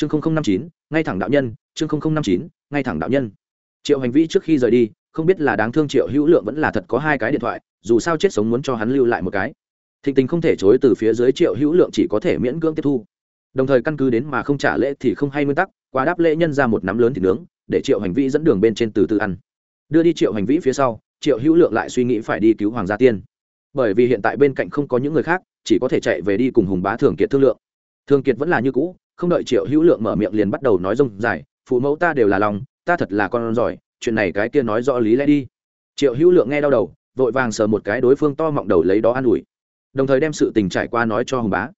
chương năm chín, ngay thẳng đạo nhân, chương năm chín, ngay thẳng đạo nhân. Triệu hành vi trước khi rời đi, không biết là đáng thương triệu hữu lượng vẫn là thật có hai cái điện thoại, dù sao chết sống muốn cho hắn lưu lại một cái. Thịnh tình không thể chối từ phía dưới triệu hữu lượng chỉ có thể miễn cưỡng tiếp thu. Đồng thời căn cứ đến mà không trả lễ thì không hay nguyên tắc quá đáp lễ nhân ra một nắm lớn thịt nướng, để triệu hành vi dẫn đường bên trên từ từ ăn. Đưa đi triệu hành vĩ phía sau, triệu hữu lượng lại suy nghĩ phải đi cứu hoàng gia tiên. Bởi vì hiện tại bên cạnh không có những người khác, chỉ có thể chạy về đi cùng hùng bá thường kiệt thương lượng. Thường kiệt vẫn là như cũ không đợi triệu hữu lượng mở miệng liền bắt đầu nói rông dài, phụ mẫu ta đều là lòng, ta thật là con giỏi, chuyện này cái kia nói rõ lý lẽ đi. Triệu hữu lượng nghe đau đầu, vội vàng sờ một cái đối phương to mọng đầu lấy đó an ủi, đồng thời đem sự tình trải qua nói cho hùng bá.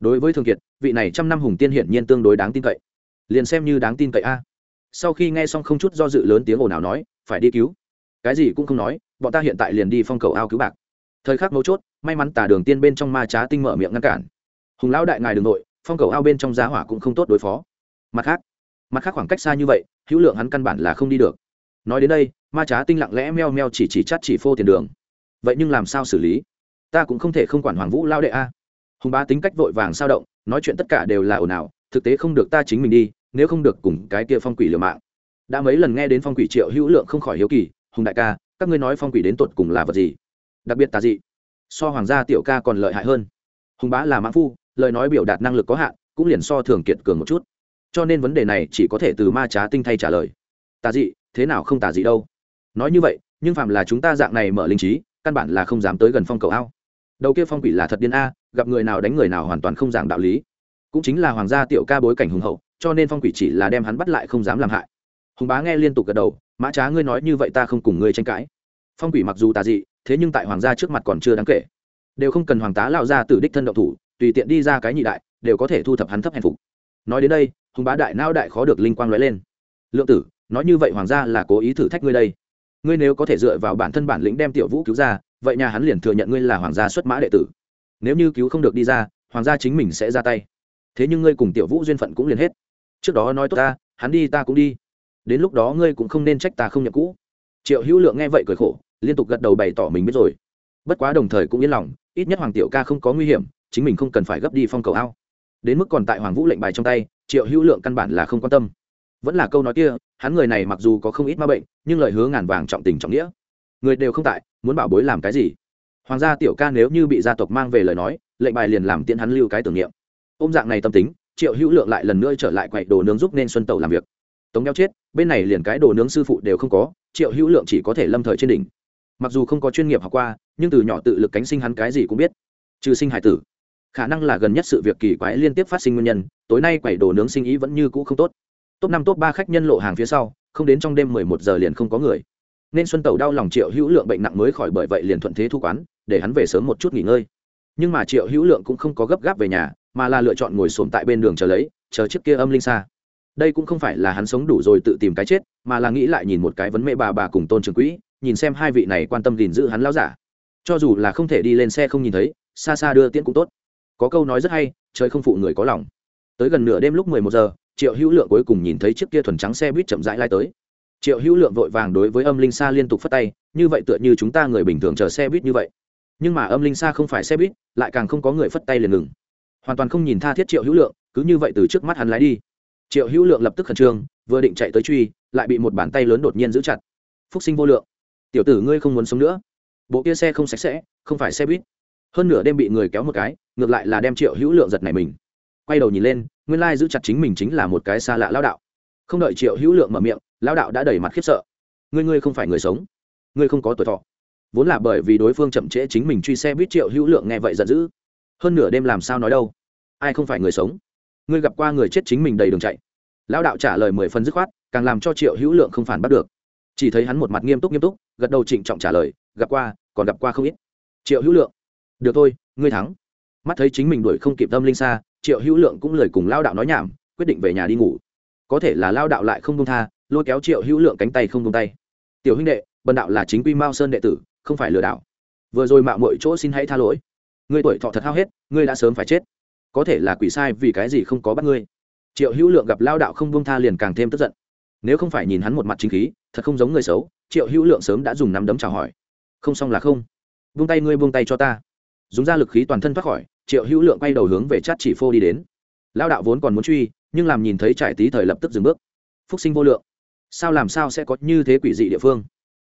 Đối với thường kiệt, vị này trăm năm hùng tiên hiển nhiên tương đối đáng tin cậy. Liền xem như đáng tin cậy a. Sau khi nghe xong không chút do dự lớn tiếng ồn ào nói, phải đi cứu. Cái gì cũng không nói, bọn ta hiện tại liền đi phong cầu ao cứu bạc. Thời khắc mấu chốt, may mắn tả đường tiên bên trong ma trá tinh mở miệng ngăn cản. Hùng lão đại ngài đường nội phong cầu ao bên trong giá hỏa cũng không tốt đối phó. Mặt khác mặt khác khoảng cách xa như vậy, hữu lượng hắn căn bản là không đi được. Nói đến đây, ma trá tinh lặng lẽ meo meo chỉ chỉ chắt chỉ phô tiền đường. Vậy nhưng làm sao xử lý? Ta cũng không thể không quản hoàng vũ lao đệ a. Hùng bá tính cách vội vàng sao động, nói chuyện tất cả đều là ồn ào, thực tế không được ta chính mình đi, nếu không được cùng cái kia phong quỷ liều mạng. Đã mấy lần nghe đến phong quỷ triệu hữu lượng không khỏi hiếu kỳ, hùng đại ca, các ngươi nói phong quỷ đến tột cùng là vật gì? Đặc biệt tà dị. So hoàng gia tiểu ca còn lợi hại hơn. Hùng bá là mãn phu lời nói biểu đạt năng lực có hạn, cũng liền so thường kiệt cường một chút. Cho nên vấn đề này chỉ có thể từ ma trá tinh thay trả lời. Tà dị, thế nào không tà dị đâu? Nói như vậy, nhưng phạm là chúng ta dạng này mở linh trí, căn bản là không dám tới gần phong cầu ao. Đầu kia phong quỷ là thật điên a, gặp người nào đánh người nào hoàn toàn không giảng đạo lý. Cũng chính là hoàng gia tiểu ca bối cảnh hùng hậu, cho nên phong quỷ chỉ là đem hắn bắt lại không dám làm hại. Hùng bá nghe liên tục gật đầu, mã trá, ngươi nói như vậy ta không cùng ngươi tranh cãi. Phong quỷ mặc dù tà dị, thế nhưng tại hoàng gia trước mặt còn chưa đáng kể. Đều không cần hoàng tá lao ra từ đích thân động thủ tùy tiện đi ra cái nhị đại, đều có thể thu thập hắn thấp hèn phục. Nói đến đây, hùng bá đại nao đại khó được linh quang nói lên. Lượng tử, nói như vậy hoàng gia là cố ý thử thách ngươi đây. Ngươi nếu có thể dựa vào bản thân bản lĩnh đem tiểu vũ cứu ra, vậy nhà hắn liền thừa nhận ngươi là hoàng gia xuất mã đệ tử. Nếu như cứu không được đi ra, hoàng gia chính mình sẽ ra tay. Thế nhưng ngươi cùng tiểu vũ duyên phận cũng liền hết. Trước đó nói tốt ta, hắn đi ta cũng đi. Đến lúc đó ngươi cũng không nên trách ta không nhận cũ. Triệu hữu lượng nghe vậy cười khổ, liên tục gật đầu bày tỏ mình biết rồi. Bất quá đồng thời cũng yên lòng, ít nhất hoàng tiểu ca không có nguy hiểm chính mình không cần phải gấp đi phong cầu ao. Đến mức còn tại hoàng vũ lệnh bài trong tay, triệu hữu lượng căn bản là không quan tâm. Vẫn là câu nói kia, hắn người này mặc dù có không ít ma bệnh, nhưng lời hứa ngàn vàng trọng tình trọng nghĩa. Người đều không tại, muốn bảo bối làm cái gì? Hoàng gia tiểu ca nếu như bị gia tộc mang về lời nói, lệnh bài liền làm tiễn hắn lưu cái tưởng niệm. Ôm dạng này tâm tính, triệu hữu lượng lại lần nữa trở lại quậy đồ nướng giúp nên xuân tẩu làm việc. Tống đeo chết, bên này liền cái đồ nướng sư phụ đều không có, triệu hữu lượng chỉ có thể lâm thời trên đỉnh. Mặc dù không có chuyên nghiệp học qua, nhưng từ nhỏ tự lực cánh sinh hắn cái gì cũng biết. Trừ sinh hải tử khả năng là gần nhất sự việc kỳ quái liên tiếp phát sinh nguyên nhân, tối nay quẩy đồ nướng sinh ý vẫn như cũ không tốt. Top năm, top ba khách nhân lộ hàng phía sau, không đến trong đêm mười một giờ liền không có người. Nên xuân tẩu đau lòng triệu hữu lượng bệnh nặng mới khỏi bởi vậy liền thuận thế thu quán, để hắn về sớm một chút nghỉ ngơi. Nhưng mà triệu hữu lượng cũng không có gấp gáp về nhà, mà là lựa chọn ngồi xổm tại bên đường chờ lấy, chờ chiếc kia âm linh xa. Đây cũng không phải là hắn sống đủ rồi tự tìm cái chết, mà là nghĩ lại nhìn một cái vấn mẹ bà bà cùng tôn trường quỹ, nhìn xem hai vị này quan tâm gìn giữ hắn lao giả. Cho dù là không thể đi lên xe không nhìn thấy, xa xa đưa tiễn cũng tốt có câu nói rất hay, trời không phụ người có lòng. Tới gần nửa đêm lúc mười một giờ, triệu hữu lượng cuối cùng nhìn thấy chiếc kia thuần trắng xe buýt chậm rãi lai tới. Triệu hữu lượng vội vàng đối với âm linh xa liên tục phất tay, như vậy tựa như chúng ta người bình thường chờ xe buýt như vậy. Nhưng mà âm linh xa không phải xe buýt, lại càng không có người phất tay liền ngừng. Hoàn toàn không nhìn tha thiết triệu hữu lượng, cứ như vậy từ trước mắt hắn lái đi. Triệu hữu lượng lập tức khẩn trương, vừa định chạy tới truy, lại bị một bàn tay lớn đột nhiên giữ chặt. Phúc sinh vô lượng. Tiểu tử ngươi không muốn sống nữa. Bộ kia xe không sạch sẽ, không phải xe buýt hơn nửa đêm bị người kéo một cái, ngược lại là đem triệu hữu lượng giật này mình. Quay đầu nhìn lên, nguyên lai giữ chặt chính mình chính là một cái xa lạ lao đạo. Không đợi triệu hữu lượng mở miệng lao đạo đã đẩy mặt khiếp sợ. Ngươi ngươi không phải người sống. Ngươi không có tuổi thọ. Vốn là bởi vì đối phương chậm trễ chính mình truy xe buýt triệu hữu lượng nghe vậy giận dữ. Hơn nửa đêm làm sao nói đâu? Ai không phải người sống? Ngươi gặp qua người chết chính mình đầy đường chạy. Lão đạo trả lời mười phần dứt khoát, càng làm cho triệu hữu lượng không phản bắt được. Chỉ thấy hắn một mặt nghiêm túc nghiêm túc, gật đầu trịnh trọng trả lời, gặp qua, còn gặp qua không ít. Triệu hữu lượng được thôi, ngươi thắng. Mắt thấy chính mình đuổi không kịp tâm linh xa triệu hữu lượng cũng lời cùng lao đạo nói nhảm, quyết định về nhà đi ngủ. Có thể là lao đạo lại không công tha, lôi kéo triệu hữu lượng cánh tay không công tay. Tiểu huynh đệ, bần đạo là chính quy mao sơn đệ tử, không phải lừa đảo. Vừa rồi mạo mọi chỗ xin hãy tha lỗi. Ngươi tuổi thọ thật hao hết, ngươi đã sớm phải chết. Có thể là quỷ sai vì cái gì không có bắt ngươi. Triệu hữu lượng gặp lao đạo không buông tha liền càng thêm tức giận. Nếu không phải nhìn hắn một mặt chính khí, thật không giống người xấu, triệu hữu lượng sớm đã dùng nắm đấm chào hỏi. Không xong là không. Buông tay ngươi buông tay cho ta dùng ra lực khí toàn thân thoát khỏi, triệu hữu lượng quay đầu hướng về chát chỉ phô đi đến. Lao đạo vốn còn muốn truy, nhưng làm nhìn thấy trải tí thời lập tức dừng bước. Phúc sinh vô lượng. Sao làm sao sẽ có như thế quỷ dị địa phương?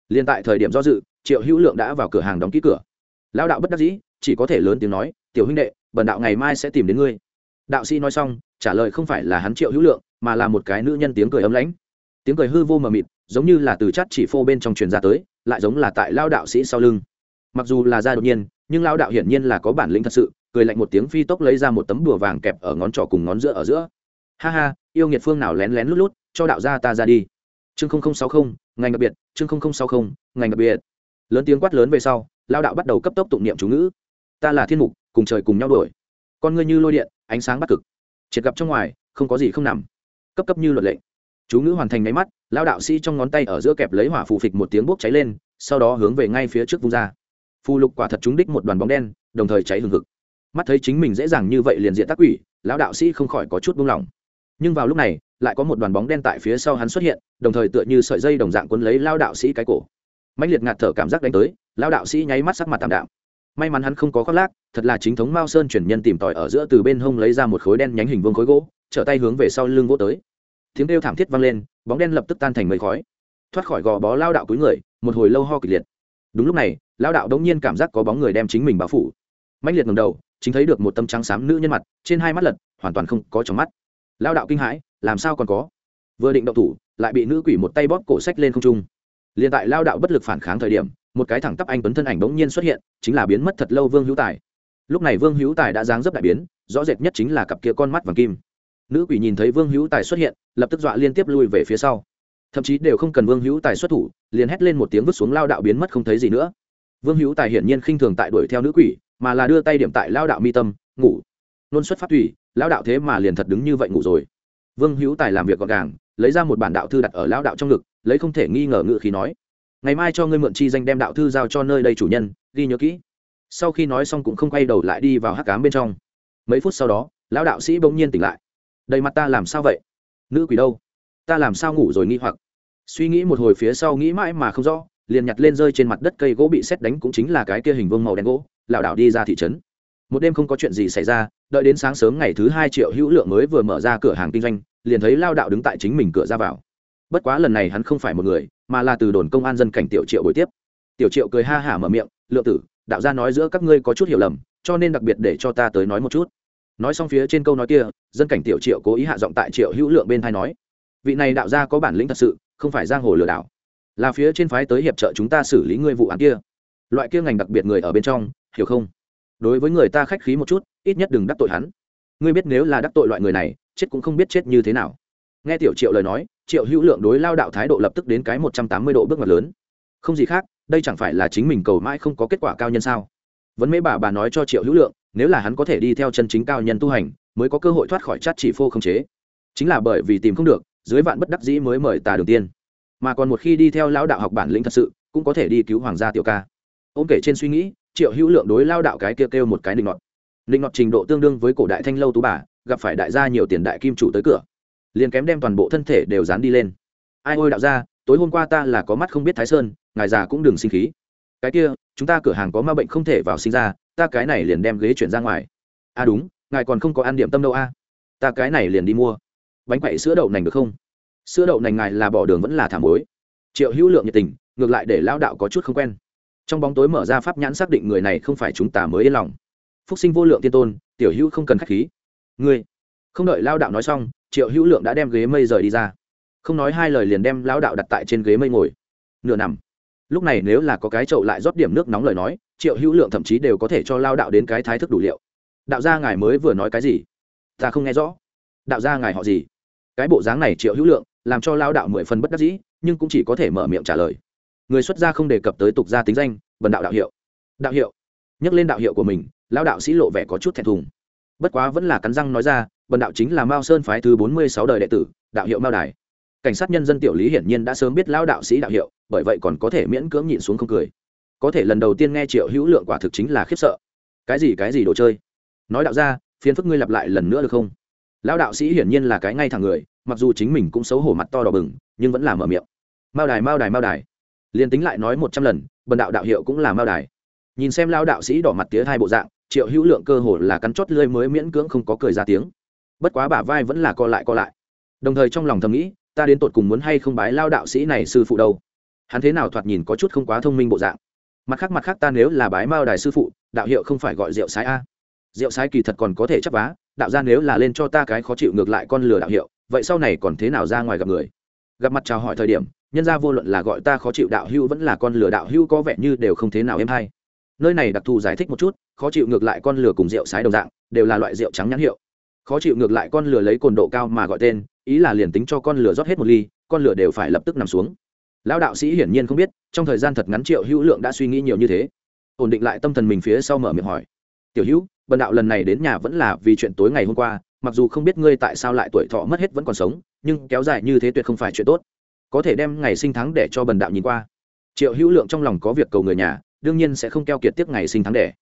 Liên tại thời điểm do dự, triệu hữu lượng đã vào cửa hàng đóng ký cửa. Lao đạo bất đắc dĩ, chỉ có thể lớn tiếng nói, tiểu huynh đệ, bần đạo ngày mai sẽ tìm đến ngươi. Đạo sĩ nói xong, trả lời không phải là hắn triệu hữu lượng, mà là một cái nữ nhân tiếng cười ấm lãnh. Tiếng cười hư vô mờ mịt, giống như là từ chát chỉ phô bên trong truyền ra tới, lại giống là tại lao đạo sĩ sau lưng. Mặc dù là ra đột nhiên nhưng lao đạo hiển nhiên là có bản lĩnh thật sự, cười lạnh một tiếng phi tốc lấy ra một tấm đùa vàng kẹp ở ngón trỏ cùng ngón giữa ở giữa. Ha ha, yêu nghiệt phương nào lén lén lút lút, cho đạo gia ta ra đi. Chương sáu mươi ngành đặc biệt, chương sáu mươi ngành đặc biệt. Lớn tiếng quát lớn về sau lao đạo bắt đầu cấp tốc tụng niệm chú ngữ. Ta là thiên mục, cùng trời cùng nhau đuổi. Con ngươi như lôi điện, ánh sáng bắt cực. Triệt gặp trong ngoài, không có gì không nằm. Cấp cấp như luật lệnh chú ngữ hoàn thành máy mắt lao đạo sĩ trong ngón tay ở giữa kẹp lấy hỏa phù phịch một tiếng bốc cháy lên, sau đó hướng về ngay phía trước vung ra phù lục quả thật trúng đích một đoàn bóng đen, đồng thời cháy hừng hực. Mắt thấy chính mình dễ dàng như vậy liền diện tác quỷ, lão đạo sĩ không khỏi có chút buông lỏng. Nhưng vào lúc này, lại có một đoàn bóng đen tại phía sau hắn xuất hiện, đồng thời tựa như sợi dây đồng dạng quấn lấy lao đạo sĩ cái cổ. Mạnh liệt ngạt thở cảm giác đánh tới lao đạo sĩ nháy mắt sắc mặt tạm đạm. May mắn hắn không có khoác lác, thật là chính thống mao sơn chuyển nhân tìm tòi ở giữa từ bên hông lấy ra một khối đen nhánh hình vương khối gỗ, trở tay hướng về sau lưng gỗ tới. Tiếng kêu thảm thiết vang lên, bóng đen lập tức tan thành mây khói. Thoát khỏi gò bó lao đạo cuối người, một hồi lâu ho kịch liệt đúng lúc này lao đạo đống nhiên cảm giác có bóng người đem chính mình bao phủ. Mạnh liệt ngầm đầu, chính thấy được một tâm trắng xám nữ nhân mặt, trên hai mắt lật, hoàn toàn không có trong mắt. Lao đạo kinh hãi, làm sao còn có? Vừa định động thủ, lại bị nữ quỷ một tay bóp cổ sách lên không trung. Liền tại lao đạo bất lực phản kháng thời điểm, một cái thẳng tắp anh tuấn thân ảnh bỗng nhiên xuất hiện, chính là biến mất thật lâu vương hữu tài. Lúc này vương hữu tài đã dáng dấp đại biến, rõ rệt nhất chính là cặp kia con mắt vàng kim. Nữ quỷ nhìn thấy vương hữu tài xuất hiện, lập tức dọa liên tiếp lui về phía sau thậm chí đều không cần vương hữu tài xuất thủ, liền hét lên một tiếng vứt xuống lao đạo biến mất không thấy gì nữa. Vương hữu tài hiển nhiên khinh thường tại đuổi theo nữ quỷ, mà là đưa tay điểm tại lao đạo mi tâm, ngủ. Nôn xuất phát thủy lao đạo thế mà liền thật đứng như vậy ngủ rồi. Vương hữu tài làm việc gọn gàng, lấy ra một bản đạo thư đặt ở lao đạo trong ngực, lấy không thể nghi ngờ ngự khí nói, ngày mai cho ngươi mượn chi danh đem đạo thư giao cho nơi đây chủ nhân, ghi nhớ kỹ. Sau khi nói xong cũng không quay đầu lại đi vào hắc cám bên trong. Mấy phút sau đó lão đạo sĩ bỗng nhiên tỉnh lại. Đầy mặt ta làm sao vậy? Nữ quỷ đâu? Ta làm sao ngủ rồi nghi hoặc? Suy nghĩ một hồi phía sau nghĩ mãi mà không rõ, liền nhặt lên rơi trên mặt đất cây gỗ bị xét đánh cũng chính là cái kia hình vương màu đen gỗ, lảo đảo đi ra thị trấn. Một đêm không có chuyện gì xảy ra, đợi đến sáng sớm ngày thứ hai triệu hữu lượng mới vừa mở ra cửa hàng kinh doanh, liền thấy lao đạo đứng tại chính mình cửa ra vào. Bất quá lần này hắn không phải một người, mà là từ đồn công an dân cảnh tiểu triệu buổi tiếp. Tiểu triệu cười ha hả mở miệng, lượng tử, đạo gia nói giữa các ngươi có chút hiểu lầm, cho nên đặc biệt để cho ta tới nói một chút. Nói xong phía trên câu nói kia, dân cảnh tiểu triệu cố ý hạ giọng tại triệu hữu lượng bên thai nói, vị này đạo gia có bản lĩnh thật sự không phải giang hồ lừa đảo, là phía trên phái tới hiệp trợ chúng ta xử lý ngươi vụ án kia. Loại kia ngành đặc biệt người ở bên trong, hiểu không? Đối với người ta khách khí một chút, ít nhất đừng đắc tội hắn. Ngươi biết nếu là đắc tội loại người này, chết cũng không biết chết như thế nào. Nghe tiểu triệu lời nói, triệu hữu lượng đối lao đạo thái độ lập tức đến cái một trăm tám mươi độ bước ngoặt lớn. Không gì khác, đây chẳng phải là chính mình cầu mãi không có kết quả cao nhân sao? Vấn mấy bà bà nói cho triệu hữu lượng, nếu là hắn có thể đi theo chân chính cao nhân tu hành, mới có cơ hội thoát khỏi chát chỉ phô không chế. Chính là bởi vì tìm không được dưới vạn bất đắc dĩ mới mời tà đường tiên. Mà còn một khi đi theo lao đạo học bản lĩnh thật sự cũng có thể đi cứu hoàng gia tiểu ca. Ôm kể trên suy nghĩ triệu hữu lượng đối lao đạo cái kia kêu, kêu một cái định ngọt định ngọt trình độ tương đương với cổ đại thanh lâu tú bà gặp phải đại gia nhiều tiền đại kim chủ tới cửa. Liền kém đem toàn bộ thân thể đều dán đi lên. Ai ôi đạo ra tối hôm qua ta là có mắt không biết thái sơn ngài già cũng đừng sinh khí. Cái kia chúng ta cửa hàng có ma bệnh không thể vào sinh ra ta cái này liền đem ghế chuyển ra ngoài. À đúng ngài còn không có ăn điểm tâm đâu a. À? ta cái này liền đi mua bánh quậy sữa đậu nành được không? Sữa đậu nành ngài là bỏ đường vẫn là thảm bối triệu hữu lượng nhiệt tình, ngược lại để lao đạo có chút không quen. Trong bóng tối mở ra pháp nhãn xác định người này không phải chúng ta mới yên lòng. Phúc sinh vô lượng tiên tôn, tiểu hữu không cần k h á c h khí. Ngươi. Không đợi lao đạo nói xong, triệu hữu lượng đã đem ghế mây rời đi ra. Không nói hai lời liền đem lao đạo đặt tại trên ghế mây ngồi. Nửa nằm. Lúc này nếu là có cái chậu lại rót điểm nước nóng lời nói, triệu hữu lượng thậm chí đều có thể cho lao đạo đến cái thái thức đủ liệu. Đạo gia ngài mới vừa nói cái gì? Ta không nghe rõ. Đạo gia ngài họ gì? Cái bộ dáng này triệu hữu lượng, làm cho lao đạo mười phần bất đắc dĩ, nhưng cũng chỉ có thể mở miệng trả lời. Người xuất gia không đề cập tới tục gia tính danh, bần đạo đạo hiệu. Đạo hiệu. Nhắc lên đạo hiệu của mình lao đạo sĩ lộ vẻ có chút thẹn thùng. Bất quá vẫn là cắn răng nói ra, bần đạo chính là mao sơn phái thứ bốn mươi sáu đời đệ tử, đạo hiệu mao đài. Cảnh sát nhân dân tiểu lý hiển nhiên đã sớm biết lao đạo sĩ đạo hiệu, bởi vậy còn có thể miễn cưỡng nhịn xuống không cười. Có thể lần đầu tiên nghe triệu hữu lượng quả thực chính là khiếp sợ. Cái gì cái gì đồ chơi? Nói đạo ra, phiền phức ngươi lặp lại lần nữa được không? Lão đạo sĩ hiển nhiên là cái ngay thẳng người, mặc dù chính mình cũng xấu hổ mặt to đỏ bừng, nhưng vẫn là mở miệng. Mao đài mao đài mao đài. Liền tính lại nói một trăm lần, bần đạo đạo hiệu cũng là mao đài. Nhìn xem lao đạo sĩ đỏ mặt tía hai bộ dạng, triệu hữu lượng cơ hồ là cắn chót lơi mới miễn cưỡng không có cười ra tiếng. Bất quá bả vai vẫn là co lại co lại. Đồng thời trong lòng thầm nghĩ, ta đến tột cùng muốn hay không bái lao đạo sĩ này sư phụ đâu? Hắn thế nào thoạt nhìn có chút không quá thông minh bộ dạng? Mặt khác mặt khác, ta nếu là bái mao đài sư phụ, đạo hiệu không phải gọi rượu sái a. Rượu sái kỳ thật còn có thể chấp vá đạo ra nếu là lên cho ta cái khó chịu ngược lại con lừa đạo hiệu, vậy sau này còn thế nào ra ngoài gặp người? Gặp mặt chào hỏi thời điểm, nhân ra vô luận là gọi ta khó chịu đạo hưu vẫn là con lừa đạo hưu có vẻ như đều không thế nào êm hay. Nơi này đặc thù giải thích một chút, khó chịu ngược lại con lừa cùng rượu sái đồng dạng, đều là loại rượu trắng nhãn hiệu. Khó chịu ngược lại con lừa lấy cồn độ cao mà gọi tên, ý là liền tính cho con lừa rót hết một ly, con lừa đều phải lập tức nằm xuống. Lão đạo sĩ hiển nhiên không biết, trong thời gian thật ngắn triệu hữu lượng đã suy nghĩ nhiều như thế. Ổn định lại tâm thần mình phía sau mở miệng hỏi. Tiểu hữu bần đạo lần này đến nhà vẫn là vì chuyện tối ngày hôm qua, mặc dù không biết ngươi tại sao lại tuổi thọ mất hết vẫn còn sống, nhưng kéo dài như thế tuyệt không phải chuyện tốt. Có thể đem ngày sinh tháng để cho bần đạo nhìn qua. Triệu hữu lượng trong lòng có việc cầu người nhà, đương nhiên sẽ không keo kiệt tiếp ngày sinh tháng đẻ.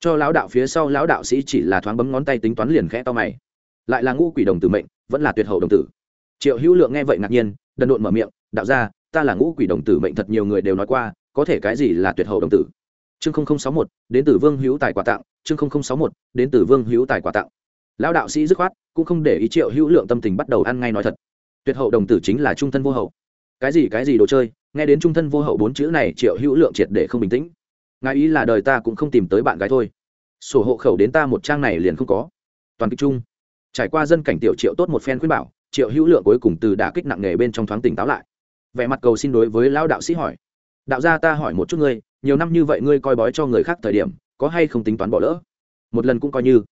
Cho lão đạo phía sau lão đạo sĩ chỉ là thoáng bấm ngón tay tính toán liền khẽ to mày. Lại là ngũ quỷ đồng tử mệnh, vẫn là tuyệt hậu đồng tử. Triệu hữu lượng nghe vậy ngạc nhiên, đần độn mở miệng, đạo ra ta là ngũ quỷ đồng tử mệnh thật nhiều người đều nói qua, có thể cái gì là tuyệt hậu đồng tử? Chương sáu một, đến từ vương hữu tài quà tặng chương sáu một, đến từ vương hữu tài quà tặng. Lão đạo sĩ dứt khoát, cũng không để ý triệu hữu lượng tâm tình bắt đầu ăn ngay nói thật. Tuyệt hậu đồng tử chính là trung thân vô hậu. Cái gì cái gì đồ chơi? Nghe đến trung thân vô hậu bốn chữ này, triệu hữu lượng triệt để không bình tĩnh. Ngài ý là đời ta cũng không tìm tới bạn gái thôi. Sổ hộ khẩu đến ta một trang này liền không có. Toàn kịch chung. Trải qua dân cảnh tiểu triệu tốt một phen khuyên bảo, triệu hữu lượng cuối cùng từ đả kích nặng nề bên trong thoáng tỉnh táo lại. Vẻ mặt cầu xin đối với lão đạo sĩ hỏi. Đạo gia ta hỏi một chút ngươi, nhiều năm như vậy ngươi coi bói cho người khác thời điểm có hay không tính toán bỏ lỡ? Một lần cũng coi như.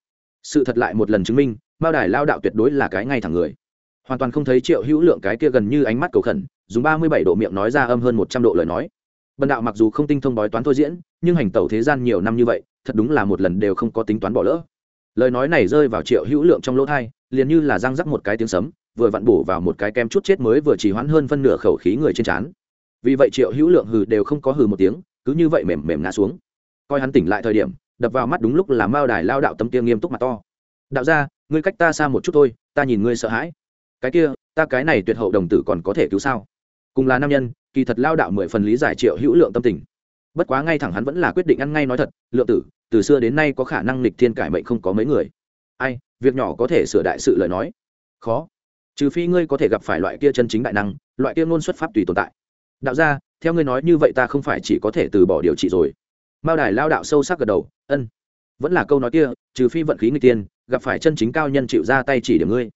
Sự thật lại một lần chứng minh, mao đài lao đạo tuyệt đối là cái ngay thẳng người. Hoàn toàn không thấy triệu hữu lượng cái kia gần như ánh mắt cầu khẩn, dùng ba mươi bảy độ miệng nói ra âm hơn một trăm độ lời nói. Bần đạo mặc dù không tinh thông bói toán thôi diễn, nhưng hành tẩu thế gian nhiều năm như vậy, thật đúng là một lần đều không có tính toán bỏ lỡ. Lời nói này rơi vào triệu hữu lượng trong lỗ thai liền như là răng rắc một cái tiếng sấm, vừa vặn bổ vào một cái kem chút chết mới vừa chỉ hoãn hơn phân nửa khẩu khí người trên trán. Vì vậy triệu hữu lượng hừ đều không có hừ một tiếng, cứ như vậy mềm mềm ngã xuống coi hắn tỉnh lại thời điểm, đập vào mắt đúng lúc là mao đài lao đạo tâm kia nghiêm túc mặt to. Đạo ra ngươi cách ta xa một chút thôi, ta nhìn ngươi sợ hãi. Cái kia, ta cái này tuyệt hậu đồng tử còn có thể cứu sao? Cùng là nam nhân, kỳ thật lao đạo mười phần lý giải triệu hữu lượng tâm tình. Bất quá ngay thẳng hắn vẫn là quyết định ăn ngay nói thật, lượng tử, từ xưa đến nay có khả năng lịch thiên cải mệnh không có mấy người. Ai, việc nhỏ có thể sửa đại sự lời nói. Khó, trừ phi ngươi có thể gặp phải loại kia chân chính đại năng, loại kia ngôn xuất pháp tùy tồn tại. Đạo ra theo ngươi nói như vậy ta không phải chỉ có thể từ bỏ điều trị rồi mao đài lao đạo sâu sắc gật đầu, ân, vẫn là câu nói kia, trừ phi vận khí người tiên, gặp phải chân chính cao nhân chịu ra tay chỉ điểm ngươi.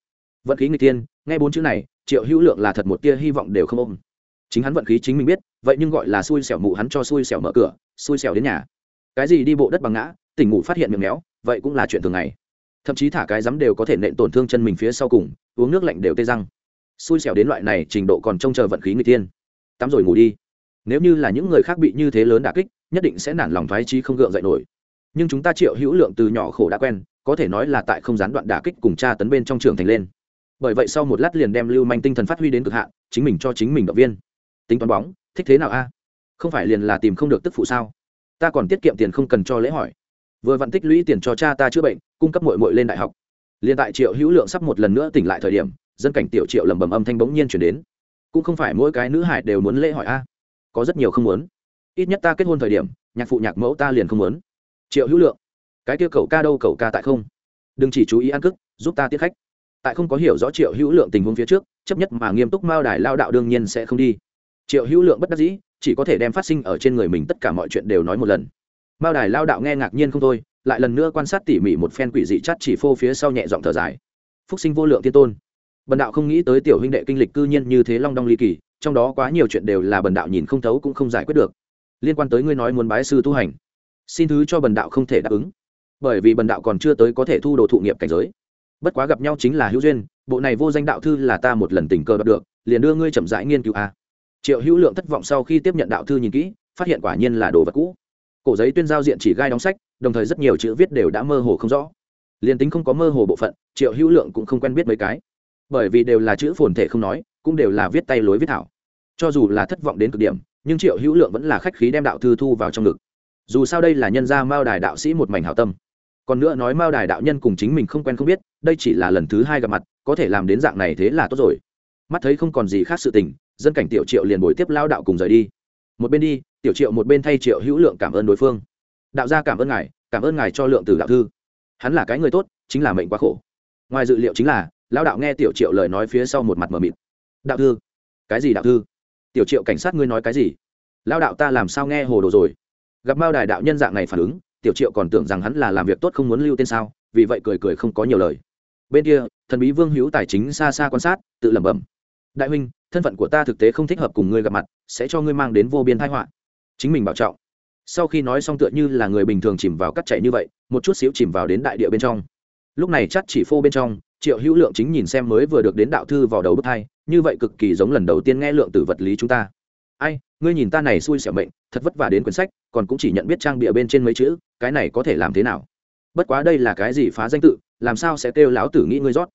Vận khí người tiên, nghe bốn chữ này, triệu hữu lượng là thật một tia hy vọng đều không ôm. Chính hắn vận khí chính mình biết, vậy nhưng gọi là xui xẻo mụ hắn cho xui xẻo mở cửa, xui xẻo đến nhà. Cái gì đi bộ đất bằng ngã, tỉnh ngủ phát hiện miệng méo, vậy cũng là chuyện thường ngày. Thậm chí thả cái rắm đều có thể nện tổn thương chân mình phía sau cùng, uống nước lạnh đều tê răng. Xui xẻo đến loại này trình độ còn trông chờ vận khí người tiên. Tắm rồi ngủ đi. Nếu như là những người khác bị như thế lớn đả kích nhất định sẽ nản lòng thoái trí không gượng dậy nổi. Nhưng chúng ta triệu hữu lượng từ nhỏ khổ đã quen, có thể nói là tại không gián đoạn đả kích cùng cha tấn bên trong trường thành lên. Bởi vậy sau một lát liền đem lưu manh tinh thần phát huy đến cực hạn, chính mình cho chính mình động viên. Tính toán bóng, thích thế nào a? Không phải liền là tìm không được tức phụ sao? Ta còn tiết kiệm tiền không cần cho lễ hỏi. Vừa vặn tích lũy tiền cho cha ta chữa bệnh, cung cấp mội mội lên đại học. Liền tại triệu hữu lượng sắp một lần nữa tỉnh lại thời điểm, dân cảnh tiểu triệu lầm bầm âm thanh bỗng nhiên chuyển đến. Cũng không phải mỗi cái nữ hải đều muốn lễ hỏi a. Có rất nhiều không muốn ít nhất ta kết hôn thời điểm, nhạc phụ nhạc mẫu ta liền không muốn. Triệu hữu lượng, cái kia cậu ca đâu cậu ca tại không? Đừng chỉ chú ý ăn cức, giúp ta tiết khách. Tại không có hiểu rõ triệu hữu lượng tình huống phía trước, chấp nhất mà nghiêm túc mao đài lao đạo đương nhiên sẽ không đi. Triệu hữu lượng bất đắc dĩ, chỉ có thể đem phát sinh ở trên người mình tất cả mọi chuyện đều nói một lần. Mao đài lao đạo nghe ngạc nhiên không thôi, lại lần nữa quan sát tỉ mỉ một phen quỷ dị chắt chỉ phô phía sau nhẹ giọng thở dài. Phúc sinh vô lượng thiên tôn. Bần đạo không nghĩ tới tiểu huynh đệ kinh lịch cư nhiên như thế long đong ly kỳ, trong đó quá nhiều chuyện đều là bần đạo nhìn không thấu cũng không giải quyết được liên quan tới ngươi nói muốn bái sư tu hành. Xin thứ cho bần đạo không thể đáp ứng. Bởi vì bần đạo còn chưa tới có thể thu đồ thụ nghiệp cảnh giới. Bất quá gặp nhau chính là hữu duyên, bộ này vô danh đạo thư là ta một lần tình cờ đọc được, liền đưa ngươi chậm rãi nghiên cứu a. Triệu hữu lượng thất vọng sau khi tiếp nhận đạo thư nhìn kỹ, phát hiện quả nhiên là đồ vật cũ. Cổ giấy tuyên giao diện chỉ gai đóng sách, đồng thời rất nhiều chữ viết đều đã mơ hồ không rõ. Liền tính không có mơ hồ bộ phận, triệu hữu lượng cũng không quen biết mấy cái. Bởi vì đều là chữ phồn thể không nói, cũng đều là viết tay lối viết thảo. Cho dù là thất vọng đến cực điểm nhưng triệu hữu lượng vẫn là khách khí đem đạo thư thu vào trong ngực. Dù sao đây là nhân gia mao đài đạo sĩ một mảnh hảo tâm. Còn nữa nói mao đài đạo nhân cùng chính mình không quen không biết, đây chỉ là lần thứ hai gặp mặt, có thể làm đến dạng này thế là tốt rồi. Mắt thấy không còn gì khác sự tình, dân cảnh tiểu triệu liền bồi tiếp lao đạo cùng rời đi. Một bên đi, tiểu triệu một bên thay triệu hữu lượng cảm ơn đối phương. Đạo gia cảm ơn ngài, cảm ơn ngài cho lượng từ đạo thư. Hắn là cái người tốt, chính là mệnh quá khổ. Ngoài dự liệu chính là, lao đạo nghe tiểu triệu lời nói phía sau một mặt mờ mịt. Đạo thư? Cái gì đạo thư? Tiểu triệu cảnh sát ngươi nói cái gì? Lão đạo ta làm sao nghe hồ đồ rồi? Gặp mao đài đạo nhân dạng này phản ứng, tiểu triệu còn tưởng rằng hắn là làm việc tốt không muốn lưu tên sao, vì vậy cười cười không có nhiều lời. Bên kia, thần bí vương hữu tài chính xa xa quan sát, tự lẩm bẩm. Đại huynh, thân phận của ta thực tế không thích hợp cùng ngươi gặp mặt, sẽ cho ngươi mang đến vô biên thái họa. Chính mình bảo trọng. Sau khi nói xong tựa như là người bình thường chìm vào cắt chạy như vậy, một chút xíu chìm vào đến đại địa bên trong. Lúc này chắc chỉ phô bên trong, triệu hữu lượng chính nhìn xem mới vừa được đến đạo thư vào đầu bức thai như vậy cực kỳ giống lần đầu tiên nghe lượng từ vật lý chúng ta. Ai, ngươi nhìn ta này xui xẻo mệnh, thật vất vả đến quyển sách, còn cũng chỉ nhận biết trang bịa bên trên mấy chữ, cái này có thể làm thế nào? Bất quá đây là cái gì phá danh tự, làm sao sẽ kêu lão tử nghĩ ngươi rót?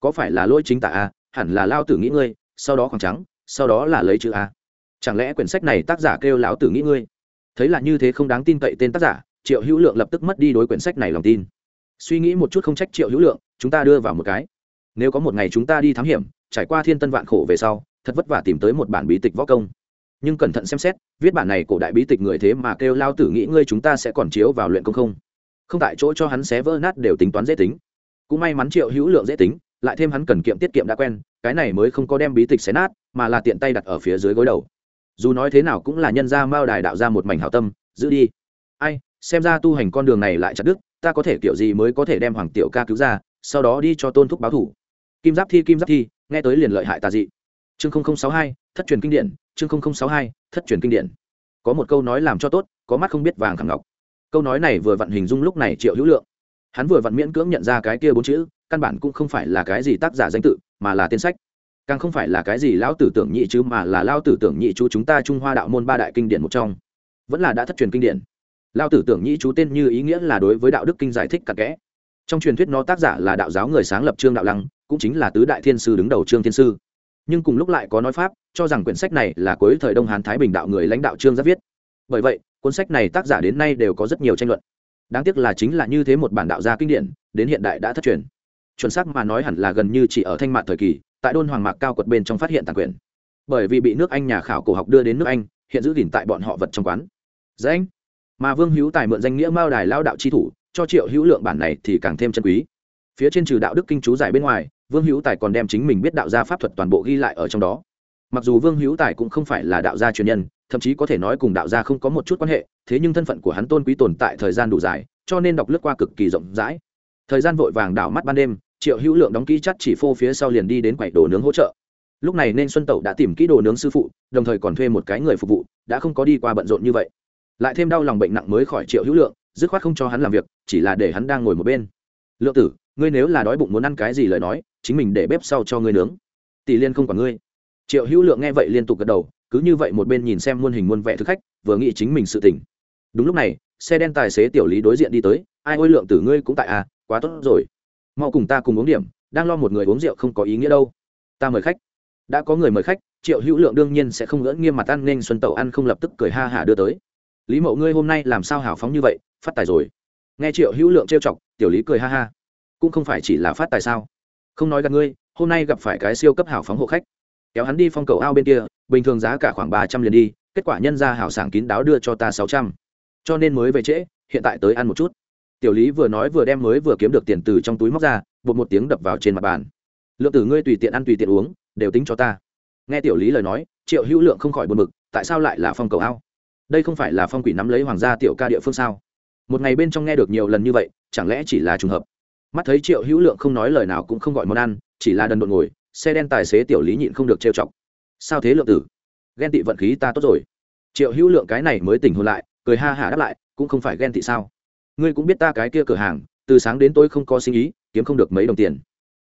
Có phải là lỗi chính tả a, hẳn là lao tử nghĩ ngươi, sau đó khoảng trắng, sau đó là lấy chữ a. Chẳng lẽ quyển sách này tác giả kêu lão tử nghĩ ngươi? Thấy là như thế không đáng tin cậy tên tác giả, triệu hữu lượng lập tức mất đi đối quyển sách này lòng tin. Suy nghĩ một chút không trách triệu hữu lượng, chúng ta đưa vào một cái. Nếu có một ngày chúng ta đi thám hiểm trải qua thiên tân vạn khổ về sau, thật vất vả tìm tới một bản bí tịch võ công. Nhưng cẩn thận xem xét, viết bản này cổ đại bí tịch người thế mà kêu lao tử nghĩ ngươi chúng ta sẽ còn chiếu vào luyện công không? Không tại chỗ cho hắn xé vỡ nát đều tính toán dễ tính. Cũng may mắn triệu hữu lượng dễ tính, lại thêm hắn cần kiệm tiết kiệm đã quen, cái này mới không có đem bí tịch xé nát, mà là tiện tay đặt ở phía dưới gối đầu. Dù nói thế nào cũng là nhân gia mao đài đạo ra một mảnh hảo tâm, giữ đi. Ai, xem ra tu hành con đường này lại chặt đức ta có thể kiểu gì mới có thể đem hoàng tiểu ca cứu ra, sau đó đi cho tôn thúc báo thủ. Kim giáp thi, kim giáp thi nghe tới liền lợi hại tà dị. Chương sáu hai, thất truyền kinh điển, chương sáu hai, thất truyền kinh điển. Có một câu nói làm cho tốt, có mắt không biết vàng khẳng ngọc. Câu nói này vừa vặn hình dung lúc này triệu hữu lượng. Hắn vừa vặn miễn cưỡng nhận ra cái kia bốn chữ, căn bản cũng không phải là cái gì tác giả danh tự, mà là tên sách. Càng không phải là cái gì lão tử tưởng nhị chứ, mà là lao tử tưởng nhị chú chúng ta trung hoa đạo môn ba đại kinh điển một trong. Vẫn là đã thất truyền kinh điển. Lao tử tưởng nhị chú tên như ý nghĩa là đối với đạo đức kinh giải thích cặn kẽ trong truyền thuyết nó tác giả là đạo giáo người sáng lập trương đạo lăng, cũng chính là tứ đại thiên sư đứng đầu trương thiên sư. Nhưng cùng lúc lại có nói pháp, cho rằng quyển sách này là cuối thời đông hán thái bình đạo người lãnh đạo trương giáp viết. Bởi vậy, cuốn sách này tác giả đến nay đều có rất nhiều tranh luận. Đáng tiếc là chính là như thế một bản đạo gia kinh điển, đến hiện đại đã thất truyền. Chuẩn xác mà nói hẳn là gần như chỉ ở thanh mạn thời kỳ, tại đôn hoàng mạc cao quật bên trong phát hiện tàn quyền bởi vì bị nước anh nhà khảo cổ học đưa đến nước anh, hiện giữ gìn tại bọn họ vật trong quán. Dạ danh mà vương hữu tài mượn danh nghĩa mao đài lao đạo chi thủ cho triệu hữu lượng bản này thì càng thêm chân quý. Phía trên trừ đạo đức kinh chú giải bên ngoài, vương hữu tài còn đem chính mình biết đạo gia pháp thuật toàn bộ ghi lại ở trong đó. Mặc dù vương hữu tài cũng không phải là đạo gia truyền nhân, thậm chí có thể nói cùng đạo gia không có một chút quan hệ, thế nhưng thân phận của hắn tôn quý tồn tại thời gian đủ dài, cho nên đọc lướt qua cực kỳ rộng rãi. Thời gian vội vàng đảo mắt ban đêm, triệu hữu lượng đóng kỹ chắt chỉ phô phía sau liền đi đến quầy đồ nướng hỗ trợ. Lúc này nên xuân tẩu đã tìm kỹ đồ nướng sư phụ, đồng thời còn thuê một cái người phục vụ, đã không có đi qua bận rộn như vậy. Lại thêm đau lòng bệnh nặng mới khỏi triệu hữu lượng dứt khoát không cho hắn làm việc, chỉ là để hắn đang ngồi một bên. Lượng tử, ngươi nếu là đói bụng muốn ăn cái gì lời nói, chính mình để bếp sau cho ngươi nướng. Tỷ liên không còn ngươi. Triệu hữu lượng nghe vậy liên tục gật đầu, cứ như vậy một bên nhìn xem muôn hình muôn vẻ thực khách, vừa nghĩ chính mình sự tỉnh. Đúng lúc này, xe đen tài xế tiểu lý đối diện đi tới, ai ôi lượng tử ngươi cũng tại à quá tốt rồi. Mau cùng ta cùng uống điểm, đang lo một người uống rượu không có ý nghĩa đâu. Ta mời khách. Đã có người mời khách, triệu hữu lượng đương nhiên sẽ không ngỡ nghiêm mặt ăn nên xuân tẩu ăn không lập tức cười ha hả đưa tới. Lý mậu ngươi hôm nay làm sao hào phóng như vậy phát tài rồi. Nghe triệu hữu lượng trêu chọc, tiểu lý cười ha ha. Cũng không phải chỉ là phát tài sao? Không nói gặp ngươi, hôm nay gặp phải cái siêu cấp hảo phóng hộ khách. Kéo hắn đi phong cầu ao bên kia, bình thường giá cả khoảng ba trăm liền đi, kết quả nhân ra hảo sảng kín đáo đưa cho ta sáu trăm. Cho nên mới về trễ, hiện tại tới ăn một chút. Tiểu lý vừa nói vừa đem mới vừa kiếm được tiền từ trong túi móc ra, bột một tiếng đập vào trên mặt bàn. Lượng tử ngươi tùy tiện ăn tùy tiện uống, đều tính cho ta. Nghe tiểu lý lời nói, triệu hữu lượng không khỏi buồn bực, tại sao lại là phong cầu ao? Đây không phải là phong quỷ nắm lấy hoàng gia tiểu ca địa phương sao? Một ngày bên trong nghe được nhiều lần như vậy, chẳng lẽ chỉ là trùng hợp? Mắt thấy triệu hữu lượng không nói lời nào cũng không gọi món ăn, chỉ là đần độn ngồi, xe đen tài xế tiểu lý nhịn không được trêu chọc. Sao thế, lượng tử? Ghen tị vận khí ta tốt rồi. Triệu hữu lượng cái này mới tỉnh hôn lại, cười ha hả đáp lại, cũng không phải ghen tị sao? Ngươi cũng biết ta cái kia cửa hàng, từ sáng đến tối không có sinh ý, kiếm không được mấy đồng tiền.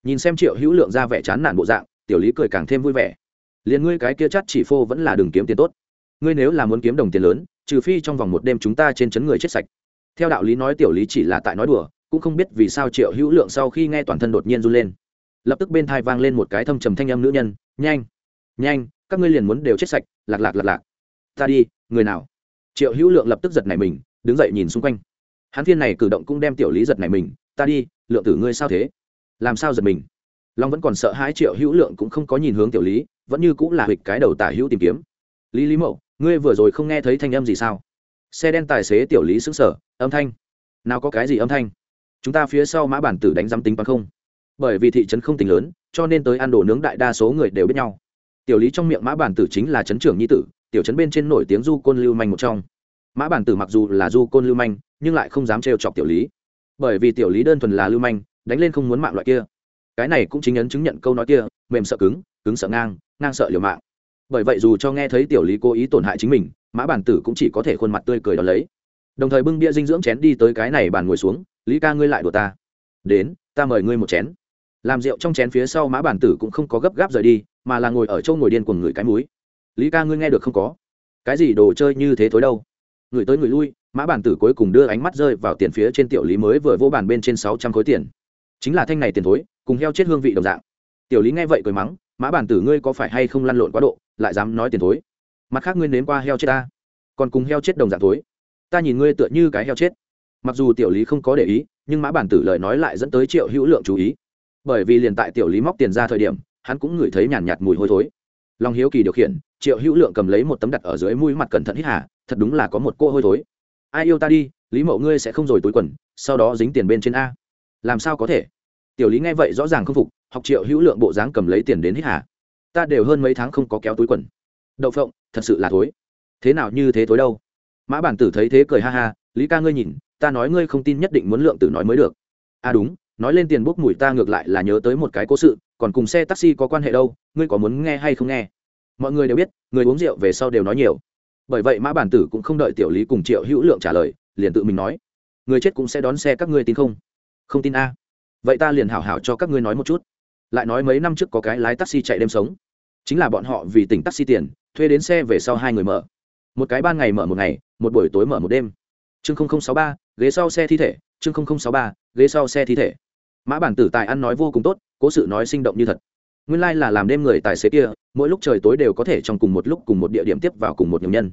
Nhìn xem triệu hữu lượng ra vẻ chán nản bộ dạng, tiểu lý cười càng thêm vui vẻ. Liền ngươi cái kia chắt chỉ phô vẫn là đừng kiếm tiền tốt. Ngươi nếu là muốn kiếm đồng tiền lớn, trừ phi trong vòng một đêm chúng ta trên chấn người chết sạch theo đạo lý nói tiểu lý chỉ là tại nói đùa, cũng không biết vì sao triệu hữu lượng sau khi nghe toàn thân đột nhiên run lên. Lập tức bên thai vang lên một cái thâm trầm thanh âm nữ nhân, nhanh nhanh, các ngươi liền muốn đều chết sạch, lạc lạc lạc lạc. Ta đi, người nào? Triệu hữu lượng lập tức giật nảy mình, đứng dậy nhìn xung quanh. Hắn thiên này cử động cũng đem tiểu lý giật nảy mình, ta đi, lượng tử ngươi sao thế? Làm sao giật mình? Long vẫn còn sợ hãi triệu hữu lượng cũng không có nhìn hướng tiểu lý, vẫn như cũng là hịch cái đầu tả hữu tìm kiếm. Lý lý mậu, ngươi vừa rồi không nghe thấy thanh âm gì sao? Xe đen tài xế tiểu lý xứng sở âm thanh. Nào có cái gì âm thanh? Chúng ta phía sau mã bản tử đánh giám tính bằng không? Bởi vì thị trấn không tính lớn, cho nên tới ăn đồ nướng đại đa số người đều biết nhau. Tiểu lý trong miệng mã bản tử chính là trấn trưởng nhi tử, tiểu trấn bên trên nổi tiếng du côn lưu manh một trong. Mã bản tử mặc dù là du côn lưu manh, nhưng lại không dám trêu chọc tiểu lý. Bởi vì tiểu lý đơn thuần là lưu manh, đánh lên không muốn mạng loại kia. Cái này cũng chính ấn chứng nhận câu nói kia, mềm sợ cứng cứng sợ ngang ngang sợ liều mạng. Bởi vậy dù cho nghe thấy tiểu lý cố ý tổn hại chính mình, mã bản tử cũng chỉ có thể khuôn mặt tươi cười đón lấy đồng thời bưng bia dinh dưỡng chén đi tới cái này bàn ngồi xuống, lý ca ngươi lại đùa ta. Đến, ta mời ngươi một chén. Làm rượu trong chén phía sau mã bản tử cũng không có gấp gáp rời đi, mà là ngồi ở châu ngồi điên cùng người cái múi lý ca ngươi nghe được không có? Cái gì đồ chơi như thế thối đâu? Người tới người lui, mã bản tử cuối cùng đưa ánh mắt rơi vào tiền phía trên tiểu lý mới vừa vô bàn bên trên sáu trăm khối tiền. Chính là thanh này tiền thối, cùng heo chết hương vị đồng dạng. Tiểu lý nghe vậy cười mắng, mã bản tử ngươi có phải hay không lăn lộn quá độ, lại dám nói tiền thối? Mặt khác ngươi nếm qua heo chết ta, còn cùng heo chết đồng dạng thối ta nhìn ngươi tựa như cái heo chết. Mặc dù tiểu lý không có để ý nhưng mã bản tử lời nói lại dẫn tới triệu hữu lượng chú ý. Bởi vì liền tại tiểu lý móc tiền ra thời điểm hắn cũng ngửi thấy nhàn nhạt, nhạt mùi hôi thối. Lòng hiếu kỳ điều khiển triệu hữu lượng cầm lấy một tấm đặt ở dưới mũi mặt cẩn thận hít hà thật đúng là có một cô hôi thối. Ai yêu ta đi lý mậu ngươi sẽ không rồi túi quần sau đó dính tiền bên trên a. Làm sao có thể? Tiểu lý nghe vậy rõ ràng không phục học triệu hữu lượng bộ dáng cầm lấy tiền đến hít hà. Ta đều hơn mấy tháng không có kéo túi quần. Đậu phộng thật sự là thối. Thế nào như thế thối đâu? Mã bản tử thấy thế cười ha ha, lý ca ngươi nhìn, ta nói ngươi không tin nhất định muốn lượng tử nói mới được. À đúng, nói lên tiền bốc mùi ta ngược lại là nhớ tới một cái cố sự, còn cùng xe taxi có quan hệ đâu, ngươi có muốn nghe hay không nghe? Mọi người đều biết, người uống rượu về sau đều nói nhiều. Bởi vậy mã bản tử cũng không đợi tiểu lý cùng triệu hữu lượng trả lời, liền tự mình nói, người chết cũng sẽ đón xe các ngươi tin không? Không tin a. Vậy ta liền hảo hảo cho các ngươi nói một chút. Lại nói mấy năm trước có cái lái taxi chạy đêm sống. Chính là bọn họ vì tỉnh taxi tiền, thuê đến xe về sau hai người mở một cái ban ngày mở một ngày, một buổi tối mở một đêm. Chương sáu ba, ghế sau xe thi thể, chương sáu ba, ghế sau xe thi thể. Mã bản tử tài ăn nói vô cùng tốt, cố sự nói sinh động như thật. Nguyên lai、like、là làm đêm người tài xế kia, mỗi lúc trời tối đều có thể trong cùng một lúc cùng một địa điểm tiếp vào cùng một nhiều nhân.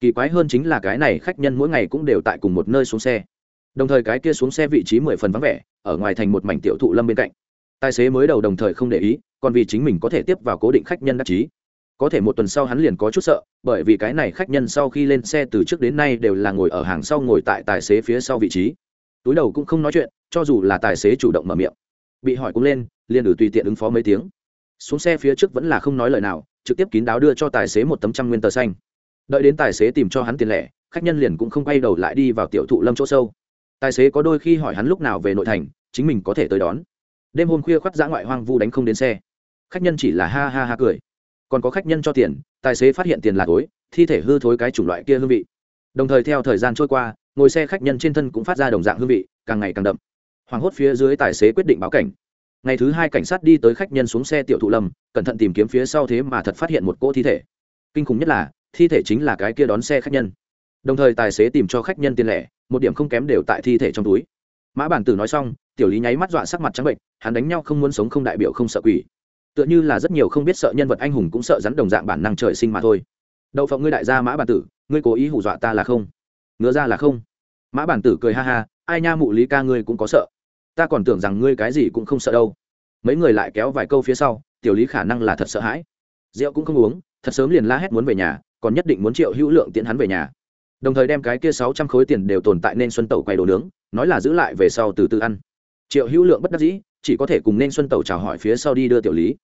Kỳ quái hơn chính là cái này khách nhân mỗi ngày cũng đều tại cùng một nơi xuống xe. Đồng thời cái kia xuống xe vị trí mười phần vắng vẻ, ở ngoài thành một mảnh tiểu thụ lâm bên cạnh. Tài xế mới đầu đồng thời không để ý, còn vì chính mình có thể tiếp vào cố định khách nhân đắc chí có thể một tuần sau hắn liền có chút sợ, bởi vì cái này khách nhân sau khi lên xe từ trước đến nay đều là ngồi ở hàng sau ngồi tại tài xế phía sau vị trí. Túi đầu cũng không nói chuyện, cho dù là tài xế chủ động mở miệng. Bị hỏi cũng lên, liền ử tùy tiện ứng phó mấy tiếng. Xuống xe phía trước vẫn là không nói lời nào, trực tiếp kín đáo đưa cho tài xế một tấm trăm nguyên tờ xanh. Đợi đến tài xế tìm cho hắn tiền lẻ, khách nhân liền cũng không quay đầu lại đi vào tiểu thụ lâm chỗ sâu. Tài xế có đôi khi hỏi hắn lúc nào về nội thành, chính mình có thể tới đón. Đêm hôm khuya khoác dã ngoại hoang vu đánh không đến xe. Khách nhân chỉ là ha ha ha cười còn có khách nhân cho tiền, tài xế phát hiện tiền là tối thi thể hư thối cái chủng loại kia hương vị. Đồng thời theo thời gian trôi qua, ngồi xe khách nhân trên thân cũng phát ra đồng dạng hương vị, càng ngày càng đậm. Hoảng hốt phía dưới tài xế quyết định báo cảnh. Ngày thứ hai cảnh sát đi tới khách nhân xuống xe tiểu thụ lâm, cẩn thận tìm kiếm phía sau thế mà thật phát hiện một cỗ thi thể. Kinh khủng nhất là, thi thể chính là cái kia đón xe khách nhân. Đồng thời tài xế tìm cho khách nhân tiền lẻ, một điểm không kém đều tại thi thể trong túi. Mã bản tử nói xong, tiểu lý nháy mắt dọa sắc mặt trắng bệnh, hắn đánh nhau không muốn sống không đại biểu không sợ quỷ tựa như là rất nhiều không biết sợ nhân vật anh hùng cũng sợ rắn đồng dạng bản năng trời sinh mà thôi. Đậu phộng ngươi đại gia mã bản tử, ngươi cố ý hù dọa ta là không? Ngứa ra là không? Mã bản tử cười ha ha, ai nha mụ lý ca ngươi cũng có sợ. Ta còn tưởng rằng ngươi cái gì cũng không sợ đâu. Mấy người lại kéo vài câu phía sau, tiểu lý khả năng là thật sợ hãi. Rượu cũng không uống, thật sớm liền la hét muốn về nhà, còn nhất định muốn triệu hữu lượng tiễn hắn về nhà. Đồng thời đem cái kia sáu trăm khối tiền đều tồn tại nên xuân tẩu quay đồ nướng, nói là giữ lại về sau từ từ ăn. Triệu hữu lượng bất đắc dĩ, chỉ có thể cùng nên xuân tẩu chào hỏi phía sau đi đưa tiểu lý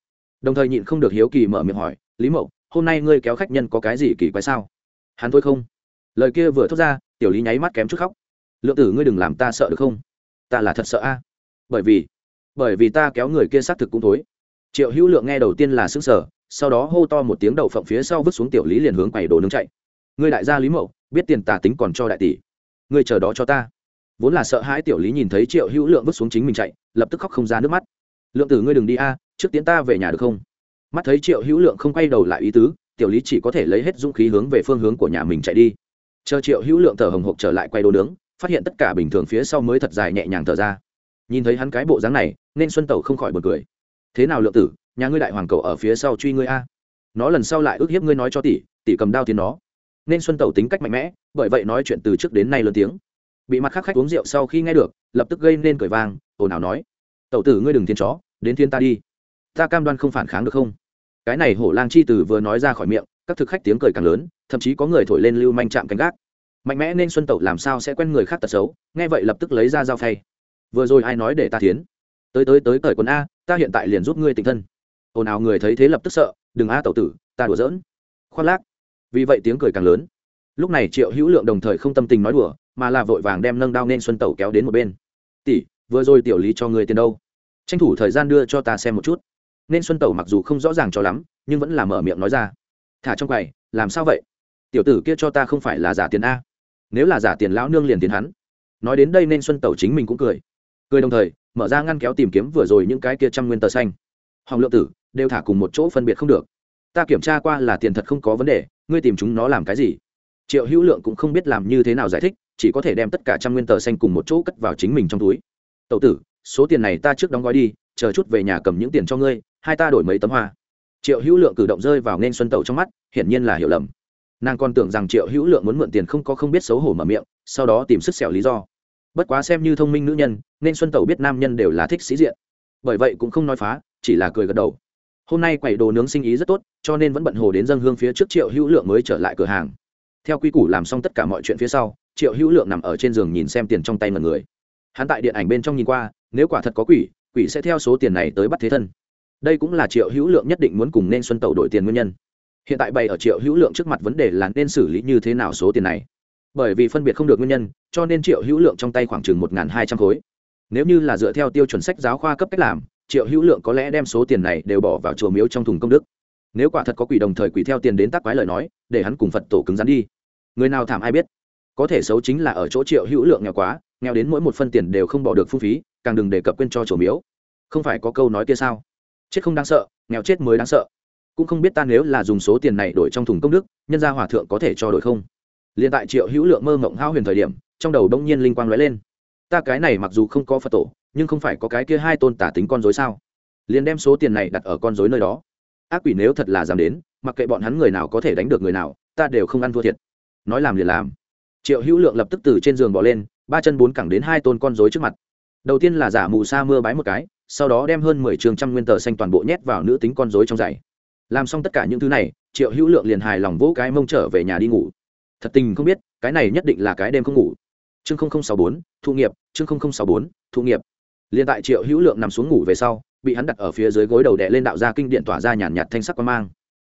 đồng thời nhịn không được hiếu kỳ mở miệng hỏi, lý mậu, hôm nay ngươi kéo khách nhân có cái gì kỳ quái sao? Hắn thôi không. Lời kia vừa thốt ra, tiểu lý nháy mắt kém chút khóc. Lượng tử ngươi đừng làm ta sợ được không? Ta là thật sợ a. Bởi vì bởi vì ta kéo người kia xác thực cũng thối. Triệu hữu lượng nghe đầu tiên là xứng sở sau đó hô to một tiếng đậu phộng phía sau vứt xuống tiểu lý liền hướng quầy đồ nướng chạy. Ngươi đại gia lý mậu, biết tiền tà tính còn cho đại tỷ. Ngươi chờ đó cho ta. Vốn là sợ hãi tiểu lý nhìn thấy triệu hữu lượng vứt xuống chính mình chạy, lập tức khóc không ra nước mắt. Lượng tử ngươi đừng đi a trước tiến ta về nhà được không? Mắt thấy triệu hữu lượng không quay đầu lại ý tứ, tiểu lý chỉ có thể lấy hết dũng khí hướng về phương hướng của nhà mình chạy đi. Chờ triệu hữu lượng thở hồng hộc trở lại quay đồ nướng, phát hiện tất cả bình thường phía sau mới thật dài nhẹ nhàng thở ra. Nhìn thấy hắn cái bộ dáng này, nên xuân tẩu không khỏi bật cười. Thế nào lượng tử, nhà ngươi đại hoàng cầu ở phía sau truy ngươi a. Nó lần sau lại ước hiếp ngươi nói cho tỷ tỷ cầm đao tiến nó. Nên xuân tẩu tính cách mạnh mẽ, bởi vậy nói chuyện từ trước đến nay lớn tiếng. Bị mặt khác khách uống rượu sau khi nghe được, lập tức gây nên cười vang, ồn ào nói, tẩu tử ngươi đừng thiên chó, đến thiên ta đi ta cam đoan không phản kháng được không? Cái này hổ lang chi từ vừa nói ra khỏi miệng, các thực khách tiếng cười càng lớn, thậm chí có người thổi lên lưu manh chạm canh gác. Mạnh mẽ nên xuân tẩu làm sao sẽ quen người khác tật xấu? Nghe vậy lập tức lấy ra dao phay. Vừa rồi ai nói để ta tiến? Tới tới tới cởi quần a, ta hiện tại liền giúp ngươi tình thân. Ồn ào người thấy thế lập tức sợ, đừng a, tẩu tử, ta đùa giỡn. Khoác lác. Vì vậy tiếng cười càng lớn. Lúc này triệu hữu lượng đồng thời không tâm tình nói đùa, mà là vội vàng đem nâng đao nên xuân tẩu kéo đến một bên. Tỷ, vừa rồi tiểu lý cho người tiền đâu? Tranh thủ thời gian đưa cho ta xem một chút nên xuân tẩu mặc dù không rõ ràng cho lắm, nhưng vẫn là mở miệng nói ra. Thả trong quầy, làm sao vậy? Tiểu tử kia cho ta không phải là giả tiền a. Nếu là giả tiền lão nương liền tiền hắn. Nói đến đây nên xuân tẩu chính mình cũng cười. Cười đồng thời, mở ra ngăn kéo tìm kiếm vừa rồi những cái kia trăm nguyên tờ xanh. Hòng lượng tử, đều thả cùng một chỗ phân biệt không được. Ta kiểm tra qua là tiền thật không có vấn đề, ngươi tìm chúng nó làm cái gì? Triệu hữu lượng cũng không biết làm như thế nào giải thích, chỉ có thể đem tất cả trăm nguyên tờ xanh cùng một chỗ cất vào chính mình trong túi. Tậu tử, số tiền này ta trước đóng gói đi, chờ chút về nhà cầm những tiền cho ngươi hai ta đổi mấy tấm hoa. Triệu hữu lượng cử động rơi vào nên xuân tẩu trong mắt, hiển nhiên là hiểu lầm. Nàng còn tưởng rằng triệu hữu lượng muốn mượn tiền không có không biết xấu hổ mở miệng, sau đó tìm sức xẻo lý do. Bất quá xem như thông minh nữ nhân, nên xuân tẩu biết nam nhân đều là thích sĩ diện. Bởi vậy cũng không nói phá, chỉ là cười gật đầu. Hôm nay quầy đồ nướng sinh ý rất tốt, cho nên vẫn bận hồ đến dân hương phía trước triệu hữu lượng mới trở lại cửa hàng. Theo quy củ làm xong tất cả mọi chuyện phía sau, triệu hữu lượng nằm ở trên giường nhìn xem tiền trong tay mật người. Hắn tại điện ảnh bên trong nhìn qua, nếu quả thật có quỷ quỷ sẽ theo số tiền này tới bắt thế thân đây cũng là triệu hữu lượng nhất định muốn cùng nên xuân tẩu đổi tiền nguyên nhân. Hiện tại bày ở triệu hữu lượng trước mặt vấn đề là nên xử lý như thế nào số tiền này. Bởi vì phân biệt không được nguyên nhân, cho nên triệu hữu lượng trong tay khoảng chừng một hai trăm khối. Nếu như là dựa theo tiêu chuẩn sách giáo khoa cấp cách làm, triệu hữu lượng có lẽ đem số tiền này đều bỏ vào chùa miếu trong thùng công đức. Nếu quả thật có quỷ đồng thời quỷ theo tiền đến tắc quái lời nói, để hắn cùng phật tổ cứng rắn đi. Người nào thảm ai biết? Có thể xấu chính là ở chỗ triệu hữu lượng nghèo quá, nghèo đến mỗi một phân tiền đều không bỏ được phung phí, càng đừng đề cập quên cho chùa miếu. Không phải có câu nói kia sao? Chết không đáng sợ, nghèo chết mới đáng sợ. Cũng không biết ta nếu là dùng số tiền này đổi trong thùng công đức, nhân gia hòa thượng có thể cho đổi không? Liền tại triệu hữu lượng mơ mộng hao huyền thời điểm, trong đầu đông nhiên linh quang lóe lên. Ta cái này mặc dù không có phật tổ, nhưng không phải có cái kia hai tôn tả tính con dối sao? Liền đem số tiền này đặt ở con dối nơi đó. Ác quỷ nếu thật là dám đến, mặc kệ bọn hắn người nào có thể đánh được người nào, ta đều không ăn thua thiệt. Nói làm liền làm. Triệu hữu lượng lập tức từ trên giường bỏ lên, ba chân bốn cẳng đến hai tôn con dối trước mặt. Đầu tiên là giả mù sa mưa bái một cái sau đó đem hơn mười trường trăm nguyên tờ xanh toàn bộ nhét vào nữ tính con dối trong giày. Làm xong tất cả những thứ này, triệu hữu lượng liền hài lòng vỗ cái mông trở về nhà đi ngủ. Thật tình không biết, cái này nhất định là cái đêm không ngủ. Chương sáu bốn thụ nghiệp, chương sáu bốn thụ nghiệp. Liền tại triệu hữu lượng nằm xuống ngủ về sau, bị hắn đặt ở phía dưới gối đầu đè lên đạo gia kinh điện tỏa ra nhàn nhạt thanh sắc quan mang.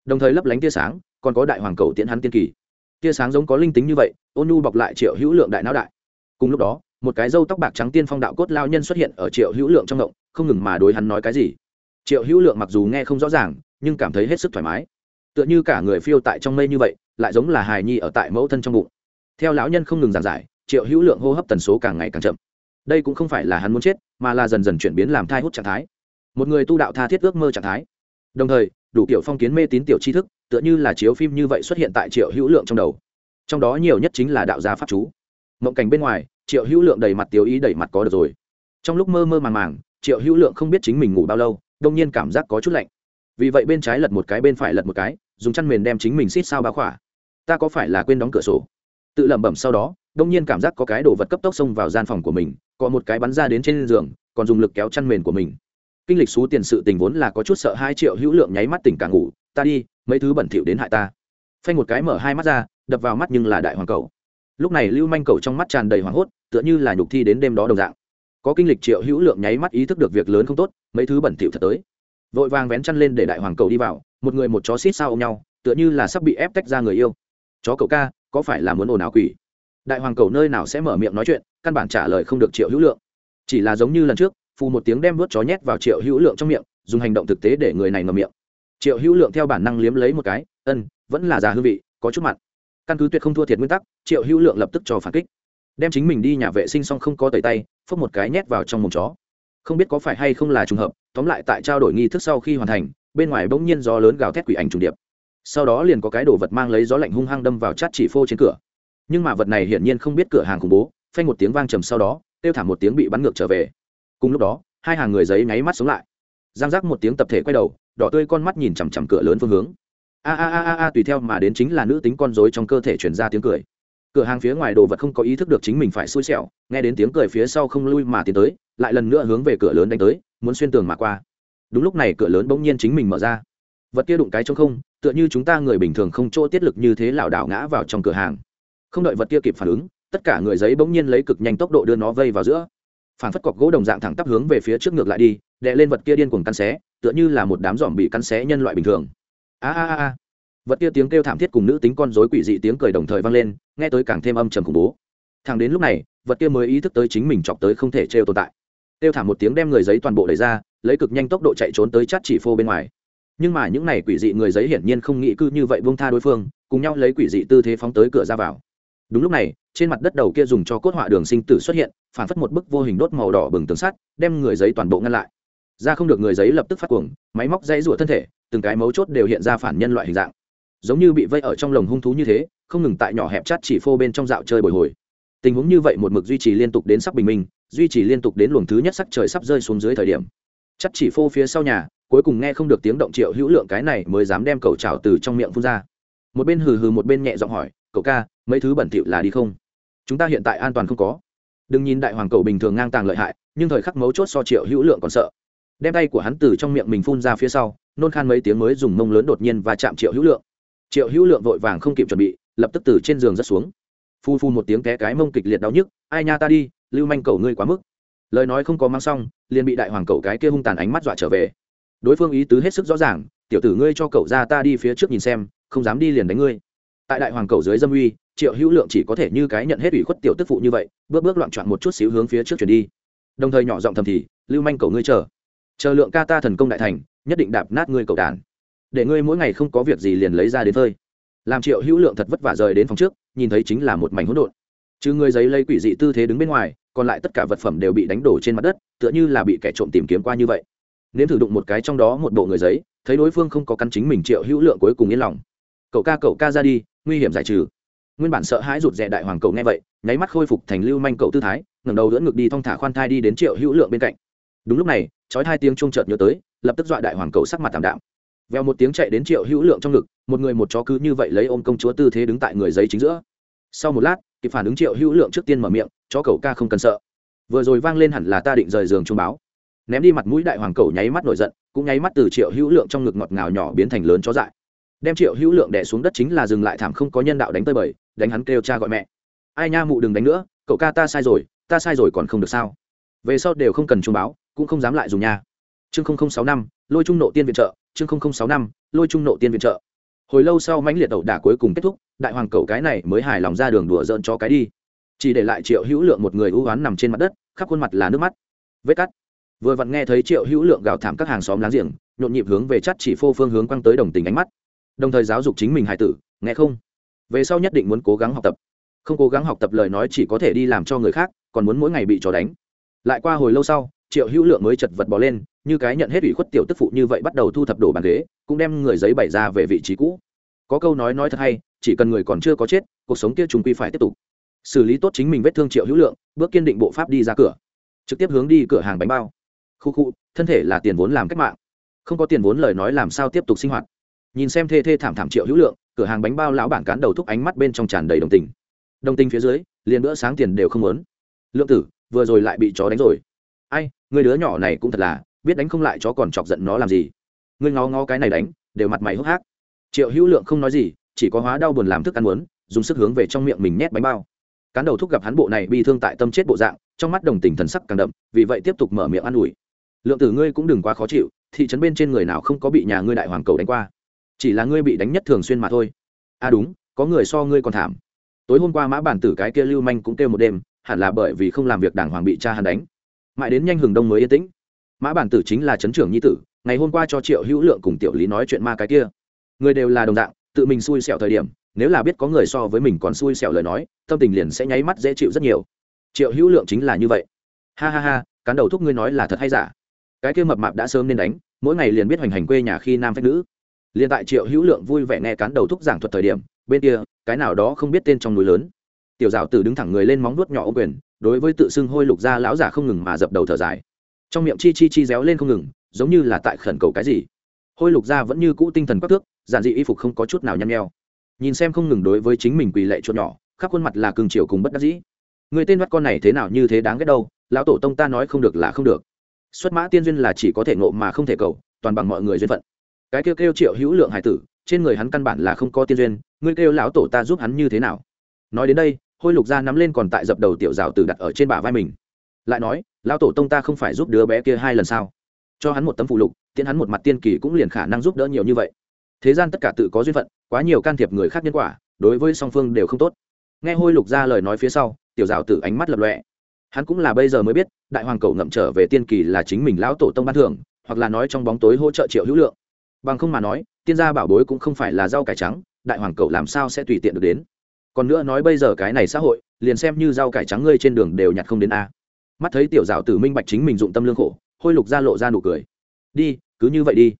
Đồng thời lấp lánh tia sáng, còn có đại hoàng cầu tiễn hắn tiên kỳ. Tia sáng giống có linh tính như vậy, ôn nhu bọc lại triệu hữu lượng đại não đại. Cùng lúc đó một cái râu tóc bạc trắng tiên phong đạo cốt lao nhân xuất hiện ở triệu hữu lượng trong động không ngừng mà đối hắn nói cái gì. Triệu hữu lượng mặc dù nghe không rõ ràng, nhưng cảm thấy hết sức thoải mái. Tựa như cả người phiêu tại trong mây như vậy, lại giống là hài nhi ở tại mẫu thân trong bụng. Theo lão nhân không ngừng giảng giải, triệu hữu lượng hô hấp tần số càng ngày càng chậm. Đây cũng không phải là hắn muốn chết, mà là dần dần chuyển biến làm thai hút trạng thái. Một người tu đạo tha thiết ước mơ trạng thái. Đồng thời, đủ kiểu phong kiến mê tín tiểu tri thức, tựa như là chiếu phim như vậy xuất hiện tại triệu hữu lượng trong đầu. Trong đó nhiều nhất chính là đạo gia pháp chú. Mộng cảnh bên ngoài triệu hữu lượng đầy mặt tiêu ý đầy mặt có được rồi. Trong lúc mơ mơ màng màng, triệu hữu lượng không biết chính mình ngủ bao lâu, đông nhiên cảm giác có chút lạnh. Vì vậy bên trái lật một cái, bên phải lật một cái, dùng chăn mền đem chính mình xít sao bá khỏa. Ta có phải là quên đóng cửa sổ? Tự lẩm bẩm sau đó, đông nhiên cảm giác có cái đồ vật cấp tốc xông vào gian phòng của mình, có một cái bắn ra đến trên giường, còn dùng lực kéo chăn mền của mình. Kinh lịch xú tiền sự tình vốn là có chút sợ hai triệu hữu lượng nháy mắt tỉnh cả ngủ, ta đi, mấy thứ bẩn thỉu đến hại ta. Phanh một cái mở hai mắt ra, đập vào mắt nhưng là đại hoàng cầu lúc này lưu manh cầu trong mắt tràn đầy hoảng hốt, tựa như là nhục thi đến đêm đó đồng dạng. Có kinh lịch triệu hữu lượng nháy mắt ý thức được việc lớn không tốt, mấy thứ bẩn thỉu thật tới. Vội vàng vén chăn lên để đại hoàng cầu đi vào, một người một chó xít sao ôm nhau, tựa như là sắp bị ép tách ra người yêu. Chó cậu ca, có phải là muốn ồn ào quỷ? Đại hoàng cầu nơi nào sẽ mở miệng nói chuyện, căn bản trả lời không được triệu hữu lượng. Chỉ là giống như lần trước, phù một tiếng đem vớt chó nhét vào triệu hữu lượng trong miệng, dùng hành động thực tế để người này ngầm miệng. Triệu hữu lượng theo bản năng liếm lấy một cái, ân, vẫn là già hương vị, có chút mặn căn cứ tuyệt không thua thiệt nguyên tắc, triệu hữu lượng lập tức cho phản kích. Đem chính mình đi nhà vệ sinh xong không có tẩy tay, phốc một cái nhét vào trong mồm chó. Không biết có phải hay không là trùng hợp, tóm lại tại trao đổi nghi thức sau khi hoàn thành, bên ngoài bỗng nhiên gió lớn gào thét quỷ ảnh trùng điệp. Sau đó liền có cái đồ vật mang lấy gió lạnh hung hăng đâm vào chát chỉ phô trên cửa. Nhưng mà vật này hiển nhiên không biết cửa hàng khủng bố, phanh một tiếng vang trầm sau đó, kêu thảm một tiếng bị bắn ngược trở về. Cùng lúc đó, hai hàng người giấy nháy mắt sống lại. Giang giác một tiếng tập thể quay đầu, đỏ tươi con mắt nhìn chằm chằm cửa lớn phương hướng a a a a tùy theo mà đến chính là nữ tính con dối trong cơ thể chuyển ra tiếng cười. Cửa hàng phía ngoài đồ vật không có ý thức được chính mình phải xui xẻo, nghe đến tiếng cười phía sau không lui mà tiến tới, lại lần nữa hướng về cửa lớn đánh tới, muốn xuyên tường mà qua. Đúng lúc này cửa lớn bỗng nhiên chính mình mở ra. Vật kia đụng cái trong không, tựa như chúng ta người bình thường không chỗ tiết lực như thế lảo đảo ngã vào trong cửa hàng. Không đợi vật kia kịp phản ứng, tất cả người giấy bỗng nhiên lấy cực nhanh tốc độ đưa nó vây vào giữa. Phản phất cọc gỗ đồng dạng thẳng tắp hướng về phía trước ngược lại đi, đè lên vật kia điên cuồng cắn xé, tựa như là một đám giòm bị cắn xé nhân loại bình thường a a a a. Vật kia tiếng kêu thảm thiết cùng nữ tính con rối quỷ dị tiếng cười đồng thời vang lên, nghe tới càng thêm âm trầm khủng bố. Thằng đến lúc này, vật kia mới ý thức tới chính mình chọc tới không thể trêu tồn tại. Kêu thảm một tiếng đem người giấy toàn bộ đẩy ra, lấy cực nhanh tốc độ chạy trốn tới chát chỉ phô bên ngoài. Nhưng mà những này quỷ dị người giấy hiển nhiên không nghĩ cư như vậy buông tha đối phương, cùng nhau lấy quỷ dị tư thế phóng tới cửa ra vào. Đúng lúc này, trên mặt đất đầu kia dùng cho cốt họa đường sinh tử xuất hiện, phản phất một bức vô hình đốt màu đỏ bừng tường sắt, đem người giấy toàn bộ ngăn lại ra không được người giấy lập tức phát cuồng, máy móc dãy rủa thân thể, từng cái mấu chốt đều hiện ra phản nhân loại hình dạng. Giống như bị vây ở trong lồng hung thú như thế, không ngừng tại nhỏ hẹp chát chỉ phô bên trong dạo chơi bồi hồi. Tình huống như vậy một mực duy trì liên tục đến sắc bình minh, duy trì liên tục đến luồng thứ nhất sắc trời sắp rơi xuống dưới thời điểm. Chắt chỉ phô phía sau nhà, cuối cùng nghe không được tiếng động triệu hữu lượng cái này mới dám đem cậu trào từ trong miệng phun ra. Một bên hừ hừ một bên nhẹ giọng hỏi, cậu ca, mấy thứ bẩn thỉu là đi không? Chúng ta hiện tại an toàn không có. Đừng nhìn đại hoàng cầu bình thường ngang tàng lợi hại, nhưng thời khắc mấu chốt so triệu hữu lượng còn sợ đem tay của hắn từ trong miệng mình phun ra phía sau, nôn khan mấy tiếng mới dùng mông lớn đột nhiên và chạm triệu hữu lượng. Triệu hữu lượng vội vàng không kịp chuẩn bị, lập tức từ trên giường rất xuống. Phu phu một tiếng té cái mông kịch liệt đau nhức, ai nha ta đi, lưu manh cầu ngươi quá mức. Lời nói không có mang xong, liền bị đại hoàng cầu cái kia hung tàn ánh mắt dọa trở về. Đối phương ý tứ hết sức rõ ràng, tiểu tử ngươi cho cậu ra ta đi phía trước nhìn xem, không dám đi liền đánh ngươi. Tại đại hoàng cầu dưới dâm uy, triệu hữu lượng chỉ có thể như cái nhận hết ủy khuất tiểu tức phụ như vậy, bước bước loạn trọn một chút xíu hướng phía trước chuyển đi. Đồng thời nhỏ giọng thầm thì, lưu manh cầu ngươi chờ chờ lượng ca ta thần công đại thành, nhất định đạp nát ngươi cầu đàn. Để ngươi mỗi ngày không có việc gì liền lấy ra đến phơi. Làm triệu hữu lượng thật vất vả rời đến phòng trước, nhìn thấy chính là một mảnh hỗn độn. Chứ ngươi giấy lấy quỷ dị tư thế đứng bên ngoài, còn lại tất cả vật phẩm đều bị đánh đổ trên mặt đất, tựa như là bị kẻ trộm tìm kiếm qua như vậy. Nếu thử đụng một cái trong đó một bộ người giấy, thấy đối phương không có căn chính mình triệu hữu lượng cuối cùng yên lòng. Cậu ca cậu ca ra đi, nguy hiểm giải trừ. Nguyên bản sợ hãi rụt rè đại hoàng cậu nghe vậy, nháy mắt khôi phục thành lưu manh cậu tư thái, ngẩng đầu đỡ ngực đi thong thả khoan thai đi đến triệu hữu lượng bên cạnh. Đúng lúc này chói hai tiếng chuông chợt nhớ tới, lập tức dọa đại hoàng cầu sắc mặt tạm đạm. Vèo một tiếng chạy đến triệu hữu lượng trong ngực, một người một chó cứ như vậy lấy ôm công chúa tư thế đứng tại người giấy chính giữa. Sau một lát, kịp phản ứng triệu hữu lượng trước tiên mở miệng, chó cầu ca không cần sợ. Vừa rồi vang lên hẳn là ta định rời giường trung báo. Ném đi mặt mũi đại hoàng cầu nháy mắt nổi giận, cũng nháy mắt từ triệu hữu lượng trong ngực ngọt ngào nhỏ biến thành lớn chó dại. Đem triệu hữu lượng đẻ xuống đất chính là dừng lại thảm không có nhân đạo đánh tơi bời, đánh hắn kêu cha gọi mẹ. Ai nha mụ đừng đánh nữa, cậu ca ta sai rồi, ta sai rồi còn không được sao? Về sau đều không cần trung báo cũng không dám lại dùng nha. Chương sáu năm, lôi trung nộ tiên viện trợ, chương sáu năm, lôi trung nộ tiên viện trợ. Hồi lâu sau mãnh liệt ẩu đả cuối cùng kết thúc, đại hoàng cầu cái này mới hài lòng ra đường đùa dợn cho cái đi. Chỉ để lại triệu hữu lượng một người ưu oán nằm trên mặt đất, khắp khuôn mặt là nước mắt. Vết cắt. Vừa vặn nghe thấy triệu hữu lượng gào thảm các hàng xóm láng giềng, nhộn nhịp hướng về chắt chỉ phô phương hướng quăng tới đồng tình ánh mắt. Đồng thời giáo dục chính mình hài tử, nghe không? Về sau nhất định muốn cố gắng học tập. Không cố gắng học tập lời nói chỉ có thể đi làm cho người khác, còn muốn mỗi ngày bị trò đánh. Lại qua hồi lâu sau triệu hữu lượng mới chật vật bỏ lên, như cái nhận hết ủy khuất tiểu tức phụ như vậy bắt đầu thu thập đồ bàn ghế, cũng đem người giấy bày ra về vị trí cũ. Có câu nói nói thật hay, chỉ cần người còn chưa có chết, cuộc sống kia chúng quy phải tiếp tục. Xử lý tốt chính mình vết thương triệu hữu lượng, bước kiên định bộ pháp đi ra cửa. Trực tiếp hướng đi cửa hàng bánh bao. Khu khu, thân thể là tiền vốn làm cách mạng. Không có tiền vốn lời nói làm sao tiếp tục sinh hoạt. Nhìn xem thê thê thảm thảm triệu hữu lượng, cửa hàng bánh bao lão bản cán đầu thúc ánh mắt bên trong tràn đầy đồng tình. Đồng tình phía dưới, liền bữa sáng tiền đều không lớn lượng tử, vừa rồi lại bị chó đánh rồi. Ai người đứa nhỏ này cũng thật là, biết đánh không lại chó còn chọc giận nó làm gì. Ngươi ngó ngó cái này đánh, đều mặt mày hốc hác. Triệu hữu lượng không nói gì, chỉ có hóa đau buồn làm thức ăn muốn, dùng sức hướng về trong miệng mình nhét bánh bao. Cán đầu thúc gặp hắn bộ này bị thương tại tâm chết bộ dạng, trong mắt đồng tình thần sắc càng đậm, vì vậy tiếp tục mở miệng an ủi. Lượng tử ngươi cũng đừng quá khó chịu, thị trấn bên trên người nào không có bị nhà ngươi đại hoàng cầu đánh qua. Chỉ là ngươi bị đánh nhất thường xuyên mà thôi. À đúng, có người so ngươi còn thảm. Tối hôm qua mã bản tử cái kia lưu manh cũng kêu một đêm, hẳn là bởi vì không làm việc đàng hoàng bị cha hắn đánh mãi đến nhanh hừng đông mới yên tĩnh. Mã bản tử chính là trấn trưởng nhi tử, ngày hôm qua cho triệu hữu lượng cùng tiểu lý nói chuyện ma cái kia. Người đều là đồng dạng, tự mình xui xẻo thời điểm, nếu là biết có người so với mình còn xui xẻo lời nói, tâm tình liền sẽ nháy mắt dễ chịu rất nhiều. Triệu hữu lượng chính là như vậy. Ha ha ha, cán đầu thúc ngươi nói là thật hay giả? Cái kia mập mạp đã sớm nên đánh, mỗi ngày liền biết hoành hành quê nhà khi nam phách nữ. Liền tại triệu hữu lượng vui vẻ nghe cán đầu thúc giảng thuật thời điểm, bên kia, cái nào đó không biết tên trong núi lớn. Tiểu dạo tử đứng thẳng người lên móng nuốt nhỏ ô quyền đối với tự xưng hôi lục gia lão giả không ngừng mà dập đầu thở dài. Trong miệng chi chi chi réo lên không ngừng, giống như là tại khẩn cầu cái gì. Hôi lục gia vẫn như cũ tinh thần các thước, giản dị y phục không có chút nào nhăn nheo. Nhìn xem không ngừng đối với chính mình quỳ lệ chuột nhỏ, khắp khuôn mặt là cường chiều cùng bất đắc dĩ. Người tên bắt con này thế nào như thế đáng ghét đâu, lão tổ tông ta nói không được là không được. Xuất mã tiên duyên là chỉ có thể ngộ mà không thể cầu, toàn bằng mọi người duyên phận. Cái kêu kêu triệu hữu lượng hải tử, trên người hắn căn bản là không có tiên duyên, ngươi kêu lão tổ ta giúp hắn như thế nào? Nói đến đây hôi lục gia nắm lên còn tại dập đầu tiểu rào tử đặt ở trên bả vai mình. Lại nói, lão tổ tông ta không phải giúp đứa bé kia hai lần sao? Cho hắn một tấm phụ lục, tiễn hắn một mặt tiên kỳ cũng liền khả năng giúp đỡ nhiều như vậy. Thế gian tất cả tự có duyên phận, quá nhiều can thiệp người khác nhân quả, đối với song phương đều không tốt. Nghe hôi lục ra lời nói phía sau, tiểu rào tử ánh mắt lập lọe hắn cũng là bây giờ mới biết, đại hoàng cầu ngậm trở về tiên kỳ là chính mình lão tổ tông ban thưởng, hoặc là nói trong bóng tối hỗ trợ triệu hữu lượng. Bằng không mà nói, tiên gia bảo bối cũng không phải là rau cải trắng, đại hoàng cầu làm sao sẽ tùy tiện được đến? Còn nữa nói bây giờ cái này xã hội, liền xem như rau cải trắng ngươi trên đường đều nhặt không đến a. Mắt thấy tiểu dạo tử minh bạch chính mình dụng tâm lương khổ, hôi lục ra lộ ra nụ cười. Đi, cứ như vậy đi.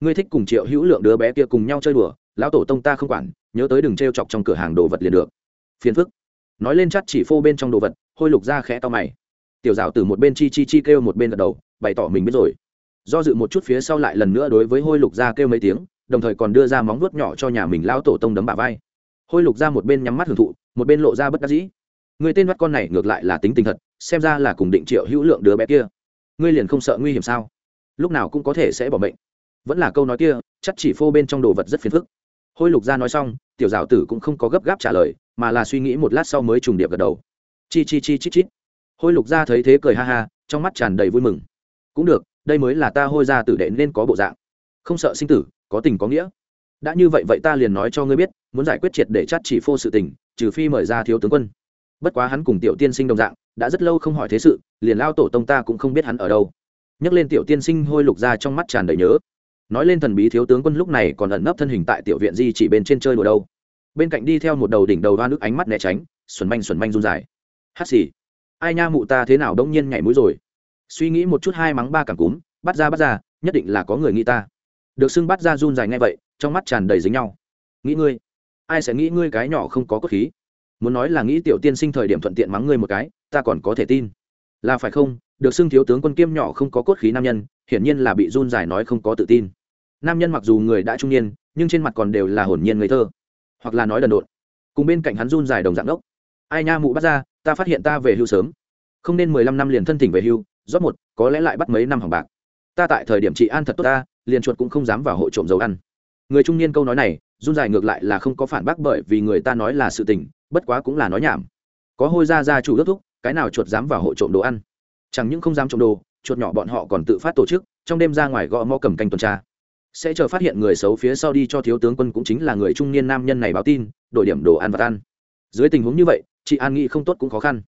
Ngươi thích cùng triệu hữu lượng đứa bé kia cùng nhau chơi đùa, lão tổ tông ta không quản, nhớ tới đừng t r e o chọc trong cửa hàng đồ vật liền được. Phiền phức. Nói lên chắt chỉ phô bên trong đồ vật, hôi lục ra khẽ to mày. Tiểu dạo từ một bên chi chi chi kêu một bên gật đầu, bày tỏ mình biết rồi. Do dự một chút phía sau lại lần nữa đối với hôi lục ra kêu mấy tiếng, đồng thời còn đưa ra móng vuốt nhỏ cho nhà mình lão tổ tông đấm bà vai hôi lục ra một bên nhắm mắt hưởng thụ, một bên lộ ra bất đắc dĩ. Người tên bắt con này ngược lại là tính tình thật, xem ra là cùng định triệu hữu lượng đứa bé kia. Ngươi liền không sợ nguy hiểm sao? Lúc nào cũng có thể sẽ bỏ bệnh vẫn là câu nói kia, chắc chỉ phô bên trong đồ vật rất phiền phức. Hôi lục ra nói xong, tiểu giáo tử cũng không có gấp gáp trả lời, mà là suy nghĩ một lát sau mới trùng điệp gật đầu. Chi chi chi chít chít. Hôi lục ra thấy thế cười ha ha, trong mắt tràn đầy vui mừng. Cũng được, đây mới là ta hôi ra tử đệ nên có bộ dạng. Không sợ sinh tử, có tình có nghĩa. Đã như vậy vậy ta liền nói cho ngươi biết muốn giải quyết triệt để chắt chỉ phô sự tình, trừ phi mời ra thiếu tướng quân. Bất quá hắn cùng tiểu tiên sinh đồng dạng, đã rất lâu không hỏi thế sự, liền lao tổ tông ta cũng không biết hắn ở đâu. Nhắc lên tiểu tiên sinh hôi lục ra trong mắt tràn đầy nhớ. Nói lên thần bí thiếu tướng quân lúc này còn ẩn nấp thân hình tại tiểu viện di chỉ bên trên chơi đùa đâu. Bên cạnh đi theo một đầu đỉnh đầu đoan nước ánh mắt né tránh, xuẩn manh xuẩn manh run dài. Hát xì. Ai nha mụ ta thế nào đông nhiên nhảy mũi rồi? Suy nghĩ một chút hai mắng ba cảm cúm, bắt ra bắt ra, nhất định là có người nghĩ ta. Được xưng bắt ra run dài ngay vậy, trong mắt tràn đầy dính nhau. Nghĩ ngươi ai sẽ nghĩ ngươi cái nhỏ không có cốt khí? Muốn nói là nghĩ tiểu tiên sinh thời điểm thuận tiện mắng ngươi một cái, ta còn có thể tin. Là phải không? Được xưng thiếu tướng quân kiêm nhỏ không có cốt khí nam nhân, hiển nhiên là bị run dài nói không có tự tin. Nam nhân mặc dù người đã trung niên, nhưng trên mặt còn đều là hồn nhiên ngây thơ. Hoặc là nói đần độn. Cùng bên cạnh hắn run dài đồng dạng đốc. Ai nha mụ bắt ra, ta phát hiện ta về hưu sớm. Không nên mười lăm năm liền thân thỉnh về hưu rót một, có lẽ lại bắt mấy năm hỏng bạc. Ta tại thời điểm chị an thật tốt ta, liền chuột cũng không dám vào hội trộm dầu ăn người trung niên câu nói này, run dài ngược lại là không có phản bác bởi vì người ta nói là sự tình, bất quá cũng là nói nhảm. Có hôi ra ra chủ đốc thúc, cái nào chuột dám vào hội trộm đồ ăn? Chẳng những không dám trộm đồ, chuột nhỏ bọn họ còn tự phát tổ chức, trong đêm ra ngoài gõ mò cầm canh tuần tra. Sẽ chờ phát hiện người xấu phía sau đi cho thiếu tướng quân cũng chính là người trung niên nam nhân này báo tin, đổi điểm đồ ăn và ăn. Dưới tình huống như vậy, chị an nghĩ không tốt cũng khó khăn.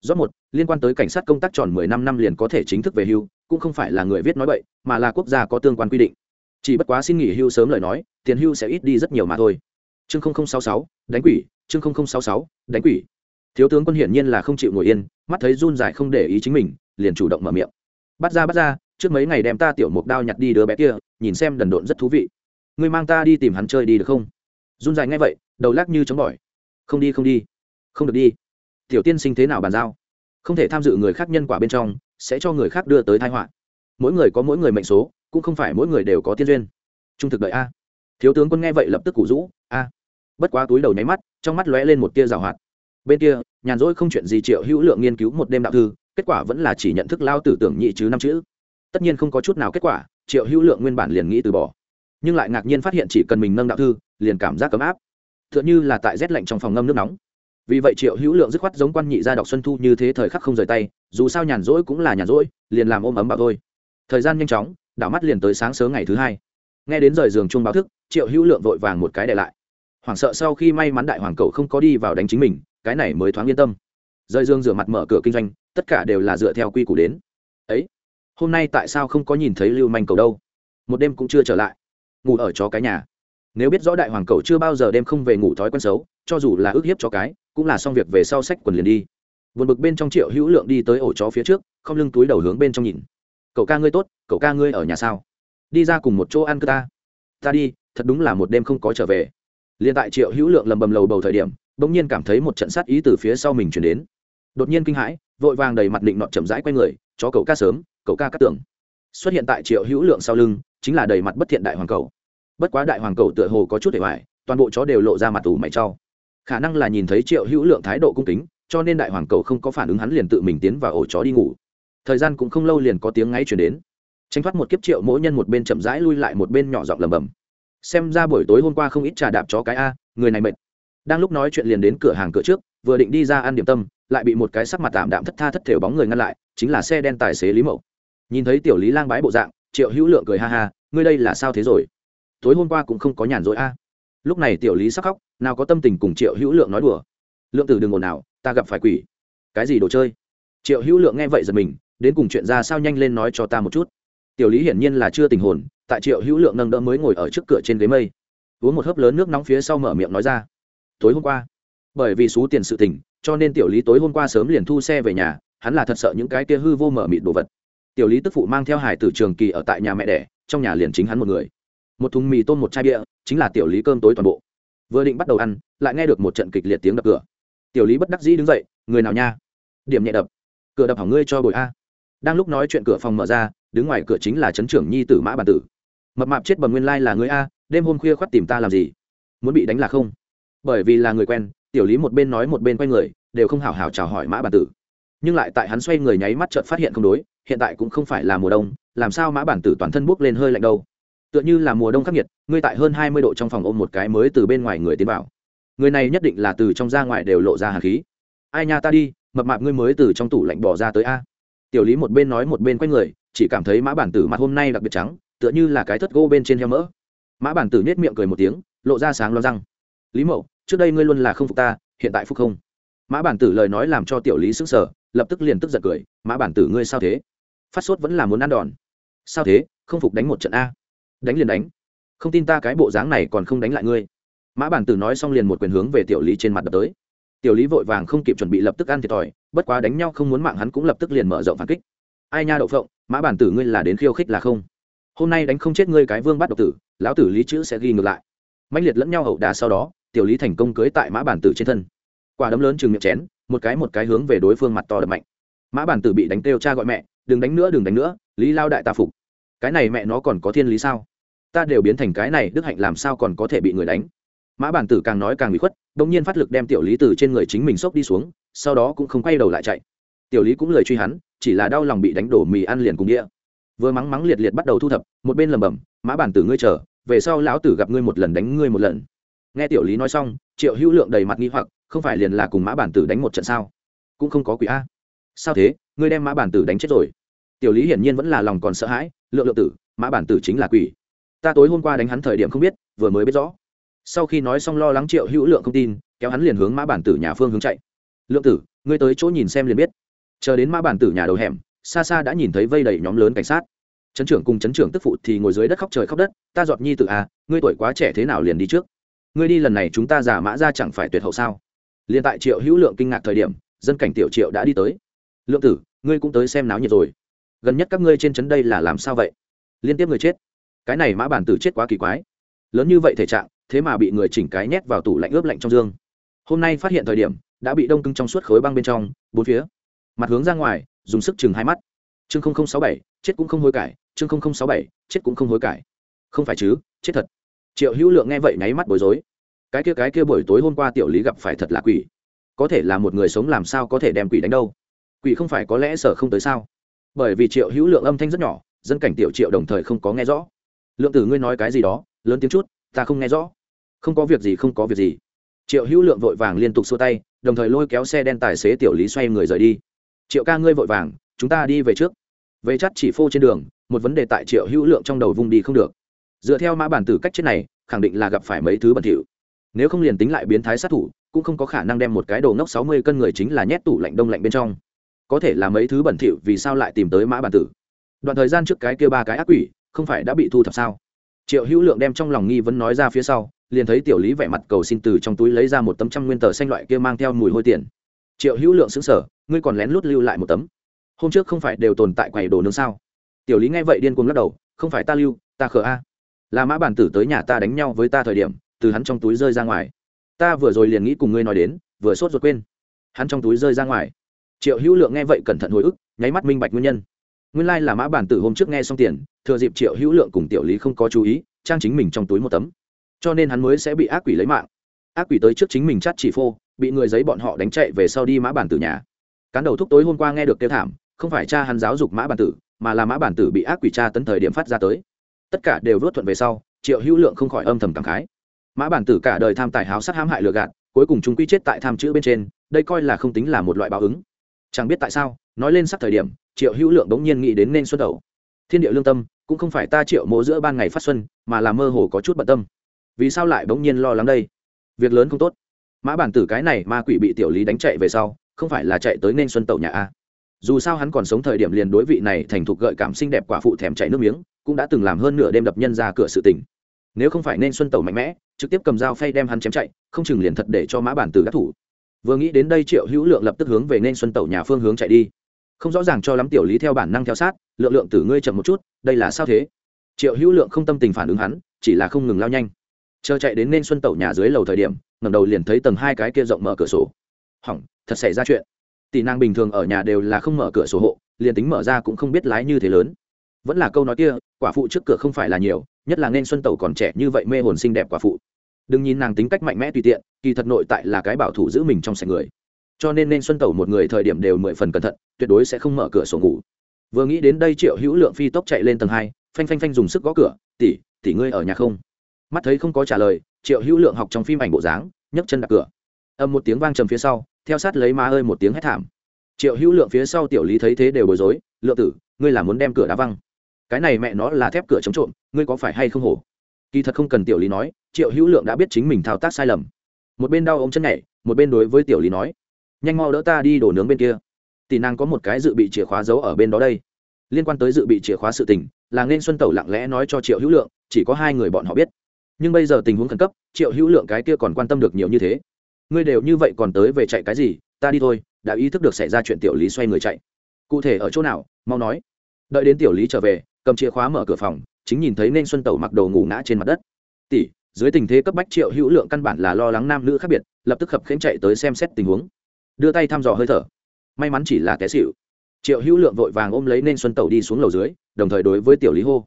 Do một, liên quan tới cảnh sát công tác tròn mười năm năm liền có thể chính thức về hưu, cũng không phải là người viết nói vậy mà là quốc gia có tương quan quy định chỉ bất quá xin nghỉ hưu sớm lời nói, tiền hưu sẽ ít đi rất nhiều mà thôi. Chương sáu sáu, đánh quỷ, chương sáu sáu, đánh quỷ. Thiếu tướng quân hiển nhiên là không chịu ngồi yên, mắt thấy run dài không để ý chính mình, liền chủ động mở miệng. Bắt ra bắt ra, trước mấy ngày đem ta tiểu mục đao nhặt đi đứa bé kia, nhìn xem đần độn rất thú vị. Ngươi mang ta đi tìm hắn chơi đi được không? Run dài ngay vậy, đầu lắc như chống bỏi. Không đi không đi. Không được đi. Tiểu tiên sinh thế nào bàn giao? Không thể tham dự người khác nhân quả bên trong, sẽ cho người khác đưa tới thái họa. Mỗi người có mỗi người mệnh số cũng không phải mỗi người đều có tiên duyên. Trung thực đợi a. Thiếu tướng quân nghe vậy lập tức cụ rũ, a. Bất quá túi đầu nháy mắt, trong mắt lóe lên một tia rào hoạt. Bên kia, nhàn rỗi không chuyện gì triệu hữu lượng nghiên cứu một đêm đạo thư, kết quả vẫn là chỉ nhận thức lao tử tưởng nhị chứ năm chữ. Tất nhiên không có chút nào kết quả, triệu hữu lượng nguyên bản liền nghĩ từ bỏ. Nhưng lại ngạc nhiên phát hiện chỉ cần mình nâng đạo thư, liền cảm giác cấm áp. T h ư ợ n h ư là tại rét lạnh trong phòng ngâm nước nóng. Vì vậy triệu hữu lượng dứt khoát giống quan nhị gia đọc xuân thu như thế thời khắc không rời tay, dù sao nhàn rỗi cũng là nhàn rỗi, liền làm ôm ấm bảo thôi. Thời gian nhanh chóng đảo mắt liền tới sáng sớm ngày thứ hai. Nghe đến rời giường chung báo thức, triệu hữu lượng vội vàng một cái để lại. Hoảng sợ sau khi may mắn đại hoàng cậu không có đi vào đánh chính mình, cái này mới thoáng yên tâm. Rời giường rửa mặt mở cửa kinh doanh, tất cả đều là dựa theo quy củ đến. Ấy, hôm nay tại sao không có nhìn thấy lưu manh cầu đâu? Một đêm cũng chưa trở lại. Ngủ ở chó cái nhà. Nếu biết rõ đại hoàng cầu chưa bao giờ đêm không về ngủ thói quen xấu, cho dù là ước hiếp cho cái, cũng là xong việc về sau sách quần liền đi. Vượt bực bên trong triệu hữu lượng đi tới ổ chó phía trước, không lưng túi đầu hướng bên trong nhìn cậu ca ngươi tốt, cậu ca ngươi ở nhà sao? Đi ra cùng một chỗ ăn cơ ta. Ta đi, thật đúng là một đêm không có trở về. Liền tại triệu hữu lượng lầm bầm lầu bầu thời điểm, bỗng nhiên cảm thấy một trận sát ý từ phía sau mình chuyển đến. Đột nhiên kinh hãi, vội vàng đầy mặt định nọ chậm rãi q u a y người, chó cậu ca sớm, cậu ca cắt tưởng xuất hiện tại triệu hữu lượng sau lưng, chính là đầy mặt bất thiện đại hoàng cầu bất quá đại hoàng cầu tựa hồ có chút để hoài toàn bộ chó đều lộ ra mặt tủ mày trau khả năng là nhìn thấy triệu hữu lượng thái độ cung kính, cho nên đại hoàng cầu không có phản ứng, hắn liền tự mình tiến vào ổ chó đi ngủ thời gian cũng không lâu liền có tiếng ngáy chuyển đến. Tranh thoát một kiếp triệu mỗi nhân một bên chậm rãi lui lại một bên nhỏ giọng lầm bầm xem ra buổi tối hôm qua không ít trà đạp chó cái a, người này mệt. Đang lúc nói chuyện liền đến cửa hàng cửa trước, vừa định đi ra ăn điểm tâm, lại bị một cái sắc mặt tạm đạm thất tha thất thểu bóng người ngăn lại, chính là xe đen tài xế lý mậu. Nhìn thấy tiểu lý lang bái bộ dạng, triệu hữu lượng cười ha ha, ngươi đây là sao thế rồi? Tối hôm qua cũng không có nhàn rỗi a. Lúc này tiểu lý sắc khóc, nào có tâm tình cùng triệu hữu lượng nói đùa. Lượng tử đừng ồn nào ta gặp phải quỷ. Cái gì đồ chơi? Triệu hữu lượng nghe vậy giật mình đến cùng chuyện ra sao nhanh lên nói cho ta một chút. Tiểu lý hiển nhiên là chưa tình hồn, tại triệu hữu lượng nâng đỡ mới ngồi ở trước cửa trên ghế mây. Uống một hớp lớn nước nóng phía sau mở miệng nói ra. Tối hôm qua, bởi vì số tiền sự tình, cho nên tiểu lý tối hôm qua sớm liền thu xe về nhà, hắn là thật sợ những cái kia hư vô mở mịt đồ vật. Tiểu lý tức phụ mang theo hải tử trường kỳ ở tại nhà mẹ đẻ, trong nhà liền chính hắn một người. Một thùng mì tôm một chai bia, chính là tiểu lý cơm tối toàn bộ. Vừa định bắt đầu ăn, lại nghe được một trận kịch liệt tiếng đập cửa. Tiểu lý bất đắc dĩ đứng dậy, người nào nha? Điểm nhẹ đập. Cửa đập hỏng ngươi cho bồi a đang lúc nói chuyện cửa phòng mở ra, đứng ngoài cửa chính là trấn trưởng nhi tử mã bản tử. Mập mạp chết bầm nguyên lai là người a, đêm hôm khuya khoắt tìm ta làm gì? Muốn bị đánh là không. Bởi vì là người quen, tiểu lý một bên nói một bên quay người, đều không hào hào chào hỏi mã bản tử. Nhưng lại tại hắn xoay người nháy mắt chợt phát hiện không đối, hiện tại cũng không phải là mùa đông, làm sao mã bản tử toàn thân buốc lên hơi lạnh đâu? Tựa như là mùa đông khắc nghiệt, ngươi tại hơn hai mươi độ trong phòng ôm một cái mới từ bên ngoài người tiến vào. Người này nhất định là từ trong ra ngoài đều lộ ra hàn khí. Ai nha ta đi, mập mạp ngươi mới từ trong tủ lạnh bỏ ra tới a tiểu lý một bên nói một bên quay người, chỉ cảm thấy mã bản tử mặt hôm nay đặc biệt trắng, tựa như là cái thất gỗ bên trên heo mỡ. Mã bản tử nết miệng cười một tiếng, lộ ra sáng lo răng. Lý mậu, trước đây ngươi luôn là không phục ta, hiện tại phục không? Mã bản tử lời nói làm cho tiểu lý sững sờ, lập tức liền tức giận cười, mã bản tử ngươi sao thế? Phát sốt vẫn là muốn ăn đòn. Sao thế? Không phục đánh một trận a. Đánh liền đánh. Không tin ta cái bộ dáng này còn không đánh lại ngươi. Mã bản tử nói xong liền một quyền hướng về tiểu lý trên mặt đập tới tiểu lý vội vàng không kịp chuẩn bị lập tức ăn thiệt thòi, bất quá đánh nhau không muốn mạng hắn cũng lập tức liền mở rộng phản kích. Ai nha đậu phộng, mã bản tử ngươi là đến khiêu khích là không? Hôm nay đánh không chết ngươi cái vương bắt độc tử, lão tử lý chữ sẽ ghi ngược lại. Mạnh liệt lẫn nhau hậu đà sau đó, tiểu lý thành công cưới tại mã bản tử trên thân. Quả đấm lớn chừng miệng chén, một cái một cái hướng về đối phương mặt to đập mạnh. Mã bản tử bị đánh kêu cha gọi mẹ, đừng đánh nữa, đừng đánh nữa, lý lao đại ta phục. Cái này mẹ nó còn có thiên lý sao? Ta đều biến thành cái này, đức hạnh làm sao còn có thể bị người đánh? Mã bản tử càng nói càng bị khuất đ ỗ n g nhiên phát lực đem tiểu lý từ trên người chính mình xốc đi xuống, sau đó cũng không quay đầu lại chạy. Tiểu lý cũng lời truy hắn, chỉ là đau lòng bị đánh đổ mì ăn liền cùng đĩa. Vừa mắng mắng liệt liệt bắt đầu thu thập, một bên lầm bầm mã bản tử ngươi chờ, về sau lão tử gặp ngươi một lần đánh ngươi một lần. Nghe tiểu lý nói xong, triệu hữu lượng đầy mặt nghi hoặc, không phải liền là cùng mã bản tử đánh một trận sao? Cũng không có quỷ a. Sao thế? Ngươi đem mã bản tử đánh chết rồi? Tiểu lý hiển nhiên vẫn là lòng còn sợ hãi, lượng lượng tử, mã bản tử chính là quỷ. Ta tối hôm qua đánh hắn thời điểm không biết, vừa mới biết rõ sau khi nói xong lo lắng triệu hữu lượng không tin, kéo hắn liền hướng mã bản tử nhà phương hướng chạy. Lượng tử, ngươi tới chỗ nhìn xem liền biết. Chờ đến mã bản tử nhà đầu hẻm, xa xa đã nhìn thấy vây đầy nhóm lớn cảnh sát. Trấn trưởng cùng trấn trưởng tức phụ thì ngồi dưới đất khóc trời khóc đất, ta dọn nhi tự à ngươi tuổi quá trẻ thế nào liền đi trước? Ngươi đi lần này chúng ta giả mã ra chẳng phải tuyệt hậu sao? Liền tại triệu hữu lượng kinh ngạc thời điểm, dân cảnh tiểu triệu đã đi tới. Lượng tử, ngươi cũng tới xem náo nhiệt rồi. Gần nhất các ngươi trên trấn đây là làm sao vậy? Liên tiếp người chết. Cái này mã bản tử chết quá kỳ quái. Lớn như vậy thể trạng thế mà bị người chỉnh cái nhét vào tủ lạnh ướp lạnh trong dương. Hôm nay phát hiện thời điểm, đã bị đông cứng trong suốt khối băng bên trong, bốn phía. Mặt hướng ra ngoài, dùng sức chừng hai mắt. Chương sáu bảy, chết cũng không hối cải. Chương sáu bảy, chết cũng không hối cải. Không phải chứ, chết thật. Triệu hữu lượng nghe vậy nháy mắt bối rối. Cái kia cái kia buổi tối hôm qua tiểu lý gặp phải thật là quỷ. Có thể là một người sống làm sao có thể đem quỷ đánh đâu? Quỷ không phải có lẽ sở không tới sao? Bởi vì triệu hữu lượng âm thanh rất nhỏ, dân cảnh tiểu triệu đồng thời không có nghe rõ. Lượng tử ngươi nói cái gì đó, lớn tiếng chút, ta không nghe rõ không có việc gì, không có việc gì. Triệu hữu lượng vội vàng liên tục xua tay, đồng thời lôi kéo xe đen tài xế tiểu lý xoay người rời đi. Triệu ca ngươi vội vàng, chúng ta đi về trước. Về chắc chỉ phô trên đường, một vấn đề tại triệu hữu lượng trong đầu vung đi không được. Dựa theo mã bản tử cách chết này, khẳng định là gặp phải mấy thứ bẩn thỉu. Nếu không liền tính lại biến thái sát thủ, cũng không có khả năng đem một cái đồ ngốc sáu mươi cân người chính là nhét tủ lạnh đông lạnh bên trong. Có thể là mấy thứ bẩn thỉu, vì sao lại tìm tới mã bản tử? Đoạn thời gian trước cái kia ba cái ác quỷ, không phải đã bị thu thập sao? Triệu hữu lượng đem trong lòng nghi vấn nói ra phía sau liền thấy tiểu lý vẻ mặt cầu xin từ trong túi lấy ra một tấm trăm nguyên tờ xanh loại kia mang theo mùi hôi tiền. Triệu hữu lượng xứng sở ngươi còn lén lút lưu lại một tấm. Hôm trước không phải đều tồn tại quầy đồ nướng sao? Tiểu lý nghe vậy điên cuồng lắc đầu, không phải ta lưu, ta khờ a. Là mã bản tử tới nhà ta đánh nhau với ta thời điểm, từ hắn trong túi rơi ra ngoài. Ta vừa rồi liền nghĩ cùng ngươi nói đến, vừa sốt ruột quên. Hắn trong túi rơi ra ngoài. Triệu hữu lượng nghe vậy cẩn thận hồi ức, nháy mắt minh bạch nguyên nhân. Nguyên lai là mã bản tử hôm trước nghe xong tiền, thừa dịp triệu hữu lượng cùng tiểu lý không có chú ý, trang chính mình trong túi một tấm cho nên hắn mới sẽ bị ác quỷ lấy mạng. Ác quỷ tới trước chính mình chắt chỉ phô, bị người giấy bọn họ đánh chạy về sau đi mã bản tử nhà. Cán đầu thúc tối hôm qua nghe được kêu thảm, không phải cha hắn giáo dục mã bản tử, mà là mã bản tử bị ác quỷ cha tấn thời điểm phát ra tới. Tất cả đều vớt thuận về sau, triệu hữu lượng không khỏi âm thầm cảm khái. Mã bản tử cả đời tham tài háo sát hãm hại lừa gạt, cuối cùng chúng quy chết tại tham chữ bên trên, đây coi là không tính là một loại báo ứng. Chẳng biết tại sao, nói lên sắc thời điểm, triệu hữu lượng bỗng nhiên nghĩ đến nên xuân đầu. Thiên địa lương tâm, cũng không phải ta triệu mộ giữa ban ngày phát xuân, mà là mơ hồ có chút bận tâm vì sao lại bỗng nhiên lo lắng đây? Việc lớn không tốt. Mã bản tử cái này ma quỷ bị tiểu lý đánh chạy về sau, không phải là chạy tới nên xuân tẩu nhà a. Dù sao hắn còn sống thời điểm liền đối vị này thành thục gợi cảm xinh đẹp quả phụ thèm chạy nước miếng, cũng đã từng làm hơn nửa đêm đập nhân ra cửa sự tình. Nếu không phải nên xuân tẩu mạnh mẽ, trực tiếp cầm dao phay đem hắn chém chạy, không chừng liền thật để cho mã bản tử đắc thủ. Vừa nghĩ đến đây triệu hữu lượng lập tức hướng về nên xuân tẩu nhà phương hướng chạy đi. Không rõ ràng cho lắm tiểu lý theo bản năng theo sát, lượng lượng tử ngươi chậm một chút, đây là sao thế? Triệu hữu lượng không tâm tình phản ứng hắn, chỉ là không ngừng lao nhanh chờ chạy đến nên xuân tẩu nhà dưới lầu thời điểm ngầm đầu liền thấy tầng hai cái kia rộng mở cửa sổ. Hỏng, thật xảy ra chuyện. Tỷ nàng bình thường ở nhà đều là không mở cửa sổ hộ, liền tính mở ra cũng không biết lái như thế lớn. Vẫn là câu nói kia, quả phụ trước cửa không phải là nhiều, nhất là nên xuân tẩu còn trẻ như vậy mê hồn xinh đẹp quả phụ. Đừng nhìn nàng tính cách mạnh mẽ tùy tiện, kỳ thật nội tại là cái bảo thủ giữ mình trong sạch người. Cho nên nên xuân tẩu một người thời điểm đều mười phần cẩn thận, tuyệt đối sẽ không mở cửa sổ ngủ. Vừa nghĩ đến đây triệu hữu lượng phi tốc chạy lên tầng hai, phanh phanh phanh dùng sức gõ cửa, tỷ tỷ ngươi ở nhà không? Mắt thấy không có trả lời, triệu hữu lượng học trong phim ảnh bộ dáng, nhấc chân đặt cửa. Âm một tiếng vang trầm phía sau, theo sát lấy má ơi một tiếng hét thảm. Triệu hữu lượng phía sau tiểu lý thấy thế đều bối rối, lượng tử, ngươi là muốn đem cửa đá văng? Cái này mẹ nó là thép cửa chống trộm, ngươi có phải hay không hổ? Kỳ thật không cần tiểu lý nói, triệu hữu lượng đã biết chính mình thao tác sai lầm. Một bên đau ống chân nhảy, một bên đối với tiểu lý nói, nhanh mau đỡ ta đi đổ nướng bên kia. Tỷ nàng có một cái dự bị chìa khóa giấu ở bên đó đây. Liên quan tới dự bị chìa khóa sự tình là nên xuân tẩu lặng lẽ nói cho triệu hữu lượng, chỉ có hai người bọn họ biết nhưng bây giờ tình huống khẩn cấp, triệu hữu lượng cái kia còn quan tâm được nhiều như thế. Ngươi đều như vậy còn tới về chạy cái gì? Ta đi thôi, đã ý thức được xảy ra chuyện tiểu lý xoay người chạy. Cụ thể ở chỗ nào? Mau nói. Đợi đến tiểu lý trở về, cầm chìa khóa mở cửa phòng, chính nhìn thấy nên xuân tẩu mặc đồ ngủ ngã trên mặt đất. Tỷ, dưới tình thế cấp bách triệu hữu lượng căn bản là lo lắng nam nữ khác biệt, lập tức khập khẽnh chạy tới xem xét tình huống. Đưa tay thăm dò hơi thở. May mắn chỉ là té xịu triệu hữu lượng vội vàng ôm lấy nên xuân tẩu đi xuống lầu dưới, đồng thời đối với tiểu lý hô.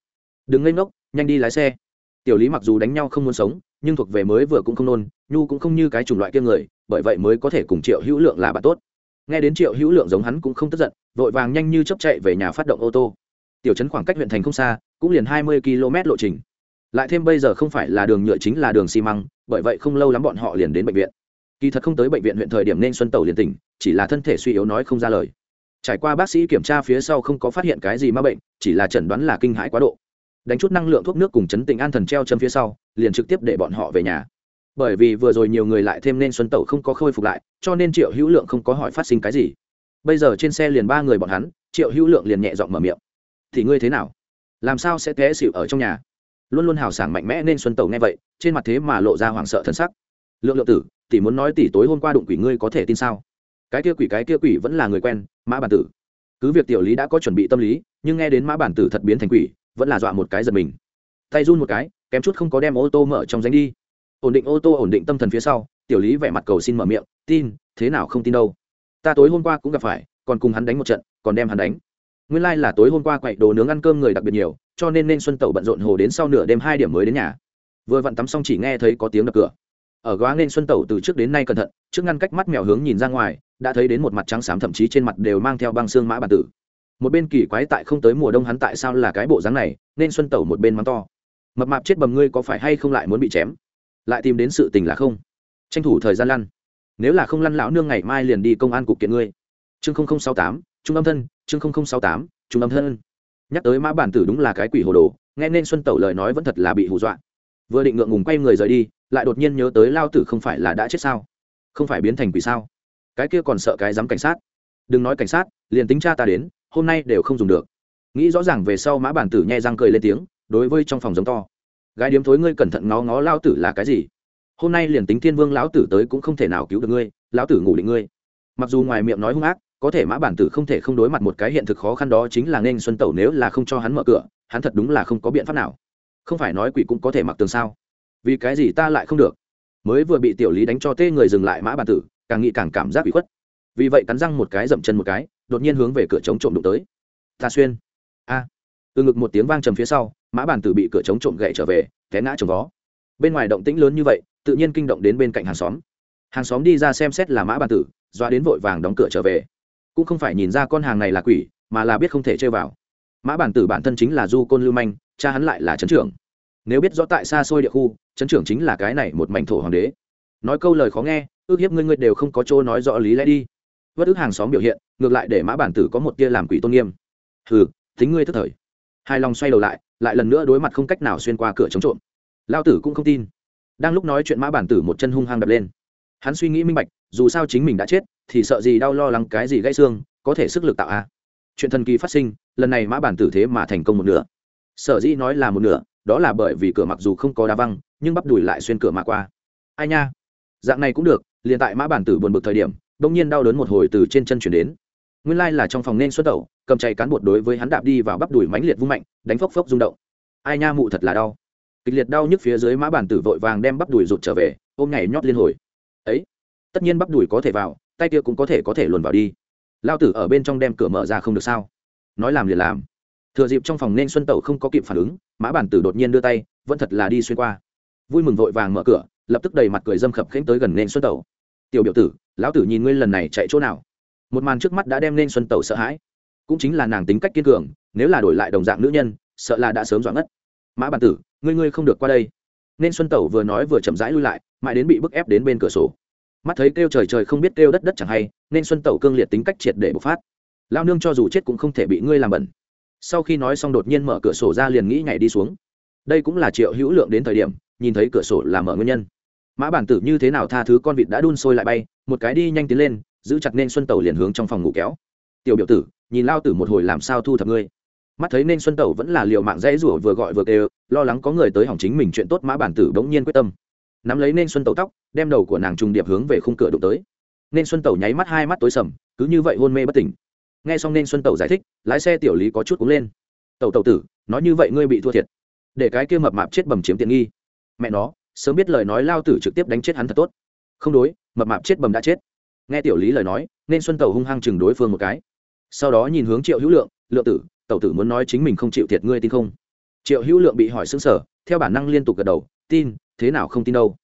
Đừng lên ngốc, nhanh đi lái xe tiểu lý mặc dù đánh nhau không muốn sống, nhưng thuộc về mới vừa cũng không nôn, nhu cũng không như cái chủng loại kia người, bởi vậy mới có thể cùng triệu hữu lượng là bạn tốt. Nghe đến triệu hữu lượng giống hắn cũng không tức giận, vội vàng nhanh như chấp chạy về nhà phát động ô tô. Tiểu trấn khoảng cách huyện thành không xa, cũng liền hai mươi km lộ trình. Lại thêm bây giờ không phải là đường nhựa chính là đường xi măng, bởi vậy không lâu lắm bọn họ liền đến bệnh viện. Kỳ thật không tới bệnh viện huyện thời điểm nên xuân tẩu liền tỉnh, chỉ là thân thể suy yếu nói không ra lời. Trải qua bác sĩ kiểm tra phía sau không có phát hiện cái gì m a bệnh, chỉ là chẩn đoán là kinh hãi quá độ đánh chút năng lượng thuốc nước cùng chấn tình an thần treo châm phía sau, liền trực tiếp để bọn họ về nhà. Bởi vì vừa rồi nhiều người lại thêm nên xuân tẩu không có khôi phục lại, cho nên triệu hữu lượng không có hỏi phát sinh cái gì. Bây giờ trên xe liền ba người bọn hắn, triệu hữu lượng liền nhẹ giọng mở miệng. Thì ngươi thế nào? Làm sao sẽ té xịu ở trong nhà? Luôn luôn hào sảng mạnh mẽ nên xuân tẩu nghe vậy, trên mặt thế mà lộ ra hoảng sợ thân sắc. Lượng lượng tử, tỷ muốn nói tỷ tối hôm qua đụng quỷ ngươi có thể tin sao? Cái kia quỷ, cái kia quỷ vẫn là người quen, mã bản tử. Cứ việc tiểu lý đã có chuẩn bị tâm lý, nhưng nghe đến mã bản tử thật biến thành quỷ vẫn là dọa một cái giật mình. Tay run một cái, kém chút không có đem ô tô mở trong danh đi. Ổn định ô tô ổn định tâm thần phía sau, tiểu lý vẻ mặt cầu xin mở miệng, tin, thế nào không tin đâu? Ta tối hôm qua cũng gặp phải, còn cùng hắn đánh một trận, còn đem hắn đánh. Nguyên lai、like、là tối hôm qua quậy đồ nướng ăn cơm người đặc biệt nhiều, cho nên nên xuân tẩu bận rộn hồ đến sau nửa đêm hai điểm mới đến nhà. Vừa vặn tắm xong chỉ nghe thấy có tiếng đập cửa. Ở góa nên xuân tẩu từ trước đến nay cẩn thận, trước ngăn cách mắt mèo hướng nhìn ra ngoài, đã thấy đến một mặt trắng xám thậm chí trên mặt đều mang theo băng xương mã bản tử một bên kỳ quái tại không tới mùa đông hắn tại sao là cái bộ dáng này, nên xuân tẩu một bên mắng to. Mập mạp chết bầm ngươi có phải hay không lại muốn bị chém? Lại tìm đến sự tình là không. Tranh thủ thời gian lăn. Nếu là không lăn lão nương ngày mai liền đi công an cục kiện ngươi. Chương sáu tám, trung âm thân, chương sáu tám, trung âm thân. Nhắc tới mã bản tử đúng là cái quỷ hồ đồ, nghe nên xuân tẩu lời nói vẫn thật là bị hù dọa. Vừa định ngượng ngùng quay người rời đi, lại đột nhiên nhớ tới lao tử không phải là đã chết sao? Không phải biến thành quỷ sao? Cái kia còn sợ cái dám cảnh sát. Đừng nói cảnh sát, liền tính cha ta đến hôm nay đều không dùng được. Nghĩ rõ ràng về sau mã bản tử nhẹ răng cười lên tiếng, đối với trong phòng giống to. Gái điếm thối ngươi cẩn thận ngó ngó lao tử là cái gì? Hôm nay liền tính thiên vương lão tử tới cũng không thể nào cứu được ngươi, lão tử ngủ định ngươi. Mặc dù ngoài miệng nói hung ác, có thể mã bản tử không thể không đối mặt một cái hiện thực khó khăn đó chính là nên xuân tẩu nếu là không cho hắn mở cửa, hắn thật đúng là không có biện pháp nào. Không phải nói quỷ cũng có thể mặc tường sao? Vì cái gì ta lại không được? Mới vừa bị tiểu lý đánh cho tê người dừng lại mã bản tử, càng nghĩ càng cảm giác bị khuất. Vì vậy cắn răng một cái dậm chân một cái đột nhiên hướng về cửa chống trộm đụng tới. Ta xuyên. A. Từ ngực một tiếng vang trầm phía sau, mã bản tử bị cửa chống trộm gậy trở về, té ngã trồng vó bên ngoài động tĩnh lớn như vậy, tự nhiên kinh động đến bên cạnh hàng xóm. Hàng xóm đi ra xem xét là mã bản tử, doa đến vội vàng đóng cửa trở về. Cũng không phải nhìn ra con hàng này là quỷ, mà là biết không thể chơi vào. Mã bản tử bản thân chính là du côn lưu manh, cha hắn lại là trấn trưởng. Nếu biết rõ tại xa xôi địa khu, trấn trưởng chính là cái này một mảnh thổ hoàng đế. Nói câu lời khó nghe, ước hiếp ngươi ngươi đều không có chỗ nói rõ lý lẽ đi. Vất ức hàng xóm biểu hiện ngược lại để mã bản tử có một tia làm quỷ tôn nghiêm. Hừ tính ngươi thức thời. Hai lòng xoay đầu lại lại lần nữa đối mặt không cách nào xuyên qua cửa chống trộm. Lao tử cũng không tin. Đang lúc nói chuyện mã bản tử một chân hung hăng đập lên. Hắn suy nghĩ minh bạch, dù sao chính mình đã chết, thì sợ gì đau lo lắng cái gì gãy xương, có thể sức lực tạo a. Chuyện thần kỳ phát sinh, lần này mã bản tử thế mà thành công một nửa. Sở dĩ nói là một nửa, đó là bởi vì cửa mặc dù không có đá văng, nhưng bắp đùi lại xuyên cửa mà qua. Ai nha? Dạng này cũng được, liền tại mã bản tử buồn bực thời điểm đông nhiên đau đớn một hồi từ trên chân chuyển đến nguyên lai là trong phòng nên xuất tẩu, cầm chạy cán bột đối với hắn đạp đi vào bắp đùi mãnh liệt vung mạnh, đánh phốc phốc rung động. Ai nha mụ thật là đau. Kịch liệt đau nhức phía dưới mã bản tử vội vàng đem bắp đùi rụt trở về, ôm nhảy nhót liên hồi. Ấy, tất nhiên bắp đùi có thể vào, tay kia cũng có thể có thể luồn vào đi. Lao tử ở bên trong đem cửa mở ra không được sao? Nói làm liền làm. Thừa dịp trong phòng nên xuân tẩu không có kịp phản ứng, mã bản tử đột nhiên đưa tay, vẫn thật là đi xuyên qua. Vui mừng vội vàng mở cửa, lập tức đầy mặt cười dâm khập khẽnh tới gần nên xuân tẩu. Tiểu biểu tử, lão tử nhìn ngươi lần này chạy chỗ nào? Một màn trước mắt đã đem nên xuân tẩu sợ hãi. Cũng chính là nàng tính cách kiên cường, nếu là đổi lại đồng dạng nữ nhân, sợ là đã sớm doãn ngất. Mã bản tử, ngươi ngươi không được qua đây. Nên xuân tẩu vừa nói vừa chậm rãi lui lại, mãi đến bị bức ép đến bên cửa sổ. Mắt thấy kêu trời trời không biết kêu đất đất chẳng hay, nên xuân tẩu cương liệt tính cách triệt để bộc phát. Lao nương cho dù chết cũng không thể bị ngươi làm bẩn. Sau khi nói xong đột nhiên mở cửa sổ ra liền nghĩ nhảy đi xuống. Đây cũng là triệu hữu lượng đến thời điểm, nhìn thấy cửa sổ là mở nguyên nhân. Mã bản tử như thế nào tha thứ con vịt đã đun sôi lại bay, một cái đi nhanh tiến lên giữ chặt nên xuân tẩu liền hướng trong phòng ngủ kéo. Tiểu biểu tử, nhìn lao tử một hồi làm sao thu thập ngươi? Mắt thấy nên xuân tẩu vẫn là liều mạng dãy rủa vừa gọi vừa kêu, lo lắng có người tới hỏng chính mình chuyện tốt mã bản tử bỗng nhiên quyết tâm. Nắm lấy nên xuân tẩu tóc, đem đầu của nàng trùng điệp hướng về khung cửa đụng tới. Nên xuân tẩu nháy mắt hai mắt tối sầm, cứ như vậy hôn mê bất tỉnh. Nghe xong nên xuân tẩu giải thích, lái xe tiểu lý có chút cúng lên. Tẩu tẩu tử, nói như vậy ngươi bị thua thiệt. Để cái kia mập mạp chết bầm chiếm tiện nghi. Mẹ nó, sớm biết lời nói lao tử trực tiếp đánh chết hắn thật tốt. Không đối, mập mạp chết bầm đã chết nghe tiểu lý lời nói, nên xuân tẩu hung hăng chừng đối phương một cái. Sau đó nhìn hướng triệu hữu lượng lượng tử, tẩu tử muốn nói chính mình không chịu thiệt ngươi tin không? Triệu hữu lượng bị hỏi xứng sở theo bản năng liên tục gật đầu, tin, thế nào không tin đâu?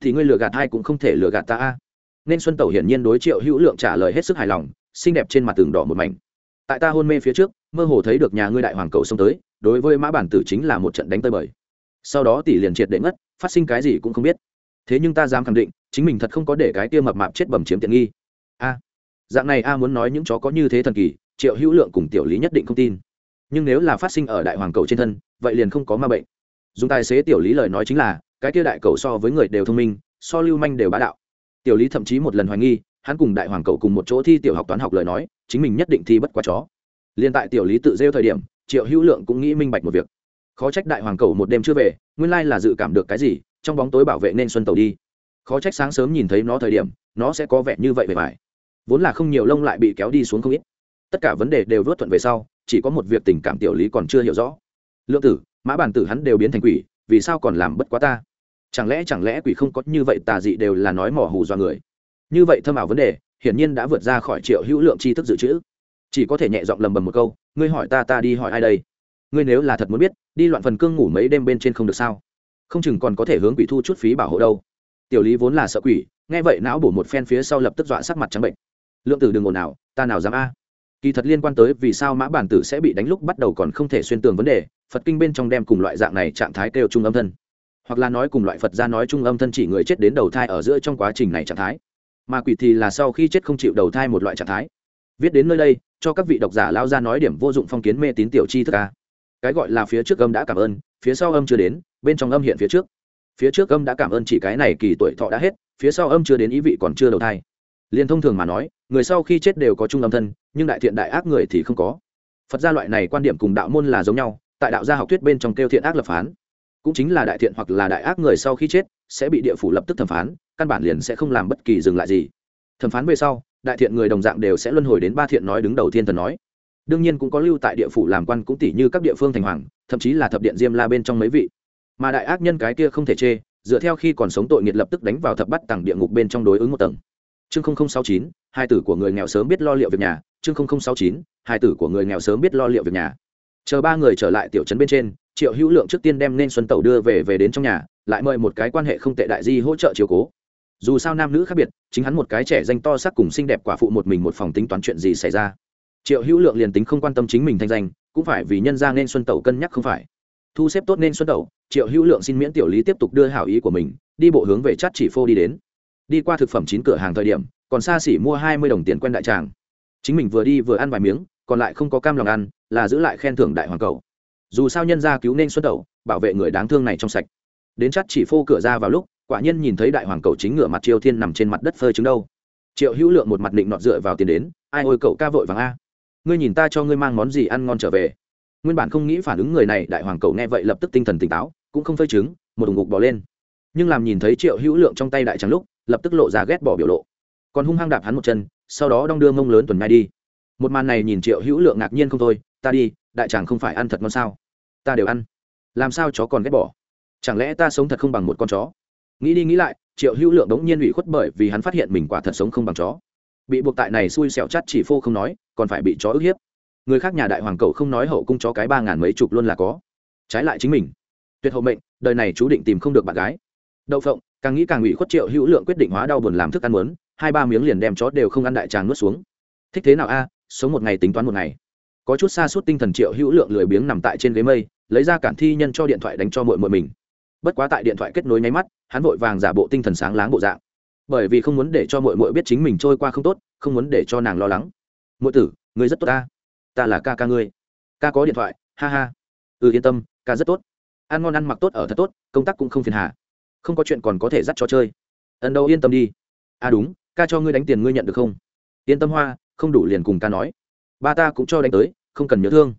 Thì ngươi lừa gạt ai cũng không thể lừa gạt ta a. Nên xuân tẩu hiển nhiên đối triệu hữu lượng trả lời hết sức hài lòng, xinh đẹp trên mặt tường đỏ một mảnh. Tại ta hôn mê phía trước, mơ hồ thấy được nhà ngươi đại hoàng cầu xông tới, đối với mã bản tử chính là một trận đánh tơi bời. Sau đó tỷ liền triệt để ngất, phát sinh cái gì cũng không biết thế nhưng ta dám khẳng định, chính mình thật không có để cái kia mập mạp chết bầm chiếm tiện nghi. A, dạng này a muốn nói những chó có như thế thần kỳ, triệu hữu lượng cùng tiểu lý nhất định không tin. Nhưng nếu là phát sinh ở đại hoàng cầu trên thân, vậy liền không có ma bệnh. Dùng tài xế tiểu lý lời nói chính là, cái kia đại cầu so với người đều thông minh, so lưu manh đều bá đạo. Tiểu lý thậm chí một lần hoài nghi, hắn cùng đại hoàng cầu cùng một chỗ thi tiểu học toán học lời nói, chính mình nhất định thi bất quá chó. Liền tại tiểu lý tự rêu thời điểm, triệu hữu lượng cũng nghĩ minh bạch một việc. Khó trách đại hoàng cầu một đêm chưa về, nguyên lai là dự cảm được cái gì trong bóng tối bảo vệ nên xuân tàu đi. Khó trách sáng sớm nhìn thấy nó thời điểm, nó sẽ có vẻ như vậy về phải vốn là không nhiều lông lại bị kéo đi xuống không ít. Tất cả vấn đề đều vớt thuận về sau, chỉ có một việc tình cảm tiểu lý còn chưa hiểu rõ. Lượng tử, mã bản tử hắn đều biến thành quỷ, vì sao còn làm bất quá ta? Chẳng lẽ chẳng lẽ quỷ không có như vậy tà dị đều là nói mỏ hù do người? Như vậy thâm ảo vấn đề, hiển nhiên đã vượt ra khỏi triệu hữu lượng tri thức dự trữ. Chỉ có thể nhẹ giọng lầm bầm một câu, ngươi hỏi ta ta đi hỏi ai đây? Ngươi nếu là thật muốn biết, đi loạn phần cương ngủ mấy đêm bên trên không được sao? Không chừng còn có thể hướng quỷ thu chút phí bảo hộ đâu. Tiểu lý vốn là sợ quỷ, nghe vậy não bổ một phen phía sau lập tức dọa sắc mặt trắng bệnh. Lượng tử đừng ồn nào ta nào dám a? Kỳ thật liên quan tới vì sao mã bản tử sẽ bị đánh lúc bắt đầu còn không thể xuyên tường vấn đề, phật kinh bên trong đem cùng loại dạng này trạng thái kêu trung âm thân. Hoặc là nói cùng loại phật ra nói trung âm thân chỉ người chết đến đầu thai ở giữa trong quá trình này trạng thái. Mà quỷ thì là sau khi chết không chịu đầu thai một loại trạng thái. Viết đến nơi đây, cho các vị độc giả lao ra nói điểm vô dụng phong kiến mê tín tiểu chi thức a. cái gọi là phía trước âm đã cảm ơn, phía sau âm chưa đến bên trong âm hiện phía trước. Phía trước âm đã cảm ơn chỉ cái này kỳ tuổi thọ đã hết, phía sau âm chưa đến ý vị còn chưa đầu thai. Liền thông thường mà nói, người sau khi chết đều có chung âm thân, nhưng đại thiện đại ác người thì không có. Phật gia loại này quan điểm cùng đạo môn là giống nhau, tại đạo gia học thuyết bên trong kêu thiện ác lập phán. Cũng chính là đại thiện hoặc là đại ác người sau khi chết, sẽ bị địa phủ lập tức thẩm phán, căn bản liền sẽ không làm bất kỳ dừng lại gì. Thẩm phán về sau, đại thiện người đồng dạng đều sẽ luân hồi đến ba thiện nói đứng đầu thiên thần nói. Đương nhiên cũng có lưu tại địa phủ làm quan cũng tỷ như các địa phương thành hoàng, thậm chí là thập điện diêm la bên trong mấy vị mà đại ác nhân cái kia không thể chê, dựa theo khi còn sống tội nghiệt lập tức đánh vào thập bắt tầng địa ngục bên trong đối ứng một tầng. Chương sáu chín, hai tử của người nghèo sớm biết lo liệu việc nhà. Chương sáu chín, hai tử của người nghèo sớm biết lo liệu việc nhà. Chờ ba người trở lại tiểu trấn bên trên, triệu hữu lượng trước tiên đem nên xuân tẩu đưa về về đến trong nhà, lại mời một cái quan hệ không tệ đại di hỗ trợ chiều cố. Dù sao nam nữ khác biệt, chính hắn một cái trẻ danh to sắc cùng xinh đẹp quả phụ một mình một phòng tính toán chuyện gì xảy ra. Triệu hữu lượng liền tính không quan tâm chính mình thanh danh, cũng phải vì nhân ra nên xuân tẩu cân nhắc không phải. Thu xếp tốt nên xuân tẩu triệu hữu lượng xin miễn tiểu lý tiếp tục đưa hảo ý của mình, đi bộ hướng về chát chỉ phô đi đến. Đi qua thực phẩm chín cửa hàng thời điểm, còn xa xỉ mua hai mươi đồng tiền quen đại tràng. Chính mình vừa đi vừa ăn vài miếng, còn lại không có cam lòng ăn, là giữ lại khen thưởng đại hoàng cầu. Dù sao nhân gia cứu nên xuất đầu, bảo vệ người đáng thương này trong sạch. Đến chắt chỉ phô cửa ra vào lúc, quả nhiên nhìn thấy đại hoàng cầu chính ngửa mặt triều thiên nằm trên mặt đất phơi trứng đâu. Triệu hữu lượng một mặt định nọt dựa vào tiền đến, ai ôi cậu ca vội vàng a. Ngươi nhìn ta cho ngươi mang món gì ăn ngon trở về. Nguyên bản không nghĩ phản ứng người này, đại hoàng cầu nghe vậy lập tức tinh thần tỉnh táo cũng không phơi trứng, một đùng ngục bỏ lên. Nhưng làm nhìn thấy triệu hữu lượng trong tay đại trắng lúc, lập tức lộ ra ghét bỏ biểu lộ. Còn hung hăng đạp hắn một chân, sau đó đong đưa mông lớn tuần mai đi. Một màn này nhìn triệu hữu lượng ngạc nhiên không thôi, ta đi, đại tràng không phải ăn thật ngon sao? Ta đều ăn. Làm sao chó còn ghét bỏ? Chẳng lẽ ta sống thật không bằng một con chó? Nghĩ đi nghĩ lại, triệu hữu lượng đống nhiên ủy khuất bởi vì hắn phát hiện mình quả thật sống không bằng chó. Bị buộc tại này xui xẻo chắt chỉ phô không nói, còn phải bị chó ức hiếp. Người khác nhà đại hoàng cậu không nói hậu cung chó cái ba ngàn mấy chục luôn là có. Trái lại chính mình tuyệt hậu mệnh, đời này chú định tìm không được bạn gái. Đậu phộng, càng nghĩ càng ủy khuất triệu hữu lượng quyết định hóa đau buồn làm thức ăn muốn, hai ba miếng liền đem chó đều không ăn đại tràng nuốt xuống. Thích thế nào a, sống một ngày tính toán một ngày. Có chút xa suốt tinh thần triệu hữu lượng lười biếng nằm tại trên ghế mây, lấy ra cản thi nhân cho điện thoại đánh cho mội mội mình. Bất quá tại điện thoại kết nối nháy mắt, hắn vội vàng giả bộ tinh thần sáng láng bộ dạng. Bởi vì không muốn để cho mội mội biết chính mình trôi qua không tốt, không muốn để cho nàng lo lắng. Mội tử, ngươi rất tốt ta. Ta là ca ca ngươi. Ca có điện thoại, ha ha. Ừ yên tâm, ca rất tốt ăn ngon ăn mặc tốt ở thật tốt, công tác cũng không phiền hà. Không có chuyện còn có thể dắt cho chơi. Ẩn đâu yên tâm đi. À đúng, ca cho ngươi đánh tiền ngươi nhận được không? Yên tâm hoa, không đủ liền cùng ca nói. Ba ta cũng cho đánh tới, không cần nhớ thương.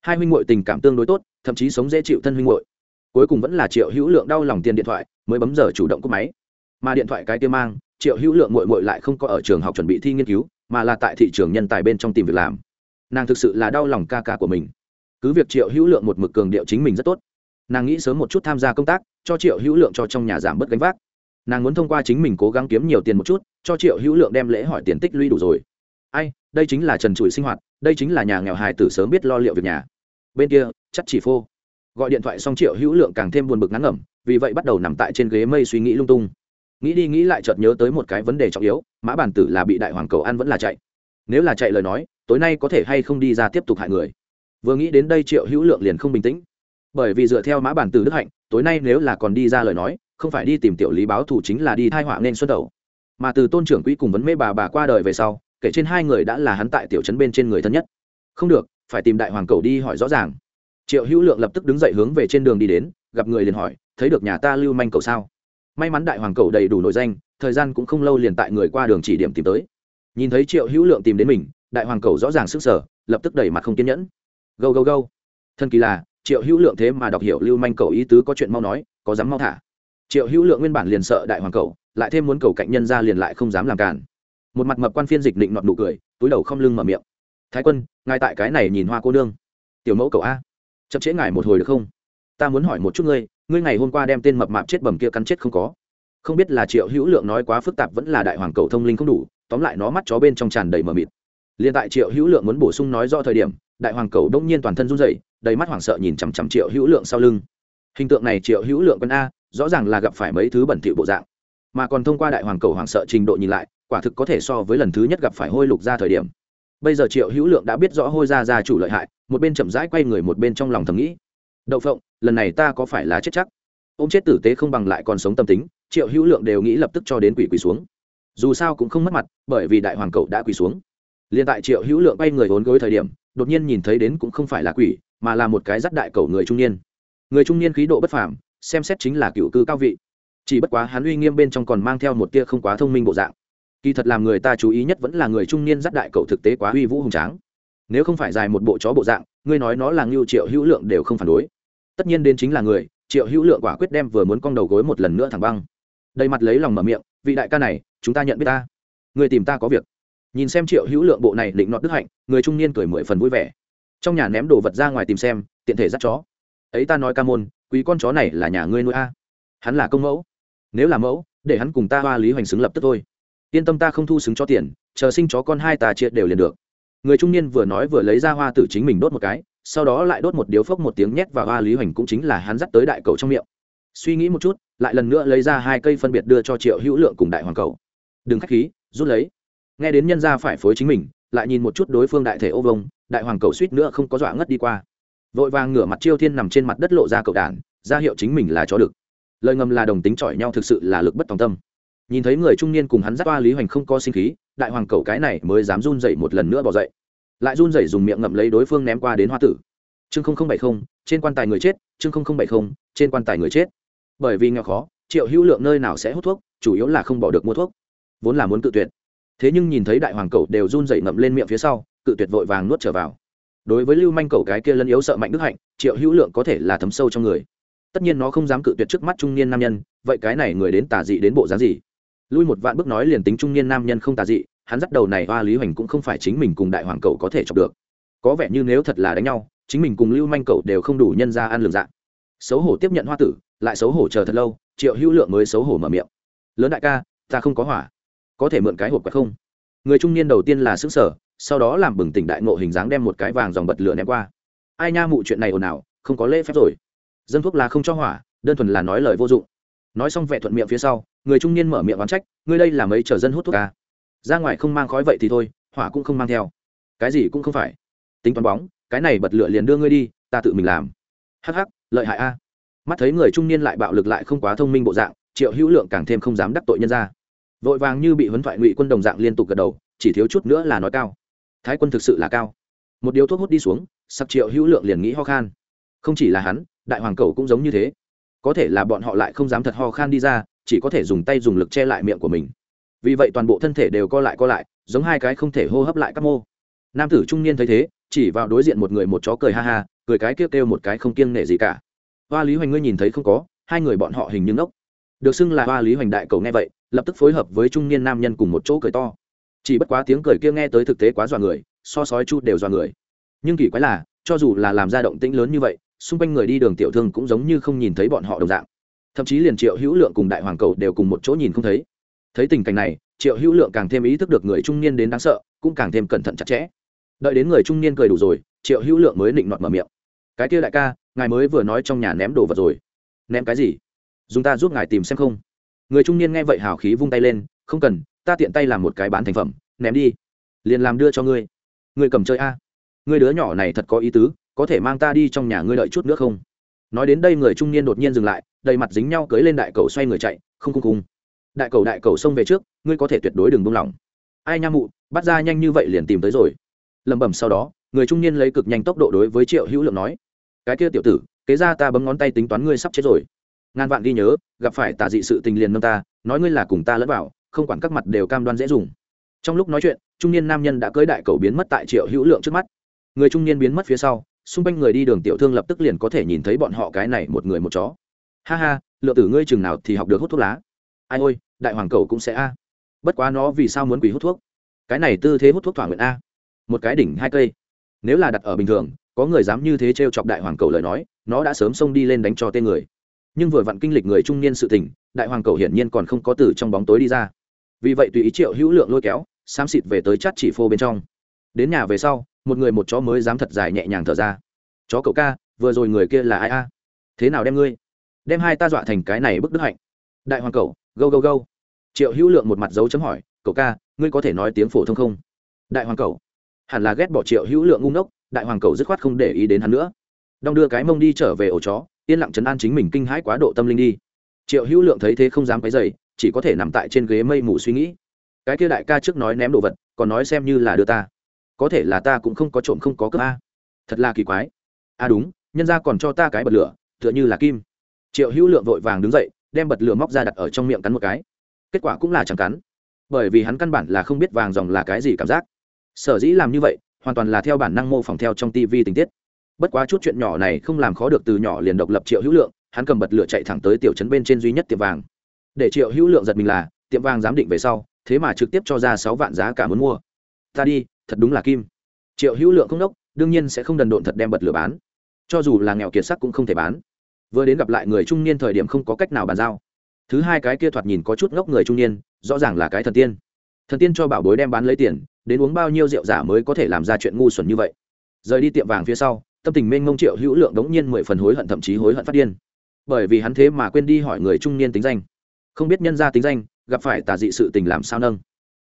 Hai huynh muội tình cảm tương đối tốt, thậm chí sống dễ chịu thân huynh muội. Cuối cùng vẫn là triệu hữu lượng đau lòng tiền điện thoại, mới bấm giờ chủ động cúp máy. Mà điện thoại cái kia mang, triệu hữu lượng muội muội lại không có ở trường học chuẩn bị thi nghiên cứu, mà là tại thị trường nhân tài bên trong tìm việc làm. Nàng thực sự là đau lòng ca ca của mình. Cứ việc triệu hữu lượng một mực cường điệu chính mình rất tốt nàng nghĩ sớm một chút tham gia công tác, cho triệu hữu lượng cho trong nhà giảm bớt gánh vác. Nàng muốn thông qua chính mình cố gắng kiếm nhiều tiền một chút, cho triệu hữu lượng đem lễ hỏi tiền tích lũy đủ rồi. Ai, đây chính là trần trụi sinh hoạt, đây chính là nhà nghèo hài tử sớm biết lo liệu việc nhà. Bên kia, chắc chỉ phô. Gọi điện thoại xong triệu hữu lượng càng thêm buồn bực ngắn ngẩm, vì vậy bắt đầu nằm tại trên ghế mây suy nghĩ lung tung. Nghĩ đi nghĩ lại chợt nhớ tới một cái vấn đề trọng yếu, mã bản tử là bị đại hoàng cầu ăn vẫn là chạy. Nếu là chạy lời nói, tối nay có thể hay không đi ra tiếp tục hại người. Vừa nghĩ đến đây triệu hữu lượng liền không bình tĩnh bởi vì dựa theo mã bản từ đức hạnh, tối nay nếu là còn đi ra lời nói, không phải đi tìm tiểu lý báo thù chính là đi thai họa nên xuất đầu. Mà từ tôn trưởng quỹ cùng vấn mê bà bà qua đời về sau, kể trên hai người đã là hắn tại tiểu trấn bên trên người thân nhất. Không được, phải tìm đại hoàng cầu đi hỏi rõ ràng. Triệu hữu lượng lập tức đứng dậy hướng về trên đường đi đến, gặp người liền hỏi, thấy được nhà ta lưu manh cầu sao? May mắn đại hoàng cầu đầy đủ nội danh, thời gian cũng không lâu liền tại người qua đường chỉ điểm tìm tới. Nhìn thấy triệu hữu lượng tìm đến mình, đại hoàng cầu rõ ràng sức sở lập tức đẩy mặt không kiên nhẫn. Gâu gâu gâu. Thân kỳ là triệu hữu lượng thế mà đọc hiểu lưu manh cầu ý tứ có chuyện mau nói, có dám mau thả. Triệu hữu lượng nguyên bản liền sợ đại hoàng cầu, lại thêm muốn cầu cạnh nhân ra liền lại không dám làm cản. Một mặt mập quan phiên dịch định nọt nụ cười, túi đầu không lưng mở miệng. Thái quân, ngài tại cái này nhìn hoa cô nương. Tiểu mẫu cầu a, chậm trễ ngài một hồi được không? Ta muốn hỏi một chút ngươi ngươi ngày hôm qua đem tên mập mạp chết bầm kia cắn chết không có? Không biết là triệu hữu lượng nói quá phức tạp vẫn là đại hoàng cầu thông linh không đủ, tóm lại nó mắt chó bên trong tràn đầy mờ mịt liền tại triệu hữu lượng muốn bổ sung nói do thời điểm, đại hoàng cầu đông nhiên toàn thân run rẩy, đầy mắt hoảng sợ nhìn chằm chằm triệu hữu lượng sau lưng. Hình tượng này triệu hữu lượng quân a, rõ ràng là gặp phải mấy thứ bẩn thỉu bộ dạng. Mà còn thông qua đại hoàng cầu hoảng sợ trình độ nhìn lại, quả thực có thể so với lần thứ nhất gặp phải hôi lục ra thời điểm. Bây giờ triệu hữu lượng đã biết rõ hôi ra ra chủ lợi hại, một bên chậm rãi quay người một bên trong lòng thầm nghĩ. Đậu phộng, lần này ta có phải là chết chắc? Ô m chết tử tế không bằng lại còn sống tâm tính, triệu hữu lượng đều nghĩ lập tức cho đến quỷ quỷ xuống. Dù sao cũng không mất mặt, bởi vì đại hoàng cậu đã quỳ xuống liền tại triệu hữu lượng bay người vốn gối thời điểm, đột nhiên nhìn thấy đến cũng không phải là quỷ, mà là một cái rất đại cầu người trung niên. Người trung niên khí độ bất phàm, xem xét chính là cựu cư cao vị. Chỉ bất quá hắn uy nghiêm bên trong còn mang theo một tia không quá thông minh bộ dạng. Kỳ thật làm người ta chú ý nhất vẫn là người trung niên rất đại cầu thực tế quá uy vũ hùng tráng. Nếu không phải dài một bộ chó bộ dạng, ngươi nói nó là ngưu triệu hữu lượng đều không phản đối. Tất nhiên đến chính là người, triệu hữu lượng quả quyết đem vừa muốn cong đầu gối một lần nữa thẳng băng. Đầy mặt lấy lòng mở miệng, vị đại ca này, chúng ta nhận biết ta. Người tìm ta có việc nhìn xem triệu hữu lượng bộ này định nọt đức hạnh, người trung niên cười mười phần vui vẻ. Trong nhà ném đồ vật ra ngoài tìm xem, tiện thể dắt chó. Ấy ta nói ca môn, quý con chó này là nhà ngươi nuôi a. Hắn là công mẫu. Nếu là mẫu, để hắn cùng ta hoa lý hoành xứng lập tức thôi. Yên tâm ta không thu xứng cho tiền, chờ sinh chó con hai ta chia đều liền được. Người trung niên vừa nói vừa lấy ra hoa tử chính mình đốt một cái, sau đó lại đốt một điếu phốc một tiếng nhét vào hoa lý hoành cũng chính là hắn dắt tới đại cầu trong miệng. Suy nghĩ một chút, lại lần nữa lấy ra hai cây phân biệt đưa cho triệu hữu lượng cùng đại hoàng cầu. Đừng k h á c h khí, rút lấy nghe đến nhân ra phải phối chính mình, lại nhìn một chút đối phương đại thể ô vông, đại hoàng cầu suýt nữa không có dọa ngất đi qua. Vội vàng ngửa mặt chiêu thiên nằm trên mặt đất lộ ra cậu đản ra hiệu chính mình là chó được lời ngầm là đồng tính chọi nhau thực sự là lực bất tòng tâm. Nhìn thấy người trung niên cùng hắn dắt toa lý hoành không có sinh khí, đại hoàng cầu cái này mới dám run dậy một lần nữa bỏ dậy. Lại run dậy dùng miệng ngậm lấy đối phương ném qua đến hoa tử. Chương bảy không, trên quan tài người chết, chương bảy không, trên quan tài người chết. Bởi vì nghèo khó, triệu hữu lượng nơi nào sẽ hút thuốc, chủ yếu là không bỏ được mua thuốc. Vốn là muốn tự tuyệt thế nhưng nhìn thấy đại hoàng cầu đều run dậy ngậm lên miệng phía sau, cự tuyệt vội vàng nuốt trở vào. Đối với lưu manh cầu cái kia lân yếu sợ mạnh đức hạnh, triệu hữu lượng có thể là thấm sâu trong người. Tất nhiên nó không dám cự tuyệt trước mắt trung niên nam nhân, vậy cái này người đến tà dị đến bộ dáng gì? Lui một vạn bước nói liền tính trung niên nam nhân không tà dị, hắn dắt đầu này hoa lý hoành cũng không phải chính mình cùng đại hoàng cầu có thể chọc được. Có vẻ như nếu thật là đánh nhau, chính mình cùng lưu manh cầu đều không đủ nhân ra ăn lường dạng xấu hổ tiếp nhận hoa tử, lại xấu hổ chờ thật lâu, triệu hữu lượng mới xấu hổ mở miệng. Lớn đại ca, ta không có hỏa có thể mượn cái hộp quẹt không? Người trung niên đầu tiên là xứng sở sau đó làm bừng tỉnh đại ngộ hình dáng đem một cái vàng dòng bật lửa ném qua. Ai nha mụ, chuyện này ồn ào, không có lễ phép rồi. Dân thuốc là không cho hỏa, đơn thuần là nói lời vô dụng. Nói xong vẹ thuận miệng phía sau, người trung niên mở miệng oán trách, ngươi đây là mấy chờ dân hút thuốc ca ra ngoài không mang khói vậy thì thôi, hỏa cũng không mang theo. Cái gì cũng không phải. Tính toán bóng, cái này bật lửa liền đưa ngươi đi, ta tự mình làm. Hắc hắc, lợi hại a. Mắt thấy người trung niên lại bạo lực lại không quá thông minh bộ dạng, triệu hữu lượng càng thêm không dám đắc tội nhân ra vội vàng như bị huấn thoại ngụy quân đồng dạng liên tục gật đầu, chỉ thiếu chút nữa là nói cao. Thái quân thực sự là cao. Một điếu thuốc hút đi xuống sặc triệu hữu lượng liền nghĩ ho khan. Không chỉ là hắn, đại hoàng cầu cũng giống như thế. Có thể là bọn họ lại không dám thật ho khan đi ra, chỉ có thể dùng tay dùng lực che lại miệng của mình. Vì vậy toàn bộ thân thể đều co lại co lại, giống hai cái không thể hô hấp lại các mô. Nam tử trung niên thấy thế, chỉ vào đối diện một người một chó cười ha ha, cười cái kêu kêu một cái không kiêng nể gì cả. Hoa lý hoành ngươi nhìn thấy không có, hai người bọn họ hình như ngốc. Được xưng là hoa lý hoành đại cầu nghe vậy lập tức phối hợp với trung niên nam nhân cùng một chỗ cười to. Chỉ bất quá tiếng cười kia nghe tới thực tế quá dọa người, so sói chu đều dọa người. Nhưng kỳ quái là, cho dù là làm ra động tĩnh lớn như vậy, xung quanh người đi đường tiểu thương cũng giống như không nhìn thấy bọn họ đồng dạng. Thậm chí liền triệu hữu lượng cùng đại hoàng cầu đều cùng một chỗ nhìn không thấy. Thấy tình cảnh này, triệu hữu lượng càng thêm ý thức được người trung niên đến đáng sợ, cũng càng thêm cẩn thận chặt chẽ. Đợi đến người trung niên cười đủ rồi, triệu hữu lượng mới định nọt mở miệng. Cái kia đại ca, ngài mới vừa nói trong nhà ném đồ vật rồi. Ném cái gì? Dùng ta giúp ngài tìm xem không người trung niên nghe vậy hào khí vung tay lên, không cần, ta tiện tay làm một cái bán thành phẩm, ném đi. Liền làm đưa cho ngươi. Ngươi cầm chơi a. Ngươi đứa nhỏ này thật có ý tứ, có thể mang ta đi trong nhà ngươi đợi chút nữa không? Nói đến đây người trung niên đột nhiên dừng lại, đầy mặt dính nhau cưới lên đại cầu xoay người chạy, không cung cung đại cầu đại cầu xông về trước, ngươi có thể tuyệt đối đừng buông lỏng. Ai nha mụ, bắt ra nhanh như vậy liền tìm tới rồi. Lẩm bẩm sau đó, người trung niên lấy cực nhanh tốc độ đối với triệu hữu lượng nói, cái kia tiểu tử, kế ra ta bấm ngón tay tính toán ngươi sắp chết rồi ngàn vạn ghi nhớ, gặp phải tà dị sự tình liền nâng ta, nói ngươi là cùng ta lẫn vào, không quản các mặt đều cam đoan dễ dùng. Trong lúc nói chuyện, trung niên nam nhân đã cưới đại cầu biến mất tại triệu hữu lượng trước mắt. Người trung niên biến mất phía sau, xung quanh người đi đường tiểu thương lập tức liền có thể nhìn thấy bọn họ cái này một người một chó. Ha ha, lượng tử ngươi chừng nào thì học được hút thuốc lá. Ai ôi, đại hoàng cầu cũng sẽ a. Bất quá nó vì sao muốn quỷ hút thuốc? Cái này tư thế hút thuốc thỏa nguyện a. Một cái đỉnh hai cây. Nếu là đặt ở bình thường, có người dám như thế t r e o chọc đại hoàng cầu lời nói, nó đã sớm xông đi lên đánh cho tên người nhưng vừa vặn kinh lịch người trung niên sự tình, đại hoàng cầu hiển nhiên còn không có từ trong bóng tối đi ra. Vì vậy tùy ý triệu hữu lượng lôi kéo, xám xịt về tới chắt chỉ phô bên trong. Đến nhà về sau, một người một chó mới dám thật dài nhẹ nhàng thở ra. Chó cậu ca, vừa rồi người kia là ai a? Thế nào đem ngươi? Đem hai ta dọa thành cái này bức đức hạnh. Đại hoàng cầu, gâu gâu gâu. Triệu hữu lượng một mặt dấu chấm hỏi, cậu ca, ngươi có thể nói tiếng phổ thông không? Đại hoàng cầu, hẳn là ghét bỏ triệu hữu lượng ngu ngốc. Đại hoàng cầu dứt khoát không để ý đến hắn nữa. Đong đưa cái mông đi trở về ổ chó yên lặng chấn an chính mình kinh hãi quá độ tâm linh đi. Triệu hữu lượng thấy thế không dám cái dày chỉ có thể nằm tại trên ghế mây mù suy nghĩ. Cái kia đại ca trước nói ném đồ vật, còn nói xem như là đưa ta. Có thể là ta cũng không có trộm không có cướp. A, thật là kỳ quái. A, đúng, nhân ra còn cho ta cái bật lửa, tựa như là kim. Triệu hữu lượng vội vàng đứng dậy, đem bật lửa móc ra đặt ở trong miệng cắn một cái. Kết quả cũng là chẳng cắn. Bởi vì hắn căn bản là không biết vàng dòng là cái gì cảm giác. Sở dĩ làm như vậy, hoàn toàn là theo bản năng mô phỏng theo trong tv tình tiết bất quá chút chuyện nhỏ này không làm khó được từ nhỏ liền độc lập triệu hữu lượng, hắn cầm bật lửa chạy thẳng tới tiểu trấn bên trên duy nhất tiệm vàng. Để triệu hữu lượng giật mình là, tiệm vàng giám định về sau, thế mà trực tiếp cho ra sáu vạn giá cả muốn mua. Ta đi, thật đúng là kim. Triệu hữu lượng không đốc, đương nhiên sẽ không đần độn thật đem bật lửa bán. Cho dù là nghèo kiệt sắc cũng không thể bán. Vừa đến gặp lại người trung niên thời điểm không có cách nào bàn giao. Thứ hai cái kia thoạt nhìn có chút ngốc người trung niên, rõ ràng là cái thần tiên. Thần tiên cho bảo bối đem bán lấy tiền, đến uống bao nhiêu rượu giả mới có thể làm ra chuyện ngu xuẩn như vậy. Rời đi tiệm vàng phía sau tâm tình mênh mông triệu hữu lượng đống nhiên mười phần hối hận, thậm chí hối hận phát điên. Bởi vì hắn thế mà quên đi hỏi người trung niên tính danh. Không biết nhân ra tính danh, gặp phải tà dị sự tình làm sao nâng.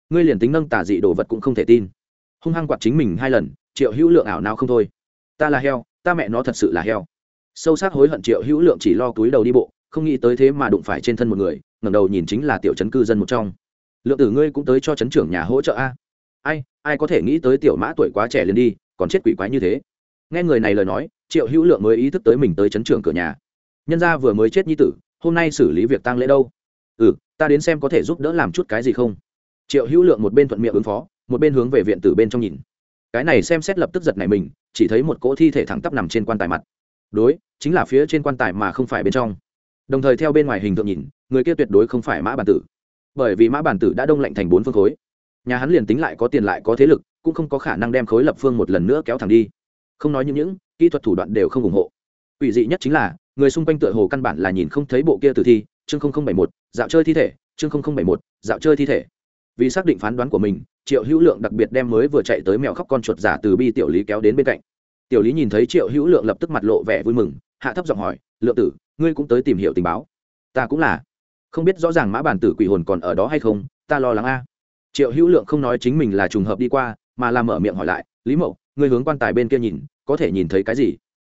Ngươi liền tính nâng tà dị đồ vật cũng không thể tin. Hung hăng quạt chính mình hai lần, triệu hữu lượng ảo nào không thôi. Ta là heo, ta mẹ nó thật sự là heo. Sâu sắc hối hận triệu hữu lượng chỉ lo túi đầu đi bộ, không nghĩ tới thế mà đụng phải trên thân một người, ngẩng đầu nhìn chính là tiểu chấn cư dân một trong. Lượng tử ngươi cũng tới cho chấn trưởng nhà hỗ trợ a. Ai ai có thể nghĩ tới tiểu mã tuổi quá trẻ liền đi, còn chết quỷ quái như thế nghe người này lời nói, triệu hữu lượng mới ý thức tới mình tới chấn trưởng cửa nhà. Nhân gia vừa mới chết nhi tử, hôm nay xử lý việc tang lễ đâu? Ừ ta đến xem có thể giúp đỡ làm chút cái gì không? Triệu hữu lượng một bên thuận miệng ứng phó, một bên hướng về viện tử bên trong nhìn. Cái này xem xét lập tức giật này mình, chỉ thấy một cỗ thi thể thẳng tắp nằm trên quan tài mặt. Đối, chính là phía trên quan tài mà không phải bên trong. Đồng thời theo bên ngoài hình tượng nhìn, người kia tuyệt đối không phải mã bản tử. Bởi vì mã bản tử đã đông lạnh thành bốn phương khối. Nhà hắn liền tính lại có tiền lại có thế lực, cũng không có khả năng đem khối lập phương một lần nữa kéo thẳng đi không nói những những, kỹ thuật thủ đoạn đều không ủng hộ. Ủy dị nhất chính là, người xung quanh tựa hồ căn bản là nhìn không thấy bộ kia tử thi, chương bảy một, dạo chơi thi thể, chương bảy một, dạo chơi thi thể. Vì xác định phán đoán của mình, triệu hữu lượng đặc biệt đem mới vừa chạy tới mèo khóc con chuột giả từ bi tiểu lý kéo đến bên cạnh. Tiểu lý nhìn thấy triệu hữu lượng lập tức mặt lộ vẻ vui mừng, hạ thấp giọng hỏi, lượng tử, ngươi cũng tới tìm hiểu tình báo. Ta cũng là. Không biết rõ ràng mã bản tử quỷ hồn còn ở đó hay không, ta lo lắng a. Triệu hữu lượng không nói chính mình là trùng hợp đi qua, mà làm mở miệng hỏi lại, lý mậu ngươi hướng quan tài bên kia nhìn, có thể nhìn thấy cái gì?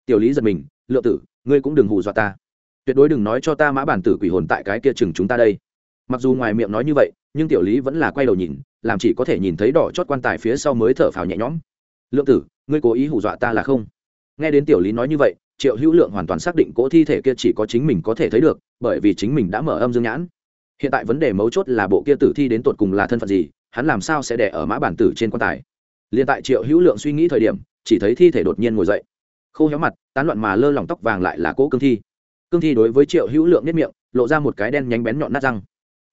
Tiểu lý giật mình lượng tử, ngươi cũng đừng hù dọa ta. Tuyệt đối đừng nói cho ta mã bản tử quỷ hồn tại cái kia chừng chúng ta đây. Mặc dù ngoài miệng nói như vậy, nhưng tiểu lý vẫn là quay đầu nhìn, làm chỉ có thể nhìn thấy đỏ chót quan tài phía sau mới thở phào nhẹ nhõm. Lượng tử, ngươi cố ý hù dọa ta là không? Nghe đến tiểu lý nói như vậy, triệu hữu lượng hoàn toàn xác định cỗ thi thể kia chỉ có chính mình có thể thấy được, bởi vì chính mình đã mở âm dương nhãn. Hiện tại vấn đề mấu chốt là bộ kia tử thi đến tột cùng là thân phận gì, hắn làm sao sẽ đẻ ở mã bản tử trên quan tài? Liền tại triệu hữu lượng suy nghĩ thời điểm, chỉ thấy thi thể đột nhiên ngồi dậy. Khô héo mặt, tán loạn mà lơ lỏng tóc vàng lại là cỗ cương thi. Cương thi đối với triệu hữu lượng nếp miệng, lộ ra một cái đen nhánh bén nhọn nát răng.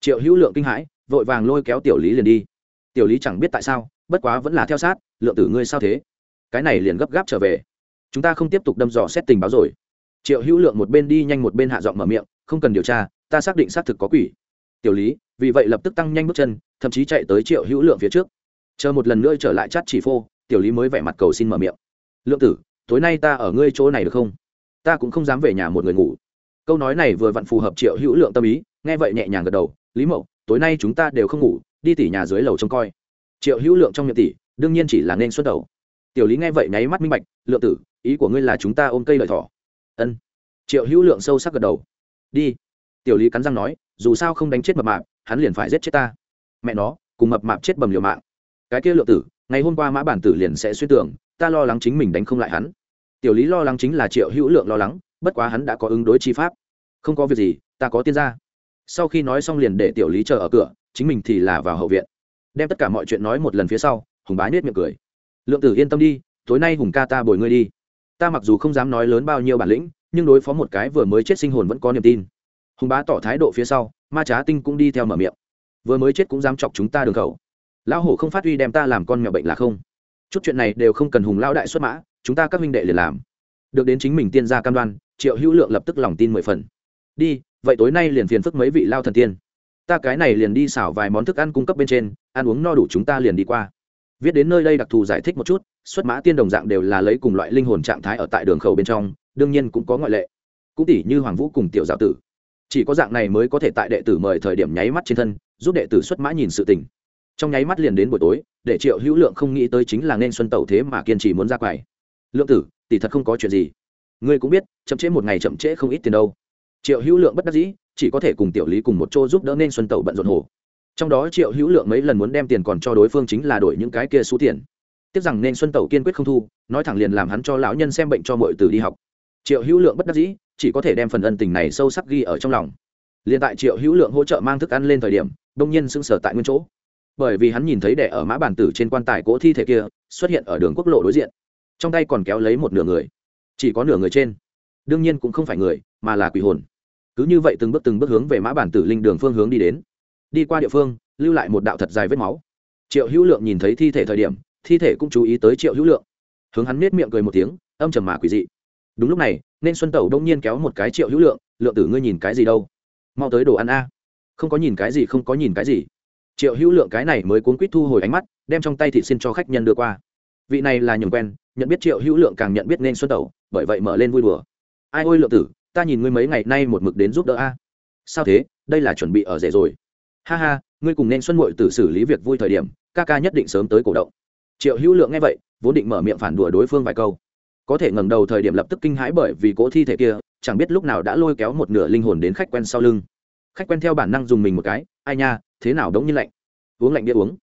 Triệu hữu lượng kinh hãi, vội vàng lôi kéo tiểu lý liền đi. Tiểu lý chẳng biết tại sao, bất quá vẫn là theo sát, lượng tử ngươi sao thế? Cái này liền gấp gáp trở về. Chúng ta không tiếp tục đâm dò xét tình báo rồi. Triệu hữu lượng một bên đi nhanh một bên hạ giọng mở miệng, không cần điều tra, ta xác định xác thực có quỷ. Tiểu lý, vì vậy lập tức tăng nhanh bước chân, thậm chí chạy tới triệu hữu lượng phía trước chờ một lần nữa trở lại chắt chỉ phô, tiểu lý mới vẻ mặt cầu xin mở miệng. Lượng tử, tối nay ta ở ngươi chỗ này được không? Ta cũng không dám về nhà một người ngủ. Câu nói này vừa vặn phù hợp triệu hữu lượng tâm ý, nghe vậy nhẹ nhàng gật đầu. Lý mậu, tối nay chúng ta đều không ngủ, đi tỉ nhà dưới lầu trông coi. Triệu hữu lượng trong miệng tỷ đương nhiên chỉ là nên xuất đầu. Tiểu lý nghe vậy nháy mắt minh bạch, lượng tử, ý của ngươi là chúng ta ôm cây lợi thỏ. Ân. Triệu hữu lượng sâu sắc gật đầu. Đi. Tiểu lý cắn răng nói, dù sao không đánh chết mập mạp, hắn liền phải giết chết ta. Mẹ nó, cùng mập mạp chết bầm liều mạng cái kia lượng tử, ngày hôm qua mã bản tử liền sẽ suy tưởng, ta lo lắng chính mình đánh không lại hắn. Tiểu lý lo lắng chính là triệu hữu lượng lo lắng, bất quá hắn đã có ứng đối chi pháp. Không có việc gì, ta có tiên gia. Sau khi nói xong liền để tiểu lý chờ ở cửa, chính mình thì là vào hậu viện. Đem tất cả mọi chuyện nói một lần phía sau, hùng bá nết miệng cười. Lượng tử yên tâm đi, tối nay hùng ca ta bồi ngươi đi. Ta mặc dù không dám nói lớn bao nhiêu bản lĩnh, nhưng đối phó một cái vừa mới chết sinh hồn vẫn có niềm tin. Hùng bá tỏ thái độ phía sau, ma trá tinh cũng đi theo mở miệng. Vừa mới chết cũng dám chọc chúng ta đường khẩu lão hổ không phát huy đem ta làm con mèo bệnh là không. Chút chuyện này đều không cần hùng lao đại xuất mã, chúng ta các minh đệ liền làm. Được đến chính mình tiên gia cam đoan, triệu hữu lượng lập tức lòng tin mười phần. Đi, vậy tối nay liền phiền phức mấy vị lao thần tiên. Ta cái này liền đi xảo vài món thức ăn cung cấp bên trên, ăn uống no đủ chúng ta liền đi qua. Viết đến nơi đây đặc thù giải thích một chút, xuất mã tiên đồng dạng đều là lấy cùng loại linh hồn trạng thái ở tại đường khẩu bên trong, đương nhiên cũng có ngoại lệ. Cũng tỷ như hoàng vũ cùng tiểu giáo tử. Chỉ có dạng này mới có thể tại đệ tử mời thời điểm nháy mắt trên thân, giúp đệ tử xuất mã nhìn sự tình trong nháy mắt liền đến buổi tối, để triệu hữu lượng không nghĩ tới chính là nên xuân tẩu thế mà kiên trì muốn ra quầy. Lượng tử, tỷ thật không có chuyện gì. Ngươi cũng biết, chậm trễ một ngày chậm trễ không ít tiền đâu. Triệu hữu lượng bất đắc dĩ, chỉ có thể cùng tiểu lý cùng một chỗ giúp đỡ nên xuân tẩu bận rộn hồ. Trong đó triệu hữu lượng mấy lần muốn đem tiền còn cho đối phương chính là đổi những cái kia số tiền. Tiếc rằng nên xuân tẩu kiên quyết không thu, nói thẳng liền làm hắn cho lão nhân xem bệnh cho mọi từ đi học. Triệu hữu lượng bất đắc dĩ, chỉ có thể đem phần ân tình này sâu sắc ghi ở trong lòng. Liền tại triệu hữu lượng hỗ trợ mang thức ăn lên thời điểm đông nhiên sững sờ tại nguyên chỗ bởi vì hắn nhìn thấy đẻ ở mã bản tử trên quan tài cỗ thi thể kia, xuất hiện ở đường quốc lộ đối diện. Trong tay còn kéo lấy một nửa người. Chỉ có nửa người trên. Đương nhiên cũng không phải người, mà là quỷ hồn. Cứ như vậy từng bước từng bước hướng về mã bản tử linh đường phương hướng đi đến. Đi qua địa phương, lưu lại một đạo thật dài vết máu. Triệu hữu lượng nhìn thấy thi thể thời điểm, thi thể cũng chú ý tới triệu hữu lượng. Hướng hắn nết miệng cười một tiếng, âm trầm mà quỷ dị. Đúng lúc này, nên xuân tẩu đông nhiên kéo một cái triệu hữu lượng lượng tử ngươi nhìn cái gì đâu? Mau tới đồ ăn a. Không có nhìn cái gì, không có nhìn cái gì triệu hữu lượng cái này mới cuốn quýt thu hồi ánh mắt, đem trong tay thị xin cho khách nhân đưa qua. Vị này là nhường quen, nhận biết triệu hữu lượng càng nhận biết nên xuân tẩu, bởi vậy mở lên vui đùa. Ai ôi lượng tử, ta nhìn ngươi mấy ngày nay một mực đến giúp đỡ a. À? Sao thế? Đây là chuẩn bị ở rể rồi. Ha ha, ngươi cùng nên xuân muội tử xử lý việc vui thời điểm, ca ca nhất định sớm tới cổ động. Triệu hữu lượng nghe vậy, vốn định mở miệng phản đùa đối phương vài câu. Có thể ngẩng đầu thời điểm lập tức kinh hãi bởi vì cỗ thi thể kia, chẳng biết lúc nào đã lôi kéo một nửa linh hồn đến khách quen sau lưng. Khách quen theo bản năng dùng mình một cái, ai nha thế nào đống như lạnh? Uống lạnh bia uống.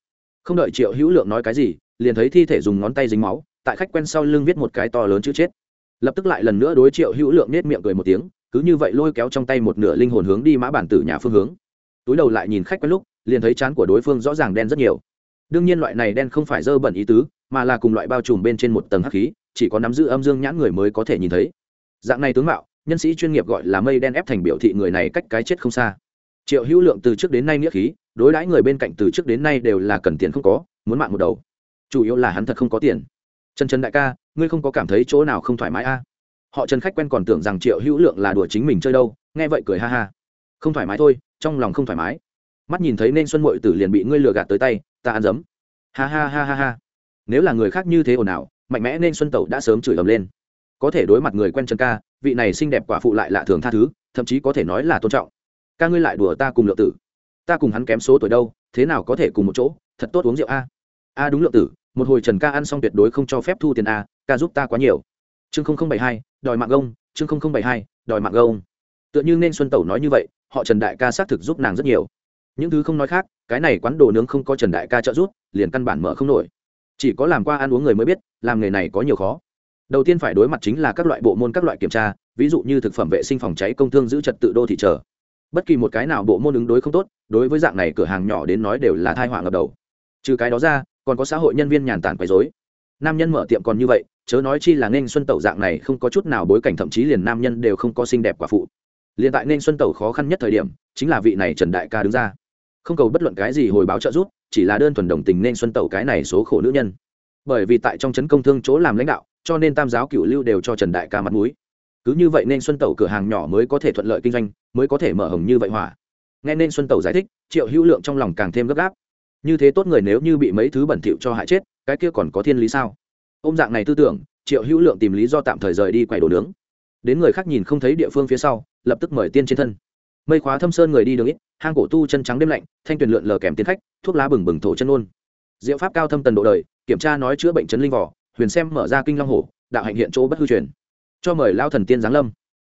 Không đợi triệu hữu lượng nói cái gì, liền thấy thi thể dùng ngón tay dính máu, tại khách quen sau lưng viết một cái to lớn chữ chết. Lập tức lại lần nữa đối triệu hữu lượng nết miệng cười một tiếng, cứ như vậy lôi kéo trong tay một nửa linh hồn hướng đi mã bản tử nhà phương hướng. Túi đầu lại nhìn khách quen lúc, liền thấy chán của đối phương rõ ràng đen rất nhiều. Đương nhiên loại này đen không phải dơ bẩn ý tứ, mà là cùng loại bao trùm bên trên một tầng hắc khí, chỉ có nắm giữ âm dương nhãn người mới có thể nhìn thấy. Dạng này tướng mạo, nhân sĩ chuyên nghiệp gọi là mây đen ép thành biểu thị người này cách cái chết không xa triệu hữu lượng từ trước đến nay nghĩa khí, đối đãi người bên cạnh từ trước đến nay đều là cần tiền không có, muốn mạng một đầu. Chủ yếu là hắn thật không có tiền. Trần trần đại ca, ngươi không có cảm thấy chỗ nào không thoải mái a? À? họ trần khách quen còn tưởng rằng triệu hữu lượng là đùa chính mình chơi đâu, nghe vậy cười ha ha. Không thoải mái thôi, trong lòng không thoải mái. Mắt nhìn thấy nên xuân mội tử liền bị ngươi lừa gạt tới tay, ta ăn dấm. Ha ha ha ha ha. Nếu là người khác như thế ồn ào, mạnh mẽ nên xuân tẩu đã sớm chửi ầm lên. Có thể đối mặt người quen trần ca, vị này xinh đẹp quả phụ lại lạ thường tha thứ, thậm chí có thể nói là tôn trọng ca ngươi lại đùa ta cùng lượng tử. Ta cùng hắn kém số tuổi đâu, thế nào có thể cùng một chỗ, thật tốt uống rượu a. A đúng lượng tử, một hồi trần ca ăn xong tuyệt đối không cho phép thu tiền a, ca giúp ta quá nhiều. Chương không không bảy hai, đòi mạng gông chương không không bảy hai, đòi mạng gông tựa như nên xuân tẩu nói như vậy, họ trần đại ca xác thực giúp nàng rất nhiều. Những thứ không nói khác, cái này quán đồ nướng không có trần đại ca trợ giúp, liền căn bản mở không nổi. Chỉ có làm qua ăn uống người mới biết, làm nghề này có nhiều khó. Đầu tiên phải đối mặt chính là các loại bộ môn, các loại kiểm tra, ví dụ như thực phẩm vệ sinh phòng cháy công thương giữ trật tự đô thị trở bất kỳ một cái nào bộ môn ứng đối không tốt, đối với dạng này cửa hàng nhỏ đến nói đều là thai họa ngập đầu. Trừ cái đó ra, còn có xã hội nhân viên nhàn tản quấy dối nam nhân mở tiệm còn như vậy, chớ nói chi là nên xuân tẩu dạng này không có chút nào bối cảnh, thậm chí liền nam nhân đều không có xinh đẹp quả phụ. Liền tại nên xuân tẩu khó khăn nhất thời điểm, chính là vị này trần đại ca đứng ra. Không cầu bất luận cái gì hồi báo trợ giúp, chỉ là đơn thuần đồng tình nên xuân tẩu cái này số khổ nữ nhân. Bởi vì tại trong trấn công thương chỗ làm lãnh đạo, cho nên tam giáo cựu lưu đều cho trần đại ca mặt mũi cứ như vậy nên xuân tẩu cửa hàng nhỏ mới có thể thuận lợi kinh doanh, mới có thể mở hồng như vậy hỏa. Nghe nên xuân tẩu giải thích, triệu hữu lượng trong lòng càng thêm gấp gáp. Như thế tốt người nếu như bị mấy thứ bẩn thỉu cho hại chết, cái kia còn có thiên lý sao? Ôm dạng này tư tưởng, triệu hữu lượng tìm lý do tạm thời rời đi quầy đồ nướng. Đến người khác nhìn không thấy địa phương phía sau, lập tức mời tiên trên thân. Mây khóa thâm sơn người đi đường ít, hang cổ tu chân trắng đêm lạnh, thanh tuyền lượn lờ kèm tiến khách, thuốc lá bừng bừng thổ chân ôn. Diệu pháp cao thâm tần độ đời, kiểm tra nói chữa bệnh chấn linh vỏ huyền xem mở ra kinh long hổ, đạo hạnh hiện chỗ bất hư truyền cho mời lao thần tiên giáng lâm.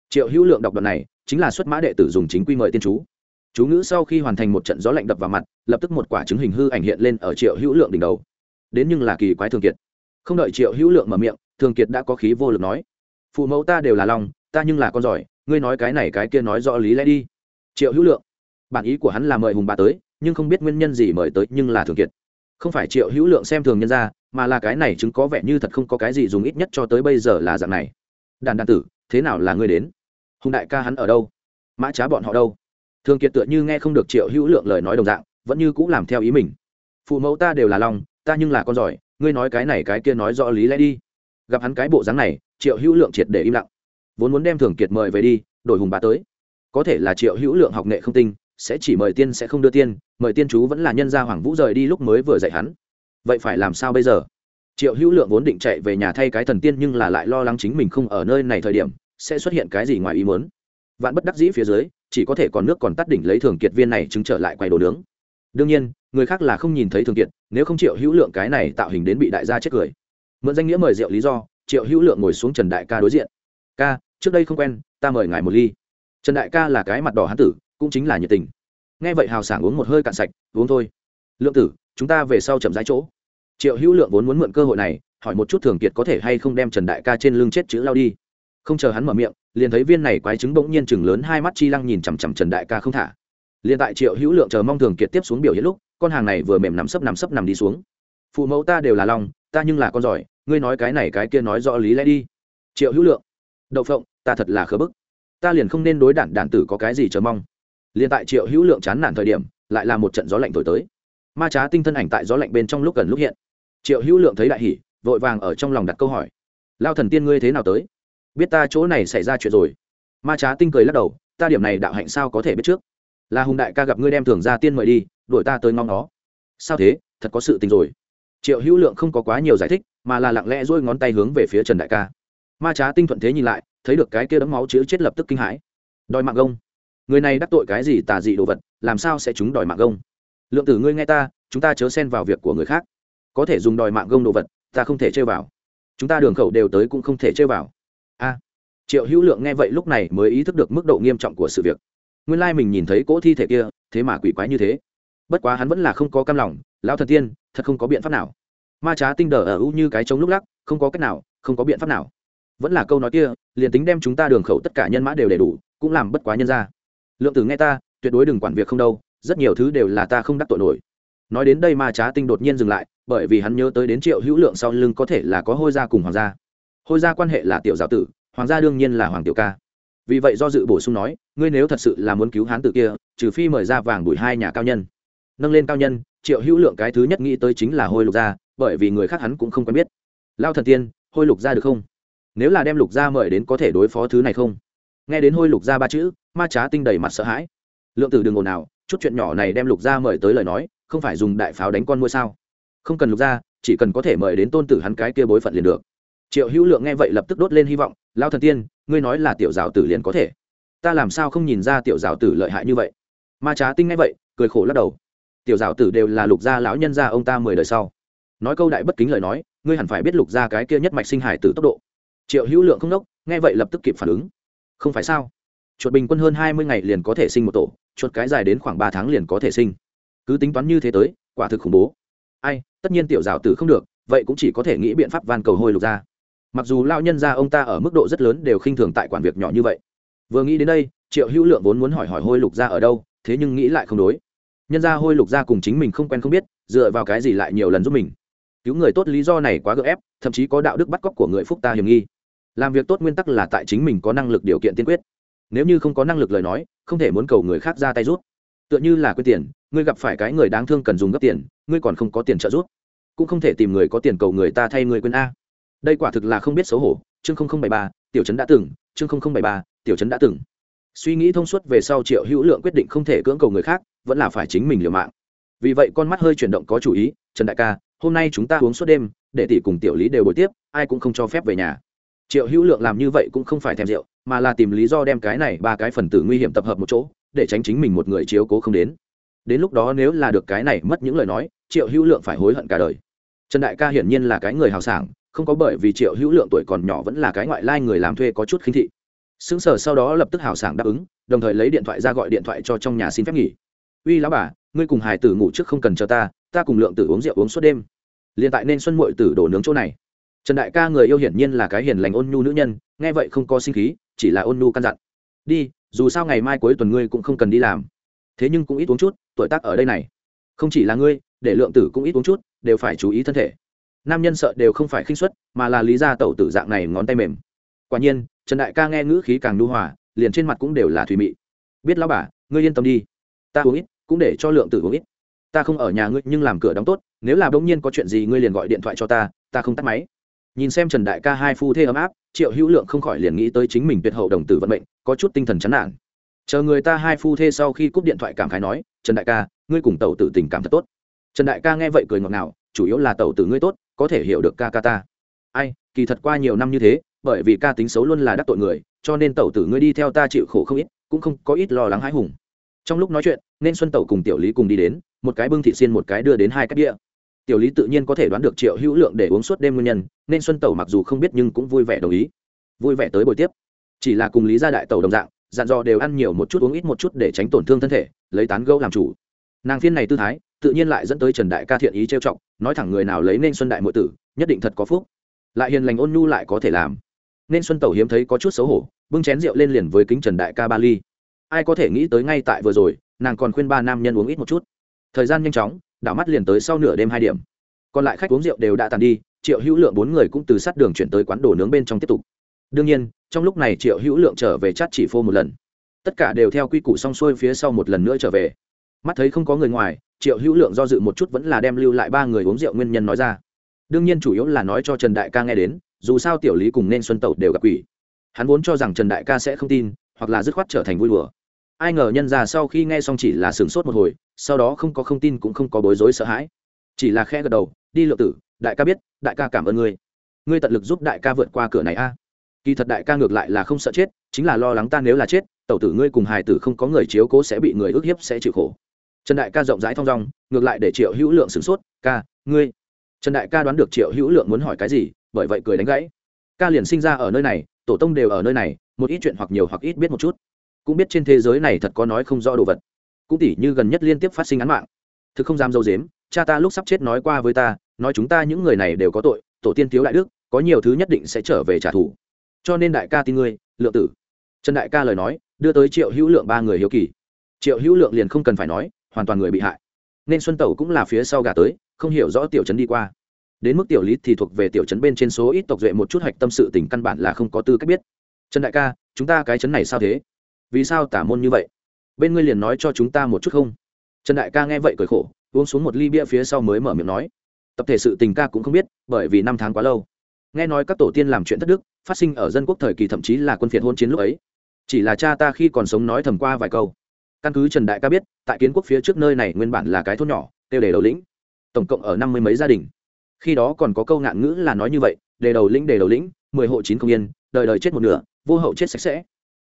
Triệu hữu lượng đọc đoạn này, chính là xuất mã đệ tử dùng chính quy mời tiên chú. Chú ngữ sau khi hoàn thành một trận gió lạnh đập vào mặt, lập tức một quả trứng hình hư ảnh hiện lên ở triệu hữu lượng đỉnh đầu. Đến nhưng là kỳ quái thường kiệt. Không đợi triệu hữu lượng mở miệng, thường kiệt đã có khí vô lực nói, phụ mẫu ta đều là lòng, ta nhưng là con giỏi, ngươi nói cái này cái kia nói rõ lý lẽ đi. Triệu hữu lượng, bản ý của hắn là mời hùng bà tới, nhưng không biết nguyên nhân gì mời tới nhưng là thường kiệt. Không phải triệu hữu lượng xem thường nhân ra mà là cái này chứng có vẻ như thật không có cái gì dùng ít nhất cho tới bây giờ là dạng này đàn đàn tử, thế nào là ngươi đến? Hùng đại ca hắn ở đâu? Mã trá bọn họ đâu? Thường kiệt tựa như nghe không được triệu hữu lượng lời nói đồng dạng, vẫn như cũng làm theo ý mình. Phụ mẫu ta đều là lòng, ta nhưng là con giỏi, ngươi nói cái này cái kia nói rõ lý lẽ đi. Gặp hắn cái bộ dáng này, triệu hữu lượng triệt để im lặng. Vốn muốn đem thường kiệt mời về đi, đổi hùng bá tới. Có thể là triệu hữu lượng học nghệ không tinh, sẽ chỉ mời tiên sẽ không đưa tiên, mời tiên chú vẫn là nhân gia hoàng vũ rời đi lúc mới vừa dạy hắn. Vậy phải làm sao bây giờ? Triệu hữu lượng vốn định chạy về nhà thay cái thần tiên nhưng là lại lo lắng chính mình không ở nơi này thời điểm, sẽ xuất hiện cái gì ngoài ý muốn. Vạn bất đắc dĩ phía dưới, chỉ có thể còn nước còn tắt đỉnh lấy thường kiệt viên này chứng trở lại quay đồ nướng. Đương nhiên, người khác là không nhìn thấy thường kiệt, nếu không triệu hữu lượng cái này tạo hình đến bị đại gia chết cười. Mượn danh nghĩa mời rượu lý do, triệu hữu lượng ngồi xuống trần đại ca đối diện. Ca, trước đây không quen, ta mời ngài một ly. Trần đại ca là cái mặt đỏ hán tử, cũng chính là nhiệt tình. Nghe vậy hào sảng uống một hơi cạn sạch, uống thôi. Lượng tử, chúng ta về sau chậm rãi chỗ triệu hữu lượng vốn muốn mượn cơ hội này, hỏi một chút thường kiệt có thể hay không đem trần đại ca trên lưng chết chữ lao đi. Không chờ hắn mở miệng, liền thấy viên này quái trứng bỗng nhiên chừng lớn hai mắt chi lăng nhìn chằm chằm trần đại ca không thả. Liền tại triệu hữu lượng chờ mong thường kiệt tiếp xuống biểu hiện lúc, con hàng này vừa mềm nằm sấp nằm sấp nằm đi xuống. Phụ mẫu ta đều là lòng, ta nhưng là con giỏi, ngươi nói cái này cái kia nói rõ lý lẽ đi. Triệu hữu lượng, đậu phộng, ta thật là khớ bức. Ta liền không nên đối đản đản tử có cái gì chờ mong. Liền tại triệu hữu lượng chán nản thời điểm, lại là một trận gió lạnh thổi tới. Ma trá tinh thân ảnh tại gió lạnh bên trong lúc gần lúc hiện triệu hữu lượng thấy đại hỉ, vội vàng ở trong lòng đặt câu hỏi. Lao thần tiên ngươi thế nào tới? Biết ta chỗ này xảy ra chuyện rồi. Ma trá tinh cười lắc đầu, ta điểm này đạo hạnh sao có thể biết trước? Là hùng đại ca gặp ngươi đem thường ra tiên mời đi, đuổi ta tới ngóng nó. Sao thế? Thật có sự tình rồi. Triệu hữu lượng không có quá nhiều giải thích, mà là lặng lẽ dôi ngón tay hướng về phía trần đại ca. Ma trá tinh thuận thế nhìn lại, thấy được cái kia đấm máu chữ chết lập tức kinh hãi. Đòi mạng gông. Người này đắc tội cái gì tà dị đồ vật, làm sao sẽ chúng đòi mạng gông? Lượng tử ngươi nghe ta, chúng ta chớ xen vào việc của người khác có thể dùng đòi mạng gông đồ vật, ta không thể chơi vào. Chúng ta đường khẩu đều tới cũng không thể chơi vào. A. Triệu hữu lượng nghe vậy lúc này mới ý thức được mức độ nghiêm trọng của sự việc. Nguyên lai mình nhìn thấy cỗ thi thể kia, thế mà quỷ quái như thế. Bất quá hắn vẫn là không có cam lòng, lão thần tiên, thật không có biện pháp nào. Ma trá tinh đờ ở u như cái trống lúc lắc, không có cách nào, không có biện pháp nào. Vẫn là câu nói kia, liền tính đem chúng ta đường khẩu tất cả nhân mã đều đầy đủ, cũng làm bất quá nhân ra. Lượng tử nghe ta, tuyệt đối đừng quản việc không đâu, rất nhiều thứ đều là ta không đắc tội nổi nói đến đây ma trá tinh đột nhiên dừng lại, bởi vì hắn nhớ tới đến triệu hữu lượng sau lưng có thể là có hôi gia cùng hoàng gia. Hôi gia quan hệ là tiểu giáo tử, hoàng gia đương nhiên là hoàng tiểu ca. Vì vậy do dự bổ sung nói, ngươi nếu thật sự là muốn cứu hán tử kia, trừ phi mời ra vàng đuổi hai nhà cao nhân. Nâng lên cao nhân, triệu hữu lượng cái thứ nhất nghĩ tới chính là hôi lục gia, bởi vì người khác hắn cũng không quen biết. Lao thần tiên, hôi lục gia được không? Nếu là đem lục gia mời đến có thể đối phó thứ này không? Nghe đến hôi lục gia ba chữ, ma trá tinh đầy mặt sợ hãi. Lượng tử đừng ồn nào chút chuyện nhỏ này đem lục gia mời tới lời nói không phải dùng đại pháo đánh con mua sao? Không cần lục gia chỉ cần có thể mời đến tôn tử hắn cái kia bối phận liền được. Triệu hữu lượng nghe vậy lập tức đốt lên hy vọng lao thần tiên, ngươi nói là tiểu giáo tử liền có thể. Ta làm sao không nhìn ra tiểu giáo tử lợi hại như vậy? Ma trá tinh nghe vậy, cười khổ lắc đầu. Tiểu giáo tử đều là lục gia lão nhân gia ông ta mười đời sau. Nói câu đại bất kính lời nói, ngươi hẳn phải biết lục gia cái kia nhất mạch sinh hải tử tốc độ. Triệu hữu lượng không đốc nghe vậy lập tức kịp phản ứng. Không phải sao? Chuột bình quân hơn hai mươi ngày liền có thể sinh một tổ, chuột cái dài đến khoảng ba tháng liền có thể sinh cứ tính toán như thế tới, quả thực khủng bố. Ai, tất nhiên tiểu giáo tử không được, vậy cũng chỉ có thể nghĩ biện pháp van cầu hôi lục gia mặc dù lao nhân gia ông ta ở mức độ rất lớn đều khinh thường tại quản việc nhỏ như vậy. Vừa nghĩ đến đây, triệu hữu lượng vốn muốn hỏi hỏi hôi lục gia ở đâu, thế nhưng nghĩ lại không đối. Nhân gia hôi lục gia cùng chính mình không quen không biết, dựa vào cái gì lại nhiều lần giúp mình. Cứu người tốt lý do này quá gợ ép, thậm chí có đạo đức bắt cóc của người phúc ta hiểm nghi. Làm việc tốt nguyên tắc là tại chính mình có năng lực điều kiện tiên quyết. Nếu như không có năng lực lời nói, không thể muốn cầu người khác ra tay rút. Tựa như là quyết tiền ngươi gặp phải cái người đáng thương cần dùng gấp tiền, ngươi còn không có tiền trợ giúp. Cũng không thể tìm người có tiền cầu người ta thay người quên a. Đây quả thực là không biết xấu hổ. Chương bảy ba, tiểu trấn đã từng. Chương bảy ba, tiểu trấn đã từng. Suy nghĩ thông suốt về sau triệu hữu lượng quyết định không thể cưỡng cầu người khác, vẫn là phải chính mình liều mạng. Vì vậy con mắt hơi chuyển động có chủ ý, trần đại ca, hôm nay chúng ta uống suốt đêm, để tỷ cùng tiểu lý đều buổi tiếp, ai cũng không cho phép về nhà. Triệu hữu lượng làm như vậy cũng không phải thèm rượu, mà là tìm lý do đem cái này ba cái phần tử nguy hiểm tập hợp một chỗ, để tránh chính mình một người chiếu cố không đến đến lúc đó nếu là được cái này mất những lời nói, triệu hữu lượng phải hối hận cả đời. Trần đại ca hiển nhiên là cái người hào sảng, không có bởi vì triệu hữu lượng tuổi còn nhỏ vẫn là cái ngoại lai người làm thuê có chút khinh thị. Xứng sở sau đó lập tức hào sảng đáp ứng, đồng thời lấy điện thoại ra gọi điện thoại cho trong nhà xin phép nghỉ. Uy lão bà, ngươi cùng hải tử ngủ trước không cần chờ ta ta cùng lượng tử uống rượu uống suốt đêm. Liền tại nên xuân muội tử đổ nướng chỗ này. Trần đại ca người yêu hiển nhiên là cái hiền lành ôn nhu nữ nhân, nghe vậy không có sinh khí, chỉ là ôn nhu căn dặn. Đi, dù sao ngày mai cuối tuần ngươi cũng không cần đi làm. Thế nhưng cũng ít uống chút tuổi tác ở đây này. Không chỉ là ngươi, để lượng tử cũng ít uống chút, đều phải chú ý thân thể. Nam nhân sợ đều không phải khinh suất, mà là lý gia tẩu tử dạng này ngón tay mềm. Quả nhiên, trần đại ca nghe ngữ khí càng nu hòa, liền trên mặt cũng đều là thùy mị. Biết lão bà, ngươi yên tâm đi. Ta uống ít, cũng để cho lượng tử uống ít. Ta không ở nhà ngươi, nhưng làm cửa đóng tốt, nếu là bỗng nhiên có chuyện gì ngươi liền gọi điện thoại cho ta ta không tắt máy. Nhìn xem trần đại ca hai phu thê ấm áp, triệu hữu lượng không khỏi liền nghĩ tới chính mình tuyệt hậu đồng tử vận mệnh, có chút tinh thần chán nản chờ người ta hai phu thê sau khi cúp điện thoại cảm khái nói, trần đại ca, ngươi cùng tàu tử tình cảm thật tốt. Trần đại ca nghe vậy cười ngọt ngào, chủ yếu là tàu tử ngươi tốt, có thể hiểu được ca ca ta. Ai, kỳ thật qua nhiều năm như thế, bởi vì ca tính xấu luôn là đắc tội người, cho nên tàu tử ngươi đi theo ta chịu khổ không ít, cũng không có ít lo lắng hãi hùng. Trong lúc nói chuyện, nên xuân tẩu cùng tiểu lý cùng đi đến, một cái bưng thị xiên một cái đưa đến hai cách đĩa. Tiểu lý tự nhiên có thể đoán được triệu hữu lượng để uống suốt đêm nguyên nhân, nên xuân tẩu mặc dù không biết nhưng cũng vui vẻ đồng ý. Vui vẻ tới buổi tiếp. Chỉ là cùng lý gia đại tẩu đồng dạng dặn dò đều ăn nhiều một chút uống ít một chút để tránh tổn thương thân thể, lấy tán gẫu làm chủ. Nàng phiên này tư thái, tự nhiên lại dẫn tới trần đại ca thiện ý trêu trọng nói thẳng người nào lấy nên xuân đại muội tử, nhất định thật có phúc. Lại hiền lành ôn nhu lại có thể làm. Nên xuân tẩu hiếm thấy có chút xấu hổ, bưng chén rượu lên liền với kính trần đại ca ba ly. Ai có thể nghĩ tới ngay tại vừa rồi, nàng còn khuyên ba nam nhân uống ít một chút. Thời gian nhanh chóng, đảo mắt liền tới sau nửa đêm hai điểm. Còn lại khách uống rượu đều đã tàn đi, triệu hữu lượng bốn người cũng từ sát đường chuyển tới quán đồ nướng bên trong tiếp tục đương nhiên, trong lúc này triệu hữu lượng trở về chát chỉ phô một lần. Tất cả đều theo quy củ xong xuôi phía sau một lần nữa trở về. Mắt thấy không có người ngoài, triệu hữu lượng do dự một chút vẫn là đem lưu lại ba người uống rượu nguyên nhân nói ra. Đương nhiên chủ yếu là nói cho trần đại ca nghe đến, dù sao tiểu lý cùng nên xuân tẩu đều gặp quỷ. Hắn vốn cho rằng trần đại ca sẽ không tin, hoặc là dứt khoát trở thành vui đùa. Ai ngờ nhân già sau khi nghe xong chỉ là sửng sốt một hồi, sau đó không có không tin cũng không có bối rối sợ hãi. Chỉ là khe gật đầu, đi, lượng tử, đại ca biết, đại ca cảm ơn ngươi. Ngươi tận lực giúp đại ca vượt qua cửa này a kỳ thật đại ca ngược lại là không sợ chết, chính là lo lắng ta nếu là chết, tẩu tử ngươi cùng hài tử không có người chiếu cố sẽ bị người ức hiếp sẽ chịu khổ. Trần đại ca rộng rãi thong dong, ngược lại để triệu hữu lượng sửng sốt, ca, ngươi? Trần đại ca đoán được triệu hữu lượng muốn hỏi cái gì, bởi vậy cười đánh gãy. Ca liền sinh ra ở nơi này, tổ tông đều ở nơi này, một ít chuyện hoặc nhiều hoặc ít biết một chút. Cũng biết trên thế giới này thật có nói không rõ đồ vật. Cũng tỉ như gần nhất liên tiếp phát sinh án mạng. Thực không dám dâu dếm, cha ta lúc sắp chết nói qua với ta, nói chúng ta những người này đều có tội, tổ tiên thiếu đại đức, có nhiều thứ nhất định sẽ trở về trả thù cho nên đại ca tin ngươi, lượng tử. Trần đại ca lời nói, đưa tới triệu hữu lượng ba người hiếu kỳ. Triệu hữu lượng liền không cần phải nói, hoàn toàn người bị hại. Nên xuân tẩu cũng là phía sau gà tới, không hiểu rõ tiểu trấn đi qua. Đến mức tiểu lý thì thuộc về tiểu trấn bên trên số ít tộc duệ một chút hạch tâm sự tình căn bản là không có tư cách biết. Trần đại ca, chúng ta cái trấn này sao thế? Vì sao tả môn như vậy? Bên ngươi liền nói cho chúng ta một chút không? Trần đại ca nghe vậy cười khổ, uống xuống một ly bia phía sau mới mở miệng nói. Tập thể sự tình ca cũng không biết, bởi vì năm tháng quá lâu nghe nói các tổ tiên làm chuyện thất đức, phát sinh ở dân quốc thời kỳ thậm chí là quân phiệt hôn chiến lúc ấy. Chỉ là cha ta khi còn sống nói thầm qua vài câu. Căn cứ trần đại ca biết, tại kiến quốc phía trước nơi này nguyên bản là cái thôn nhỏ tiêu đề đầu lĩnh. Tổng cộng ở năm mươi mấy gia đình. Khi đó còn có câu ngạn ngữ là nói như vậy, đề đầu lĩnh, đề đầu lĩnh, mười hộ chín không yên, đời đời chết một nửa, vô hậu chết sạch sẽ.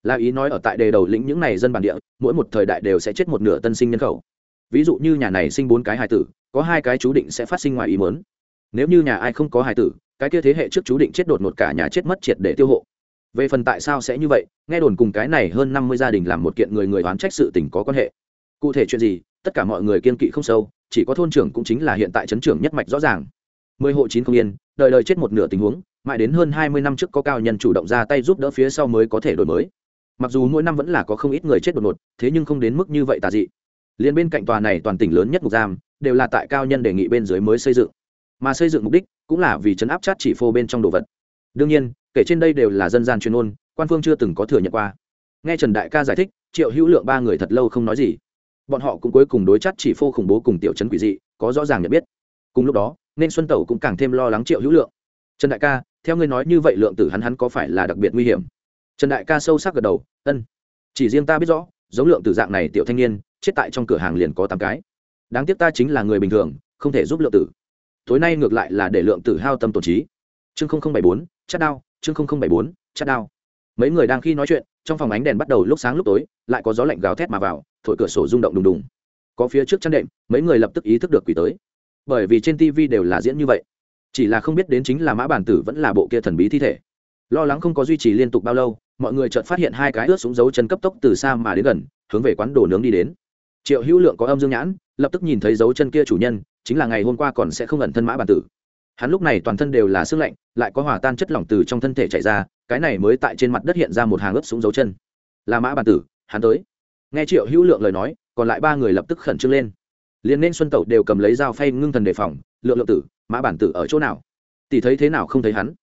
Là ý nói ở tại đề đầu lĩnh những này dân bản địa, mỗi một thời đại đều sẽ chết một nửa tân sinh nhân khẩu. Ví dụ như nhà này sinh bốn cái hài tử, có hai cái chú định sẽ phát sinh ngoài ý mớn nếu như nhà ai không có hài tử cái kia thế hệ trước chú định chết đột một cả nhà chết mất triệt để tiêu hộ. Về phần tại sao sẽ như vậy, nghe đồn cùng cái này hơn năm mươi gia đình làm một kiện người người oán trách sự tình có quan hệ. Cụ thể chuyện gì, tất cả mọi người kiên kỵ không sâu, chỉ có thôn trưởng cũng chính là hiện tại chấn trưởng nhất mạch rõ ràng. Mười hộ chín không yên, đời đời chết một nửa tình huống, mãi đến hơn hai mươi năm trước có cao nhân chủ động ra tay giúp đỡ phía sau mới có thể đổi mới. Mặc dù mỗi năm vẫn là có không ít người chết đột ngột, thế nhưng không đến mức như vậy tà dị. Liền bên cạnh tòa này toàn tỉnh lớn nhất mục giam, đều là tại cao nhân đề nghị bên dưới mới xây dựng. Mà xây dựng mục đích cũng là vì chấn áp chát chỉ phô bên trong đồ vật. Đương nhiên, kể trên đây đều là dân gian chuyên môn, quan phương chưa từng có thừa nhận qua. Nghe trần đại ca giải thích, triệu hữu lượng ba người thật lâu không nói gì. Bọn họ cũng cuối cùng đối chát chỉ phô khủng bố cùng tiểu trấn quỷ dị, có rõ ràng nhận biết. Cùng lúc đó, nên xuân tẩu cũng càng thêm lo lắng triệu hữu lượng. Trần đại ca, theo ngươi nói như vậy lượng tử hắn hắn có phải là đặc biệt nguy hiểm? Trần đại ca sâu sắc gật đầu, ân, chỉ riêng ta biết rõ, giống lượng tử dạng này tiểu thanh niên, chết tại trong cửa hàng liền có tám cái. Đáng tiếc ta chính là người bình thường, không thể giúp lượng tử tối nay ngược lại là để lượng tử hao tâm tổn trí. Chương bảy bốn chắc đao, chương bảy bốn, chát đao. Mấy người đang khi nói chuyện, trong phòng ánh đèn bắt đầu lúc sáng lúc tối, lại có gió lạnh gào thét mà vào, thổi cửa sổ rung động đùng đùng. Có phía trước chăn đệm, mấy người lập tức ý thức được quỷ tới. Bởi vì trên tv đều là diễn như vậy. Chỉ là không biết đến chính là mã bản tử vẫn là bộ kia thần bí thi thể. Lo lắng không có duy trì liên tục bao lâu, mọi người chợt phát hiện hai cái ướt súng dấu chân cấp tốc từ xa mà đến gần, hướng về quán đồ nướng đi đến. Triệu hữu lượng có âm dương nhãn, lập tức nhìn thấy dấu chân kia chủ nhân chính là ngày hôm qua còn sẽ không ẩn thân mã bản tử. Hắn lúc này toàn thân đều là sức lạnh, lại có hòa tan chất lỏng từ trong thân thể chạy ra, cái này mới tại trên mặt đất hiện ra một hàng ướp súng dấu chân. Là mã bản tử, hắn tới. Nghe triệu hữu lượng lời nói, còn lại ba người lập tức khẩn trương lên. Liền nên xuân tẩu đều cầm lấy dao phay ngưng thần đề phòng, lượng lượng tử, mã bản tử ở chỗ nào? Tỷ thấy thế nào không thấy hắn.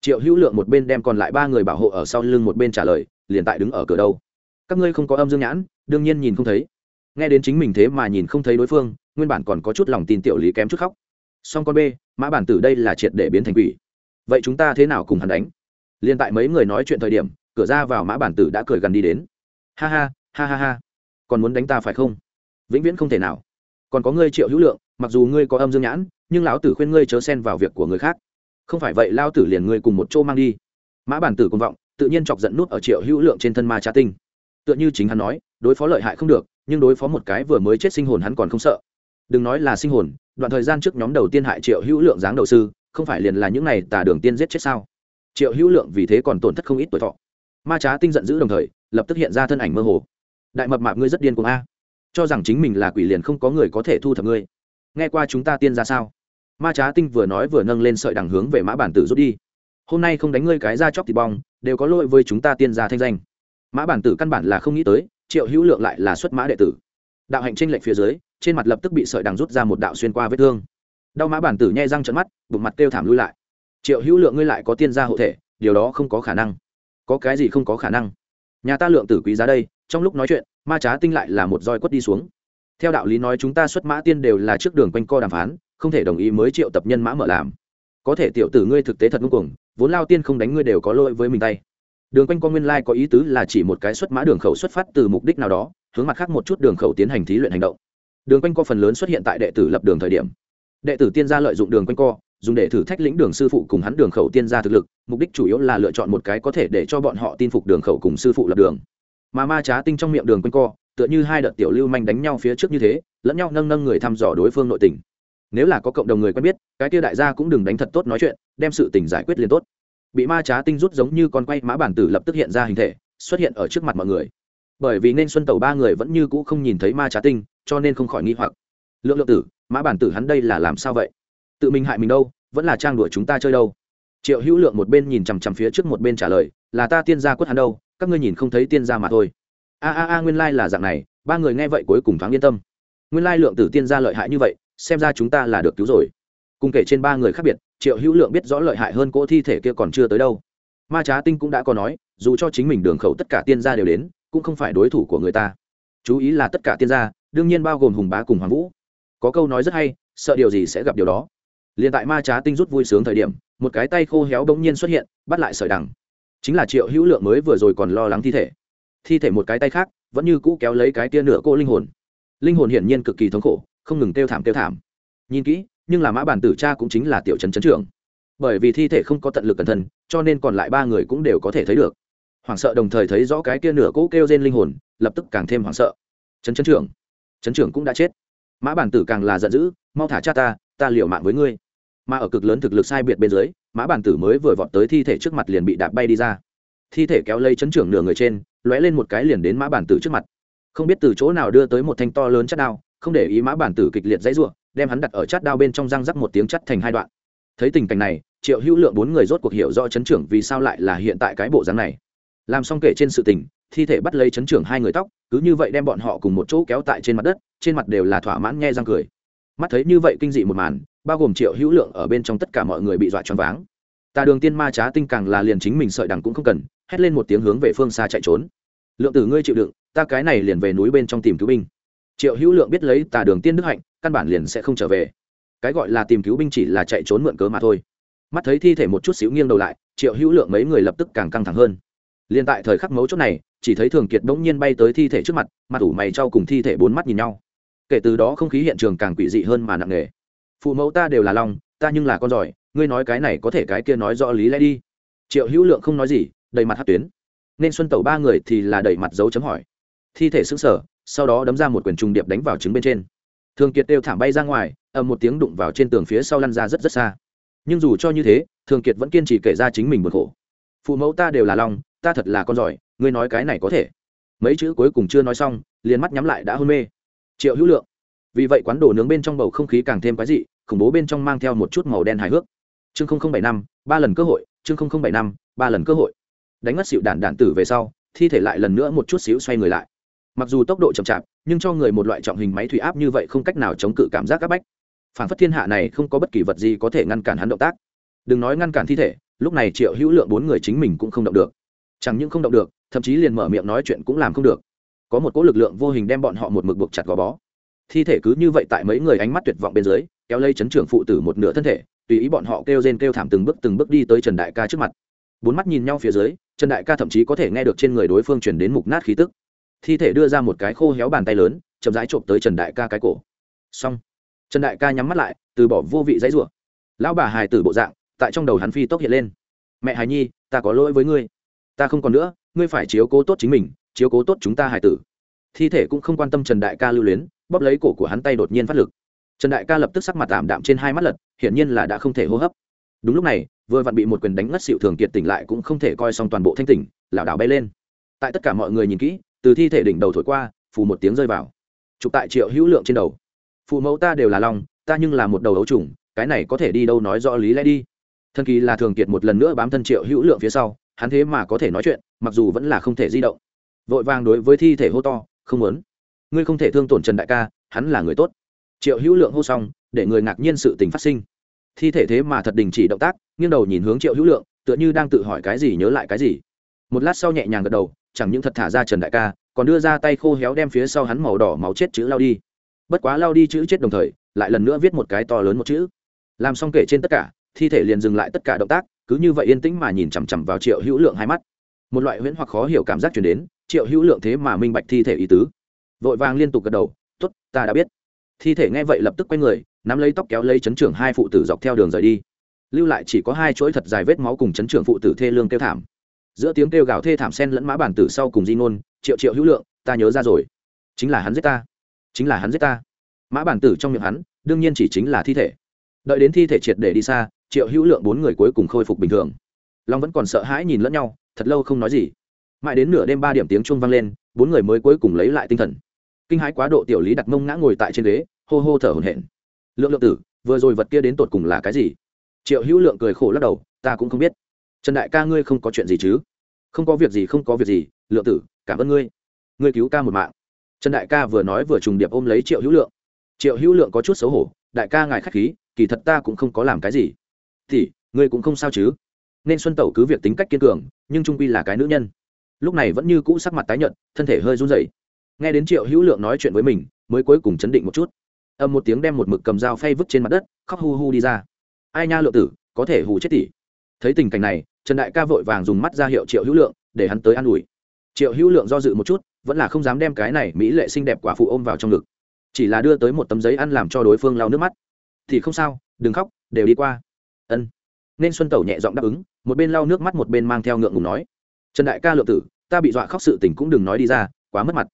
Triệu hữu lượng một bên đem còn lại ba người bảo hộ ở sau lưng một bên trả lời, liền tại đứng ở cửa đâu? Các ngươi không có âm dương nhãn, đương nhiên nhìn không thấy. Nghe đến chính mình thế mà nhìn không thấy đối phương nguyên bản còn có chút lòng tin tiểu lý kém chút khóc. Song con b mã bản tử đây là triệt để biến thành quỷ. Vậy chúng ta thế nào cùng hắn đánh? Liền tại mấy người nói chuyện thời điểm, cửa ra vào mã bản tử đã cười gần đi đến. Ha ha ha ha ha. Còn muốn đánh ta phải không? Vĩnh viễn không thể nào. Còn có ngươi triệu hữu lượng, mặc dù ngươi có âm dương nhãn, nhưng lão tử khuyên ngươi chớ xen vào việc của người khác. Không phải vậy lao tử liền ngươi cùng một chỗ mang đi. Mã bản tử công vọng, tự nhiên chọc giận nút ở triệu hữu lượng trên thân ma trá tinh. Tựa như chính hắn nói, đối phó lợi hại không được, nhưng đối phó một cái vừa mới chết sinh hồn hắn còn không sợ đừng nói là sinh hồn, đoạn thời gian trước nhóm đầu tiên hại triệu hữu lượng dáng đầu sư, không phải liền là những này tà đường tiên giết chết sao? Triệu hữu lượng vì thế còn tổn thất không ít tuổi thọ. Ma trá tinh giận dữ đồng thời, lập tức hiện ra thân ảnh mơ hồ. Đại mập mạp ngươi rất điên cuồng a. Cho rằng chính mình là quỷ liền không có người có thể thu thập ngươi. Nghe qua chúng ta tiên ra sao? Ma trá tinh vừa nói vừa nâng lên sợi đằng hướng về mã bản tử rút đi. Hôm nay không đánh ngươi cái ra chóc thịt bong, đều có lỗi với chúng ta tiên gia thanh danh. Mã bản tử căn bản là không nghĩ tới, triệu hữu lượng lại là xuất mã đệ tử đạo hạnh trên lệch phía dưới, trên mặt lập tức bị sợi đằng rút ra một đạo xuyên qua vết thương. Đau mã bản tử nhai răng trận mắt, bụng mặt kêu thảm lui lại. Triệu hữu lượng, ngươi lại có tiên gia hộ thể, điều đó không có khả năng. Có cái gì không có khả năng? Nhà ta lượng tử quý giá đây, trong lúc nói chuyện, ma trá tinh lại là một roi quất đi xuống. Theo đạo lý nói chúng ta xuất mã tiên đều là trước đường quanh co đàm phán, không thể đồng ý mới triệu tập nhân mã mở làm. Có thể tiểu tử ngươi thực tế thật ngưng cuồng, vốn lao tiên không đánh ngươi đều có lỗi với mình tay đường quanh co nguyên lai có ý tứ là chỉ một cái xuất mã đường khẩu xuất phát từ mục đích nào đó, hướng mặt khác một chút đường khẩu tiến hành thí luyện hành động. Đường quanh co phần lớn xuất hiện tại đệ tử lập đường thời điểm. Đệ tử tiên gia lợi dụng đường quanh co, dùng để thử thách lĩnh đường sư phụ cùng hắn đường khẩu tiên gia thực lực, mục đích chủ yếu là lựa chọn một cái có thể để cho bọn họ tin phục đường khẩu cùng sư phụ lập đường. Mà ma trá tinh trong miệng đường quanh co, tựa như hai đợt tiểu lưu manh đánh nhau phía trước như thế, lẫn nhau nâng nâng người thăm dò đối phương nội tình. Nếu là có cộng đồng người quen biết, cái kia đại gia cũng đừng đánh thật tốt nói chuyện, đem sự tình giải quyết liền tốt bị ma trá tinh rút giống như con quay mã bản tử lập tức hiện ra hình thể, xuất hiện ở trước mặt mọi người. Bởi vì nên xuân tẩu ba người vẫn như cũ không nhìn thấy ma trá tinh, cho nên không khỏi nghi hoặc. Lượng lượng tử, mã bản tử hắn đây là làm sao vậy? Tự mình hại mình đâu, vẫn là trang đuổi chúng ta chơi đâu? Triệu hữu lượng một bên nhìn chằm chằm phía trước một bên trả lời, là ta tiên gia quất hắn đâu, các ngươi nhìn không thấy tiên gia mà thôi. A a a, nguyên lai là dạng này, ba người nghe vậy cuối cùng thoáng yên tâm. Nguyên lai lượng tử tiên gia lợi hại như vậy, xem ra chúng ta là được cứu rồi. Cùng kể trên ba người khác biệt triệu hữu lượng biết rõ lợi hại hơn cỗ thi thể kia còn chưa tới đâu. Ma trá tinh cũng đã có nói, dù cho chính mình đường khẩu tất cả tiên gia đều đến, cũng không phải đối thủ của người ta. Chú ý là tất cả tiên gia, đương nhiên bao gồm hùng bá cùng hoàng vũ. Có câu nói rất hay, sợ điều gì sẽ gặp điều đó. Liền tại ma trá tinh rút vui sướng thời điểm, một cái tay khô héo bỗng nhiên xuất hiện, bắt lại sợi đằng. Chính là triệu hữu lượng mới vừa rồi còn lo lắng thi thể. Thi thể một cái tay khác, vẫn như cũ kéo lấy cái tia nửa cô linh hồn. Linh hồn hiển nhiên cực kỳ thống khổ, không ngừng kêu thảm kêu thảm. Nhìn kỹ nhưng là mã bản tử cha cũng chính là tiểu trấn trấn trưởng. Bởi vì thi thể không có tận lực cẩn thận, cho nên còn lại ba người cũng đều có thể thấy được. Hoảng sợ đồng thời thấy rõ cái kia nửa cỗ kêu trên linh hồn, lập tức càng thêm hoảng sợ. Trấn trấn trưởng trấn trưởng cũng đã chết. Mã bản tử càng là giận dữ, mau thả cha ta ta liều mạng với ngươi. Mà ở cực lớn thực lực sai biệt bên dưới, mã bản tử mới vừa vọt tới thi thể trước mặt liền bị đạp bay đi ra. Thi thể kéo lây chấn trưởng nửa người trên, lóe lên một cái liền đến mã bản tử trước mặt. Không biết từ chỗ nào đưa tới một thanh to lớn chất đao, không để ý mã bản tử kịch liệt dãy ruộng đem hắn đặt ở chát đao bên trong răng rắc một tiếng chắt thành hai đoạn. Thấy tình cảnh này, triệu hữu lượng bốn người rốt cuộc hiểu rõ chấn trưởng vì sao lại là hiện tại cái bộ dáng này. Làm xong kể trên sự tình, thi thể bắt lấy chấn trưởng hai người tóc, cứ như vậy đem bọn họ cùng một chỗ kéo tại trên mặt đất, trên mặt đều là thỏa mãn nghe răng cười. Mắt thấy như vậy kinh dị một màn, bao gồm triệu hữu lượng ở bên trong tất cả mọi người bị dọa choáng váng. Tà đường tiên ma trá tinh càng là liền chính mình sợi đằng cũng không cần, hét lên một tiếng hướng về phương xa chạy trốn. Lượng tử ngươi chịu đựng, ta cái này liền về núi bên trong tìm cứu binh. Triệu hữu lượng biết lấy tà đường tiên đức hạnh căn bản liền sẽ không trở về. Cái gọi là tìm cứu binh chỉ là chạy trốn mượn cớ mà thôi. Mắt thấy thi thể một chút xíu nghiêng đầu lại, triệu hữu lượng mấy người lập tức càng căng thẳng hơn. Liền tại thời khắc mấu chốt này, chỉ thấy thường kiệt bỗng nhiên bay tới thi thể trước mặt mặt ủ mày trao cùng thi thể bốn mắt nhìn nhau. Kể từ đó không khí hiện trường càng quỷ dị hơn mà nặng nề. Phụ mẫu ta đều là long, ta nhưng là con giỏi, ngươi nói cái này có thể cái kia nói rõ lý lẽ đi. Triệu hữu lượng không nói gì, đầy mặt hát tuyến. Nên xuân tẩu ba người thì là đầy mặt dấu chấm hỏi. Thi thể xứng sở sau đó đấm ra một quyển trùng điệp đánh vào trứng bên trên thường kiệt đều thảm bay ra ngoài ầm một tiếng đụng vào trên tường phía sau lăn ra rất rất xa. Nhưng dù cho như thế thường kiệt vẫn kiên trì kể ra chính mình buồn khổ. Phụ mẫu ta đều là lòng, ta thật là con giỏi ngươi nói cái này có thể. Mấy chữ cuối cùng chưa nói xong liền mắt nhắm lại đã hôn mê. Triệu hữu lượng. Vì vậy quán đồ nướng bên trong bầu không khí càng thêm quái dị khủng bố bên trong mang theo một chút màu đen hài hước. Chương bảy năm ba lần cơ hội chương bảy năm ba lần cơ hội. Đánh mất xịu đạn đạn tử về sau thi thể lại lần nữa một chút xíu xoay người lại mặc dù tốc độ chậm chạp, nhưng cho người một loại trọng hình máy thủy áp như vậy không cách nào chống cự cảm giác áp bách. Phản phất thiên hạ này không có bất kỳ vật gì có thể ngăn cản hắn động tác. Đừng nói ngăn cản thi thể, lúc này triệu hữu lượng bốn người chính mình cũng không động được. Chẳng những không động được, thậm chí liền mở miệng nói chuyện cũng làm không được. Có một cỗ lực lượng vô hình đem bọn họ một mực buộc chặt gò bó. Thi thể cứ như vậy tại mấy người ánh mắt tuyệt vọng bên dưới, kéo lây chấn trưởng phụ tử một nửa thân thể, tùy ý bọn họ kêu rên kêu thảm từng bước từng bước đi tới trần đại ca trước mặt. Bốn mắt nhìn nhau phía dưới, trần đại ca thậm chí có thể nghe được trên người đối phương chuyển đến mục nát khí tức thi thể đưa ra một cái khô héo bàn tay lớn, chậm rãi trộm tới trần đại ca cái cổ. Xong. Trần đại ca nhắm mắt lại, từ bỏ vô vị dãy rủa. Lão bà hài tử bộ dạng, tại trong đầu hắn phi tốc hiện lên. Mẹ hài nhi, ta có lỗi với ngươi. Ta không còn nữa, ngươi phải chiếu cố tốt chính mình, chiếu cố tốt chúng ta hài tử. Thi thể cũng không quan tâm trần đại ca lưu luyến, bóp lấy cổ của hắn tay đột nhiên phát lực. Trần đại ca lập tức sắc mặt tạm đạm trên hai mắt lật, hiển nhiên là đã không thể hô hấp. Đúng lúc này, vừa vặn bị một quyền đánh ngất xịu thường kiệt tỉnh lại cũng không thể coi xong toàn bộ thanh tỉnh, lảo đảo bay lên. Tại tất cả mọi người nhìn kỹ từ thi thể đỉnh đầu thổi qua, phù một tiếng rơi vào. Chụp tại triệu hữu lượng trên đầu. Phụ mẫu ta đều là lòng ta nhưng là một đầu ấu trùng, cái này có thể đi đâu nói rõ lý lẽ đi. Thần kỳ là thường kiệt một lần nữa bám thân triệu hữu lượng phía sau, hắn thế mà có thể nói chuyện, mặc dù vẫn là không thể di động. Vội vàng đối với thi thể hô to, không muốn. Ngươi không thể thương tổn trần đại ca, hắn là người tốt. Triệu hữu lượng hô xong, để người ngạc nhiên sự tình phát sinh. Thi thể thế mà thật đình chỉ động tác, nghiêng đầu nhìn hướng triệu hữu lượng, tựa như đang tự hỏi cái gì nhớ lại cái gì. Một lát sau nhẹ nhàng gật đầu chẳng những thật thả ra trần đại ca, còn đưa ra tay khô héo đem phía sau hắn màu đỏ máu chết chữ lao đi. Bất quá lao đi chữ chết đồng thời, lại lần nữa viết một cái to lớn một chữ. Làm xong kể trên tất cả, thi thể liền dừng lại tất cả động tác, cứ như vậy yên tĩnh mà nhìn chằm chằm vào triệu hữu lượng hai mắt. Một loại huyễn hoặc khó hiểu cảm giác chuyển đến, triệu hữu lượng thế mà minh bạch thi thể ý tứ. Vội vàng liên tục gật đầu t ố t ta đã biết. Thi thể nghe vậy lập tức quay người, nắm lấy tóc kéo lấy chấn trưởng hai phụ tử dọc theo đường rời đi. Lưu lại chỉ có hai chuỗi thật dài vết máu cùng chấn trưởng phụ tử thê lương kêu thảm giữa tiếng kêu gào thê thảm sen lẫn mã bản tử sau cùng di ngôn, triệu triệu hữu lượng, ta nhớ ra rồi. Chính là hắn giết ta. Chính là hắn giết ta. Mã bản tử trong miệng hắn, đương nhiên chỉ chính là thi thể. Đợi đến thi thể triệt để đi xa, triệu hữu lượng bốn người cuối cùng khôi phục bình thường. Long vẫn còn sợ hãi nhìn lẫn nhau, thật lâu không nói gì. Mãi đến nửa đêm ba điểm tiếng chuông vang lên, bốn người mới cuối cùng lấy lại tinh thần. Kinh hãi quá độ tiểu lý đặt mông ngã ngồi tại trên ghế, hô hô thở hổn hển. Lượng lượng tử, vừa rồi vật kia đến tột cùng là cái gì? Triệu hữu lượng cười khổ lắc đầu, ta cũng không biết trần đại ca ngươi không có chuyện gì chứ? Không có việc gì, không có việc gì, lượng tử, cảm ơn ngươi. Ngươi cứu ca một mạng. Trần đại ca vừa nói vừa trùng điệp ôm lấy triệu hữu lượng. Triệu hữu lượng có chút xấu hổ, đại ca ngài k h á c h khí, kỳ thật ta cũng không có làm cái gì. Thì, ngươi cũng không sao chứ? Nên xuân tẩu cứ việc tính cách kiên cường, nhưng trung quy là cái nữ nhân. Lúc này vẫn như cũ sắc mặt tái nhợt, thân thể hơi run rẩy. Nghe đến triệu hữu lượng nói chuyện với mình, mới cuối cùng chấn định một chút. Âm một tiếng đem một mực cầm dao phay vứt trên mặt đất, khóc hu hu đi ra. Ai nha, lượng tử, có thể hù chết tỷ. Thấy tình cảnh này trần đại ca vội vàng dùng mắt ra hiệu triệu hữu lượng để hắn tới an ủi. Triệu hữu lượng do dự một chút, vẫn là không dám đem cái này mỹ lệ xinh đẹp quả phụ ôm vào trong ngực. Chỉ là đưa tới một tấm giấy ăn làm cho đối phương lau nước mắt. Thì không sao, đừng khóc, đều đi qua. Ân. Nên xuân tẩu nhẹ giọng đáp ứng, một bên lau nước mắt một bên mang theo ngượng ngùng nói. Trần đại ca lượng tử, ta bị dọa khóc sự tình cũng đừng nói đi ra, quá mất mặt.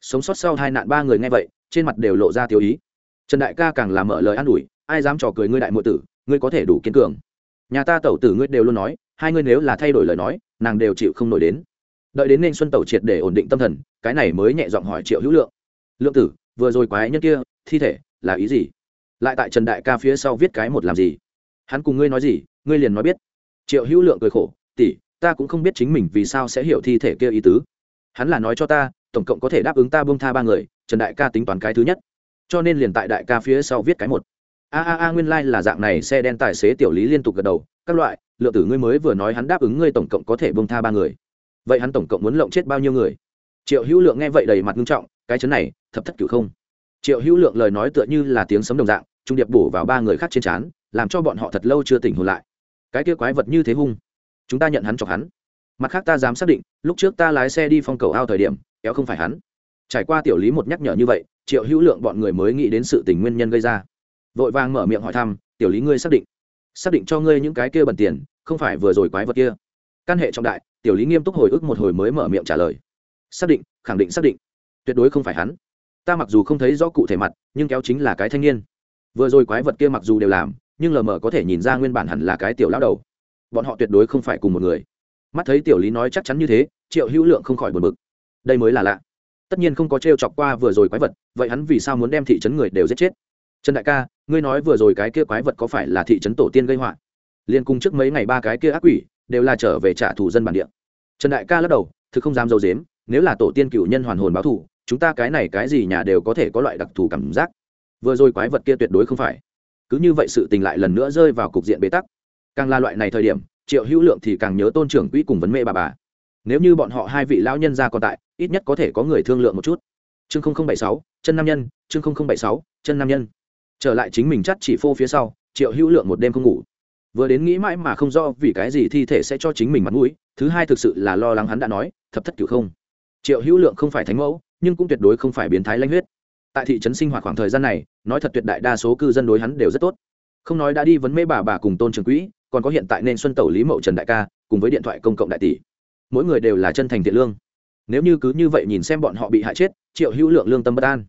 Sống sót sau hai nạn ba người nghe vậy, trên mặt đều lộ ra tiêu ý. Trần đại ca càng làm mở lời an ủi, ai dám trò cười ngươi đại mộ tử, ngươi có thể đủ kiên cường nhà ta tẩu tử ngươi đều luôn nói, hai ngươi nếu là thay đổi lời nói, nàng đều chịu không nổi đến. Đợi đến nên xuân tẩu triệt để ổn định tâm thần, cái này mới nhẹ giọng hỏi triệu hữu lượng. Lượng tử, vừa rồi quái nhân kia, thi thể, là ý gì? Lại tại trần đại ca phía sau viết cái một làm gì? Hắn cùng ngươi nói gì, ngươi liền nói biết. Triệu hữu lượng cười khổ, tỷ, ta cũng không biết chính mình vì sao sẽ hiểu thi thể kia ý tứ. Hắn là nói cho ta, tổng cộng có thể đáp ứng ta bông tha ba người, trần đại ca tính toán cái thứ nhất. Cho nên liền tại đại ca phía sau viết cái một a a a, nguyên lai、like、là dạng này, xe đen tài xế tiểu lý liên tục gật đầu. Các loại, lượng tử ngươi mới vừa nói hắn đáp ứng ngươi tổng cộng có thể bông tha ba người. Vậy hắn tổng cộng muốn lộng chết bao nhiêu người? Triệu hữu lượng nghe vậy đầy mặt nghiêm trọng, cái chấn này, thập thất cửu không. Triệu hữu lượng lời nói tựa như là tiếng sấm đồng dạng, trung điệp bổ vào ba người khác trên trán, làm cho bọn họ thật lâu chưa tỉnh hồn lại. Cái kia quái vật như thế hung. Chúng ta nhận hắn chọc hắn. Mặt khác ta dám xác định, lúc trước ta lái xe đi phong cầu ao thời điểm, kéo không phải hắn. Trải qua tiểu lý một nhắc nhở như vậy, triệu hữu lượng bọn người mới nghĩ đến sự tình nguyên nhân gây ra vội vàng mở miệng hỏi thăm, tiểu lý ngươi xác định xác định cho ngươi những cái kia bẩn tiền, không phải vừa rồi quái vật kia? Căn hệ trọng đại, tiểu lý nghiêm túc hồi ức một hồi mới mở miệng trả lời. Xác định, khẳng định xác định. Tuyệt đối không phải hắn. Ta mặc dù không thấy rõ cụ thể mặt, nhưng kéo chính là cái thanh niên. Vừa rồi quái vật kia mặc dù đều làm, nhưng lờ mờ có thể nhìn ra nguyên bản hẳn là cái tiểu lão đầu. Bọn họ tuyệt đối không phải cùng một người. Mắt thấy tiểu lý nói chắc chắn như thế, triệu hữu lượng không khỏi buồn bực. Đây mới là lạ. Tất nhiên không có t r e o chọc qua vừa rồi quái vật, vậy hắn vì sao muốn đem thị trấn người đều giết chết? Trần đại ca, ngươi nói vừa rồi cái kia quái vật có phải là thị trấn tổ tiên gây họa? Liên cung trước mấy ngày ba cái kia ác quỷ, đều là trở về trả thù dân bản địa. Trần đại ca lắc đầu, thực không dám dâu dếm nếu là tổ tiên cựu nhân hoàn hồn báo thù, chúng ta cái này cái gì nhà đều có thể có loại đặc thù cảm giác. Vừa rồi quái vật kia tuyệt đối không phải. Cứ như vậy sự tình lại lần nữa rơi vào cục diện bế tắc. Càng là loại này thời điểm, triệu hữu lượng thì càng nhớ tôn trưởng quỹ cùng vấn mê bà bà. Nếu như bọn họ hai vị lão nhân ra còn tại, ít nhất có thể có người thương lượng một chút. Chương bảy sáu, chân nam nhân, chương bảy sáu, chân nam nhân trở lại chính mình chắt chỉ phô phía sau, triệu hữu lượng một đêm không ngủ. Vừa đến nghĩ mãi mà không do vì cái gì thi thể sẽ cho chính mình mặt mũi, thứ hai thực sự là lo lắng hắn đã nói, thập thất cửu không. Triệu hữu lượng không phải thánh mẫu, nhưng cũng tuyệt đối không phải biến thái lanh huyết. Tại thị trấn sinh hoạt khoảng thời gian này, nói thật tuyệt đại đa số cư dân đối hắn đều rất tốt. Không nói đã đi vấn mê bà bà cùng tôn trường quỹ, còn có hiện tại nên xuân tẩu lý mậu trần đại ca, cùng với điện thoại công cộng đại tỷ. Mỗi người đều là chân thành thiện lương. Nếu như cứ như vậy nhìn xem bọn họ bị hại chết, triệu hữu lượng lương tâm bất an.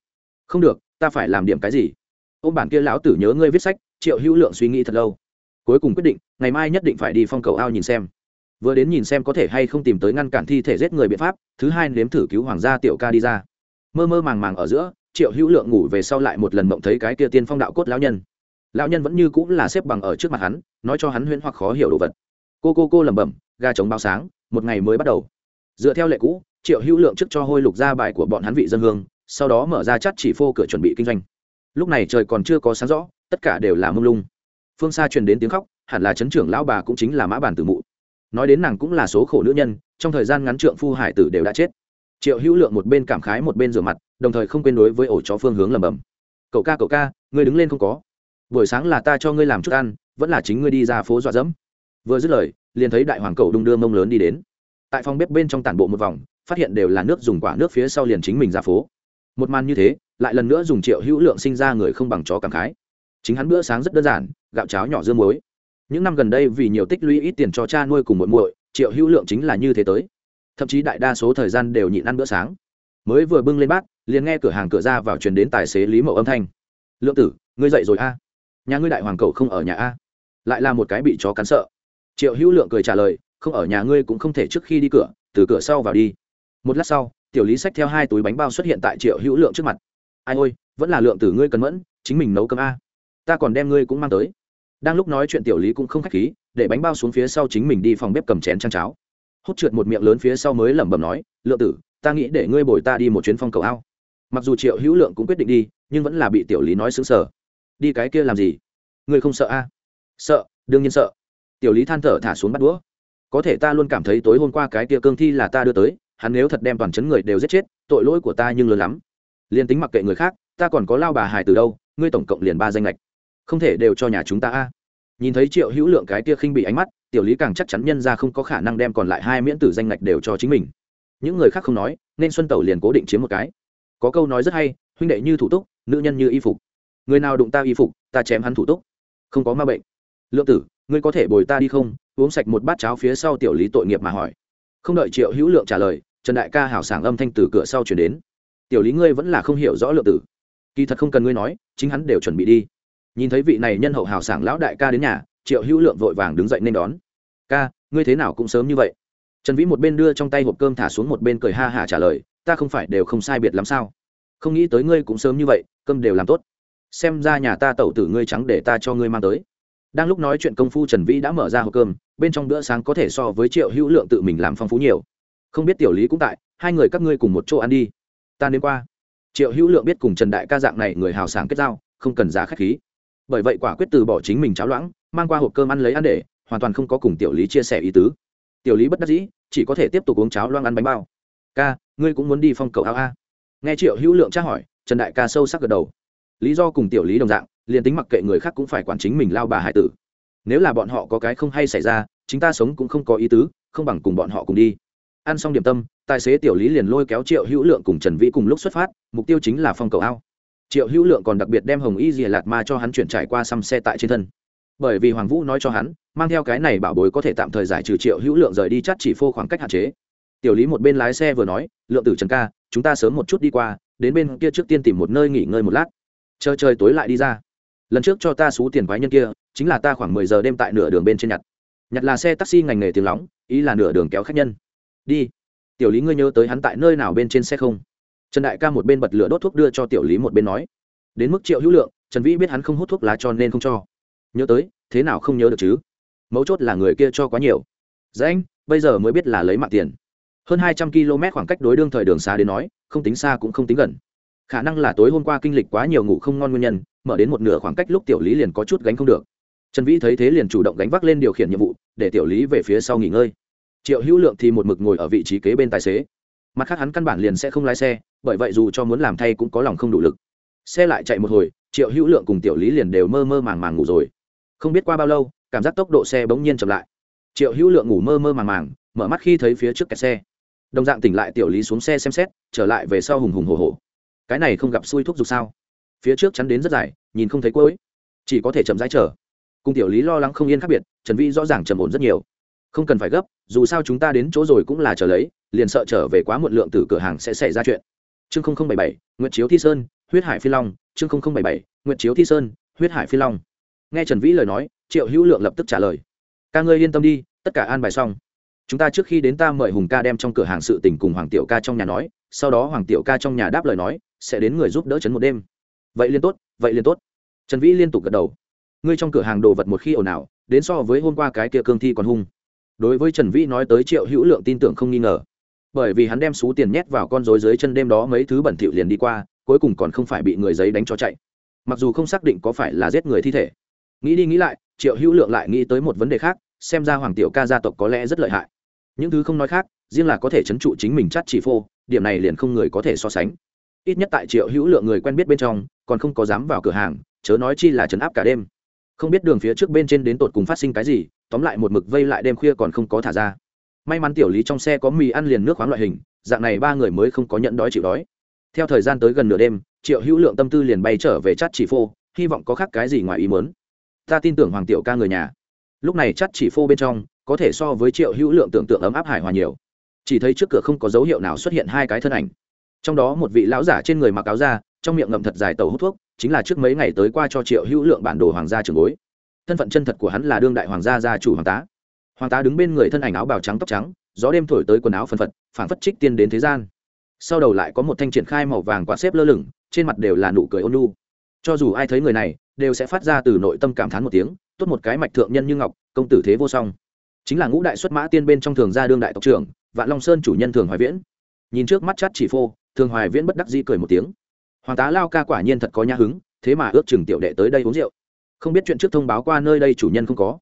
Không được, ta phải làm điểm cái gì? Ô bản kia lão tử nhớ ngươi viết sách, triệu hữu lượng suy nghĩ thật lâu. Cuối cùng quyết định, ngày mai nhất định phải đi phong cầu ao nhìn xem. Vừa đến nhìn xem có thể hay không tìm tới ngăn cản thi thể giết người biện pháp, thứ hai nếm thử cứu hoàng gia tiểu ca đi ra. Mơ mơ màng màng ở giữa, triệu hữu lượng ngủ về sau lại một lần mộng thấy cái kia tiên phong đạo cốt lão nhân. Lão nhân vẫn như cũng là xếp bằng ở trước mặt hắn, nói cho hắn huyễn hoặc khó hiểu đồ vật. Cô cô cô lẩm bẩm ga chống bao sáng, một ngày mới bắt đầu. Dựa theo lệ cũ, triệu hữu lượng trước cho hôi lục ra bài của bọn hắn vị dân hương, sau đó mở ra chắt chỉ phô cửa chuẩn bị kinh doanh lúc này trời còn chưa có sáng rõ, tất cả đều là mông lung. Phương xa truyền đến tiếng khóc, hẳn là chấn trưởng lão bà cũng chính là mã bản tử mụ. Nói đến nàng cũng là số khổ nữ nhân, trong thời gian ngắn trượng phu hải tử đều đã chết. Triệu hữu lượng một bên cảm khái một bên rửa mặt, đồng thời không quên đối với ổ chó phương hướng lầm bầm cậu ca cậu ca, ngươi đứng lên không có. Buổi sáng là ta cho ngươi làm chút ăn, vẫn là chính ngươi đi ra phố dọa dẫm. Vừa dứt lời, liền thấy đại hoàng cậu đung đưa mông lớn đi đến. Tại phòng bếp bên trong tản bộ một vòng, phát hiện đều là nước dùng quả nước phía sau liền chính mình ra phố. Một màn như thế lại lần nữa dùng triệu hữu lượng sinh ra người không bằng chó cảm khái. Chính hắn bữa sáng rất đơn giản, gạo cháo nhỏ dương muối. Những năm gần đây vì nhiều tích lũy ít tiền cho cha nuôi cùng muội muội, triệu hữu lượng chính là như thế tới. Thậm chí đại đa số thời gian đều nhịn ăn bữa sáng. Mới vừa bưng lên bát, liền nghe cửa hàng cửa ra vào truyền đến tài xế lý mậu âm thanh. Lượng tử, ngươi dậy rồi a? Nhà ngươi đại hoàng cầu không ở nhà a? Lại là một cái bị chó cắn sợ. Triệu hữu lượng cười trả lời, không ở nhà ngươi cũng không thể trước khi đi cửa, từ cửa sau vào đi. Một lát sau, tiểu lý xách theo hai túi bánh bao xuất hiện tại triệu hữu lượng trước mặt ai ôi, vẫn là lượng tử ngươi cần mẫn, chính mình nấu cơm a. Ta còn đem ngươi cũng mang tới. Đang lúc nói chuyện tiểu lý cũng không khách khí, để bánh bao xuống phía sau chính mình đi phòng bếp cầm chén trang cháo. Hút trượt một miệng lớn phía sau mới lẩm bẩm nói, lượng tử, ta nghĩ để ngươi bồi ta đi một chuyến phong cầu ao. Mặc dù triệu hữu lượng cũng quyết định đi, nhưng vẫn là bị tiểu lý nói xứng sở đi cái kia làm gì? Ngươi không sợ a? Sợ, đương nhiên sợ. Tiểu lý than thở thả xuống bắt đũa. Có thể ta luôn cảm thấy tối hôm qua cái kia cương thi là ta đưa tới, hắn nếu thật đem toàn chấn người đều giết chết, tội lỗi của ta nhưng lớn lắm liền tính mặc kệ người khác, ta còn có lao bà hài từ đâu, ngươi tổng cộng liền ba danh lệch không thể đều cho nhà chúng ta a. Nhìn thấy triệu hữu lượng cái kia khinh bị ánh mắt, tiểu lý càng chắc chắn nhân ra không có khả năng đem còn lại hai miễn tử danh lệch đều cho chính mình. Những người khác không nói, nên xuân tẩu liền cố định chiếm một cái. Có câu nói rất hay, huynh đệ như thủ túc, nữ nhân như y phục. Người nào đụng ta y phục, ta chém hắn thủ túc. Không có ma bệnh. Lượng tử, ngươi có thể bồi ta đi không? Uống sạch một bát cháo phía sau tiểu lý tội nghiệp mà hỏi. Không đợi triệu hữu lượng trả lời, trần đại ca hảo sảng âm thanh từ cửa sau chuyển đến tiểu lý ngươi vẫn là không hiểu rõ lượng tử. Kỳ thật không cần ngươi nói, chính hắn đều chuẩn bị đi. Nhìn thấy vị này nhân hậu hào sảng lão đại ca đến nhà, triệu hữu lượng vội vàng đứng dậy nên đón. Ca, ngươi thế nào cũng sớm như vậy. Trần vĩ một bên đưa trong tay hộp cơm thả xuống một bên cười ha hả trả lời, ta không phải đều không sai biệt lắm sao? Không nghĩ tới ngươi cũng sớm như vậy, cơm đều làm tốt. Xem ra nhà ta tẩu tử ngươi trắng để ta cho ngươi mang tới. Đang lúc nói chuyện công phu trần vĩ đã mở ra hộp cơm, bên trong bữa sáng có thể so với triệu hữu lượng tự mình làm phong phú nhiều. Không biết tiểu lý cũng tại, hai người các ngươi cùng một chỗ ăn đi ta đến qua. Triệu hữu lượng biết cùng trần đại ca dạng này người hào sảng kết giao, không cần giá k h á c h khí. Bởi vậy quả quyết từ bỏ chính mình cháo loãng, mang qua hộp cơm ăn lấy ăn để, hoàn toàn không có cùng tiểu lý chia sẻ ý tứ. Tiểu lý bất đắc dĩ, chỉ có thể tiếp tục uống cháo loang ăn bánh bao. Ca, ngươi cũng muốn đi phong cầu áo a? Nghe triệu hữu lượng tra hỏi, trần đại ca sâu sắc gật đầu. Lý do cùng tiểu lý đồng dạng, liền tính mặc kệ người khác cũng phải quản chính mình lao bà hải tử. Nếu là bọn họ có cái không hay xảy ra chúng ta sống cũng không có ý tứ, không bằng cùng bọn họ cùng đi ăn xong điểm tâm, tài xế tiểu lý liền lôi kéo triệu hữu lượng cùng trần vĩ cùng lúc xuất phát, mục tiêu chính là phong cầu ao. Triệu hữu lượng còn đặc biệt đem hồng y dìa lạt ma cho hắn chuyển trải qua xăm xe tại trên thân. Bởi vì hoàng vũ nói cho hắn, mang theo cái này bảo bối có thể tạm thời giải trừ triệu hữu lượng rời đi chắt chỉ phô khoảng cách hạn chế. Tiểu lý một bên lái xe vừa nói, lượng tử trần ca, chúng ta sớm một chút đi qua, đến bên kia trước tiên tìm một nơi nghỉ ngơi một lát. Chờ trời tối lại đi ra. Lần trước cho ta số tiền quái nhân kia, chính là ta khoảng mười giờ đêm tại nửa đường bên trên nhặt. Nhặt là xe taxi ngành nghề tiếng lóng, ý là nửa đường kéo khách nhân đi. Tiểu lý ngươi nhớ tới hắn tại nơi nào bên trên xe không? Trần đại ca một bên bật lửa đốt thuốc đưa cho tiểu lý một bên nói. Đến mức triệu hữu lượng, trần vĩ biết hắn không hút thuốc lá cho nên không cho. Nhớ tới, thế nào không nhớ được chứ? Mấu chốt là người kia cho quá nhiều. Dạ anh, bây giờ mới biết là lấy mạng tiền. Hơn hai trăm km khoảng cách đối đương thời đường xa đến nói, không tính xa cũng không tính gần. Khả năng là tối hôm qua kinh lịch quá nhiều ngủ không ngon nguyên nhân, mở đến một nửa khoảng cách lúc tiểu lý liền có chút gánh không được. Trần vĩ thấy thế liền chủ động gánh vác lên điều khiển nhiệm vụ, để tiểu lý về phía sau nghỉ ngơi triệu hữu lượng thì một mực ngồi ở vị trí kế bên tài xế. Mặt khác hắn căn bản liền sẽ không lái xe, bởi vậy dù cho muốn làm thay cũng có lòng không đủ lực. Xe lại chạy một hồi, triệu hữu lượng cùng tiểu lý liền đều mơ mơ màng màng ngủ rồi. Không biết qua bao lâu, cảm giác tốc độ xe bỗng nhiên chậm lại. Triệu hữu lượng ngủ mơ mơ màng màng, mở mắt khi thấy phía trước kẹt xe. Đồng dạng tỉnh lại tiểu lý xuống xe xem xét, trở lại về sau hùng hùng hồ hồ cái này không gặp xui thuốc dục sao? Phía trước chắn đến rất dài, nhìn không thấy cuối. Chỉ có thể chậm rãi chờ. Cùng tiểu lý lo lắng không yên khác biệt, trần vĩ rõ ràng trầm ổn rất nhiều không cần phải gấp, dù sao chúng ta đến chỗ rồi cũng là chờ lấy, liền sợ trở về quá muộn lượng từ cửa hàng sẽ xảy ra chuyện. Chương bảy bảy nguyễn chiếu thi sơn, huyết hải phi long. Chương bảy bảy nguyễn chiếu thi sơn, huyết hải phi long. Nghe trần vĩ lời nói, triệu hữu lượng lập tức trả lời. Ca ngươi yên tâm đi, tất cả an bài xong. Chúng ta trước khi đến ta mời hùng ca đem trong cửa hàng sự tình cùng hoàng tiểu ca trong nhà nói, sau đó hoàng tiểu ca trong nhà đáp lời nói, sẽ đến người giúp đỡ chấn một đêm. Vậy liên tốt, vậy liên tốt. Trần vĩ liên tục gật đầu. Ngươi trong cửa hàng đồ vật một khi ồn ào, đến so với hôm qua cái kia cương thi còn hung đối với trần vĩ nói tới triệu hữu lượng tin tưởng không nghi ngờ. Bởi vì hắn đem số tiền nhét vào con rối dưới chân đêm đó mấy thứ bẩn thỉu liền đi qua, cuối cùng còn không phải bị người giấy đánh cho chạy. Mặc dù không xác định có phải là giết người thi thể. Nghĩ đi nghĩ lại, triệu hữu lượng lại nghĩ tới một vấn đề khác, xem ra hoàng tiểu ca gia tộc có lẽ rất lợi hại. Những thứ không nói khác, riêng là có thể chấn trụ chính mình chắt chỉ phô, điểm này liền không người có thể so sánh. Ít nhất tại triệu hữu lượng người quen biết bên trong, còn không có dám vào cửa hàng, chớ nói chi là chấn áp cả đêm. Không biết đường phía trước bên trên đến tột cùng phát sinh cái gì tóm lại một mực vây lại đêm khuya còn không có thả ra. May mắn tiểu lý trong xe có mì ăn liền nước khoáng loại hình, dạng này ba người mới không có nhận đói chịu đói. Theo thời gian tới gần nửa đêm, triệu hữu lượng tâm tư liền bay trở về chát chỉ phô, hy vọng có khác cái gì ngoài ý mớn ta tin tưởng hoàng tiểu ca người nhà. Lúc này chát chỉ phô bên trong, có thể so với triệu hữu lượng tưởng tượng ấm áp hải hòa nhiều. Chỉ thấy trước cửa không có dấu hiệu nào xuất hiện hai cái thân ảnh. Trong đó một vị lão giả trên người mặc áo da, trong miệng ngậm thật dài tàu hút thuốc, chính là trước mấy ngày tới qua cho triệu hữu lượng bản đồ hoàng gia trường bối thân phận chân thật của hắn là đương đại hoàng gia gia chủ hoàng tá. Hoàng tá đứng bên người thân ảnh áo bào trắng tóc trắng, gió đêm thổi tới quần áo phân phật phản phất trích tiên đến thế gian. Sau đầu lại có một thanh triển khai màu vàng quạt xếp lơ lửng, trên mặt đều là nụ cười ôn lu cho dù ai thấy người này, đều sẽ phát ra từ nội tâm cảm thán một tiếng, tốt một cái mạch thượng nhân như ngọc, công tử thế vô song. Chính là ngũ đại xuất mã tiên bên trong thường gia đương đại tộc trưởng, vạn long sơn chủ nhân thường hoài viễn. Nhìn trước mắt chát chỉ phô, thường hoài viễn bất đắc di cười một tiếng. Hoàng tá lao ca quả nhiên thật có nhã hứng, thế mà ước chừng tiểu đệ tới đây uống rượu không biết chuyện trước thông báo qua nơi đây chủ nhân không có.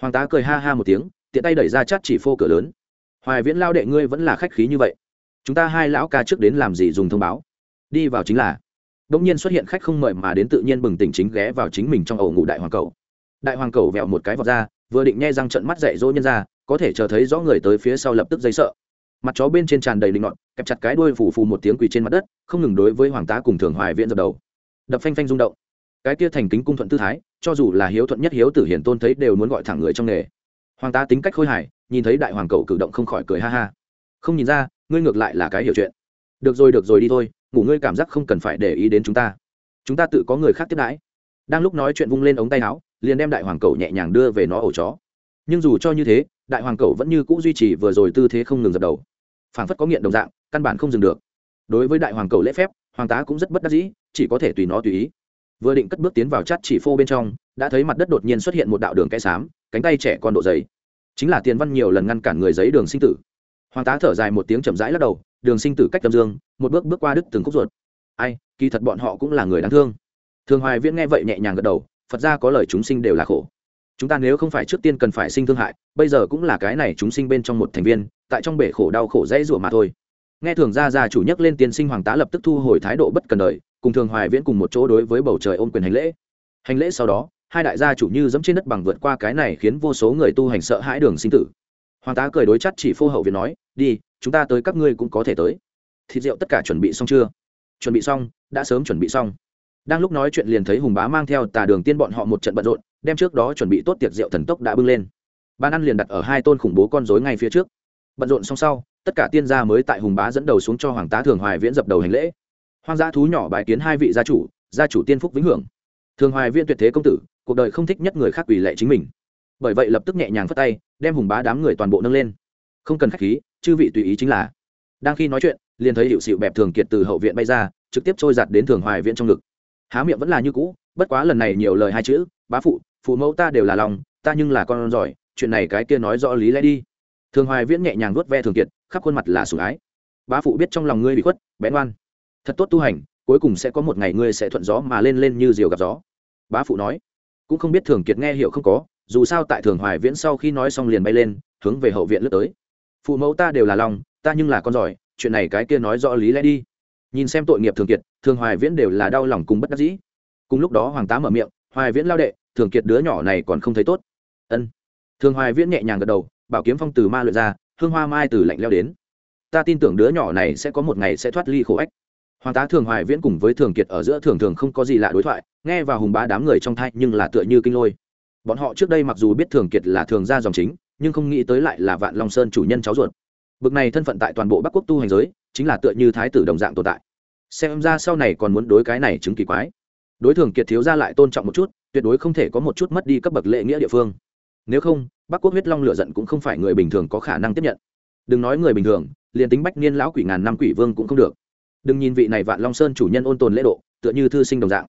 Hoàng tá cười ha ha một tiếng, tiện tay đẩy ra chát chỉ phô cửa lớn. Hoài viễn lao đệ ngươi vẫn là khách khí như vậy. Chúng ta hai lão ca trước đến làm gì dùng thông báo? Đi vào chính là. Đông nhiên xuất hiện khách không mời mà đến tự nhiên bừng tỉnh chính ghé vào chính mình trong ổ ngủ đại hoàng cầu. Đại hoàng cầu vẹo một cái vào ra, vừa định nghe răng trận mắt dạy dỗ nhân ra, có thể chờ thấy rõ người tới phía sau lập tức dây sợ. Mặt chó bên trên tràn đầy linh ngọn, kẹp chặt cái đuôi phủ phù một tiếng quỳ trên mặt đất, không ngừng đối với hoàng tá cùng thường hoài viễn dập đầu. Đập phanh phanh rung động. Cái kia thành kính cung thuận tư thái cho dù là hiếu thuận nhất hiếu tử hiển tôn thấy đều muốn gọi thẳng người trong nghề. Hoàng tá tính cách khôi hài, nhìn thấy đại hoàng cậu cử động không khỏi cười ha ha. Không nhìn ra, ngươi ngược lại là cái hiểu chuyện. Được rồi được rồi, đi thôi, ngủ ngươi cảm giác không cần phải để ý đến chúng ta. Chúng ta tự có người khác tiếp đãi. Đang lúc nói chuyện vung lên ống tay áo, liền đem đại hoàng cậu nhẹ nhàng đưa về nó ổ chó. Nhưng dù cho như thế, đại hoàng cậu vẫn như cũ duy trì vừa rồi tư thế không ngừng dập đầu. Phảng phất có nghiện đồng dạng, căn bản không dừng được. Đối với đại hoàng cậu lễ phép, hoàng tá cũng rất bất đắc dĩ, chỉ có thể tùy nó tùy ý vừa định cất bước tiến vào chát chỉ phô bên trong, đã thấy mặt đất đột nhiên xuất hiện một đạo đường kẽ xám, cánh tay trẻ con độ dày. Chính là tiền văn nhiều lần ngăn cản người giấy đường sinh tử. Hoàng tá thở dài một tiếng chậm rãi lắc đầu, đường sinh tử cách tâm dương, một bước bước qua đứt từng khúc ruột. Ai, kỳ thật bọn họ cũng là người đáng thương. Thường hoài viễn nghe vậy nhẹ nhàng gật đầu, phật ra có lời chúng sinh đều là khổ. Chúng ta nếu không phải trước tiên cần phải sinh thương hại, bây giờ cũng là cái này chúng sinh bên trong một thành viên, tại trong bể khổ đau khổ dễ rủa mà thôi. Nghe thường gia gia chủ nhắc lên tiên sinh hoàng tá lập tức thu hồi thái độ bất cần đời cùng thường hoài viễn cùng một chỗ đối với bầu trời ôm quyền hành lễ. Hành lễ sau đó, hai đại gia chủ như dẫm trên đất bằng vượt qua cái này khiến vô số người tu hành sợ hãi đường sinh tử. Hoàng tá cười đối chắt chỉ phô hậu viện nói, đi, chúng ta tới các ngươi cũng có thể tới. Thịt rượu tất cả chuẩn bị xong chưa? Chuẩn bị xong, đã sớm chuẩn bị xong. Đang lúc nói chuyện liền thấy hùng bá mang theo tà đường tiên bọn họ một trận bận rộn, đem trước đó chuẩn bị tốt tiệc rượu thần tốc đã bưng lên. Ban ăn liền đặt ở hai tôn khủng bố con rối ngay phía trước. Bận rộn xong sau, tất cả tiên gia mới tại hùng bá dẫn đầu xuống cho hoàng tá thường hoài viễn dập đầu hành lễ hoang dã thú nhỏ bài kiến hai vị gia chủ gia chủ tiên phúc vĩnh hưởng. Thường hoài viễn tuyệt thế công tử, cuộc đời không thích nhất người khác ủy lệ chính mình. Bởi vậy lập tức nhẹ nhàng phất tay, đem hùng bá đám người toàn bộ nâng lên. Không cần khách khí, chư vị tùy ý chính là. Đang khi nói chuyện, liền thấy hiệu xịu bẹp thường kiệt từ hậu viện bay ra, trực tiếp trôi giặt đến thường hoài viễn trong ngực. Há miệng vẫn là như cũ, bất quá lần này nhiều lời hai chữ, bá phụ phụ mẫu ta đều là lòng, ta nhưng là con giỏi, chuyện này cái kia nói rõ lý lẽ đi. Thường hoài viễn nhẹ nhàng vuốt ve thường kiệt, khắp khuôn mặt là sủng ái. Bá phụ biết trong lòng ngươi bị khuất, bén oan thật tốt tu hành, cuối cùng sẽ có một ngày ngươi sẽ thuận gió mà lên lên như diều gặp gió. Bá phụ nói. Cũng không biết thường kiệt nghe hiểu không có, dù sao tại thường hoài viễn sau khi nói xong liền bay lên, hướng về hậu viện lướt tới. Phụ mẫu ta đều là lòng, ta nhưng là con giỏi, chuyện này cái kia nói rõ lý lẽ đi. Nhìn xem tội nghiệp thường kiệt, thường hoài viễn đều là đau lòng cùng bất đắc dĩ. Cùng lúc đó hoàng tá mở miệng, hoài viễn lao đệ, thường kiệt đứa nhỏ này còn không thấy tốt. Ân. Thường hoài viễn nhẹ nhàng gật đầu, bảo kiếm phong từ ma luyện ra, hương hoa mai từ lạnh leo đến. Ta tin tưởng đứa nhỏ này sẽ có một ngày sẽ thoát ly khổ ách hoàng tá thường hoài viễn cùng với thường kiệt ở giữa thường thường không có gì lạ đối thoại, nghe vào hùng bá đám người trong thai nhưng là tựa như kinh lôi. Bọn họ trước đây mặc dù biết thường kiệt là thường gia dòng chính, nhưng không nghĩ tới lại là vạn long sơn chủ nhân cháu ruột. Bực này thân phận tại toàn bộ bắc quốc tu hành giới, chính là tựa như thái tử đồng dạng tồn tại. Xem ra sau này còn muốn đối cái này chứng kỳ quái. Đối thường kiệt thiếu ra lại tôn trọng một chút, tuyệt đối không thể có một chút mất đi cấp bậc lệ nghĩa địa phương. Nếu không, bắc quốc huyết long lựa giận cũng không phải người bình thường có khả năng tiếp nhận. Đừng nói người bình thường, liền tính bách niên lão quỷ ngàn năm quỷ vương cũng không được đừng nhìn vị này vạn long sơn chủ nhân ôn tồn lễ độ, tựa như thư sinh đồng dạng.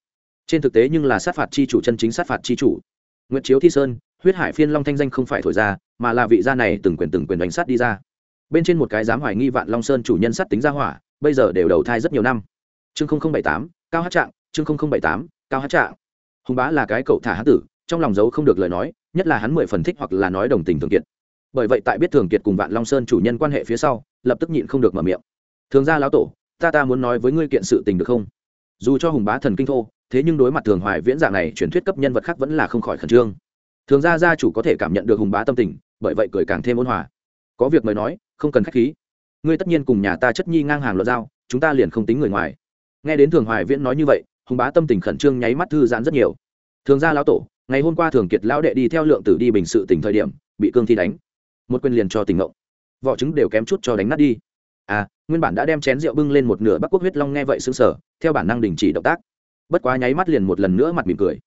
Trên thực tế nhưng là sát phạt chi chủ chân chính sát phạt chi chủ. Nguyễn chiếu thi sơn, huyết hải phiên long thanh danh không phải thổi ra, mà là vị gia này từng quyền từng quyền đánh sát đi ra. Bên trên một cái dám hoài nghi vạn long sơn chủ nhân sát tính ra hỏa, bây giờ đều đầu thai rất nhiều năm. Chương bảy tám, cao hát trạng, chương bảy tám, cao hát trạng. Hùng bá là cái cậu thả hán tử, trong lòng giấu không được lời nói, nhất là hắn mười phần thích hoặc là nói đồng tình thường kiệt. Bởi vậy tại biết thường kiệt cùng vạn long sơn chủ nhân quan hệ phía sau, lập tức nhịn không được mở miệng. Thường ra lão tổ ta ta muốn nói với ngươi kiện sự tình được không? Dù cho hùng bá thần kinh thô, thế nhưng đối mặt thường hoài viễn dạng này, truyền thuyết cấp nhân vật khác vẫn là không khỏi khẩn trương. Thường gia gia chủ có thể cảm nhận được hùng bá tâm tình, bởi vậy cười càng thêm ôn hòa. Có việc mời nói, không cần khách khí. Ngươi tất nhiên cùng nhà ta chất nhi ngang hàng luật giao, chúng ta liền không tính người ngoài. Nghe đến thường hoài viễn nói như vậy, hùng bá tâm tình khẩn trương nháy mắt thư giãn rất nhiều. Thường gia lão tổ, ngày hôm qua thường kiệt lão đệ đi theo lượng tử đi bình sự tỉnh thời điểm, bị cương thi đánh. Một quyền liền cho tỉnh ngộng. Vỏ trứng đều kém chút cho đánh nát đi à nguyên bản đã đem chén rượu bưng lên một nửa bắc quốc huyết long nghe vậy xứng sở theo bản năng đình chỉ động tác. Bất quá nháy mắt liền một lần nữa mặt mỉm cười.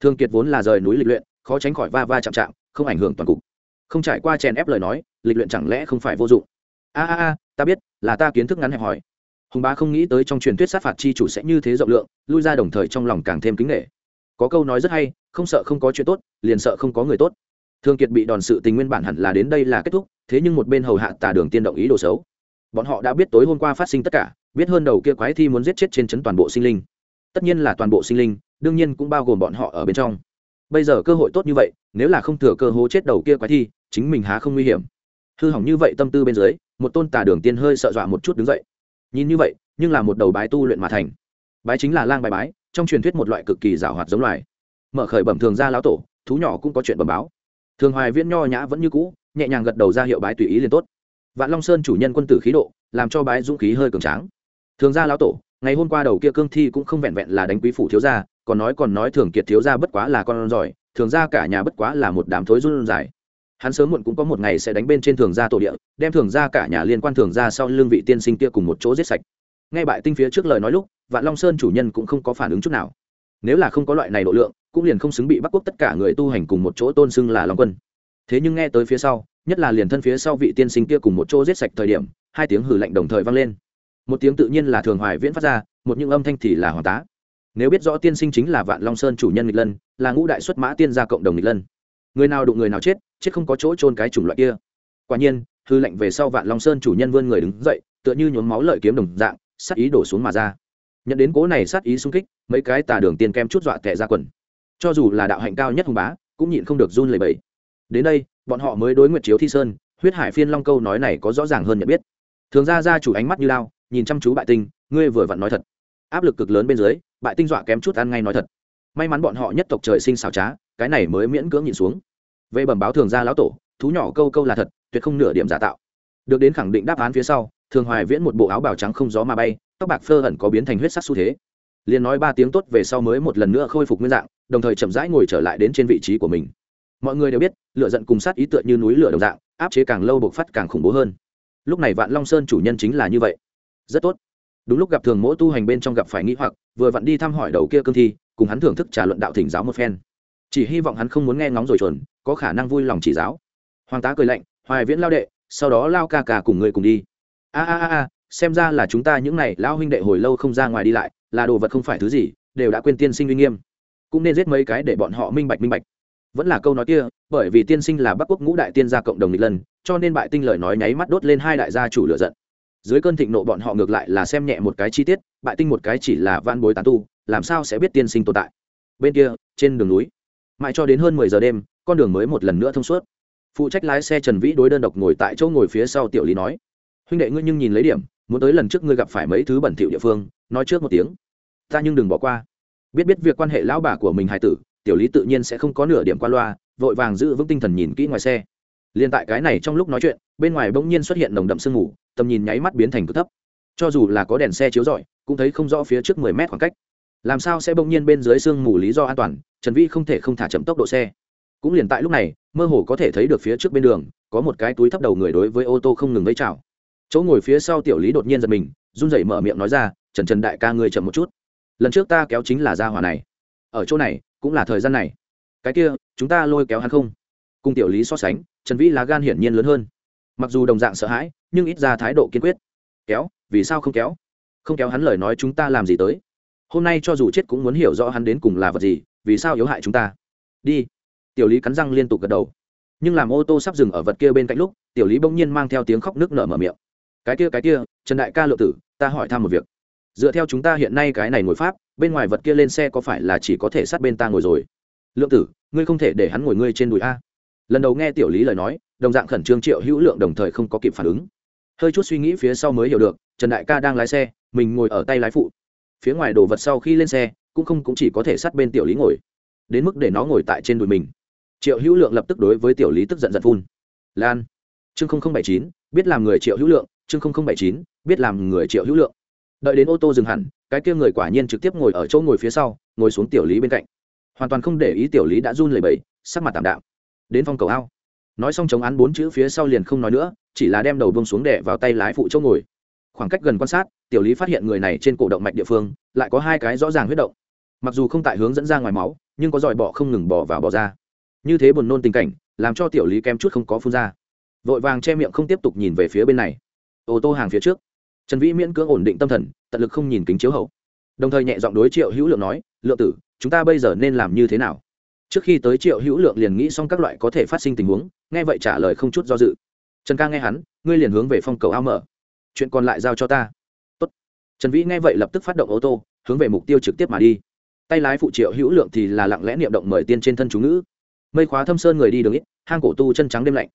Thương kiệt vốn là rời núi lịch luyện, khó tránh khỏi va va chạm chạm, không ảnh hưởng toàn cục. Không trải qua chèn ép lời nói, lịch luyện chẳng lẽ không phải vô dụng? A a a, ta biết, là ta kiến thức ngắn hẹp hòi hùng bá không nghĩ tới trong truyền thuyết sát phạt chi chủ sẽ như thế rộng lượng, lui ra đồng thời trong lòng càng thêm kính nghệ có câu nói rất hay, không sợ không có chuyện tốt, liền sợ không có người tốt. Thương kiệt bị đòn sự tình nguyên bản hẳn là đến đây là kết thúc, thế nhưng một bên hầu hạ tà đường tiên động ý đồ xấu bọn họ đã biết tối hôm qua phát sinh tất cả, biết hơn đầu kia quái thi muốn giết chết trên trấn toàn bộ sinh linh. Tất nhiên là toàn bộ sinh linh, đương nhiên cũng bao gồm bọn họ ở bên trong. Bây giờ cơ hội tốt như vậy, nếu là không thừa cơ hố chết đầu kia quái thi, chính mình há không nguy hiểm. Hư hỏng như vậy tâm tư bên dưới, một tôn tà đường tiên hơi sợ dọa một chút đứng dậy. Nhìn như vậy, nhưng là một đầu bái tu luyện mà thành. Bái chính là lang bài bái, trong truyền thuyết một loại cực kỳ rào hoạt giống loài. Mở khởi bẩm thường ra lão tổ, thú nhỏ cũng có chuyện bẩm báo. Thường hoài viễn nho nhã vẫn như cũ, nhẹ nhàng gật đầu ra hiệu bái tùy ý liền tốt vạn long sơn chủ nhân quân tử khí độ, làm cho bái dũng khí hơi cường tráng. Thường ra lão tổ, ngày hôm qua đầu kia cương thi cũng không vẹn vẹn là đánh quý phủ thiếu gia, còn nói còn nói thường kiệt thiếu gia bất quá là con giỏi, thường ra cả nhà bất quá là một đám thối run dài hắn sớm muộn cũng có một ngày sẽ đánh bên trên thường gia tổ địa, đem thường ra cả nhà liên quan thường ra sau lương vị tiên sinh kia cùng một chỗ giết sạch. Ngay bại tinh phía trước lời nói lúc, vạn long sơn chủ nhân cũng không có phản ứng chút nào. Nếu là không có loại này độ lượng, cũng liền không xứng bị bắc quốc tất cả người tu hành cùng một chỗ tôn xưng là long quân. Thế nhưng nghe tới phía sau nhất là liền thân phía sau vị tiên sinh kia cùng một chỗ giết sạch thời điểm, hai tiếng hử lạnh đồng thời vang lên. Một tiếng tự nhiên là thường hoài viễn phát ra, một những âm thanh thì là hoàng tá. Nếu biết rõ tiên sinh chính là vạn long sơn chủ nhân nghịch lân, là ngũ đại xuất mã tiên gia cộng đồng nghịch lân. Người nào đụng người nào chết chết không có chỗ trôn cái chủng loại kia. Quả nhiên, hư lệnh về sau vạn long sơn chủ nhân vươn người đứng dậy, tựa như nhuốm máu lợi kiếm đồng dạng, sát ý đổ xuống mà ra. Nhận đến cố này sát ý xung kích, mấy cái tà đường tiên kem chút dọa tệ ra quần. Cho dù là đạo hạnh cao nhất hùng bá, cũng nhịn không được run lẩy bẩy đến đây, bọn họ mới đối nguyệt chiếu thi sơn, huyết hải phiên long câu nói này có rõ ràng hơn nhận biết. Thường ra ra chủ ánh mắt như lao, nhìn chăm chú bại tinh, ngươi vừa vặn nói thật. Áp lực cực lớn bên dưới, bại tinh dọa kém chút ăn ngay nói thật. May mắn bọn họ nhất tộc trời sinh xảo trá, cái này mới miễn cưỡng nhịn xuống. Về bẩm báo thường ra lão tổ, thú nhỏ câu câu là thật, tuyệt không nửa điểm giả tạo. Được đến khẳng định đáp án phía sau, thường hoài viễn một bộ áo bào trắng không gió mà bay, tóc bạc phơ ẩn có biến thành huyết sắc xu thế. Liền nói ba tiếng tốt về sau mới một lần nữa khôi phục nguyên dạng, đồng thời chậm rãi ngồi trở lại đến trên vị trí của mình mọi người đều biết lựa giận cùng sát ý tựa như núi lửa đồng dạng, áp chế càng lâu bộc phát càng khủng bố hơn. Lúc này vạn long sơn chủ nhân chính là như vậy. Rất tốt. Đúng lúc gặp thường mỗi tu hành bên trong gặp phải nghĩ hoặc, vừa vặn đi thăm hỏi đầu kia cương thi, cùng hắn thưởng thức trà luận đạo thỉnh giáo một phen. Chỉ hy vọng hắn không muốn nghe ngóng rồi chuẩn, có khả năng vui lòng chỉ giáo. Hoàng tá cười lạnh, hoài viễn lao đệ, sau đó lao ca ca cùng người cùng đi. A a a, xem ra là chúng ta những này lão huynh đệ hồi lâu không ra ngoài đi lại, là đồ vật không phải thứ gì, đều đã quên tiên sinh uy nghiêm. Cũng nên giết mấy cái để bọn họ minh bạch minh bạch vẫn là câu nói kia, bởi vì tiên sinh là bắc quốc ngũ đại tiên gia cộng đồng nghịch lần cho nên bại tinh lời nói nháy mắt đốt lên hai đại gia chủ lựa giận. Dưới cơn thịnh nộ bọn họ ngược lại là xem nhẹ một cái chi tiết, bại tinh một cái chỉ là van bối tán tu, làm sao sẽ biết tiên sinh tồn tại? Bên kia, trên đường núi, mãi cho đến hơn mười giờ đêm, con đường mới một lần nữa thông suốt. Phụ trách lái xe trần vĩ đối đơn độc ngồi tại chỗ ngồi phía sau tiểu lý nói, huynh đệ ngươi nhưng nhìn lấy điểm, muốn tới lần trước ngươi gặp phải mấy thứ bẩn thỉu địa phương, nói trước một tiếng. Ta nhưng đừng bỏ qua. Biết biết việc quan hệ lão bà của mình hài tử tiểu lý tự nhiên sẽ không có nửa điểm qua loa, vội vàng giữ vững tinh thần nhìn kỹ ngoài xe. Liên tại cái này trong lúc nói chuyện, bên ngoài bỗng nhiên xuất hiện nồng đậm sương mù, tầm nhìn nháy mắt biến thành cực thấp. Cho dù là có đèn xe chiếu rọi, cũng thấy không rõ phía trước mười mét khoảng cách. Làm sao sẽ bỗng nhiên bên dưới sương mù lý do an toàn, trần vi không thể không thả chậm tốc độ xe. Cũng liền tại lúc này, mơ hồ có thể thấy được phía trước bên đường, có một cái túi thấp đầu người đối với ô tô không ngừng vây chào. Chỗ ngồi phía sau tiểu lý đột nhiên giật mình, run rẩy mở miệng nói ra, trần trần đại ca ngươi chậm một chút. Lần trước ta kéo chính là gia hỏa này. Ở chỗ này cũng là thời gian này. Cái kia, chúng ta lôi kéo hắn không? Cùng tiểu lý so sánh, trần vĩ lá gan hiển nhiên lớn hơn. Mặc dù đồng dạng sợ hãi, nhưng ít ra thái độ kiên quyết. Kéo, vì sao không kéo? Không kéo hắn lời nói chúng ta làm gì tới? Hôm nay cho dù chết cũng muốn hiểu rõ hắn đến cùng là vật gì, vì sao yếu hại chúng ta? Đi. Tiểu lý cắn răng liên tục gật đầu. Nhưng làm ô tô sắp dừng ở vật kia bên cạnh lúc, tiểu lý bỗng nhiên mang theo tiếng khóc nước nở mở miệng. Cái kia cái kia, trần đại ca lượng tử, ta hỏi thăm một việc. Dựa theo chúng ta hiện nay cái này ngồi pháp bên ngoài vật kia lên xe có phải là chỉ có thể sát bên ta ngồi rồi? Lượng tử, ngươi không thể để hắn ngồi ngươi trên đùi a. Lần đầu nghe tiểu lý lời nói, đồng dạng khẩn trương triệu hữu lượng đồng thời không có kịp phản ứng. Hơi chút suy nghĩ phía sau mới hiểu được, trần đại ca đang lái xe, mình ngồi ở tay lái phụ. Phía ngoài đồ vật sau khi lên xe, cũng không cũng chỉ có thể sát bên tiểu lý ngồi. Đến mức để nó ngồi tại trên đùi mình. Triệu hữu lượng lập tức đối với tiểu lý tức giận giận phun. Lan. Chương bảy chín, biết làm người triệu hữu lượng, chương bảy chín, biết làm người triệu hữu lượng. Đợi đến ô tô dừng hẳn cái kia người quả nhiên trực tiếp ngồi ở chỗ ngồi phía sau, ngồi xuống tiểu lý bên cạnh. Hoàn toàn không để ý tiểu lý đã run lẩy bẩy, sắc mặt tạm đạm. Đến phong cầu ao. Nói xong chống án bốn chữ phía sau liền không nói nữa, chỉ là đem đầu bông xuống đẻ vào tay lái phụ chỗ ngồi. Khoảng cách gần quan sát, tiểu lý phát hiện người này trên cổ động mạch địa phương, lại có hai cái rõ ràng huyết động. Mặc dù không tại hướng dẫn ra ngoài máu, nhưng có dòi bọ không ngừng bỏ vào bỏ ra. Như thế buồn nôn tình cảnh, làm cho tiểu lý kém chút không có phun ra. Vội vàng che miệng không tiếp tục nhìn về phía bên này. Ô tô hàng phía trước trần vĩ miễn cưỡng ổn định tâm thần, tận lực không nhìn kính chiếu hậu. Đồng thời nhẹ giọng đối triệu hữu lượng nói, lượng tử, chúng ta bây giờ nên làm như thế nào? Trước khi tới triệu hữu lượng liền nghĩ xong các loại có thể phát sinh tình huống, nghe vậy trả lời không chút do dự. Trần ca nghe hắn, ngươi liền hướng về phong cầu ao mở. Chuyện còn lại giao cho ta. Tốt. trần vĩ nghe vậy lập tức phát động ô tô, hướng về mục tiêu trực tiếp mà đi. Tay lái phụ triệu hữu lượng thì là lặng lẽ niệm động mời tiên trên thân chú ngữ. Mây khóa thâm sơn người đi đường ít, hang cổ tu chân trắng đêm lạnh.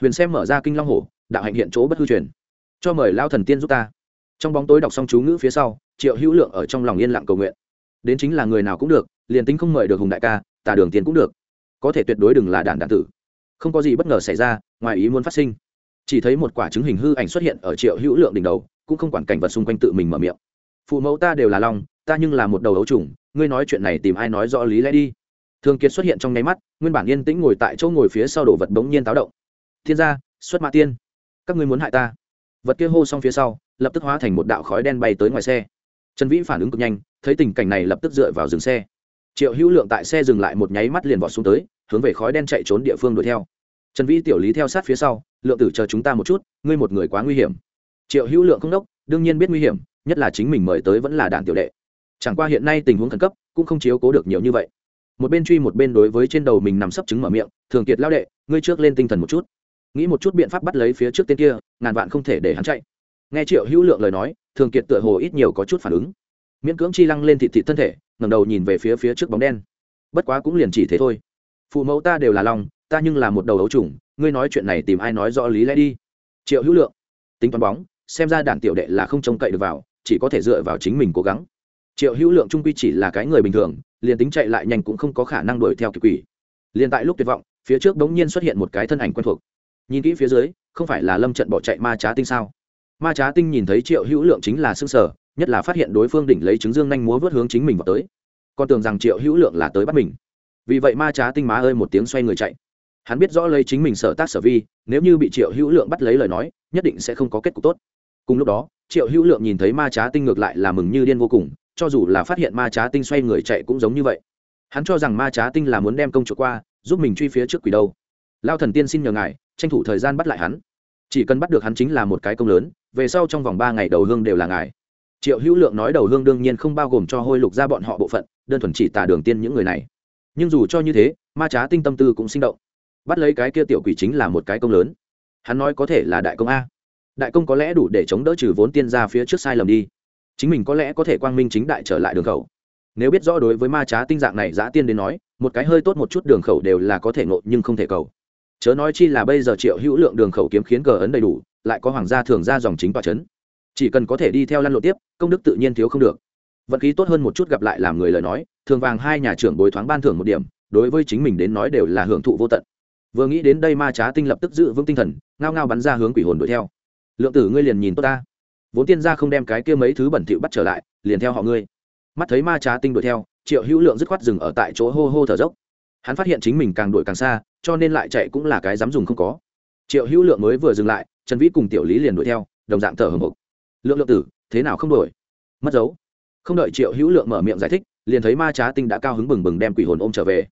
Huyền xem mở ra kinh long hổ, đạo hạnh hiện chỗ bất hư truyền. Cho mời lao thần tiên giúp ta trong bóng tối đọc xong chú ngữ phía sau, triệu hữu lượng ở trong lòng yên lặng cầu nguyện. Đến chính là người nào cũng được, liền tính không mời được hùng đại ca, tà đường tiền cũng được. Có thể tuyệt đối đừng là đản đạn tử. Không có gì bất ngờ xảy ra, ngoài ý muốn phát sinh. Chỉ thấy một quả trứng hình hư ảnh xuất hiện ở triệu hữu lượng đỉnh đầu, cũng không quản cảnh vật xung quanh tự mình mở miệng. Phụ mẫu ta đều là long, ta nhưng là một đầu ấu trùng, ngươi nói chuyện này tìm ai nói rõ lý lẽ đi. Thường kiệt xuất hiện trong nháy mắt, nguyên bản yên tĩnh ngồi tại chỗ ngồi phía sau đồ vật bỗng nhiên táo động. Thiên gia, xuất mã tiên. Các ngươi muốn hại ta. Vật kia hô xong phía sau lập tức hóa thành một đạo khói đen bay tới ngoài xe. Trần vĩ phản ứng cực nhanh, thấy tình cảnh này lập tức dựa vào dừng xe. Triệu hữu lượng tại xe dừng lại một nháy mắt liền vọt xuống tới, hướng về khói đen chạy trốn địa phương đuổi theo. Trần vĩ tiểu lý theo sát phía sau, lượng tử chờ chúng ta một chút, ngươi một người quá nguy hiểm. Triệu hữu lượng không đốc, đương nhiên biết nguy hiểm, nhất là chính mình mời tới vẫn là đạn tiểu đệ. Chẳng qua hiện nay tình huống khẩn cấp, cũng không chiếu cố được nhiều như vậy. Một bên truy một bên đối với trên đầu mình nằm sấp trứng mở miệng, thường kiệt lao đệ, ngươi trước lên tinh thần một chút. Nghĩ một chút biện pháp bắt lấy phía trước tên kia, ngàn vạn không thể để hắn chạy nghe triệu hữu lượng lời nói, thường kiệt tựa hồ ít nhiều có chút phản ứng. Miễn cưỡng chi lăng lên thịt thịt thân thể, ngẩng đầu nhìn về phía phía trước bóng đen. Bất quá cũng liền chỉ thế thôi. Phụ mẫu ta đều là lòng, ta nhưng là một đầu ấu trùng, ngươi nói chuyện này tìm ai nói rõ lý lẽ đi. Triệu hữu lượng, tính toán bóng, xem ra đàn tiểu đệ là không trông cậy được vào, chỉ có thể dựa vào chính mình cố gắng. Triệu hữu lượng trung quy chỉ là cái người bình thường, liền tính chạy lại nhanh cũng không có khả năng đuổi theo kịp quỷ. Liền tại lúc tuyệt vọng, phía trước bỗng nhiên xuất hiện một cái thân ảnh quen thuộc. Nhìn kỹ phía dưới, không phải là lâm trận bỏ chạy ma trá tinh sao? Ma trá tinh nhìn thấy triệu hữu lượng chính là xương sở nhất là phát hiện đối phương đỉnh lấy trứng dương nhanh múa vớt hướng chính mình vào tới. Còn tưởng rằng triệu hữu lượng là tới bắt mình. Vì vậy ma trá tinh má ơi một tiếng xoay người chạy. Hắn biết rõ lấy chính mình sở tác sở vi, nếu như bị triệu hữu lượng bắt lấy lời nói, nhất định sẽ không có kết cục tốt. Cùng lúc đó, triệu hữu lượng nhìn thấy ma trá tinh ngược lại là mừng như điên vô cùng, cho dù là phát hiện ma trá tinh xoay người chạy cũng giống như vậy. Hắn cho rằng ma trá tinh là muốn đem công chuộc qua, giúp mình truy phía trước quỷ đâu. Lao thần tiên xin nhờ ngài, tranh thủ thời gian bắt lại hắn. Chỉ cần bắt được hắn chính là một cái công lớn về sau trong vòng ba ngày đầu hương đều là ngài. Triệu hữu lượng nói đầu hương đương nhiên không bao gồm cho hôi lục ra bọn họ bộ phận, đơn thuần chỉ tà đường tiên những người này. Nhưng dù cho như thế, ma trá tinh tâm tư cũng sinh động. Bắt lấy cái kia tiểu quỷ chính là một cái công lớn. Hắn nói có thể là đại công a. Đại công có lẽ đủ để chống đỡ trừ vốn tiên ra phía trước sai lầm đi. Chính mình có lẽ có thể quang minh chính đại trở lại đường khẩu. Nếu biết rõ đối với ma trá tinh dạng này giã tiên đến nói, một cái hơi tốt một chút đường khẩu đều là có thể ngộ nhưng không thể cầu. Chớ nói chi là bây giờ triệu hữu lượng đường khẩu kiếm khiến cờ ấn đầy đủ lại có hoàng gia thường ra dòng chính tòa c chỉ cần có thể đi theo lăn lộ tiếp, công đức tự nhiên thiếu không được. Vận khí tốt hơn một chút gặp lại làm người lời nói, thường vàng hai nhà trưởng bồi thoáng ban thưởng một điểm, đối với chính mình đến nói đều là hưởng thụ vô tận. Vừa nghĩ đến đây ma trá tinh lập tức giữ vững tinh thần, ngao ngao bắn ra hướng quỷ hồn đuổi theo. Lượng tử ngươi liền nhìn tốt ta. Vốn tiên gia không đem cái kia mấy thứ bẩn thỉu bắt trở lại, liền theo họ ngươi. Mắt thấy ma trá tinh đuổi theo, triệu hữu lượng dứt khoát dừng ở tại chỗ hô hô thở dốc. Hắn phát hiện chính mình càng đuổi càng xa, cho nên lại chạy cũng là cái dám dùng không có. Triệu hữu lượng mới vừa dừng lại trần vĩ cùng tiểu lý liền đuổi theo, đồng dạng thở hồng hộc lượng lượng tử, thế nào không đổi mất dấu. Không đợi triệu hữu lượng mở miệng giải thích, liền thấy ma trá tinh đã cao hứng bừng bừng đem quỷ hồn ôm trở về.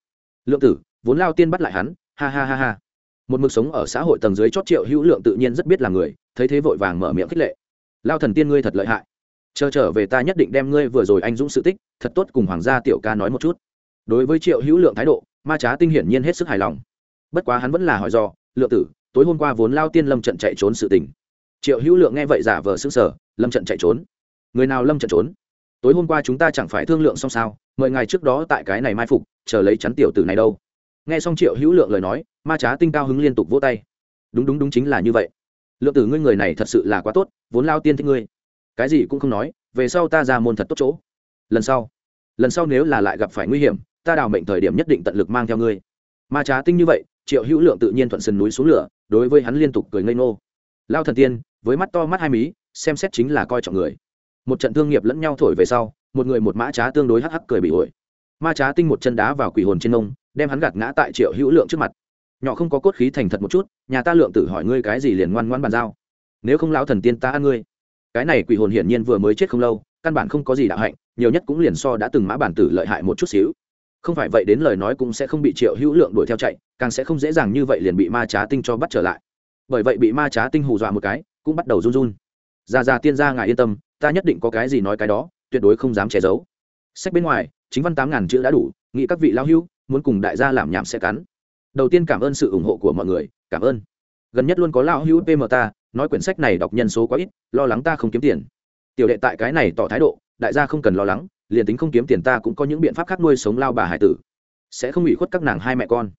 Lượng tử, vốn lao tiên bắt lại hắn, ha ha ha ha. Một mực sống ở xã hội tầng dưới chót triệu hữu lượng tự nhiên rất biết là người, thấy thế vội vàng mở miệng khích lệ. Lao thần tiên ngươi thật lợi hại. Chờ trở về ta nhất định đem ngươi vừa rồi anh dũng sự tích, thật tốt cùng hoàng gia tiểu ca nói một chút. Đối với triệu hữu lượng thái độ, ma trá tinh hiển nhiên hết sức hài lòng. Bất quá hắn vẫn là hỏi do, lượng tử tối hôm qua vốn lao tiên lâm trận chạy trốn sự tình. Triệu hữu lượng nghe vậy giả vờ xứng sở lâm trận chạy trốn. Người nào lâm trận trốn? Tối hôm qua chúng ta chẳng phải thương lượng xong sao, mời ngày trước đó tại cái này mai phục, chờ lấy chắn tiểu tử này đâu. Nghe xong triệu hữu lượng lời nói, ma trá tinh cao hứng liên tục vỗ tay. Đúng đúng đúng chính là như vậy. Lượng tử ngươi người này thật sự là quá tốt, vốn lao tiên thích ngươi. Cái gì cũng không nói, về sau ta ra môn thật tốt chỗ. Lần sau lần sau nếu là lại gặp phải nguy hiểm, ta đào mệnh thời điểm nhất định tận lực mang theo ngươi. Ma trá tinh như vậy triệu hữu lượng tự nhiên thuận sườn núi xuống lửa, đối với hắn liên tục cười ngây ngô. Lao thần tiên, với mắt to mắt hai mí, xem xét chính là coi trọng người. Một trận thương nghiệp lẫn nhau thổi về sau, một người một mã trá tương đối hắc hắc cười bị ổi. Ma trá tinh một chân đá vào quỷ hồn trên nông đem hắn gạt ngã tại triệu hữu lượng trước mặt. Nhỏ không có cốt khí thành thật một chút, nhà ta lượng tự hỏi ngươi cái gì liền ngoan ngoan bàn giao. Nếu không lão thần tiên ta ăn ngươi. Cái này quỷ hồn hiển nhiên vừa mới chết không lâu, căn bản không có gì đạo hạnh, nhiều nhất cũng liền so đã từng mã bản tử lợi hại một chút xíu không phải vậy đến lời nói cũng sẽ không bị triệu hữu lượng đuổi theo chạy, càng sẽ không dễ dàng như vậy liền bị ma trá tinh cho bắt trở lại. Bởi vậy bị ma trá tinh hù dọa một cái, cũng bắt đầu run run. Ra ra tiên gia ngài yên tâm, ta nhất định có cái gì nói cái đó, tuyệt đối không dám che giấu. Sách bên ngoài, chính văn tám ngàn chữ đã đủ, nghĩ các vị lão hữu, muốn cùng đại gia làm nhảm sẽ cắn. Đầu tiên cảm ơn sự ủng hộ của mọi người, cảm ơn. Gần nhất luôn có lão hữu pm ta, nói quyển sách này đọc nhân số quá ít, lo lắng ta không kiếm tiền. Tiểu đệ tại cái này tỏ thái độ, đại gia không cần lo lắng liền tính không kiếm tiền ta cũng có những biện pháp khác nuôi sống lao bà hải tử. Sẽ không ủy khuất các nàng hai mẹ con.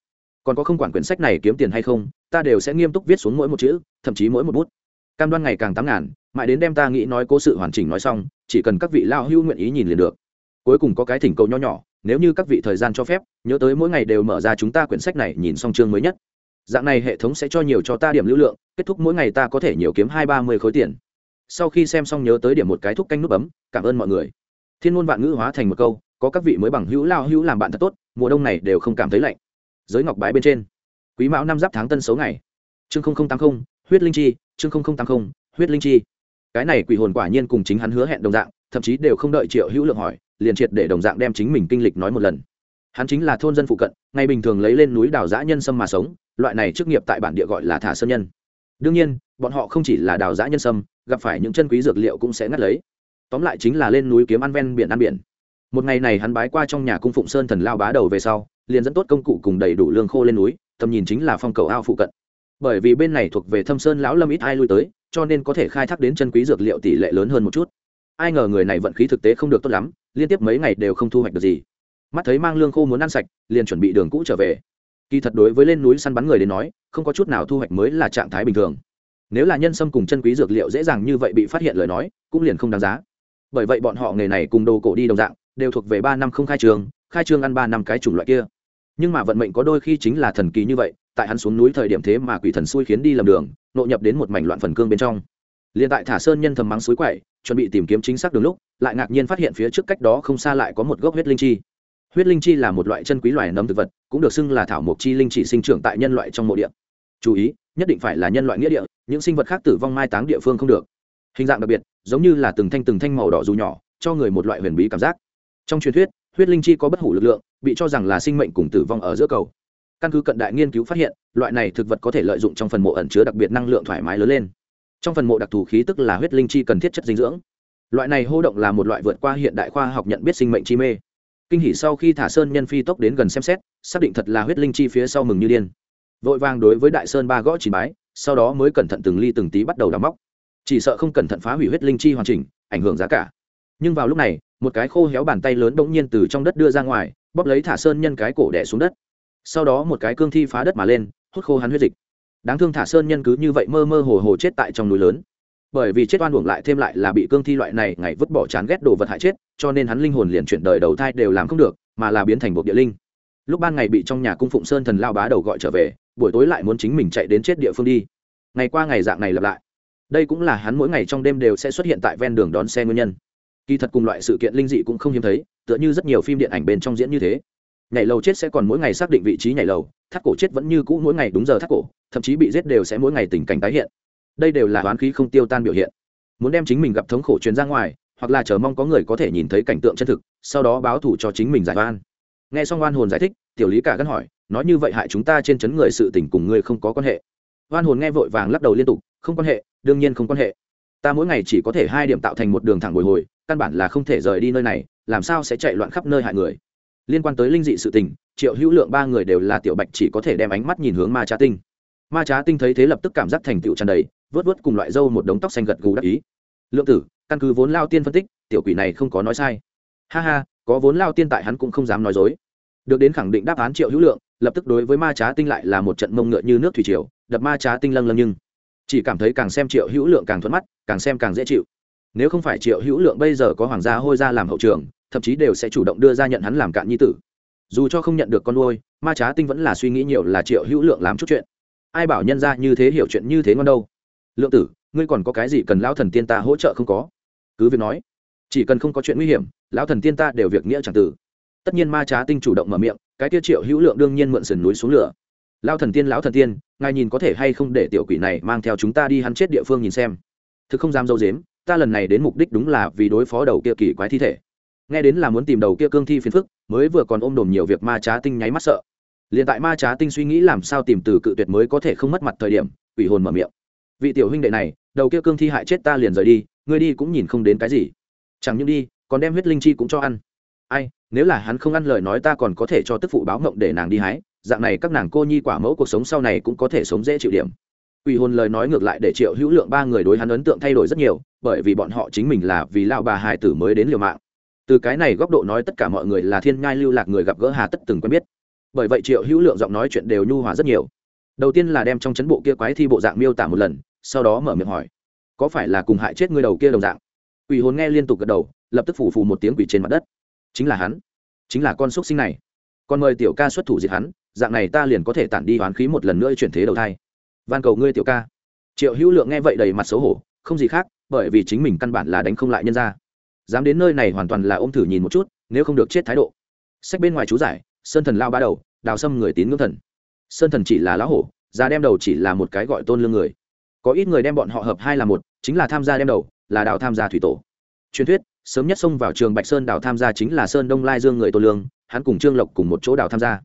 Còn có không quản quyển sách này kiếm tiền hay không, ta đều sẽ nghiêm túc viết xuống mỗi một chữ, thậm chí mỗi một bút. Cam đoan ngày càng tám ngàn, mãi đến đem ta nghĩ nói cố sự hoàn chỉnh nói xong, chỉ cần các vị lao hưu nguyện ý nhìn liền được. Cuối cùng có cái thỉnh cầu nho nhỏ, nếu như các vị thời gian cho phép, nhớ tới mỗi ngày đều mở ra chúng ta quyển sách này nhìn xong chương mới nhất. Dạng này hệ thống sẽ cho nhiều cho ta điểm lưu lượng, kết thúc mỗi ngày ta có thể nhiều kiếm hai ba mươi khối tiền. Sau khi xem xong nhớ tới điểm một cái thúc canh nút bấm, cảm ơn mọi người thiên ngôn vạn ngữ hóa thành một câu, có các vị mới bằng hữu lao hữu làm bạn thật tốt, mùa đông này đều không cảm thấy lạnh. Giới ngọc bái bên trên. Quý mão năm giáp tháng tân xấu ngày. Chương tám mươi huyết linh chi, chương tám mươi huyết linh chi. Cái này quỷ hồn quả nhiên cùng chính hắn hứa hẹn đồng dạng, thậm chí đều không đợi triệu hữu lượng hỏi, liền triệt để đồng dạng đem chính mình kinh lịch nói một lần. Hắn chính là thôn dân phụ cận, ngày bình thường lấy lên núi đào giã nhân sâm mà sống, loại này chức nghiệp tại bản địa gọi là thả sơn nhân. Đương nhiên, bọn họ không chỉ là đào giã nhân sâm, gặp phải những chân quý dược liệu cũng sẽ ngắt lấy tóm lại chính là lên núi kiếm ăn ven biển ăn biển. Một ngày này hắn bái qua trong nhà cung phụng sơn thần lao bá đầu về sau, liền dẫn tốt công cụ cùng đầy đủ lương khô lên núi, tầm nhìn chính là phong cầu ao phụ cận. Bởi vì bên này thuộc về thâm sơn lão lâm ít ai lui tới, cho nên có thể khai thác đến chân quý dược liệu tỷ lệ lớn hơn một chút. Ai ngờ người này vận khí thực tế không được tốt lắm, liên tiếp mấy ngày đều không thu hoạch được gì. Mắt thấy mang lương khô muốn ăn sạch, liền chuẩn bị đường cũ trở về. Kỳ thật đối với lên núi săn bắn người đến nói, không có chút nào thu hoạch mới là trạng thái bình thường. Nếu là nhân sâm cùng chân quý dược liệu dễ dàng như vậy bị phát hiện lời nói, cũng liền không đáng giá bởi vậy bọn họ nghề này cùng đồ cổ đi đồng dạng, đều thuộc về ba năm không khai trường, khai trương ăn ba năm cái chủng loại kia. Nhưng mà vận mệnh có đôi khi chính là thần kỳ như vậy, tại hắn xuống núi thời điểm thế mà quỷ thần xui khiến đi lầm đường, nộ nhập đến một mảnh loạn phần cương bên trong. Liền tại thả sơn nhân thầm mắng suối quậy, chuẩn bị tìm kiếm chính xác đường lúc, lại ngạc nhiên phát hiện phía trước cách đó không xa lại có một gốc huyết linh chi. Huyết linh chi là một loại chân quý loài nấm thực vật, cũng được xưng là thảo mộc chi linh chỉ sinh trưởng tại nhân loại trong mộ địa. Chú ý, nhất định phải là nhân loại nghĩa địa, những sinh vật khác tử vong mai táng địa phương không được hình dạng đặc biệt, giống như là từng thanh từng thanh màu đỏ dù nhỏ, cho người một loại huyền bí cảm giác. Trong truyền thuyết, huyết linh chi có bất hủ lực lượng, bị cho rằng là sinh mệnh cùng tử vong ở giữa cầu. Căn cứ cận đại nghiên cứu phát hiện, loại này thực vật có thể lợi dụng trong phần mộ ẩn chứa đặc biệt năng lượng thoải mái lớn lên. Trong phần mộ đặc thù khí tức là huyết linh chi cần thiết chất dinh dưỡng. Loại này hô động là một loại vượt qua hiện đại khoa học nhận biết sinh mệnh chi mê. Kinh hỉ sau khi thả sơn nhân phi tốc đến gần xem xét, xác định thật là huyết linh chi phía sau mừng như điên. Vội vàng đối với đại sơn ba gõ chỉ bái, sau đó mới cẩn thận từng ly từng tí bắt đầu đào móc chỉ sợ không cẩn thận phá hủy huyết linh chi hoàn chỉnh, ảnh hưởng giá cả. Nhưng vào lúc này, một cái khô héo bàn tay lớn bỗng nhiên từ trong đất đưa ra ngoài, bóp lấy thả sơn nhân cái cổ đẻ xuống đất. Sau đó một cái cương thi phá đất mà lên, hút khô hắn huyết dịch. Đáng thương thả sơn nhân cứ như vậy mơ mơ hồ hồ chết tại trong núi lớn. Bởi vì chết oan uổng lại thêm lại là bị cương thi loại này ngày vứt bỏ chán ghét đồ vật hại chết, cho nên hắn linh hồn liền chuyển đời đầu thai đều làm không được, mà là biến thành bộ địa linh. Lúc ban ngày bị trong nhà cung phụng sơn thần lao bá đầu gọi trở về, buổi tối lại muốn chính mình chạy đến chết địa phương đi. Ngày qua ngày dạng này lặp lại đây cũng là hắn mỗi ngày trong đêm đều sẽ xuất hiện tại ven đường đón xe nguyên nhân. Kỳ thật cùng loại sự kiện linh dị cũng không hiếm thấy, tựa như rất nhiều phim điện ảnh bên trong diễn như thế. Nhảy lầu chết sẽ còn mỗi ngày xác định vị trí nhảy lầu, thắt cổ chết vẫn như cũ mỗi ngày đúng giờ thắt cổ, thậm chí bị giết đều sẽ mỗi ngày tình cảnh tái hiện. Đây đều là oán khí không tiêu tan biểu hiện. Muốn đem chính mình gặp thống khổ chuyến ra ngoài, hoặc là chờ mong có người có thể nhìn thấy cảnh tượng chân thực, sau đó báo thủ cho chính mình giải oan. Nghe xong oan hồn giải thích, tiểu lý cả gắn hỏi, nói như vậy hại chúng ta trên chấn người sự tình cùng ngươi không có quan hệ oan hồn nghe vội vàng lắc đầu liên tục, không quan hệ, đương nhiên không quan hệ. Ta mỗi ngày chỉ có thể hai điểm tạo thành một đường thẳng bồi hồi, căn bản là không thể rời đi nơi này, làm sao sẽ chạy loạn khắp nơi hại người? Liên quan tới linh dị sự tình, triệu hữu lượng ba người đều là tiểu bạch chỉ có thể đem ánh mắt nhìn hướng ma trá tinh. Ma trá tinh thấy thế lập tức cảm giác thành tựu tràn đầy, vớt vớt cùng loại dâu một đống tóc xanh gật gù đắc ý. Lượng tử, căn cứ vốn lao tiên phân tích, tiểu quỷ này không có nói sai. Ha ha, có vốn lao tiên tại hắn cũng không dám nói dối. Được đến khẳng định đáp án triệu hữu lượng, lập tức đối với ma trá tinh lại là một trận mông ngựa như nước thủy triều đập ma trá tinh lâng lâng nhưng chỉ cảm thấy càng xem triệu hữu lượng càng thuận mắt, càng xem càng dễ chịu. Nếu không phải triệu hữu lượng bây giờ có hoàng gia hôi ra làm hậu trường, thậm chí đều sẽ chủ động đưa ra nhận hắn làm cạn nhi tử. Dù cho không nhận được con nuôi, ma trá tinh vẫn là suy nghĩ nhiều là triệu hữu lượng làm chút chuyện. Ai bảo nhân ra như thế hiểu chuyện như thế ngon đâu. Lượng tử, ngươi còn có cái gì cần lão thần tiên ta hỗ trợ không có? Cứ việc nói, chỉ cần không có chuyện nguy hiểm, lão thần tiên ta đều việc nghĩa chẳng tử. Tất nhiên ma trá tinh chủ động mở miệng, cái tiết triệu hữu lượng đương nhiên mượn sườn núi xuống lửa lao thần tiên, lão thần tiên, ngài nhìn có thể hay không để tiểu quỷ này mang theo chúng ta đi hắn chết địa phương nhìn xem. Thực không dám dâu dếm, ta lần này đến mục đích đúng là vì đối phó đầu kia kỳ quái thi thể. Nghe đến là muốn tìm đầu kia cương thi phiền phức, mới vừa còn ôm đồm nhiều việc ma trá tinh nháy mắt sợ. Liền tại ma trá tinh suy nghĩ làm sao tìm từ cự tuyệt mới có thể không mất mặt thời điểm, quỷ hồn mở miệng. Vị tiểu huynh đệ này, đầu kia cương thi hại chết ta liền rời đi, ngươi đi cũng nhìn không đến cái gì. Chẳng những đi, còn đem huyết linh chi cũng cho ăn. Ai, nếu là hắn không ăn lời nói ta còn có thể cho tức phụ báo mộng để nàng đi hái dạng này các nàng cô nhi quả mẫu cuộc sống sau này cũng có thể sống dễ chịu điểm Quỷ hồn lời nói ngược lại để Triệu Hữu Lượng ba người đối hắn ấn tượng thay đổi rất nhiều, bởi vì bọn họ chính mình là vì lão bà hài tử mới đến liều mạng. Từ cái này góc độ nói tất cả mọi người là thiên nhai lưu lạc người gặp gỡ hà tất từng quen biết. Bởi vậy Triệu Hữu Lượng giọng nói chuyện đều nhu hòa rất nhiều. Đầu tiên là đem trong chấn bộ kia quái thi bộ dạng miêu tả một lần, sau đó mở miệng hỏi: "Có phải là cùng hại chết người đầu kia đồng dạng?" Quỷ hồn nghe liên tục gật đầu, lập tức phủ phù một tiếng quỷ trên mặt đất. Chính là hắn, chính là con xúc sinh này. Còn mời tiểu ca xuất thủ diệt hắn, dạng này ta liền có thể tản đi hoán khí một lần nữa chuyển thế đầu thai. Van cầu ngươi tiểu ca. Triệu hữu lượng nghe vậy đầy mặt xấu hổ, không gì khác, bởi vì chính mình căn bản là đánh không lại nhân ra dám đến nơi này hoàn toàn là ôm thử nhìn một chút, nếu không được chết thái độ. Sách bên ngoài chú giải, sơn thần lao ba đầu, đào xâm người tín ngưỡng thần. Sơn thần chỉ là lão hổ, ra đem đầu chỉ là một cái gọi tôn lương người. Có ít người đem bọn họ hợp hai là một, chính là tham gia đem đầu, là đào tham gia thủy tổ. Truyền thuyết, sớm nhất xông vào trường bạch sơn đào tham gia chính là sơn đông lai dương người tôn lương, hắn cùng trương lộc cùng một chỗ đào tham gia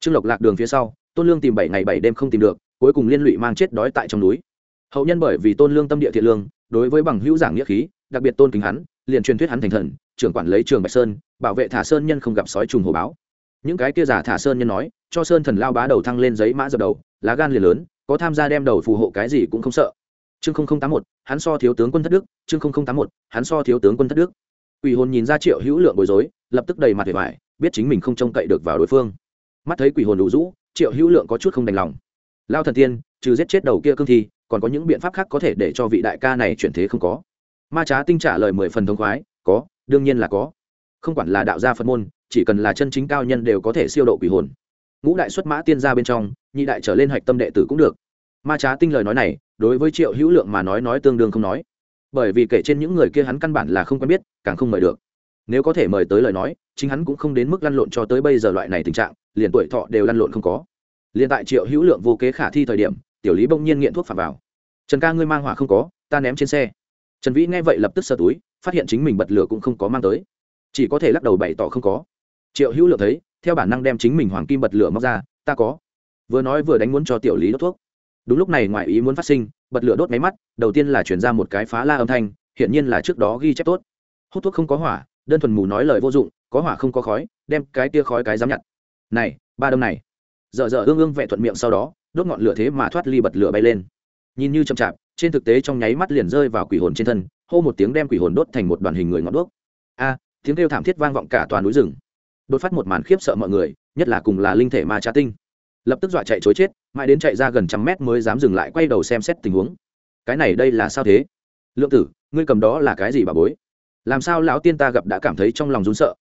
trương lộc lạc đường phía sau, tôn lương tìm bảy ngày bảy đêm không tìm được, cuối cùng liên lụy mang chết đói tại trong núi. Hậu nhân bởi vì tôn lương tâm địa thiện lương, đối với bằng hữu giảng nghĩa khí, đặc biệt tôn kính hắn, liền truyền thuyết hắn thành thần, trưởng quản lấy trường bạch sơn, bảo vệ thả sơn nhân không gặp sói trùng hồ báo. Những cái kia giả thả sơn nhân nói, cho sơn thần lao bá đầu thăng lên giấy mã dập đầu, lá gan liền lớn, có tham gia đem đầu phù hộ cái gì cũng không sợ. Chương tám một, hắn so thiếu tướng quân thất đức, chương tám một, hắn so thiếu tướng quân thất đức. Quỷ hồn nhìn ra triệu hữu lượng bối rối, lập tức đầy mặt vẻ vải biết chính mình không trông cậy được vào đối phương mắt thấy quỷ hồn đủ rũ, triệu hữu lượng có chút không đành lòng. Lao thần tiên, trừ giết chết đầu kia cương thi, còn có những biện pháp khác có thể để cho vị đại ca này chuyển thế không có? Ma trá tinh trả lời mười phần thông khoái, có, đương nhiên là có. Không quản là đạo gia phật môn, chỉ cần là chân chính cao nhân đều có thể siêu độ quỷ hồn. Ngũ đại xuất mã tiên ra bên trong, nhị đại trở lên hạch tâm đệ tử cũng được. Ma trá tinh lời nói này, đối với triệu hữu lượng mà nói nói tương đương không nói. Bởi vì kể trên những người kia hắn căn bản là không quen biết, càng không mời được. Nếu có thể mời tới lời nói, chính hắn cũng không đến mức lăn lộn cho tới bây giờ loại này tình trạng liền tuổi thọ đều lăn lộn không có. Liền tại triệu hữu lượng vô kế khả thi thời điểm, tiểu lý bỗng nhiên nghiện thuốc phạm vào. Trần ca, ngươi mang hỏa không có, ta ném trên xe. Trần vĩ nghe vậy lập tức sơ túi, phát hiện chính mình bật lửa cũng không có mang tới. Chỉ có thể lắc đầu bày tỏ không có. Triệu hữu lượng thấy, theo bản năng đem chính mình hoàng kim bật lửa móc ra, ta có. Vừa nói vừa đánh muốn cho tiểu lý đốt thuốc. Đúng lúc này ngoài ý muốn phát sinh, bật lửa đốt máy mắt, đầu tiên là chuyển ra một cái phá la âm thanh, hiển nhiên là trước đó ghi chép tốt. Hút thuốc không có hỏa, đơn thuần mù nói lời vô dụng, có hỏa không có khói, đem cái tia khói cái dám nhặt này, ba đâm này. Dở dở ương ương vẹ thuận miệng sau đó, đốt ngọn lửa thế mà thoát ly bật lửa bay lên. Nhìn như chậm chạp, trên thực tế trong nháy mắt liền rơi vào quỷ hồn trên thân, hô một tiếng đem quỷ hồn đốt thành một đoàn hình người ngọn đuốc. A, tiếng kêu thảm thiết vang vọng cả toàn núi rừng. Đột phát một màn khiếp sợ mọi người, nhất là cùng là linh thể ma trá tinh. Lập tức dọa chạy chối chết, mãi đến chạy ra gần trăm mét mới dám dừng lại quay đầu xem xét tình huống. Cái này đây là sao thế? Lượng tử, ngươi cầm đó là cái gì bà bối? Làm sao lão tiên ta gặp đã cảm thấy trong lòng rún sợ?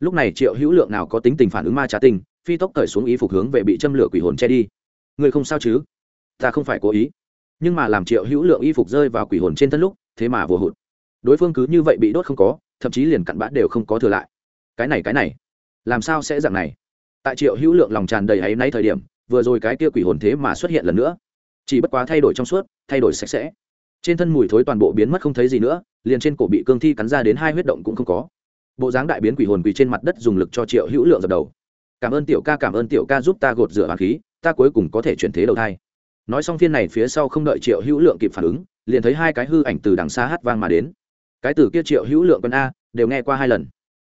Lúc này triệu hữu lượng nào có tính tình phản ứng ma trá tinh phi tốc cởi xuống ý phục hướng về bị châm lửa quỷ hồn che đi. Người không sao chứ? Ta không phải cố ý. Nhưng mà làm triệu hữu lượng y phục rơi vào quỷ hồn trên thân lúc, thế mà vừa hụt. Đối phương cứ như vậy bị đốt không có, thậm chí liền cặn bã đều không có thừa lại. Cái này cái này. Làm sao sẽ dạng này? Tại triệu hữu lượng lòng tràn đầy áy náy thời điểm, vừa rồi cái kia quỷ hồn thế mà xuất hiện lần nữa. Chỉ bất quá thay đổi trong suốt, thay đổi sạch sẽ. Trên thân mùi thối toàn bộ biến mất không thấy gì nữa, liền trên cổ bị cương thi cắn ra đến hai huyết động cũng không có. Bộ dáng đại biến quỷ hồn quỳ trên mặt đất dùng lực cho triệu hữu lượng dập đầu cảm ơn tiểu ca, cảm ơn tiểu ca giúp ta gột rửa hoàng khí, ta cuối cùng có thể chuyển thế đầu thai. Nói xong phiên này phía sau không đợi triệu hữu lượng kịp phản ứng, liền thấy hai cái hư ảnh từ đằng xa hát vang mà đến. Cái từ kia triệu hữu lượng quân a, đều nghe qua hai lần.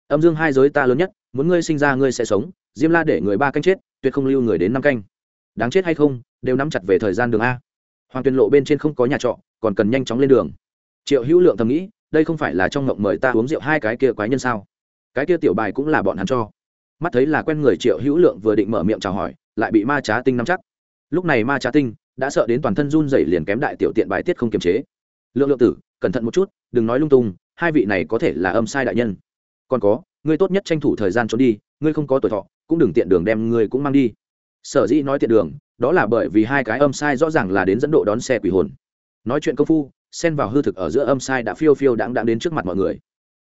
Âm dương hai giới ta lớn nhất, muốn ngươi sinh ra ngươi sẽ sống, diêm la để người ba canh chết, tuyệt không lưu người đến năm canh. Đáng chết hay không, đều nắm chặt về thời gian đường a. Hoàng tuyên lộ bên trên không có nhà trọ, còn cần nhanh chóng lên đường. Triệu hữu lượng thầm nghĩ, đây không phải là trong ngộng mời ta uống rượu hai cái kia quái nhân sao? Cái kia tiểu bài cũng là bọn hắn cho mắt thấy là quen người triệu hữu lượng vừa định mở miệng chào hỏi, lại bị ma trá tinh nắm chắc. Lúc này ma trá tinh đã sợ đến toàn thân run rẩy liền kém đại tiểu tiện bài tiết không kiềm chế. Lượng lượng tử, cẩn thận một chút, đừng nói lung tung, hai vị này có thể là âm sai đại nhân. Còn có, ngươi tốt nhất tranh thủ thời gian trốn đi, ngươi không có tuổi thọ, cũng đừng tiện đường đem ngươi cũng mang đi. Sở dĩ nói tiện đường, đó là bởi vì hai cái âm sai rõ ràng là đến dẫn độ đón xe quỷ hồn. Nói chuyện công phu, xen vào hư thực ở giữa âm sai đã phiêu phiêu đáng đáng đến trước mặt mọi người.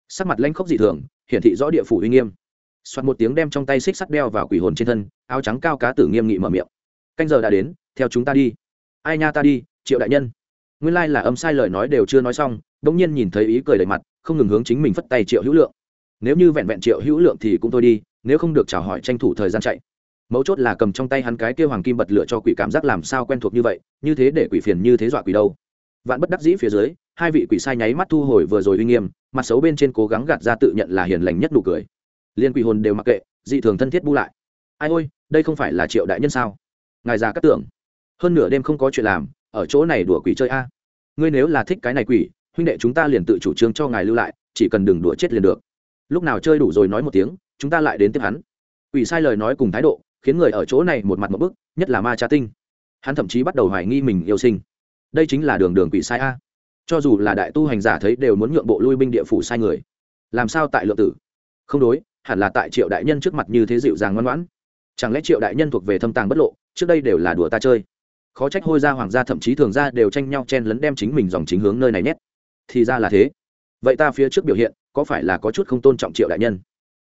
Sắc mặt lanh khốc dị thường, hiển thị rõ địa phủ uy nghiêm soạt một tiếng đem trong tay xích sắt đeo vào quỷ hồn trên thân, áo trắng cao cá tử nghiêm nghị mở miệng. Canh giờ đã đến, theo chúng ta đi. Ai nha ta đi, triệu đại nhân. Nguyên lai là âm sai lời nói đều chưa nói xong đ ỗ n g nhiên nhìn thấy ý cười đầy mặt, không ngừng hướng chính mình phất tay triệu hữu lượng. Nếu như vẹn vẹn triệu hữu lượng thì cũng thôi đi, nếu không được chào hỏi tranh thủ thời gian chạy. Mấu chốt là cầm trong tay hắn cái kêu hoàng kim bật lửa cho quỷ cảm giác làm sao quen thuộc như vậy, như thế để quỷ phiền như thế dọa quỷ đâu. Vạn bất đắc dĩ phía dưới, hai vị quỷ sai nháy mắt thu hồi vừa rồi uy nghiêm, mặt xấu bên trên cố gắng gạt ra tự nhận là hiền lành nhất nụ cười liên quỷ hồn đều mặc kệ, dị thường thân thiết bu lại. Ai ôi, đây không phải là triệu đại nhân sao? Ngài già cắt tưởng. Hơn nửa đêm không có chuyện làm, ở chỗ này đùa quỷ chơi a. Ngươi nếu là thích cái này quỷ, huynh đệ chúng ta liền tự chủ trương cho ngài lưu lại, chỉ cần đừng đùa chết liền được. Lúc nào chơi đủ rồi nói một tiếng, chúng ta lại đến tiếp hắn. Quỷ sai lời nói cùng thái độ, khiến người ở chỗ này một mặt một bức, nhất là ma cha tinh. Hắn thậm chí bắt đầu hoài nghi mình yêu sinh. Đây chính là đường đường quỷ sai a. Cho dù là đại tu hành giả thấy đều muốn nhượng bộ lui binh địa phủ sai người. Làm sao tại lượng tử? Không đối hẳn là tại triệu đại nhân trước mặt như thế dịu dàng ngoan ngoãn. Chẳng lẽ triệu đại nhân thuộc về thâm tàng bất lộ, trước đây đều là đùa ta chơi? Khó trách hôi gia, hoàng gia thậm chí thường ra đều tranh nhau chen lấn đem chính mình dòng chính hướng nơi này nhét. Thì ra là thế. Vậy ta phía trước biểu hiện, có phải là có chút không tôn trọng triệu đại nhân?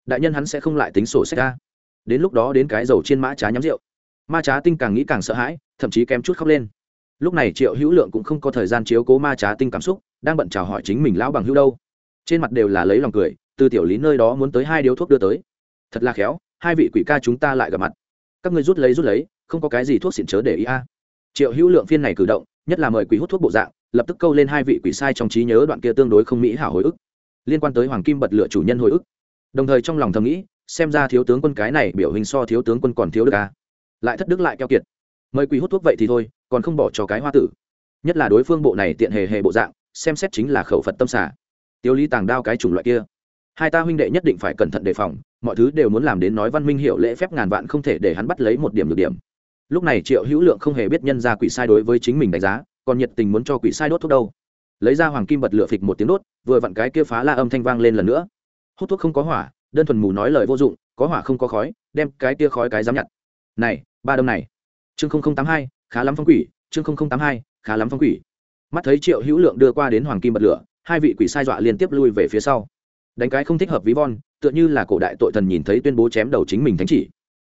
Đại nhân hắn sẽ không lại tính sổ sách ra đến lúc đó đến cái dầu trên mã trá nhắm rượu. Ma trá tinh càng nghĩ càng sợ hãi, thậm chí kém chút khóc lên. Lúc này triệu hữu lượng cũng không có thời gian chiếu cố ma trá tinh cảm xúc, đang bận chào hỏi chính mình lão bằng hữu đâu. Trên mặt đều là lấy lòng cười từ tiểu lý nơi đó muốn tới hai điếu thuốc đưa tới. Thật là khéo, hai vị quỷ ca chúng ta lại gặp mặt. Các ngươi rút lấy rút lấy, không có cái gì thuốc xịn chớ để ý a. Triệu hữu lượng phiên này cử động, nhất là mời quỷ hút thuốc bộ dạng, lập tức câu lên hai vị quỷ sai trong trí nhớ đoạn kia tương đối không mỹ hảo hồi ức. Liên quan tới hoàng kim bật lựa chủ nhân hồi ức. Đồng thời trong lòng thầm nghĩ, xem ra thiếu tướng quân cái này biểu hình so thiếu tướng quân còn thiếu được a. Lại thất đức lại keo kiệt. Mời quỷ hút thuốc vậy thì thôi, còn không bỏ cho cái hoa tử. Nhất là đối phương bộ này tiện hề hề bộ dạng, xem xét chính là khẩu phật tâm xả tiêu lý tàng đao cái chủng loại kia hai ta huynh đệ nhất định phải cẩn thận đề phòng, mọi thứ đều muốn làm đến nói văn minh hiệu lễ phép ngàn vạn không thể để hắn bắt lấy một điểm được điểm. Lúc này triệu hữu lượng không hề biết nhân ra quỷ sai đối với chính mình đánh giá, còn nhiệt tình muốn cho quỷ sai đốt thuốc đâu. Lấy ra hoàng kim bật lửa phịch một tiếng đốt, vừa vặn cái kia phá la âm thanh vang lên lần nữa. Hút thuốc không có hỏa, đơn thuần mù nói lời vô dụng, có hỏa không có khói, đem cái kia khói cái dám nhặt. Này, ba đông này. Chương tám hai, khá lắm phong quỷ, chương tám hai, khá lắm phong quỷ. Mắt thấy triệu hữu lượng đưa qua đến hoàng kim bật lửa, hai vị quỷ sai dọa liên tiếp lui về phía sau đánh cái không thích hợp ví von, tựa như là cổ đại tội thần nhìn thấy tuyên bố chém đầu chính mình thánh chỉ.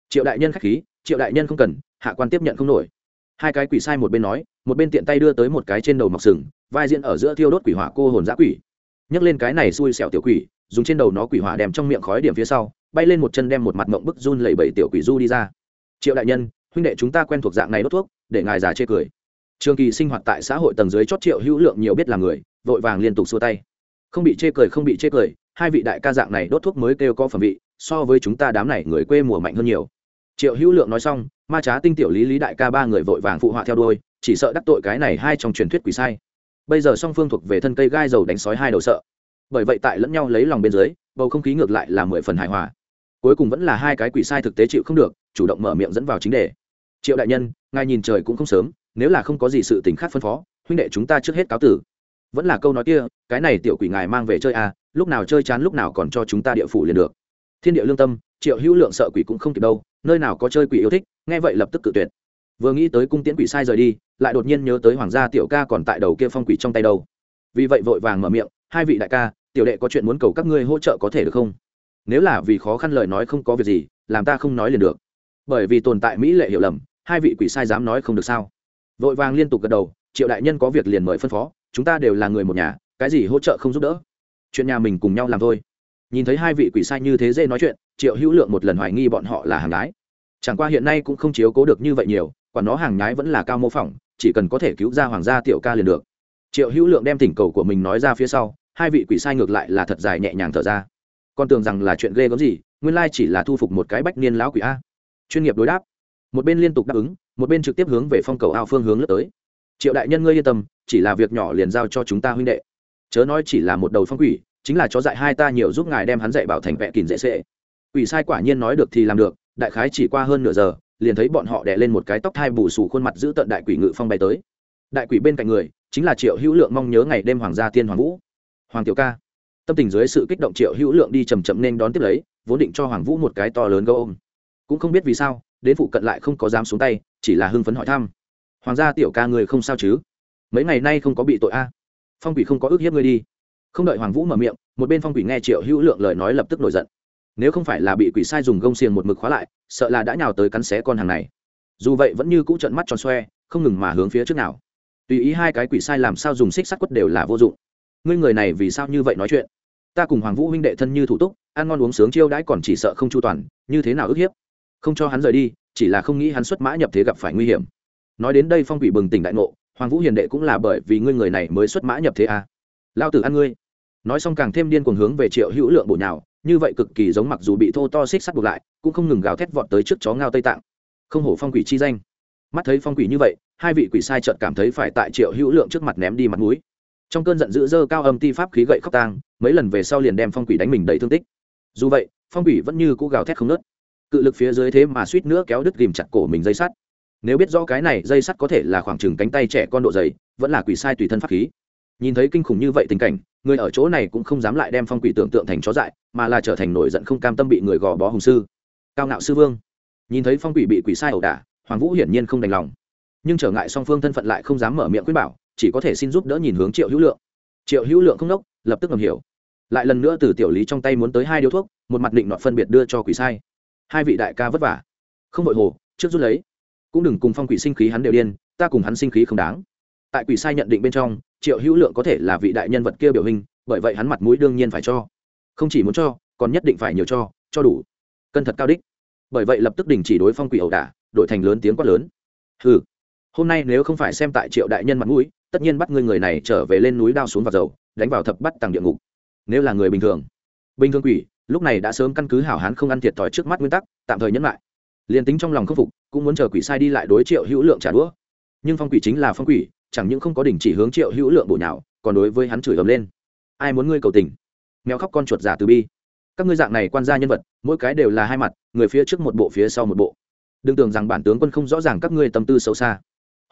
Triệu đại nhân k h á c h khí, triệu đại nhân không cần, hạ quan tiếp nhận không nổi. Hai cái quỷ sai một bên nói, một bên tiện tay đưa tới một cái trên đầu mọc sừng, vai diễn ở giữa thiêu đốt quỷ hỏa cô hồn giã quỷ. Nhấc lên cái này xui xẻo tiểu quỷ, dùng trên đầu nó quỷ hỏa đèm trong miệng khói điểm phía sau, bay lên một chân đem một mặt mộng bức run lẩy bẩy tiểu quỷ du đi ra. Triệu đại nhân, huynh đệ chúng ta quen thuộc dạng này đốt thuốc, để ngài già chê cười. Trường kỳ sinh hoạt tại xã hội tầng dưới chót triệu hữu lượng nhiều biết là người, vội vàng liên tục xua tay. Không bị chê cười, không bị chê cười hai vị đại ca dạng này đốt thuốc mới kêu có phẩm vị, so với chúng ta đám này người quê mùa mạnh hơn nhiều. Triệu hữu lượng nói xong, ma trá tinh tiểu lý lý đại ca ba người vội vàng phụ họa theo đôi chỉ sợ đắc tội cái này hai trong truyền thuyết quỷ sai. Bây giờ song phương thuộc về thân cây gai dầu đánh sói hai đầu sợ. Bởi vậy tại lẫn nhau lấy lòng bên dưới, bầu không khí ngược lại là mười phần hài hòa. Cuối cùng vẫn là hai cái quỷ sai thực tế chịu không được, chủ động mở miệng dẫn vào chính đề. Triệu đại nhân, ngài nhìn trời cũng không sớm, nếu là không có gì sự tình khác phân phó, huynh đệ chúng ta trước hết cáo tử. Vẫn là câu nói kia, cái này tiểu quỷ ngài mang về chơi à lúc nào chơi chán lúc nào còn cho chúng ta địa phủ liền được. Thiên địa lương tâm, triệu hữu lượng sợ quỷ cũng không kịp đâu, nơi nào có chơi quỷ yêu thích, nghe vậy lập tức cự tuyệt. Vừa nghĩ tới cung tiễn quỷ sai rời đi, lại đột nhiên nhớ tới hoàng gia tiểu ca còn tại đầu kia phong quỷ trong tay đâu. Vì vậy vội vàng mở miệng, hai vị đại ca, tiểu đệ có chuyện muốn cầu các ngươi hỗ trợ có thể được không? Nếu là vì khó khăn lời nói không có việc gì, làm ta không nói liền được. Bởi vì tồn tại mỹ lệ hiểu lầm, hai vị quỷ sai dám nói không được sao? Vội vàng liên tục gật đầu, triệu đại nhân có việc liền mời phân phó, chúng ta đều là người một nhà, cái gì hỗ trợ không giúp đỡ? Chuyện nhà mình cùng nhau làm thôi. Nhìn thấy hai vị quỷ sai như thế dễ nói chuyện, triệu hữu lượng một lần hoài nghi bọn họ là hàng nhái. chẳng qua hiện nay cũng không chiếu cố được như vậy nhiều, quả nó hàng nhái vẫn là cao mô phỏng, chỉ cần có thể cứu ra hoàng gia tiểu ca liền được. Triệu hữu lượng đem thỉnh cầu của mình nói ra phía sau, hai vị quỷ sai ngược lại là thật dài nhẹ nhàng thở ra. Con tưởng rằng là chuyện ghê gớm gì, nguyên lai chỉ là thu phục một cái bách niên lão quỷ a. Chuyên nghiệp đối đáp. Một bên liên tục đáp ứng, một bên trực tiếp hướng về phong cầu ao phương hướng lướt tới. Triệu đại nhân ngươi yên tâm, chỉ là việc nhỏ liền giao cho chúng ta huynh đệ. Chớ nói chỉ là một đầu phong quỷ chính là chó dạy hai ta nhiều giúp ngài đem hắn dạy bảo thành vẽ kìn dễ sệ. Quỷ sai quả nhiên nói được thì làm được, đại khái chỉ qua hơn nửa giờ, liền thấy bọn họ đè lên một cái tóc thai bù sù khuôn mặt giữ tận đại quỷ ngự phong bay tới. Đại quỷ bên cạnh người, chính là triệu hữu lượng mong nhớ ngày đêm hoàng gia tiên hoàng vũ. Hoàng tiểu ca. Tâm tình dưới sự kích động triệu hữu lượng đi chầm chậm nên đón tiếp lấy, vốn định cho hoàng vũ một cái to lớn gấu ôm. Cũng không biết vì sao, đến phụ cận lại không có dám xuống tay, chỉ là hưng phấn hỏi thăm. Hoàng gia tiểu ca người không sao chứ? Mấy ngày nay không có bị tội a. Phong quỷ không có ước hiếp ngươi đi không đợi hoàng vũ mở miệng, một bên phong quỷ nghe triệu hữu lượng lời nói lập tức nổi giận. Nếu không phải là bị quỷ sai dùng gông xiềng một mực khóa lại, sợ là đã nhào tới cắn xé con hàng này. Dù vậy vẫn như cũ trận mắt tròn xoe, không ngừng mà hướng phía trước nào. Tùy ý hai cái quỷ sai làm sao dùng xích sắt quất đều là vô dụng. Ngươi người này vì sao như vậy nói chuyện? Ta cùng hoàng vũ huynh đệ thân như thủ túc, ăn ngon uống sướng chiêu đãi còn chỉ sợ không chu toàn, như thế nào ức hiếp? Không cho hắn rời đi, chỉ là không nghĩ hắn xuất mã nhập thế gặp phải nguy hiểm. Nói đến đây phong quỷ bừng tỉnh đại ngộ, hoàng vũ hiền đệ cũng là bởi vì ngươi người này mới xuất mã nhập thế à. lao tử ăn ngươi nói xong càng thêm điên cuồng hướng về triệu hữu lượng bổ nhào, như vậy cực kỳ giống mặc dù bị thô to xích sắt buộc lại, cũng không ngừng gào thét vọt tới trước chó ngao tây tạng. Không hổ phong quỷ chi danh. Mắt thấy phong quỷ như vậy, hai vị quỷ sai trợt cảm thấy phải tại triệu hữu lượng trước mặt ném đi mặt mũi. Trong cơn giận dữ dơ cao âm ti pháp khí gậy khóc tang, mấy lần về sau liền đem phong quỷ đánh mình đầy thương tích. Dù vậy, phong quỷ vẫn như cũ gào thét không nớt cự lực phía dưới thế mà suýt nữa kéo đứt ghìm chặt cổ mình dây sắt. Nếu biết rõ cái này, dây sắt có thể là khoảng chừng cánh tay trẻ con độ dày, vẫn là quỷ sai tùy thân pháp khí nhìn thấy kinh khủng như vậy tình cảnh, người ở chỗ này cũng không dám lại đem phong quỷ tưởng tượng thành chó dại, mà là trở thành nổi giận không cam tâm bị người gò bó hùng sư. Cao ngạo sư vương. Nhìn thấy phong quỷ bị quỷ sai ẩu đả, hoàng vũ hiển nhiên không đành lòng. Nhưng trở ngại song phương thân phận lại không dám mở miệng quyết bảo, chỉ có thể xin giúp đỡ nhìn hướng triệu hữu lượng. Triệu hữu lượng không đốc, lập tức ngầm hiểu. Lại lần nữa từ tiểu lý trong tay muốn tới hai điếu thuốc, một mặt định nọt phân biệt đưa cho quỷ sai. Hai vị đại ca vất vả. Không vội hồ, trước rút lấy. Cũng đừng cùng phong quỷ sinh khí hắn đều điên, ta cùng hắn sinh khí không đáng. Tại quỷ sai nhận định bên trong triệu hữu lượng có thể là vị đại nhân vật kia biểu hình, bởi vậy hắn mặt mũi đương nhiên phải cho. Không chỉ muốn cho, còn nhất định phải nhiều cho cho đủ. Cân thật cao đích. Bởi vậy lập tức đình chỉ đối phong quỷ ẩu đả, đổi thành lớn tiếng quát lớn. Ừ hôm nay nếu không phải xem tại triệu đại nhân mặt mũi, tất nhiên bắt ngươi người này trở về lên núi đao xuống vào dầu, đánh vào thập bắt tàng địa ngục. Nếu là người bình thường. Bình thường quỷ, lúc này đã sớm căn cứ hảo hán không ăn thiệt thòi trước mắt nguyên tắc, tạm thời nhẫn lại. Liền tính trong lòng khâm phục, cũng muốn chờ quỷ sai đi lại đối triệu hữu lượng trả đũa. Nhưng phong quỷ chính là phong quỷ chẳng những không có đỉnh chỉ hướng triệu hữu lượng bổ nhào, còn đối với hắn chửi ầm lên. Ai muốn ngươi cầu tình? Mèo khóc con chuột giả từ bi. Các ngươi dạng này quan gia nhân vật, mỗi cái đều là hai mặt, người phía trước một bộ phía sau một bộ. Đừng tưởng rằng bản tướng quân không rõ ràng các ngươi tâm tư xấu xa.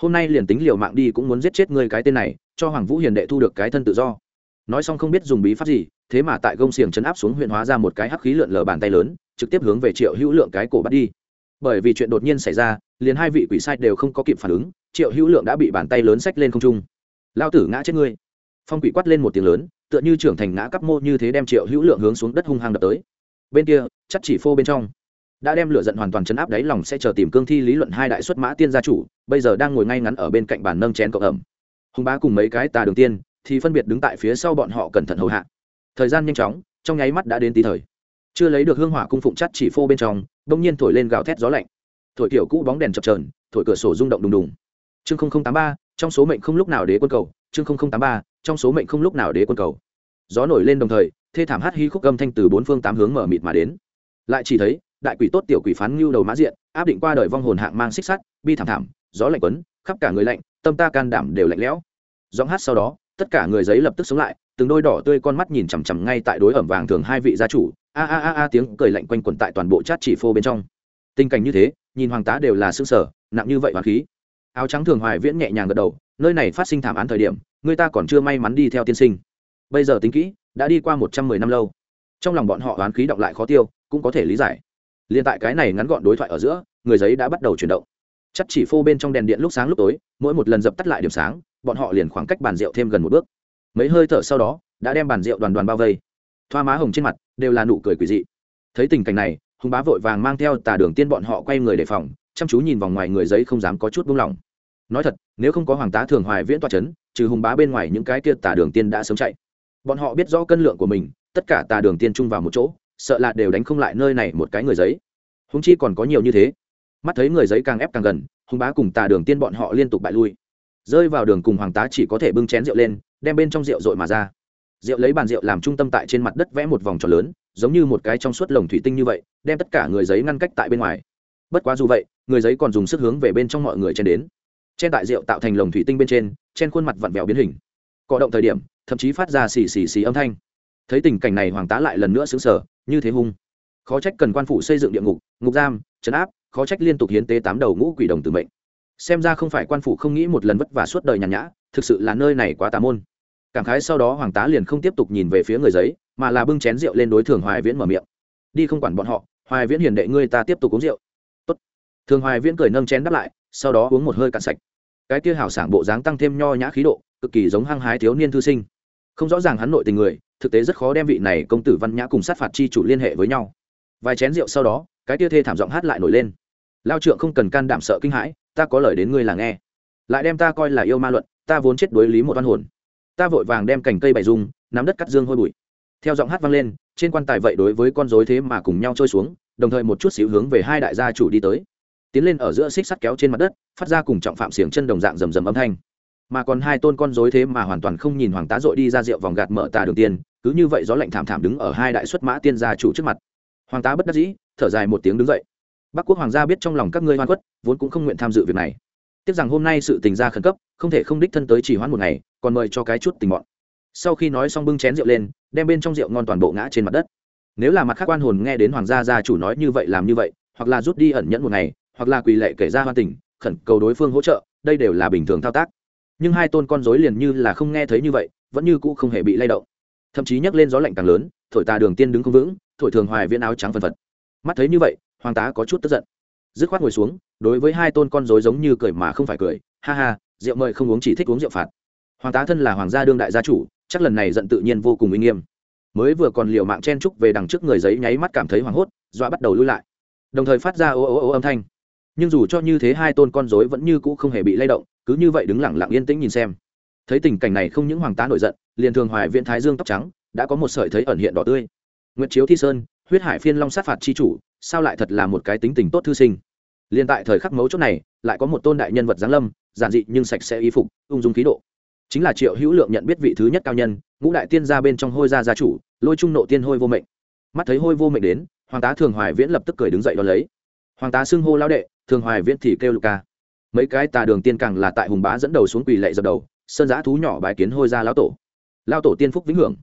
Hôm nay liền tính liều mạng đi cũng muốn giết chết ngươi cái tên này, cho hoàng vũ hiền đệ thu được cái thân tự do. Nói xong không biết dùng bí pháp gì, thế mà tại gông xiềng chấn áp xuống huyện hóa ra một cái hắc khí lượn lờ bàn tay lớn, trực tiếp hướng về triệu hữu lượng cái cổ bắt đi. Bởi vì chuyện đột nhiên xảy ra liền hai vị quỷ sai đều không có kịp phản ứng, triệu hữu lượng đã bị bàn tay lớn xách lên không trung. Lao tử ngã chết ngươi. Phong quỷ quát lên một tiếng lớn, tựa như trưởng thành ngã cắp mô như thế đem triệu hữu lượng hướng xuống đất hung hăng đập tới. Bên kia, chắc chỉ phô bên trong. Đã đem lửa giận hoàn toàn chấn áp đáy lòng sẽ chờ tìm cương thi lý luận hai đại xuất mã tiên gia chủ, bây giờ đang ngồi ngay ngắn ở bên cạnh bàn nâng chén cộng ẩm. Hùng bá cùng mấy cái tà đường tiên, thì phân biệt đứng tại phía sau bọn họ cẩn thận hầu hạ. Thời gian nhanh chóng, trong nháy mắt đã đến tí thời. Chưa lấy được hương hỏa cung phụng chắt chỉ phô bên trong đông nhiên thổi lên gào thét gió lạnh thổi kiểu cũ bóng đèn chập trờn thổi cửa sổ rung động đùng đùng. Chương tám ba, trong số mệnh không lúc nào đế quân cầu. Chương tám ba, trong số mệnh không lúc nào đế quân cầu. Gió nổi lên đồng thời, thê thảm hát hi khúc âm thanh từ bốn phương tám hướng mở mịt mà đến. Lại chỉ thấy, đại quỷ tốt tiểu quỷ phán ngưu đầu mã diện, áp định qua đời vong hồn hạng mang xích sắt, bi thảm thảm, gió lạnh quấn, khắp cả người lạnh, tâm ta can đảm đều lạnh lẽo. Giọng hát sau đó, tất cả người giấy lập tức sống lại, từng đôi đỏ tươi con mắt nhìn chằm chằm ngay tại đối ẩm vàng thường hai vị gia chủ. A a a a, tiếng cười lạnh quanh quẩn tại toàn bộ chát chỉ phô bên trong. Tình cảnh như thế nhìn hoàng tá đều là xương sở nặng như vậy hoàng khí. Áo trắng thường hoài viễn nhẹ nhàng gật đầu, nơi này phát sinh thảm án thời điểm, người ta còn chưa may mắn đi theo tiên sinh. Bây giờ tính kỹ, đã đi qua một trăm mười năm lâu. Trong lòng bọn họ oán khí động lại khó tiêu, cũng có thể lý giải. Liên tại cái này ngắn gọn đối thoại ở giữa, người giấy đã bắt đầu chuyển động. Chắc chỉ phô bên trong đèn điện lúc sáng lúc tối, mỗi một lần dập tắt lại điểm sáng, bọn họ liền khoảng cách bàn rượu thêm gần một bước. Mấy hơi thở sau đó, đã đem bàn rượu đoàn đoàn bao vây. Thoa má hồng trên mặt, đều là nụ cười quỷ dị. Thấy tình cảnh này hùng bá vội vàng mang theo tà đường tiên bọn họ quay người đề phòng, chăm chú nhìn vòng ngoài người giấy không dám có chút buông lỏng. Nói thật, nếu không có hoàng tá thường hoài viễn toa c h ấ n trừ hùng bá bên ngoài những cái kia tà đường tiên đã sớm chạy. Bọn họ biết rõ cân lượng của mình, tất cả tà đường tiên chung vào một chỗ, sợ là đều đánh không lại nơi này một cái người giấy. Húng chi còn có nhiều như thế. Mắt thấy người giấy càng ép càng gần, hùng bá cùng tà đường tiên bọn họ liên tục bại lui. Rơi vào đường cùng hoàng tá chỉ có thể bưng chén rượu lên, đem bên trong rượu dội mà ra. Rượu lấy bàn rượu làm trung tâm tại trên mặt đất vẽ một vòng tròn lớn giống như một cái trong suốt lồng thủy tinh như vậy, đem tất cả người giấy ngăn cách tại bên ngoài. Bất quá dù vậy, người giấy còn dùng sức hướng về bên trong mọi người chen đến. Chen tại rượu tạo thành lồng thủy tinh bên trên chen khuôn mặt vặn vẹo biến hình. Cọ động thời điểm, thậm chí phát ra xì xì xì âm thanh. Thấy tình cảnh này, hoàng tá lại lần nữa xứng sở như thế hung. Khó trách cần quan phủ xây dựng địa ngục ngục giam, trấn áp, khó trách liên tục hiến tế tám đầu ngũ quỷ đồng tử mệnh. Xem ra không phải quan phủ không nghĩ một lần vất vả suốt đời nhàn nhã, thực sự là nơi này quá tà môn. Cảm khái sau đó, hoàng tá liền không tiếp tục nhìn về phía người giấy mà là bưng chén rượu lên đối thường hoài viễn mở miệng. Đi không quản bọn họ, hoài viễn hiền đệ ngươi ta tiếp tục uống rượu. Tốt. thường hoài viễn cười nâng chén đáp lại, sau đó uống một hơi cạn sạch. Cái kia hảo sảng bộ dáng tăng thêm nho nhã khí độ, cực kỳ giống hăng hái thiếu niên thư sinh. Không rõ ràng hắn nội tình người, thực tế rất khó đem vị này công tử văn nhã cùng sát phạt chi chủ liên hệ với nhau. Vài chén rượu sau đó, cái kia thê thảm giọng hát lại nổi lên. Lao trượng không cần can đảm sợ kinh hãi, ta có lời đến ngươi là nghe. Lại đem ta coi là yêu ma luận, ta vốn chết đối lý một oan hồn. Ta vội vàng đem cành cây bày dung nắm đất cắt dương hôi bụi theo giọng hát vang lên, trên quan tài vậy đối với con dối thế mà cùng nhau trôi xuống, đồng thời một chút xíu hướng về hai đại gia chủ đi tới. Tiến lên ở giữa xích sắt kéo trên mặt đất, phát ra cùng trọng phạm xiềng chân đồng dạng rầm rầm âm thanh. Mà còn hai tôn con dối thế mà hoàn toàn không nhìn hoàng tá dội đi ra rượu vòng gạt mở tà đường tiên, cứ như vậy gió lạnh thảm thảm đứng ở hai đại xuất mã tiên gia chủ trước mặt. Hoàng tá bất đắc dĩ, thở dài một tiếng đứng dậy. Bắc quốc hoàng gia biết trong lòng các ngươi hoan quất vốn cũng không nguyện tham dự việc này. Tiếc rằng hôm nay sự tình gia khẩn cấp, không thể không đích thân tới chỉ hoãn một ngày, còn mời cho cái chút tình bọn sau khi nói xong bưng chén rượu lên, đem bên trong rượu ngon toàn bộ ngã trên mặt đất. Nếu là mặt khác quan hồn nghe đến hoàng gia gia chủ nói như vậy làm như vậy, hoặc là rút đi ẩn nhẫn một ngày, hoặc là quỳ lệ kể ra hoan tình, khẩn cầu đối phương hỗ trợ, đây đều là bình thường thao tác. Nhưng hai tôn con dối liền như là không nghe thấy như vậy, vẫn như cũ không hề bị lay động. Thậm chí nhấc lên gió lạnh càng lớn, thổi tà đường tiên đứng không vững, thổi thường hoài viên áo trắng phân phật. Mắt thấy như vậy, hoàng tá có chút tức giận. Dứt khoát ngồi xuống, đối với hai tôn con dối giống như cười mà không phải cười, ha ha, rượu mời không uống chỉ thích uống rượu phạt. Hoàng tá thân là hoàng gia đương đại gia chủ chắc lần này giận tự nhiên vô cùng uy nghiêm. Mới vừa còn liều mạng chen trúc về đằng trước người giấy nháy mắt cảm thấy hoảng hốt, dọa bắt đầu lui lại. Đồng thời phát ra ô ô ô âm thanh. Nhưng dù cho như thế hai tôn con rối vẫn như cũ không hề bị lay động, cứ như vậy đứng lặng lặng yên tĩnh nhìn xem. Thấy tình cảnh này không những hoàng tá nổi giận, liền thường hoài viễn thái dương tóc trắng, đã có một sợi thấy ẩn hiện đỏ tươi. Nguyệt chiếu thi sơn, huyết hải phiên long sát phạt chi chủ, sao lại thật là một cái tính tình tốt thư sinh? Liền tại thời khắc mấu chốt này, lại có một tôn đại nhân vật giáng lâm, giản dị nhưng sạch sẽ y phục, ung dung khí độ chính là triệu hữu lượng nhận biết vị thứ nhất cao nhân, ngũ đại tiên gia bên trong hôi gia gia chủ, lôi trung nộ tiên hôi vô mệnh. Mắt thấy hôi vô mệnh đến, hoàng tá thường hoài viễn lập tức cười đứng dậy đón lấy. Hoàng tá xưng hô lao đệ, thường hoài viễn thì kêu lục ca mấy cái tà đường tiên càng là tại hùng bá dẫn đầu xuống quỳ lệ dập đầu, sơn giã thú nhỏ bài kiến hôi gia lão tổ. Lao tổ tiên phúc vĩnh hưởng.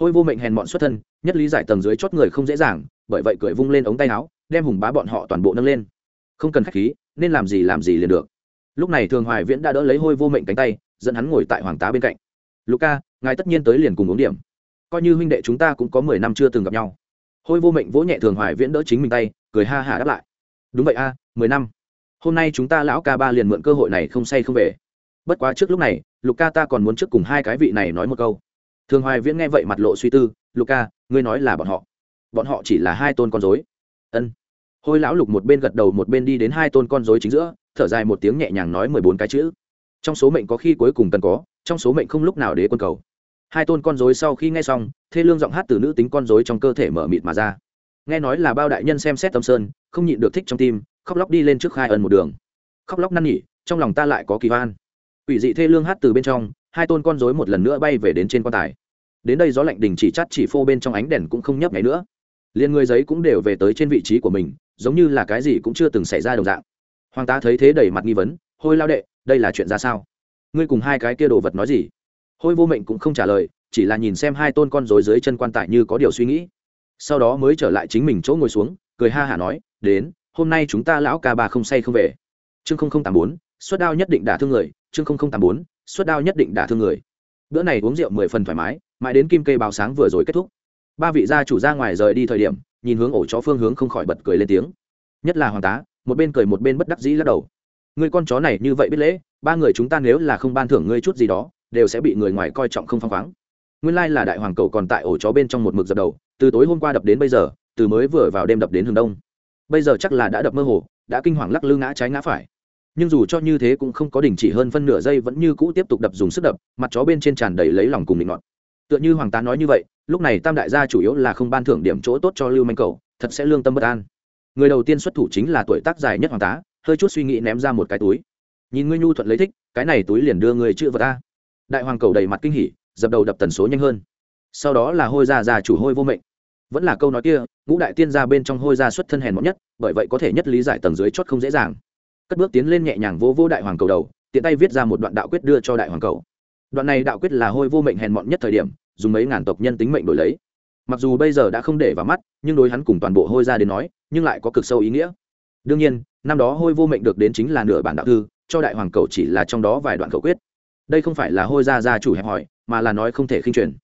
Hôi vô mệnh hèn bọn xuất thân, nhất lý giải tầng dưới chót người không dễ dàng, bởi vậy cười vung lên ống tay áo, đem hùng bá bọn họ toàn bộ nâng lên. Không cần khách khí, nên làm gì làm gì liền được lúc này thường hoài viễn đã đỡ lấy hôi vô mệnh cánh tay, dẫn hắn ngồi tại hoàng tá bên cạnh. Luka, ngài tất nhiên tới liền cùng uống điểm. Coi như huynh đệ chúng ta cũng có mười năm chưa từng gặp nhau. Hôi vô mệnh vỗ nhẹ thường hoài viễn đỡ chính mình tay, cười ha hả đáp lại. Đúng vậy a, mười năm. Hôm nay chúng ta lão ca ba liền mượn cơ hội này không say không về. Bất quá trước lúc này, luka ta còn muốn trước cùng hai cái vị này nói một câu. Thường hoài viễn nghe vậy mặt lộ suy tư, luka, ngươi nói là bọn họ. Bọn họ chỉ là hai tôn con dối ân hôi lão lục một bên gật đầu một bên đi đến hai tôn con dối chính giữa, thở dài một tiếng nhẹ nhàng nói mười bốn cái chữ. Trong số mệnh có khi cuối cùng cần có, trong số mệnh không lúc nào đế quân cầu. Hai tôn con dối sau khi nghe xong, thê lương giọng hát từ nữ tính con dối trong cơ thể mở mịt mà ra. Nghe nói là bao đại nhân xem xét tâm sơn, không nhịn được thích trong tim, khóc lóc đi lên trước khai ân một đường. Khóc lóc năn nỉ, trong lòng ta lại có kỳ van ủy dị thê lương hát từ bên trong, hai tôn con dối một lần nữa bay về đến trên quan tài. Đến đây gió lạnh đình chỉ chắt chỉ phô bên trong ánh đèn cũng không nhấp nháy nữa. Liền người giấy cũng đều về tới trên vị trí của mình giống như là cái gì cũng chưa từng xảy ra đồng dạng. Hoàng tá thấy thế đầy mặt nghi vấn, hôi lao đệ, đây là chuyện ra sao? Ngươi cùng hai cái kia đồ vật nói gì? Hôi vô mệnh cũng không trả lời, chỉ là nhìn xem hai tôn con rối dưới chân quan tài như có điều suy nghĩ. Sau đó mới trở lại chính mình chỗ ngồi xuống, cười ha hả nói, đến, hôm nay chúng ta lão ca ba không say không về. Chương không không tám bốn, suất đao nhất định đả thương người, chương không không tám bốn, suất đao nhất định đả thương người. Bữa này uống rượu mười phần thoải mái, mãi đến kim cây báo sáng vừa rồi kết thúc. Ba vị gia chủ ra ngoài rời đi thời điểm nhìn hướng ổ chó phương hướng không khỏi bật cười lên tiếng. Nhất là hoàng tá, một bên cười một bên bất đắc dĩ lắc đầu. Người con chó này như vậy biết lễ, ba người chúng ta nếu là không ban thưởng ngươi chút gì đó, đều sẽ bị người ngoài coi trọng không phăng khoáng. Nguyên lai là đại hoàng cầu còn tại ổ chó bên trong một mực dập đầu, từ tối hôm qua đập đến bây giờ, từ mới vừa vào đêm đập đến hướng đông. Bây giờ chắc là đã đập mơ hồ, đã kinh hoàng lắc lư ngã trái ngã phải. Nhưng dù cho như thế cũng không có đình chỉ hơn phân nửa giây vẫn như cũ tiếp tục đập dùng sức đập, mặt chó bên trên tràn đầy lấy lòng cùng định ngọt tựa như hoàng tá nói như vậy lúc này tam đại gia chủ yếu là không ban thưởng điểm chỗ tốt cho lưu manh cầu, thật sẽ lương tâm bất an. Người đầu tiên xuất thủ chính là tuổi tác dài nhất hoàng tá, hơi chút suy nghĩ ném ra một cái túi. Nhìn ngươi nhu thuận lấy thích, cái này túi liền đưa người chữ vật ta đại hoàng cầu đầy mặt kinh hỉ, dập đầu đập tần số nhanh hơn. Sau đó là hôi gia già chủ hôi vô mệnh. Vẫn là câu nói kia, ngũ đại tiên gia bên trong hôi gia xuất thân hèn mọn nhất, bởi vậy có thể nhất lý giải tầng dưới chót không dễ dàng. Cất bước tiến lên nhẹ nhàng vô vô đại hoàng cầu đầu, tiện tay viết ra một đoạn đạo quyết đưa cho đại hoàng cầu. Đoạn này đạo quyết là hôi vô mệnh hèn mọn nhất thời điểm dùng mấy ngàn tộc nhân tính mệnh đổi lấy. Mặc dù bây giờ đã không để vào mắt, nhưng đối hắn cùng toàn bộ hôi gia đến nói, nhưng lại có cực sâu ý nghĩa. Đương nhiên, năm đó hôi vô mệnh được đến chính là nửa bản đạo thư, cho đại hoàng cầu chỉ là trong đó vài đoạn khẩu quyết. Đây không phải là hôi gia gia chủ hẹp hỏi, mà là nói không thể khinh truyền.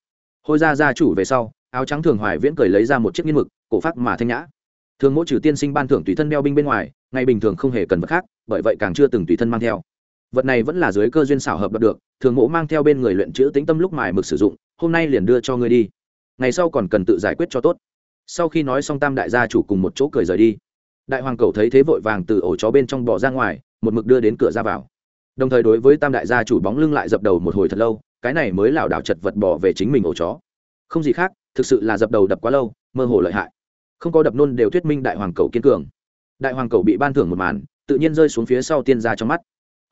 Hôi gia gia chủ về sau, áo trắng thường hoài viễn cười lấy ra một chiếc nghiên mực, cổ phát mà thanh nhã. Thường mỗi trừ tiên sinh ban thưởng tùy thân đeo binh bên ngoài, ngày bình thường không hề cần vật khác, bởi vậy càng chưa từng tùy thân mang theo vật này vẫn là dưới cơ duyên xảo hợp đạt được, thường mộ mang theo bên người luyện chữ tĩnh tâm lúc mài mực sử dụng, hôm nay liền đưa cho ngươi đi. Ngày sau còn cần tự giải quyết cho tốt. Sau khi nói xong tam đại gia chủ cùng một chỗ cười rời đi. Đại hoàng cầu thấy thế vội vàng từ ổ chó bên trong bỏ ra ngoài, một mực đưa đến cửa ra vào. Đồng thời đối với tam đại gia chủ bóng lưng lại dập đầu một hồi thật lâu, cái này mới lảo đảo chật vật bỏ về chính mình ổ chó. Không gì khác, thực sự là dập đầu đập quá lâu, mơ hồ lợi hại. Không có đập nôn đều thuyết minh đại hoàng cầu kiên cường. Đại hoàng cầu bị ban thưởng một màn, tự nhiên rơi xuống phía sau tiên gia trong mắt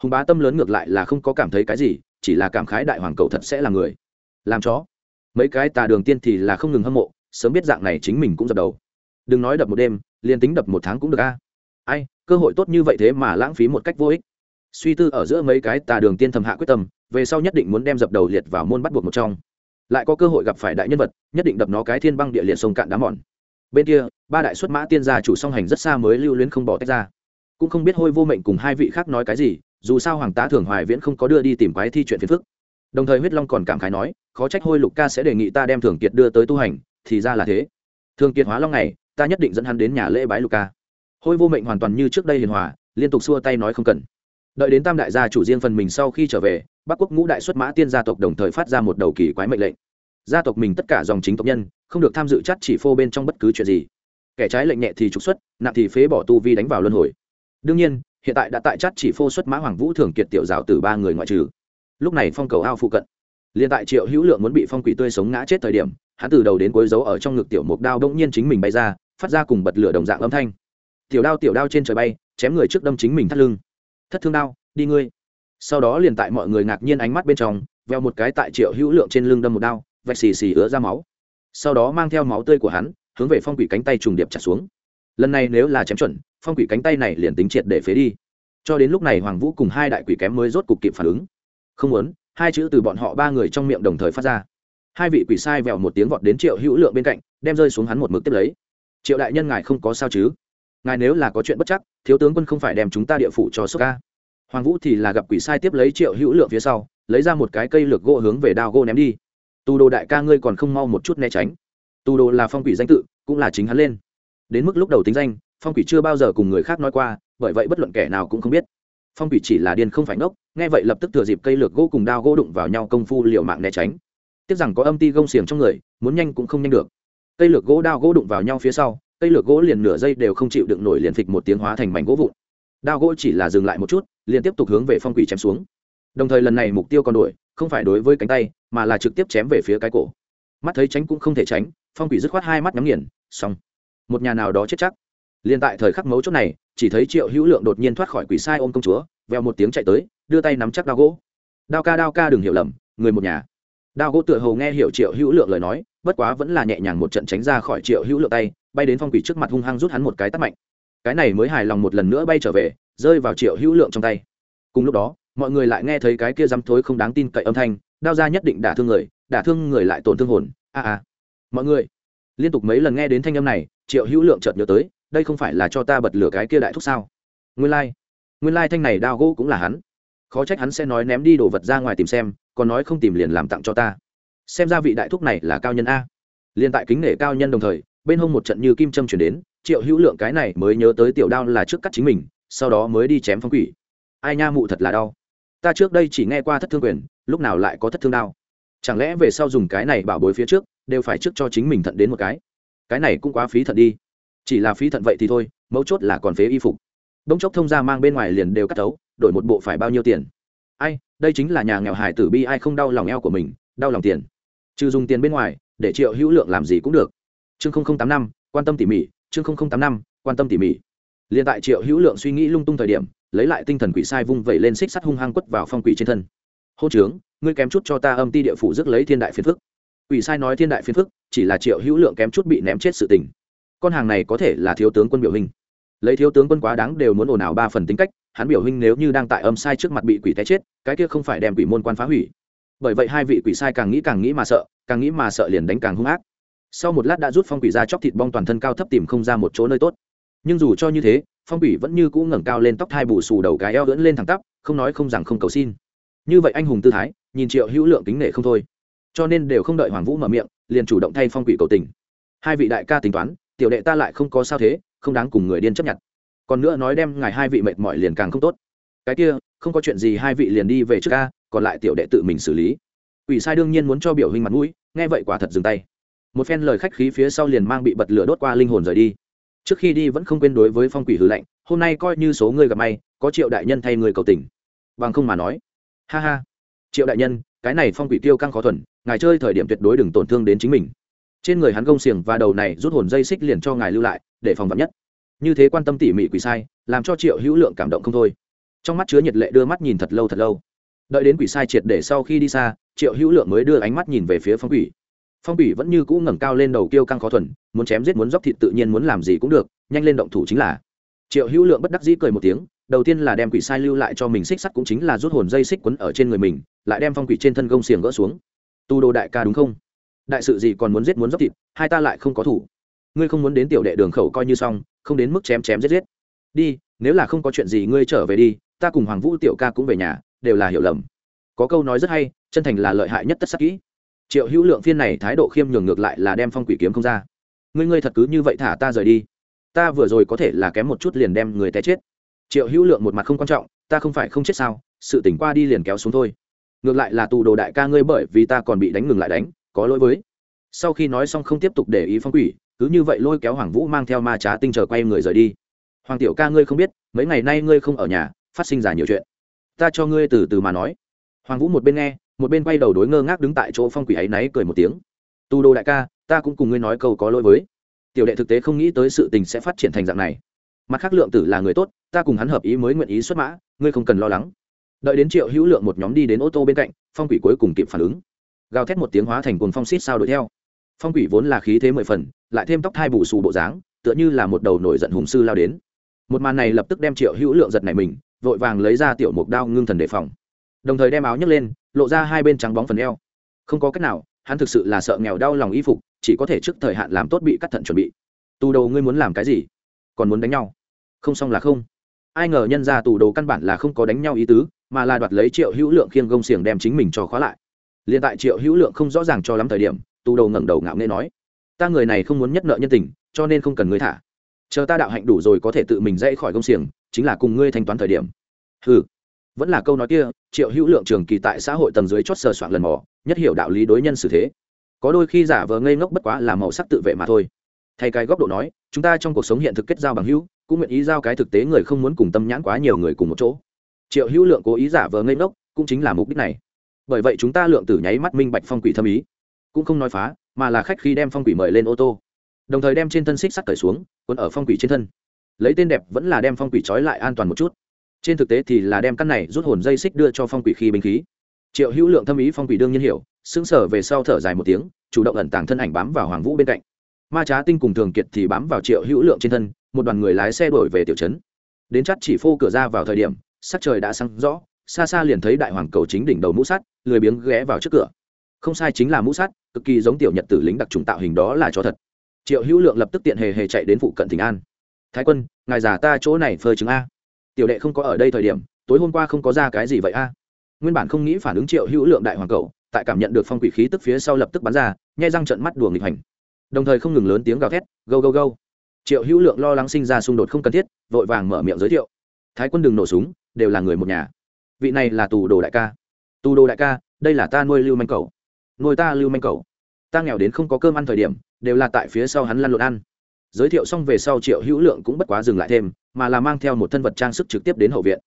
hùng bá tâm lớn ngược lại là không có cảm thấy cái gì, chỉ là cảm khái đại hoàng cầu thật sẽ là người. Làm chó. Mấy cái tà đường tiên thì là không ngừng hâm mộ, sớm biết dạng này chính mình cũng dập đầu. Đừng nói đập một đêm, liền tính đập một tháng cũng được a. Ai, cơ hội tốt như vậy thế mà lãng phí một cách vô ích. Suy tư ở giữa mấy cái tà đường tiên thầm hạ quyết tâm, về sau nhất định muốn đem dập đầu liệt vào môn bắt buộc một trong. Lại có cơ hội gặp phải đại nhân vật, nhất định đập nó cái thiên băng địa liệt sông cạn đá mòn. Bên kia, ba đại xuất mã tiên gia chủ song hành rất xa mới lưu luyến không bỏ tách ra. Cũng không biết hôi vô mệnh cùng hai vị khác nói cái gì dù sao hoàng tá thường hoài viễn không có đưa đi tìm quái thi chuyện phiền phức. Đồng thời huyết long còn cảm khái nói, khó trách hôi lục ca sẽ đề nghị ta đem thường kiệt đưa tới tu hành, thì ra là thế. Thường kiệt hóa long này, ta nhất định dẫn hắn đến nhà lễ bái lục ca. Hôi vô mệnh hoàn toàn như trước đây hiền hòa, liên tục xua tay nói không cần. Đợi đến tam đại gia chủ riêng phần mình sau khi trở về, bắc quốc ngũ đại xuất mã tiên gia tộc đồng thời phát ra một đầu kỳ quái mệnh lệnh. Gia tộc mình tất cả dòng chính tộc nhân, không được tham dự chắt chỉ phô bên trong bất cứ chuyện gì. Kẻ trái lệnh nhẹ thì trục xuất, nặng thì phế bỏ tu vi đánh vào luân hồi. Đương nhiên hiện tại đã tại chắt chỉ phô xuất mã hoàng vũ thường kiệt tiểu rào từ ba người ngoại trừ. Lúc này phong cầu ao phụ cận, liền tại triệu hữu lượng muốn bị phong quỷ tươi sống ngã chết thời điểm, hắn từ đầu đến cuối dấu ở trong ngực tiểu mục đao bỗng nhiên chính mình bay ra, phát ra cùng bật lửa đồng dạng âm thanh. Tiểu đao tiểu đao trên trời bay, chém người trước đâm chính mình thắt lưng. Thất thương đao, đi ngươi. Sau đó liền tại mọi người ngạc nhiên ánh mắt bên trong, veo một cái tại triệu hữu lượng trên lưng đâm một đao, vạch xì xì ứa ra máu. Sau đó mang theo máu tươi của hắn, hướng về phong quỷ cánh tay trùng điệp trả xuống. Lần này nếu là chém chuẩn phong quỷ cánh tay này liền tính triệt để phế đi. Cho đến lúc này hoàng vũ cùng hai đại quỷ kém mới rốt cục kịp phản ứng. Không muốn, hai chữ từ bọn họ ba người trong miệng đồng thời phát ra. Hai vị quỷ sai vèo một tiếng vọt đến triệu hữu lượng bên cạnh, đem rơi xuống hắn một mực tiếp lấy. Triệu đại nhân ngài không có sao chứ? Ngài nếu là có chuyện bất chắc, thiếu tướng quân không phải đem chúng ta địa phủ cho sốc ca. Hoàng vũ thì là gặp quỷ sai tiếp lấy triệu hữu lượng phía sau, lấy ra một cái cây lược gỗ hướng về đao gỗ ném đi. Tù đồ đại ca ngươi còn không mau một chút né tránh. Tù đồ là phong quỷ danh tự, cũng là chính hắn lên. Đến mức lúc đầu tính danh phong quỷ chưa bao giờ cùng người khác nói qua, bởi vậy bất luận kẻ nào cũng không biết. Phong quỷ chỉ là điên không phải ngốc, nghe vậy lập tức thừa dịp cây lược gỗ cùng đao gỗ đụng vào nhau công phu liệu mạng né tránh. Tiếc rằng có âm ti gông xiềng trong người, muốn nhanh cũng không nhanh được. Cây lược gỗ đao gỗ đụng vào nhau phía sau, cây lược gỗ liền nửa giây đều không chịu đựng nổi liền phịch một tiếng hóa thành mảnh gỗ vụn. Đao gỗ chỉ là dừng lại một chút, liền tiếp tục hướng về phong quỷ chém xuống. Đồng thời lần này mục tiêu còn đuổi, không phải đối với cánh tay, mà là trực tiếp chém về phía cái cổ. Mắt thấy tránh cũng không thể tránh, phong quỷ dứt khoát hai mắt nhắm nghiền, xong. Một nhà nào đó chết chắc liền tại thời khắc mấu chốt này, chỉ thấy triệu hữu lượng đột nhiên thoát khỏi quỷ sai ôm công chúa veo một tiếng chạy tới, đưa tay nắm chắc đao gỗ. Đao ca đao ca, đừng hiểu lầm, người một nhà. Đao gỗ tựa hồ nghe hiểu triệu hữu lượng lời nói, bất quá vẫn là nhẹ nhàng một trận tránh ra khỏi triệu hữu lượng tay, bay đến phong quỷ trước mặt hung hăng rút hắn một cái tắt mạnh. Cái này mới hài lòng một lần nữa bay trở về, rơi vào triệu hữu lượng trong tay. Cùng lúc đó, mọi người lại nghe thấy cái kia dám thối không đáng tin cậy âm thanh, đao ra nhất định đả thương người, đả thương người lại tổn thương hồn. A a. Mọi người, liên tục mấy lần nghe đến thanh âm này, triệu hữu lượng chợt nhớ tới đây không phải là cho ta bật lửa cái kia đại thúc sao? Nguyên lai、like. nguyên lai thanh này đao gỗ cũng là hắn. Khó trách hắn sẽ nói ném đi đồ vật ra ngoài tìm xem, còn nói không tìm liền làm tặng cho ta. Xem ra vị đại thúc này là cao nhân a. Liền tại kính nể cao nhân đồng thời, bên hông một trận như kim Trâm chuyển đến, triệu hữu lượng cái này mới nhớ tới tiểu đao là trước cắt chính mình, sau đó mới đi chém phong quỷ. Ai nha mụ thật là đau. Ta trước đây chỉ nghe qua thất thương quyền, lúc nào lại có thất thương đao? Chẳng lẽ về sau dùng cái này bảo bối phía trước, đều phải trước cho chính mình thận đến một cái? Cái này cũng quá phí thận đi chỉ là phí thận vậy thì thôi, mấu chốt là còn phế y phục. Bỗng chốc thông ra mang bên ngoài liền đều cắt tấu, đổi một bộ phải bao nhiêu tiền? Ai, đây chính là nhà nghèo hải tử bi ai không đau lòng eo của mình, đau lòng tiền. Trừ dùng tiền bên ngoài, để triệu hữu lượng làm gì cũng được. Chương tám năm, quan tâm tỉ mỉ, chương tám năm, quan tâm tỉ mỉ. Liền tại triệu hữu lượng suy nghĩ lung tung thời điểm, lấy lại tinh thần quỷ sai vung vẩy lên xích sắt hung hăng quất vào phong quỷ trên thân. Hô trướng, ngươi kém chút cho ta âm ti địa phủ rước lấy thiên đại phiền phức. Quỷ sai nói thiên đại phiền phức, chỉ là triệu hữu lượng kém chút bị ném chết sự tình con hàng này có thể là thiếu tướng quân biểu hình. Lấy thiếu tướng quân quá đáng đều muốn ồn ào ba phần tính cách, hắn biểu hình nếu như đang tại âm sai trước mặt bị quỷ té chết, cái kia không phải đem quỷ môn quan phá hủy. Bởi vậy hai vị quỷ sai càng nghĩ càng nghĩ mà sợ, càng nghĩ mà sợ liền đánh càng hung ác. Sau một lát đã rút phong quỷ ra chóc thịt bong toàn thân cao thấp tìm không ra một chỗ nơi tốt. Nhưng dù cho như thế, phong quỷ vẫn như cũ ngẩng cao lên tóc thai bù xù đầu cái eo lưỡn lên thẳng tắp, không nói không rằng không cầu xin. Như vậy anh hùng tư thái, nhìn triệu hữu lượng kính nể không thôi. Cho nên đều không đợi hoàng vũ mở miệng, liền chủ động thay phong quỷ cầu tình. Hai vị đại ca tính toán tiểu đệ ta lại không có sao thế, không đáng cùng người điên chấp nhận. Còn nữa nói đem ngài hai vị mệt mỏi liền càng không tốt. Cái kia, không có chuyện gì hai vị liền đi về trước ca còn lại tiểu đệ tự mình xử lý. Ủy sai đương nhiên muốn cho biểu hình mặt mũi, nghe vậy quả thật dừng tay. Một phen lời khách khí phía sau liền mang bị bật lửa đốt qua linh hồn rời đi. Trước khi đi vẫn không quên đối với phong quỷ hư lệnh, hôm nay coi như số người gặp may, có triệu đại nhân thay người cầu tình. Bằng không mà nói. Ha ha. Triệu đại nhân, cái này phong quỷ tiêu căng khó thuần, ngài chơi thời điểm tuyệt đối đừng tổn thương đến chính mình trên người hắn gông xiềng và đầu này rút hồn dây xích liền cho ngài lưu lại, để phòng vật nhất. Như thế quan tâm tỉ mỉ quỷ sai, làm cho triệu hữu lượng cảm động không thôi. Trong mắt chứa nhiệt lệ đưa mắt nhìn thật lâu thật lâu. Đợi đến quỷ sai triệt để sau khi đi xa, triệu hữu lượng mới đưa ánh mắt nhìn về phía phong quỷ. Phong quỷ vẫn như cũ ngẩng cao lên đầu kêu căng khó thuần, muốn chém giết muốn dóc thịt tự nhiên muốn làm gì cũng được, nhanh lên động thủ chính là. Triệu hữu lượng bất đắc dĩ cười một tiếng, đầu tiên là đem quỷ sai lưu lại cho mình xích sắt cũng chính là rút hồn dây xích quấn ở trên người mình, lại đem phong quỷ trên thân gông xiềng gỡ xuống. Tu đồ đại ca đúng không? Đại sự gì còn muốn giết muốn dốc thịt, hai ta lại không có thủ. Ngươi không muốn đến tiểu đệ đường khẩu coi như xong, không đến mức chém chém giết giết. Đi, nếu là không có chuyện gì ngươi trở về đi, ta cùng hoàng vũ tiểu ca cũng về nhà, đều là hiểu lầm. Có câu nói rất hay, chân thành là lợi hại nhất tất sắc kỹ. Triệu hữu lượng phiên này thái độ khiêm nhường ngược lại là đem phong quỷ kiếm không ra. Ngươi ngươi thật cứ như vậy thả ta rời đi. Ta vừa rồi có thể là kém một chút liền đem người té chết. Triệu hữu lượng một mặt không quan trọng, ta không phải không chết sao, sự tỉnh qua đi liền kéo xuống thôi. Ngược lại là tù đồ đại ca ngươi bởi vì ta còn bị đánh ngừng lại đánh có lỗi với. Sau khi nói xong không tiếp tục để ý phong quỷ, cứ như vậy lôi kéo hoàng vũ mang theo ma trá tinh chờ quay người rời đi. Hoàng tiểu ca ngươi không biết, mấy ngày nay ngươi không ở nhà, phát sinh ra nhiều chuyện. Ta cho ngươi từ từ mà nói. Hoàng vũ một bên nghe, một bên quay đầu đối ngơ ngác đứng tại chỗ phong quỷ ấy náy cười một tiếng. Tu đô đại ca, ta cũng cùng ngươi nói câu có lỗi với. Tiểu đệ thực tế không nghĩ tới sự tình sẽ phát triển thành dạng này. Mặt khác lượng tử là người tốt, ta cùng hắn hợp ý mới nguyện ý xuất mã, ngươi không cần lo lắng. Đợi đến triệu hữu lượng một nhóm đi đến ô tô bên cạnh, phong quỷ cuối cùng kịp phản ứng gào thét một tiếng hóa thành cuồng phong xít sao đuổi theo. Phong quỷ vốn là khí thế mười phần, lại thêm tóc thai bù xù bộ dáng, tựa như là một đầu nổi giận hùng sư lao đến. Một màn này lập tức đem triệu hữu lượng giật này mình, vội vàng lấy ra tiểu mục đao ngưng thần đề phòng. Đồng thời đem áo nhấc lên, lộ ra hai bên trắng bóng phần eo. Không có cách nào, hắn thực sự là sợ nghèo đau lòng y phục, chỉ có thể trước thời hạn làm tốt bị cắt thận chuẩn bị. Tù đầu ngươi muốn làm cái gì? Còn muốn đánh nhau? Không xong là không. Ai ngờ nhân ra tù đầu căn bản là không có đánh nhau ý tứ, mà là đoạt lấy triệu hữu lượng khiêng gông xiềng đem chính mình cho khóa lại liền tại triệu hữu lượng không rõ ràng cho lắm thời điểm, tu đầu ngẩng đầu ngạo nghê nói, ta người này không muốn nhất nợ nhân tình, cho nên không cần ngươi thả. Chờ ta đạo hạnh đủ rồi có thể tự mình dậy khỏi công xiềng, chính là cùng ngươi thanh toán thời điểm. Ừ vẫn là câu nói kia, triệu hữu lượng trường kỳ tại xã hội tầng dưới chót sờ soạn lần mò, nhất hiểu đạo lý đối nhân xử thế. Có đôi khi giả vờ ngây ngốc bất quá là màu sắc tự vệ mà thôi. Thay cái góc độ nói, chúng ta trong cuộc sống hiện thực kết giao bằng hữu, cũng nguyện ý giao cái thực tế người không muốn cùng tâm nhãn quá nhiều người cùng một chỗ. Triệu hữu lượng cố ý giả vờ ngây ngốc, cũng chính là mục đích này bởi vậy chúng ta lượng tử nháy mắt minh bạch phong quỷ thâm ý. Cũng không nói phá, mà là khách khi đem phong quỷ mời lên ô tô. Đồng thời đem trên thân xích sắt cởi xuống quân ở phong quỷ trên thân. Lấy tên đẹp vẫn là đem phong quỷ trói lại an toàn một chút. Trên thực tế thì là đem căn này rút hồn dây xích đưa cho phong quỷ khi binh khí. Triệu hữu lượng thâm ý phong quỷ đương nhiên hiểu xứng sở về sau thở dài một tiếng, chủ động ẩn tàng thân ảnh bám vào hoàng vũ bên cạnh. Ma trá tinh cùng thường kiệt thì bám vào triệu hữu lượng trên thân, một đoàn người lái xe đổi về tiểu trấn. Đến chắt chỉ phô cửa ra vào thời điểm, sắc trời đã sáng rõ xa xa liền thấy đại hoàng cầu chính đỉnh đầu mũ sắt, lười biếng ghé vào trước cửa. Không sai chính là mũ sắt, cực kỳ giống tiểu nhật tử lính đặc trùng tạo hình đó là cho thật. Triệu hữu lượng lập tức tiện hề hề chạy đến phụ cận tỉnh an. Thái quân, ngài già ta chỗ này phơi chứng a. Tiểu đệ không có ở đây thời điểm, tối hôm qua không có ra cái gì vậy a? Nguyên bản không nghĩ phản ứng triệu hữu lượng đại hoàng cầu, tại cảm nhận được phong quỷ khí tức phía sau lập tức bắn ra, nhai răng trận mắt đùa nghịch hành. Đồng thời không ngừng lớn tiếng gào thét, gâu gâu gâu. Triệu hữu lượng lo lắng sinh ra xung đột không cần thiết, vội vàng mở miệng giới thiệu. Thái quân đừng nổ súng, đều là người một nhà vị này là tù đồ đại ca. Tù đồ đại ca, đây là ta nuôi lưu manh cầu. Nuôi ta lưu manh cầu. Ta nghèo đến không có cơm ăn thời điểm, đều là tại phía sau hắn lăn lộn ăn. Giới thiệu xong về sau triệu hữu lượng cũng bất quá dừng lại thêm, mà là mang theo một thân vật trang sức trực tiếp đến hậu viện.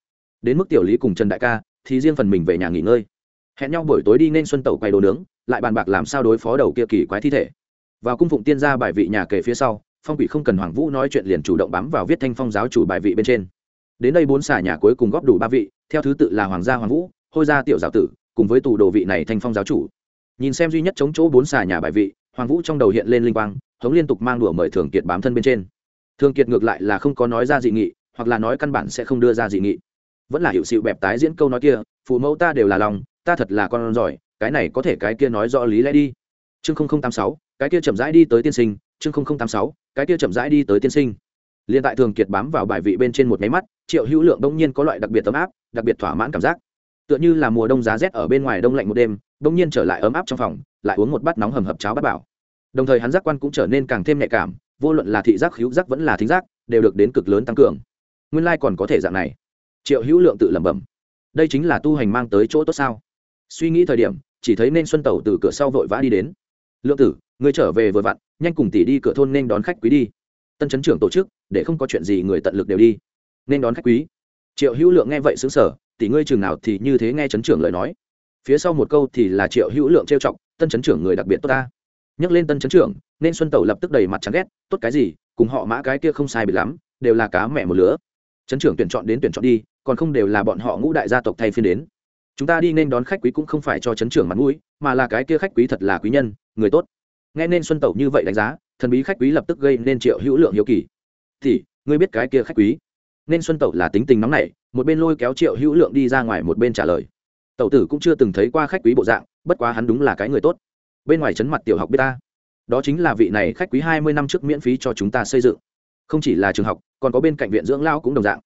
Đến mức tiểu lý cùng trần đại ca, thì riêng phần mình về nhà nghỉ ngơi. Hẹn nhau buổi tối đi nên xuân tẩu quay đồ nướng, lại bàn bạc làm sao đối phó đầu kia kỳ quái thi thể. Vào cung phụng tiên gia bài vị nhà kể phía sau, phong vị không cần hoàng vũ nói chuyện liền chủ động bám vào viết thanh phong giáo chủ bài vị bên trên đến đây bốn xà nhà cuối cùng góp đủ ba vị, theo thứ tự là hoàng gia hoàng vũ, hôi gia tiểu giáo tử, cùng với tù đồ vị này thanh phong giáo chủ. Nhìn xem duy nhất chống chỗ bốn xà nhà bài vị, hoàng vũ trong đầu hiện lên linh quang, hống liên tục mang đùa mời thường kiệt bám thân bên trên. Thường kiệt ngược lại là không có nói ra dị nghị, hoặc là nói căn bản sẽ không đưa ra dị nghị. Vẫn là hiệu sự bẹp tái diễn câu nói kia, phụ mẫu ta đều là lòng, ta thật là con giỏi, cái này có thể cái kia nói rõ lý lẽ đi. Chương tám sáu, cái kia chậm rãi đi tới tiên sinh, chương tám sáu, cái kia chậm rãi đi tới tiên sinh liền tại thường kiệt bám vào bài vị bên trên một máy mắt, triệu hữu lượng bỗng nhiên có loại đặc biệt tấm áp, đặc biệt thỏa mãn cảm giác. Tựa như là mùa đông giá rét ở bên ngoài đông lạnh một đêm bỗng nhiên trở lại ấm áp trong phòng, lại uống một bát nóng hầm hập cháo bát bảo. Đồng thời hắn giác quan cũng trở nên càng thêm nhạy cảm, vô luận là thị giác hữu giác vẫn là thính giác, đều được đến cực lớn tăng cường. Nguyên lai、like、còn có thể dạng này. Triệu hữu lượng tự lẩm bẩm. Đây chính là tu hành mang tới chỗ tốt sao? Suy nghĩ thời điểm, chỉ thấy nên xuân tẩu từ cửa sau vội vã đi đến. Lượng tử, người trở về vừa vặn, nhanh cùng tỷ đi cửa thôn nên đón khách quý đi. Tân chấn trưởng tổ chức để không có chuyện gì người tận lực đều đi. Nên đón khách quý. Triệu hữu lượng nghe vậy xứng sở tỷ ngươi chừng nào thì như thế nghe chấn trưởng lời nói. Phía sau một câu thì là triệu hữu lượng trêu chọc, tân chấn trưởng người đặc biệt tốt ta. Nhắc lên tân chấn trưởng, nên xuân tẩu lập tức đầy mặt chán ghét, tốt cái gì, cùng họ mã cái kia không sai bị lắm, đều là cá mẹ một lứa. Chấn trưởng tuyển chọn đến tuyển chọn đi, còn không đều là bọn họ ngũ đại gia tộc thay phiên đến. Chúng ta đi nên đón khách quý cũng không phải cho chấn trưởng mặt mũi, mà là cái kia khách quý thật là quý nhân, người tốt. Nghe nên xuân tẩu như vậy đánh giá, thần bí khách quý lập tức gây nên triệu hữu lượng hiếu kỳ thì, ngươi biết cái kia khách quý. Nên xuân tẩu là tính tình nóng nảy, một bên lôi kéo triệu hữu lượng đi ra ngoài một bên trả lời. Tẩu tử cũng chưa từng thấy qua khách quý bộ dạng, bất quá hắn đúng là cái người tốt. Bên ngoài trấn mặt tiểu học biết ta. Đó chính là vị này khách quý hai mươi năm trước miễn phí cho chúng ta xây dựng. Không chỉ là trường học, còn có bên cạnh viện dưỡng lao cũng đồng dạng.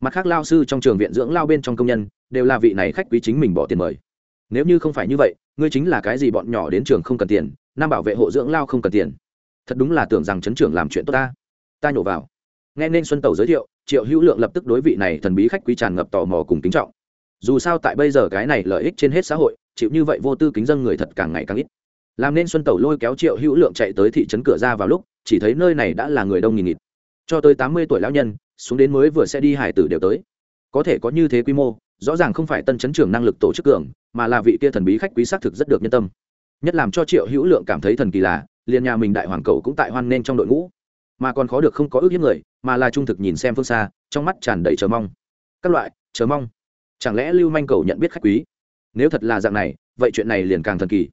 Mặt khác lao sư trong trường viện dưỡng lao bên trong công nhân, đều là vị này khách quý chính mình bỏ tiền mời. Nếu như không phải như vậy, ngươi chính là cái gì bọn nhỏ đến trường không cần tiền, nam bảo vệ hộ dưỡng lao không cần tiền. Thật đúng là tưởng rằng chấn trưởng làm chuyện tốt ta. Ta nhổ vào nghe nên xuân tẩu giới thiệu, triệu hữu lượng lập tức đối vị này thần bí khách quý tràn ngập tò mò cùng kính trọng. Dù sao tại bây giờ cái này lợi ích trên hết xã hội, chịu như vậy vô tư kính dân người thật càng ngày càng ít. Làm nên xuân tẩu lôi kéo triệu hữu lượng chạy tới thị trấn cửa ra vào lúc, chỉ thấy nơi này đã là người đông nghìn nghịt. Cho tới tám mươi tuổi lão nhân, xuống đến mới vừa sẽ đi hải tử đều tới. Có thể có như thế quy mô, rõ ràng không phải tân chấn trưởng năng lực tổ chức cường, mà là vị kia thần bí khách quý xác thực rất được nhân tâm. Nhất làm cho triệu hữu lượng cảm thấy thần kỳ là, liền nhà mình đại hoàng cầu cũng tại hoan nên trong đội ngũ mà còn khó được không có ước hiếp người, mà là trung thực nhìn xem phương xa, trong mắt tràn đầy chờ mong. Các loại, chờ mong. Chẳng lẽ lưu manh cầu nhận biết khách quý? Nếu thật là dạng này, vậy chuyện này liền càng thần kỳ.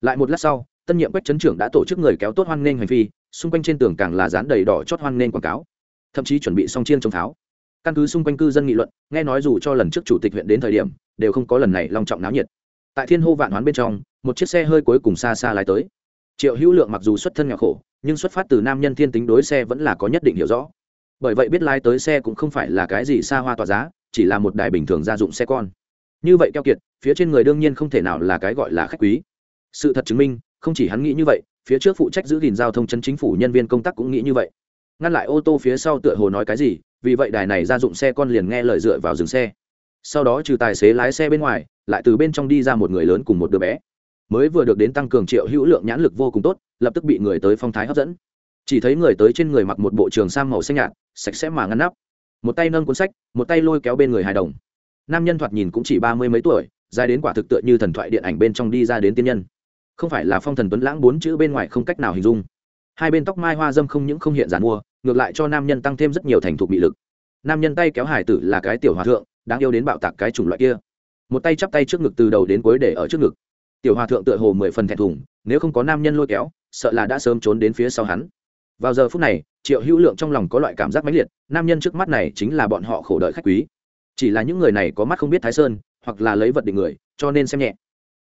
Lại một lát sau, tân nhiệm quách Trấn trưởng đã tổ chức người kéo tốt hoan nghênh hành vi xung quanh trên tường càng là dán đầy đỏ chót hoan nghênh quảng cáo. Thậm chí chuẩn bị xong chiên chống pháo căn cứ xung quanh cư dân nghị luận, nghe nói dù cho lần trước chủ tịch huyện đến thời điểm, đều không có lần này long trọng náo nhiệt. Tại thiên hô vạn hoán bên trong, một chiếc xe hơi cuối cùng xa xa lái tới. Triệu hữu lượng mặc dù xuất thân nghèo khổ nhưng xuất phát từ nam nhân thiên tính đối xe vẫn là có nhất định hiểu rõ. Bởi vậy biết lái tới xe cũng không phải là cái gì xa hoa tỏa giá, chỉ là một đài bình thường gia dụng xe con. Như vậy keo kiệt, phía trên người đương nhiên không thể nào là cái gọi là khách quý. Sự thật chứng minh, không chỉ hắn nghĩ như vậy, phía trước phụ trách giữ gìn giao thông chân chính phủ nhân viên công tác cũng nghĩ như vậy. Ngăn lại ô tô phía sau tựa hồ nói cái gì, vì vậy đài này gia dụng xe con liền nghe lời dựa vào dừng xe. Sau đó trừ tài xế lái xe bên ngoài, lại từ bên trong đi ra một người lớn cùng một đứa bé mới vừa được đến tăng cường triệu hữu lượng nhãn lực vô cùng tốt, lập tức bị người tới phong thái hấp dẫn. Chỉ thấy người tới trên người mặc một bộ trường sang màu xanh nhạt, sạch sẽ mà ngăn nắp. Một tay nâng cuốn sách, một tay lôi kéo bên người hài đồng. Nam nhân thoạt nhìn cũng chỉ ba mươi mấy tuổi, dài đến quả thực tựa như thần thoại điện ảnh bên trong đi ra đến tiên nhân. Không phải là phong thần tuấn lãng bốn chữ bên ngoài không cách nào hình dung. Hai bên tóc mai hoa dâm không những không hiện giàn mua, ngược lại cho nam nhân tăng thêm rất nhiều thành thục bị lực. Nam nhân tay kéo hải tử là cái tiểu hòa thượng, đáng yêu đến bạo tạc cái chủng loại kia. Một tay chắp tay trước ngực từ đầu đến cuối để ở trước ngực tiểu hòa thượng tựa hồ mười phần thẹn thùng, nếu không có nam nhân lôi kéo, sợ là đã sớm trốn đến phía sau hắn. Vào giờ phút này, triệu hữu lượng trong lòng có loại cảm giác mãnh liệt, nam nhân trước mắt này chính là bọn họ khổ đợi khách quý. Chỉ là những người này có mắt không biết thái sơn, hoặc là lấy vật định người, cho nên xem nhẹ.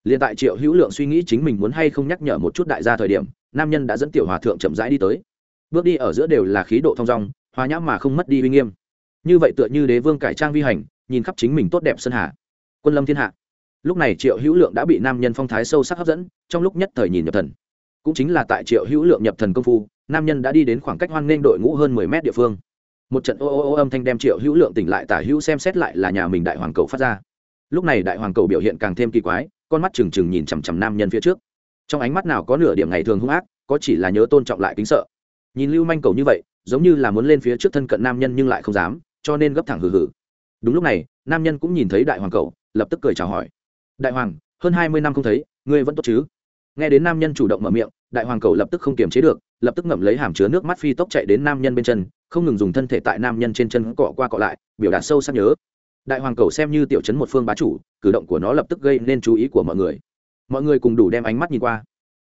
Liền tại triệu hữu lượng suy nghĩ chính mình muốn hay không nhắc nhở một chút đại gia thời điểm, nam nhân đã dẫn tiểu hòa thượng chậm rãi đi tới. Bước đi ở giữa đều là khí độ thong dong, hòa nhãm mà không mất đi uy nghiêm. Như vậy tựa như đế vương cải trang vi hành, nhìn khắp chính mình tốt đẹp sơn hà. Quân lâm thiên hạ lúc này triệu hữu lượng đã bị nam nhân phong thái sâu sắc hấp dẫn, trong lúc nhất thời nhìn nhập thần. Cũng chính là tại triệu hữu lượng nhập thần công phu, nam nhân đã đi đến khoảng cách hoan nghênh đội ngũ hơn mười mét địa phương. Một trận ô ô ô âm thanh đem triệu hữu lượng tỉnh lại tả hữu xem xét lại là nhà mình đại hoàng cầu phát ra. Lúc này đại hoàng cầu biểu hiện càng thêm kỳ quái, con mắt trừng trừng nhìn chằm chằm nam nhân phía trước. Trong ánh mắt nào có nửa điểm ngày thường hung ác, có chỉ là nhớ tôn trọng lại kính sợ. Nhìn lưu manh cầu như vậy, giống như là muốn lên phía trước thân cận nam nhân nhưng lại không dám, cho nên gấp thẳng hừ hừ. Đúng lúc này, nam nhân cũng nhìn thấy đại hoàng cầu, lập tức cười chào hỏi đại hoàng, hơn hai mươi năm không thấy, ngươi vẫn tốt chứ? Nghe đến nam nhân chủ động mở miệng, đại hoàng cầu lập tức không kiềm chế được, lập tức ngậm lấy hàm chứa nước mắt phi tốc chạy đến nam nhân bên chân, không ngừng dùng thân thể tại nam nhân trên chân cọ qua cọ lại, biểu đạt sâu sắc nhớ. Đại hoàng cầu xem như tiểu chấn một phương bá chủ, cử động của nó lập tức gây nên chú ý của mọi người. Mọi người cùng đủ đem ánh mắt nhìn qua.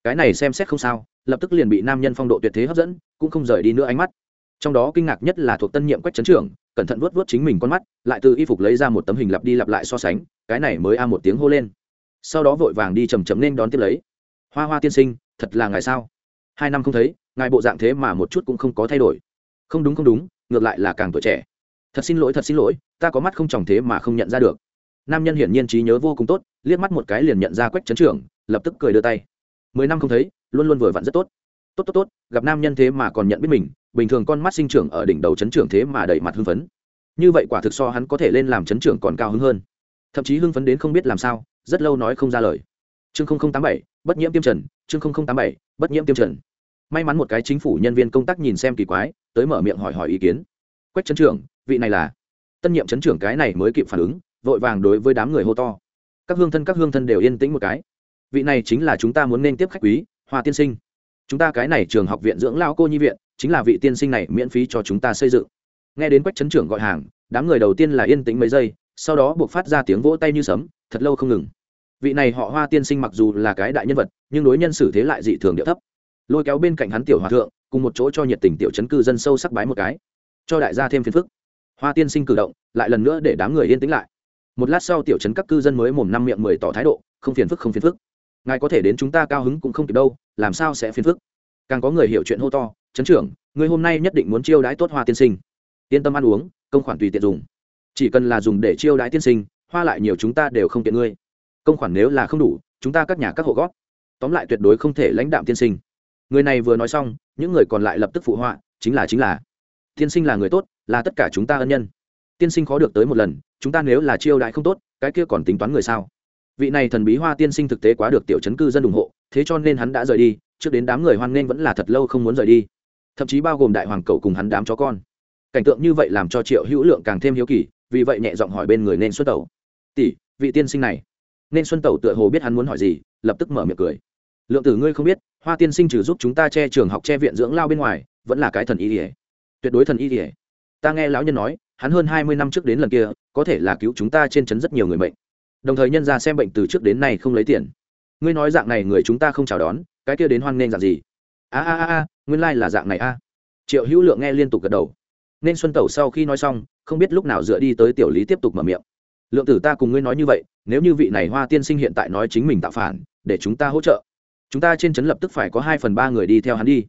Cái này xem xét không sao, lập tức liền bị nam nhân phong độ tuyệt thế hấp dẫn, cũng không rời đi nữa ánh mắt. Trong đó kinh ngạc nhất là thuộc tân nhiệm quách trấn trưởng cẩn thận vuốt vuốt chính mình con mắt, lại từ y phục lấy ra một tấm hình lặp đi lặp lại so sánh, cái này mới a một tiếng hô lên. Sau đó vội vàng đi chầm chấm nên đón tiếp lấy. Hoa hoa tiên sinh, thật là ngài sao? Hai năm không thấy, ngài bộ dạng thế mà một chút cũng không có thay đổi. Không đúng không đúng, ngược lại là càng tuổi trẻ. Thật xin lỗi, thật xin lỗi, ta có mắt không tròng thế mà không nhận ra được. Nam nhân hiển nhiên trí nhớ vô cùng tốt, liếc mắt một cái liền nhận ra quách trấn trưởng, lập tức cười đưa tay. Mười năm không thấy, luôn luôn vừa vặn rất tốt tốt tốt tốt, gặp nam nhân thế mà còn nhận biết mình, bình thường con mắt sinh trưởng ở đỉnh đầu chấn trưởng thế mà đẩy mặt hưng phấn. Như vậy quả thực so hắn có thể lên làm chấn trưởng còn cao hứng hơn. Thậm chí hưng phấn đến không biết làm sao, rất lâu nói không ra lời. Chương tám bảy, bất nhiễm tiêm trần, chương tám bảy, bất nhiễm tiêm trần. May mắn một cái chính phủ nhân viên công tác nhìn xem kỳ quái, tới mở miệng hỏi hỏi ý kiến. Quách chấn trưởng, vị này là? Tân nhiệm chấn trưởng cái này mới kịp phản ứng, vội vàng đối với đám người hô to. Các hương thân, các hương thân đều yên tĩnh một cái. Vị này chính là chúng ta muốn nên tiếp khách quý, hoa tiên sinh chúng ta cái này trường học viện dưỡng lao cô nhi viện, chính là vị tiên sinh này miễn phí cho chúng ta xây dựng. Nghe đến quách chấn trưởng gọi hàng, đám người đầu tiên là yên tĩnh mấy giây, sau đó buộc phát ra tiếng vỗ tay như sấm, thật lâu không ngừng. Vị này họ hoa tiên sinh mặc dù là cái đại nhân vật, nhưng đối nhân xử thế lại dị thường địa thấp. Lôi kéo bên cạnh hắn tiểu hòa thượng, cùng một chỗ cho nhiệt tình tiểu chấn cư dân sâu sắc bái một cái. Cho đại gia thêm phiền phức. Hoa tiên sinh cử động, lại lần nữa để đám người yên tĩnh lại. Một lát sau tiểu chấn các cư dân mới mồm năm miệng mười tỏ thái độ, không phiền phức, không phiền phức ngài có thể đến chúng ta cao hứng cũng không kịp đâu, làm sao sẽ phiền phức? Càng có người hiểu chuyện hô to chấn trưởng, người hôm nay nhất định muốn chiêu đãi tốt hoa tiên sinh. Yên tâm ăn uống, công khoản tùy tiện dùng. Chỉ cần là dùng để chiêu đãi tiên sinh, hoa lại nhiều chúng ta đều không tiện ngươi. Công khoản nếu là không đủ, chúng ta các nhà các hộ gót tóm lại tuyệt đối không thể lãnh đạm tiên sinh. Người này vừa nói xong, những người còn lại lập tức phụ họa, chính là chính là. Tiên sinh là người tốt, là tất cả chúng ta ân nhân. Tiên sinh khó được tới một lần, chúng ta nếu là chiêu đãi không tốt, cái kia còn tính toán người sao? Vị này thần bí hoa tiên sinh thực tế quá được tiểu chấn cư dân ủng hộ, thế cho nên hắn đã rời đi, trước đến đám người hoan nghênh vẫn là thật lâu không muốn rời đi. Thậm chí bao gồm đại hoàng cậu cùng hắn đám chó con. Cảnh tượng như vậy làm cho triệu hữu lượng càng thêm hiếu kỳ, vì vậy nhẹ giọng hỏi bên người nên xuân tẩu. Tỷ, vị tiên sinh này? Nên xuân tẩu tựa hồ biết hắn muốn hỏi gì, lập tức mở miệng cười. Lượng tử ngươi không biết, hoa tiên sinh trừ giúp chúng ta che trường học che viện dưỡng lao bên ngoài, vẫn là cái thần y ỉa tuyệt đối thần y ỉa ta nghe lão nhân nói, hắn hơn hai mươi năm trước đến lần kia, có thể là cứu chúng ta trên chấn rất nhiều người bệnh đồng thời nhân ra xem bệnh từ trước đến nay không lấy tiền. Ngươi nói dạng này người chúng ta không chào đón, cái kia đến hoan nghênh dạng gì? A a a nguyên lai、like、là dạng này a. Triệu hữu lượng nghe liên tục gật đầu. Nên xuân tẩu sau khi nói xong, không biết lúc nào dựa đi tới tiểu lý tiếp tục mở miệng. Lượng tử ta cùng ngươi nói như vậy, nếu như vị này hoa tiên sinh hiện tại nói chính mình tạo phản, để chúng ta hỗ trợ, chúng ta trên trấn lập tức phải có hai phần ba người đi theo hắn đi.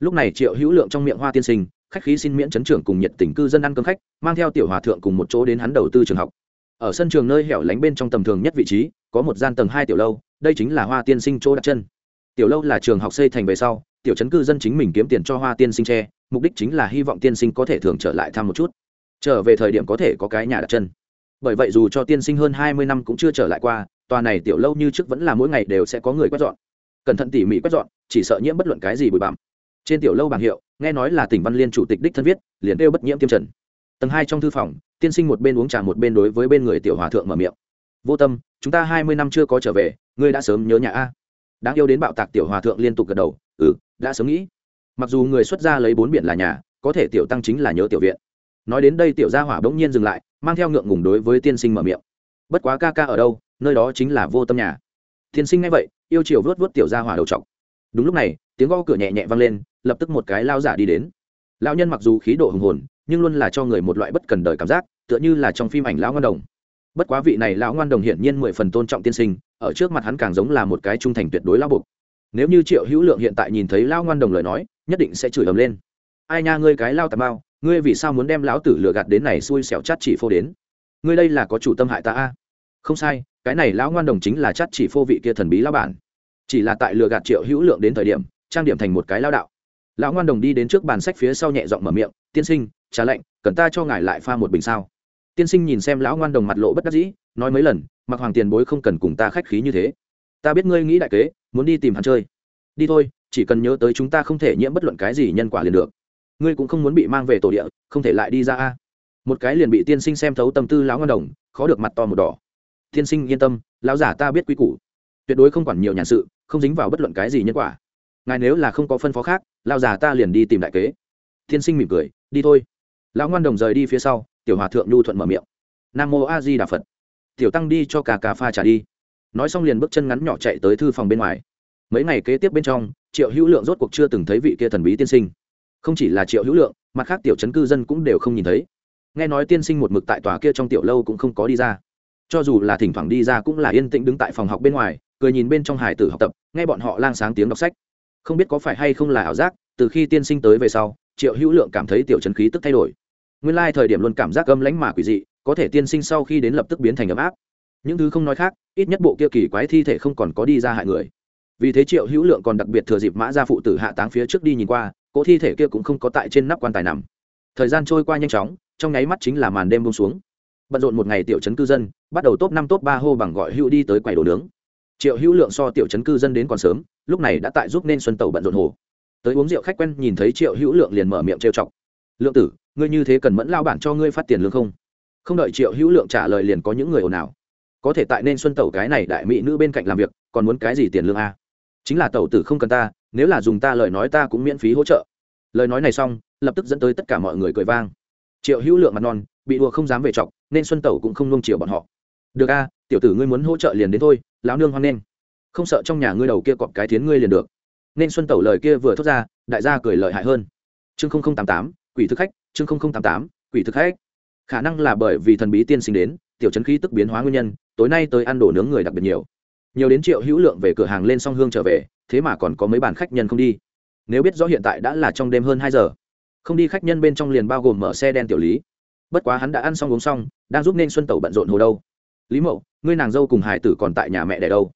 Lúc này triệu hữu lượng trong miệng hoa tiên sinh, khách khí xin miễn chấn trưởng cùng nhiệt tình cư dân ăn cơm khách, mang theo tiểu hòa thượng cùng một chỗ đến hắn đầu tư trường học ở sân trường nơi hẻo lánh bên trong tầm thường nhất vị trí, có một gian tầng hai tiểu lâu, đây chính là hoa tiên sinh chỗ đặt chân. Tiểu lâu là trường học xây thành về sau, tiểu chấn cư dân chính mình kiếm tiền cho hoa tiên sinh tre mục đích chính là hy vọng tiên sinh có thể thường trở lại thăm một chút. Trở về thời điểm có thể có cái nhà đặt chân. Bởi vậy dù cho tiên sinh hơn hai mươi năm cũng chưa trở lại qua, tòa này tiểu lâu như trước vẫn là mỗi ngày đều sẽ có người quét dọn. Cẩn thận tỉ mỉ quét dọn, chỉ sợ nhiễm bất luận cái gì bụi bặm. Trên tiểu lâu bảng hiệu, nghe nói là tỉnh văn liên chủ tịch đích thân viết, liền kêu bất nhiễm tiêm trần. Tầng hai trong thư phòng tiên sinh một bên uống trà một bên đối với bên người tiểu hòa thượng mở miệng. Vô tâm, chúng ta hai mươi năm chưa có trở về, ngươi đã sớm nhớ nhà a. Đáng yêu đến bạo tạc tiểu hòa thượng liên tục gật đầu ừ đã sớm nghĩ. Mặc dù người xuất gia lấy bốn biển là nhà, có thể tiểu tăng chính là nhớ tiểu viện. Nói đến đây tiểu gia hỏa bỗng nhiên dừng lại, mang theo ngượng ngùng đối với tiên sinh mở miệng. Bất quá ca ca ở đâu, nơi đó chính là vô tâm nhà. Tiên sinh ngay vậy, yêu chiều vớt vớt tiểu gia hỏa đầu t đúng lúc này, tiếng gõ cửa nhẹ nhẹ vang lên, lập tức một cái lao giả đi đến. Lão nhân mặc dù khí độ hùng hồn, nhưng luôn là cho người một loại bất cần đời cảm giác tựa như là trong phim ảnh lão ngoan đồng. Bất quá vị này lão ngoan đồng hiển nhiên mười phần tôn trọng tiên sinh ở trước mặt hắn càng giống là một cái trung thành tuyệt đối lão buộc nếu như triệu hữu lượng hiện tại nhìn thấy lão ngoan đồng lời nói nhất định sẽ chửi ầm lên. Ai nha ngươi cái lao tà mao, ngươi vì sao muốn đem lão tử lừa gạt đến này xui xẻo chát chỉ phô đến? Ngươi đây là có chủ tâm hại ta a? Không sai cái này lão ngoan đồng chính là chát chỉ phô vị kia thần bí lão bản. Chỉ là tại lừa gạt triệu hữu lượng đến thời điểm trang điểm thành một cái lao đạo. Lão ngoan đồng đi đến trước bàn sách phía sau nhẹ giọng mở miệng tiên sinh trà lạnh cần ta cho ngài lại pha một bình sao? Tiên sinh nhìn xem lão ngoan đồng mặt lộ bất đắc dĩ, nói mấy lần mặc hoàng tiền bối không cần cùng ta khách khí như thế. Ta biết ngươi nghĩ đại kế, muốn đi tìm hắn chơi. Đi thôi, chỉ cần nhớ tới chúng ta không thể nhiễm bất luận cái gì nhân quả liền được. Ngươi cũng không muốn bị mang về tổ địa, không thể lại đi ra a. Một cái liền bị tiên sinh xem thấu tâm tư lão ngoan đồng, khó được mặt to một đỏ. Tiên sinh yên tâm, lão giả ta biết quy củ. Tuyệt đối không quản nhiều nhàn sự, không dính vào bất luận cái gì nhân quả. Ngài nếu là không có phân phó khác, lão giả ta liền đi tìm đại kế. Tiên sinh mỉm cười, đi thôi. Lão ngoan đồng rời đi phía sau tiểu hòa thượng nhu thuận mở miệng. Nam mô a di đà phật. Tiểu tăng đi cho cà cà pha trả đi. Nói xong liền bước chân ngắn nhỏ chạy tới thư phòng bên ngoài. Mấy ngày kế tiếp bên trong, triệu hữu lượng rốt cuộc chưa từng thấy vị kia thần bí tiên sinh. Không chỉ là triệu hữu lượng, mặt khác tiểu chấn cư dân cũng đều không nhìn thấy. Nghe nói tiên sinh một mực tại tòa kia trong tiểu lâu cũng không có đi ra. Cho dù là thỉnh thoảng đi ra cũng là yên tĩnh đứng tại phòng học bên ngoài, cười nhìn bên trong hải tử học tập, nghe bọn họ lang sáng tiếng đọc sách. Không biết có phải hay không là ảo giác, từ khi tiên sinh tới về sau, triệu hữu lượng cảm thấy tiểu chấn khí tức thay đổi nguyên lai thời điểm luôn cảm giác âm lánh mà quỷ dị, có thể tiên sinh sau khi đến lập tức biến thành ấm áp. Những thứ không nói khác, ít nhất bộ kia kỳ quái thi thể không còn có đi ra hại người. Vì thế triệu hữu lượng còn đặc biệt thừa dịp mã ra phụ tử hạ táng phía trước đi nhìn qua, cỗ thi thể kia cũng không có tại trên nắp quan tài nằm. Thời gian trôi qua nhanh chóng, trong nháy mắt chính là màn đêm bông xuống. Bận rộn một ngày tiểu trấn cư dân, bắt đầu top năm, top ba hô bằng gọi hữu đi tới quầy đồ nướng. Triệu hữu lượng so tiểu trấn cư dân đến còn sớm, lúc này đã tại giúp nên xuân tàu bận rộn hồ. Tới uống rượu khách quen, nhìn thấy triệu hữu lượng liền mở miệng trêu chọc. Lượng tử ngươi như thế cần mẫn lao bản cho ngươi phát tiền lương không? Không đợi triệu hữu lượng trả lời liền có những người ồn ào. Có thể tại nên xuân tẩu cái này đại mỹ nữ bên cạnh làm việc, còn muốn cái gì tiền lương a? Chính là tẩu tử không cần ta, nếu là dùng ta lời nói ta cũng miễn phí hỗ trợ. Lời nói này xong, lập tức dẫn tới tất cả mọi người cười vang. Triệu hữu lượng mặt non, bị đùa không dám về chọc, nên xuân tẩu cũng không nung chiều bọn họ. Được a, tiểu tử ngươi muốn hỗ trợ liền đến thôi, lão nương hoan nghênh. Không sợ trong nhà ngươi đầu kia cọp cái thiến ngươi liền được. Nên xuân tẩu lời kia vừa thốt ra, đại gia cười lợi hại hơn. Chương tám tám, quỷ thực khách chương tám tám, quỷ thực khách. Khả năng là bởi vì thần bí tiên sinh đến, tiểu chấn khí tức biến hóa nguyên nhân, tối nay tới ăn đồ nướng người đặc biệt nhiều. Nhiều đến triệu hữu lượng về cửa hàng lên song hương trở về, thế mà còn có mấy bàn khách nhân không đi. Nếu biết rõ hiện tại đã là trong đêm hơn hai giờ. Không đi khách nhân bên trong liền bao gồm mở xe đen tiểu lý. Bất quá hắn đã ăn xong uống xong, đang giúp nên xuân tẩu bận rộn hồ đâu. Lý mậu, ngươi nàng dâu cùng hải tử còn tại nhà mẹ đẻ đâu?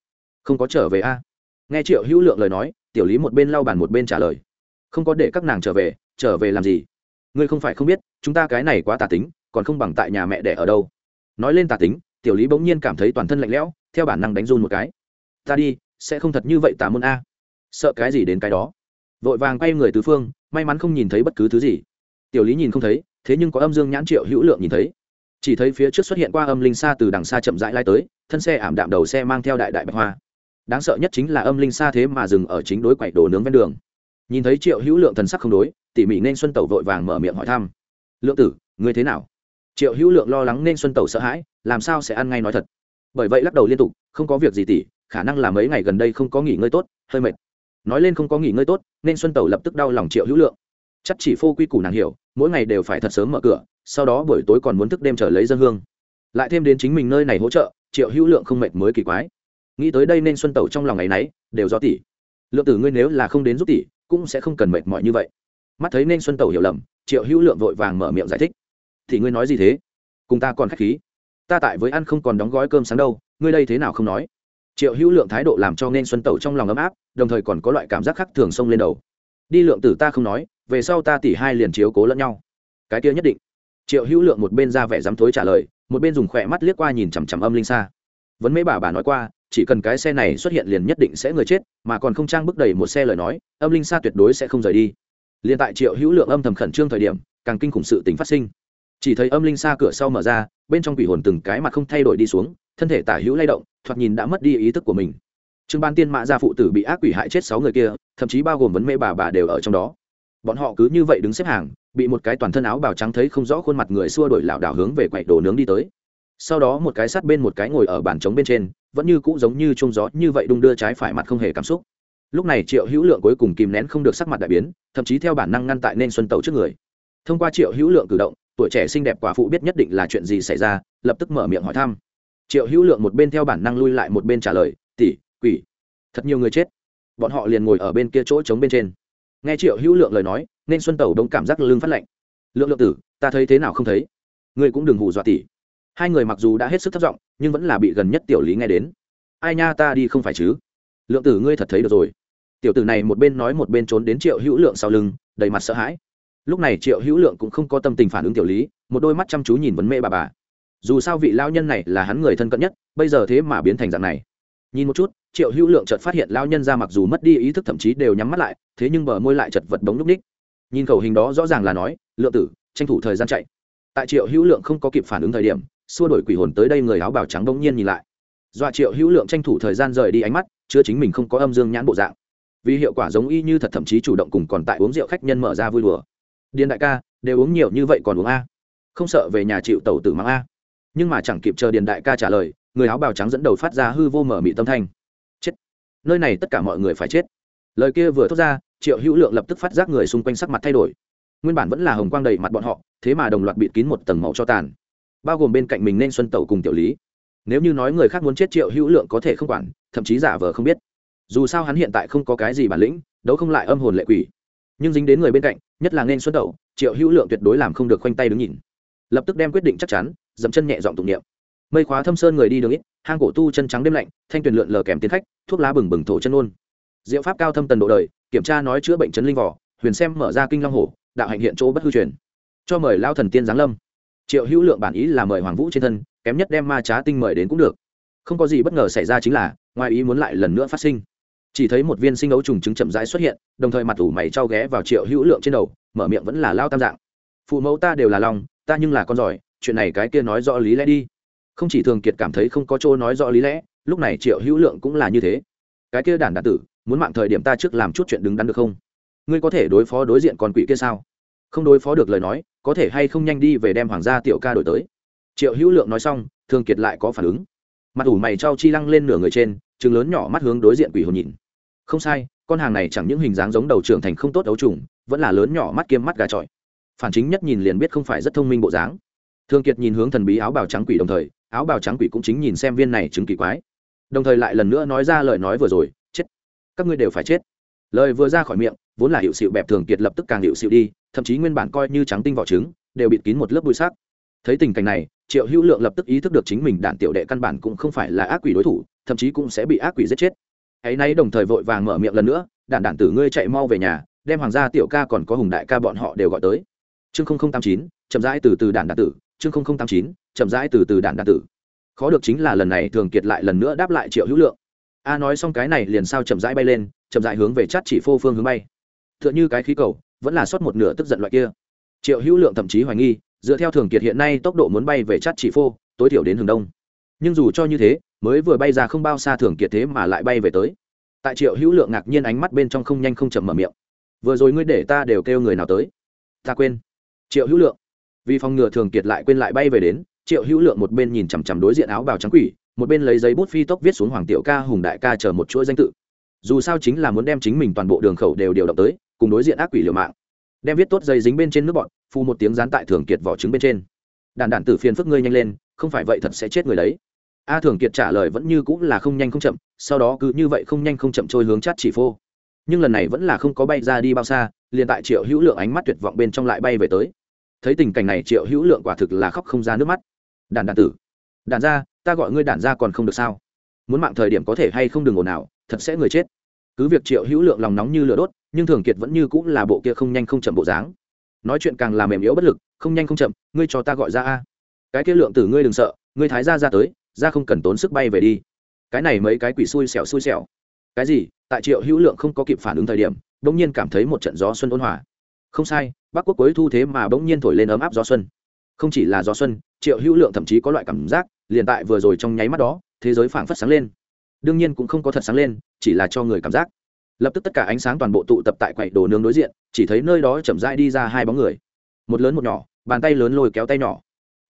Không có trở về a? Nghe triệu hữu lượng lời nói, tiểu lý một bên lau bàn một bên trả lời. Không có để các nàng trở về trở về làm gì? Ngươi không phải không biết, chúng ta cái này quá tà tính, còn không bằng tại nhà mẹ đẻ ở đâu. Nói lên tà tính, tiểu lý bỗng nhiên cảm thấy toàn thân lạnh lẽo, theo bản năng đánh run một cái. Ta đi, sẽ không thật như vậy tà môn a. Sợ cái gì đến cái đó? Vội vàng quay người tứ phương, may mắn không nhìn thấy bất cứ thứ gì. Tiểu lý nhìn không thấy, thế nhưng có âm dương nhãn triệu hữu lượng nhìn thấy. Chỉ thấy phía trước xuất hiện qua âm linh xa từ đằng xa chậm rãi lai tới, thân xe ảm đạm đầu xe mang theo đại đại bạch hoa. Đáng sợ nhất chính là âm linh xa thế mà dừng ở chính đối quậy đồ nướng ven đường nhìn thấy triệu hữu lượng thần sắc không đối, tỉ mỉ nên xuân tẩu vội vàng mở miệng hỏi thăm. Lượng tử, ngươi thế nào? Triệu hữu lượng lo lắng nên xuân tẩu sợ hãi, làm sao sẽ ăn ngay nói thật? Bởi vậy lắc đầu liên tục, không có việc gì tỉ, khả năng là mấy ngày gần đây không có nghỉ ngơi tốt, hơi mệt. Nói lên không có nghỉ ngơi tốt, nên xuân tẩu lập tức đau lòng triệu hữu lượng. Chắc chỉ phô quy củ nàng hiểu, mỗi ngày đều phải thật sớm mở cửa, sau đó buổi tối còn muốn thức đêm trở lấy dân hương. Lại thêm đến chính mình nơi này hỗ trợ, triệu hữu lượng không mệt mới kỳ quái. Nghĩ tới đây nên xuân tẩu trong lòng ngày nấy, đều do tỷ lượng tử ngươi nếu là không đến giúp tỷ cũng sẽ không cần mệt mỏi như vậy. Mắt thấy nên xuân tẩu hiểu lầm, triệu hữu lượng vội vàng mở miệng giải thích. Thì ngươi nói gì thế? Cùng ta còn k h á c h khí. Ta tại với ăn không còn đóng gói cơm sáng đâu, ngươi đây thế nào không nói? Triệu hữu lượng thái độ làm cho nên xuân tẩu trong lòng ấm áp, đồng thời còn có loại cảm giác khác thường xông lên đầu. Đi lượng tử ta không nói, về sau ta tỉ hai liền chiếu cố lẫn nhau. Cái kia nhất định. Triệu hữu lượng một bên ra vẻ dám thối trả lời, một bên dùng khỏe mắt liếc qua nhìn chằm chằm âm linh xa vẫn mấy bà bà nói qua, chỉ cần cái xe này xuất hiện liền nhất định sẽ người chết, mà còn không trang bức đầy một xe lời nói, âm linh xa tuyệt đối sẽ không rời đi. Liền tại triệu hữu lượng âm thầm khẩn trương thời điểm, càng kinh khủng sự tính phát sinh. Chỉ thấy âm linh xa cửa sau mở ra, bên trong quỷ hồn từng cái mặt không thay đổi đi xuống, thân thể tả hữu lay động, thoạt nhìn đã mất đi ý thức của mình. Trương ban tiên mã gia phụ tử bị ác quỷ hại chết sáu người kia, thậm chí bao gồm vấn mê bà bà đều ở trong đó. Bọn họ cứ như vậy đứng xếp hàng, bị một cái toàn thân áo bào trắng thấy không rõ khuôn mặt người xua đổi lảo đảo hướng về quậy đồ nướng đi tới sau đó một cái sát bên một cái ngồi ở bàn trống bên trên, vẫn như cũ giống như trông gió như vậy đung đưa trái phải mặt không hề cảm xúc. Lúc này triệu hữu lượng cuối cùng kìm nén không được sắc mặt đại biến, thậm chí theo bản năng ngăn tại nên xuân tàu trước người. Thông qua triệu hữu lượng cử động, tuổi trẻ xinh đẹp quả phụ biết nhất định là chuyện gì xảy ra, lập tức mở miệng hỏi thăm. Triệu hữu lượng một bên theo bản năng lui lại một bên trả lời, tỷ, quỷ. Thật nhiều người chết. Bọn họ liền ngồi ở bên kia chỗ trống bên trên. Nghe triệu hữu lượng lời nói, nên xuân tẩu đông cảm giác lưng phát lạnh. Lượng lượng tử, ta thấy thế nào không thấy? Ngươi cũng đừng hù dọa tỷ hai người mặc dù đã hết sức thất vọng, nhưng vẫn là bị gần nhất tiểu lý nghe đến. Ai nha, ta đi không phải chứ? Lượng tử ngươi thật thấy được rồi. Tiểu tử này một bên nói một bên trốn đến triệu hữu lượng sau lưng, đầy mặt sợ hãi. Lúc này triệu hữu lượng cũng không có tâm tình phản ứng tiểu lý, một đôi mắt chăm chú nhìn vấn mê bà bà. Dù sao vị lao nhân này là hắn người thân cận nhất, bây giờ thế mà biến thành dạng này. Nhìn một chút, triệu hữu lượng chợt phát hiện lao nhân ra mặc dù mất đi ý thức thậm chí đều nhắm mắt lại, thế nhưng bờ môi lại chật vật bóng núp ních. Nhìn khẩu hình đó rõ ràng là nói, lượng tử, tranh thủ thời gian chạy. Tại triệu hữu lượng không có kịp phản ứng thời điểm xua đổi quỷ hồn tới đây người áo bào trắng bỗng nhiên nhìn lại. Dọa triệu hữu lượng tranh thủ thời gian rời đi ánh mắt, chứa chính mình không có âm dương nhãn bộ dạng. Vì hiệu quả giống y như thật thậm chí chủ động cùng còn tại uống rượu khách nhân mở ra vui đùa. Điền đại ca, đều uống nhiều như vậy còn uống a. Không sợ về nhà chịu tàu tử mang a. Nhưng mà chẳng kịp chờ điền đại ca trả lời, người áo bào trắng dẫn đầu phát ra hư vô mở mị tâm thanh. Chết. Nơi này tất cả mọi người phải chết. Lời kia vừa thốt ra, triệu hữu lượng lập tức phát giác người xung quanh sắc mặt thay đổi. Nguyên bản vẫn là hồng quang đầy mặt bọn họ, thế mà đồng loạt bịt kín một tầng màu cho tàn bao gồm bên cạnh mình nên xuân tẩu cùng tiểu lý. Nếu như nói người khác muốn chết triệu hữu lượng có thể không quản, thậm chí giả vờ không biết. Dù sao hắn hiện tại không có cái gì bản lĩnh, đấu không lại âm hồn lệ quỷ. Nhưng dính đến người bên cạnh, nhất là nên xuân tẩu, triệu hữu lượng tuyệt đối làm không được khoanh tay đứng nhìn. Lập tức đem quyết định chắc chắn dẫm chân nhẹ dọn tụng niệm. Mây khóa thâm sơn người đi đường ít, hang cổ tu chân trắng đêm lạnh, thanh tuyền lượn lờ kèm tiến khách, thuốc lá bừng bừng thổ chân ôn. Diệu pháp cao thâm tần độ đời, kiểm tra nói chữa bệnh chấn linh vỏ, huyền xem mở ra kinh long hổ, đạo hạnh hiện chỗ bất hư truyền. Cho mời lao thần tiên giáng lâm triệu hữu lượng bản ý là mời hoàng vũ trên thân, kém nhất đem ma trá tinh mời đến cũng được. Không có gì bất ngờ xảy ra chính là, ngoài ý muốn lại lần nữa phát sinh. Chỉ thấy một viên sinh ấu trùng trứng chậm rãi xuất hiện, đồng thời mặt ủ mày trao ghé vào triệu hữu lượng trên đầu, mở miệng vẫn là lao tam dạng. Phụ mẫu ta đều là lòng, ta nhưng là con giỏi, chuyện này cái kia nói rõ lý lẽ đi. Không chỉ thường kiệt cảm thấy không có chỗ nói rõ lý lẽ, lúc này triệu hữu lượng cũng là như thế. Cái kia đản đản tử, muốn mạng thời điểm ta trước làm chút chuyện đứng đắn được không? Ngươi có thể đối phó đối diện con quỷ kia sao? Không đối phó được lời nói có thể hay không nhanh đi về đem hoàng gia tiểu ca đổi tới. Triệu hữu lượng nói xong thường kiệt lại có phản ứng. Mặt ủ mày trao chi lăng lên nửa người trên chừng lớn nhỏ mắt hướng đối diện quỷ hồn nhìn. Không sai, con hàng này chẳng những hình dáng giống đầu trưởng thành không tốt ấu trùng, vẫn là lớn nhỏ mắt kiêm mắt gà trọi. Phản chính nhất nhìn liền biết không phải rất thông minh bộ dáng. Thương kiệt nhìn hướng thần bí áo bào trắng quỷ đồng thời, áo bào trắng quỷ cũng chính nhìn xem viên này chứng kỳ quái. Đồng thời lại lần nữa nói ra lời nói vừa rồi, chết, các ngươi đều phải chết. Lời vừa ra khỏi miệng, vốn là hiệu sự bẹp thường kiệt lập tức càng hiệu sự đi thậm chí nguyên bản coi như trắng tinh vỏ trứng, đều bịt kín một lớp bụi sắc. Thấy tình cảnh này, triệu hữu lượng lập tức ý thức được chính mình đạn tiểu đệ căn bản cũng không phải là ác quỷ đối thủ, thậm chí cũng sẽ bị ác quỷ giết chết. Ấy nay đồng thời vội vàng mở miệng lần nữa, đạn đạn tử ngươi chạy mau về nhà, đem hoàng gia tiểu ca còn có hùng đại ca bọn họ đều gọi tới. Chương tám chín, chậm rãi từ từ đạn đạn tử. Chương tám chín, chậm rãi từ từ đạn đạn tử. Khó được chính là lần này thường kiệt lại lần nữa đáp lại triệu hữu lượng. A nói xong cái này liền sao chậm rãi bay lên, chậm rãi hướng về chát chỉ phô phương hướng bay. T h ư ợ n h ư cái khí cầu vẫn là sót một nửa tức giận loại kia. Triệu hữu lượng thậm chí hoài nghi, dựa theo thường kiệt hiện nay tốc độ muốn bay về chát chỉ phô, tối thiểu đến hướng đông. Nhưng dù cho như thế, mới vừa bay ra không bao xa thường kiệt thế mà lại bay về tới. Tại triệu hữu lượng ngạc nhiên ánh mắt bên trong không nhanh không chậm mở miệng. Vừa rồi ngươi để ta đều kêu người nào tới? Ta quên. Triệu hữu lượng. Vì phòng ngừa thường kiệt lại quên lại bay về đến, triệu hữu lượng một bên nhìn chằm chằm đối diện áo bào trắng quỷ, một bên lấy giấy bút phi tốc viết xuống hoàng tiểu ca hùng đại ca chờ một chuỗi danh tự. Dù sao chính là muốn đem chính mình toàn bộ đường khẩu đều điều động tới cùng đối diện ác quỷ liều mạng. Đem viết tốt giấy dính bên trên nước bọn phu một tiếng dán tại thường kiệt vỏ trứng bên trên. Đàn đàn tử phiền phức ngươi nhanh lên, không phải vậy thật sẽ chết người đấy. A thường kiệt trả lời vẫn như cũng là không nhanh không chậm, sau đó cứ như vậy không nhanh không chậm trôi hướng chát chỉ phô. Nhưng lần này vẫn là không có bay ra đi bao xa, liền tại triệu hữu lượng ánh mắt tuyệt vọng bên trong lại bay về tới. Thấy tình cảnh này triệu hữu lượng quả thực là khóc không ra nước mắt. Đàn đàn tử, đàn ra ta gọi ngươi đàn ra còn không được sao? Muốn mạng thời điểm có thể hay không đừng ồn nào thật sẽ người chết cứ việc triệu hữu lượng lòng nóng như lửa đốt, nhưng thường kiệt vẫn như cũng là bộ kia không nhanh không chậm bộ dáng. Nói chuyện càng làm mềm yếu bất lực, không nhanh không chậm, ngươi cho ta gọi ra a. Cái kia lượng tử ngươi đừng sợ, ngươi thái ra ra tới, ra không cần tốn sức bay về đi. Cái này mấy cái quỷ xui xẻo xui xẻo. Cái gì? Tại triệu hữu lượng không có kịp phản ứng thời điểm, bỗng nhiên cảm thấy một trận gió xuân ôn hòa. Không sai, bắc quốc cuối thu thế mà bỗng nhiên thổi lên ấm áp gió xuân. Không chỉ là gió xuân, triệu hữu lượng thậm chí có loại cảm giác, liền tại vừa rồi trong nháy mắt đó, thế giới phảng phất sáng lên đương nhiên cũng không có thật sáng lên, chỉ là cho người cảm giác. Lập tức tất cả ánh sáng toàn bộ tụ tập tại quầy đồ nướng đối diện, chỉ thấy nơi đó chậm rãi đi ra hai bóng người. Một lớn một nhỏ, bàn tay lớn lôi kéo tay nhỏ.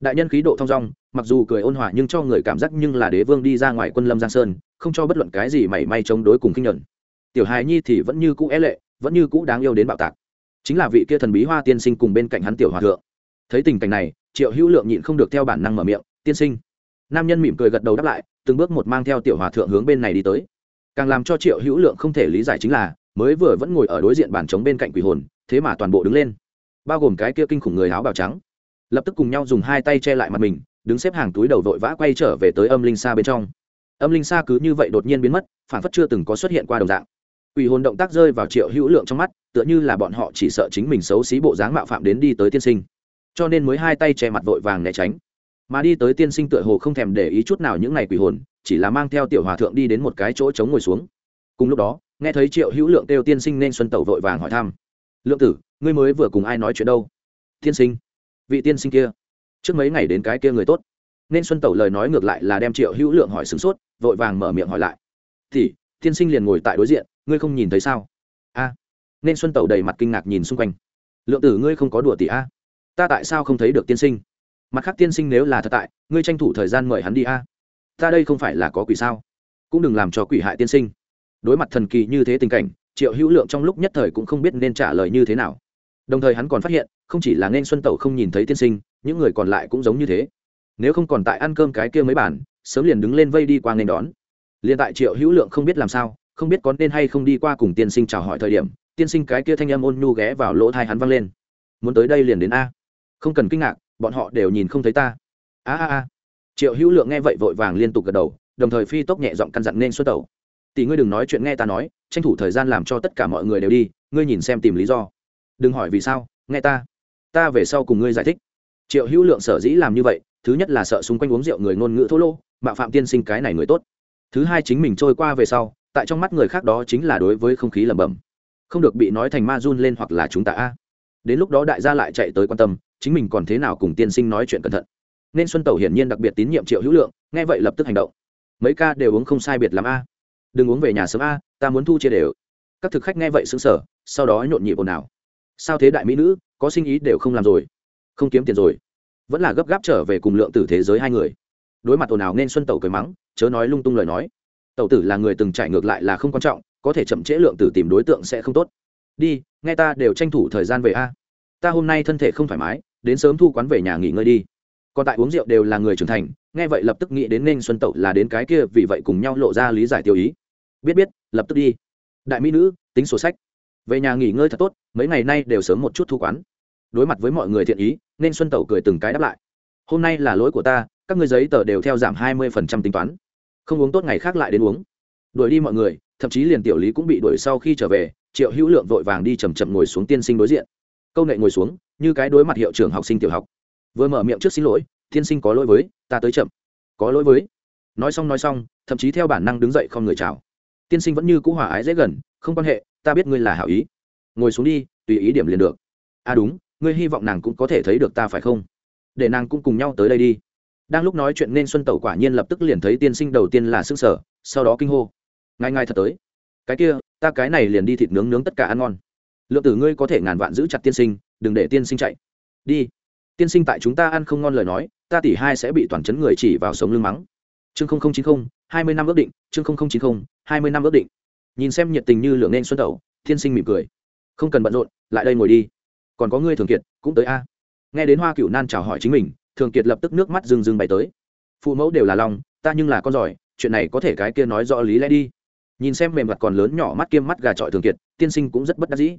Đại nhân khí độ thong dong, mặc dù cười ôn hòa nhưng cho người cảm giác nhưng là đế vương đi ra ngoài quân lâm giang sơn, không cho bất luận cái gì mảy may chống đối cùng kinh nhuận. Tiểu hài nhi thì vẫn như cũ é lệ, vẫn như cũ đáng yêu đến bạo tạc. Chính là vị kia thần bí hoa tiên sinh cùng bên cạnh hắn tiểu hòa thượng. Thấy tình cảnh này, triệu hữu lượng nhịn không được theo bản năng mở miệng, tiên sinh. Nam nhân mỉm cười gật đầu đáp lại từng bước một mang theo tiểu hòa thượng hướng bên này đi tới. Càng làm cho triệu hữu lượng không thể lý giải chính là, mới vừa vẫn ngồi ở đối diện bàn trống bên cạnh quỷ hồn, thế mà toàn bộ đứng lên. Bao gồm cái kia kinh khủng người áo bào trắng. Lập tức cùng nhau dùng hai tay che lại mặt mình, đứng xếp hàng túi đầu vội vã quay trở về tới âm linh xa bên trong. Âm linh xa cứ như vậy đột nhiên biến mất, phản phất chưa từng có xuất hiện qua đồng dạng. Quỷ hồn động tác rơi vào triệu hữu lượng trong mắt, tựa như là bọn họ chỉ sợ chính mình xấu xí bộ dáng mạo phạm đến đi tới tiên sinh. Cho nên mới hai tay che mặt vội vàng né tránh mà đi tới tiên sinh tựa hồ không thèm để ý chút nào những ngày quỷ hồn, chỉ là mang theo tiểu hòa thượng đi đến một cái chỗ trống ngồi xuống. Cùng lúc đó, nghe thấy triệu hữu lượng kêu tiên sinh nên xuân tẩu vội vàng hỏi thăm. Lượng tử, ngươi mới vừa cùng ai nói chuyện đâu? Tiên sinh. Vị tiên sinh kia. Trước mấy ngày đến cái kia người tốt. Nên xuân tẩu lời nói ngược lại là đem triệu hữu lượng hỏi sửng sốt, vội vàng mở miệng hỏi lại. Thì tiên sinh liền ngồi tại đối diện, ngươi không nhìn thấy sao? A. Nên xuân tẩu đầy mặt kinh ngạc nhìn xung quanh. Lượng tử, ngươi không có đùa tỷ a? Ta tại sao không thấy được tiên sinh? Mặt khác tiên sinh nếu là thật tại, ngươi tranh thủ thời gian mời hắn đi a. Ta đây không phải là có quỷ sao? Cũng đừng làm cho quỷ hại tiên sinh. Đối mặt thần kỳ như thế tình cảnh, triệu hữu lượng trong lúc nhất thời cũng không biết nên trả lời như thế nào. Đồng thời hắn còn phát hiện, không chỉ là nên xuân tẩu không nhìn thấy tiên sinh, những người còn lại cũng giống như thế. Nếu không còn tại ăn cơm cái kia mấy bản sớm liền đứng lên vây đi qua nên đón. Liền tại triệu hữu lượng không biết làm sao, không biết có nên hay không đi qua cùng tiên sinh chào hỏi thời điểm, tiên sinh cái kia thanh âm ôn nhu ghé vào lỗ thai hắn văng lên. Muốn tới đây liền đến a. Không cần kinh ngạc bọn họ đều nhìn không thấy ta. A a a. Triệu hữu lượng nghe vậy vội vàng liên tục gật đầu, đồng thời phi tốc nhẹ giọng căn dặn nên xuất tẩu. Tỷ ngươi đừng nói chuyện nghe ta nói, tranh thủ thời gian làm cho tất cả mọi người đều đi, ngươi nhìn xem tìm lý do. Đừng hỏi vì sao, nghe ta. Ta về sau cùng ngươi giải thích. Triệu hữu lượng sở dĩ làm như vậy, thứ nhất là sợ xung quanh uống rượu người ngôn ngữ thô lô mạo phạm tiên sinh cái này người tốt. Thứ hai chính mình trôi qua về sau, tại trong mắt người khác đó chính là đối với không khí lẩm bẩm. Không được bị nói thành ma run lên hoặc là chúng ta a. Đến lúc đó đại gia lại chạy tới quan tâm chính mình còn thế nào cùng tiên sinh nói chuyện cẩn thận. Nên xuân tẩu hiển nhiên đặc biệt tín nhiệm triệu hữu lượng, nghe vậy lập tức hành động. Mấy ca đều uống không sai biệt làm a. Đừng uống về nhà sớm a, ta muốn thu chia đều. Các thực khách nghe vậy xứng sở sau đó nhộn nhịp ồn ào. Sao thế đại mỹ nữ, có sinh ý đều không làm rồi. Không kiếm tiền rồi. Vẫn là gấp gáp trở về cùng lượng tử thế giới hai người. Đối mặt ồn ào nên xuân tẩu cười mắng, chớ nói lung tung lời nói. Tẩu tử là người từng trải ngược lại là không quan trọng, có thể chậm trễ lượng tử tìm đối tượng sẽ không tốt. Đi, nghe ta đều tranh thủ thời gian về a. Ta hôm nay thân thể không thoải mái đến sớm thu quán về nhà nghỉ ngơi đi. Còn tại uống rượu đều là người trưởng thành, nghe vậy lập tức nghĩ đến nên xuân tẩu là đến cái kia, vì vậy cùng nhau lộ ra lý giải tiêu ý. Biết biết, lập tức đi. Đại mỹ nữ, tính sổ sách. Về nhà nghỉ ngơi thật tốt, mấy ngày nay đều sớm một chút thu quán. Đối mặt với mọi người thiện ý, nên xuân tẩu cười từng cái đáp lại. Hôm nay là lỗi của ta, các người giấy tờ đều theo giảm hai mươi phần trăm tính toán. Không uống tốt ngày khác lại đến uống. Đuổi đi mọi người, thậm chí liền tiểu lý cũng bị đuổi sau khi trở về, triệu hữu lượng vội vàng đi chầm chậm ngồi xuống tiên sinh đối diện. Câu nệ ngồi xuống như cái đối mặt hiệu trưởng học sinh tiểu học. Vừa mở miệng trước xin lỗi tiên sinh có lỗi với ta tới chậm. Có lỗi với? Nói xong nói xong, thậm chí theo bản năng đứng dậy không người chào. Tiên sinh vẫn như cũ hòa ái dễ gần, không quan hệ, ta biết ngươi là hảo ý. Ngồi xuống đi, tùy ý điểm liền được. À đúng, ngươi hy vọng nàng cũng có thể thấy được ta phải không? Để nàng cũng cùng nhau tới đây đi. Đang lúc nói chuyện nên xuân tẩu quả nhiên lập tức liền thấy tiên sinh đầu tiên là s ư n g sở sau đó kinh hô. Ngay ngay thật tới. Cái kia, ta cái này liền đi thịt nướng nướng tất cả ăn ngon. Lượng tử ngươi có thể ngàn vạn giữ chặt tiên sinh đừng để tiên sinh chạy. Đi. Tiên sinh tại chúng ta ăn không ngon lời nói ta tỷ hai sẽ bị toàn chấn người chỉ vào sống lưng mắng. Chương chín không, hai mươi năm ước định chương chín không, hai mươi năm ước định. Nhìn xem nhiệt tình như lượng nên xuân tẩu tiên sinh mỉm cười. Không cần bận rộn lại đây ngồi đi. Còn có ngươi thường kiệt cũng tới a. Nghe đến hoa cựu nan chào hỏi chính mình thường kiệt lập tức nước mắt rừng rừng bày tới. Phụ mẫu đều là lòng ta nhưng là con giỏi chuyện này có thể cái kia nói rõ lý lẽ đi. Nhìn xem mềm mặt còn lớn nhỏ mắt kiêm mắt gà trọi thường kiệt tiên sinh cũng rất bất đắc dĩ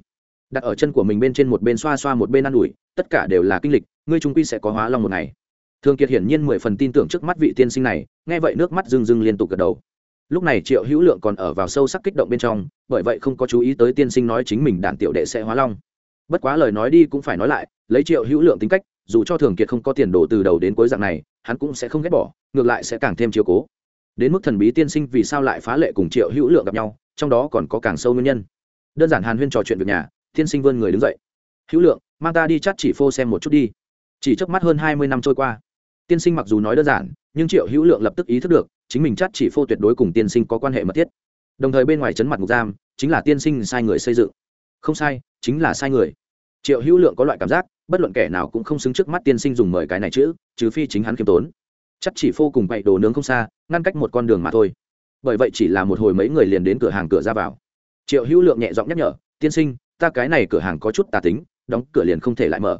đặt ở chân của mình bên trên một bên xoa xoa một bên ă n ủi, tất cả đều là kinh lịch, ngươi trung quy sẽ có hóa long một ngày. Thường kiệt hiển nhiên mười phần tin tưởng trước mắt vị tiên sinh này, nghe vậy nước mắt rưng rưng liên tục gật đầu. Lúc này triệu hữu lượng còn ở vào sâu sắc kích động bên trong, bởi vậy không có chú ý tới tiên sinh nói chính mình đạn tiểu đệ sẽ hóa long. Bất quá lời nói đi cũng phải nói lại, lấy triệu hữu lượng tính cách, dù cho thường kiệt không có tiền đồ từ đầu đến cuối dạng này, hắn cũng sẽ không ghét bỏ, ngược lại sẽ càng thêm chiều cố. Đến mức thần bí tiên sinh vì sao lại phá lệ cùng triệu hữu lượng gặp nhau, trong đó còn có càng sâu nguyên nhân. Đơn giản hàn huyên trò chuyện việc nhà Thiên sinh vươn người đứng dậy. Hữu lượng, mang ta đi chắt chỉ phô xem một chút đi. Chỉ trước mắt hơn hai mươi năm trôi qua. Tiên sinh mặc dù nói đơn giản, nhưng triệu hữu lượng lập tức ý thức được, chính mình chắt chỉ phô tuyệt đối cùng tiên sinh có quan hệ mật thiết. Đồng thời bên ngoài chấn mặt ngục giam, chính là tiên sinh sai người xây dựng. Không sai, chính là sai người. Triệu hữu lượng có loại cảm giác, bất luận kẻ nào cũng không xứng trước mắt tiên sinh dùng mời cái này chữ, trừ phi chính hắn khiêm tốn. Chắc chỉ phô cùng bậy đồ nướng không xa, ngăn cách một con đường mà thôi. Bởi vậy chỉ là một hồi mấy người liền đến cửa hàng cửa ra vào. Triệu hữu lượng nhẹ giọng nhắc nhở, tiên sinh ta cái này cửa hàng có chút tà tính, đóng cửa liền không thể lại mở.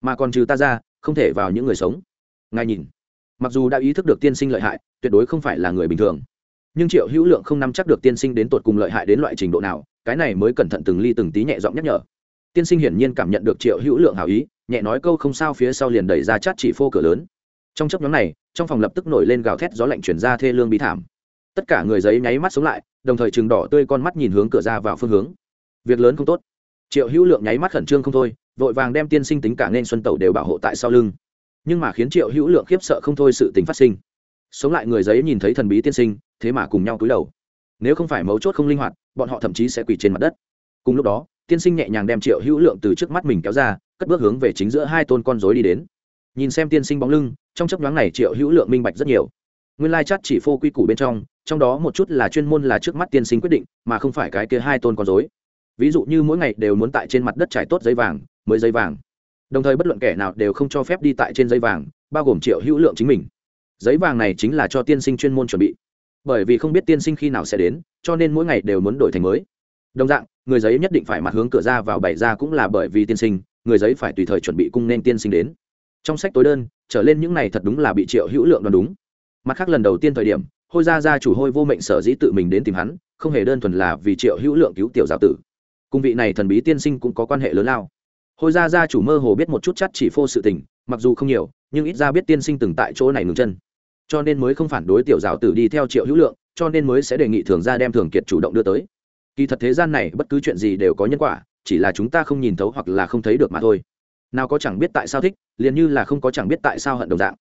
Mà còn trừ ta ra, không thể vào những người sống. Ngài nhìn, mặc dù đã ý thức được tiên sinh lợi hại, tuyệt đối không phải là người bình thường. Nhưng triệu hữu lượng không nắm chắc được tiên sinh đến tột cùng lợi hại đến loại trình độ nào, cái này mới cẩn thận từng ly từng tí nhẹ giọng nhắc nhở. Tiên sinh hiển nhiên cảm nhận được triệu hữu lượng hào ý, nhẹ nói câu không sao phía sau liền đẩy ra chát chỉ phô cửa lớn. Trong chấp nhóm này, trong phòng lập tức nổi lên gào thét gió lạnh chuyển ra thê lương bí thảm. Tất cả người giấy nháy mắt sống lại, đồng thời chừng đỏ tươi con mắt nhìn hướng cửa ra vào phương hướng. Việc lớn không tốt triệu hữu lượng nháy mắt khẩn trương không thôi, vội vàng đem tiên sinh tính cả nên xuân tẩu đều bảo hộ tại sau lưng. Nhưng mà khiến triệu hữu lượng khiếp sợ không thôi sự tình phát sinh. Sống lại người giấy nhìn thấy thần bí tiên sinh, thế mà cùng nhau cúi đầu. Nếu không phải mấu chốt không linh hoạt, bọn họ thậm chí sẽ quỳ trên mặt đất. Cùng lúc đó, tiên sinh nhẹ nhàng đem triệu hữu lượng từ trước mắt mình kéo ra, cất bước hướng về chính giữa hai tôn con dối đi đến. Nhìn xem tiên sinh bóng lưng, trong chấp nhoáng này triệu hữu lượng minh bạch rất nhiều. Nguyên lai chắt chỉ phô quy củ bên trong trong đó một chút là chuyên môn là trước mắt tiên sinh quyết định, mà không phải cái kia hai tôn con dối ví dụ như mỗi ngày đều muốn tại trên mặt đất trải tốt giấy vàng, mới giấy vàng. Đồng thời bất luận kẻ nào đều không cho phép đi tại trên giấy vàng, bao gồm triệu hữu lượng chính mình. Giấy vàng này chính là cho tiên sinh chuyên môn chuẩn bị. Bởi vì không biết tiên sinh khi nào sẽ đến, cho nên mỗi ngày đều muốn đổi thành mới. Đồng dạng, người giấy nhất định phải mặt hướng cửa ra vào bảy ra cũng là bởi vì tiên sinh, người giấy phải tùy thời chuẩn bị cung nên tiên sinh đến. Trong sách tối đơn, trở lên những này thật đúng là bị triệu hữu lượng đoán đúng. Mặt khác lần đầu tiên thời điểm, hôi gia gia chủ hôi vô mệnh sở dĩ tự mình đến tìm hắn, không hề đơn thuần là vì triệu hữu lượng cứu tiểu giáo tử cung vị này thần bí tiên sinh cũng có quan hệ lớn lao. Hồi ra gia chủ mơ hồ biết một chút chắt chỉ phô sự tình, mặc dù không nhiều, nhưng ít ra biết tiên sinh từng tại chỗ này ngừng chân. Cho nên mới không phản đối tiểu giáo tử đi theo triệu hữu lượng, cho nên mới sẽ đề nghị thường gia đem thường kiệt chủ động đưa tới. Kỳ thật thế gian này bất cứ chuyện gì đều có nhân quả, chỉ là chúng ta không nhìn thấu hoặc là không thấy được mà thôi. Nào có chẳng biết tại sao thích, liền như là không có chẳng biết tại sao hận đồng dạng.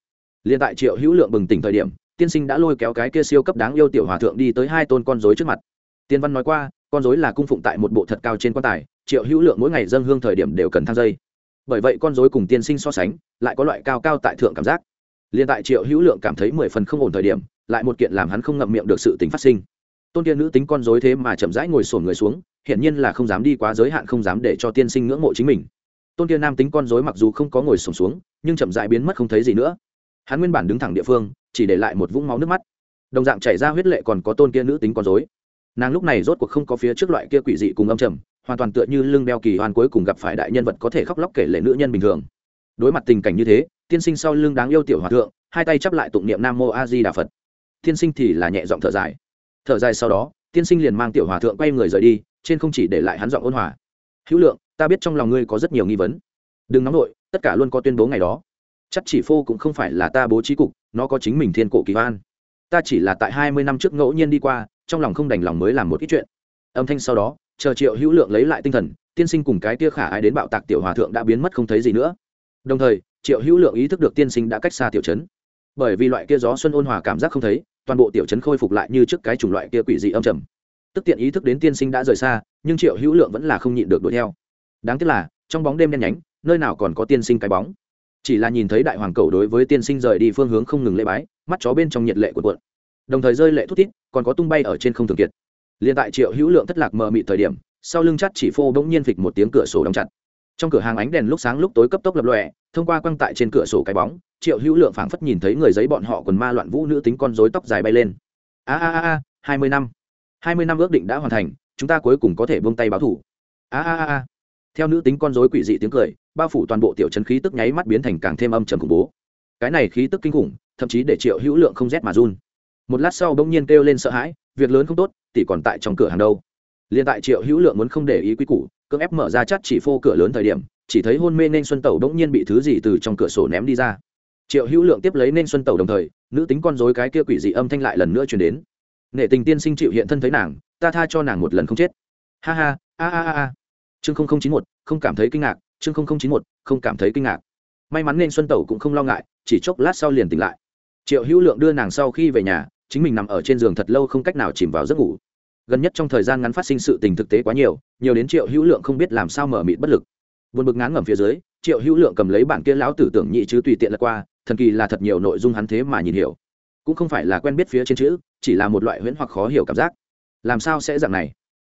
Liền tại triệu hữu lượng bừng tỉnh thời điểm, tiên sinh đã lôi kéo cái kia siêu cấp đáng yêu tiểu hòa thượng đi tới hai tôn con dối trước mặt. Tiên văn nói qua con dối là cung phụng tại một bộ thật cao trên quan tài, triệu hữu lượng mỗi ngày dân hương thời điểm đều cần thang dây. Bởi vậy con dối cùng tiên sinh so sánh, lại có loại cao cao tại thượng cảm giác. Liền tại triệu hữu lượng cảm thấy mười phần không ổn thời điểm, lại một kiện làm hắn không ngậm miệng được sự tính phát sinh. Tôn tiên nữ tính con dối thế mà chậm rãi ngồi sổn người xuống, hiển nhiên là không dám đi quá giới hạn không dám để cho tiên sinh ngưỡng mộ chính mình. Tôn tiên nam tính con dối mặc dù không có ngồi sổn xuống, nhưng chậm rãi biến mất không thấy gì nữa. Hắn nguyên bản đứng thẳng địa phương, chỉ để lại một vũng máu nước mắt. Đồng dạng chảy ra huyết lệ còn có tôn kia nữ tính con dối nàng lúc này rốt cuộc không có phía trước loại kia quỷ dị cùng âm trầm, hoàn toàn tựa như lưng đeo kỳ hoàn cuối cùng gặp phải đại nhân vật có thể khóc lóc kể lệ nữ nhân bình thường. Đối mặt tình cảnh như thế, tiên sinh sau lưng đáng yêu tiểu hòa thượng, hai tay chắp lại tụng niệm nam mô a di đà phật. Tiên sinh thì là nhẹ giọng thở dài. Thở dài sau đó, tiên sinh liền mang tiểu hòa thượng quay người rời đi, trên không chỉ để lại hắn giọng ôn hòa. Hữu lượng, ta biết trong lòng ngươi có rất nhiều nghi vấn. Đừng nóng nổi tất cả luôn có tuyên bố ngày đó. Chắc chỉ phô cũng không phải là ta bố trí cục, nó có chính mình thiên cổ kỳ hoan. Ta chỉ là tại hai mươi năm trước ngẫu nhiên đi qua trong lòng không đành lòng mới làm một ít chuyện. Âm thanh sau đó, chờ triệu hữu lượng lấy lại tinh thần, tiên sinh cùng cái tia khả ai đến bạo tạc tiểu hòa thượng đã biến mất không thấy gì nữa. Đồng thời, triệu hữu lượng ý thức được tiên sinh đã cách xa tiểu chấn bởi vì loại kia gió xuân ôn hòa cảm giác không thấy, toàn bộ tiểu chấn khôi phục lại như trước cái chủng loại kia quỷ dị âm trầm. Tức tiện ý thức đến tiên sinh đã rời xa, nhưng triệu hữu lượng vẫn là không nhịn được đuổi theo. Đáng tiếc là, trong bóng đêm đen nhánh, nơi nào còn có tiên sinh cái bóng. Chỉ là nhìn thấy đại hoàng cầu đối với tiên sinh rời đi phương hướng không ngừng lễ bái, mắt chó bên trong nhiệt lệ của cuộn đồng thời rơi lệ thút thít, còn có tung bay ở trên không thường kiệt. Liền tại triệu hữu lượng thất lạc mờ mịt thời điểm, sau lưng chắt chỉ phô bỗng nhiên phịch một tiếng cửa sổ đóng chặt. Trong cửa hàng ánh đèn lúc sáng lúc tối cấp tốc lập lòe, thông qua quăng tại trên cửa sổ cái bóng, triệu hữu lượng phảng phất nhìn thấy người giấy bọn họ quần ma loạn vũ nữ tính con rối tóc dài bay lên. A a a a, hai mươi năm. Hai mươi năm ước định đã hoàn thành, chúng ta cuối cùng có thể buông tay báo thủ. A a a a. Theo nữ tính con rối quỷ dị tiếng cười, bao phủ toàn bộ tiểu trấn khí tức nháy mắt biến thành càng thêm âm trầm khủng bố. Cái này khí tức kinh khủng, thậm chí để triệu hữu lượng không rét mà run một lát sau bỗng nhiên kêu lên sợ hãi, việc lớn không tốt, tỷ còn tại trong cửa hàng đâu. Liền tại triệu hữu lượng muốn không để ý quy củ, cưỡng ép mở ra chắt chỉ phô cửa lớn thời điểm, chỉ thấy hôn mê nên xuân tẩu bỗng nhiên bị thứ gì từ trong cửa sổ ném đi ra. Triệu hữu lượng tiếp lấy nên xuân tẩu đồng thời, nữ tính con dối cái kia quỷ dị âm thanh lại lần nữa chuyển đến. Nghệ tình tiên sinh chịu hiện thân thấy nàng, ta tha cho nàng một lần không chết. Ha ha, a a a a. Chương chín một, không cảm thấy kinh ngạc, chương chín một, không cảm thấy kinh ngạc. May mắn nên xuân tẩu cũng không lo ngại, chỉ chốc lát sau liền tỉnh lại. Triệu hữu lượng đưa nàng sau khi về nhà chính mình nằm ở trên giường thật lâu không cách nào chìm vào giấc ngủ. Gần nhất trong thời gian ngắn phát sinh sự tình thực tế quá nhiều nhiều đến triệu hữu lượng không biết làm sao mở mịt bất lực. Vượt bực ngán ngẩm phía dưới, triệu hữu lượng cầm lấy bản kia lão tử tưởng nhị chứ tùy tiện lật qua, thần kỳ là thật nhiều nội dung hắn thế mà nhìn hiểu. Cũng không phải là quen biết phía trên chữ, chỉ là một loại huyễn hoặc khó hiểu cảm giác. Làm sao sẽ dạng này?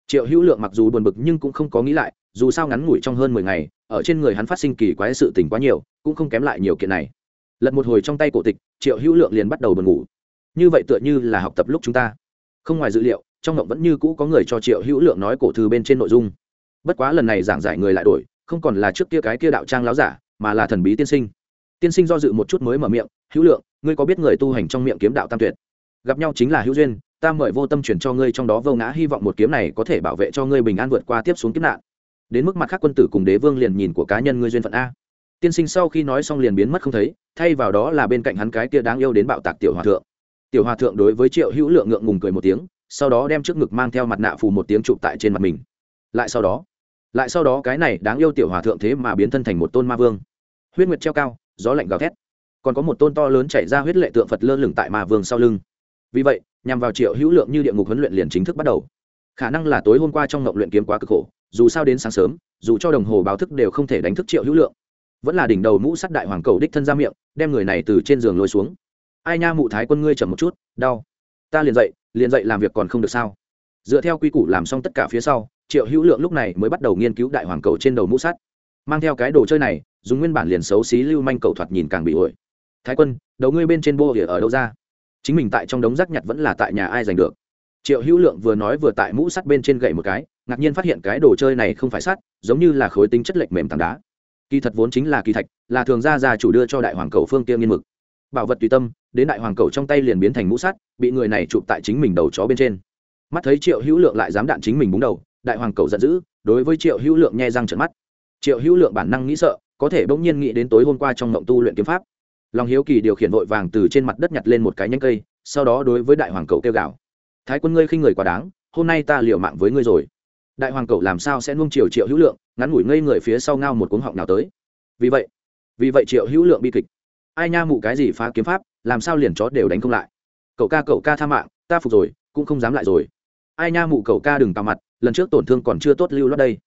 Triệu hữu lượng mặc dù buồn bực nhưng cũng không có nghĩ lại, dù sao ngắn ngủi trong hơn mười ngày, ở trên người hắn phát sinh kỳ quái sự tình quá nhiều, cũng không kém lại nhiều kiện này. Lật một hồi trong tay cổ tịch, triệu hữu lượng liền bắt đầu buồn ngủ như vậy tựa như là học tập lúc chúng ta. Không ngoài dữ liệu, trong ngộng vẫn như cũ có người cho triệu hữu lượng nói cổ thư bên trên nội dung. Bất quá lần này giảng giải người lại đổi, không còn là trước kia cái kia đạo trang láo giả, mà là thần bí tiên sinh. Tiên sinh do dự một chút mới mở miệng, hữu lượng, ngươi có biết người tu hành trong miệng kiếm đạo tam tuyệt? Gặp nhau chính là hữu duyên, ta mời vô tâm chuyển cho ngươi trong đó vô ngã, hy vọng một kiếm này có thể bảo vệ cho ngươi bình an vượt qua tiếp xuống kiếp nạn. Đến mức mặt khác quân tử cùng đế vương liền nhìn của cá nhân ngươi duyên phận a. Tiên sinh sau khi nói xong liền biến mất không thấy, thay vào đó là bên cạnh hắn cái kia đáng yêu đến bạo tạc tiểu hòa thượng tiểu hòa thượng đối với triệu hữu lượng ngượng ngùng cười một tiếng, sau đó đem trước ngực mang theo mặt nạ phù một tiếng chụp tại trên mặt mình. Lại sau đó, lại sau đó cái này đáng yêu tiểu hòa thượng thế mà biến thân thành một tôn ma vương. Huyết nguyệt treo cao, gió lạnh gào thét. Còn có một tôn to lớn chảy ra huyết lệ tượng phật lơ lửng tại ma vương sau lưng. Vì vậy, nhằm vào triệu hữu lượng như địa ngục huấn luyện liền chính thức bắt đầu. Khả năng là tối hôm qua trong ngộng luyện kiếm quá cực khổ, dù sao đến sáng sớm, dù cho đồng hồ báo thức đều không thể đánh thức triệu hữu lượng. Vẫn là đỉnh đầu mũ sắt đại hoàng cầu đích thân ra miệng, đem người này từ trên giường lôi xuống ai nha mụ thái quân ngươi chậm một chút, đau. Ta liền dậy liền dậy làm việc còn không được sao? Dựa theo quy củ làm xong tất cả phía sau, triệu hữu lượng lúc này mới bắt đầu nghiên cứu đại hoàng cầu trên đầu mũ sắt. Mang theo cái đồ chơi này, dùng nguyên bản liền xấu xí lưu manh cầu thoạt nhìn càng bị ổi. Thái quân, đầu ngươi bên trên bô ỉa ở đâu ra? Chính mình tại trong đống rác nhặt vẫn là tại nhà ai giành được? Triệu hữu lượng vừa nói vừa tại mũ sắt bên trên gậy một cái, ngạc nhiên phát hiện cái đồ chơi này không phải sắt, giống như là khối tính chất lệch mềm tảng đá. Kỳ thật vốn chính là kỳ thạch, là thường ra ra chủ đưa cho đại hoàng cầu phương tiêm nghiên mực. Bảo vật tùy tâm đến đại hoàng cầu trong tay liền biến thành mũ sắt, bị người này chụp tại chính mình đầu chó bên trên. Mắt thấy triệu hữu lượng lại dám đạn chính mình búng đầu, đại hoàng cầu giận dữ, đối với triệu hữu lượng nhẹ răng trận mắt. Triệu hữu lượng bản năng nghĩ sợ, có thể bỗng nhiên nghĩ đến tối hôm qua trong mộng tu luyện kiếm pháp. Lòng hiếu kỳ điều khiển vội vàng từ trên mặt đất nhặt lên một cái nhánh cây, sau đó đối với đại hoàng cầu kêu gào. Thái quân ngươi khinh người quá đáng, hôm nay ta liều mạng với ngươi rồi. Đại hoàng cầu làm sao sẽ nuông chiều triệu hữu lượng, ngắn ngủi ngây người phía sau ngao một cuống họng nào tới. Vì vậy vì vậy triệu hữu lượng bi kịch. Ai nha mụ cái gì phá kiếm pháp làm sao liền chó đều đánh không lại. Cậu ca cậu ca tha mạng, ta phục rồi, cũng không dám lại rồi. Ai nha mụ cậu ca đừng tào mặt, lần trước tổn thương còn chưa tốt lưu lót đây.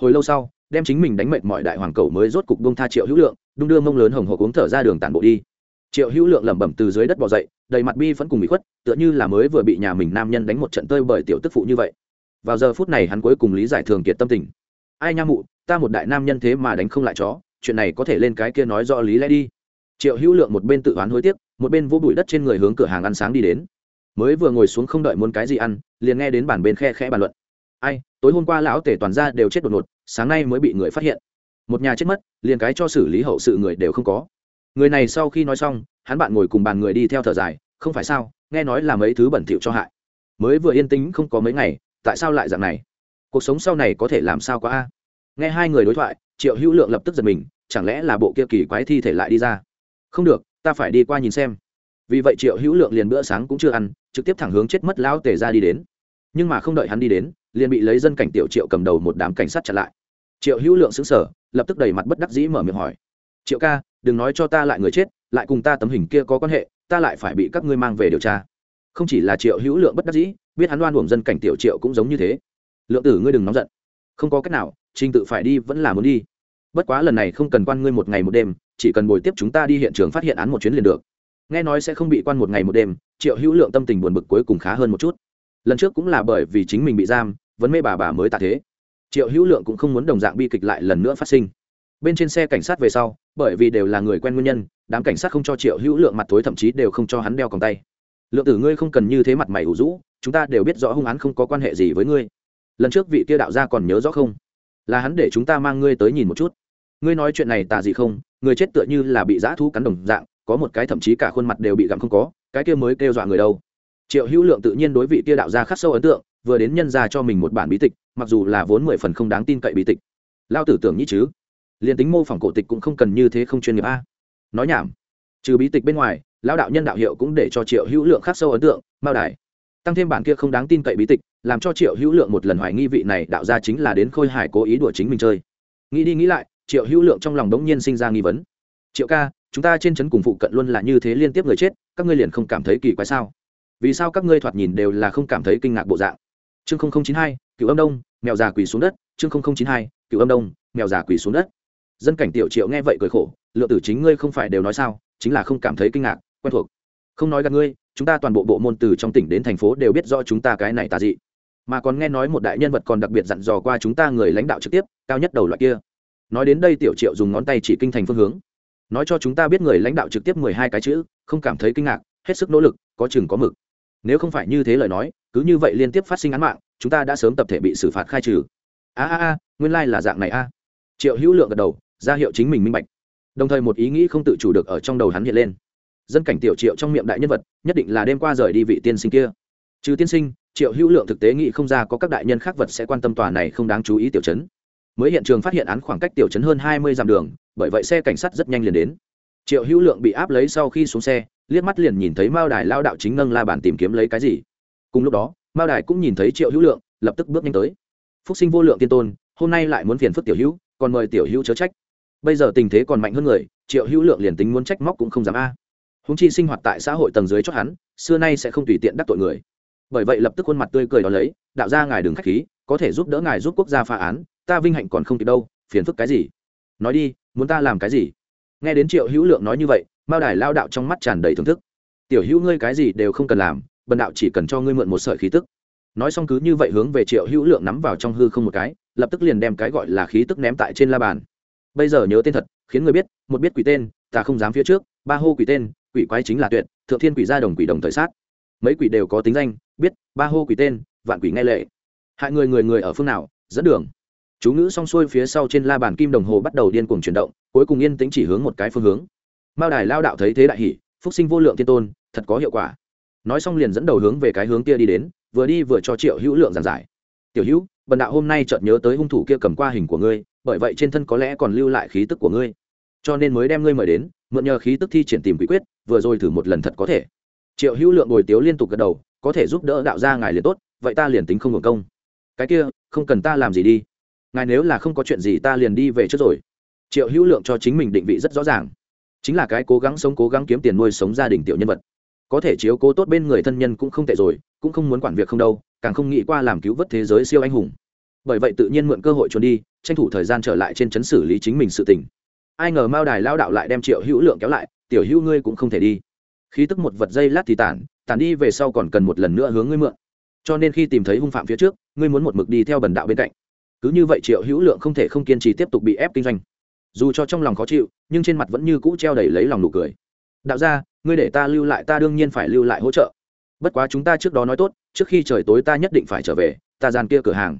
Hồi lâu sau, đem chính mình đánh mệt mọi đại hoàng cầu mới rốt cục bông tha triệu hữu lượng, đung đưa mông lớn hồng hộc uống thở ra đường tản bộ đi. Triệu hữu lượng lẩm bẩm từ dưới đất bỏ dậy, đầy mặt bi vẫn cùng bị khuất, tựa như là mới vừa bị nhà mình nam nhân đánh một trận tơi bởi tiểu tức phụ như vậy. Vào giờ phút này hắn cuối cùng lý giải thường kiệt tâm tình. Ai nha mụ, ta một đại nam nhân thế mà đánh không lại chó, chuyện này có thể lên cái kia nói rõ lý lẽ đi. Triệu hữu lượng một bên tự oán hối tiếc một bên vô bụi đất trên người hướng cửa hàng ăn sáng đi đến. Mới vừa ngồi xuống không đợi muốn cái gì ăn, liền nghe đến bản bên khe khẽ bàn luận. Ai, tối hôm qua lão tể toàn ra đều chết đột ngột, sáng nay mới bị người phát hiện. Một nhà chết mất, liền cái cho xử lý hậu sự người đều không có. Người này sau khi nói xong, hắn bạn ngồi cùng bàn người đi theo thở dài, không phải sao, nghe nói là mấy thứ bẩn thỉu cho hại. Mới vừa yên tĩnh không có mấy ngày, tại sao lại dạng này? Cuộc sống sau này có thể làm sao có a? Nghe hai người đối thoại, triệu hữu lượng lập tức giật mình, chẳng lẽ là bộ kia kỳ quái thi thể lại đi ra? Không được ta phải đi qua nhìn xem. Vì vậy triệu hữu lượng liền bữa sáng cũng chưa ăn, trực tiếp thẳng hướng chết mất lão tề ra đi đến. Nhưng mà không đợi hắn đi đến, liền bị lấy dân cảnh tiểu triệu cầm đầu một đám cảnh sát chặn lại. Triệu hữu lượng xứng sở lập tức đầy mặt bất đắc dĩ mở miệng hỏi, triệu ca, đừng nói cho ta lại người chết, lại cùng ta tấm hình kia có quan hệ, ta lại phải bị các ngươi mang về điều tra. Không chỉ là triệu hữu lượng bất đắc dĩ, biết hắn đoan buồng dân cảnh tiểu triệu cũng giống như thế. Lượng tử ngươi đừng nóng giận. Không có cách nào, trình tự phải đi vẫn là muốn đi. Bất quá lần này không cần quan ngươi một ngày một đêm chỉ cần bồi tiếp chúng ta đi hiện trường phát hiện án một chuyến liền được. Nghe nói sẽ không bị quan một ngày một đêm, triệu hữu lượng tâm tình buồn bực cuối cùng khá hơn một chút. Lần trước cũng là bởi vì chính mình bị giam, vấn mê bà bà mới tạ thế. Triệu hữu lượng cũng không muốn đồng dạng bi kịch lại lần nữa phát sinh. Bên trên xe cảnh sát về sau, bởi vì đều là người quen nguyên nhân, đám cảnh sát không cho triệu hữu lượng mặt tối thậm chí đều không cho hắn đeo còng tay. Lượng tử ngươi không cần như thế mặt mày ủ rũ, chúng ta đều biết rõ hung án không có quan hệ gì với ngươi. Lần trước vị kia đạo gia còn nhớ rõ không? Là hắn để chúng ta mang ngươi tới nhìn một chút. Ngươi nói chuyện này tà gì không? Người chết tựa như là bị dã thú cắn đồng dạng, có một cái thậm chí cả khuôn mặt đều bị gặm không có, cái kia mới kêu dọa người đâu. Triệu hữu lượng tự nhiên đối vị kia đạo gia khắc sâu ấn tượng, vừa đến nhân ra cho mình một bản bí tịch, mặc dù là vốn mười phần không đáng tin cậy bí tịch. Lao tử tưởng nhĩ chứ? Liền tính mô phỏng cổ tịch cũng không cần như thế không chuyên nghiệp a. Nói nhảm. Trừ bí tịch bên ngoài, lão đạo nhân đạo hiệu cũng để cho triệu hữu lượng khắc sâu ấn tượng, mao đài. Tăng thêm bản kia không đáng tin cậy bí tịch, làm cho triệu hữu lượng một lần hoài nghi vị này đạo ra chính là đến khôi hải cố ý đùa chính mình chơi. Nghĩ đi nghĩ lại triệu hữu lượng trong lòng đống nhiên sinh ra nghi vấn. Triệu ca, chúng ta trên trấn cùng phụ cận luôn là như thế liên tiếp người chết, các ngươi liền không cảm thấy kỳ quái sao? Vì sao các ngươi thoạt nhìn đều là không cảm thấy kinh ngạc bộ dạng? Chương chín hai, cựu âm đông, mèo già quỳ xuống đất. Chương chín hai, cựu âm đông, mèo già quỳ xuống đất. Dân cảnh tiểu triệu nghe vậy cười khổ, lượng tử chính ngươi không phải đều nói sao, chính là không cảm thấy kinh ngạc, quen thuộc. Không nói gặp ngươi, chúng ta toàn bộ bộ môn từ trong tỉnh đến thành phố đều biết rõ chúng ta cái này tà dị. Mà còn nghe nói một đại nhân vật còn đặc biệt dặn dò qua chúng ta người lãnh đạo trực tiếp, cao nhất đầu loại kia nói đến đây tiểu triệu dùng ngón tay chỉ kinh thành phương hướng. Nói cho chúng ta biết người lãnh đạo trực tiếp mười hai cái chữ, không cảm thấy kinh ngạc, hết sức nỗ lực, có chừng có mực. Nếu không phải như thế lời nói, cứ như vậy liên tiếp phát sinh án mạng, chúng ta đã sớm tập thể bị xử phạt khai trừ. A a a, nguyên lai、like、là dạng này a. Triệu hữu lượng gật đầu, ra hiệu chính mình minh bạch. Đồng thời một ý nghĩ không tự chủ được ở trong đầu hắn hiện lên. Dân cảnh tiểu triệu trong miệng đại nhân vật, nhất định là đêm qua rời đi vị tiên sinh kia. Trừ tiên sinh, triệu hữu lượng thực tế nghĩ không ra có các đại nhân khác vật sẽ quan tâm tòa này không đáng chú ý tiểu chấn mới hiện trường phát hiện án khoảng cách tiểu chấn hơn hai mươi dặm đường, bởi vậy xe cảnh sát rất nhanh liền đến. Triệu hữu lượng bị áp lấy sau khi xuống xe, liếc mắt liền nhìn thấy mao đài lao đạo chính nâng la bàn tìm kiếm lấy cái gì. Cùng lúc đó, mao đài cũng nhìn thấy triệu hữu lượng, lập tức bước nhanh tới. Phúc sinh vô lượng tiên tôn, hôm nay lại muốn phiền phức tiểu hữu, còn mời tiểu hữu chớ trách. Bây giờ tình thế còn mạnh hơn người, triệu hữu lượng liền tính muốn trách móc cũng không dám a. Húng chi sinh hoạt tại xã hội tầng dưới cho hắn, xưa nay sẽ không tùy tiện đắc tội người. Bởi vậy lập tức khuôn mặt tươi cười đó lấy, đạo ra ngài đừng k h á c h khí, có thể giúp đỡ ngài giúp quốc gia phá án ta vinh hạnh còn không kịp đâu, phiền phức cái gì? Nói đi, muốn ta làm cái gì? Nghe đến triệu hữu lượng nói như vậy, mao đài lao đạo trong mắt tràn đầy thưởng thức. Tiểu hữu ngươi cái gì đều không cần làm, bần đạo chỉ cần cho ngươi mượn một sợi khí tức. Nói xong cứ như vậy hướng về triệu hữu lượng nắm vào trong hư không một cái, lập tức liền đem cái gọi là khí tức ném tại trên la bàn. Bây giờ nhớ tên thật, khiến người biết, một biết quỷ tên, ta không dám phía trước, ba hô quỷ tên, quỷ quái chính là tuyệt, thượng thiên quỷ gia đồng quỷ đồng thời sát. Mấy quỷ đều có tính danh, biết, ba hô quỷ tên, vạn quỷ nghe lệ. Hại người người người ở phương nào, dẫn đường chú ngữ xong xuôi phía sau trên la bàn kim đồng hồ bắt đầu điên cuồng chuyển động, cuối cùng yên tĩnh chỉ hướng một cái phương hướng. Mao đài lao đạo thấy thế đại hỷ phúc sinh vô lượng thiên tôn, thật có hiệu quả. Nói xong liền dẫn đầu hướng về cái hướng kia đi đến, vừa đi vừa cho triệu hữu lượng giảng giải. Tiểu hữu, bần đạo hôm nay chợt nhớ tới hung thủ kia cầm qua hình của ngươi, bởi vậy trên thân có lẽ còn lưu lại khí tức của ngươi. Cho nên mới đem ngươi mời đến, mượn nhờ khí tức thi triển tìm quỷ quyết, vừa rồi thử một lần thật có thể. Triệu hữu lượng ngồi tiếu liên tục gật đầu, có thể giúp đỡ đạo gia ngài liền tốt, vậy ta liền tính không hưởng công. Cái kia, không cần ta làm gì đi ngài nếu là không có chuyện gì ta liền đi về trước rồi. Triệu hữu lượng cho chính mình định vị rất rõ ràng. Chính là cái cố gắng sống cố gắng kiếm tiền nuôi sống gia đình tiểu nhân vật. Có thể chiếu cố tốt bên người thân nhân cũng không tệ rồi, cũng không muốn quản việc không đâu, càng không nghĩ qua làm cứu vớt thế giới siêu anh hùng. Bởi vậy tự nhiên mượn cơ hội trốn đi, tranh thủ thời gian trở lại trên chấn xử lý chính mình sự tình. Ai ngờ mao đài lao đạo lại đem triệu hữu lượng kéo lại, tiểu hữu ngươi cũng không thể đi. Khí tức một vật dây lát thì tản tản đi về sau còn cần một lần nữa hướng ngươi mượn. Cho nên khi tìm thấy hung phạm phía trước, ngươi muốn một mực đi theo bần đạo bên cạnh cứ như vậy triệu hữu lượng không thể không kiên trì tiếp tục bị ép kinh doanh. Dù cho trong lòng khó chịu, nhưng trên mặt vẫn như cũ treo đầy lấy lòng nụ cười. Đạo ra ngươi để ta lưu lại, ta đương nhiên phải lưu lại hỗ trợ. Bất quá chúng ta trước đó nói tốt, trước khi trời tối ta nhất định phải trở về, ta gian kia cửa hàng.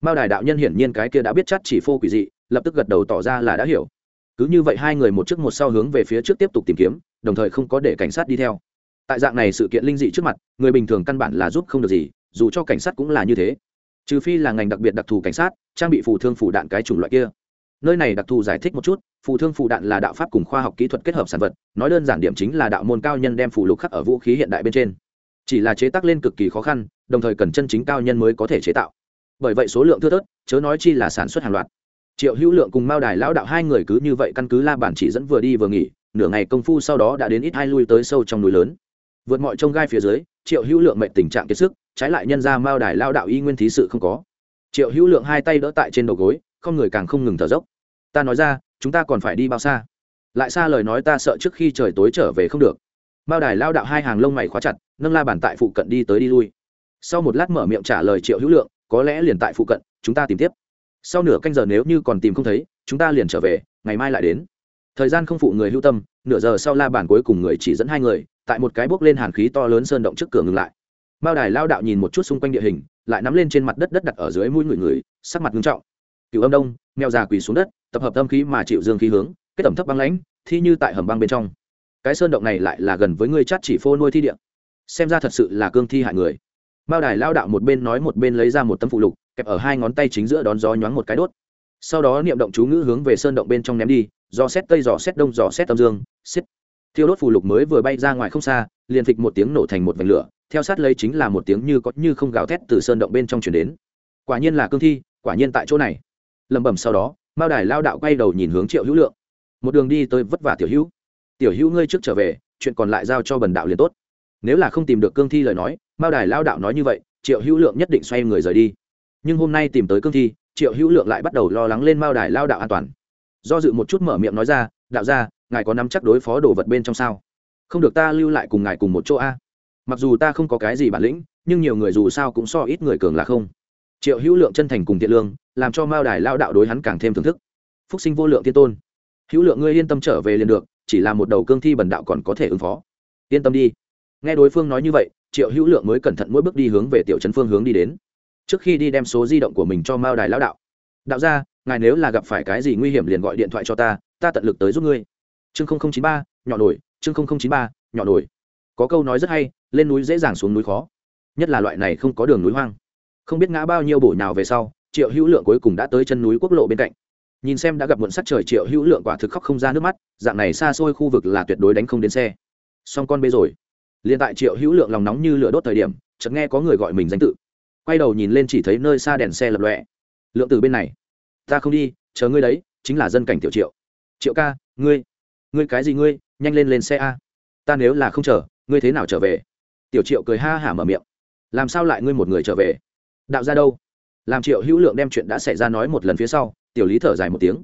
Mao đài đạo nhân hiển nhiên cái kia đã biết chắc chỉ phô quỷ dị, lập tức gật đầu tỏ ra là đã hiểu. Cứ như vậy hai người một trước một sau hướng về phía trước tiếp tục tìm kiếm, đồng thời không có để cảnh sát đi theo. Tại dạng này sự kiện linh dị trước mặt, người bình thường căn bản là giúp không được gì, dù cho cảnh sát cũng là như thế trừ phi là ngành đặc biệt đặc thù cảnh sát, trang bị phù thương phủ đạn cái chủng loại kia. Nơi này đặc thù giải thích một chút, phù thương phù đạn là đạo pháp cùng khoa học kỹ thuật kết hợp sản vật, nói đơn giản điểm chính là đạo môn cao nhân đem phù lục khắc ở vũ khí hiện đại bên trên. Chỉ là chế tác lên cực kỳ khó khăn, đồng thời cần chân chính cao nhân mới có thể chế tạo. Bởi vậy số lượng thưa thớt, chớ nói chi là sản xuất hàng loạt. Triệu hữu lượng cùng mao đài lão đạo hai người cứ như vậy căn cứ la bản chỉ dẫn vừa đi vừa nghỉ, nửa ngày công phu sau đó đã đến ít hai lui tới sâu trong núi lớn. Vượt mọi trông gai phía dưới, triệu hữu lượng mệnh tình trạng kiệt sức trái lại nhân ra mao đài lao đạo y nguyên thí sự không có. Triệu hữu lượng hai tay đỡ tại trên đầu gối, không người càng không ngừng thở dốc. Ta nói ra, chúng ta còn phải đi bao xa? Lại xa lời nói ta sợ trước khi trời tối trở về không được. Mao đài lao đạo hai hàng lông mày khóa chặt, nâng la bàn tại phụ cận đi tới đi lui. Sau một lát mở miệng trả lời triệu hữu lượng, có lẽ liền tại phụ cận, chúng ta tìm tiếp. Sau nửa canh giờ nếu như còn tìm không thấy, chúng ta liền trở về, ngày mai lại đến. Thời gian không phụ người hưu tâm, nửa giờ sau la bàn cuối cùng người chỉ dẫn hai người, tại một cái bốc lên hàn khí to lớn sơn động trước cửa ngừng lại mao đài lao đạo nhìn một chút xung quanh địa hình, lại nắm lên trên mặt đất đất đặt ở dưới mũi người người, sắc mặt nghiêm trọng. Cựu âm đông, mèo già quỳ xuống đất, tập hợp âm khí mà chịu dương khí hướng, kết tẩm thấp băng lãnh, thi như tại hầm băng bên trong. Cái sơn động này lại là gần với ngươi chát chỉ phô nuôi thi địa. Xem ra thật sự là cương thi hại người. Mao đài lao đạo một bên nói một bên lấy ra một tấm phụ lục, kẹp ở hai ngón tay chính giữa đón gió nhoáng một cái đốt. Sau đó niệm động chú ngữ hướng về sơn động bên trong ném đi do xét tây dò xét đông dò xét tâm dương, xiết. Thiêu đốt phù lục mới vừa bay ra ngoài không xa, liền phịch một tiếng nổ thành một vành lửa theo sát lấy chính là một tiếng như có như không gào thét từ sơn động bên trong chuyển đến. Quả nhiên là cương thi, quả nhiên tại chỗ này. Lẩm bẩm sau đó, mao đài lao đạo quay đầu nhìn hướng triệu hữu lượng. Một đường đi tới vất vả tiểu hữu. Tiểu hữu ngươi trước trở về, chuyện còn lại giao cho bần đạo liền tốt. Nếu là không tìm được cương thi lời nói, mao đài lao đạo nói như vậy, triệu hữu lượng nhất định xoay người rời đi. Nhưng hôm nay tìm tới cương thi, triệu hữu lượng lại bắt đầu lo lắng lên mao đài lao đạo an toàn. Do dự một chút mở miệng nói ra, đạo ra ngài có nắm chắc đối phó đồ vật bên trong sao? Không được ta lưu lại cùng ngài cùng một chỗ a mặc dù ta không có cái gì bản lĩnh, nhưng nhiều người dù sao cũng so ít người cường là không. Triệu hữu lượng chân thành cùng thiện lương, làm cho mao đài lao đạo đối hắn càng thêm thưởng thức. Phúc sinh vô lượng tiên tôn. Hữu lượng ngươi yên tâm trở về liền được, chỉ là một đầu cương thi bần đạo còn có thể ứng phó. Yên tâm đi. Nghe đối phương nói như vậy, triệu hữu lượng mới cẩn thận mỗi bước đi hướng về tiểu trấn phương hướng đi đến. Trước khi đi đem số di động của mình cho mao đài lao đạo. Đạo ra ngài nếu là gặp phải cái gì nguy hiểm liền gọi điện thoại cho ta ta tận lực tới giúp ngươi. Chương chín ba, nhỏ nổi, chương chín ba, nhỏ nổi có câu nói rất hay, lên núi dễ dàng xuống núi khó. Nhất là loại này không có đường núi hoang. Không biết ngã bao nhiêu bổ nào về sau, triệu hữu lượng cuối cùng đã tới chân núi quốc lộ bên cạnh. Nhìn xem đã gặp muộn sắc trời, triệu hữu lượng quả thực khóc không ra nước mắt, dạng này xa xôi khu vực là tuyệt đối đánh không đến xe. Xong con bê rồi. Liền tại triệu hữu lượng lòng nóng như lửa đốt thời điểm, chợt nghe có người gọi mình danh tự. Quay đầu nhìn lên chỉ thấy nơi xa đèn xe lập lọe lượng từ bên này. Ta không đi, chờ ngươi đấy, chính là dân cảnh tiểu triệu. Triệu ca, ngươi ngươi cái gì ngươi, nhanh lên lên xe a. Ta nếu là không chờ ngươi thế nào trở về? Tiểu triệu cười ha hả mở miệng. Làm sao lại ngươi một người trở về? Đạo ra đâu? Làm triệu hữu lượng đem chuyện đã xảy ra nói một lần phía sau, tiểu lý thở dài một tiếng.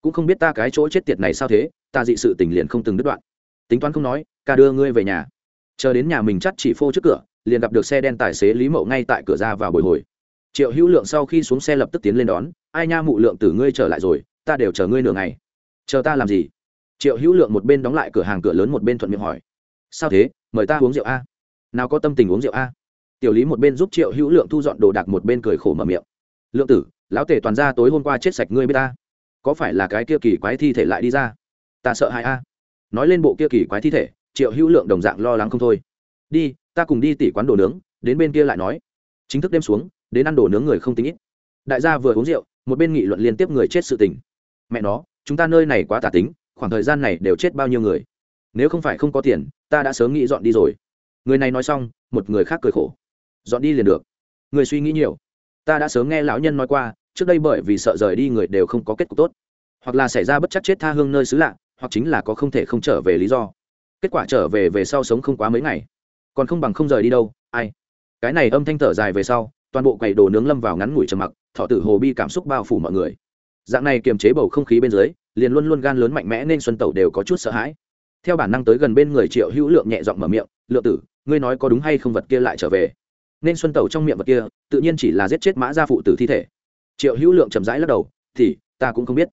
Cũng không biết ta cái chỗ chết tiệt này sao thế, ta dị sự tình liền không từng đứt đoạn. Tính toán không nói, ca đưa ngươi về nhà. Chờ đến nhà mình chắt chỉ phô trước cửa, liền gặp được xe đen tài xế lý mậu ngay tại cửa ra vào bồi hồi. Triệu hữu lượng sau khi xuống xe lập tức tiến lên đón, ai nha mụ lượng từ ngươi trở lại rồi, ta đều chờ ngươi nửa ngày. Chờ ta làm gì? Triệu hữu lượng một bên đóng lại cửa hàng cửa lớn một bên thuận miệng hỏi. Sao thế? Mời ta uống rượu a. Nào có tâm tình uống rượu a? Tiểu lý một bên giúp triệu hữu lượng thu dọn đồ đạc, một bên cười khổ mở miệng. Lượng tử, lão tể toàn ra tối hôm qua chết sạch ngươi biết ta. Có phải là cái kia kỳ quái thi thể lại đi ra? Ta sợ hại a. Nói lên bộ kia kỳ quái thi thể, triệu hữu lượng đồng dạng lo lắng không thôi. Đi, ta cùng đi tỉ quán đồ nướng, đến bên kia lại nói. Chính thức đêm xuống, đến ăn đồ nướng người không tính ít. Đại gia vừa uống rượu, một bên nghị luận liên tiếp người chết sự tình. Mẹ nó, chúng ta nơi này quá tả tính, khoảng thời gian này đều chết bao nhiêu người. Nếu không phải không có tiền ta đã sớm nghĩ dọn đi rồi. Người này nói xong, một người khác cười khổ. Dọn đi liền được. Người suy nghĩ nhiều. Ta đã sớm nghe lão nhân nói qua, trước đây bởi vì sợ rời đi người đều không có kết cục tốt. Hoặc là xảy ra bất chắc chết tha hương nơi xứ lạ, hoặc chính là có không thể không trở về lý do. Kết quả trở về về sau sống không quá mấy ngày. Còn không bằng không rời đi đâu, ai? Cái này âm thanh thở dài về sau, toàn bộ quầy đồ nướng lâm vào ngắn ngủi trầm mặc, thọ tử hồ bi cảm xúc bao phủ mọi người. Dạng này kiềm chế bầu không khí bên dưới, liền luôn luôn gan lớn mạnh mẽ nên xuân tẩu đều có chút sợ hãi theo bản năng tới gần bên người triệu hữu lượng nhẹ giọng mở miệng, lượng tử, ngươi nói có đúng hay không vật kia lại trở về? Nên xuân tẩu trong miệng vật kia, tự nhiên chỉ là giết chết mã gia phụ tử thi thể. Triệu hữu lượng chậm rãi lắc đầu, thì, ta cũng không biết.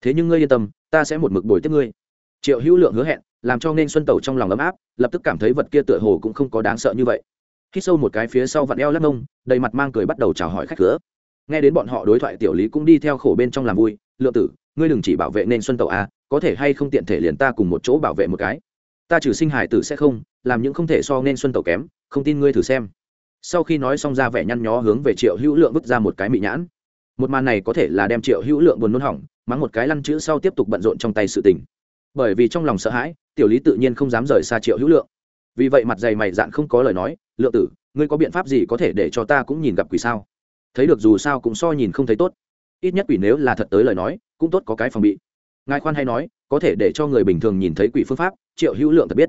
Thế nhưng ngươi yên tâm, ta sẽ một mực bồi tiếp ngươi. Triệu hữu lượng hứa hẹn, làm cho nên xuân tẩu trong lòng ấm áp, lập tức cảm thấy vật kia tựa hồ cũng không có đáng sợ như vậy. Khi sâu một cái phía sau vặn eo lắc nông đầy mặt mang cười bắt đầu chào hỏi khách cửa. Nghe đến bọn họ đối thoại, tiểu lý cũng đi theo khổ bên trong làm vui, lượng tử ngươi đừng chỉ bảo vệ nên xuân tẩu a à, có thể hay không tiện thể liền ta cùng một chỗ bảo vệ một cái. Ta trừ sinh hải tử sẽ không, làm những không thể so nên xuân tẩu kém, không tin ngươi thử xem. Sau khi nói xong ra vẻ nhăn nhó hướng về triệu hữu lượng vứt ra một cái mị nhãn. Một màn này có thể là đem triệu hữu lượng buồn nôn hỏng, mắng một cái lăn chữ sau tiếp tục bận rộn trong tay sự tình. Bởi vì trong lòng sợ hãi, tiểu lý tự nhiên không dám rời xa triệu hữu lượng. Vì vậy mặt dày mày dạn không có lời nói, lượng tử, ngươi có biện pháp gì có thể để cho ta cũng nhìn gặp quỷ sao? Thấy được dù sao cũng so nhìn không thấy tốt ít nhất quỷ nếu là thật tới lời nói, cũng tốt có cái phòng bị. Ngài khoan hay nói, có thể để cho người bình thường nhìn thấy quỷ phương pháp, triệu hữu lượng thật biết.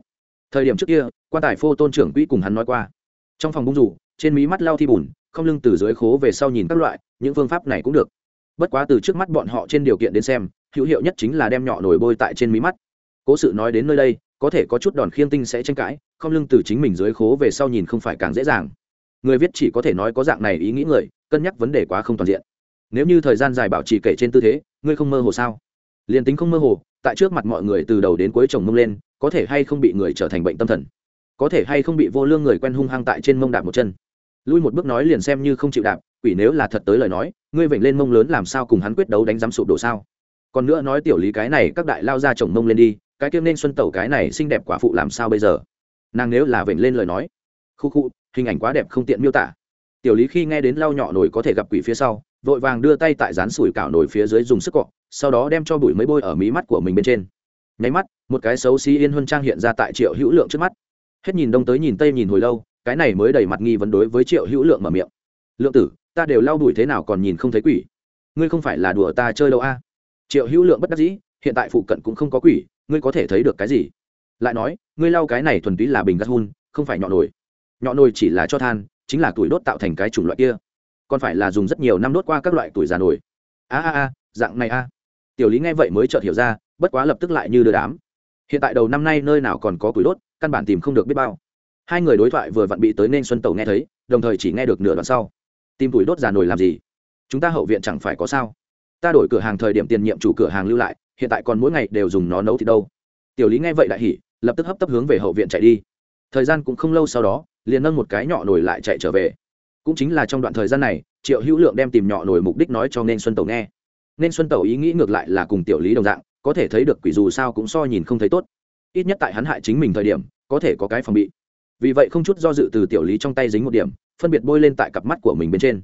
Thời điểm trước kia, quan tài phô tôn trưởng quỹ cùng hắn nói qua. Trong phòng bung rủ, trên mí mắt lao thi bùn, không lưng từ dưới khố về sau nhìn các loại, những phương pháp này cũng được. Bất quá từ trước mắt bọn họ trên điều kiện đến xem, hữu hiệu nhất chính là đem nhỏ nổi bôi tại trên mí mắt. Cố sự nói đến nơi đây, có thể có chút đòn khiêng tinh sẽ tranh cãi, không lưng từ chính mình dưới khố về sau nhìn không phải càng dễ dàng. Người viết chỉ có thể nói có dạng này ý nghĩ người, cân nhắc vấn đề quá không toàn diện nếu như thời gian dài bảo trì kể trên tư thế, ngươi không mơ hồ sao? Liền tính không mơ hồ, tại trước mặt mọi người từ đầu đến cuối chồng mông lên, có thể hay không bị người trở thành bệnh tâm thần? Có thể hay không bị vô lương người quen hung hăng tại trên mông đạp một chân? Lui một bước nói liền xem như không chịu đạp, quỷ nếu là thật tới lời nói, ngươi vểnh lên mông lớn làm sao cùng hắn quyết đấu đánh giám sụp đổ sao? Còn nữa nói tiểu lý cái này, các đại lao ra chồng mông lên đi, cái kiêm nên xuân tẩu cái này xinh đẹp quả phụ làm sao bây giờ? Nàng nếu là vểnh lên lời nói, khu khu, hình ảnh quá đẹp không tiện miêu tả. Tiểu lý khi nghe đến lao nhỏ nổi có thể gặp quỷ phía sau vội vàng đưa tay tại rán sủi cảo nổi phía dưới dùng sức cọ, sau đó đem cho bụi mấy bôi ở mí mắt của mình bên trên. Nháy mắt, một cái xấu xí yên huân trang hiện ra tại triệu hữu lượng trước mắt. Hết nhìn đông tới nhìn tây nhìn hồi lâu, cái này mới đầy mặt nghi vấn đối với triệu hữu lượng mở miệng. Lượng tử, ta đều lau đuổi thế nào còn nhìn không thấy quỷ? Ngươi không phải là đùa ta chơi đâu a? Triệu hữu lượng bất đắc dĩ, hiện tại phụ cận cũng không có quỷ, ngươi có thể thấy được cái gì? Lại nói, ngươi lau cái này thuần túy là bình gas hun, không phải nhọ nồi. Nhọ nồi chỉ là cho than, chính là tuổi đốt tạo thành cái chủng loại kia còn phải là dùng rất nhiều năm đốt qua các loại tuổi già nổi. A a a, dạng này a. Tiểu lý nghe vậy mới chợt hiểu ra, bất quá lập tức lại như đưa đám. Hiện tại đầu năm nay nơi nào còn có củi đốt, căn bản tìm không được biết bao. Hai người đối thoại vừa vặn bị tới nên xuân tẩu nghe thấy, đồng thời chỉ nghe được nửa đoạn sau. Tìm tuổi đốt già nổi làm gì? Chúng ta hậu viện chẳng phải có sao? Ta đổi cửa hàng thời điểm tiền nhiệm chủ cửa hàng lưu lại, hiện tại còn mỗi ngày đều dùng nó nấu thì đâu. Tiểu lý nghe vậy đại hỉ, lập tức hấp tấp hướng về hậu viện chạy đi. Thời gian cũng không lâu sau đó, liền nâng một cái nhỏ nổi lại chạy trở về cũng chính là trong đoạn thời gian này, triệu hữu lượng đem tìm nhỏ nổi mục đích nói cho nên xuân tẩu nghe. Nên xuân tẩu ý nghĩ ngược lại là cùng tiểu lý đồng dạng, có thể thấy được quỷ dù sao cũng so nhìn không thấy tốt. Ít nhất tại hắn hại chính mình thời điểm, có thể có cái phòng bị. Vì vậy không chút do dự từ tiểu lý trong tay dính một điểm, phân biệt bôi lên tại cặp mắt của mình bên trên.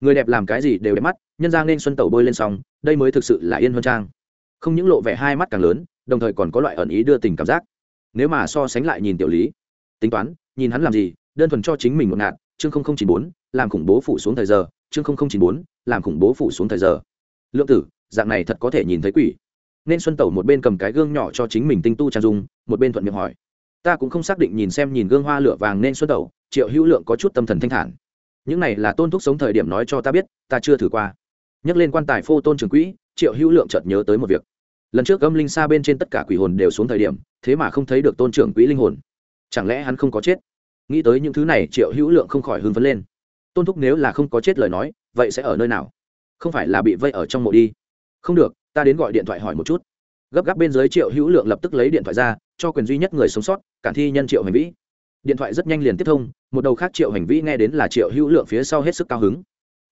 Người đẹp làm cái gì đều đẹp mắt, nhân ra nên xuân tẩu bôi lên xong, đây mới thực sự là yên hơn trang. Không những lộ vẻ hai mắt càng lớn, đồng thời còn có loại ẩn ý đưa tình cảm giác. Nếu mà so sánh lại nhìn tiểu lý, tính toán, nhìn hắn làm gì, đơn thuần cho chính mình một ngạt, chương chín bốn làm khủng bố phủ xuống thời giờ, chương chín bốn, làm khủng bố phủ xuống thời giờ. Lượng tử, dạng này thật có thể nhìn thấy quỷ. Nên xuân tẩu một bên cầm cái gương nhỏ cho chính mình tinh tu trang dung, một bên thuận miệng hỏi. Ta cũng không xác định nhìn xem nhìn gương hoa lửa vàng nên xuân tẩu, triệu hữu lượng có chút tâm thần thanh thản. Những này là tôn thúc sống thời điểm nói cho ta biết, ta chưa thử qua. Nhắc lên quan tài phô tôn trường quỹ, triệu hữu lượng chợt nhớ tới một việc. Lần trước âm linh xa bên trên tất cả quỷ hồn đều xuống thời điểm, thế mà không thấy được tôn trưởng quỹ linh hồn. Chẳng lẽ hắn không có chết? Nghĩ tới những thứ này, triệu hữu lượng không khỏi hưng phấn lên tôn thúc nếu là không có chết lời nói, vậy sẽ ở nơi nào? Không phải là bị vây ở trong mộ đi. Không được, ta đến gọi điện thoại hỏi một chút. Gấp gáp bên dưới triệu hữu lượng lập tức lấy điện thoại ra, cho quyền duy nhất người sống sót, cản thi nhân triệu hành vĩ. Điện thoại rất nhanh liền tiếp thông, một đầu khác triệu hành vĩ nghe đến là triệu hữu lượng phía sau hết sức cao hứng.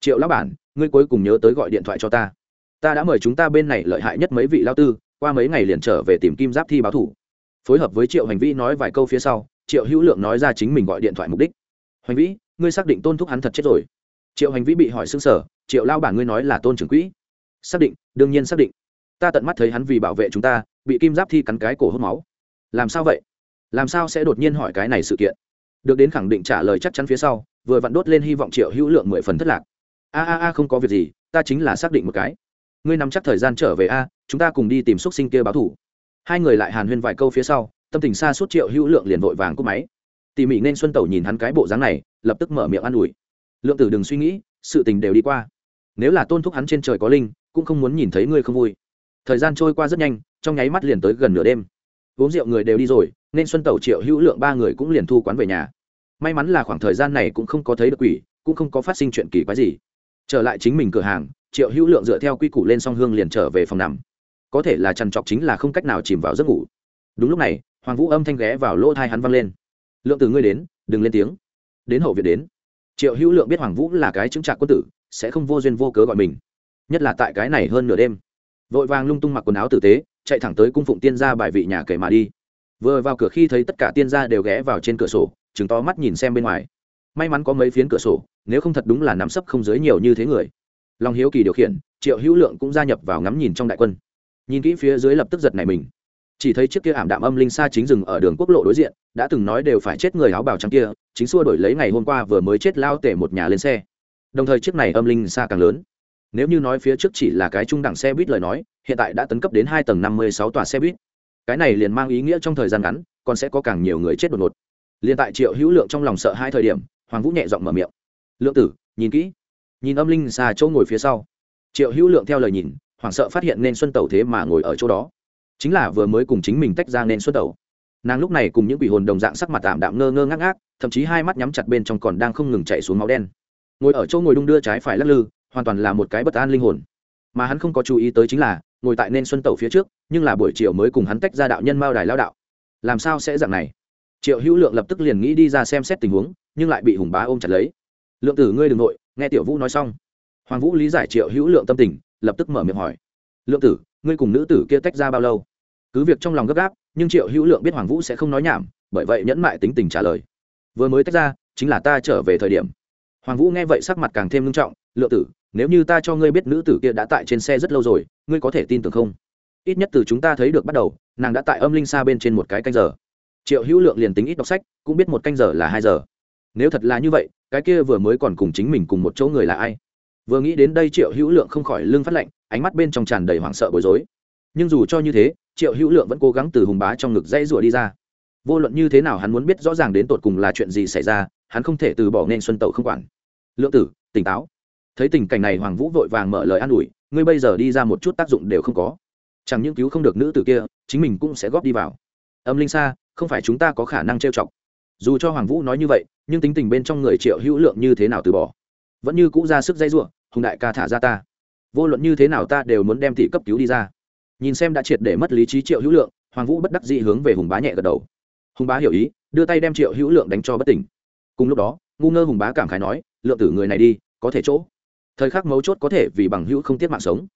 Triệu lão bản, ngươi cuối cùng nhớ tới gọi điện thoại cho ta. Ta đã mời chúng ta bên này lợi hại nhất mấy vị lao tư, qua mấy ngày liền trở về tìm kim giáp thi báo thủ. Phối hợp với triệu hành vĩ nói vài câu phía sau, triệu hữu lượng nói ra chính mình gọi điện thoại mục đích. Hành vĩ ngươi xác định tôn thúc hắn thật chết rồi. Triệu hành vĩ bị hỏi xương sở triệu lao bản ngươi nói là tôn trưởng quỹ? Xác định, đương nhiên xác định. Ta tận mắt thấy hắn vì bảo vệ chúng ta, bị kim giáp thi cắn cái cổ hút máu. Làm sao vậy? Làm sao sẽ đột nhiên hỏi cái này sự kiện? Được đến khẳng định trả lời chắc chắn phía sau, vừa vặn đốt lên hy vọng triệu hữu lượng mười phần thất lạc. A a a, không có việc gì, ta chính là xác định một cái. Ngươi nắm chắc thời gian trở về a, chúng ta cùng đi tìm xúc sinh kia báo thủ hai người lại hàn huyên vài câu phía sau, tâm tình xa suốt triệu hữu lượng liền vội vàng cúp máy tỉ mỉ nên xuân tẩu nhìn hắn cái bộ dáng này, lập tức mở miệng an ủi. Lượng tử đừng suy nghĩ, sự tình đều đi qua. Nếu là tôn thúc hắn trên trời có linh, cũng không muốn nhìn thấy ngươi không vui. Thời gian trôi qua rất nhanh, trong nháy mắt liền tới gần nửa đêm. Uống rượu người đều đi rồi, nên xuân tẩu triệu hữu lượng ba người cũng liền thu quán về nhà. May mắn là khoảng thời gian này cũng không có thấy được quỷ, cũng không có phát sinh chuyện kỳ quái gì. Trở lại chính mình cửa hàng, triệu hữu lượng dựa theo quy củ lên song hương liền trở về phòng nằm. Có thể là trằn trọc chính là không cách nào chìm vào giấc ngủ. Đúng lúc này, hoàng vũ âm thanh ghé vào lỗ thai hắn văng lên lượng từ ngươi đến, đừng lên tiếng. Đến hậu viện đến. Triệu hữu lượng biết hoàng vũ là cái chứng trạc quân tử, sẽ không vô duyên vô cớ gọi mình. Nhất là tại cái này hơn nửa đêm. Vội vàng lung tung mặc quần áo tử tế, chạy thẳng tới cung phụng tiên gia bài vị nhà kể mà đi. Vừa vào cửa khi thấy tất cả tiên gia đều ghé vào trên cửa sổ chừng to mắt nhìn xem bên ngoài. May mắn có mấy phiến cửa sổ, nếu không thật đúng là nắm sấp không dưới nhiều như thế người. Lòng hiếu kỳ điều khiển, triệu hữu lượng cũng gia nhập vào ngắm nhìn trong đại quân. Nhìn kỹ phía dưới lập tức giật này mình chỉ thấy chiếc kia ảm đạm âm linh xa chính rừng ở đường quốc lộ đối diện, đã từng nói đều phải chết người áo bào trắng kia, chính xua đổi lấy ngày hôm qua vừa mới chết lao tể một nhà lên xe. Đồng thời chiếc này âm linh xa càng lớn. Nếu như nói phía trước chỉ là cái trung đẳng xe buýt lời nói, hiện tại đã tấn cấp đến hai tầng năm mươi sáu tòa xe buýt. Cái này liền mang ý nghĩa trong thời gian ngắn, còn sẽ có càng nhiều người chết đột ngột. Liền tại triệu hữu lượng trong lòng sợ hai thời điểm, hoàng vũ nhẹ giọng mở miệng. Lượng tử, nhìn kỹ. Nhìn âm linh xa chỗ ngồi phía sau. Triệu hữu lượng theo lời nhìn, hoảng sợ phát hiện nên xuân tẩu thế mà ngồi ở chỗ đó chính là vừa mới cùng chính mình tách ra nên xuất đầu. Nàng lúc này cùng những quỷ hồn đồng dạng sắc mặt tạm đạm ngơ ngơ ngác ngác, thậm chí hai mắt nhắm chặt bên trong còn đang không ngừng chạy xuống máu đen. Ngồi ở chỗ ngồi đung đưa trái phải lắc lư, hoàn toàn là một cái bất an linh hồn. Mà hắn không có chú ý tới chính là, ngồi tại nên xuân tẩu phía trước, nhưng là buổi chiều mới cùng hắn tách ra đạo nhân mao đài lao đạo. Làm sao sẽ dạng này? Triệu hữu lượng lập tức liền nghĩ đi ra xem xét tình huống, nhưng lại bị hùng bá ôm chặt lấy. Lượng tử, ngươi đ ừ n g nội, nghe tiểu vũ nói xong. Hoàng vũ lý giải triệu hữu lượng tâm tình, lập tức mở miệng hỏi. Lượng tử ngươi cùng nữ tử kia tách ra bao lâu? Cứ việc trong lòng gấp gáp, nhưng triệu hữu lượng biết hoàng vũ sẽ không nói nhảm, bởi vậy nhẫn mại tính tình trả lời. Vừa mới tách ra, chính là ta trở về thời điểm. Hoàng vũ nghe vậy sắc mặt càng thêm nghiêm trọng, lượng tử, nếu như ta cho ngươi biết nữ tử kia đã tại trên xe rất lâu rồi, ngươi có thể tin tưởng không? Ít nhất từ chúng ta thấy được bắt đầu, nàng đã tại âm linh xa bên trên một cái canh giờ. Triệu hữu lượng liền tính ít đọc sách, cũng biết một canh giờ là hai giờ. Nếu thật là như vậy, cái kia vừa mới còn cùng chính mình cùng một chỗ người là ai? Vừa nghĩ đến đây triệu hữu lượng không khỏi lưng phát lạnh ánh mắt bên trong tràn đầy hoảng sợ bối rối. Nhưng dù cho như thế, triệu hữu lượng vẫn cố gắng từ hùng bá trong ngực dãy rủa đi ra. Vô luận như thế nào hắn muốn biết rõ ràng đến tột cùng là chuyện gì xảy ra, hắn không thể từ bỏ nên xuân tẩu không quản. Lượng tử, tỉnh táo. Thấy tình cảnh này, hoàng vũ vội vàng mở lời an ủi, ngươi bây giờ đi ra một chút tác dụng đều không có. Chẳng những cứu không được nữ tử kia, chính mình cũng sẽ góp đi vào. Âm linh xa không phải chúng ta có khả năng trêu chọc. Dù cho hoàng vũ nói như vậy, nhưng tính tình bên trong người triệu hữu lượng như thế nào từ bỏ? Vẫn như cũ ra sức dây giụa hùng đại ca thả ra ta vô luận như thế nào ta đều muốn đem tỷ cấp cứu đi ra. Nhìn xem đã triệt để mất lý trí triệu hữu lượng, hoàng vũ bất đắc dị hướng về hùng bá nhẹ gật đầu. Hùng bá hiểu ý, đưa tay đem triệu hữu lượng đánh cho bất tỉnh. Cùng lúc đó, ngu ngơ hùng bá cảm khái nói, lượng tử người này đi, có thể chỗ. Thời khắc mấu chốt có thể vì bằng hữu không tiết mạng sống.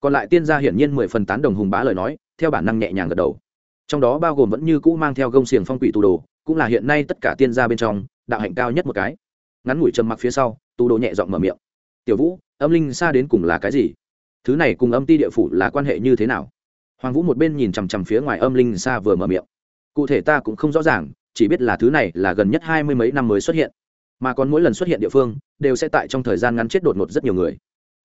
Còn lại tiên gia hiển nhiên mười phần tán đồng hùng bá lời nói, theo bản năng nhẹ nhàng gật đầu. Trong đó bao gồm vẫn như cũ mang theo gông xiềng phong quỷ tù đồ, cũng là hiện nay tất cả tiên gia bên trong, đạo hạnh cao nhất một cái. Ngắn ngủi trầm mặc phía sau, tù đồ nhẹ giọng mở miệng. Tiểu vũ âm linh xa đến cùng là cái gì? Thứ này cùng âm ti địa phủ là quan hệ như thế nào? Hoàng vũ một bên nhìn chằm chằm phía ngoài âm linh xa vừa mở miệng. Cụ thể ta cũng không rõ ràng, chỉ biết là thứ này là gần nhất hai mươi mấy năm mới xuất hiện. Mà còn mỗi lần xuất hiện địa phương, đều sẽ tại trong thời gian ngắn chết đột ngột rất nhiều người.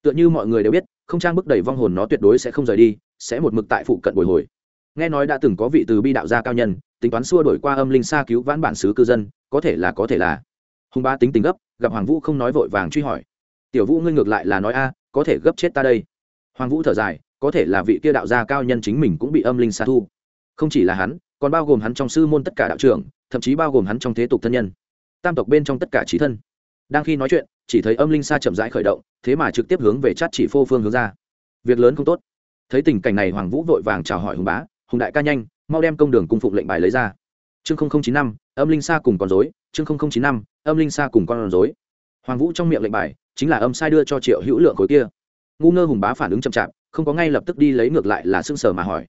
Tựa như mọi người đều biết, không trang bức đầy vong hồn nó tuyệt đối sẽ không rời đi, sẽ một mực tại phụ cận bồi hồi. Nghe nói đã từng có vị từ bi đạo gia cao nhân, tính toán xua đổi qua âm linh xa cứu vãn bản xứ cư dân, có thể là có thể là. Hùng ba tính tình gấp, gặp hoàng vũ không nói vội vàng truy hỏi tiểu vũ ngươi ngược lại là nói a, có thể gấp chết ta đây. Hoàng vũ thở dài, có thể là vị kia đạo gia cao nhân chính mình cũng bị âm linh xa thu. Không chỉ là hắn, còn bao gồm hắn trong sư môn tất cả đạo trưởng, thậm chí bao gồm hắn trong thế tục thân nhân. Tam tộc bên trong tất cả trí thân. Đang khi nói chuyện, chỉ thấy âm linh xa chậm rãi khởi động, thế mà trực tiếp hướng về chát chỉ phô phương hướng ra. Việc lớn không tốt. Thấy tình cảnh này, hoàng vũ vội vàng chào hỏi hùng bá, hùng đại ca nhanh, mau đem công đường cung phụng lệnh bài lấy ra. Chương chín năm, âm linh xa cùng con dối chương chín năm, âm linh xa cùng con dối hoàng vũ trong miệng lệnh bài chính là âm sai đưa cho triệu hữu lượng khối kia. Ngu ngơ hùng bá phản ứng chậm chạp, không có ngay lập tức đi lấy ngược lại là sưng sờ mà hỏi.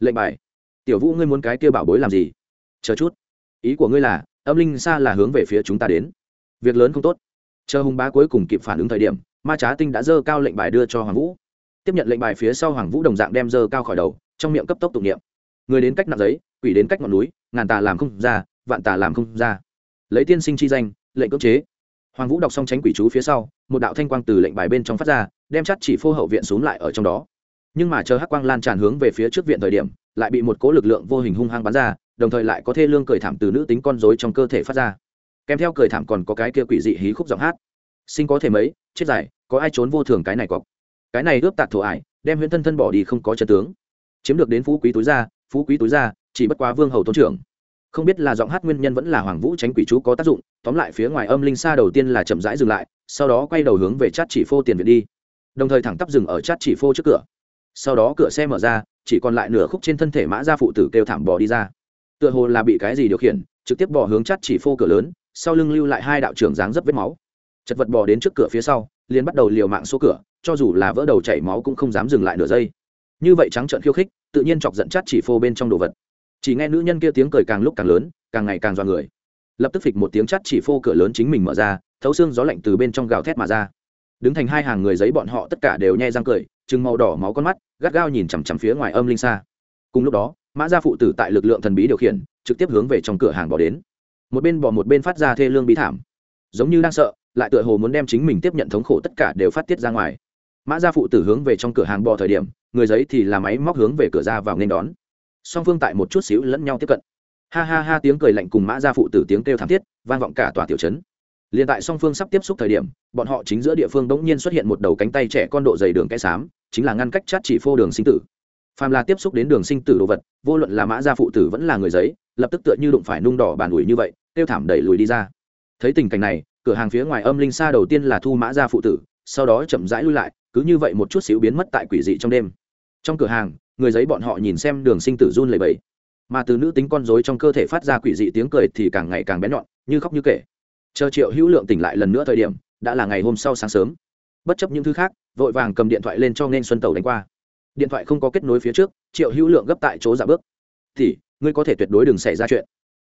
Lệnh bài. Tiểu vũ, ngươi muốn cái kia bảo bối làm gì? Chờ chút. Ý của ngươi là, âm linh xa là hướng về phía chúng ta đến. Việc lớn không tốt. Chờ hùng bá cuối cùng kịp phản ứng thời điểm, ma trá tinh đã dơ cao lệnh bài đưa cho hoàng vũ. Tiếp nhận lệnh bài phía sau, hoàng vũ đồng dạng đem dơ cao khỏi đầu, trong miệng cấp tốc tụng niệm. Người đến cách nặng giấy, quỷ đến cách ngọn núi, ngàn tà làm không ra, vạn tà làm không ra. Lấy tiên sinh chi danh, lệnh cưỡng chế hoàng vũ đọc xong tránh quỷ chú phía sau, một đạo thanh quang từ lệnh bài bên trong phát ra, đem chắt chỉ phô hậu viện xuống lại ở trong đó. Nhưng mà chờ hắc quang lan tràn hướng về phía trước viện thời điểm, lại bị một cố lực lượng vô hình hung hăng bắn ra, đồng thời lại có thê lương cười thảm từ nữ tính con dối trong cơ thể phát ra. Kèm theo cười thảm còn có cái kia quỷ dị hí khúc giọng hát. Sinh có thể mấy, chết dài có ai trốn vô thường cái này cọc cái này ướp tạc thổ ải, đem huyễn thân thân bỏ đi không có chân tướng. Chiếm được đến phú quý túi ra, phú quý túi ra, chỉ bất quá vương hầu tôn trưởng không biết là giọng hát nguyên nhân vẫn là hoàng vũ tránh quỷ chú có tác dụng, tóm lại phía ngoài âm linh xa đầu tiên là chậm rãi dừng lại, sau đó quay đầu hướng về chát chỉ phô tiền viện đi. Đồng thời thẳng tắp dừng ở chát chỉ phô trước cửa. Sau đó cửa xe mở ra, chỉ còn lại nửa khúc trên thân thể mã gia phụ tử kêu thảm bò đi ra. Tựa hồ là bị cái gì điều khiển, trực tiếp bỏ hướng Chát chỉ phô cửa lớn, sau lưng lưu lại hai đạo trưởng dáng dấp vết máu. Chật vật bò đến trước cửa phía sau, liền bắt đầu liều mạng số cửa, cho dù là vỡ đầu chảy máu cũng không dám dừng lại nửa giây. Như vậy trắng trợn khiêu khích, tự nhiên chọc giận Chát chỉ phô bên trong đồ vật chỉ nghe nữ nhân kia tiếng cười càng lúc càng lớn, càng ngày càng dọa người. Lập tức phịch một tiếng chắt chỉ phô cửa lớn chính mình mở ra, thấu xương gió lạnh từ bên trong gào thét mà ra. Đứng thành hai hàng người giấy bọn họ tất cả đều nhẹ răng cười chừng màu đỏ máu con mắt, gắt gao nhìn chằm chằm phía ngoài âm linh xa. Cùng lúc đó, mã gia phụ tử tại lực lượng thần bí điều khiển, trực tiếp hướng về trong cửa hàng bỏ đến. Một bên bỏ một bên phát ra thê lương bí thảm. Giống như đang sợ, lại tựa hồ muốn đem chính mình tiếp nhận thống khổ tất cả đều phát tiết ra ngoài. Mã gia phụ tử hướng về trong cửa hàng bò thời điểm, người giấy thì là máy móc hướng về cửa ra vào nên đón song phương tại một chút xíu lẫn nhau tiếp cận. Ha ha ha, tiếng cười lạnh cùng mã gia phụ tử tiếng kêu thảm thiết, vang vọng cả tòa tiểu trấn. Liền tại song phương sắp tiếp xúc thời điểm, bọn họ chính giữa địa phương bỗng nhiên xuất hiện một đầu cánh tay trẻ con độ dày đường cái xám, chính là ngăn cách chát chỉ phô đường sinh tử. Phàm là tiếp xúc đến đường sinh tử đồ vật, vô luận là mã gia phụ tử vẫn là người giấy, lập tức tựa như đụng phải nung đỏ bàn ủi như vậy tiêu thảm đẩy lùi đi ra. Thấy tình cảnh này, cửa hàng phía ngoài âm linh xa đầu tiên là thu mã gia phụ tử, sau đó chậm rãi lui lại, cứ như vậy một chút xíu biến mất tại quỷ dị trong đêm. Trong cửa hàng người giấy bọn họ nhìn xem đường sinh tử run lẩy bẩy, mà từ nữ tính con rối trong cơ thể phát ra quỷ dị tiếng cười thì càng ngày càng bén nhọn như khóc như kể. Chờ triệu hữu lượng tỉnh lại lần nữa thời điểm đã là ngày hôm sau sáng sớm. Bất chấp những thứ khác vội vàng cầm điện thoại lên cho nên xuân tàu đánh qua. Điện thoại không có kết nối phía trước triệu hữu lượng gấp tại chỗ dạ bước. Thì ngươi có thể tuyệt đối đừng xảy ra chuyện.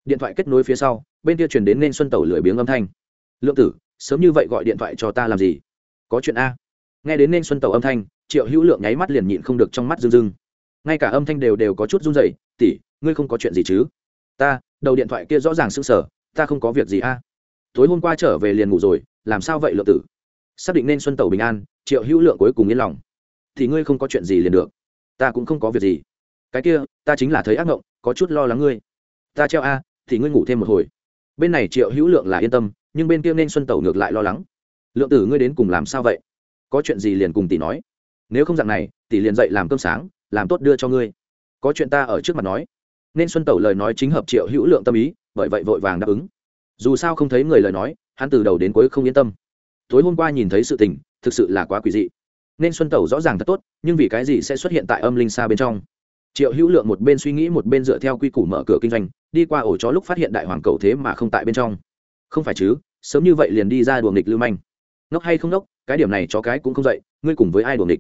Điện thoại kết nối phía sau bên kia truyền đến nên xuân tàu lười biếng âm thanh. Lượng tử sớm như vậy gọi điện thoại cho ta làm gì? Có chuyện a. Nghe đến nên xuân tàu âm thanh triệu hữu lượng nháy mắt liền nhịn không được trong mắt rưng rưng ngay cả âm thanh đều đều có chút run rẩy tỉ ngươi không có chuyện gì chứ? Ta đầu điện thoại kia rõ ràng sưng sờ, ta không có việc gì a. Tối hôm qua trở về liền ngủ rồi làm sao vậy lượng tử? Xác định nên xuân tàu bình an triệu hữu lượng cuối cùng yên lòng. Thì ngươi không có chuyện gì liền được ta cũng không có việc gì. Cái kia ta chính là thấy ác mộng có chút lo lắng ngươi. Ta treo a thì ngươi ngủ thêm một hồi. Bên này triệu hữu lượng là yên tâm nhưng bên kia nên xuân tàu ngược lại lo lắng. Lượng tử ngươi đến cùng làm sao vậy? Có chuyện gì liền cùng tỷ nói. Nếu không dạng này tỷ liền dậy làm cơm sáng làm tốt đưa cho ngươi. Có chuyện ta ở trước mặt nói. Nên xuân tẩu lời nói chính hợp triệu hữu lượng tâm ý, bởi vậy vội vàng đáp ứng. Dù sao không thấy người lời nói, hắn từ đầu đến cuối không yên tâm. Tối hôm qua nhìn thấy sự tình, thực sự là quá quỷ dị. Nên xuân tẩu rõ ràng thật tốt, nhưng vì cái gì sẽ xuất hiện tại âm linh xa bên trong? Triệu hữu lượng một bên suy nghĩ một bên dựa theo quy củ mở cửa kinh doanh, đi qua ổ chó lúc phát hiện đại hoàng cầu thế mà không tại bên trong. Không phải chứ, sớm như vậy liền đi ra đùa nghịch lưu manh. Ngốc hay không ngốc, cái điểm này chó cái cũng không dậy ngươi cùng với ai đùa nghịch?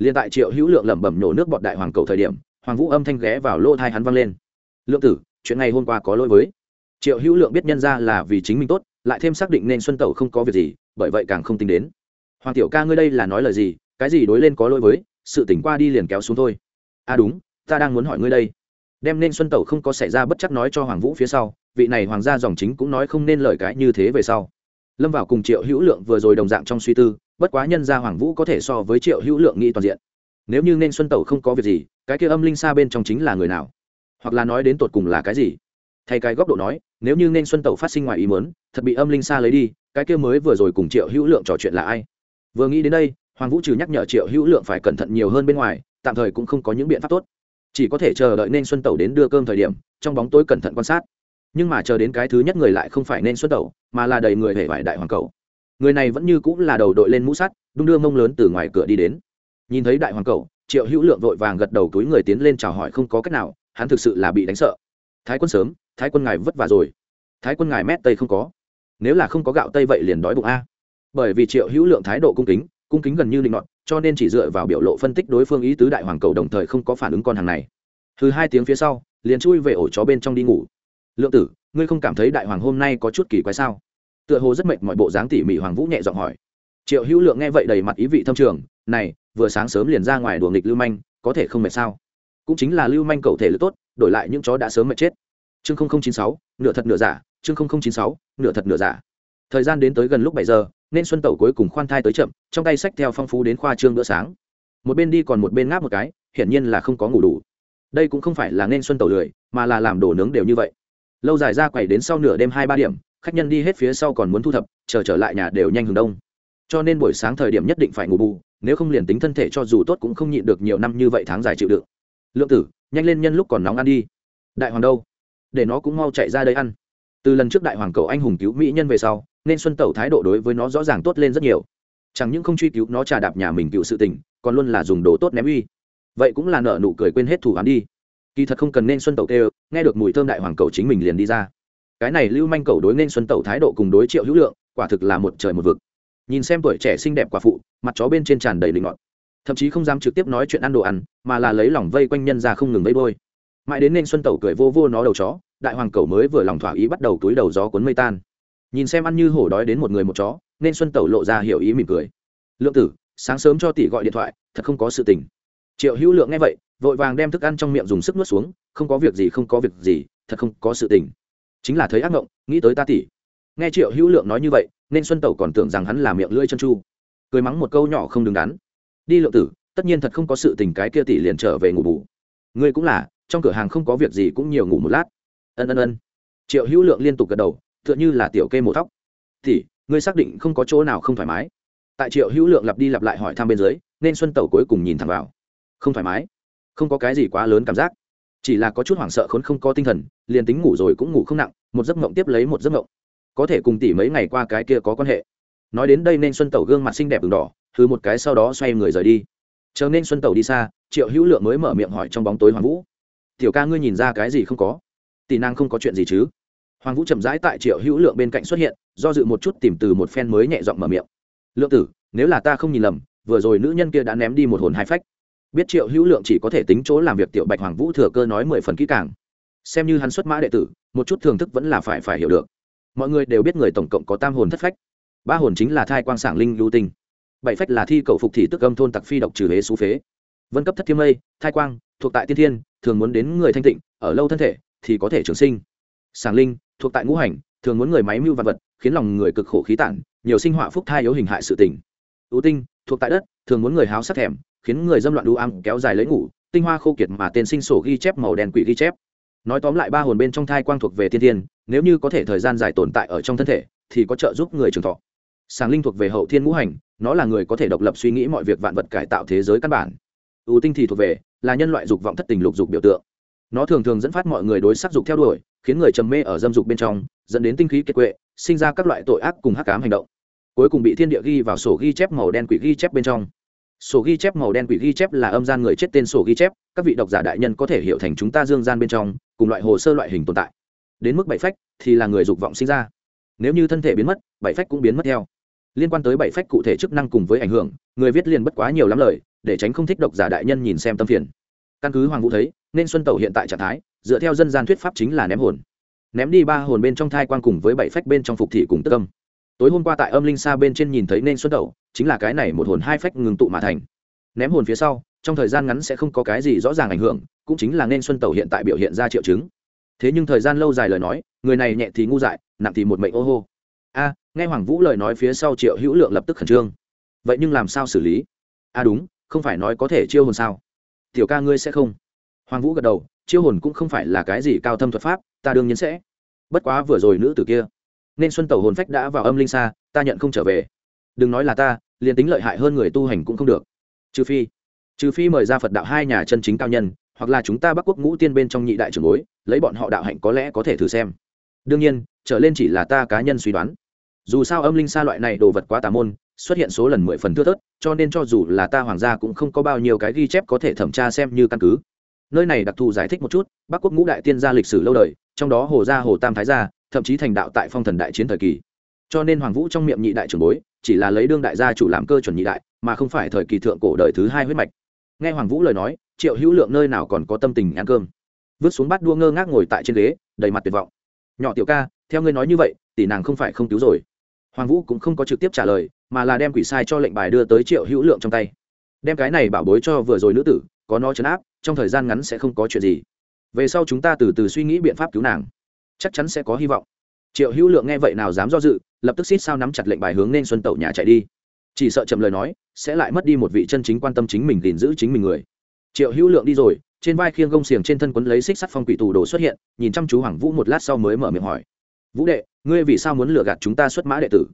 Liền tại triệu hữu lượng lẩm bẩm nổ nước bọt đại hoàng cầu thời điểm, hoàng vũ âm thanh ghé vào lỗ thai hắn văng lên. Lượng tử, chuyện này hôm qua có lỗi với. Triệu hữu lượng biết nhân ra là vì chính mình tốt, lại thêm xác định nên xuân tẩu không có việc gì, bởi vậy càng không tính đến. Hoàng tiểu ca ngươi đây là nói lời gì? Cái gì đối lên có lỗi với? Sự tỉnh qua đi liền kéo xuống thôi. À đúng, ta đang muốn hỏi ngươi đây. Đem nên xuân tẩu không có xảy ra bất chắc nói cho hoàng vũ phía sau, vị này hoàng gia dòng chính cũng nói không nên lời cái như thế về sau lâm vào cùng triệu hữu lượng vừa rồi đồng dạng trong suy tư, bất quá nhân gia hoàng vũ có thể so với triệu hữu lượng nghĩ toàn diện. Nếu như nên xuân tẩu không có việc gì, cái kia âm linh xa bên trong chính là người nào? Hoặc là nói đến tột cùng là cái gì? Thay cái góc độ nói, nếu như nên xuân tẩu phát sinh ngoài ý mớn thật bị âm linh xa lấy đi, cái kia mới vừa rồi cùng triệu hữu lượng trò chuyện là ai? Vừa nghĩ đến đây, hoàng vũ trừ nhắc nhở triệu hữu lượng phải cẩn thận nhiều hơn bên ngoài, tạm thời cũng không có những biện pháp tốt. Chỉ có thể chờ đợi nên xuân tẩu đến đưa cơm thời điểm, trong bóng tối cẩn thận quan sát nhưng mà chờ đến cái thứ nhất người lại không phải nên xuất đầu, mà là đầy người hể vải đại hoàng cầu. Người này vẫn như cũng là đầu đội lên mũ sắt, đung đưa mông lớn từ ngoài cửa đi đến. Nhìn thấy đại hoàng cầu, triệu hữu lượng vội vàng gật đầu túi người tiến lên chào hỏi không có cách nào, hắn thực sự là bị đánh sợ. Thái quân sớm, thái quân ngài vất vả rồi. Thái quân ngài mét tây không có. Nếu là không có gạo tây vậy liền đói bụng a. Bởi vì triệu hữu lượng thái độ cung kính cung kính gần như định luận cho nên chỉ dựa vào biểu lộ phân tích đối phương ý tứ đại hoàng cầu đồng thời không có phản ứng con hàng này. Thứ hai tiếng phía sau, liền chui về ổ chó bên trong đi ngủ lượng tử, ngươi không cảm thấy đại hoàng hôm nay có chút kỳ quái sao? Tựa hồ rất mệt mọi bộ dáng tỉ mỉ hoàng vũ nhẹ giọng hỏi. Triệu hữu lượng nghe vậy đầy mặt ý vị thâm trường, này, vừa sáng sớm liền ra ngoài đùa nghịch lưu manh, có thể không mệt sao? Cũng chính là lưu manh cầu thể lực tốt, đổi lại những chó đã sớm mệt chết. Chương chín sáu, nửa thật nửa giả, chương chín sáu, nửa thật nửa giả. Thời gian đến tới gần lúc bảy giờ, nên xuân tẩu cuối cùng khoan thai tới chậm, trong tay sách theo phong phú đến khoa trương bữa sáng. Một bên đi còn một bên ngáp một cái, hiển nhiên là không có ngủ đủ. Đây cũng không phải là nên xuân tẩu lười, mà là làm đồ nướng đều như vậy lâu dài ra quẩy đến sau nửa đêm hai ba điểm, khách nhân đi hết phía sau còn muốn thu thập, chờ trở lại nhà đều nhanh hừng đông. Cho nên buổi sáng thời điểm nhất định phải ngủ bù, nếu không liền tính thân thể cho dù tốt cũng không nhịn được nhiều năm như vậy tháng dài chịu đựng. Lượng tử, nhanh lên nhân lúc còn nóng ăn đi. Đại hoàng đâu? Để nó cũng mau chạy ra đây ăn. Từ lần trước đại hoàng cầu anh hùng cứu mỹ nhân về sau, nên xuân tẩu thái độ đối với nó rõ ràng tốt lên rất nhiều. Chẳng những không truy cứu nó trà đạp nhà mình cựu sự tình, còn luôn là dùng đồ tốt ném uy. Vậy cũng là nợ nụ cười quên hết thủ hắn đi kỳ thật không cần nên xuân tẩu tê nghe được mùi thơm đại hoàng cầu chính mình liền đi ra. Cái này lưu manh cầu đối nên xuân tẩu thái độ cùng đối triệu hữu lượng, quả thực là một trời một vực. Nhìn xem tuổi trẻ xinh đẹp quả phụ, mặt chó bên trên tràn đầy linh ngọt. Thậm chí không dám trực tiếp nói chuyện ăn đồ ăn, mà là lấy lòng vây quanh nhân ra không ngừng vây bôi. Mãi đến nên xuân tẩu cười vô vô nó đầu chó, đại hoàng cầu mới vừa lòng thỏa ý bắt đầu túi đầu gió cuốn mây tan. Nhìn xem ăn như hổ đói đến một người một chó, nên xuân tẩu lộ ra hiểu ý mỉm cười. Lượng tử, sáng sớm cho tỷ gọi điện thoại, thật không có sự tình. Triệu hữu lượng nghe vậy vội vàng đem thức ăn trong miệng dùng sức nuốt xuống, không có việc gì, không có việc gì, thật không có sự tình. Chính là thấy ác mộng, nghĩ tới ta tỷ nghe triệu hữu lượng nói như vậy, nên xuân tẩu còn tưởng rằng hắn là miệng lưỡi chân chu cười mắng một câu nhỏ không đứng đắn. Đi lượng tử, tất nhiên thật không có sự tình, cái kia tỷ liền trở về ngủ bù. Ngươi cũng là, trong cửa hàng không có việc gì cũng nhiều ngủ một lát. Ân ân ân. Triệu hữu lượng liên tục gật đầu, tựa như là tiểu kê mổ thóc. Tỷ ngươi xác định không có chỗ nào không thoải mái. Tại triệu hữu lượng lặp đi lặp lại hỏi thăm bên dưới, nên xuân tẩu cuối cùng nhìn thẳng vào. Không thoải mái không có cái gì quá lớn cảm giác. Chỉ là có chút hoảng sợ khốn không có tinh thần, liền tính ngủ rồi cũng ngủ không nặng, một giấc mộng tiếp lấy một giấc mộng. Có thể cùng tỷ mấy ngày qua cái kia có quan hệ. Nói đến đây nên xuân tẩu gương mặt xinh đẹp đường đỏ thứ một cái sau đó xoay người rời đi. Chờ nên xuân tẩu đi xa, triệu hữu lượng mới mở miệng hỏi trong bóng tối hoàng vũ. Tiểu ca ngươi nhìn ra cái gì không có? Tỷ năng không có chuyện gì chứ? Hoàng vũ chậm rãi tại triệu hữu lượng bên cạnh xuất hiện, do dự một chút tìm từ một phen mới nhẹ giọng mở miệng. Lượng tử, nếu là ta không nhìn lầm, vừa rồi nữ nhân kia đã ném đi một hồn hai phách biết triệu hữu lượng chỉ có thể tính chỗ làm việc tiểu bạch hoàng vũ thừa cơ nói mười phần kỹ càng. Xem như hắn xuất mã đệ tử, một chút thưởng thức vẫn là phải phải hiểu được. Mọi người đều biết người tổng cộng có tam hồn thất phách. Ba hồn chính là thai quang sảng linh lưu tinh. Bảy phách là thi cầu phục thị tức âm thôn tặc phi độc trừ hế xú phế. Vân cấp thất thiêm mây, thai quang, thuộc tại tiên thiên, thường muốn đến người thanh tịnh, ở lâu thân thể, thì có thể trường sinh. Sảng linh, thuộc tại ngũ hành, thường muốn người máy mưu vật vật, khiến lòng người cực khổ khí tản, nhiều sinh họa phúc thai yếu hình hại sự tình. Ưu tinh, thuộc tại đất, thường muốn người háo sắc thèm khiến người dâm loạn đu ăn kéo dài lấy ngủ, tinh hoa khô kiệt mà tên sinh sổ ghi chép màu đen quỷ ghi chép. Nói tóm lại ba hồn bên trong thai quang thuộc về thiên thiên, nếu như có thể thời gian dài tồn tại ở trong thân thể, thì có trợ giúp người trường thọ. Sàng linh thuộc về hậu thiên ngũ hành, nó là người có thể độc lập suy nghĩ mọi việc vạn vật cải tạo thế giới căn bản. Ưu tinh thì thuộc về, là nhân loại dục vọng thất tình lục dục biểu tượng. Nó thường thường dẫn phát mọi người đối sắc dục theo đuổi, khiến người trầm mê ở dâm dục bên trong, dẫn đến tinh khí kiệt quệ, sinh ra các loại tội ác cùng hắc cám hành động. Cuối cùng bị thiên địa ghi vào sổ ghi chép màu đen quỷ ghi chép bên trong sổ ghi chép màu đen quỷ ghi chép là âm gian người chết tên sổ ghi chép, các vị độc giả đại nhân có thể hiểu thành chúng ta dương gian bên trong, cùng loại hồ sơ loại hình tồn tại. Đến mức bảy phách thì là người dục vọng sinh ra. Nếu như thân thể biến mất, bảy phách cũng biến mất theo. Liên quan tới bảy phách cụ thể chức năng cùng với ảnh hưởng, người viết liền bất quá nhiều lắm lời, để tránh không thích độc giả đại nhân nhìn xem tâm phiền. Căn cứ hoàng vũ thấy, nên xuân tẩu hiện tại trạng thái, dựa theo dân gian thuyết pháp chính là ném hồn. Ném đi ba hồn bên trong thai quan cùng với bảy phách bên trong phục thị cùng tức âm. Tối hôm qua tại âm linh xa bên trên nhìn thấy nên xuân tẩu chính là cái này một hồn hai phách ngừng tụ mà thành. Ném hồn phía sau, trong thời gian ngắn sẽ không có cái gì rõ ràng ảnh hưởng, cũng chính là nên xuân tẩu hiện tại biểu hiện ra triệu chứng. Thế nhưng thời gian lâu dài lời nói, người này nhẹ thì ngu dại, nặng thì một mệnh ô hô. A, nghe hoàng vũ lời nói phía sau triệu hữu lượng lập tức khẩn trương. Vậy nhưng làm sao xử lý? A, đúng, không phải nói có thể chiêu hồn sao? Tiểu ca ngươi sẽ không. Hoàng vũ gật đầu, chiêu hồn cũng không phải là cái gì cao thâm thuật pháp, ta đương nhiên sẽ. Bất quá vừa rồi nữ tử kia. Nên xuân tẩu hồn phách đã vào âm linh xa, ta nhận không trở về đừng nói là ta, liền tính lợi hại hơn người tu hành cũng không được. Trừ phi trừ phi mời ra phật đạo hai nhà chân chính cao nhân, hoặc là chúng ta bắc quốc ngũ tiên bên trong nhị đại trưởng bối, lấy bọn họ đạo hạnh có lẽ có thể thử xem. Đương nhiên, trở lên chỉ là ta cá nhân suy đoán. Dù sao âm linh xa loại này đồ vật quá tà môn, xuất hiện số lần mười phần thưa thớt, cho nên cho dù là ta hoàng gia cũng không có bao nhiêu cái ghi chép có thể thẩm tra xem như căn cứ. Nơi này đặc thù giải thích một chút, bắc quốc ngũ đại tiên gia lịch sử lâu đời, trong đó hồ gia hồ tam thái gia, thậm chí thành đạo tại phong thần đại chiến thời kỳ. Cho nên hoàng vũ trong miệng nhị đại trưởng bối chỉ là lấy đương đại gia chủ làm cơ chuẩn nhị đại, mà không phải thời kỳ thượng cổ đời thứ hai huyết mạch. Nghe hoàng vũ lời nói, triệu hữu lượng nơi nào còn có tâm tình ăn cơm. Vứt xuống bát đua ngơ ngác ngồi tại trên ghế, đầy mặt tuyệt vọng. Nhỏ tiểu ca, theo ngươi nói như vậy, tỷ nàng không phải không cứu rồi. Hoàng vũ cũng không có trực tiếp trả lời, mà là đem quỷ sai cho lệnh bài đưa tới triệu hữu lượng trong tay. Đem cái này bảo bối cho vừa rồi nữ tử, có nó chấn áp, trong thời gian ngắn sẽ không có chuyện gì. Về sau chúng ta từ từ suy nghĩ biện pháp cứu nàng. Chắc chắn sẽ có hy vọng triệu hữu lượng nghe vậy nào dám do dự, lập tức xít sao nắm chặt lệnh bài hướng nên xuân tẩu nhà chạy đi. Chỉ sợ chậm lời nói, sẽ lại mất đi một vị chân chính quan tâm chính mình gìn giữ chính mình người. Triệu hữu lượng đi rồi, trên vai khiêng gông xiềng trên thân quấn lấy xích sắt phong quỷ tù đồ xuất hiện, nhìn chăm chú hoàng vũ một lát sau mới mở miệng hỏi. Vũ đệ, ngươi vì sao muốn lừa gạt chúng ta xuất mã đệ tử?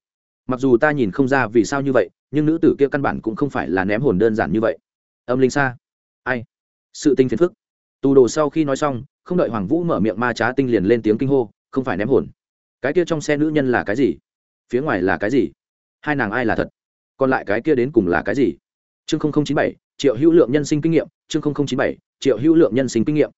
Mặc dù ta nhìn không ra vì sao như vậy, nhưng nữ tử kia căn bản cũng không phải là ném hồn đơn giản như vậy. Âm linh xa ai? Sự tinh phiền phức. Tù đồ sau khi nói xong, không đợi hoàng vũ mở miệng ma trá tinh liền lên tiếng kinh hô, không phải ném hồn cái kia trong xe nữ nhân là cái gì? Phía ngoài là cái gì? Hai nàng ai là thật? Còn lại cái kia đến cùng là cái gì? Chương chín mươi bảy, triệu hữu lượng nhân sinh kinh nghiệm, chương chín bảy, triệu hữu lượng nhân sinh kinh nghiệm.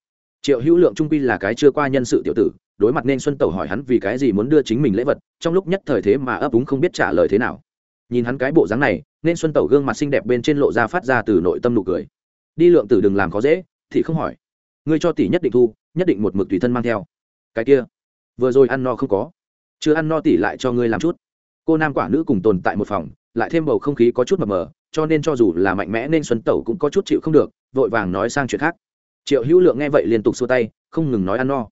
Triệu hữu lượng trung pi là cái chưa qua nhân sự tiểu tử, đối mặt nên xuân tẩu hỏi hắn vì cái gì muốn đưa chính mình lễ vật, trong lúc nhất thời thế mà ấp úng không biết trả lời thế nào. Nhìn hắn cái bộ dáng này, nên xuân tẩu gương mặt xinh đẹp bên trên lộ ra phát ra từ nội tâm nụ cười. Đi lượng tử đừng làm khó dễ, thì không hỏi. Ngươi cho tỷ nhất định thu, nhất định một mực tùy thân mang theo. Cái kia vừa rồi ăn no không có. Chưa ăn no tỷ lại cho ngươi làm chút. Cô nam quả nữ cùng tồn tại một phòng, lại thêm bầu không khí có chút mờ mờ, cho nên cho dù là mạnh mẽ nên xuân tẩu cũng có chút chịu không được, vội vàng nói sang chuyện khác. Triệu hữu lượng nghe vậy liên tục xua tay, không ngừng nói ăn no.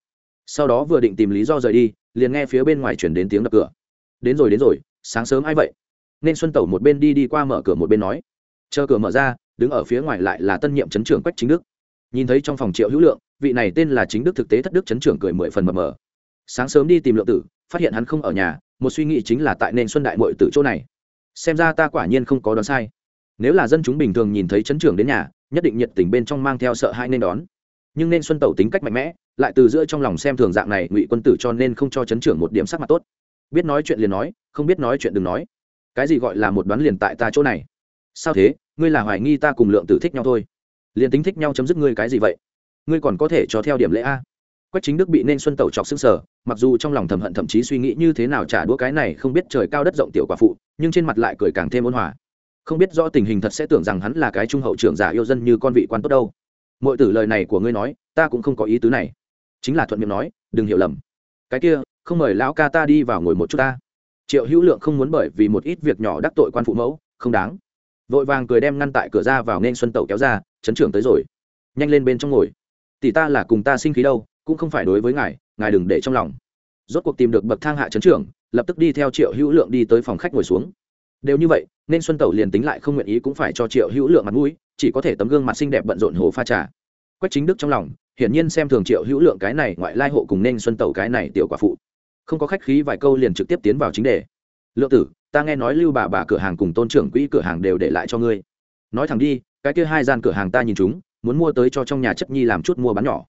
Sau đó vừa định tìm lý do rời đi, liền nghe phía bên ngoài chuyển đến tiếng đập cửa. Đến rồi đến rồi, sáng sớm ai vậy? Nên xuân tẩu một bên đi đi qua mở cửa một bên nói. Chờ cửa mở ra, đứng ở phía ngoài lại là tân nhiệm chấn trưởng quách chính đức. Nhìn thấy trong phòng triệu hữu lượng, vị này tên là chính đức thực tế thất đức chấn trưởng cười mười phần mờ mờ sáng sớm đi tìm lượng tử, phát hiện hắn không ở nhà, một suy nghĩ chính là tại nên xuân đại mội từ chỗ này. Xem ra ta quả nhiên không có đoán sai. Nếu là dân chúng bình thường nhìn thấy chấn trưởng đến nhà, nhất định nhiệt tình bên trong mang theo sợ hãi nên đón. Nhưng nên xuân tẩu tính cách mạnh mẽ, lại từ giữa trong lòng xem thường dạng này, ngụy quân tử cho nên không cho chấn trưởng một điểm sắc mặt tốt. Biết nói chuyện liền nói, không biết nói chuyện đừng nói. Cái gì gọi là một đoán liền tại ta chỗ này? Sao thế? Ngươi là hoài nghi ta cùng lượng tử thích nhau thôi. Liền tính thích nhau chấm dứt ngươi cái gì vậy? Ngươi còn có thể cho theo điểm lễ a? Quách chính đức bị nên xuân tẩu chọc xương sở mặc dù trong lòng thầm hận thậm chí suy nghĩ như thế nào trả đũa cái này không biết trời cao đất rộng tiểu quả phụ, nhưng trên mặt lại cười càng thêm ôn hòa. Không biết rõ tình hình thật sẽ tưởng rằng hắn là cái trung hậu trưởng giả yêu dân như con vị quan tốt đâu. Mọi tử lời này của ngươi nói, ta cũng không có ý tứ này. Chính là thuận miệng nói, đừng hiểu lầm. Cái kia, không mời lão ca ta đi vào ngồi một chút ta. Triệu hữu lượng không muốn bởi vì một ít việc nhỏ đắc tội quan phụ mẫu, không đáng. Vội vàng cười đem ngăn tại cửa ra vào nên xuân tẩu kéo ra, chấn trưởng tới rồi. Nhanh lên bên trong ngồi. Tỷ ta là cùng ta sinh khí đâu cũng không phải đối với ngài ngài đừng để trong lòng. Rốt cuộc tìm được bậc thang hạ chấn trưởng, lập tức đi theo triệu hữu lượng đi tới phòng khách ngồi xuống. Đều như vậy, nên xuân tẩu liền tính lại không nguyện ý cũng phải cho triệu hữu lượng mặt mũi, chỉ có thể tấm gương mặt xinh đẹp bận rộn hồ pha trà. Quách chính đức trong lòng, hiển nhiên xem thường triệu hữu lượng cái này ngoại lai hộ cùng nên xuân tẩu cái này tiểu quả phụ. Không có khách khí vài câu liền trực tiếp tiến vào chính đề. Lượng tử, ta nghe nói lưu bà bà cửa hàng cùng tôn trưởng quỹ cửa hàng đều để lại cho ngươi. Nói thẳng đi, cái kia hai gian cửa hàng ta nhìn chúng, muốn mua tới cho trong nhà chất nhi làm chút mua bán nhỏ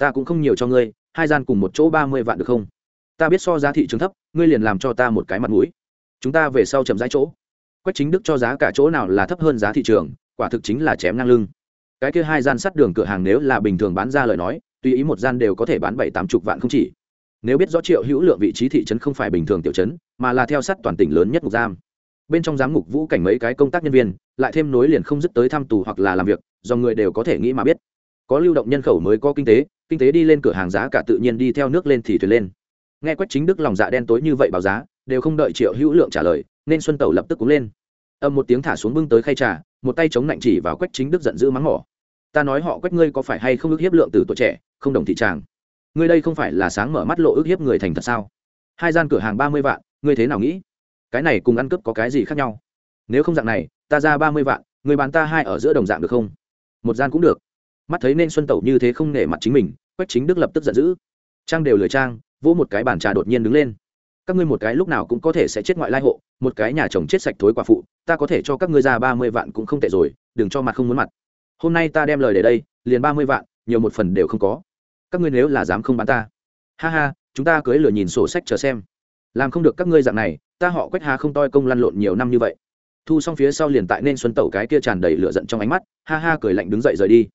ta cũng không nhiều cho ngươi, hai gian cùng một chỗ ba mươi vạn được không? Ta biết so giá thị trường thấp, ngươi liền làm cho ta một cái mặt mũi. Chúng ta về sau chậm rãi chỗ. Quách chính đức cho giá cả chỗ nào là thấp hơn giá thị trường, quả thực chính là chém ngang lưng. Cái kia hai gian sắt đường cửa hàng nếu là bình thường bán ra lời nói, tùy ý một gian đều có thể bán bảy tám chục vạn không chỉ. Nếu biết rõ triệu hữu lượng vị trí thị trấn không phải bình thường tiểu trấn, mà là theo sát toàn tỉnh lớn nhất mục giam. Bên trong giám ngục vũ cảnh mấy cái công tác nhân viên, lại thêm nối liền không dứt tới thăm tù hoặc là làm việc, do người đều có thể nghĩ mà biết. Có lưu động nhân khẩu mới có kinh tế kinh tế đi lên cửa hàng giá cả tự nhiên đi theo nước lên thì thuyền lên. Nghe quách chính đức lòng dạ đen tối như vậy báo giá, đều không đợi triệu hữu lượng trả lời, nên xuân tẩu lập tức cúng lên. Âm một tiếng thả xuống bưng tới khay trà, một tay chống lạnh chỉ vào quách chính đức giận dữ mắng mỏ. Ta nói họ quách ngươi có phải hay không ức hiếp lượng từ tuổi trẻ, không đồng thị tràng? Ngươi đây không phải là sáng mở mắt lộ ước hiếp người thành thật sao? Hai gian cửa hàng ba mươi vạn, ngươi thế nào nghĩ? Cái này cùng ăn cướp có cái gì khác nhau? Nếu không dạng này, ta ra ba mươi vạn người bán ta hai ở giữa đồng dạng được không? Một gian cũng được mắt thấy nên xuân tẩu như thế không nể mặt chính mình, quách chính đức lập tức giận dữ. Trang đều lười trang, vỗ một cái bàn trà đột nhiên đứng lên. Các ngươi một cái lúc nào cũng có thể sẽ chết ngoại lai hộ, một cái nhà chồng chết sạch thối quả phụ, ta có thể cho các ngươi ra ba mươi vạn cũng không tệ rồi, đừng cho mặt không muốn mặt. Hôm nay ta đem lời để đây, liền ba mươi vạn, nhiều một phần đều không có. Các ngươi nếu là dám không bán ta. Ha ha, chúng ta cưới lửa nhìn sổ sách chờ xem. Làm không được các ngươi dạng này, ta họ quách hà không toi công lăn lộn nhiều năm như vậy. Thu xong phía sau liền tại nên xuân tẩu cái kia tràn đầy lửa giận trong ánh mắt, ha ha cười lạnh đứng dậy rời đi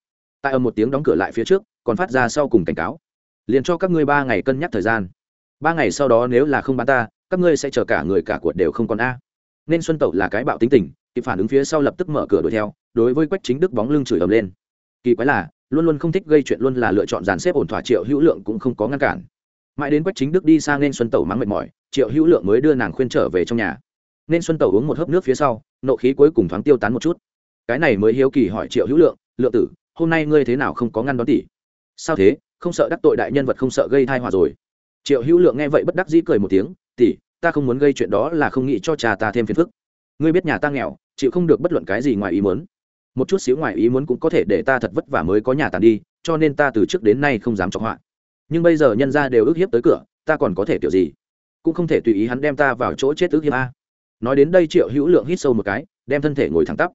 tại âm một tiếng đóng cửa lại phía trước, còn phát ra sau cùng cảnh cáo. Liền cho các ngươi ba ngày cân nhắc thời gian. Ba ngày sau đó nếu là không bán ta, các ngươi sẽ chờ cả người cả cuộc đều không còn a. Nên xuân tẩu là cái bạo tính tình, kịp phản ứng phía sau lập tức mở cửa đuổi theo, đối với quách chính đức bóng lưng chửi ầm lên. Kỳ quái là, luôn luôn không thích gây chuyện luôn là lựa chọn dàn xếp ổn thỏa triệu hữu lượng cũng không có ngăn cản. Mãi đến quách chính đức đi sang nên xuân tẩu mắng mệt mỏi, triệu hữu lượng mới đưa nàng khuyên trở về trong nhà. Nên xuân tẩu uống một hớp nước phía sau, nộ khí cuối cùng thoáng tiêu tán một chút. Cái này mới hiếu kỳ hỏi triệu hữu lượng lượng tử hôm nay ngươi thế nào không có ngăn đón tỷ sao thế? Không sợ đắc tội đại nhân vật không sợ gây thai họa rồi? Triệu hữu lượng nghe vậy bất đắc dĩ cười một tiếng tỷ ta không muốn gây chuyện đó là không nghĩ cho cha ta thêm phiền phức. Ngươi biết nhà ta nghèo, chịu không được bất luận cái gì ngoài ý muốn. Một chút xíu ngoài ý muốn cũng có thể để ta thật vất vả mới có nhà tàn đi, cho nên ta từ trước đến nay không dám chọc họa. Nhưng bây giờ nhân ra đều ức hiếp tới cửa, ta còn có thể kiểu gì? Cũng không thể tùy ý hắn đem ta vào chỗ chết ức hiếp a. Nói đến đây triệu hữu lượng hít sâu một cái, đem thân thể ngồi thẳng tắp.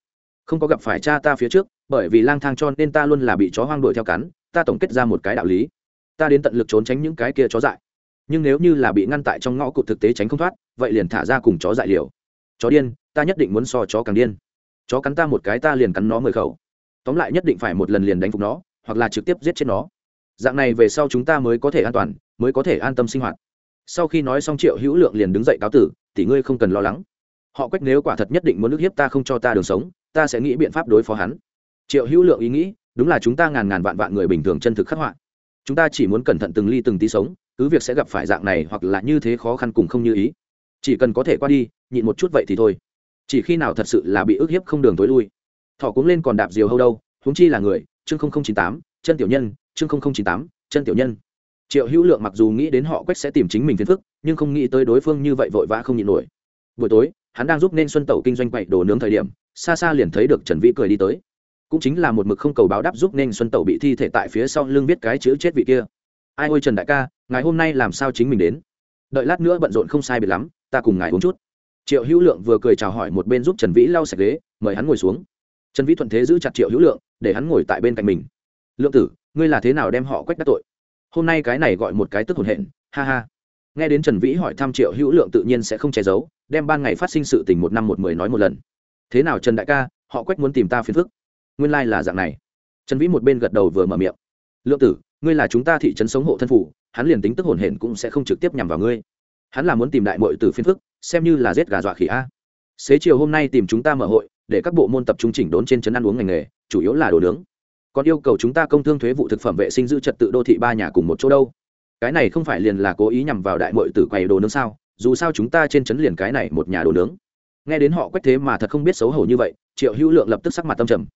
Không có gặp phải cha ta phía trước bởi vì lang thang cho nên ta luôn là bị chó hoang đuổi theo cắn, ta tổng kết ra một cái đạo lý. Ta đến tận lực trốn tránh những cái kia chó dại. Nhưng nếu như là bị ngăn tại trong ngõ cụt thực tế tránh không thoát, vậy liền thả ra cùng chó dại liều. Chó điên, ta nhất định muốn so chó càng điên. Chó cắn ta một cái ta liền cắn nó mười khẩu. Tóm lại nhất định phải một lần liền đánh phục nó, hoặc là trực tiếp giết chết nó. Dạng này về sau chúng ta mới có thể an toàn, mới có thể an tâm sinh hoạt. Sau khi nói xong triệu hữu lượng liền đứng dậy cáo tử, tỷ ngươi không cần lo lắng. Họ quách nếu quả thật nhất định muốn ức hiếp ta không cho ta đường sống, ta sẽ nghĩ biện pháp đối phó hắn triệu hữu lượng ý nghĩ, đúng là chúng ta ngàn ngàn vạn vạn người bình thường chân thực khắc họa. Chúng ta chỉ muốn cẩn thận từng ly từng tí sống, cứ việc sẽ gặp phải dạng này hoặc là như thế khó khăn cùng không như ý. Chỉ cần có thể qua đi, nhịn một chút vậy thì thôi. Chỉ khi nào thật sự là bị ức hiếp không đường tối lui. Thọ cũng lên còn đạp diều hâu đâu, huống chi là người, chương chín tám, chân tiểu nhân, chương chín tám, chân tiểu nhân. Triệu hữu lượng mặc dù nghĩ đến họ quách sẽ tìm chính mình phiền phức, nhưng không nghĩ tới đối phương như vậy vội vã không nhịn nổi. Buổi tối, hắn đang giúp nên xuân tẩu kinh doanh quậy đồ nướng thời điểm, xa xa liền thấy được trần vĩ cười đi tới cũng chính là một mực không cầu báo đáp giúp nên xuân tẩu bị thi thể tại phía sau lưng viết cái chữ chết vị kia. Ai ôi trần đại ca, ngày hôm nay làm sao chính mình đến? Đợi lát nữa bận rộn không sai biệt lắm, ta cùng ngài uống chút. Triệu hữu lượng vừa cười chào hỏi một bên giúp trần vĩ lau sạch ghế, mời hắn ngồi xuống. Trần vĩ thuận thế giữ chặt triệu hữu lượng, để hắn ngồi tại bên cạnh mình. Lượng tử, ngươi là thế nào đem họ quách đắc tội? Hôm nay cái này gọi một cái tức hồn hện ha ha. Nghe đến trần vĩ hỏi thăm triệu hữu lượng tự nhiên sẽ không che giấu, đem ban ngày phát sinh sự tình một năm một mười nói một lần. Thế nào trần đại ca, họ quách muốn tìm ta phiền phức? Nguyên lai、like、là dạng này. Trần vĩ một bên gật đầu vừa mở miệng. Lượng tử, ngươi là chúng ta thị trấn sống hộ thân phủ, hắn liền tính tức hồn hển cũng sẽ không trực tiếp nhằm vào ngươi. Hắn là muốn tìm đại mội từ phiền phức, xem như là giết gà dọa khỉ a. Xế chiều hôm nay tìm chúng ta mở hội, để các bộ môn tập trung chỉnh đốn trên trấn ăn uống ngành nghề, chủ yếu là đồ nướng. Còn yêu cầu chúng ta công thương thuế vụ thực phẩm vệ sinh giữ trật tự đô thị ba nhà cùng một chỗ đâu. Cái này không phải liền là cố ý nhằm vào đại mội tử quầy đồ nướng sao? Dù sao chúng ta trên trấn liền cái này một nhà đồ nướng. Nghe đến họ quách thế mà thật không biết xấu hổ như vậy, triệu hữu lượng lập tức sắc mặt tâm trầm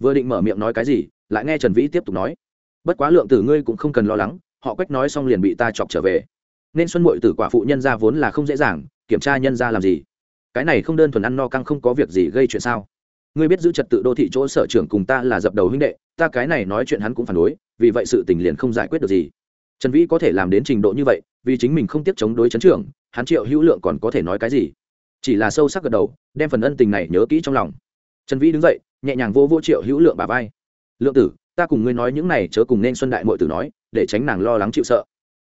vừa định mở miệng nói cái gì, lại nghe trần vĩ tiếp tục nói. Bất quá lượng tử ngươi cũng không cần lo lắng, họ quách nói xong liền bị ta chọc trở về. Nên xuân mội tử quả phụ nhân ra vốn là không dễ dàng, kiểm tra nhân ra làm gì? Cái này không đơn thuần ăn no căng không có việc gì gây chuyện sao? Ngươi biết giữ trật tự đô thị chỗ sở trưởng cùng ta là dập đầu huynh đệ, ta cái này nói chuyện hắn cũng phản đối, vì vậy sự tình liền không giải quyết được gì. Trần vĩ có thể làm đến trình độ như vậy, vì chính mình không tiếp chống đối chấn trưởng, hắn triệu hữu lượng còn có thể nói cái gì? Chỉ là sâu sắc gật đầu, đem phần ân tình này nhớ kỹ trong lòng. Trần vĩ đứng dậy nhẹ nhàng vô vô triệu hữu lượng bà vai. Lượng tử, ta cùng ngươi nói những này chớ cùng nên xuân đại mội tử nói, để tránh nàng lo lắng chịu sợ.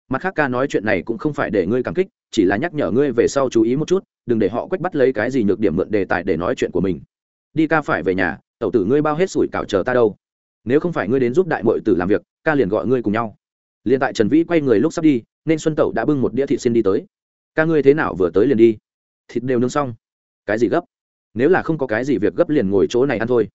Mặt khác ca nói chuyện này cũng không phải để ngươi cảm kích, chỉ là nhắc nhở ngươi về sau chú ý một chút, đừng để họ quách bắt lấy cái gì nhược điểm mượn đề tài để nói chuyện của mình. Đi ca phải về nhà, tẩu tử ngươi bao hết sủi cảo chờ ta đâu. Nếu không phải ngươi đến giúp đại mội tử làm việc, ca liền gọi ngươi cùng nhau. Liền tại trần vĩ quay người lúc sắp đi, nên xuân tẩu đã bưng một đĩa thịt xin đi tới. Ca ngươi thế nào vừa tới liền đi. Thịt đều nướng xong. Cái gì gấp? Nếu là không có cái gì việc gấp liền ngồi chỗ này ăn thôi.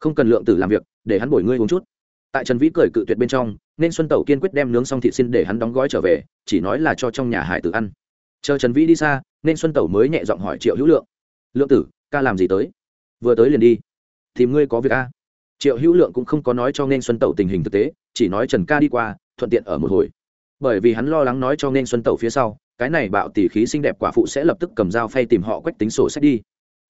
Không cần lượng tử làm việc, để hắn bồi ngươi uống chút. Tại trần vĩ cười cự tuyệt bên trong, nên xuân tẩu kiên quyết đem nướng xong thịt xin để hắn đóng gói trở về, chỉ nói là cho trong nhà hải tử ăn. Chờ trần vĩ đi xa, nên xuân tẩu mới nhẹ giọng hỏi triệu hữu lượng. Lượng tử, ca làm gì tới? Vừa tới liền đi. Thì ngươi có việc a triệu hữu lượng cũng không có nói cho nên xuân tẩu tình hình thực tế, chỉ nói trần ca đi qua, thuận tiện ở một hồi. Bởi vì hắn lo lắng nói cho nên xuân tẩu phía sau, cái này bạo tỷ khí xinh đẹp quả phụ sẽ lập tức cầm dao phay tìm họ quách tính sổ sách đi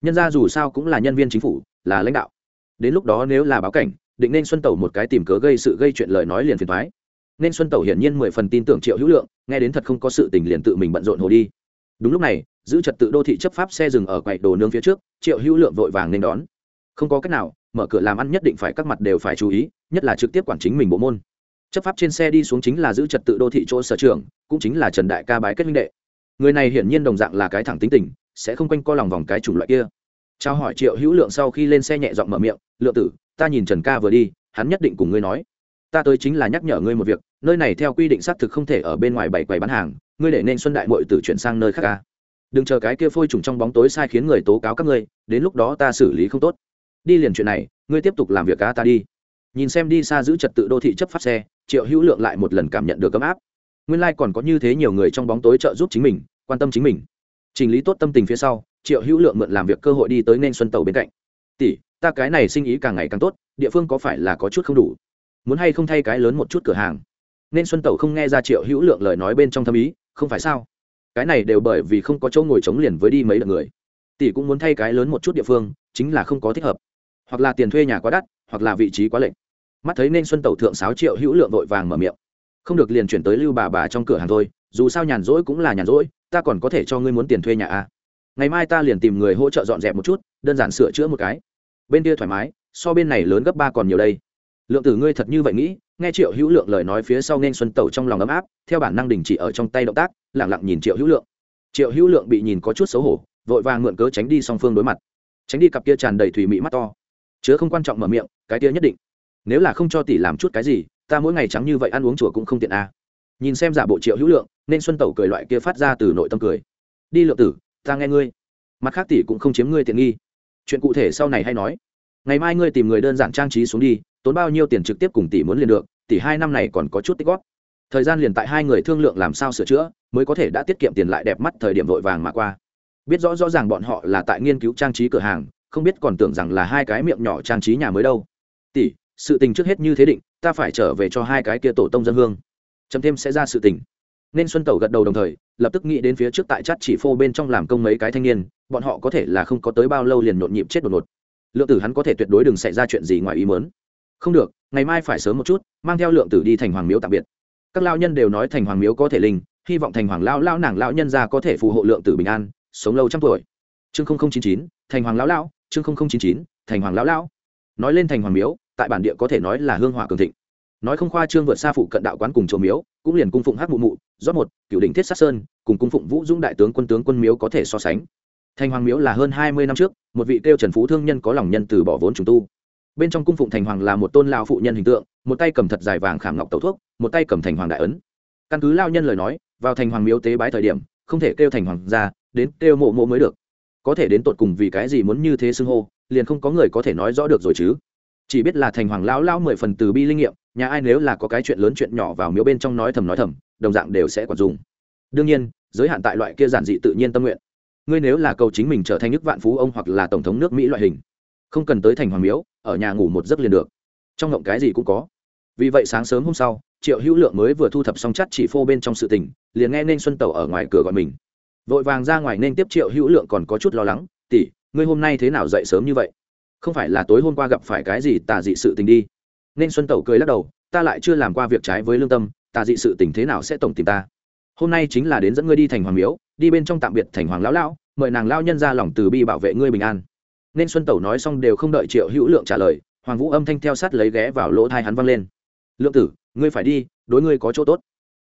nhân ra dù sao cũng là nhân viên chính phủ, là lãnh đạo. Đến lúc đó nếu là báo cảnh, định nên xuân tẩu một cái tìm cớ gây sự gây chuyện lời nói liền phiền thoái nên xuân tẩu hiển nhiên mười phần tin tưởng triệu hữu lượng, nghe đến thật không có sự tình liền tự mình bận rộn hồ đi. Đúng lúc này, giữ trật tự đô thị chấp pháp xe dừng ở quầy đồ nướng phía trước, triệu hữu lượng vội vàng nên đón. Không có cách nào, mở cửa làm ăn nhất định phải các mặt đều phải chú ý, nhất là trực tiếp quản chính mình bộ môn. Chấp pháp trên xe đi xuống chính là giữ trật tự đô thị chỗ sở trường, cũng chính là trần đại ca bái kết minh đệ. Người này hiển nhiên đồng dạng là cái thẳng tính tình, sẽ không quanh co lòng vòng cái chủng loại kia trao hỏi triệu hữu lượng sau khi lên xe nhẹ giọng mở miệng, lượng tử, ta nhìn trần ca vừa đi, hắn nhất định cùng ngươi nói. Ta tới chính là nhắc nhở ngươi một việc, nơi này theo quy định xác thực không thể ở bên ngoài bảy quầy bán hàng, ngươi để nên xuân đại mội tử chuyển sang nơi khác ca đừng chờ cái kia phôi trùng trong bóng tối sai khiến người tố cáo các ngươi, đến lúc đó ta xử lý không tốt. Đi liền chuyện này, ngươi tiếp tục làm việc ca ta đi. Nhìn xem đi xa giữ trật tự đô thị chấp pháp xe, triệu hữu lượng lại một lần cảm nhận được ấm áp. Nguyên lai、like、còn có như thế nhiều người trong bóng tối trợ giúp chính mình, quan tâm chính mình. Chỉnh lý tốt tâm tình phía sau triệu hữu lượng mượn làm việc cơ hội đi tới nên xuân tàu bên cạnh. Tỷ, ta cái này sinh ý càng ngày càng tốt, địa phương có phải là có chút không đủ? Muốn hay không thay cái lớn một chút cửa hàng? Nên xuân tàu không nghe ra triệu hữu lượng lời nói bên trong thâm ý, không phải sao? Cái này đều bởi vì không có chỗ ngồi chống liền với đi mấy đợt người. Tỷ cũng muốn thay cái lớn một chút địa phương, chính là không có thích hợp. Hoặc là tiền thuê nhà quá đắt, hoặc là vị trí quá lệch. Mắt thấy nên xuân tẩu thượng sáu triệu hữu lượng vội vàng mở miệng. Không được liền chuyển tới lưu bà bà trong cửa hàng thôi, dù sao nhàn rỗi cũng là nhàn rỗi, ta còn có thể cho ngươi muốn tiền thuê nhà à ngày mai ta liền tìm người hỗ trợ dọn dẹp một chút, đơn giản sửa chữa một cái. Bên kia thoải mái, so bên này lớn gấp ba còn nhiều đây. Lượng tử ngươi thật như vậy nghĩ, nghe triệu hữu lượng lời nói phía sau nên xuân tẩu trong lòng ấm áp, theo bản năng đình chỉ ở trong tay động tác lẳng lặng nhìn triệu hữu lượng. Triệu hữu lượng bị nhìn có chút xấu hổ, vội vàng mượn cớ tránh đi song phương đối mặt. Tránh đi cặp kia tràn đầy thủy mị mắt to. Chứa không quan trọng mở miệng, cái kia nhất định. Nếu là không cho tỷ làm chút cái gì, ta mỗi ngày trắng như vậy ăn uống chùa cũng không tiện à. nhìn xem giả bộ triệu hữu lượng, nên xuân tẩu cười loại kia phát ra từ nội tâm cười. Đi lượng tử ta nghe ngươi. Mặt khác tỷ cũng không chiếm ngươi tiện nghi. Chuyện cụ thể sau này hay nói. Ngày mai ngươi tìm người đơn giản trang trí xuống đi, tốn bao nhiêu tiền trực tiếp cùng tỷ muốn liền được, tỷ hai năm này còn có chút tích góp. Thời gian liền tại hai người thương lượng làm sao sửa chữa, mới có thể đã tiết kiệm tiền lại đẹp mắt thời điểm vội vàng mà qua. Biết rõ rõ ràng bọn họ là tại nghiên cứu trang trí cửa hàng, không biết còn tưởng rằng là hai cái miệng nhỏ trang trí nhà mới đâu. Tỷ, sự tình trước hết như thế định, ta phải trở về cho hai cái kia tổ tông dân hương. Chấm thêm sẽ ra sự tình nên xuân tẩu gật đầu đồng thời, lập tức nghĩ đến phía trước tại chát chỉ phô bên trong làm công mấy cái thanh niên, bọn họ có thể là không có tới bao lâu liền nhộn nhịp chết đột ngột. Lượng tử hắn có thể tuyệt đối đừng xảy ra chuyện gì ngoài ý mớn không được, ngày mai phải sớm một chút, mang theo lượng tử đi thành hoàng miếu tạm biệt. Các lao nhân đều nói thành hoàng miếu có thể linh, hy vọng thành hoàng lao lao nàng lão nhân ra có thể phù hộ lượng tử bình an, sống lâu trăm tuổi. Chương chín chín, thành hoàng lão lão, chương chín chín, thành hoàng lão lão. Nói lên thành hoàng miếu, tại bản địa có thể nói là hương hỏa cường thịnh. Nói không khoa trương vượt xa phụ cận đạo quán cùng chùa miếu cũng liền cung phụng hát mụ mụ, rót một cựu đỉnh thiết sát sơn, cùng cung phụng vũ dũng đại tướng quân tướng quân miếu có thể so sánh. Thành hoàng miếu là hơn hai mươi năm trước, một vị kêu trần phú thương nhân có lòng nhân từ bỏ vốn trùng tu. Bên trong cung phụng thành hoàng là một tôn lao phụ nhân hình tượng, một tay cầm thật dài vàng khảm ngọc tẩu thuốc, một tay cầm thành hoàng đại ấn. Căn cứ lao nhân lời nói, vào thành hoàng miếu tế bái thời điểm, không thể kêu thành hoàng ra, đến kêu mộ mộ mới được. Có thể đến tột cùng vì cái gì muốn như thế xưng hô, liền không có người có thể nói rõ được rồi chứ chỉ biết là thành hoàng lão lão mười phần từ bi linh nghiệm, nhà ai nếu là có cái chuyện lớn chuyện nhỏ vào miếu bên trong nói thầm nói thầm, đồng dạng đều sẽ quản dùng. Đương nhiên, giới hạn tại loại kia giản dị tự nhiên tâm nguyện. Ngươi nếu là cầu chính mình trở thành nước vạn phú ông hoặc là tổng thống nước mỹ loại hình, không cần tới thành hoàng miếu, ở nhà ngủ một giấc liền được. Trong ngộng cái gì cũng có. Vì vậy sáng sớm hôm sau, triệu hữu lượng mới vừa thu thập xong chắt chỉ phô bên trong sự tình, liền nghe nên xuân tẩu ở ngoài cửa gọi mình. Vội vàng ra ngoài nên tiếp triệu hữu lượng còn có chút lo lắng tỉ ngươi hôm nay thế nào dậy sớm như vậy? Không phải là tối hôm qua gặp phải cái gì tà dị sự tình đi. Nên xuân tẩu cười lắc đầu, ta lại chưa làm qua việc trái với lương tâm, tà dị sự tình thế nào sẽ tổng tìm ta? Hôm nay chính là đến dẫn ngươi đi thành hoàng miếu, đi bên trong tạm biệt thành hoàng lão lão, mời nàng lao nhân ra lòng từ bi bảo vệ ngươi bình an. Nên xuân tẩu nói xong đều không đợi triệu hữu lượng trả lời, hoàng vũ âm thanh theo sát lấy ghé vào lỗ thai hắn văng lên. Lượng tử, ngươi phải đi, đối ngươi có chỗ tốt.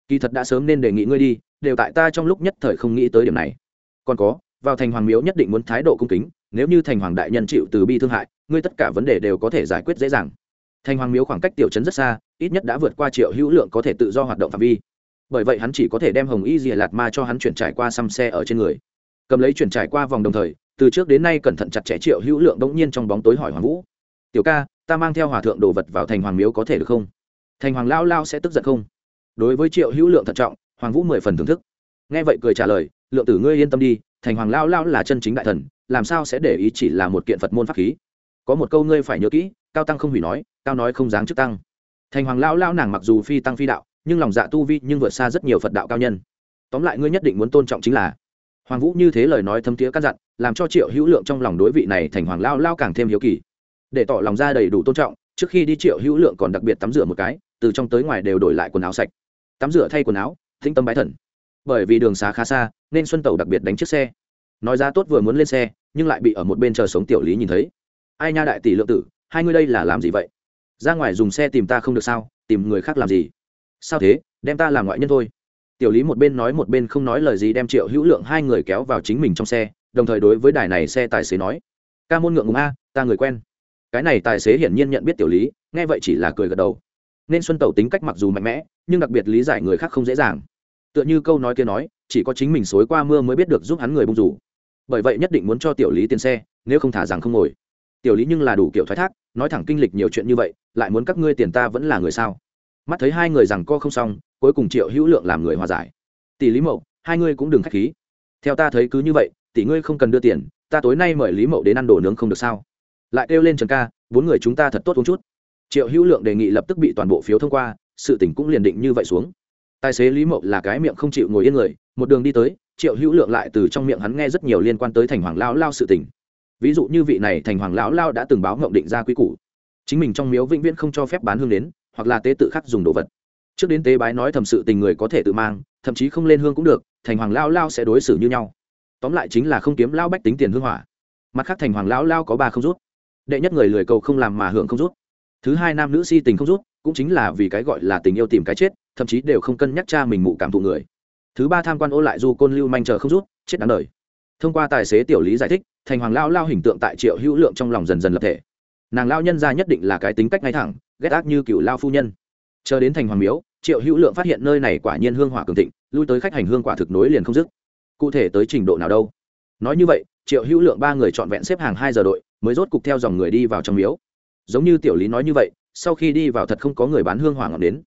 Kỳ thật đã sớm nên đề nghị ngươi đi, đều tại ta trong lúc nhất thời không nghĩ tới điểm này. Còn có, vào thành hoàng miếu nhất định muốn thái độ cung kính nếu như thành hoàng đại nhân chịu từ bi thương hại, ngươi tất cả vấn đề đều có thể giải quyết dễ dàng. Thành hoàng miếu khoảng cách tiểu trấn rất xa, ít nhất đã vượt qua triệu hữu lượng có thể tự do hoạt động phạm vi. Bởi vậy hắn chỉ có thể đem hồng y dìa lạt ma cho hắn chuyển trải qua xăm xe ở trên người. Cầm lấy chuyển trải qua vòng đồng thời, từ trước đến nay cẩn thận chặt chẽ triệu hữu lượng đống nhiên trong bóng tối hỏi hoàng vũ. Tiểu ca, ta mang theo hòa thượng đồ vật vào thành hoàng miếu có thể được không? Thành hoàng lao lao sẽ tức giận không? Đối với triệu hữu lượng thận trọng, hoàng vũ mười phần thưởng thức nghe vậy cười trả lời, lượng tử ngươi yên tâm đi, thành hoàng lao lao là chân chính đại thần, làm sao sẽ để ý chỉ là một kiện phật môn pháp khí? Có một câu ngươi phải nhớ kỹ, cao tăng không hủy nói, cao nói không dáng trước tăng. Thành hoàng lao lao nàng mặc dù phi tăng phi đạo, nhưng lòng dạ tu vi nhưng vượt xa rất nhiều phật đạo cao nhân. Tóm lại ngươi nhất định muốn tôn trọng chính là. Hoàng vũ như thế lời nói thấm tía căn dặn, làm cho triệu hữu lượng trong lòng đối vị này thành hoàng lao lao càng thêm hiếu kỳ. Để tỏ lòng ra đầy đủ tôn trọng, trước khi đi triệu hữu lượng còn đặc biệt tắm rửa một cái, từ trong tới ngoài đều đổi lại quần áo sạch. Tắm rửa thay quần áo thinh tâm bái thần bởi vì đường xá khá xa, nên xuân Tẩu đặc biệt đánh chiếc xe. Nói ra tốt vừa muốn lên xe, nhưng lại bị ở một bên chờ sống tiểu lý nhìn thấy. Ai nha đại tỷ lượng tử, hai ngươi đây là làm gì vậy? Ra ngoài dùng xe tìm ta không được sao, tìm người khác làm gì? Sao thế, đem ta làm ngoại nhân thôi. Tiểu lý một bên nói một bên không nói lời gì đem triệu hữu lượng hai người kéo vào chính mình trong xe, đồng thời đối với đài này xe tài xế nói. Ca môn ngượng ngùng a, ta người quen. Cái này tài xế hiển nhiên nhận biết tiểu lý, nghe vậy chỉ là cười gật đầu. Nên xuân tẩu tính cách mặc dù mạnh mẽ, nhưng đặc biệt lý giải người khác không dễ dàng tựa như câu nói kia nói, chỉ có chính mình xối qua mưa mới biết được giúp hắn người bung rủ. Bởi vậy nhất định muốn cho tiểu lý tiền xe, nếu không thả rằng không ngồi. Tiểu lý nhưng là đủ kiểu thoái thác, nói thẳng kinh lịch nhiều chuyện như vậy, lại muốn các ngươi tiền ta vẫn là người sao? Mắt thấy hai người rằng co không xong, cuối cùng triệu hữu lượng làm người hòa giải. Tỷ lý mậu, hai ngươi cũng đừng k h á c h khí. Theo ta thấy cứ như vậy, tỷ ngươi không cần đưa tiền, ta tối nay mời lý mậu đến ăn đồ nướng không được sao? Lại kêu lên trần ca, bốn người chúng ta thật tốt uống chút. Triệu hữu lượng đề nghị lập tức bị toàn bộ phiếu thông qua, sự tỉnh cũng liền định như vậy xuống tài xế lý mậu là cái miệng không chịu ngồi yên người, một đường đi tới, triệu hữu lượng lại từ trong miệng hắn nghe rất nhiều liên quan tới thành hoàng lao lao sự tình. ví dụ như vị này thành hoàng lão lao đã từng báo ngộng định ra quý củ. Chính mình trong miếu vĩnh viễn không cho phép bán hương đến, hoặc là tế tự khắc dùng đồ vật. Trước đến tế bái nói thầm sự tình người có thể tự mang, thậm chí không lên hương cũng được, thành hoàng lao lao sẽ đối xử như nhau. Tóm lại chính là không kiếm lao bách tính tiền hương hỏa. Mặt khác thành hoàng lao lao có ba không rút. Đệ nhất người lười cầu không làm mà hưởng không rút. Thứ hai nam nữ si tình không rút, cũng chính là vì cái gọi là tình yêu tìm cái chết thậm chí đều không cân nhắc cha mình mụ cảm thụ người. Thứ ba tham quan ô lại du côn lưu manh chờ không rút, chết đáng đời. Thông qua tài xế tiểu lý giải thích, thành hoàng lao lao hình tượng tại triệu hữu lượng trong lòng dần dần lập thể. Nàng lao nhân ra nhất định là cái tính cách ngay thẳng, ghét ác như cựu lao phu nhân. Chờ đến thành hoàng miếu, triệu hữu lượng phát hiện nơi này quả nhiên hương hỏa cường thịnh, lui tới khách hành hương quả thực nối liền không dứt. Cụ thể tới trình độ nào đâu? Nói như vậy, triệu hữu lượng ba người trọn vẹn xếp hàng hai giờ đội, mới rốt cục theo dòng người đi vào trong miếu. Giống như tiểu lý nói như vậy, sau khi đi vào thật không có người bán hương hỏa ngọn đến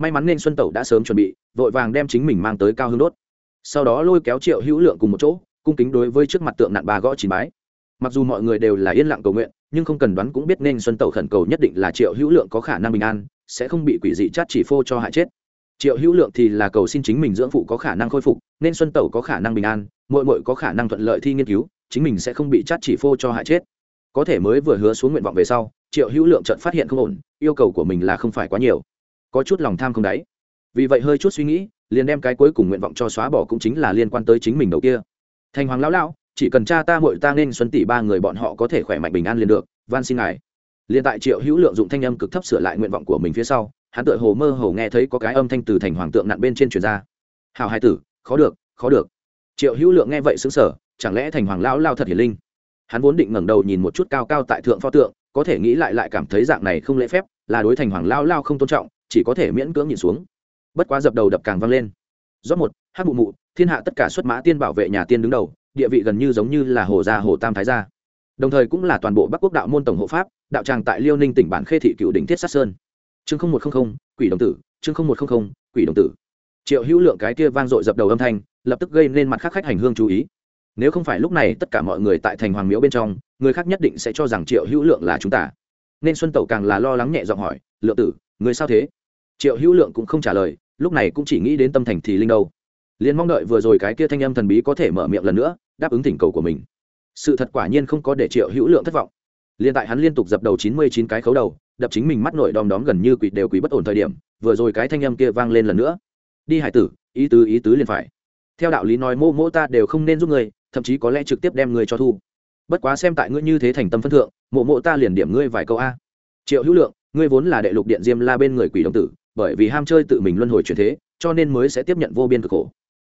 may mắn nên xuân tẩu đã sớm chuẩn bị, vội vàng đem chính mình mang tới cao hương đốt. Sau đó lôi kéo triệu hữu lượng cùng một chỗ, cung kính đối với trước mặt tượng nạn bà gõ chín bái. Mặc dù mọi người đều là yên lặng cầu nguyện, nhưng không cần đoán cũng biết nên xuân tẩu khẩn cầu nhất định là triệu hữu lượng có khả năng bình an, sẽ không bị quỷ dị chát chỉ phô cho hại chết. Triệu hữu lượng thì là cầu xin chính mình dưỡng phụ có khả năng khôi phục, nên xuân tẩu có khả năng bình an mội mội có khả năng thuận lợi thi nghiên cứu, chính mình sẽ không bị chát chỉ phô cho hại chết. Có thể mới vừa hứa xuống nguyện vọng về sau, triệu hữu lượng trận phát hiện không ổn, yêu cầu của mình là không phải quá nhiều có chút lòng tham không đáy. Vì vậy hơi chút suy nghĩ, liền đem cái cuối cùng nguyện vọng cho xóa bỏ cũng chính là liên quan tới chính mình đầu kia. Thành hoàng lão lão, chỉ cần cha ta mội ta nên xuân tỷ ba người bọn họ có thể khỏe mạnh bình an liền được, van xin ngài. Liền tại triệu hữu lượng dụng thanh âm cực thấp sửa lại nguyện vọng của mình phía sau, hắn tự hồ mơ hồ nghe thấy có cái âm thanh từ thành hoàng tượng nặn bên trên truyền ra. Hào hai tử, khó được khó được. Triệu hữu lượng nghe vậy xứng sở chẳng lẽ thành hoàng lão lao thật hiển linh? Hắn vốn định ngẩng đầu nhìn một chút cao cao tại thượng pho tượng, có thể nghĩ lại lại cảm thấy dạng này không lễ phép, là đối thành hoàng lao lao không tôn trọng chỉ có thể miễn cưỡng nhìn xuống. Bất quá dập đầu đập càng vang lên. Rót một, hát mụ mụ, thiên hạ tất cả xuất mã tiên bảo vệ nhà tiên đứng đầu, địa vị gần như giống như là hồ gia hồ tam thái gia. Đồng thời cũng là toàn bộ bắc quốc đạo môn tổng hộ pháp, đạo tràng tại liêu ninh tỉnh bản khê thị cựu đỉnh thiết sát sơn. Chương một trăm linh quỷ đồng tử, chương một trăm linh quỷ đồng tử. Triệu hữu lượng cái kia vang dội dập đầu âm thanh, lập tức gây nên mặt khác khách hành hương chú ý. Nếu không phải lúc này tất cả mọi người tại thành hoàng miếu bên trong, người khác nhất định sẽ cho rằng triệu hữu lượng là chúng ta. Nên xuân tẩu càng là lo lắng nhẹ giọng hỏi, lượng tử, người sao thế? Triệu hữu lượng cũng không trả lời, lúc này cũng chỉ nghĩ đến tâm thành thì linh đâu. Liền mong đợi vừa rồi cái kia thanh âm thần bí có thể mở miệng lần nữa, đáp ứng thỉnh cầu của mình. Sự thật quả nhiên không có để triệu hữu lượng thất vọng. Liền tại hắn liên tục dập đầu chín mươi chín cái khấu đầu, đập chính mình mắt nổi đom đóm gần như quỷ đều quỷ bất ổn thời điểm, vừa rồi cái thanh âm kia vang lên lần nữa. Đi, hải tử, ý tứ ý tứ liền phải. Theo đạo lý nói mô mô ta đều không nên giúp người thậm chí có lẽ trực tiếp đem người cho thu. Bất quá xem tại ngươi như thế thành tâm phân thượng mộ mộ ta liền điểm ngươi vài câu a. Triệu hữu lượng, ngươi vốn là đệ lục điện diêm la bên người quỷ đồng tử bởi vì ham chơi tự mình luân hồi chuyển thế, cho nên mới sẽ tiếp nhận vô biên cực khổ.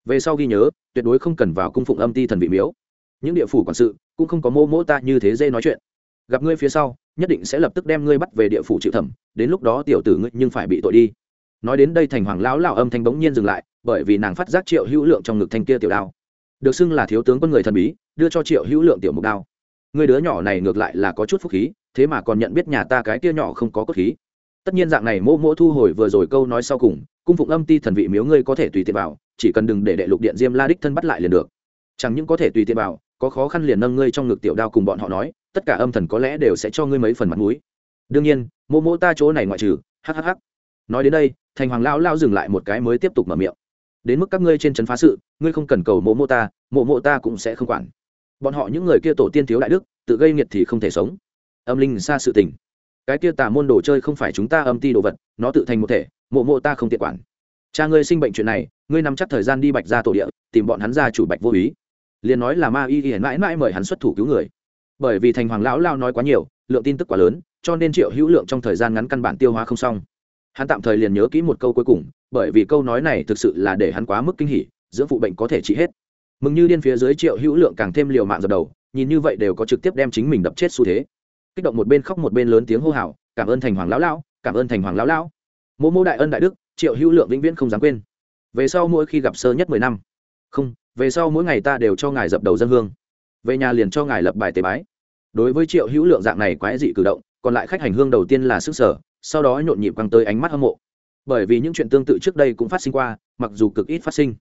Về sau ghi nhớ, tuyệt đối không cần vào cung phụng âm ti thần vị miếu. Những địa phủ quản sự cũng không có mô mỗ ta như thế dê nói chuyện. Gặp ngươi phía sau, nhất định sẽ lập tức đem ngươi bắt về địa phủ chịu thẩm, đến lúc đó tiểu tử ngươi nhưng phải bị tội đi. Nói đến đây thành hoàng lão lão âm thanh bỗng nhiên dừng lại, bởi vì nàng phát giác triệu hữu lượng trong ngực thanh kia tiểu đao. Được xưng là thiếu tướng quân người thần bí, đưa cho triệu hữu lượng tiểu mục đao. Người đứa nhỏ này ngược lại là có chút phúc khí, thế mà còn nhận biết nhà ta cái kia nhỏ không có cốt khí tất nhiên dạng này mô mô thu hồi vừa rồi câu nói sau cùng, cung phụng âm ti thần vị miếu ngươi có thể tùy tiện vào, chỉ cần đừng để đệ lục điện diêm la đích thân bắt lại liền được. Chẳng những có thể tùy tiện vào, có khó khăn liền nâng ngươi trong ngực tiểu đao cùng bọn họ nói, tất cả âm thần có lẽ đều sẽ cho ngươi mấy phần mặt mũi. Đương nhiên mô mô ta chỗ này ngoại trừ hhh nói đến đây, thành hoàng lao lao dừng lại một cái mới tiếp tục mở miệng. Đến mức các ngươi trên trấn phá sự, ngươi không cần cầu mỗ mỗ ta mộ mộ ta cũng sẽ không quản. Bọn họ những người kia tổ tiên thiếu đại đức, tự gây nghiệt thì không thể sống. Âm linh xa sự tình cái kia tà môn đồ chơi không phải chúng ta âm ti đồ vật, nó tự thành một thể, mộ mộ ta không tiện quản. Cha ngươi sinh bệnh chuyện này, ngươi nắm chắc thời gian đi bạch ra tổ địa, tìm bọn hắn ra chủ bạch vô ý liền nói là ma y hiển mãi mãi mời hắn xuất thủ cứu người. Bởi vì thành hoàng lão lao nói quá nhiều, lượng tin tức quá lớn, cho nên triệu hữu lượng trong thời gian ngắn căn bản tiêu hóa không xong. Hắn tạm thời liền nhớ kỹ một câu cuối cùng, bởi vì câu nói này thực sự là để hắn quá mức kinh hỉ dưỡng phụ bệnh có thể trị hết. Mừng như điên phía dưới triệu hữu lượng càng thêm liều mạng dập đầu, nhìn như vậy đều có trực tiếp đem chính mình đập chết xu thế kích động một bên khóc một bên lớn tiếng hô hào, cảm ơn thành hoàng lão lão, cảm ơn thành hoàng lão lão. Mô mô đại ân đại đức, triệu hữu lượng vĩnh viễn không dám quên. Về sau mỗi khi gặp sơ nhất mười năm, không, về sau mỗi ngày ta đều cho ngài dập đầu dân hương. Về nhà liền cho ngài lập bài tế bái. Đối với triệu hữu lượng dạng này quái dị cử động, còn lại khách hành hương đầu tiên là sức sở, sau đó nhộn nhịp quăng tới ánh mắt hâm mộ. Bởi vì những chuyện tương tự trước đây cũng phát sinh qua, mặc dù cực ít phát sinh.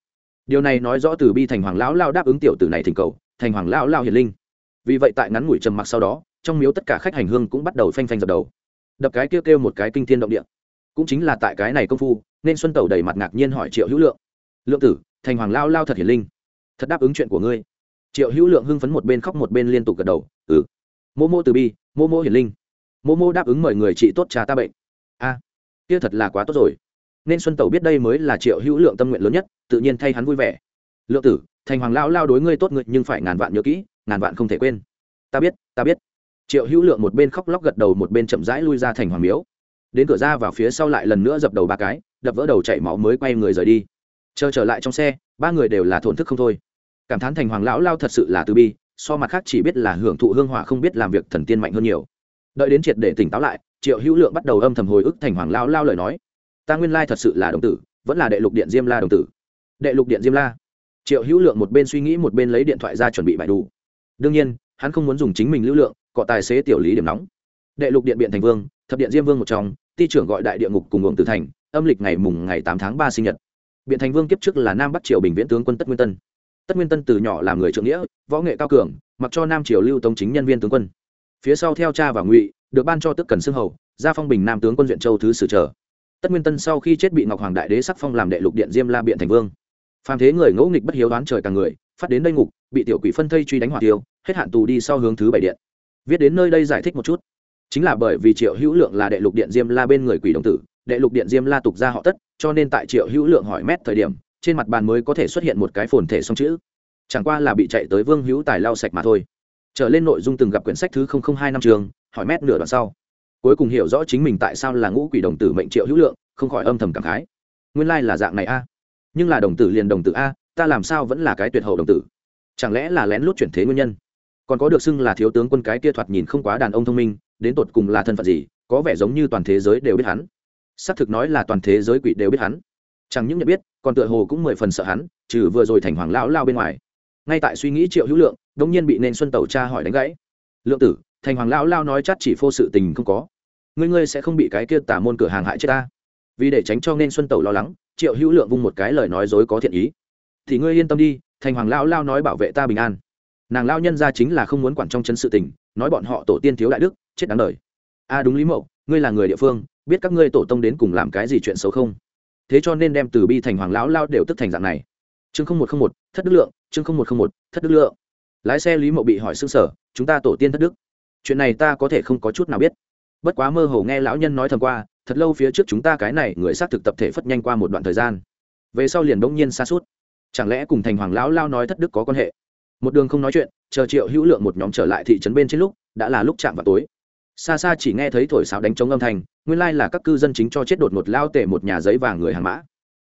Điều này nói rõ từ bi thành hoàng lão lao đáp ứng tiểu tử này thỉnh cầu, thành hoàng lão lao hiền linh. Vì vậy tại ngắn ngủi trầm mặc sau đó trong miếu tất cả khách hành hương cũng bắt đầu phanh phanh dập đầu. Đập cái kêu kêu một cái kinh thiên động địa. Cũng chính là tại cái này công phu, nên xuân tẩu đầy mặt ngạc nhiên hỏi triệu hữu lượng. Lượng tử, thành hoàng lao lao thật hiền linh. Thật đáp ứng chuyện của ngươi. Triệu hữu lượng hưng phấn một bên khóc một bên liên tục gật đầu. Ừ. Mô mô từ bi, mô mô hiền linh. Mô mô đáp ứng mời người trị tốt trà ta bệnh. A, kia thật là quá tốt rồi. Nên xuân tẩu biết đây mới là triệu hữu lượng tâm nguyện lớn nhất, tự nhiên thay hắn vui vẻ. Lượng tử, thành hoàng lao lao đối ngươi tốt ngươi, nhưng phải ngàn vạn nhớ kỹ, ngàn vạn không thể quên. Ta biết ta biết triệu hữu lượng một bên khóc lóc gật đầu, một bên chậm rãi lui ra thành hoàng miếu. Đến cửa ra vào phía sau lại lần nữa dập đầu ba cái, đập vỡ đầu chảy máu mới quay người rời đi. Chờ trở lại trong xe, ba người đều là thổn thức không thôi. Cảm thán thành hoàng lão lao thật sự là từ bi, so mặt khác chỉ biết là hưởng thụ hương hỏa không biết làm việc thần tiên mạnh hơn nhiều. Đợi đến triệt để tỉnh táo lại, triệu hữu lượng bắt đầu âm thầm hồi ức thành hoàng lao lao lời nói. Ta nguyên lai thật sự là đồng tử, vẫn là đệ lục điện diêm la đồng tử. Đệ lục điện diêm la. Triệu hữu lượng một bên suy nghĩ, một bên lấy điện thoại ra chuẩn bị bài đủ. Đương nhiên, hắn không muốn dùng chính mình lưu lượng cọ tài xế tiểu lý điểm nóng. Đệ lục điện biện thành vương, thập điện diêm vương một trong, ti trưởng gọi đại địa ngục cùng ngưỡng tử thành, âm lịch ngày mùng ngày tám tháng ba sinh nhật. Biện thành vương kiếp trước là nam bắc triều bình viễn tướng quân tất nguyên tân. Tất nguyên tân từ nhỏ làm người trượng nghĩa, võ nghệ cao cường, mặc cho nam triều lưu tống chính nhân viên tướng quân. Phía sau theo cha và ngụy, được ban cho tức cần xương hầu gia phong bình nam tướng quân duyện châu thứ sử trở. Tất nguyên tân sau khi chết bị ngọc hoàng đại đế sắc phong làm đệ lục điện diêm la biện thành vương. Phàm thế người ngẫu nghịch bất hiếu đoán trời càng người, phát đến đây ngục, bị tiểu quỷ phân thây truy đánh hỏa tiêu, hết hạn tù đi sau hướng thứ bảy điện viết đến nơi đây giải thích một chút. Chính là bởi vì triệu hữu lượng là đệ lục điện diêm la bên người quỷ đồng tử, đệ lục điện diêm la tục ra họ tất, cho nên tại triệu hữu lượng hỏi mét thời điểm, trên mặt bàn mới có thể xuất hiện một cái phồn thể song chữ. Chẳng qua là bị chạy tới vương hữu tài lau sạch mà thôi. Trở lên nội dung từng gặp quyển sách thứ hai năm trường, hỏi mét nửa đoạn sau. Cuối cùng hiểu rõ chính mình tại sao là ngũ quỷ đồng tử mệnh triệu hữu lượng, không khỏi âm thầm cảm khái. Nguyên lai là dạng này a. Nhưng là đồng tử liền đồng tử a, ta làm sao vẫn là cái tuyệt hậu đồng tử? Chẳng lẽ là lén lút chuyển thế nguyên nhân? Còn có được xưng là thiếu tướng quân cái kia thoạt nhìn không quá đàn ông thông minh, đến tột cùng là thân phận gì, có vẻ giống như toàn thế giới đều biết hắn. Xác thực nói là toàn thế giới quỷ đều biết hắn. Chẳng những nhận biết, còn tựa hồ cũng mười phần sợ hắn, trừ vừa rồi thành hoàng lão lao bên ngoài. Ngay tại suy nghĩ triệu hữu lượng đông nhiên bị nên xuân tẩu cha hỏi đánh gãy. Lượng tử, thành hoàng lão lao nói chắc chỉ phô sự tình không có. Ngươi ngươi sẽ không bị cái kia tả môn cửa hàng hại chết ta. Vì để tránh cho nên xuân tẩu lo lắng, triệu hữu lượng vung một cái lời nói dối có thiện ý. Thì ngươi yên tâm đi, thành hoàng lão lao nói bảo vệ ta bình an nàng lao nhân ra chính là không muốn quản trong chân sự tình, nói bọn họ tổ tiên thiếu đại đức, chết đáng đời. A đúng lý mậu, ngươi là người địa phương, biết các ngươi tổ tông đến cùng làm cái gì chuyện xấu không? Thế cho nên đem từ bi thành hoàng lão lao đều tức thành dạng này. Chương không một không một, thất đức lượng, chương không một không một, thất đức lượng. Lái xe lý mậu bị hỏi xương sở chúng ta tổ tiên thất đức. Chuyện này ta có thể không có chút nào biết. Bất quá mơ hồ nghe lão nhân nói thầm qua, thật lâu phía trước chúng ta cái này người xác thực tập thể phất nhanh qua một đoạn thời gian. Về sau liền bỗng nhiên xa suốt chẳng lẽ cùng thành hoàng lão lao nói thất đức có quan hệ? Một đường không nói chuyện, chờ triệu hữu lượng một nhóm trở lại thị trấn bên trên lúc, đã là lúc chạm vào tối. Xa xa chỉ nghe thấy thổi sáo đánh trống âm thanh, nguyên lai là các cư dân chính cho chết đột một lao tể một nhà giấy vàng người hàng mã.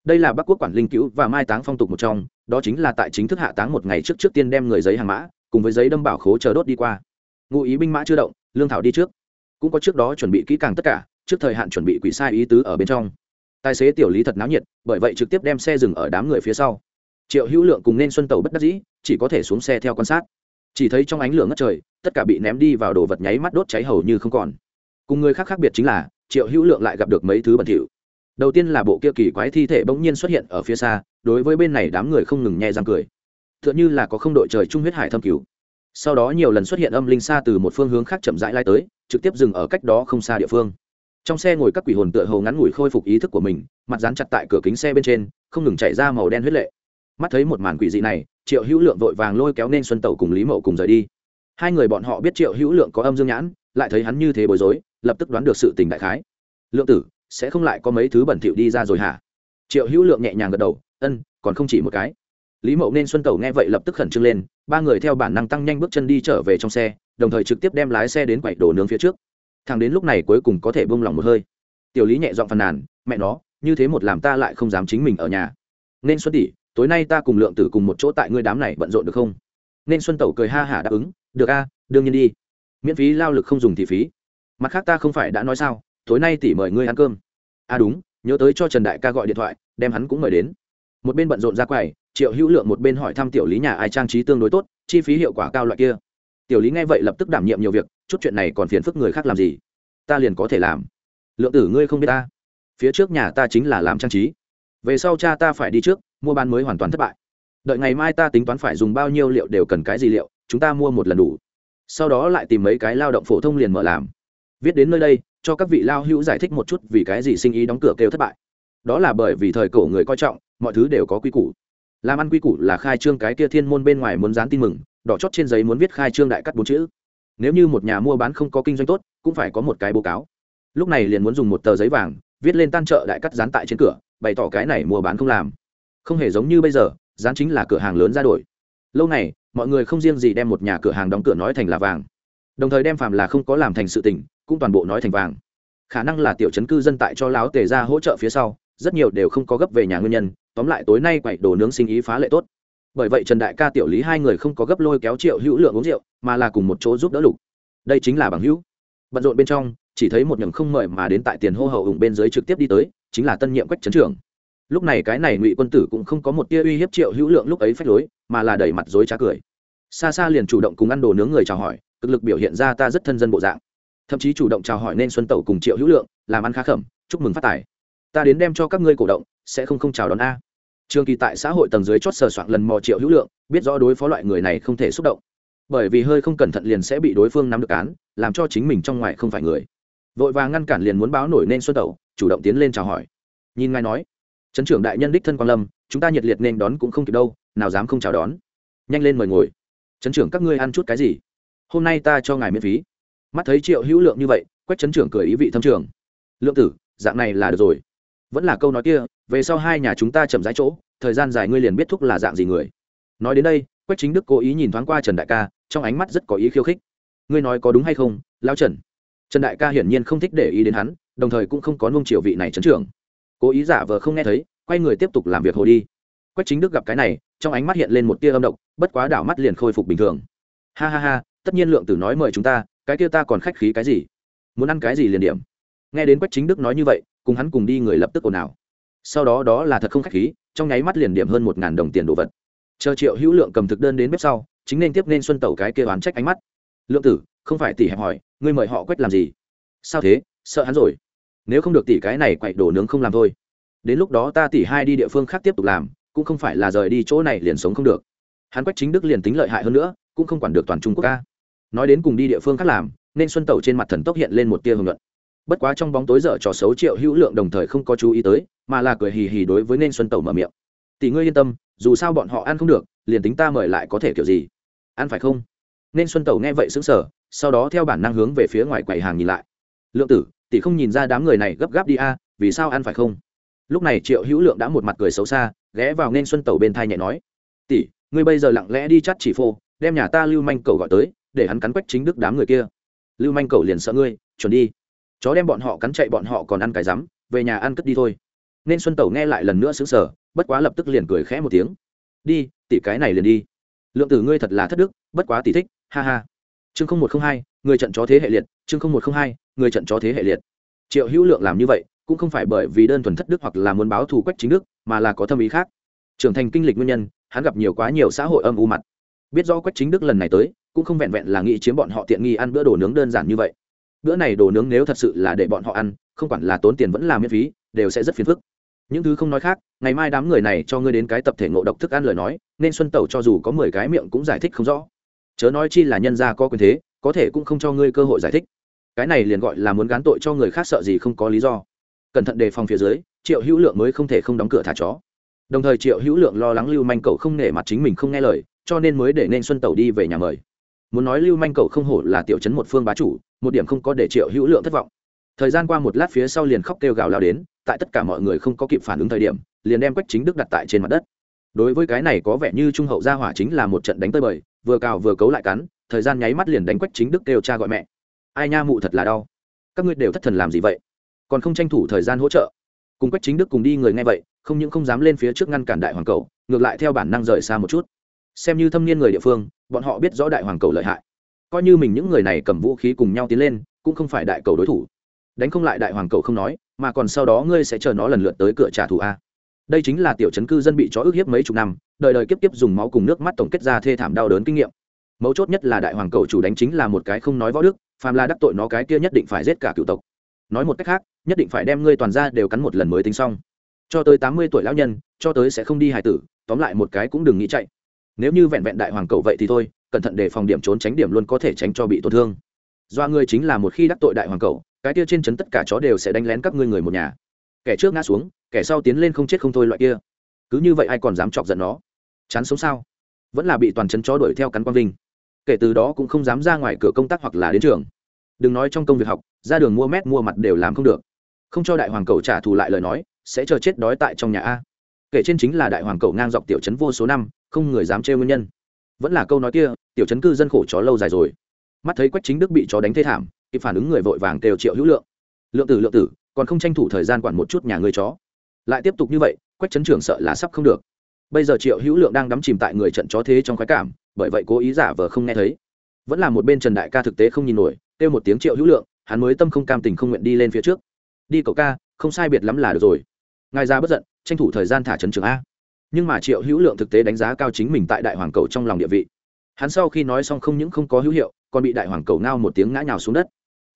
Đây là bắc quốc quản linh cứu và mai táng phong tục một trong, đó chính là tại chính thức hạ táng một ngày trước trước tiên đem người giấy hàng mã, cùng với giấy đâm bảo khố chờ đốt đi qua. Ngụ ý binh mã chưa động, lương thảo đi trước. Cũng có trước đó chuẩn bị kỹ càng tất cả, trước thời hạn chuẩn bị quỷ sai ý tứ ở bên trong. Tài xế tiểu lý thật náo nhiệt, bởi vậy trực tiếp đem xe dừng ở đám người phía sau. Triệu hữu lượng cùng nên xuân tàu bất đắc dĩ chỉ có thể xuống xe theo quan sát. Chỉ thấy trong ánh lửa ngất trời, tất cả bị ném đi vào đồ vật nháy mắt đốt cháy hầu như không còn. Cùng người khác khác biệt chính là, triệu hữu lượng lại gặp được mấy thứ bẩn thỉu. Đầu tiên là bộ kia kỳ quái thi thể bỗng nhiên xuất hiện ở phía xa, đối với bên này đám người không ngừng nhẹ răng cười. T h ư ợ n h ư là có không đội trời trung huyết hải thâm cứu sau đó nhiều lần xuất hiện âm linh xa từ một phương hướng khác chậm rãi lai tới, trực tiếp dừng ở cách đó không xa địa phương. Trong xe ngồi các quỷ hồn tựa hầu ngắn ngủi khôi phục ý thức của mình, mặt dán chặt tại cửa kính xe bên trên, không ngừng chảy ra màu đen huyết lệ mắt thấy một màn quỷ dị này, triệu hữu lượng vội vàng lôi kéo nên xuân tẩu cùng lý mậu cùng rời đi. Hai người bọn họ biết triệu hữu lượng có âm dương nhãn, lại thấy hắn như thế bối rối, lập tức đoán được sự tình đại khái. Lượng tử, sẽ không lại có mấy thứ bẩn thỉu đi ra rồi hả? Triệu hữu lượng nhẹ nhàng gật đầu, ân, còn không chỉ một cái. Lý mậu nên xuân tẩu nghe vậy lập tức khẩn trương lên, ba người theo bản năng tăng nhanh bước chân đi trở về trong xe, đồng thời trực tiếp đem lái xe đến quậy đồ nướng phía trước. Thằng đến lúc này cuối cùng có thể bông lòng một hơi. Tiểu lý nhẹ giọng phàn nàn, mẹ nó, như thế một làm ta lại không dám chính mình ở nhà. Nên xuân tỉ tối nay ta cùng lượng tử cùng một chỗ tại ngươi đám này bận rộn được không? Nên xuân tẩu cười ha hả đáp ứng, được a, đương nhiên đi. Miễn phí lao lực không dùng thì phí. Mặt khác ta không phải đã nói sao, tối nay tỷ mời ngươi ăn cơm. À đúng, nhớ tới cho trần đại ca gọi điện thoại, đem hắn cũng mời đến. Một bên bận rộn ra quầy, triệu hữu lượng một bên hỏi thăm tiểu lý nhà ai trang trí tương đối tốt, chi phí hiệu quả cao loại kia. Tiểu lý nghe vậy lập tức đảm nhiệm nhiều việc, chút chuyện này còn phiền phức người khác làm gì? Ta liền có thể làm. Lượng tử ngươi không biết ta. Phía trước nhà ta chính là làm trang trí. Về sau cha ta phải đi trước mua bán mới hoàn toàn thất bại. Đợi ngày mai ta tính toán phải dùng bao nhiêu liệu đều cần cái gì liệu, chúng ta mua một lần đủ. Sau đó lại tìm mấy cái lao động phổ thông liền mở làm. Viết đến nơi đây, cho các vị lao hữu giải thích một chút vì cái gì sinh ý đóng cửa kêu thất bại. Đó là bởi vì thời cổ người coi trọng, mọi thứ đều có quy củ. Làm ăn quy củ là khai trương cái kia thiên môn bên ngoài muốn dán tin mừng, đỏ chót trên giấy muốn viết khai trương đại cắt bốn chữ. Nếu như một nhà mua bán không có kinh doanh tốt, cũng phải có một cái báo cáo. Lúc này liền muốn dùng một tờ giấy vàng, viết lên tan chợ đại cắt dán tại trên cửa, bày tỏ cái này mua bán không làm không hề giống như bây giờ, dán chính là cửa hàng lớn ra đổi. Lâu này mọi người không riêng gì đem một nhà cửa hàng đóng cửa nói thành là vàng. Đồng thời đem phàm là không có làm thành sự tình, cũng toàn bộ nói thành vàng. Khả năng là tiểu chấn cư dân tại cho láo tề ra hỗ trợ phía sau, rất nhiều đều không có gấp về nhà nguyên nhân, tóm lại tối nay quậy đồ nướng sinh ý phá lệ tốt. Bởi vậy trần đại ca tiểu lý hai người không có gấp lôi kéo triệu hữu lượng uống rượu, mà là cùng một chỗ giúp đỡ lục. Đây chính là bằng hữu. Bận rộn bên trong, chỉ thấy một nhầm không mời mà đến tại tiền hô hậu ủng bên dưới trực tiếp đi tới, chính là tân nhiệm quách trấn trưởng lúc này cái này ngụy quân tử cũng không có một tia uy hiếp triệu hữu lượng lúc ấy phách lối, mà là đẩy mặt dối trá cười. Xa xa liền chủ động cùng ăn đồ nướng người chào hỏi, cực lực biểu hiện ra ta rất thân dân bộ dạng. Thậm chí chủ động chào hỏi nên xuân tẩu cùng triệu hữu lượng, làm ăn khá khẩm, chúc mừng phát tài. Ta đến đem cho các ngươi cổ động, sẽ không không chào đón a. Trường kỳ tại xã hội tầng dưới chót sờ soạn lần mò triệu hữu lượng, biết rõ đối phó loại người này không thể xúc động. Bởi vì hơi không cẩn thận liền sẽ bị đối phương nắm được án, làm cho chính mình trong ngoài không phải người. Vội vàng ngăn cản liền muốn báo nổi nên xuân tẩu, chủ động tiến lên chào hỏi. Nhìn ngài nói trấn trưởng đại nhân đích thân quan lâm, chúng ta nhiệt liệt nên đón cũng không kịp đâu, nào dám không chào đón. Nhanh lên mời ngồi. Trấn trưởng các ngươi ăn chút cái gì? Hôm nay ta cho ngài miễn phí. Mắt thấy triệu hữu lượng như vậy, quách trấn trưởng cười ý vị thâm trường. Lượng tử, dạng này là được rồi. Vẫn là câu nói kia, về sau hai nhà chúng ta chậm rãi chỗ, thời gian dài ngươi liền biết thúc là dạng gì người. Nói đến đây, quách chính đức cố ý nhìn thoáng qua trần đại ca, trong ánh mắt rất có ý khiêu khích. Ngươi nói có đúng hay không lao trần? Trần đại ca hiển nhiên không thích để ý đến hắn, đồng thời cũng không có nung triệu vị này trấn trưởng cố ý giả vờ không nghe thấy, quay người tiếp tục làm việc hồ đi. Quách chính đức gặp cái này, trong ánh mắt hiện lên một tia âm độc, bất quá đảo mắt liền khôi phục bình thường. Ha ha ha, tất nhiên lượng tử nói mời chúng ta, cái kia ta còn khách khí cái gì? Muốn ăn cái gì liền điểm. Nghe đến quách chính đức nói như vậy, cùng hắn cùng đi người lập tức ồn ào. Sau đó đó là thật không khách khí, trong nháy mắt liền điểm hơn một ngàn đồng tiền đồ vật. Chờ triệu hữu lượng cầm thực đơn đến bếp sau, chính nên tiếp nên xuân tẩu cái kia oán trách ánh mắt. Lượng tử, không phải tỷ hẹp hỏi, ngươi mời họ quách làm gì? Sao thế? Sợ hắn rồi nếu không được tỷ cái này quậy đổ nướng không làm thôi. Đến lúc đó ta tỷ hai đi địa phương khác tiếp tục làm, cũng không phải là rời đi chỗ này liền sống không được. Hắn quách chính đức liền tính lợi hại hơn nữa, cũng không quản được toàn trung quốc ca. Nói đến cùng đi địa phương khác làm, nên xuân tẩu trên mặt thần tốc hiện lên một tia hưởng luận. Bất quá trong bóng tối dở trò xấu triệu hữu lượng đồng thời không có chú ý tới, mà là cười hì hì đối với nên xuân tẩu mở miệng. Tỷ ngươi yên tâm, dù sao bọn họ ăn không được, liền tính ta mời lại có thể kiểu gì? Ăn phải không? Nên xuân tẩu nghe vậy xứng sở sau đó theo bản năng hướng về phía ngoài quầy hàng nhìn lại. Lượng tử tỷ không nhìn ra đám người này gấp gáp đi a, vì sao ăn phải không? Lúc này triệu hữu lượng đã một mặt cười xấu xa, ghé vào nên xuân tẩu bên thai nhẹ nói. Tỷ, ngươi bây giờ lặng lẽ đi chắt chỉ phô, đem nhà ta lưu manh cầu gọi tới, để hắn cắn quách chính đức đám người kia. Lưu manh cầu liền sợ ngươi, chuẩn đi. Chó đem bọn họ cắn chạy bọn họ còn ăn cái rắm, về nhà ăn cất đi thôi. Nên xuân tẩu nghe lại lần nữa xứng sở bất quá lập tức liền cười khẽ một tiếng. Đi, tỷ cái này liền đi. Lượng tử ngươi thật là thất đức, bất quá tỷ thích, ha ha. Chương không một không hai, người trận chó thế hệ liệt, chương không một không hai người trận chó thế hệ liệt. Triệu hữu lượng làm như vậy, cũng không phải bởi vì đơn thuần thất đức hoặc là muốn báo thù quách chính đức, mà là có thâm ý khác. Trưởng thành kinh lịch nguyên nhân, hắn gặp nhiều quá nhiều xã hội âm u mặt. Biết rõ quách chính đức lần này tới, cũng không vẹn vẹn là nghĩ chiếm bọn họ tiện nghi ăn bữa đồ nướng đơn giản như vậy. Bữa này đồ nướng nếu thật sự là để bọn họ ăn, không quản là tốn tiền vẫn là miễn phí, đều sẽ rất phiền phức. Những thứ không nói khác, ngày mai đám người này cho ngươi đến cái tập thể ngộ độc thức ăn lời nói, nên xuân tẩu cho dù có mười cái miệng cũng giải thích không rõ. Chớ nói chi là nhân gia có quyền thế, có thể cũng không cho ngươi cơ hội giải thích cái này liền gọi là muốn gán tội cho người khác sợ gì không có lý do. Cẩn thận đề phòng phía dưới, triệu hữu lượng mới không thể không đóng cửa thả chó. Đồng thời triệu hữu lượng lo lắng lưu manh cậu không nể mặt chính mình không nghe lời, cho nên mới để nên xuân tẩu đi về nhà mời. Muốn nói lưu manh cậu không hổ là tiểu chấn một phương bá chủ, một điểm không có để triệu hữu lượng thất vọng. Thời gian qua một lát phía sau liền khóc kêu gào lao đến, tại tất cả mọi người không có kịp phản ứng thời điểm, liền đem quách chính đức đặt tại trên mặt đất. Đối với cái này có vẻ như trung hậu gia hỏa chính là một trận đánh tơi bời, vừa cào vừa cấu lại cắn, thời gian nháy mắt liền đánh quách chính đức kêu cha gọi mẹ ai nha mụ thật là đau. Các ngươi đều thất thần làm gì vậy? Còn không tranh thủ thời gian hỗ trợ. Cùng quách chính đức cùng đi người nghe vậy, không những không dám lên phía trước ngăn cản đại hoàng cầu, ngược lại theo bản năng rời xa một chút. Xem như thâm niên người địa phương, bọn họ biết rõ đại hoàng cầu lợi hại. Coi như mình những người này cầm vũ khí cùng nhau tiến lên, cũng không phải đại cầu đối thủ. Đánh không lại đại hoàng cầu không nói, mà còn sau đó ngươi sẽ chờ nó lần lượt tới cửa trả thù a. Đây chính là tiểu chấn cư dân bị chó ức hiếp mấy chục năm, đời đời kiếp kiếp dùng máu cùng nước mắt tổng kết ra thê thảm đau đớn kinh nghiệm. Mấu chốt nhất là đại hoàng cầu chủ đánh chính là một cái không nói võ đức phàm là đắc tội nó cái kia nhất định phải giết cả cựu tộc. Nói một cách khác, nhất định phải đem ngươi toàn ra đều cắn một lần mới tính xong. Cho tới tám mươi tuổi lão nhân, cho tới sẽ không đi hài tử, tóm lại một cái cũng đừng nghĩ chạy. Nếu như vẹn vẹn đại hoàng cầu vậy thì thôi, cẩn thận để phòng điểm trốn tránh điểm luôn có thể tránh cho bị tổn thương. Do ngươi chính là một khi đắc tội đại hoàng cầu, cái kia trên trấn tất cả chó đều sẽ đánh lén các ngươi người một nhà. Kẻ trước ngã xuống, kẻ sau tiến lên không chết không thôi loại kia. Cứ như vậy ai còn dám chọc giận nó? Chán sống sao? Vẫn là bị toàn trấn chó đuổi theo cắn quang vinh. Kể từ đó cũng không dám ra ngoài cửa công tác hoặc là đến trường đừng nói trong công việc học, ra đường mua mét mua mặt đều làm không được. Không cho đại hoàng cầu trả thù lại lời nói, sẽ chờ chết đói tại trong nhà a. Kể trên chính là đại hoàng cầu ngang dọc tiểu trấn vô số năm, không người dám trêu nguyên nhân. Vẫn là câu nói kia, tiểu trấn cư dân khổ chó lâu dài rồi. Mắt thấy quách chính đức bị chó đánh thê thảm, kịp phản ứng người vội vàng kêu triệu hữu lượng. Lượng tử lượng tử, còn không tranh thủ thời gian quản một chút nhà người chó. Lại tiếp tục như vậy, quách trấn trưởng sợ là sắp không được. Bây giờ triệu hữu lượng đang đắm chìm tại người trận chó thế trong khoái cảm, bởi vậy cố ý giả vờ không nghe thấy. Vẫn là một bên trần đại ca thực tế không nhìn nổi kêu một tiếng triệu hữu lượng, hắn mới tâm không cam tình không nguyện đi lên phía trước. Đi cậu ca, không sai biệt lắm là được rồi. Ngài ra bất giận, tranh thủ thời gian thả trấn trường a. Nhưng mà triệu hữu lượng thực tế đánh giá cao chính mình tại đại hoàng cầu trong lòng địa vị. Hắn sau khi nói xong không những không có hữu hiệu, còn bị đại hoàng cầu ngao một tiếng ngã nhào xuống đất.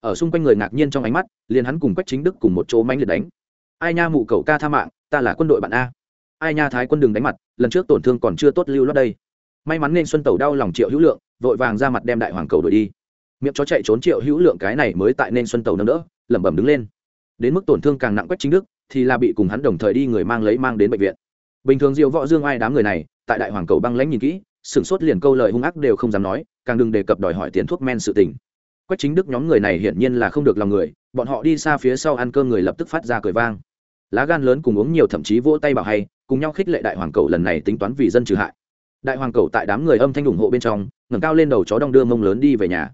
Ở xung quanh người ngạc nhiên trong ánh mắt, liền hắn cùng quách chính đức cùng một chỗ manh liệt đánh. Ai nha mụ cầu ca tha mạng, ta là quân đội bạn a. Ai nha thái quân đừng đánh mặt, lần trước tổn thương còn chưa tốt lưu lót đây. May mắn nên xuân tẩu đau lòng triệu hữu lượng, vội vàng ra mặt đem đại hoàng cầu đuổi đi miệng chó chạy trốn triệu hữu lượng cái này mới tại nên xuân tàu nâng đỡ, lẩm bẩm đứng lên. Đến mức tổn thương càng nặng quách chính đức, thì là bị cùng hắn đồng thời đi người mang lấy mang đến bệnh viện. Bình thường diệu võ dương ai đám người này, tại đại hoàng cầu băng lãnh nhìn kỹ, sửng sốt liền câu lời hung ác đều không dám nói, càng đừng đề cập đòi hỏi tiền thuốc men sự tình. Quách chính đức nhóm người này hiển nhiên là không được lòng người, bọn họ đi xa phía sau ăn cơm người lập tức phát ra cười vang. Lá gan lớn cùng uống nhiều thậm chí vỗ tay bảo hay, cùng nhau khích lệ đại hoàng cầu lần này tính toán vì dân trừ hại. Đại hoàng cầu tại đám người âm thanh ủng hộ bên trong, ngẩng cao lên đầu chó đong đưa mông lớn đi về nhà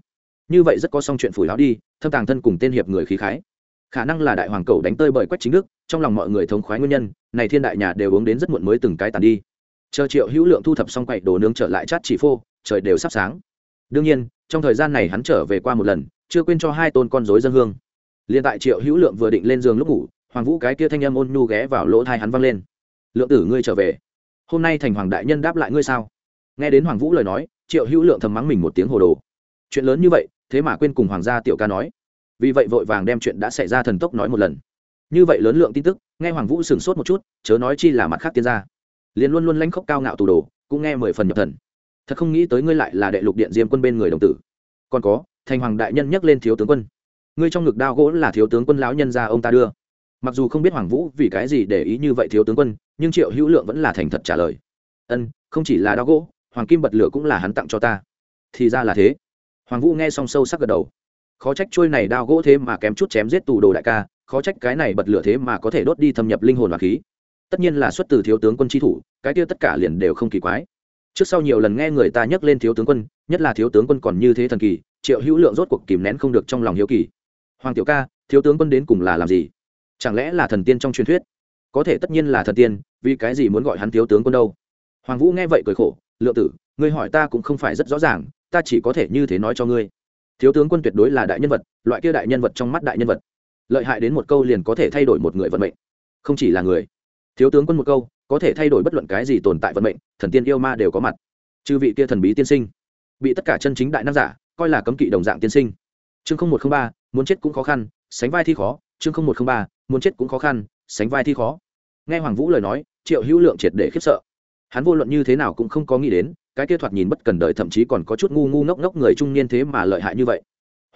như vậy rất có xong chuyện phủi láo đi, thâm tàng thân cùng tên hiệp người khí khái. Khả năng là đại hoàng cầu đánh tơi bởi quách chính đức, trong lòng mọi người thống khoái nguyên nhân, này thiên đại nhà đều uống đến rất muộn mới từng cái tàn đi. Chờ triệu hữu lượng thu thập xong quậy đồ nướng trở lại chát chỉ phô, trời đều sắp sáng. Đương nhiên, trong thời gian này hắn trở về qua một lần, chưa quên cho hai tôn con dối dân hương. Liền tại triệu hữu lượng vừa định lên giường lúc ngủ, hoàng vũ cái kia thanh âm ôn nhu ghé vào lỗ thai hắn văng lên. Lượng tử ngươi trở về. Hôm nay thành hoàng đại nhân đáp lại ngươi sao? Nghe đến hoàng vũ lời nói, triệu hữu lượng thầm mắng mình một tiếng hồ đồ chuyện lớn như vậy, thế mà quên cùng hoàng gia tiểu ca nói. Vì vậy vội vàng đem chuyện đã xảy ra thần tốc nói một lần. Như vậy lớn lượng tin tức, nghe hoàng vũ sửng sốt một chút, chớ nói chi là mặt khác tiên gia. Liền luôn luôn lanh khốc cao ngạo tù đồ, cũng nghe mười phần nhập thần. Thật không nghĩ tới ngươi lại là đệ lục điện diêm quân bên người đồng tử. Còn có, thành hoàng đại nhân nhắc lên thiếu tướng quân. Ngươi trong ngực đao gỗ là thiếu tướng quân lão nhân gia ông ta đưa. Mặc dù không biết hoàng vũ vì cái gì để ý như vậy thiếu tướng quân, nhưng triệu hữu lượng vẫn là thành thật trả lời. Ân, không chỉ là đao gỗ, hoàng kim bật lửa cũng là hắn tặng cho ta. Thì ra là thế hoàng vũ nghe xong sâu sắc gật đầu. Khó trách trôi này đao gỗ thế mà kém chút chém giết tù đồ đại ca, khó trách cái này bật lửa thế mà có thể đốt đi thâm nhập linh hồn và khí. Tất nhiên là xuất từ thiếu tướng quân tri thủ, cái kia tất cả liền đều không kỳ quái. Trước sau nhiều lần nghe người ta nhắc lên thiếu tướng quân, nhất là thiếu tướng quân còn như thế thần kỳ, triệu hữu lượng rốt cuộc kìm nén không được trong lòng hiếu kỳ. Hoàng tiểu ca, thiếu tướng quân đến cùng là làm gì? Chẳng lẽ là thần tiên trong truyền thuyết? Có thể tất nhiên là thần tiên, vì cái gì muốn gọi hắn thiếu tướng quân đâu? Hoàng vũ nghe vậy cười khổ, lượng tử, ngươi hỏi ta cũng không phải rất rõ ràng ta chỉ có thể như thế nói cho ngươi. Thiếu tướng quân tuyệt đối là đại nhân vật, loại kia đại nhân vật trong mắt đại nhân vật. Lợi hại đến một câu liền có thể thay đổi một người vận mệnh. Không chỉ là người. Thiếu tướng quân một câu, có thể thay đổi bất luận cái gì tồn tại vận mệnh, thần tiên yêu ma đều có mặt. Chư vị kia thần bí tiên sinh, bị tất cả chân chính đại nam giả, coi là cấm kỵ đồng dạng tiên sinh. Chương không một không ba, muốn chết cũng khó khăn, sánh vai thi khó. Chương không một không ba, muốn chết cũng khó khăn, sánh vai thi khó. Nghe hoàng vũ lời nói, triệu hữu lượng triệt để khiếp sợ. Hắn vô luận như thế nào cũng không có nghĩ đến cái kia thoạt nhìn bất cần đời thậm chí còn có chút ngu ngu ngốc ngốc người trung niên thế mà lợi hại như vậy.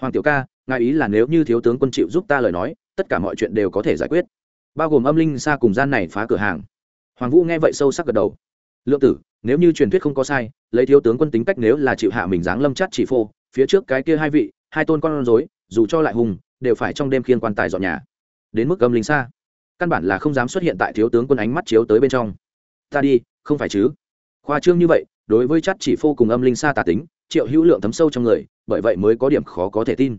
Hoàng tiểu ca, ngài ý là nếu như thiếu tướng quân chịu giúp ta lời nói, tất cả mọi chuyện đều có thể giải quyết. Bao gồm âm linh xa cùng gian này phá cửa hàng. Hoàng vũ nghe vậy sâu sắc gật đầu. Lượng tử, nếu như truyền thuyết không có sai, lấy thiếu tướng quân tính cách nếu là chịu hạ mình dáng lâm chát chỉ phô, phía trước cái kia hai vị, hai tôn con rối, dù cho lại hùng, đều phải trong đêm khiên quan tài dọn nhà. Đến mức âm linh xa. Căn bản là không dám xuất hiện tại thiếu tướng quân ánh mắt chiếu tới bên trong. Ta đi, không phải chứ? Khoa trương như vậy, đối với chắt chỉ phô cùng âm linh xa tà tính, triệu hữu lượng thấm sâu trong người, bởi vậy mới có điểm khó có thể tin.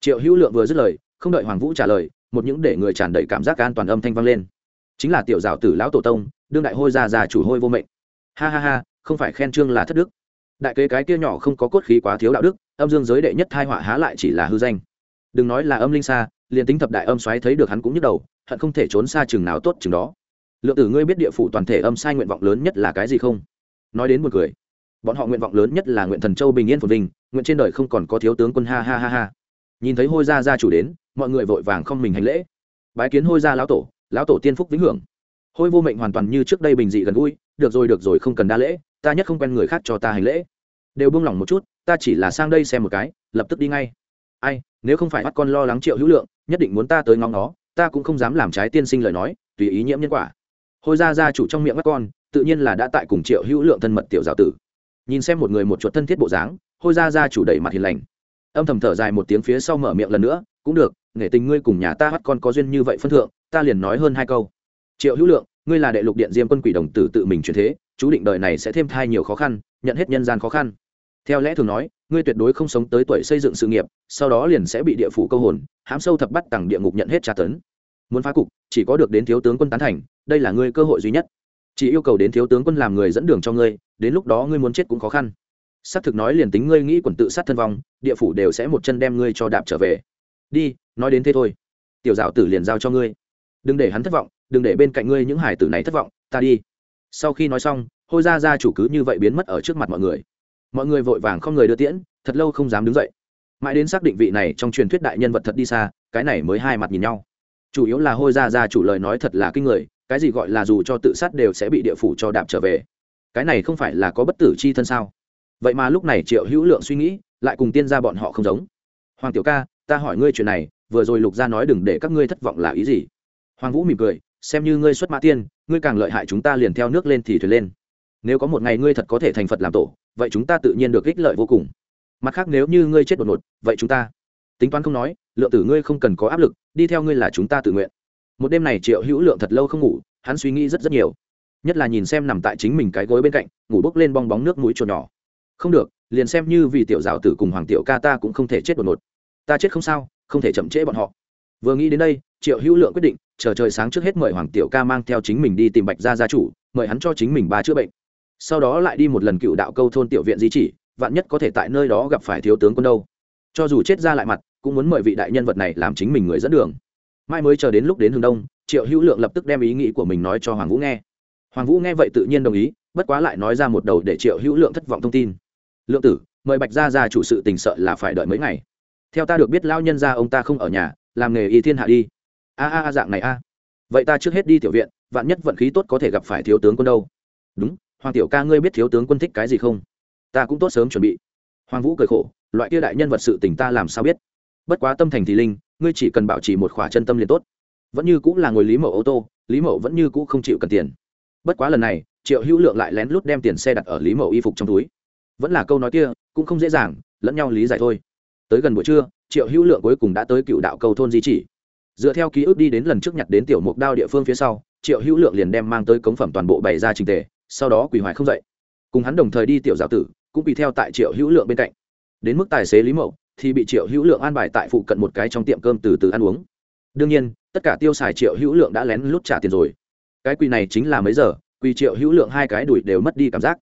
Triệu hữu lượng vừa dứt lời, không đợi hoàng vũ trả lời, một những để người tràn đầy cảm giác an toàn âm thanh vang lên. Chính là tiểu giáo tử lão tổ tông, đương đại hôi già già chủ hôi vô mệnh. Ha ha ha, không phải khen trương là thất đức. Đại kế cái kia nhỏ không có cốt khí quá thiếu đạo đức, âm dương giới đệ nhất thai họa há lại chỉ là hư danh. Đừng nói là âm linh xa liền tính thập đại âm xoáy thấy được hắn cũng nhức đầu, hận không thể trốn xa chừng nào tốt chừng đó. Lượng tử ngươi biết địa phủ toàn thể âm sai nguyện vọng lớn nhất là cái gì không? Nói đến một người bọn họ nguyện vọng lớn nhất là nguyện thần châu bình yên phồn vinh, nguyện trên đời không còn có thiếu tướng quân, ha ha ha ha. Nhìn thấy hôi gia gia chủ đến, mọi người vội vàng không mình hành lễ. Bái kiến hôi gia lão tổ lão tổ tiên phúc vĩnh hưởng. Hôi vô mệnh hoàn toàn như trước đây bình dị gần gũi, được rồi được rồi, không cần đa lễ, ta nhất không quen người khác cho ta hành lễ. Đều buông lỏng một chút, ta chỉ là sang đây xem một cái, lập tức đi ngay. Ai, nếu không phải bắt con lo lắng triệu hữu lượng, nhất định muốn ta tới ngóng nó, ta cũng không dám làm trái tiên sinh lời nói, tùy ý nhiễm nhân quả. Hôi gia gia chủ trong miệng mắt con tự nhiên là đã tại cùng triệu hữu lượng thân mật tiểu giáo tử. Nhìn xem một người một chuột thân thiết bộ dáng, hôi ra ra chủ đầy mặt hiền lành. Âm thầm thở dài một tiếng phía sau mở miệng lần nữa, cũng được nghệ tình ngươi cùng nhà ta hắt con có duyên như vậy phân thượng, ta liền nói hơn hai câu. Triệu hữu lượng, ngươi là đệ lục điện diêm quân quỷ đồng tử tự mình chuyển thế, chú định đời này sẽ thêm thai nhiều khó khăn, nhận hết nhân gian khó khăn. Theo lẽ thường nói, ngươi tuyệt đối không sống tới tuổi xây dựng sự nghiệp, sau đó liền sẽ bị địa phủ câu hồn, hám sâu thập bắt tặng địa ngục nhận hết tra tấn. Muốn phá cục, chỉ có được đến thiếu tướng quân tán thành, đây là ngươi cơ hội duy nhất chỉ yêu cầu đến thiếu tướng quân làm người dẫn đường cho ngươi, đến lúc đó ngươi muốn chết cũng khó khăn. Xác thực nói liền tính ngươi nghĩ quần tự sát thân vong, địa phủ đều sẽ một chân đem ngươi cho đạp trở về. Đi, nói đến thế thôi. Tiểu dạo tử liền giao cho ngươi. Đừng để hắn thất vọng, đừng để bên cạnh ngươi những hải tử này thất vọng, ta đi. Sau khi nói xong, hôi ra ra chủ cứ như vậy biến mất ở trước mặt mọi người. Mọi người vội vàng không người đưa tiễn, thật lâu không dám đứng dậy. Mãi đến xác định vị này trong truyền thuyết đại nhân vật thật đi xa, cái này mới hai mặt nhìn nhau. Chủ yếu là hôi ra ra chủ lời nói thật là kinh người cái gì gọi là dù cho tự sát đều sẽ bị địa phủ cho đạp trở về. Cái này không phải là có bất tử c h i thân sao? Vậy mà lúc này triệu hữu lượng suy nghĩ, lại cùng tiên ra bọn họ không giống. Hoàng tiểu ca, ta hỏi ngươi chuyện này, vừa rồi lục gia nói đừng để các ngươi thất vọng là ý gì? Hoàng vũ mỉm cười, xem như ngươi xuất mã tiên, ngươi càng lợi hại chúng ta liền theo nước lên thì thuyền lên. Nếu có một ngày ngươi thật có thể thành phật làm tổ, vậy chúng ta tự nhiên được ích lợi vô cùng. Mặt khác nếu như ngươi chết đột ngột, vậy chúng ta, tính toán không nói, lượng tử ngươi không cần có áp lực, đi theo ngươi là chúng ta tự nguyện một đêm này triệu hữu lượng thật lâu không ngủ, hắn suy nghĩ rất rất nhiều. Nhất là nhìn xem nằm tại chính mình cái gối bên cạnh, ngủ bốc lên bong bóng nước mũi chuột nhỏ. Không được, liền xem như vì tiểu giáo tử cùng hoàng tiểu ca ta cũng không thể chết đột ngột. Ta chết không sao, không thể chậm trễ bọn họ. Vừa nghĩ đến đây, triệu hữu lượng quyết định, chờ trời sáng trước hết mời hoàng tiểu ca mang theo chính mình đi tìm bạch gia gia chủ, mời hắn cho chính mình ba chữa bệnh. Sau đó lại đi một lần cựu đạo câu thôn tiểu viện di chỉ, vạn nhất có thể tại nơi đó gặp phải thiếu tướng quân đâu. Cho dù chết ra lại mặt, cũng muốn mời vị đại nhân vật này làm chính mình người dẫn đường mai mới chờ đến lúc đến hướng đông, triệu hữu lượng lập tức đem ý nghĩ của mình nói cho hoàng vũ nghe. Hoàng vũ nghe vậy tự nhiên đồng ý, bất quá lại nói ra một đầu để triệu hữu lượng thất vọng thông tin. Lượng tử, mời bạch gia ra chủ sự tình sợ là phải đợi mấy ngày. Theo ta được biết lao nhân ra ông ta không ở nhà, làm nghề y thiên hạ đi. A a a, dạng này a. Vậy ta trước hết đi tiểu viện, vạn nhất vận khí tốt có thể gặp phải thiếu tướng quân đâu. Đúng, hoàng tiểu ca ngươi biết thiếu tướng quân thích cái gì không? Ta cũng tốt sớm chuẩn bị. Hoàng vũ cười khổ, loại kia đại nhân vật sự tình ta làm sao biết? Bất quá tâm thành thì linh ngươi chỉ cần bảo trì một khỏa chân tâm liền tốt. Vẫn như cũng là ngồi lý mẫu ô tô, lý mẫu vẫn như cũ không chịu cần tiền. Bất quá lần này, triệu hữu lượng lại lén lút đem tiền xe đặt ở lý mẫu y phục trong túi. Vẫn là câu nói kia, cũng không dễ dàng, lẫn nhau lý giải thôi. Tới gần buổi trưa, triệu hữu lượng cuối cùng đã tới cựu đạo cầu thôn di chỉ. Dựa theo ký ức đi đến lần trước nhặt đến tiểu mục đao địa phương phía sau, triệu hữu lượng liền đem mang tới cống phẩm toàn bộ bày ra trình tề, sau đó quỳ hoài không dậy. Cùng hắn đồng thời đi tiểu giáo tử, cũng quỳ theo tại triệu hữu lượng bên cạnh. Đến mức tài xế lý mậu thì bị triệu hữu lượng an bài tại phụ cận một cái trong tiệm cơm từ từ ăn uống. Đương nhiên, tất cả tiêu xài triệu hữu lượng đã lén lút trả tiền rồi. Cái quỳ này chính là mấy giờ, quỳ triệu hữu lượng hai cái đùi đều mất đi cảm giác.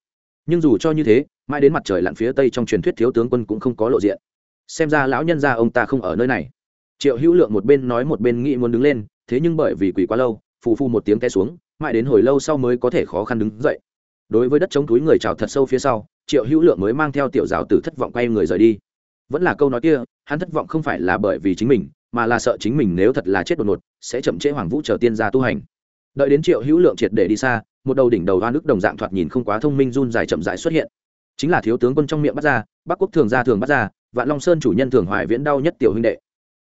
Nhưng dù cho như thế, mãi đến mặt trời lặn phía tây trong truyền thuyết thiếu tướng quân cũng không có lộ diện. Xem ra lão nhân gia ông ta không ở nơi này. Triệu hữu lượng một bên nói một bên nghĩ muốn đứng lên, thế nhưng bởi vì quỳ quá lâu, phù phu một tiếng té xuống, mãi đến hồi lâu sau mới có thể khó khăn đứng dậy. Đối với đất chống túi người trào thật sâu phía sau, triệu hữu lượng mới mang theo tiểu giáo tử thất vọng quay người rời đi vẫn là câu nói kia, hắn thất vọng không phải là bởi vì chính mình, mà là sợ chính mình nếu thật là chết đột ngột, sẽ chậm trễ hoàng vũ chờ tiên ra tu hành. Đợi đến triệu hữu lượng triệt để đi xa, một đầu đỉnh đầu hoa nước đồng dạng thoạt nhìn không quá thông minh run dài chậm dài xuất hiện. Chính là thiếu tướng quân trong miệng bắt ra, bắc quốc thường ra thường bắt ra, vạn long sơn chủ nhân thường hoài viễn đau nhất tiểu huynh đệ.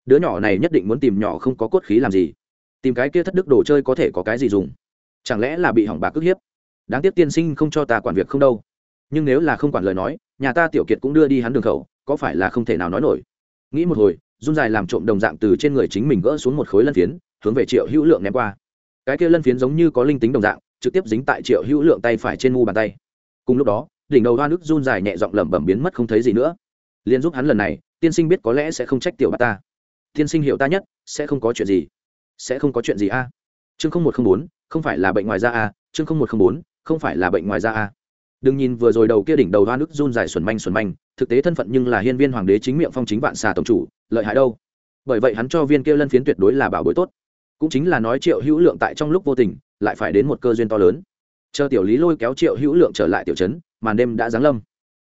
Đứa nhỏ này nhất định muốn tìm nhỏ không có cốt khí làm gì. Tìm cái kia thất đức đồ chơi có thể có cái gì dùng? Chẳng lẽ là bị hỏng bạc cướp hiếp? Đáng tiếc tiên sinh không cho ta quản việc không đâu. Nhưng nếu là không quản lời nói, nhà ta tiểu kiệt cũng đưa đi hắn đường khẩu có phải là không thể nào nói nổi. Nghĩ một hồi, run dài làm trộm đồng dạng từ trên người chính mình gỡ xuống một khối lân phiến, hướng về triệu hữu lượng ném qua. Cái kia lân phiến giống như có linh tính đồng dạng, trực tiếp dính tại triệu hữu lượng tay phải trên mu bàn tay. Cùng lúc đó, đỉnh đầu hoa nước run dài nhẹ giọng lẩm bẩm biến mất không thấy gì nữa. Liền giúp hắn lần này, tiên sinh biết có lẽ sẽ không trách tiểu bát ta. Tiên sinh hiểu ta nhất, sẽ không có chuyện gì. Sẽ không có chuyện gì a. Chương không một không bốn, không phải là bệnh ngoài da a, chương không một không bốn, không phải là bệnh ngoài da a đừng nhìn vừa rồi đầu kia đỉnh đầu hoa nước run dài xuẩn manh xuẩn manh, thực tế thân phận nhưng là hiên viên hoàng đế chính miệng phong chính vạn xà tổng chủ, lợi hại đâu. Bởi vậy hắn cho viên kia lân phiến tuyệt đối là bảo bối tốt. Cũng chính là nói triệu hữu lượng tại trong lúc vô tình, lại phải đến một cơ duyên to lớn. Chờ tiểu lý lôi kéo triệu hữu lượng trở lại tiểu trấn, màn đêm đã giáng lâm.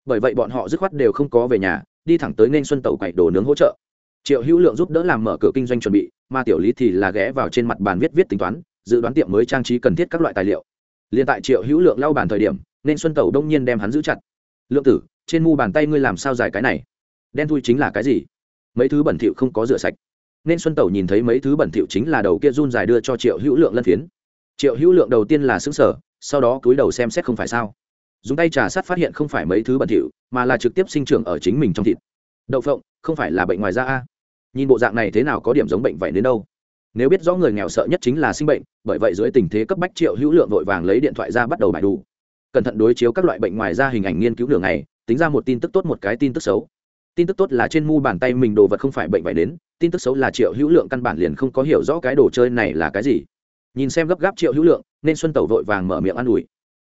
Bởi vậy bọn họ dứt khoát đều không có về nhà, đi thẳng tới nên xuân tàu quậy đồ nướng hỗ trợ. Triệu hữu lượng giúp đỡ làm mở cửa kinh doanh chuẩn bị, mà tiểu lý thì là ghé vào trên mặt bàn viết viết tính toán, dự đoán tiệm mới trang trí cần thiết các loại tài liệu. Liền tại triệu hữu lượng lau bàn thời điểm nên xuân Tẩu đông nhiên đem hắn giữ chặt. Lượng tử, trên mu bàn tay ngươi làm sao dài cái này? Đen thui chính là cái gì? Mấy thứ bẩn thỉu không có rửa sạch. Nên xuân Tẩu nhìn thấy mấy thứ bẩn thỉu chính là đầu kia run dài đưa cho triệu hữu lượng lân phiến. Triệu hữu lượng đầu tiên là xứng sở sau đó cúi đầu xem xét không phải sao. Dùng tay trà sát phát hiện không phải mấy thứ bẩn thỉu, mà là trực tiếp sinh trưởng ở chính mình trong thịt. Đậu phộng, không phải là bệnh ngoài da a? Nhìn bộ dạng này thế nào có điểm giống bệnh vậy đến đâu? Nếu biết rõ người nghèo sợ nhất chính là sinh bệnh, bởi vậy dưới tình thế cấp bách triệu hữu lượng vội vàng lấy điện thoại ra bắt đầu bài đủ cẩn thận đối chiếu các loại bệnh ngoài da hình ảnh nghiên cứu đường này tính ra một tin tức tốt một cái tin tức xấu. Tin tức tốt là trên mu bàn tay mình đồ vật không phải bệnh vậy đến tin tức xấu là triệu hữu lượng căn bản liền không có hiểu rõ cái đồ chơi này là cái gì. Nhìn xem gấp gáp triệu hữu lượng, nên xuân tẩu vội vàng mở miệng an ủi.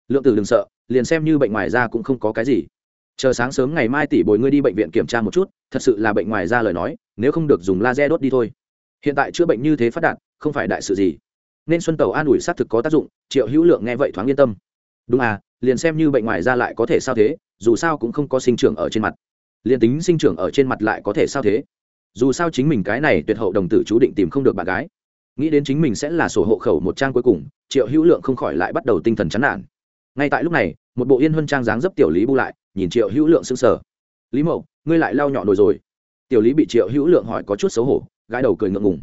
Lượng tử đừng sợ, liền xem như bệnh ngoài da cũng không có cái gì. Chờ sáng sớm ngày mai tỷ bồi ngươi đi bệnh viện kiểm tra một chút, thật sự là bệnh ngoài da lời nói, nếu không được dùng laser đốt đi thôi. Hiện tại chữa bệnh như thế phát đạt, không phải đại sự gì. Nên xuân tàu an ủi xác thực có tác dụng, triệu hữu lượng nghe vậy thoáng yên tâm. Đúng à liền xem như bệnh ngoài da lại có thể sao thế, dù sao cũng không có sinh trưởng ở trên mặt. Liền tính sinh trưởng ở trên mặt lại có thể sao thế? Dù sao chính mình cái này tuyệt hậu đồng tử chú định tìm không được bạn gái. Nghĩ đến chính mình sẽ là sổ hộ khẩu một trang cuối cùng, triệu hữu lượng không khỏi lại bắt đầu tinh thần chán nản. Ngay tại lúc này, một bộ yên huân trang dáng dấp tiểu lý bu lại, nhìn triệu hữu lượng sững sờ. Lý mậu, ngươi lại lao nhọ nồi rồi. Tiểu lý bị triệu hữu lượng hỏi có chút xấu hổ, gãi đầu cười ngượng ngùng.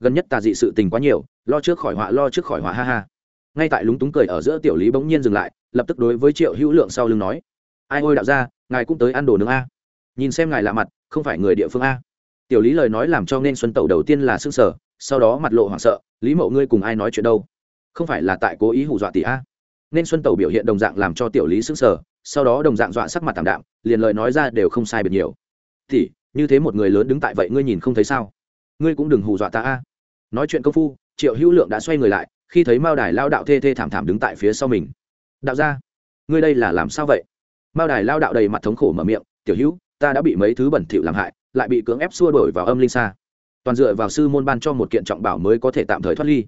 Gần nhất tà dị sự tình quá nhiều, lo trước khỏi họa, lo trước khỏi họa, ha ha. Ngay tại lúng túng cười ở giữa tiểu lý bỗng nhiên dừng lại lập tức đối với triệu hữu lượng sau lưng nói ai ôi đạo ra ngài cũng tới ăn đồ nướng a. Nhìn xem ngài lạ mặt không phải người địa phương a. Tiểu lý lời nói làm cho nên xuân tẩu đầu tiên là s ư n g sở sau đó mặt lộ hoảng sợ lý mậu ngươi cùng ai nói chuyện đâu? Không phải là tại cố ý hù dọa tỷ a? Nên xuân tẩu biểu hiện đồng dạng làm cho tiểu lý s ư n g sở sau đó đồng dạng dọa sắc mặt tảm đạm liền lời nói ra đều không sai biệt nhiều. Tỷ, như thế một người lớn đứng tại vậy ngươi nhìn không thấy sao? Ngươi cũng đừng hù dọa ta a. Nói chuyện công phu triệu hữu lượng đã xoay người lại khi thấy mao đài lao đạo thê thê thảm thảm đứng tại phía sau mình đạo ra ngươi đây là làm sao vậy? Mao đài lao đạo đầy mặt thống khổ mở miệng, tiểu hữu, ta đã bị mấy thứ bẩn thỉu làm hại, lại bị cưỡng ép xua đổi vào âm linh xa. Toàn dựa vào sư môn ban cho một kiện trọng bảo mới có thể tạm thời thoát ly.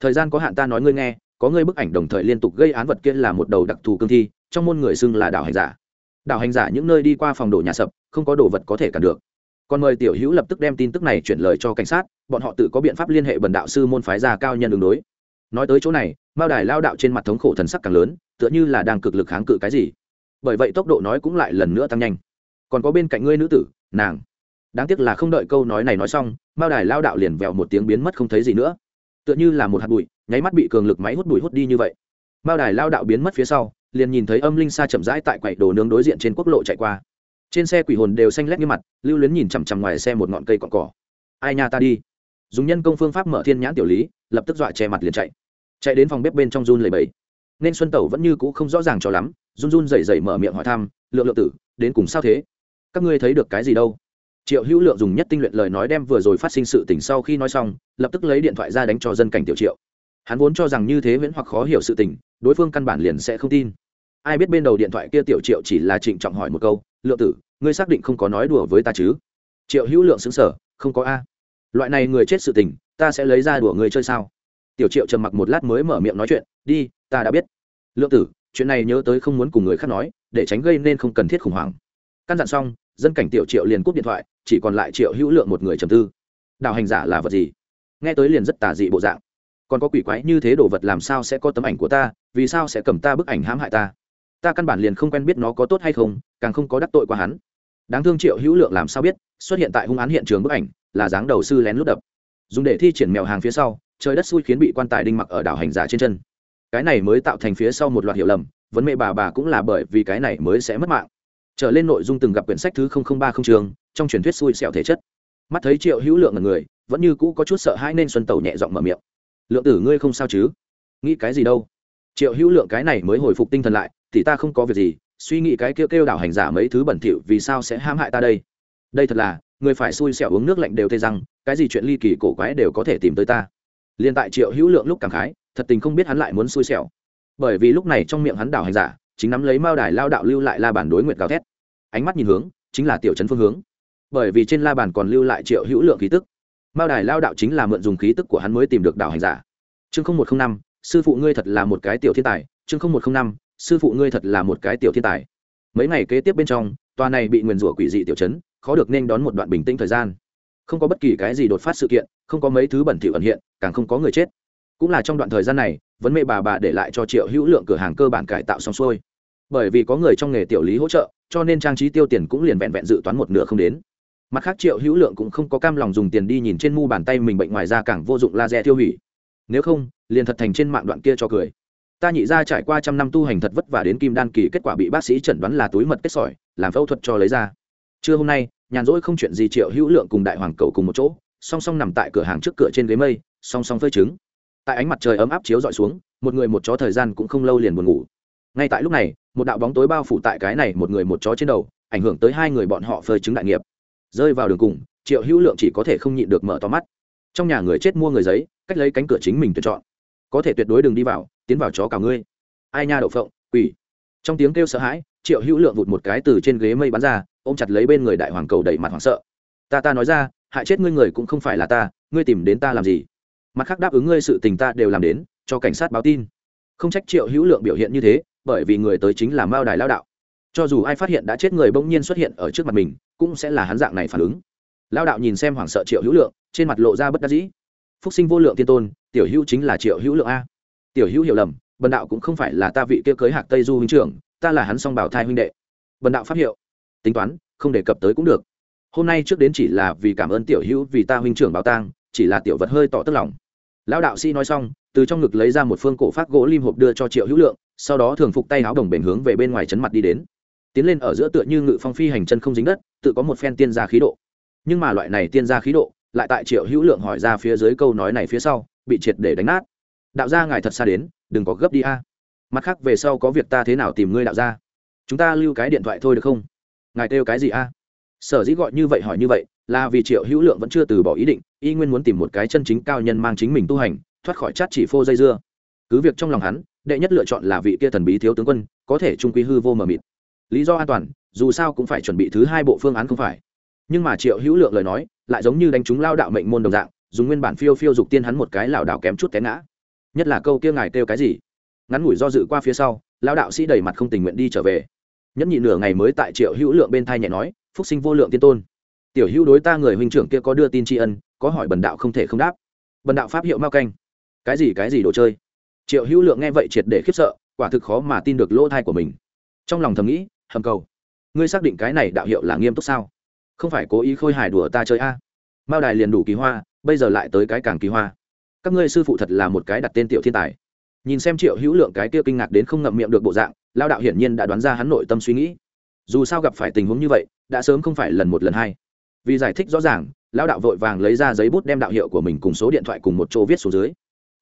Thời gian có hạn ta nói ngươi nghe, có ngươi bức ảnh đồng thời liên tục gây án vật kia là một đầu đặc thù cương thi, trong môn người xưng là đảo hành giả. Đảo hành giả những nơi đi qua phòng đổ nhà sập, không có đồ vật có thể cản được. Còn mời tiểu hữu lập tức đem tin tức này chuyển lời cho cảnh sát, bọn họ tự có biện pháp liên hệ bần đạo sư môn phái gia cao nhân đường đối. Nói tới chỗ này, mao đài lao đạo trên mặt thống khổ thần sắc càng lớn tựa như là đang cực lực kháng cự cái gì. Bởi vậy tốc độ nói cũng lại lần nữa tăng nhanh. Còn có bên cạnh ngươi nữ tử, nàng. Đáng tiếc là không đợi câu nói này nói xong, mao đài lao đạo liền vèo một tiếng biến mất không thấy gì nữa. Tựa như là một hạt bụi, nháy mắt bị cường lực máy hút bụi hút đi như vậy. Mao đài lao đạo biến mất phía sau, liền nhìn thấy âm linh xa chậm rãi tại quầy đồ nướng đối diện trên quốc lộ chạy qua. Trên xe quỷ hồn đều xanh lét như mặt, lưu luyến nhìn chằm chằm ngoài xe một ngọn cây cọn cỏ. Ai nha ta đi. Dùng nhân công phương pháp mở thiên nhãn tiểu lý, lập tức dọa che mặt liền chạy. Chạy đến phòng bếp bên trong run lầy bẫy nên xuân tẩu vẫn như cũ không rõ ràng cho lắm, run run rẩy rẩy mở miệng hỏi thăm, lượng lượng tử, đến cùng sao thế? Các ngươi thấy được cái gì đâu? Triệu hữu lượng dùng nhất tinh luyện lời nói đem vừa rồi phát sinh sự tình sau khi nói xong, lập tức lấy điện thoại ra đánh cho dân cảnh tiểu triệu. Hắn vốn cho rằng như thế viễn hoặc khó hiểu sự tình, đối phương căn bản liền sẽ không tin. Ai biết bên đầu điện thoại kia tiểu triệu chỉ là trịnh trọng hỏi một câu, lượng tử, ngươi xác định không có nói đùa với ta chứ? Triệu hữu lượng xứng sở không có a. Loại này người chết sự tình, ta sẽ lấy ra đùa người chơi sao? Tiểu triệu trầm mặc một lát mới mở miệng nói chuyện, đi ta đã biết. Lượng tử, chuyện này nhớ tới không muốn cùng người khác nói, để tránh gây nên không cần thiết khủng hoảng. Căn dặn xong, dân cảnh tiểu triệu liền cúp điện thoại, chỉ còn lại triệu hữu lượng một người trầm tư. Đạo hành giả là vật gì? Nghe tới liền rất tà dị bộ dạng. Còn có quỷ quái như thế đồ vật làm sao sẽ có tấm ảnh của ta, vì sao sẽ cầm ta bức ảnh hãm hại ta? Ta căn bản liền không quen biết nó có tốt hay không, càng không có đắc tội qua hắn. Đáng thương triệu hữu lượng làm sao biết, xuất hiện tại hung án hiện trường bức ảnh, là dáng đầu sư lén lút đập. Dùng để thi triển mèo hàng phía sau, trời đất xui khiến bị quan tài đinh mặc ở đảo hành giả trên chân cái này mới tạo thành phía sau một loạt hiểu lầm, vấn mẹ bà bà cũng là bởi vì cái này mới sẽ mất mạng. Trở lên nội dung từng gặp quyển sách thứ ba không trường trong truyền thuyết xui xẻo thể chất. Mắt thấy triệu hữu lượng là người, vẫn như cũ có chút sợ hãi nên xuân tẩu nhẹ giọng mở miệng. Lượng tử ngươi không sao chứ? Nghĩ cái gì đâu? Triệu hữu lượng cái này mới hồi phục tinh thần lại, thì ta không có việc gì, suy nghĩ cái kêu kêu đảo hành giả mấy thứ bẩn thỉu vì sao sẽ hãm hại ta đây? Đây thật là, người phải xui xẻo uống nước lạnh đều tê rằng cái gì chuyện ly kỳ cổ quái đều có thể tìm tới ta. Liên tại triệu hữu lượng lúc cảm khái thật tình không biết hắn lại muốn xui xẻo. Bởi vì lúc này trong miệng hắn đảo hành giả, chính nắm lấy mao đài lao đạo lưu lại la bản đối nguyệt gào thét. Ánh mắt nhìn hướng, chính là tiểu trấn phương hướng. Bởi vì trên la bàn còn lưu lại triệu hữu lượng khí tức. Mao đài lao đạo chính là mượn dùng khí tức của hắn mới tìm được đảo hành giả. Chương một trăm năm, sư phụ ngươi thật là một cái tiểu thiên tài. Chương một trăm năm, sư phụ ngươi thật là một cái tiểu thiên tài. Mấy ngày kế tiếp bên trong, tòa này bị nguyền rủa quỷ dị tiểu chấn khó được nên đón một đoạn bình tĩnh thời gian. Không có bất kỳ cái gì đột phát sự kiện, không có mấy thứ bẩn thỉu ẩn hiện, càng không có người chết cũng là trong đoạn thời gian này, vấn mê bà bà để lại cho triệu hữu lượng cửa hàng cơ bản cải tạo xong xuôi. Bởi vì có người trong nghề tiểu lý hỗ trợ, cho nên trang trí tiêu tiền cũng liền vẹn vẹn dự toán một nửa không đến. Mặt khác triệu hữu lượng cũng không có cam lòng dùng tiền đi nhìn trên mu bàn tay mình bệnh ngoài ra càng vô dụng laser tiêu hủy. Nếu không, liền thật thành trên mạng đoạn kia cho cười. Ta nhị ra trải qua trăm năm tu hành thật vất vả đến kim đan kỳ, kết quả bị bác sĩ chẩn đoán là túi mật kết sỏi, làm phẫu thuật cho lấy ra. Trưa hôm nay, nhàn rỗi không chuyện gì triệu hữu lượng cùng đại hoàng cầu cùng một chỗ, song song nằm tại cửa hàng trước cửa trên ghế mây, song song phơi trứng tại ánh mặt trời ấm áp chiếu dọi xuống, một người một chó thời gian cũng không lâu liền buồn ngủ. Ngay tại lúc này, một đạo bóng tối bao phủ tại cái này một người một chó trên đầu, ảnh hưởng tới hai người bọn họ phơi chứng đại nghiệp. Rơi vào đường cùng, triệu hữu lượng chỉ có thể không nhịn được mở to mắt. Trong nhà người chết mua người giấy, cách lấy cánh cửa chính mình tuyển chọn. Có thể tuyệt đối đừng đi vào, tiến vào chó cả ngươi. Ai nha đậu phộng, quỷ. Trong tiếng kêu sợ hãi, triệu hữu lượng vụt một cái từ trên ghế mây bắn ra, ôm chặt lấy bên người đại hoàng cầu đẩy mặt hoảng sợ. Ta ta nói ra, hại chết ngươi người cũng không phải là ta, ngươi tìm đến ta làm gì? Mặt khác đáp ứng ngươi sự tình ta đều làm đến, cho cảnh sát báo tin. Không trách triệu hữu lượng biểu hiện như thế, bởi vì người tới chính là mao đài lao đạo. Cho dù ai phát hiện đã chết người bỗng nhiên xuất hiện ở trước mặt mình, cũng sẽ là hắn dạng này phản ứng. Lao đạo nhìn xem hoảng sợ triệu hữu lượng, trên mặt lộ ra bất đắc dĩ. Phúc sinh vô lượng tiên tôn, tiểu hữu chính là triệu hữu lượng a. Tiểu hữu hiểu lầm, bần đạo cũng không phải là ta vị kia cưới hạc tây du huynh trưởng, ta là hắn song bảo thai huynh đệ. Bần đạo pháp hiệu. Tính toán, không đề cập tới cũng được. Hôm nay trước đến chỉ là vì cảm ơn tiểu hữu vì ta huynh trưởng bảo tang, chỉ là tiểu vật hơi tỏ tức lòng lão đạo sĩ nói xong, từ trong ngực lấy ra một phương cổ phát gỗ lim hộp đưa cho triệu hữu lượng, sau đó thường phục tay áo đồng bền hướng về bên ngoài chấn mặt đi đến. Tiến lên ở giữa tựa như ngự phong phi hành chân không dính đất, tự có một phen tiên gia khí độ. Nhưng mà loại này tiên gia khí độ, lại tại triệu hữu lượng hỏi ra phía dưới câu nói này phía sau, bị triệt để đánh nát. Đạo gia ngài thật xa đến, đừng có gấp đi a. Mặt khác về sau có việc ta thế nào tìm ngươi đạo gia? Chúng ta lưu cái điện thoại thôi được không? Ngài kêu cái gì a? Sở dĩ gọi như vậy hỏi như vậy, là vì triệu hữu lượng vẫn chưa từ bỏ ý định y nguyên muốn tìm một cái chân chính cao nhân mang chính mình tu hành, thoát khỏi chát chỉ phô dây dưa. Cứ việc trong lòng hắn, đệ nhất lựa chọn là vị kia thần bí thiếu tướng quân, có thể trung quy hư vô mờ mịt. Lý do an toàn, dù sao cũng phải chuẩn bị thứ hai bộ phương án không phải. Nhưng mà triệu hữu lượng lời nói, lại giống như đánh trúng lao đạo mệnh môn đồng dạng, dùng nguyên bản phiêu phiêu dục tiên hắn một cái lảo đảo kém chút té ngã. Nhất là câu kia ngài kêu cái gì? Ngắn ngủi do dự qua phía sau, lao đạo sĩ đầy mặt không tình nguyện đi trở về. Nhẫn nhị nửa ngày mới tại triệu hữu lượng bên thai nhẹ nói, phúc sinh vô lượng tiên tôn. Tiểu hữu đối ta người huynh trưởng kia có đưa tin tri ân có hỏi bần đạo không thể không đáp. Bần đạo pháp hiệu mao canh. Cái gì cái gì đồ chơi? Triệu hữu lượng nghe vậy triệt để khiếp sợ, quả thực khó mà tin được lỗ thai của mình. Trong lòng thầm nghĩ, hầm cầu, ngươi xác định cái này đạo hiệu là nghiêm túc sao? Không phải cố ý khôi hài đùa ta chơi a? Mao đài liền đủ kỳ hoa, bây giờ lại tới cái càng kỳ hoa. Các ngươi sư phụ thật là một cái đặt tên tiểu thiên tài. Nhìn xem triệu hữu lượng cái kia kinh ngạc đến không ngậm miệng được bộ dạng, lao đạo hiển nhiên đã đoán ra hắn nội tâm suy nghĩ. Dù sao gặp phải tình huống như vậy, đã sớm không phải lần một lần hai vì giải thích rõ ràng, lão đạo vội vàng lấy ra giấy bút đem đạo hiệu của mình cùng số điện thoại cùng một chỗ viết xuống dưới.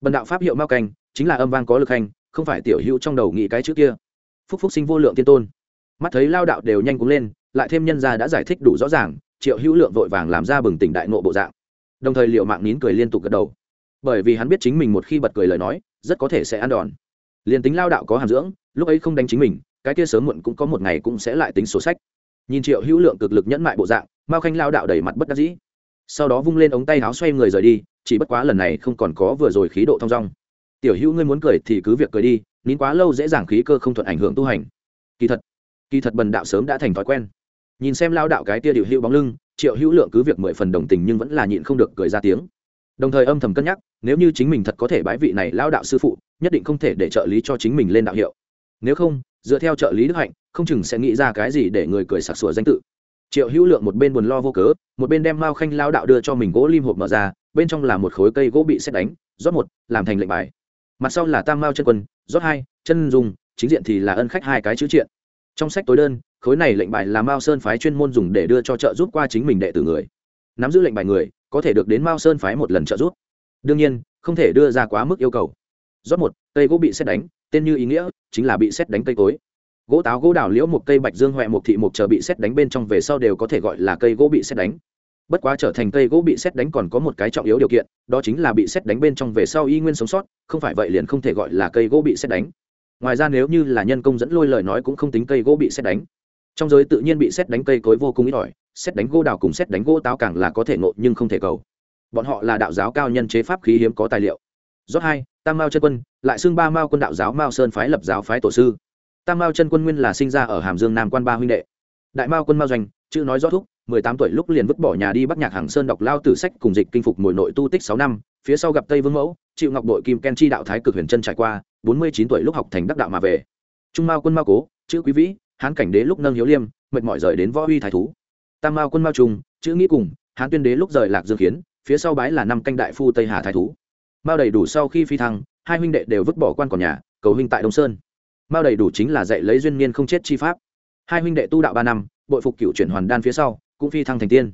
Bần đạo pháp hiệu mao canh, chính là âm vang có lực hành, không phải tiểu hữu trong đầu nghĩ cái chữ kia. Phúc phúc sinh vô lượng tiên tôn. Mắt thấy lao đạo đều nhanh cúng lên, lại thêm nhân gia đã giải thích đủ rõ ràng, triệu hữu lượng vội vàng làm ra bừng tỉnh đại nộ bộ dạng. Đồng thời liệu mạng nín cười liên tục gật đầu. Bởi vì hắn biết chính mình một khi bật cười lời nói, rất có thể sẽ ăn đòn. Liền tính lao đạo có hàm dưỡng, lúc ấy không đánh chính mình, cái kia sớm muộn cũng có một ngày cũng sẽ lại tính sổ sách. Nhìn triệu hữu lượng cực lực nhẫn mại bộ dạng mao khanh lao đạo đầy mặt bất đắc dĩ. Sau đó vung lên ống tay áo xoay người rời đi, chỉ bất quá lần này không còn có vừa rồi khí độ thong dong. Tiểu hữu ngươi muốn cười thì cứ việc cười đi, nín quá lâu dễ dàng khí cơ không thuận ảnh hưởng tu hành. Kỳ thật kỳ thật bần đạo sớm đã thành thói quen. Nhìn xem lao đạo cái tia điều hữu bóng lưng, triệu hữu lượng cứ việc mười phần đồng tình nhưng vẫn là nhịn không được cười ra tiếng. Đồng thời âm thầm cân nhắc, nếu như chính mình thật có thể bái vị này lao đạo sư phụ, nhất định không thể để trợ lý cho chính mình lên đạo hiệu. Nếu không, dựa theo trợ lý đức hạnh, không chừng sẽ nghĩ ra cái gì để người cười sặc sủa danh tự triệu hữu lượng một bên buồn lo vô cớ, một bên đem mao khanh lao đạo đưa cho mình gỗ lim hộp mở ra, bên trong là một khối cây gỗ bị xét đánh, rót một, làm thành lệnh bài. Mặt sau là tam mao chân quân, rót hai, chân dùng chính diện thì là ân khách hai cái chữ triện. Trong sách tối đơn, khối này lệnh bài là mao sơn phái chuyên môn dùng để đưa cho trợ giúp qua chính mình đệ tử người. Nắm giữ lệnh bài người, có thể được đến mao sơn phái một lần trợ giúp. Đương nhiên, không thể đưa ra quá mức yêu cầu. Rót một, cây gỗ bị xét đánh, tên như ý nghĩa, chính là bị xét đánh cây cối gỗ táo gỗ đào liễu một cây bạch dương huệ một thị một chờ bị xét đánh bên trong về sau đều có thể gọi là cây gỗ bị xét đánh. Bất quá trở thành cây gỗ bị xét đánh còn có một cái trọng yếu điều kiện, đó chính là bị xét đánh bên trong về sau y nguyên sống sót, không phải vậy liền không thể gọi là cây gỗ bị xét đánh. Ngoài ra nếu như là nhân công dẫn lôi lời nói cũng không tính cây gỗ bị xét đánh. Trong giới tự nhiên bị xét đánh cây cối vô cùng ít ỏi, xét đánh gỗ đào cùng xét đánh gỗ táo càng là có thể ngộ nhưng không thể cầu. Bọn họ là đạo giáo cao nhân chế pháp khí hiếm có tài liệu. Rót hai, tam mao chân quân, lại xưng ba mao quân đạo giáo mao sơn phái lập giáo phái tổ sư tam mao chân quân nguyên là sinh ra ở hàm dương nam quan ba huynh đệ. Đại mao quân mao doanh, chữ nói rõ thúc, mười tám tuổi lúc liền vứt bỏ nhà đi bắc nhạc hàng sơn đọc lao tử sách cùng dịch kinh phục mồi nội tu tích sáu năm, phía sau gặp tây vương mẫu, chịu ngọc đội kim ken chi đạo thái cực huyền chân trải qua, bốn mươi chín tuổi lúc học thành đắc đạo mà về. Trung mao quân mao cố, chữ quý vĩ, hán cảnh đế lúc nâng hiếu liêm, mệt mỏi rời đến võ uy thái thú. Tam mao quân mao trung, chữ nghĩ cùng, hán tuyên đế lúc rời lạc dương khiến phía sau bái là năm canh đại phu tây hà thái thú. Mao đầy đủ sau khi phi thăng, hai huynh đệ đều vứt bỏ quan còn nhà, cầu huynh tại đông sơn mao đầy đủ chính là dạy lấy duyên niên không chết chi pháp. Hai huynh đệ tu đạo ba năm, bội phục cựu chuyển hoàn đan phía sau, cũng phi thăng thành tiên.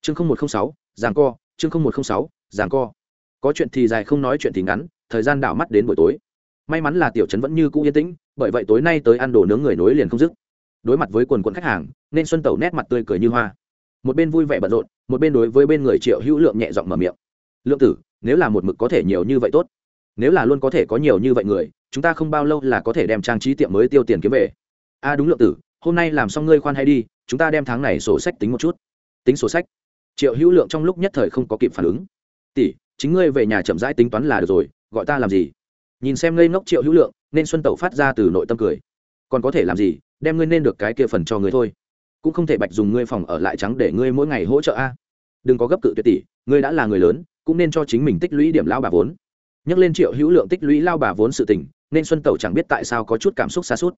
Chương một trăm sáu, giảng co, chương một trăm sáu, giảng co. Có chuyện thì dài không nói chuyện thì ngắn, thời gian đảo mắt đến buổi tối. May mắn là tiểu trấn vẫn như cũ yên tĩnh, bởi vậy tối nay tới ăn đồ nướng người nối liền không dứt. Đối mặt với quần quần khách hàng, nên xuân tẩu nét mặt tươi cười như hoa. Một bên vui vẻ bận rộn, một bên đối với bên người triệu hữu lượng nhẹ giọng mở miệng. Lượng tử, nếu là một mực có thể nhiều như vậy tốt, nếu là luôn có thể có nhiều như vậy người chúng ta không bao lâu là có thể đem trang trí tiệm mới tiêu tiền kiếm về. A đúng lượng tử, hôm nay làm xong ngươi khoan hay đi, chúng ta đem tháng này sổ sách tính một chút. Tính sổ sách. Triệu hữu lượng trong lúc nhất thời không có kịp phản ứng. Tỷ, chính ngươi về nhà chậm rãi tính toán là được rồi, gọi ta làm gì? Nhìn xem ngây ngốc triệu hữu lượng, nên xuân tẩu phát ra từ nội tâm cười. Còn có thể làm gì? Đem ngươi nên được cái kia phần cho ngươi thôi. Cũng không thể bạch dùng ngươi phòng ở lại trắng để ngươi mỗi ngày hỗ trợ a. Đừng có gấp cự tuyệt tỷ, ngươi đã là người lớn, cũng nên cho chính mình tích lũy điểm lao bà vốn nhắc lên triệu hữu lượng tích lũy lao bà vốn sự tình, nên xuân tẩu chẳng biết tại sao có chút cảm xúc xa suốt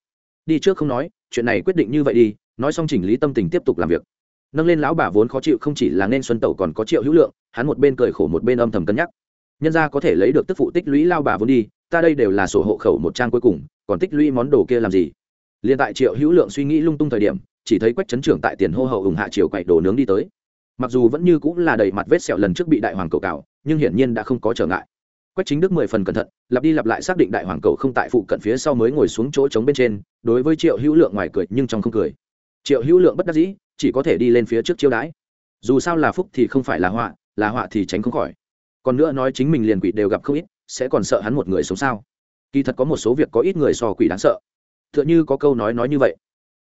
đi trước không nói, chuyện này quyết định như vậy đi, nói xong chỉnh lý tâm tình tiếp tục làm việc. Nâng lên lão bà vốn khó chịu không chỉ là nên xuân tẩu còn có triệu hữu lượng, hắn một bên cười khổ một bên âm thầm cân nhắc. Nhân ra có thể lấy được tức phụ tích lũy lao bà vốn đi, ta đây đều là sổ hộ khẩu một trang cuối cùng, còn tích lũy món đồ kia làm gì? Liền tại triệu hữu lượng suy nghĩ lung tung thời điểm, chỉ thấy quách chấn trưởng tại tiền hô hậu ủng hạ triều quậy đồ nướng đi tới. Mặc dù vẫn như cũng là đầy mặt vết sẹo lần trước bị đại hoàng cầu cào, nhưng hiển nhiên đã không có trở ngại quách chính đức mười phần cẩn thận, lặp đi lặp lại xác định đại hoàng cầu không tại phụ cận phía sau mới ngồi xuống chỗ trống bên trên, đối với triệu hữu lượng ngoài cười nhưng trong không cười. Triệu hữu lượng bất đắc dĩ, chỉ có thể đi lên phía trước chiêu đãi. Dù sao là phúc thì không phải là họa là họa thì tránh không khỏi. Còn nữa nói chính mình liền quỷ đều gặp không ít, sẽ còn sợ hắn một người sống sao? Kỳ thật có một số việc có ít người so quỷ đáng sợ. T h ư ợ n h ư có câu nói nói như vậy.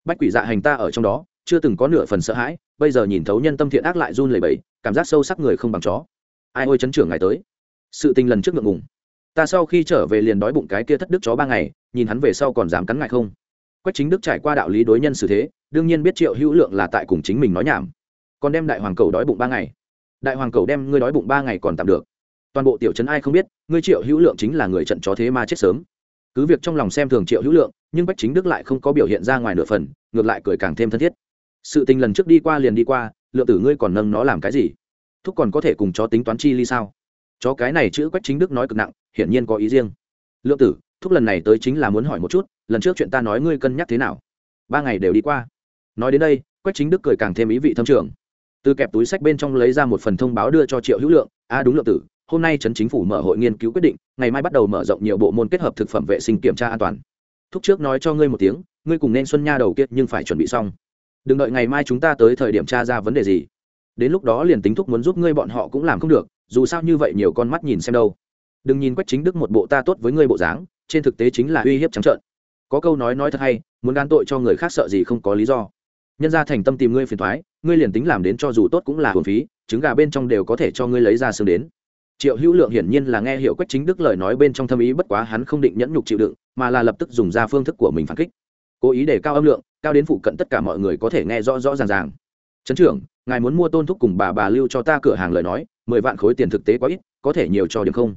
Bách quỷ dạ hành ta ở trong đó, chưa từng có nửa phần sợ hãi, bây giờ nhìn thấu nhân tâm thiện ác lại run lẩy bẩy, cảm giác sâu sắc người không bằng chó. Ai ôi chấn trưởng ngày tới sự tình lần trước ngượng ngùng. Ta sau khi trở về liền đói bụng cái kia thất đức chó ba ngày, nhìn hắn về sau còn dám cắn ngại không? Quách chính đức trải qua đạo lý đối nhân xử thế, đương nhiên biết triệu hữu lượng là tại cùng chính mình nói nhảm. Còn đem đại hoàng cầu đói bụng ba ngày. Đại hoàng cầu đem ngươi đói bụng ba ngày còn tạm được. Toàn bộ tiểu trấn ai không biết, ngươi triệu hữu lượng chính là người trận chó thế mà chết sớm. Cứ việc trong lòng xem thường triệu hữu lượng, nhưng bách chính đức lại không có biểu hiện ra ngoài nửa phần, ngược lại cười càng thêm thân thiết. Sự tình lần trước đi qua liền đi qua, lượng tử ngươi còn nâng nó làm cái gì? Thúc còn có thể cùng chó tính toán chi ly sao? Chó cái này chữ quách chính đức nói cực nặng, hiển nhiên có ý riêng. Lượng tử, thúc lần này tới chính là muốn hỏi một chút, lần trước chuyện ta nói ngươi cân nhắc thế nào? Ba ngày đều đi qua. Nói đến đây, quách chính đức cười càng thêm ý vị thâm trường. Từ kẹp túi sách bên trong lấy ra một phần thông báo đưa cho triệu hữu lượng, a, đúng, lượng tử, hôm nay trấn chính phủ mở hội nghiên cứu quyết định, ngày mai bắt đầu mở rộng nhiều bộ môn kết hợp thực phẩm vệ sinh kiểm tra an toàn. Thúc trước nói cho ngươi một tiếng, ngươi cùng nên xuân nha đầu kiệt nhưng phải chuẩn bị xong. Đừng đợi ngày mai chúng ta tới thời điểm tra ra vấn đề gì. Đến lúc đó liền tính thúc muốn giúp ngươi bọn họ cũng làm không được dù sao như vậy nhiều con mắt nhìn xem đâu. Đừng nhìn quách chính đức một bộ ta tốt với ngươi bộ dáng, trên thực tế chính là uy hiếp trắng trợn. Có câu nói nói thật hay, muốn gan tội cho người khác sợ gì không có lý do. Nhân ra thành tâm tìm ngươi phiền thoái ngươi liền tính làm đến cho dù tốt cũng là hồn phí, trứng gà bên trong đều có thể cho ngươi lấy ra xương đến. Triệu hữu lượng hiển nhiên là nghe hiểu quách chính đức lời nói bên trong thâm ý bất quá hắn không định nhẫn nhục chịu đựng, mà là lập tức dùng ra phương thức của mình phản kích. Cố ý để cao âm lượng, cao đến phụ cận tất cả mọi người có thể nghe rõ rõ ràng ràng. Trấn trưởng, ngài muốn mua tôn thúc cùng bà bà lưu cho ta cửa hàng lời nói mười vạn khối tiền thực tế quá ít, có thể nhiều cho điểm không?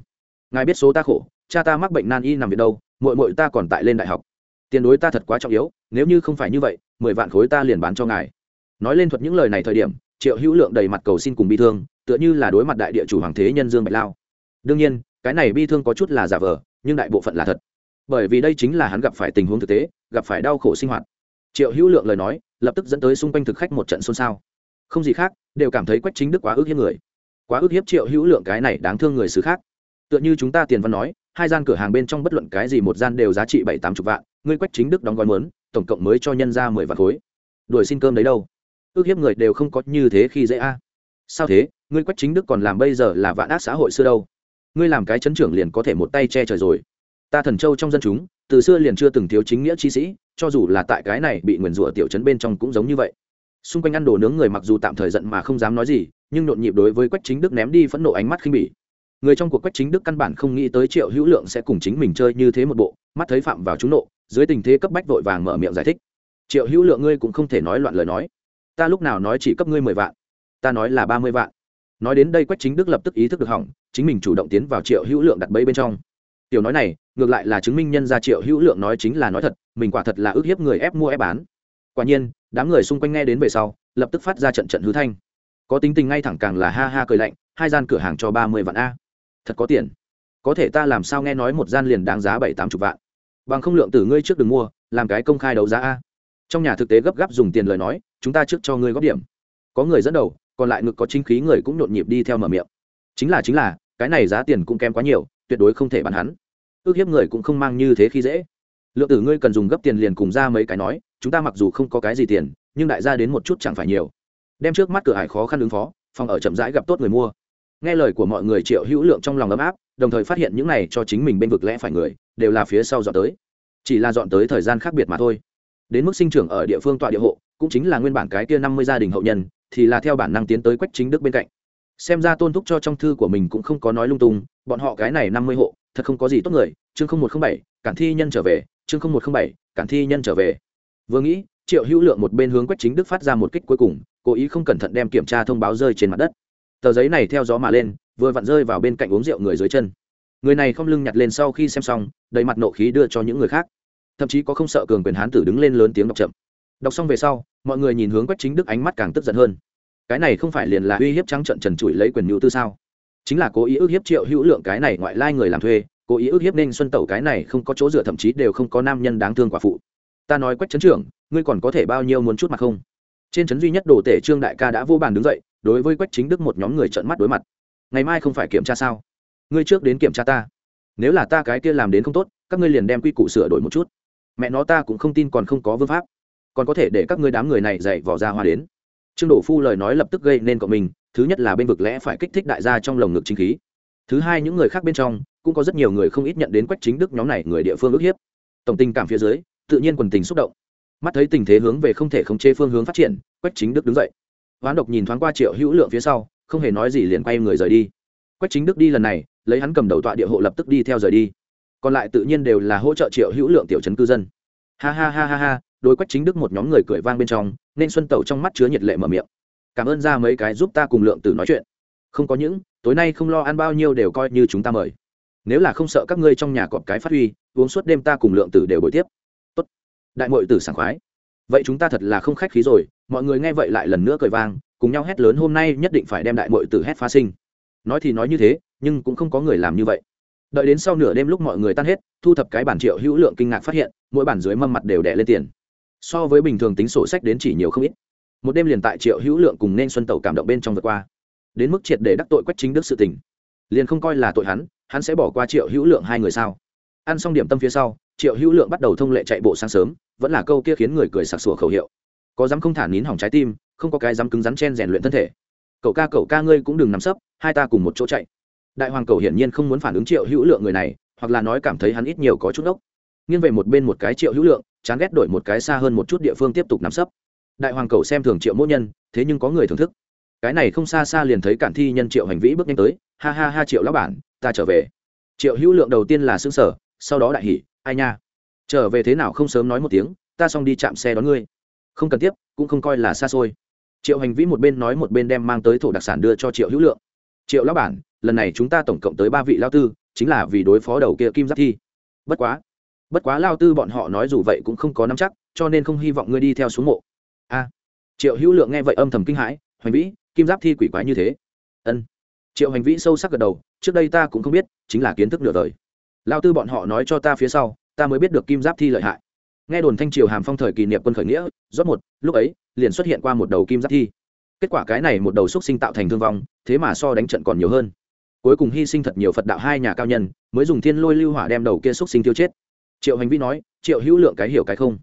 Ngài biết số ta khổ, cha ta mắc bệnh nan y nằm viện đâu mội mội ta còn tại lên đại học. Tiền đối ta thật quá trọng yếu, nếu như không phải như vậy, mười vạn khối ta liền bán cho ngài. Nói lên thuật những lời này thời điểm, triệu hữu lượng đầy mặt cầu xin cùng bi thương, tựa như là đối mặt đại địa chủ hoàng thế nhân dương bạch lao. Đương nhiên, cái này bi thương có chút là giả vờ, nhưng đại bộ phận là thật. Bởi vì đây chính là hắn gặp phải tình huống thực tế, gặp phải đau khổ sinh hoạt. Triệu hữu lượng lời nói, lập tức dẫn tới xung quanh thực khách một trận xôn xao. Không gì khác, đều cảm thấy quách chính đức quá ước hiếp người quá ước hiếp triệu hữu lượng cái này đáng thương người xứ khác. Tựa như chúng ta tiền văn nói, hai gian cửa hàng bên trong bất luận cái gì một gian đều giá trị bảy tám chục vạn, ngươi quách chính đức đóng gói mớn tổng cộng mới cho nhân ra mười vạn khối. Đuổi xin cơm đấy đâu? Ước hiếp người đều không có như thế khi dễ a. Sao thế? Ngươi quách chính đức còn làm bây giờ là vạn ác xã hội xưa đâu? Ngươi làm cái chấn trưởng liền có thể một tay che trời rồi. Ta thần châu trong dân chúng, từ xưa liền chưa từng thiếu chính nghĩa chi sĩ, cho dù là tại cái này bị nguyền rủa tiểu chấn bên trong cũng giống như vậy. Xung quanh ăn đồ nướng người mặc dù tạm thời giận mà không dám nói gì nhưng nhộn nhịp đối với quách chính đức ném đi phẫn nộ ánh mắt khinh bỉ. Người trong cuộc quách chính đức căn bản không nghĩ tới triệu hữu lượng sẽ cùng chính mình chơi như thế một bộ, mắt thấy phạm vào trúng nộ, dưới tình thế cấp bách vội vàng mở miệng giải thích. Triệu hữu lượng, ngươi cũng không thể nói loạn lời nói. Ta lúc nào nói chỉ cấp ngươi mười vạn, ta nói là ba mươi vạn. Nói đến đây quách chính đức lập tức ý thức được hỏng, chính mình chủ động tiến vào triệu hữu lượng đặt bẫy bên trong. Tiểu nói này, ngược lại là chứng minh nhân ra triệu hữu lượng nói chính là nói thật, mình quả thật là ước hiếp người ép mua ép bán. Quả nhiên, đám người xung quanh nghe đến về sau, lập tức phát ra trận trận hư thanh có tính tình ngay thẳng càng là ha ha cười lạnh, hai gian cửa hàng cho ba mươi vạn a. Thật có tiền. Có thể ta làm sao nghe nói một gian liền đáng giá bảy tám chục vạn. Bằng không lượng từ ngươi trước đừng mua, làm cái công khai đấu giá a. Trong nhà thực tế gấp gáp dùng tiền lời nói, chúng ta trước cho ngươi góp điểm. Có người dẫn đầu, còn lại ngực có chính khí người cũng nhộn nhịp đi theo mở miệng. Chính là chính là, cái này giá tiền cũng kém quá nhiều, tuyệt đối không thể bán hắn. Ước hiếp người cũng không mang như thế khi dễ. Lượng tử ngươi cần dùng gấp tiền liền cùng ra mấy cái nói, chúng ta mặc dù không có cái gì tiền, nhưng đại gia đến một chút chẳng phải nhiều đem trước mắt cửa hải khó khăn ứng phó, phòng ở chậm rãi gặp tốt người mua. Nghe lời của mọi người, triệu hữu lượng trong lòng ấm áp, đồng thời phát hiện những này cho chính mình bên vực lẽ phải người, đều là phía sau dọn tới. Chỉ là dọn tới thời gian khác biệt mà thôi. Đến mức sinh trưởng ở địa phương tọa địa hộ, cũng chính là nguyên bản cái kia năm mươi gia đình hậu nhân, thì là theo bản năng tiến tới quách chính đức bên cạnh. Xem ra tôn thúc cho trong thư của mình cũng không có nói lung tung, bọn họ cái này năm mươi hộ, thật không có gì tốt người, chương không một không bảy, cản thi nhân trở về, chương không một không bảy, cản thi nhân trở về. Vừa nghĩ, triệu hữu lượng một bên hướng quách chính đức phát ra một kích cuối cùng cố ý không cẩn thận đem kiểm tra thông báo rơi trên mặt đất. Tờ giấy này theo gió mà lên, vừa vặn rơi vào bên cạnh uống rượu người dưới chân. Người này không lưng nhặt lên sau khi xem xong, đầy mặt nộ khí đưa cho những người khác. Thậm chí có không sợ cường quyền hán tử đứng lên lớn tiếng đọc chậm. Đọc xong về sau, mọi người nhìn hướng quách chính đức ánh mắt càng tức giận hơn. Cái này không phải liền là uy hiếp trắng trận trần trụi lấy quyền hữu tư sao? Chính là cố ý ức hiếp triệu hữu lượng cái này ngoại lai người làm thuê, cố ý ức hiếp nên xuân tẩu cái này không có chỗ dựa thậm chí đều không có nam nhân đáng thương quả phụ. Ta nói quách trấn trưởng, ngươi còn có thể bao nhiêu muốn chút mặt không? Trên trấn duy nhất đồ tể trương đại ca đã vô bàn đứng dậy, đối với quách chính đức một nhóm người trợn mắt đối mặt. Ngày mai không phải kiểm tra sao? Ngươi trước đến kiểm tra ta. Nếu là ta cái kia làm đến không tốt, các ngươi liền đem quy củ sửa đổi một chút. Mẹ nó ta cũng không tin còn không có vương pháp. Còn có thể để các ngươi đám người này dạy vỏ ra hoa đến. Trương đổ phu lời nói lập tức gây nên cộng mình, thứ nhất là bên vực lẽ phải kích thích đại gia trong lồng ngực chính khí. Thứ hai những người khác bên trong, cũng có rất nhiều người không ít nhận đến quách chính đức nhóm này người địa phương ức hiếp. Tổng tình cảm phía dưới, tự nhiên quần tình xúc động mắt thấy tình thế hướng về không thể khống chế phương hướng phát triển, quách chính đức đứng dậy. Hoán độc nhìn thoáng qua triệu hữu lượng phía sau, không hề nói gì liền quay người rời đi. Quách chính đức đi lần này, lấy hắn cầm đầu tọa địa hộ lập tức đi theo rời đi. Còn lại tự nhiên đều là hỗ trợ triệu hữu lượng tiểu trấn cư dân. Ha ha ha ha ha, đối quách chính đức một nhóm người cười vang bên trong, nên xuân tẩu trong mắt chứa nhiệt lệ mở miệng. Cảm ơn ra mấy cái giúp ta cùng lượng tử nói chuyện. Không có những, tối nay không lo ăn bao nhiêu đều coi như chúng ta mời. Nếu là không sợ các ngươi trong nhà cọp cái phát huy, uống suốt đêm ta cùng lượng tử đều buổi tiếp đại mội tử sảng khoái. Vậy chúng ta thật là không khách khí rồi, mọi người nghe vậy lại lần nữa cười vang, cùng nhau hét lớn hôm nay nhất định phải đem đại mội tử hét phá sinh. Nói thì nói như thế, nhưng cũng không có người làm như vậy. Đợi đến sau nửa đêm lúc mọi người tan hết, thu thập cái bản triệu hữu lượng kinh ngạc phát hiện, mỗi bản dưới mâm mặt đều đẻ lên tiền. So với bình thường tính sổ sách đến chỉ nhiều không ít. Một đêm liền tại triệu hữu lượng cùng nên xuân tẩu cảm động bên trong vượt qua. Đến mức triệt để đắc tội quách chính đức sự tình. Liền không coi là tội hắn hắn sẽ bỏ qua triệu hữu lượng hai người sao? Ăn xong điểm tâm phía sau triệu hữu lượng bắt đầu thông lệ chạy bộ sáng sớm, vẫn là câu kia khiến người cười sặc sủa khẩu hiệu. Có dám không thả nín hỏng trái tim, không có cái dám cứng rắn chen rèn luyện thân thể. Cậu ca cậu ca ngươi cũng đừng nắm sấp, hai ta cùng một chỗ chạy. Đại hoàng cầu hiển nhiên không muốn phản ứng triệu hữu lượng người này, hoặc là nói cảm thấy hắn ít nhiều có chút ốc. Nghiêng về một bên một cái triệu hữu lượng, chán ghét đổi một cái xa hơn một chút địa phương tiếp tục nắm sấp. Đại hoàng cầu xem thường triệu mỗ nhân, thế nhưng có người thưởng thức. Cái này không xa xa liền thấy cản thi nhân triệu hành vĩ bước nhanh tới. Ha ha ha triệu lão bản, ta trở về. Triệu hữu lượng đầu tiên là xương sở sau đó đại hỉ ai nha? Trở về thế nào không sớm nói một tiếng, ta xong đi chạm xe đón ngươi. Không cần tiếp, cũng không coi là xa xôi. Triệu hành vĩ một bên nói một bên đem mang tới thổ đặc sản đưa cho triệu hữu lượng. Triệu lão bản, lần này chúng ta tổng cộng tới ba vị lao tư, chính là vì đối phó đầu kia kim giáp thi. Bất quá bất quá lao tư bọn họ nói dù vậy cũng không có nắm chắc, cho nên không hy vọng ngươi đi theo xuống mộ. A. Triệu hữu lượng nghe vậy âm thầm kinh hãi hoành vĩ, kim giáp thi quỷ quái như thế? Ân. Triệu hành vĩ sâu sắc gật đầu, trước đây ta cũng không biết, chính là kiến thức nửa đời lao tư bọn họ nói cho ta phía sau, ta mới biết được kim giáp thi lợi hại. Nghe đồn thanh triều hàm phong thời kỷ niệm quân khởi nghĩa rót một, lúc ấy, liền xuất hiện qua một đầu kim giáp thi. Kết quả cái này một đầu xúc sinh tạo thành thương vong, thế mà so đánh trận còn nhiều hơn. Cuối cùng hy sinh thật nhiều phật đạo hai nhà cao nhân, mới dùng thiên lôi lưu hỏa đem đầu kia xúc sinh tiêu chết. Triệu hành vi nói, triệu hữu lượng cái hiểu cái không?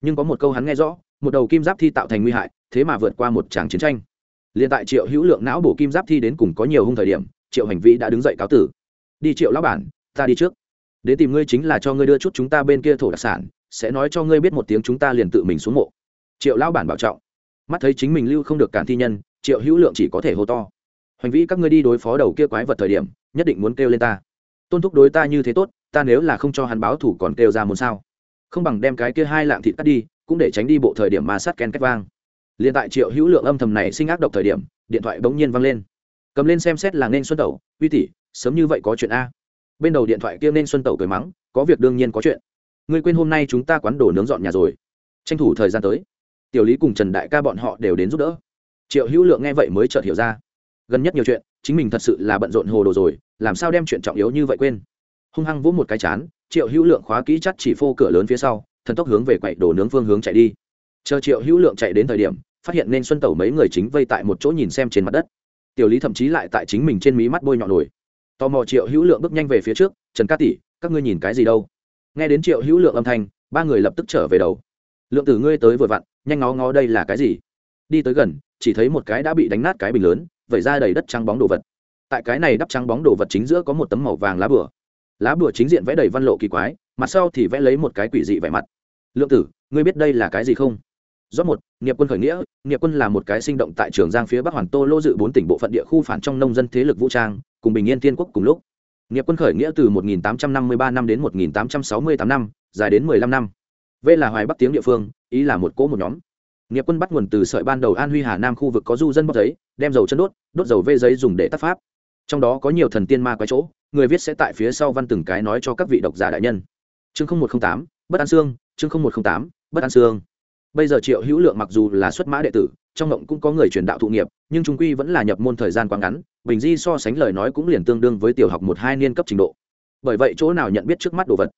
Nhưng có một câu hắn nghe rõ, một đầu kim giáp thi tạo thành nguy hại, thế mà vượt qua một tràng chiến tranh. Liền tại triệu hữu lượng não bổ kim giáp thi đến cùng có nhiều hung thời điểm, triệu hành vi đã đứng dậy cáo tử. Đi triệu lão bản, ta đi trước đến tìm ngươi chính là cho ngươi đưa chút chúng ta bên kia thổ đặc sản, sẽ nói cho ngươi biết một tiếng chúng ta liền tự mình xuống mộ. Triệu lão bản bảo trọng. Mắt thấy chính mình lưu không được cản thi nhân, triệu hữu lượng chỉ có thể hô to. Hành vĩ, các ngươi đi đối phó đầu kia quái vật thời điểm, nhất định muốn kêu lên ta. Tôn thúc đối ta như thế tốt, ta nếu là không cho hắn báo thủ còn kêu ra muốn sao? Không bằng đem cái kia hai lạng thịt cắt đi, cũng để tránh đi bộ thời điểm mà sát ken cách vang. Liền tại triệu hữu lượng âm thầm này sinh ác độc thời điểm, điện thoại bỗng nhiên vang lên. Cầm lên xem xét là nên xuân tẩu, uy tỷ, sớm như vậy có chuyện a bên đầu điện thoại kia nên xuân tẩu cười mắng, có việc đương nhiên có chuyện. Ngươi quên hôm nay chúng ta quán đồ nướng dọn nhà rồi. Tranh thủ thời gian tới. Tiểu lý cùng trần đại ca bọn họ đều đến giúp đỡ. Triệu hữu lượng nghe vậy mới chợt hiểu ra. Gần nhất nhiều chuyện, chính mình thật sự là bận rộn hồ đồ rồi, làm sao đem chuyện trọng yếu như vậy quên? Hung hăng vỗ một cái chán, triệu hữu lượng khóa kỹ chắt chỉ phô cửa lớn phía sau, thần tốc hướng về quậy đồ nướng phương hướng chạy đi. Chờ triệu hữu lượng chạy đến thời điểm, phát hiện nên xuân tẩu mấy người chính vây tại một chỗ nhìn xem trên mặt đất. Tiểu lý thậm chí lại tại chính mình trên mí mắt bôi nhọn nổi tò mò triệu hữu lượng bước nhanh về phía trước trần ca tỷ các ngươi nhìn cái gì đâu? Nghe đến triệu hữu lượng âm thanh ba người lập tức trở về đầu. Lượng tử ngươi tới vừa vặn nhanh ngó ngó đây là cái gì? Đi tới gần chỉ thấy một cái đã bị đánh nát cái bình lớn vẩy ra đầy đất trắng bóng đồ vật. Tại cái này đắp trắng bóng đồ vật chính giữa có một tấm màu vàng lá bửa lá bửa chính diện vẽ đầy văn lộ kỳ quái mặt sau thì vẽ lấy một cái quỷ dị vẻ mặt. Lượng tử ngươi biết đây là cái gì không? Do một, nghiệp quân khởi nghĩa, nghiệp quân là một cái sinh động tại Trường Giang phía Bắc Hoàn Tô lô dự bốn tỉnh bộ phận địa khu phản trong nông dân thế lực vũ trang, cùng Bình Yên Thiên Quốc cùng lúc. Nghiệp quân khởi nghĩa từ 1853 năm đến 1868 năm, dài đến 15 năm. V là Hoài Bắc tiếng địa phương, ý là một cỗ một nhóm. Nghiệp quân bắt nguồn từ sợi ban đầu An Huy Hà Nam khu vực có du dân bóc giấy, đem dầu chân đốt, đốt dầu vê giấy dùng để tác pháp. Trong đó có nhiều thần tiên ma quái chỗ, người viết sẽ tại phía sau văn từng cái nói cho các vị độc giả đại nhân. Chương 0108, Bất An Xương, chương 0108, Bất An Xương bây giờ triệu hữu lượng mặc dù là xuất mã đệ tử trong ngộng cũng có người truyền đạo thụ nghiệp, nhưng trung quy vẫn là nhập môn thời gian quá ngắn, bình di so sánh lời nói cũng liền tương đương với tiểu học một hai niên cấp trình độ. Bởi vậy chỗ nào nhận biết trước mắt đồ vật?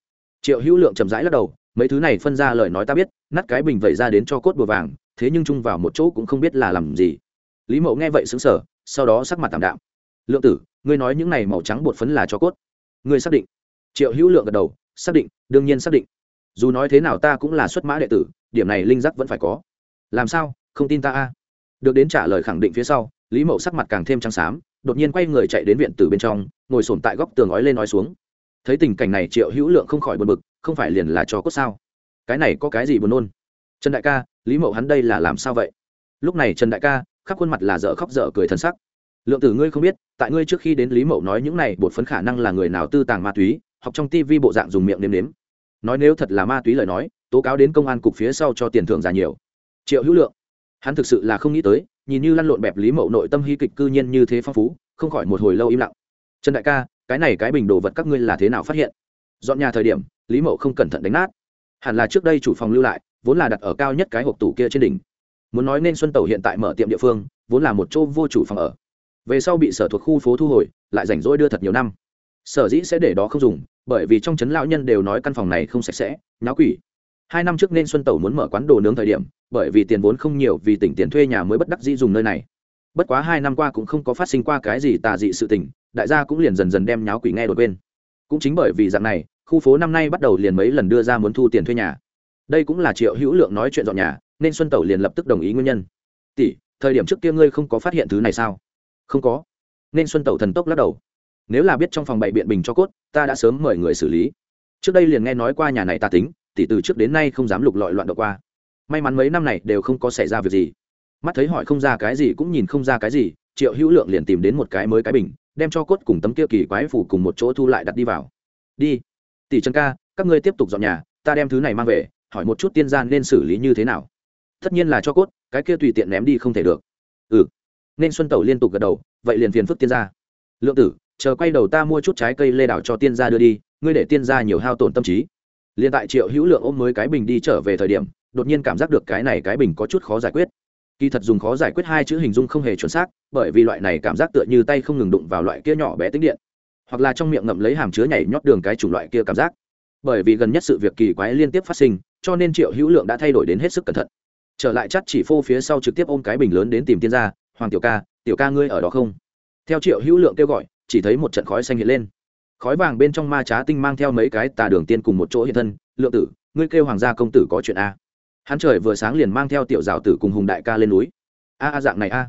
Triệu hữu lượng chậm rãi lắc đầu, mấy thứ này phân ra lời nói ta biết, nát cái bình vẩy ra đến cho cốt bùa vàng, thế nhưng chung vào một chỗ cũng không biết là làm gì. Lý mậu nghe vậy xứng sở sau đó sắc mặt tạm đạm. Lượng tử, ngươi nói những này màu trắng bột phấn là cho cốt. Ngươi xác định. Triệu hữu lượng gật đầu, xác định, đương nhiên xác định. Dù nói thế nào ta cũng là xuất mã đệ tử, điểm này linh giác vẫn phải có. Làm sao? Không tin ta a. Được đến trả lời khẳng định phía sau, lý mậu sắc mặt càng thêm trắng xám, đột nhiên quay người chạy đến viện từ bên trong, ngồi sồn tại góc tường ói lên nói xuống. Thấy tình cảnh này triệu hữu lượng không khỏi buồn bực, không phải liền là cho cốt sao? Cái này có cái gì buồn nôn? Trần đại ca, lý mậu hắn đây là làm sao vậy? Lúc này trần đại ca, khắp khuôn mặt là dở khóc dở cười thân sắc. Lượng tử ngươi không biết, tại ngươi trước khi đến lý mậu nói những này, bột phấn khả năng là người nào tư tàng ma túy, học trong tivi bộ dạng dùng miệng nếm nếm. Nói nếu thật là ma túy lời nói, tố cáo đến công an cục phía sau cho tiền thưởng già nhiều. Triệu hữu lượng hắn thực sự là không nghĩ tới, nhìn như lăn lộn bẹp lý mậu nội tâm hy kịch cư nhiên như thế phong phú, không khỏi một hồi lâu im lặng. Trần đại ca, cái này cái bình đồ vật các ngươi là thế nào phát hiện? Dọn nhà thời điểm, lý mậu không cẩn thận đánh nát. Hẳn là trước đây chủ phòng lưu lại, vốn là đặt ở cao nhất cái hộp tủ kia trên đỉnh. Muốn nói nên xuân tàu hiện tại mở tiệm địa phương, vốn là một chỗ vô chủ phòng ở. Về sau bị sở thuộc khu phố thu hồi, lại rảnh rỗi đưa thật nhiều năm. Sở dĩ sẽ để đó không dùng, bởi vì trong trấn lão nhân đều nói căn phòng này không sạch sẽ, nháo quỷ. Hai năm trước nên xuân tẩu muốn mở quán đồ nướng thời điểm bởi vì tiền vốn không nhiều vì tỉnh tiền thuê nhà mới bất đắc dĩ dùng nơi này. Bất quá hai năm qua cũng không có phát sinh qua cái gì tà dị sự tình, đại gia cũng liền dần dần đem nháo quỷ nghe đột bên cũng chính bởi vì dạng này, khu phố năm nay bắt đầu liền mấy lần đưa ra muốn thu tiền thuê nhà. Đây cũng là triệu hữu lượng nói chuyện dọn nhà, nên xuân tẩu liền lập tức đồng ý nguyên nhân. Tỷ, thời điểm trước kia ngươi không có phát hiện thứ này sao? Không có. Nên xuân tẩu thần tốc lắc đầu. Nếu là biết trong phòng bày biện bình cho cốt, ta đã sớm mời người xử lý. Trước đây liền nghe nói qua nhà này ta tính, tỷ từ trước đến nay không dám lục lọi loạn độ qua may mắn mấy năm này đều không có xảy ra việc gì. Mắt thấy hỏi không ra cái gì cũng nhìn không ra cái gì, triệu hữu lượng liền tìm đến một cái mới cái bình, đem cho cốt cùng tấm kia kỳ quái phủ cùng một chỗ thu lại đặt đi vào. Đi, tỷ trần ca, các ngươi tiếp tục dọn nhà, ta đem thứ này mang về, hỏi một chút tiên gian nên xử lý như thế nào. Tất nhiên là cho cốt, cái kia tùy tiện ném đi không thể được. Ừ. Nên xuân tẩu liên tục gật đầu, vậy liền phiền phức tiên gia. Lượng tử, chờ quay đầu ta mua chút trái cây lê đảo cho tiên gia đưa đi, ngươi để tiên gia nhiều hao tổn tâm trí. Liền tại triệu hữu lượng ôm mới cái bình đi trở về thời điểm đột nhiên cảm giác được cái này cái bình có chút khó giải quyết. Kỳ thật dùng khó giải quyết hai chữ hình dung không hề chuẩn xác, bởi vì loại này cảm giác tựa như tay không ngừng đụng vào loại kia nhỏ bé tích điện. Hoặc là trong miệng ngậm lấy hàm chứa nhảy nhót đường cái chủng loại kia cảm giác. Bởi vì gần nhất sự việc kỳ quái liên tiếp phát sinh, cho nên triệu hữu lượng đã thay đổi đến hết sức cẩn thận. Trở lại chắt chỉ phô phía sau trực tiếp ôm cái bình lớn đến tìm tiên gia, hoàng tiểu ca tiểu ca ngươi ở đó không? Theo triệu hữu lượng kêu gọi, chỉ thấy một trận khói xanh hiện lên. Khói vàng bên trong ma trá tinh mang theo mấy cái tà đường tiên cùng một chỗ hiện thân, lượng tử, ngươi kêu hoàng gia công tử có chuyện a? Hắn trời vừa sáng liền mang theo tiểu rào tử cùng hùng đại ca lên núi. A a, dạng này a.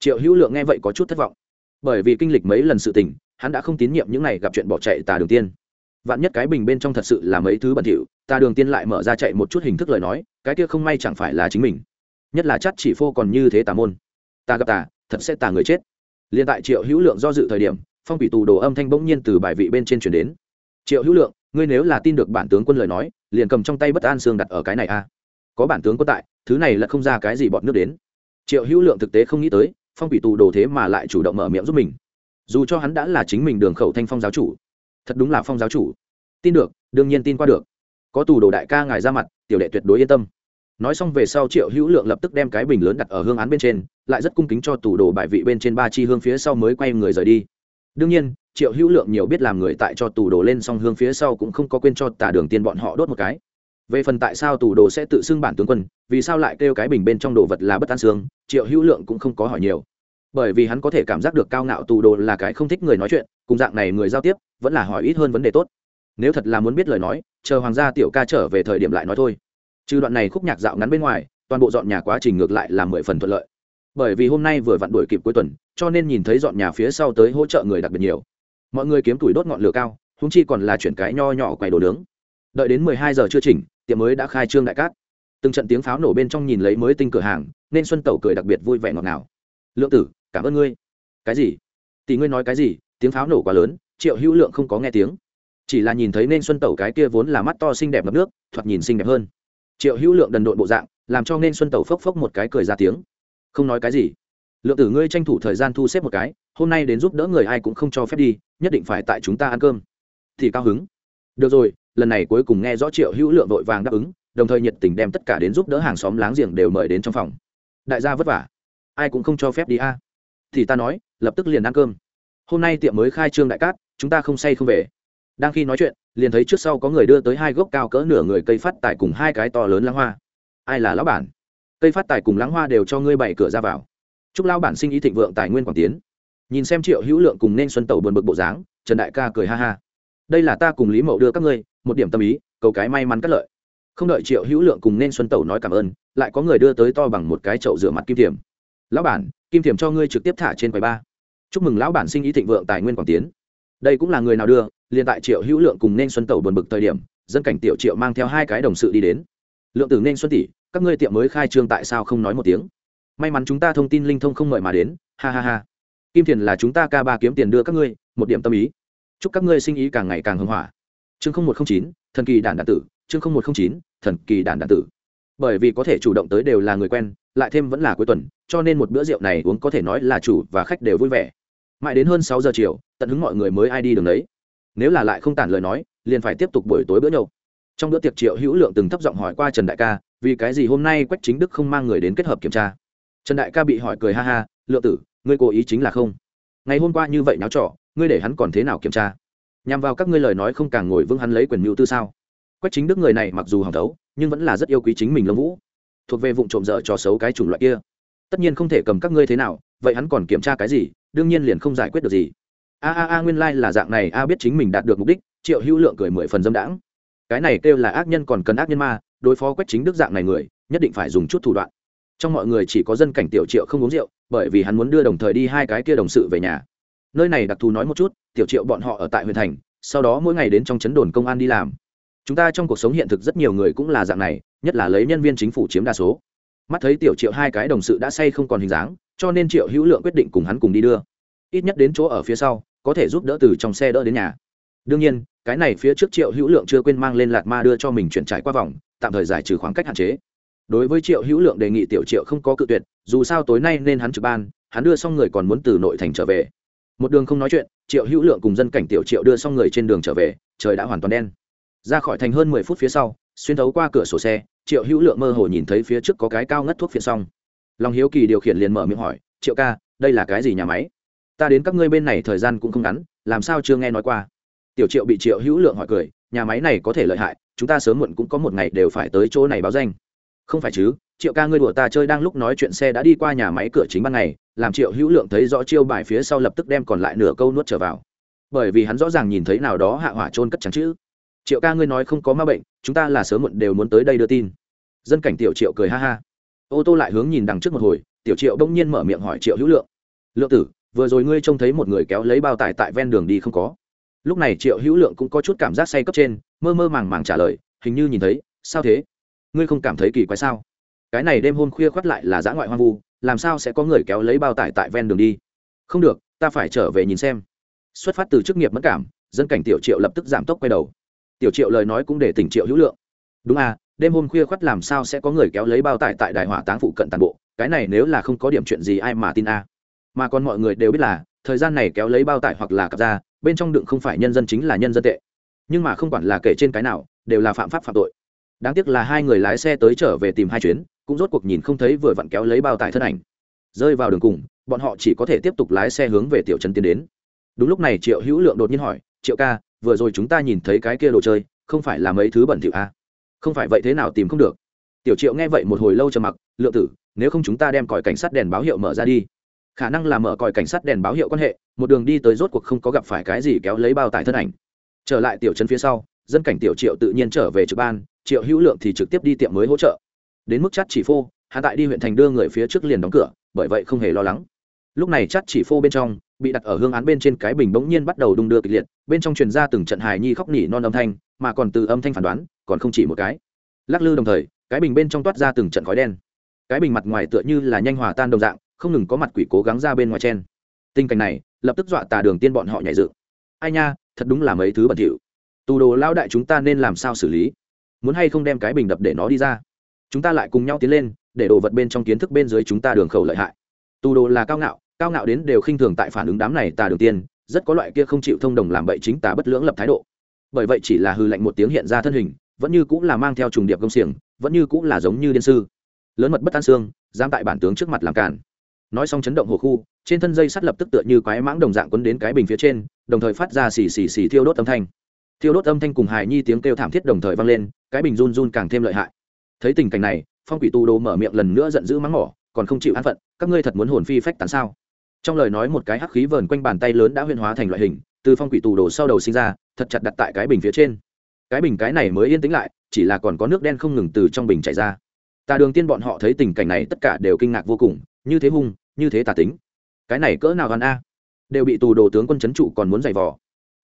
Triệu hữu lượng nghe vậy có chút thất vọng. Bởi vì kinh lịch mấy lần sự tình, hắn đã không tín nhiệm những này gặp chuyện bỏ chạy tà đường tiên. Vạn nhất cái bình bên trong thật sự là mấy thứ bẩn thỉu, tà đường tiên lại mở ra chạy một chút hình thức lời nói, cái kia không may chẳng phải là chính mình. Nhất là chắc chỉ phô còn như thế tà môn. Ta gặp tà, thật sẽ tà người chết. Liên tại triệu hữu lượng do dự thời điểm, phong bị tù đồ âm thanh bỗng nhiên từ bài vị bên trên chuyển đến. Triệu hữu lượng, ngươi nếu là tin được bản tướng quân lời nói, liền cầm trong tay bất an xương đặt ở cái này a có bản tướng quân tại, thứ này là không ra cái gì bọn nước đến. Triệu hữu lượng thực tế không nghĩ tới, phong quỷ tù đồ thế mà lại chủ động mở miệng giúp mình. Dù cho hắn đã là chính mình đường khẩu thanh phong giáo chủ, thật đúng là phong giáo chủ. Tin được, đương nhiên tin qua được. Có tù đồ đại ca ngài ra mặt, tiểu đệ tuyệt đối yên tâm. Nói xong về sau triệu hữu lượng lập tức đem cái bình lớn đặt ở hương án bên trên, lại rất cung kính cho tù đồ bài vị bên trên ba chi hương phía sau mới quay người rời đi. Đương nhiên, triệu hữu lượng nhiều biết làm người tại cho tù đồ lên xong hương phía sau cũng không có quên cho tả đường tiên bọn họ đốt một cái về phần tại sao tù đồ sẽ tự xưng bản tướng quân, vì sao lại kêu cái bình bên trong đồ vật là bất an sướng triệu hữu lượng cũng không có hỏi nhiều. Bởi vì hắn có thể cảm giác được cao ngạo tù đồ là cái không thích người nói chuyện, cùng dạng này người giao tiếp, vẫn là hỏi ít hơn vấn đề tốt. Nếu thật là muốn biết lời nói, chờ hoàng gia tiểu ca trở về thời điểm lại nói thôi. Trừ đoạn này khúc nhạc dạo ngắn bên ngoài, toàn bộ dọn nhà quá trình ngược lại là mười phần thuận lợi. Bởi vì hôm nay vừa vặn đuổi kịp cuối tuần, cho nên nhìn thấy dọn nhà phía sau tới hỗ trợ người đặc biệt nhiều. Mọi người kiếm tuổi đốt ngọn lửa cao húng chi còn là chuyển cái nho nhỏ quầy đồ nướng đợi đến mười hai giờ chưa chỉnh, tiệm mới đã khai trương đại cát. Từng trận tiếng pháo nổ bên trong nhìn lấy mới tinh cửa hàng, nên xuân tẩu cười đặc biệt vui vẻ ngọt ngào. Lượng tử, cảm ơn ngươi. Cái gì? Tỷ ngươi nói cái gì? Tiếng pháo nổ quá lớn, triệu hữu lượng không có nghe tiếng. Chỉ là nhìn thấy nên xuân tẩu cái kia vốn là mắt to xinh đẹp ngập nước, thoạt nhìn xinh đẹp hơn. Triệu hữu lượng đần độn bộ dạng, làm cho nên xuân tẩu phốc phốc một cái cười ra tiếng. Không nói cái gì. Lượng tử ngươi tranh thủ thời gian thu xếp một cái, hôm nay đến giúp đỡ người ai cũng không cho phép đi, nhất định phải tại chúng ta ăn cơm. Thì cao hứng. Được rồi lần này cuối cùng nghe rõ triệu hữu lượng vội vàng đáp ứng, đồng thời nhiệt tình đem tất cả đến giúp đỡ hàng xóm láng giềng đều mời đến trong phòng. Đại gia vất vả. Ai cũng không cho phép đi a. Thì ta nói, lập tức liền ăn cơm. Hôm nay tiệm mới khai trương đại cát, chúng ta không say không về. Đang khi nói chuyện, liền thấy trước sau có người đưa tới hai gốc cao cỡ nửa người cây phát tài cùng hai cái to lớn lãng hoa. Ai là lão bản? Cây phát tài cùng lãng hoa đều cho ngươi bày cửa ra vào. Chúc lão bản sinh ý thịnh vượng, tài nguyên quảng tiến. Nhìn xem triệu hữu lượng cùng nên xuân tẩu buồn bực bộ dáng, trần đại ca cười ha ha. Đây là ta cùng lý mậu đưa các ngươi một điểm tâm ý, cầu cái may mắn cắt lợi. Không đợi triệu hữu lượng cùng nên xuân tẩu nói cảm ơn, lại có người đưa tới to bằng một cái chậu rửa mặt kim thiềm lão bản, kim thiềm cho ngươi trực tiếp thả trên quầy ba. Chúc mừng lão bản sinh ý thịnh vượng, tài nguyên quảng tiến. Đây cũng là người nào đưa, liền tại triệu hữu lượng cùng nên xuân tẩu buồn bực thời điểm, dân cảnh tiểu triệu mang theo hai cái đồng sự đi đến. Lượng tử nên xuân tỷ, các ngươi tiệm mới khai trương tại sao không nói một tiếng? May mắn chúng ta thông tin linh thông không mời mà đến, ha ha ha. Kim thiền là chúng ta ca ba kiếm tiền đưa các ngươi, một điểm tâm ý. Chúc các ngươi sinh ý càng ngày càng hưng hỏa chương không một không chín, thần kỳ đản đạn tử. Chương không một không chín, thần kỳ đản đạn tử. Bởi vì có thể chủ động tới đều là người quen, lại thêm vẫn là cuối tuần, cho nên một bữa rượu này uống có thể nói là chủ và khách đều vui vẻ. Mãi đến hơn sáu giờ chiều, tận hứng mọi người mới ai đi đường đấy. Nếu là lại không tản lời nói, liền phải tiếp tục buổi tối bữa nhậu. Trong bữa tiệc triệu hữu lượng từng thấp giọng hỏi qua trần đại ca, vì cái gì hôm nay quách chính đức không mang người đến kết hợp kiểm tra? Trần đại ca bị hỏi cười ha ha, lượng tử, ngươi cố ý chính là không? Ngày hôm qua như vậy náo trọ, ngươi để hắn còn thế nào kiểm tra? Nhằm vào các ngươi lời nói không càng ngồi vững hắn lấy quyền mưu tư sao? Quách chính đức người này mặc dù hỏng thấu, nhưng vẫn là rất yêu quý chính mình lâm vũ. Thuộc về vụ trộm dở trò xấu cái chủng loại kia. Tất nhiên không thể cầm các ngươi thế nào, vậy hắn còn kiểm tra cái gì, đương nhiên liền không giải quyết được gì. A a a, nguyên lai、like、là dạng này, a biết chính mình đạt được mục đích, triệu hữu lượng cười mười phần dâm đãng. Cái này kêu là ác nhân còn cần ác nhân ma, đối phó quách chính đức dạng này người, nhất định phải dùng chút thủ đoạn. Trong mọi người chỉ có dân cảnh tiểu triệu không uống rượu, bởi vì hắn muốn đưa đồng thời đi hai cái kia đồng sự về nhà nơi này đặc thù nói một chút, tiểu triệu bọn họ ở tại huyện thành, sau đó mỗi ngày đến trong chấn đồn công an đi làm. Chúng ta trong cuộc sống hiện thực rất nhiều người cũng là dạng này, nhất là lấy nhân viên chính phủ chiếm đa số. Mắt thấy tiểu triệu hai cái đồng sự đã say không còn hình dáng, cho nên triệu hữu lượng quyết định cùng hắn cùng đi đưa. Ít nhất đến chỗ ở phía sau, có thể giúp đỡ từ trong xe đỡ đến nhà. Đương nhiên, cái này phía trước triệu hữu lượng chưa quên mang lên lạt ma đưa cho mình chuyển trải qua vòng, tạm thời giải trừ khoảng cách hạn chế. Đối với triệu hữu lượng đề nghị tiểu triệu không có cự tuyệt, dù sao tối nay nên hắn trực ban, hắn đưa xong người còn muốn từ nội thành trở về một đường không nói chuyện, triệu hữu lượng cùng dân cảnh tiểu triệu đưa xong người trên đường trở về, trời đã hoàn toàn đen. Ra khỏi thành hơn mười phút phía sau, xuyên thấu qua cửa sổ xe, triệu hữu lượng mơ hồ nhìn thấy phía trước có cái cao ngất thuốc phiện xong. Lòng hiếu kỳ điều khiển liền mở miệng hỏi, triệu ca, đây là cái gì nhà máy? Ta đến các ngươi bên này thời gian cũng không ngắn, làm sao chưa nghe nói qua? Tiểu triệu bị triệu hữu lượng hỏi cười, nhà máy này có thể lợi hại, chúng ta sớm muộn cũng có một ngày đều phải tới chỗ này báo danh. Không phải chứ triệu ca ngươi đùa ta chơi đang lúc nói chuyện xe đã đi qua nhà máy cửa chính ban ngày, làm triệu hữu lượng thấy rõ chiêu bài phía sau lập tức đem còn lại nửa câu nuốt trở vào. Bởi vì hắn rõ ràng nhìn thấy nào đó hạ hỏa trôn cất trắng chữ. Triệu ca ngươi nói không có ma bệnh, chúng ta là sớm muộn đều muốn tới đây đưa tin. Dân cảnh tiểu triệu cười ha ha. Ô tô lại hướng nhìn đằng trước một hồi, tiểu triệu bỗng nhiên mở miệng hỏi triệu hữu lượng. Lượng tử, vừa rồi ngươi trông thấy một người kéo lấy bao tải tại ven đường đi không có? Lúc này triệu hữu lượng cũng có chút cảm giác say cấp trên, mơ mơ màng màng trả lời, hình như nhìn thấy, sao thế? Ngươi không cảm thấy kỳ quái sao? Cái này đêm hôm khuya khoắt lại là dã ngoại hoang vu, làm sao sẽ có người kéo lấy bao tải tại ven đường đi? Không được, ta phải trở về nhìn xem. Xuất phát từ chức nghiệp mất cảm, dân cảnh tiểu triệu lập tức giảm tốc quay đầu. Tiểu triệu lời nói cũng để tỉnh triệu hữu lượng. Đúng à đêm hôm khuya khoắt làm sao sẽ có người kéo lấy bao tải tại đài hỏa táng phụ cận toàn bộ, cái này nếu là không có điểm chuyện gì ai mà tin a. À. mà còn mọi người đều biết là, thời gian này kéo lấy bao tải hoặc là cặp ra, bên trong đựng không phải nhân dân chính là nhân dân tệ. Nhưng mà không quản là kể trên cái nào, đều là phạm pháp phạm tội. Đáng tiếc là hai người lái xe tới trở về tìm hai chuyến cũng rốt cuộc nhìn không thấy vừa vặn kéo lấy bao tải thân ảnh. Rơi vào đường cùng, bọn họ chỉ có thể tiếp tục lái xe hướng về tiểu trấn tiến đến. Đúng lúc này triệu hữu lượng đột nhiên hỏi, triệu ca, vừa rồi chúng ta nhìn thấy cái kia đồ chơi, không phải là mấy thứ bẩn thỉu a à? không phải vậy thế nào tìm không được? Tiểu triệu nghe vậy một hồi lâu trầm mặc, lượng tử, nếu không chúng ta đem còi cảnh sát đèn báo hiệu mở ra đi. Khả năng là mở còi cảnh sát đèn báo hiệu quan hệ, một đường đi tới rốt cuộc không có gặp phải cái gì kéo lấy bao tải thân ảnh. Trở lại tiểu trấn phía sau, dân cảnh tiểu triệu tự nhiên trở về trực ban, triệu hữu lượng thì trực tiếp đi tiệm mới hỗ trợ đến mức chắt chỉ phô hạ tại đi huyện thành đưa người phía trước liền đóng cửa, bởi vậy không hề lo lắng. Lúc này chắt chỉ phô bên trong, bị đặt ở hương án bên trên cái bình bỗng nhiên bắt đầu đung đưa kịch liệt, bên trong truyền ra từng trận hài nhi khóc nỉ non âm thanh, mà còn từ âm thanh phản đoán, còn không chỉ một cái. Lắc lư đồng thời, cái bình bên trong toát ra từng trận khói đen. Cái bình mặt ngoài tựa như là nhanh hòa tan đồng dạng, không ngừng có mặt quỷ cố gắng ra bên ngoài chen. Tình cảnh này, lập tức dọa tà đường tiên bọn họ nhảy dựng. Ai nha, thật đúng là mấy thứ bẩn thỉu. Tù đồ lao đại chúng ta nên làm sao xử lý? Muốn hay không đem cái bình đập để nó đi ra? Chúng ta lại cùng nhau tiến lên, để đồ vật bên trong kiến thức bên dưới chúng ta đường khẩu lợi hại. Tù đồ là cao ngạo cao ngạo đến đều khinh thường tại phản ứng đám này tà đường tiên, rất có loại kia không chịu thông đồng làm bậy chính tà bất lưỡng lập thái độ. Bởi vậy chỉ là hư lệnh một tiếng hiện ra thân hình, vẫn như cũng là mang theo trùng điệp công xiềng, vẫn như cũng là giống như điên sư. Lớn mật bất an xương, giam tại bản tướng trước mặt làm cản nói xong chấn động hồ khu, trên thân dây sắt lập tức tựa như quái mãng đồng dạng quấn đến cái bình phía trên, đồng thời phát ra xì xì xì thiêu đốt âm thanh. Thiêu đốt âm thanh cùng hài nhi tiếng kêu thảm thiết đồng thời vang lên, cái bình run run càng thêm lợi hại thấy tình cảnh này, phong quỷ tu đồ mở miệng lần nữa giận dữ mắng mỏ, còn không chịu an phận, các ngươi thật muốn hồn phi phách tán sao? Trong lời nói một cái hắc khí vờn quanh bàn tay lớn đã huyên hóa thành loại hình, từ phong quỷ tù đồ sau đầu sinh ra, thật chặt đặt tại cái bình phía trên. Cái bình cái này mới yên tĩnh lại, chỉ là còn có nước đen không ngừng từ trong bình chảy ra. Tà đường tiên bọn họ thấy tình cảnh này tất cả đều kinh ngạc vô cùng, như thế hung, như thế tà tính. Cái này cỡ nào gan a? Đều bị tù đồ tướng quân c trụ còn muốn giày vò.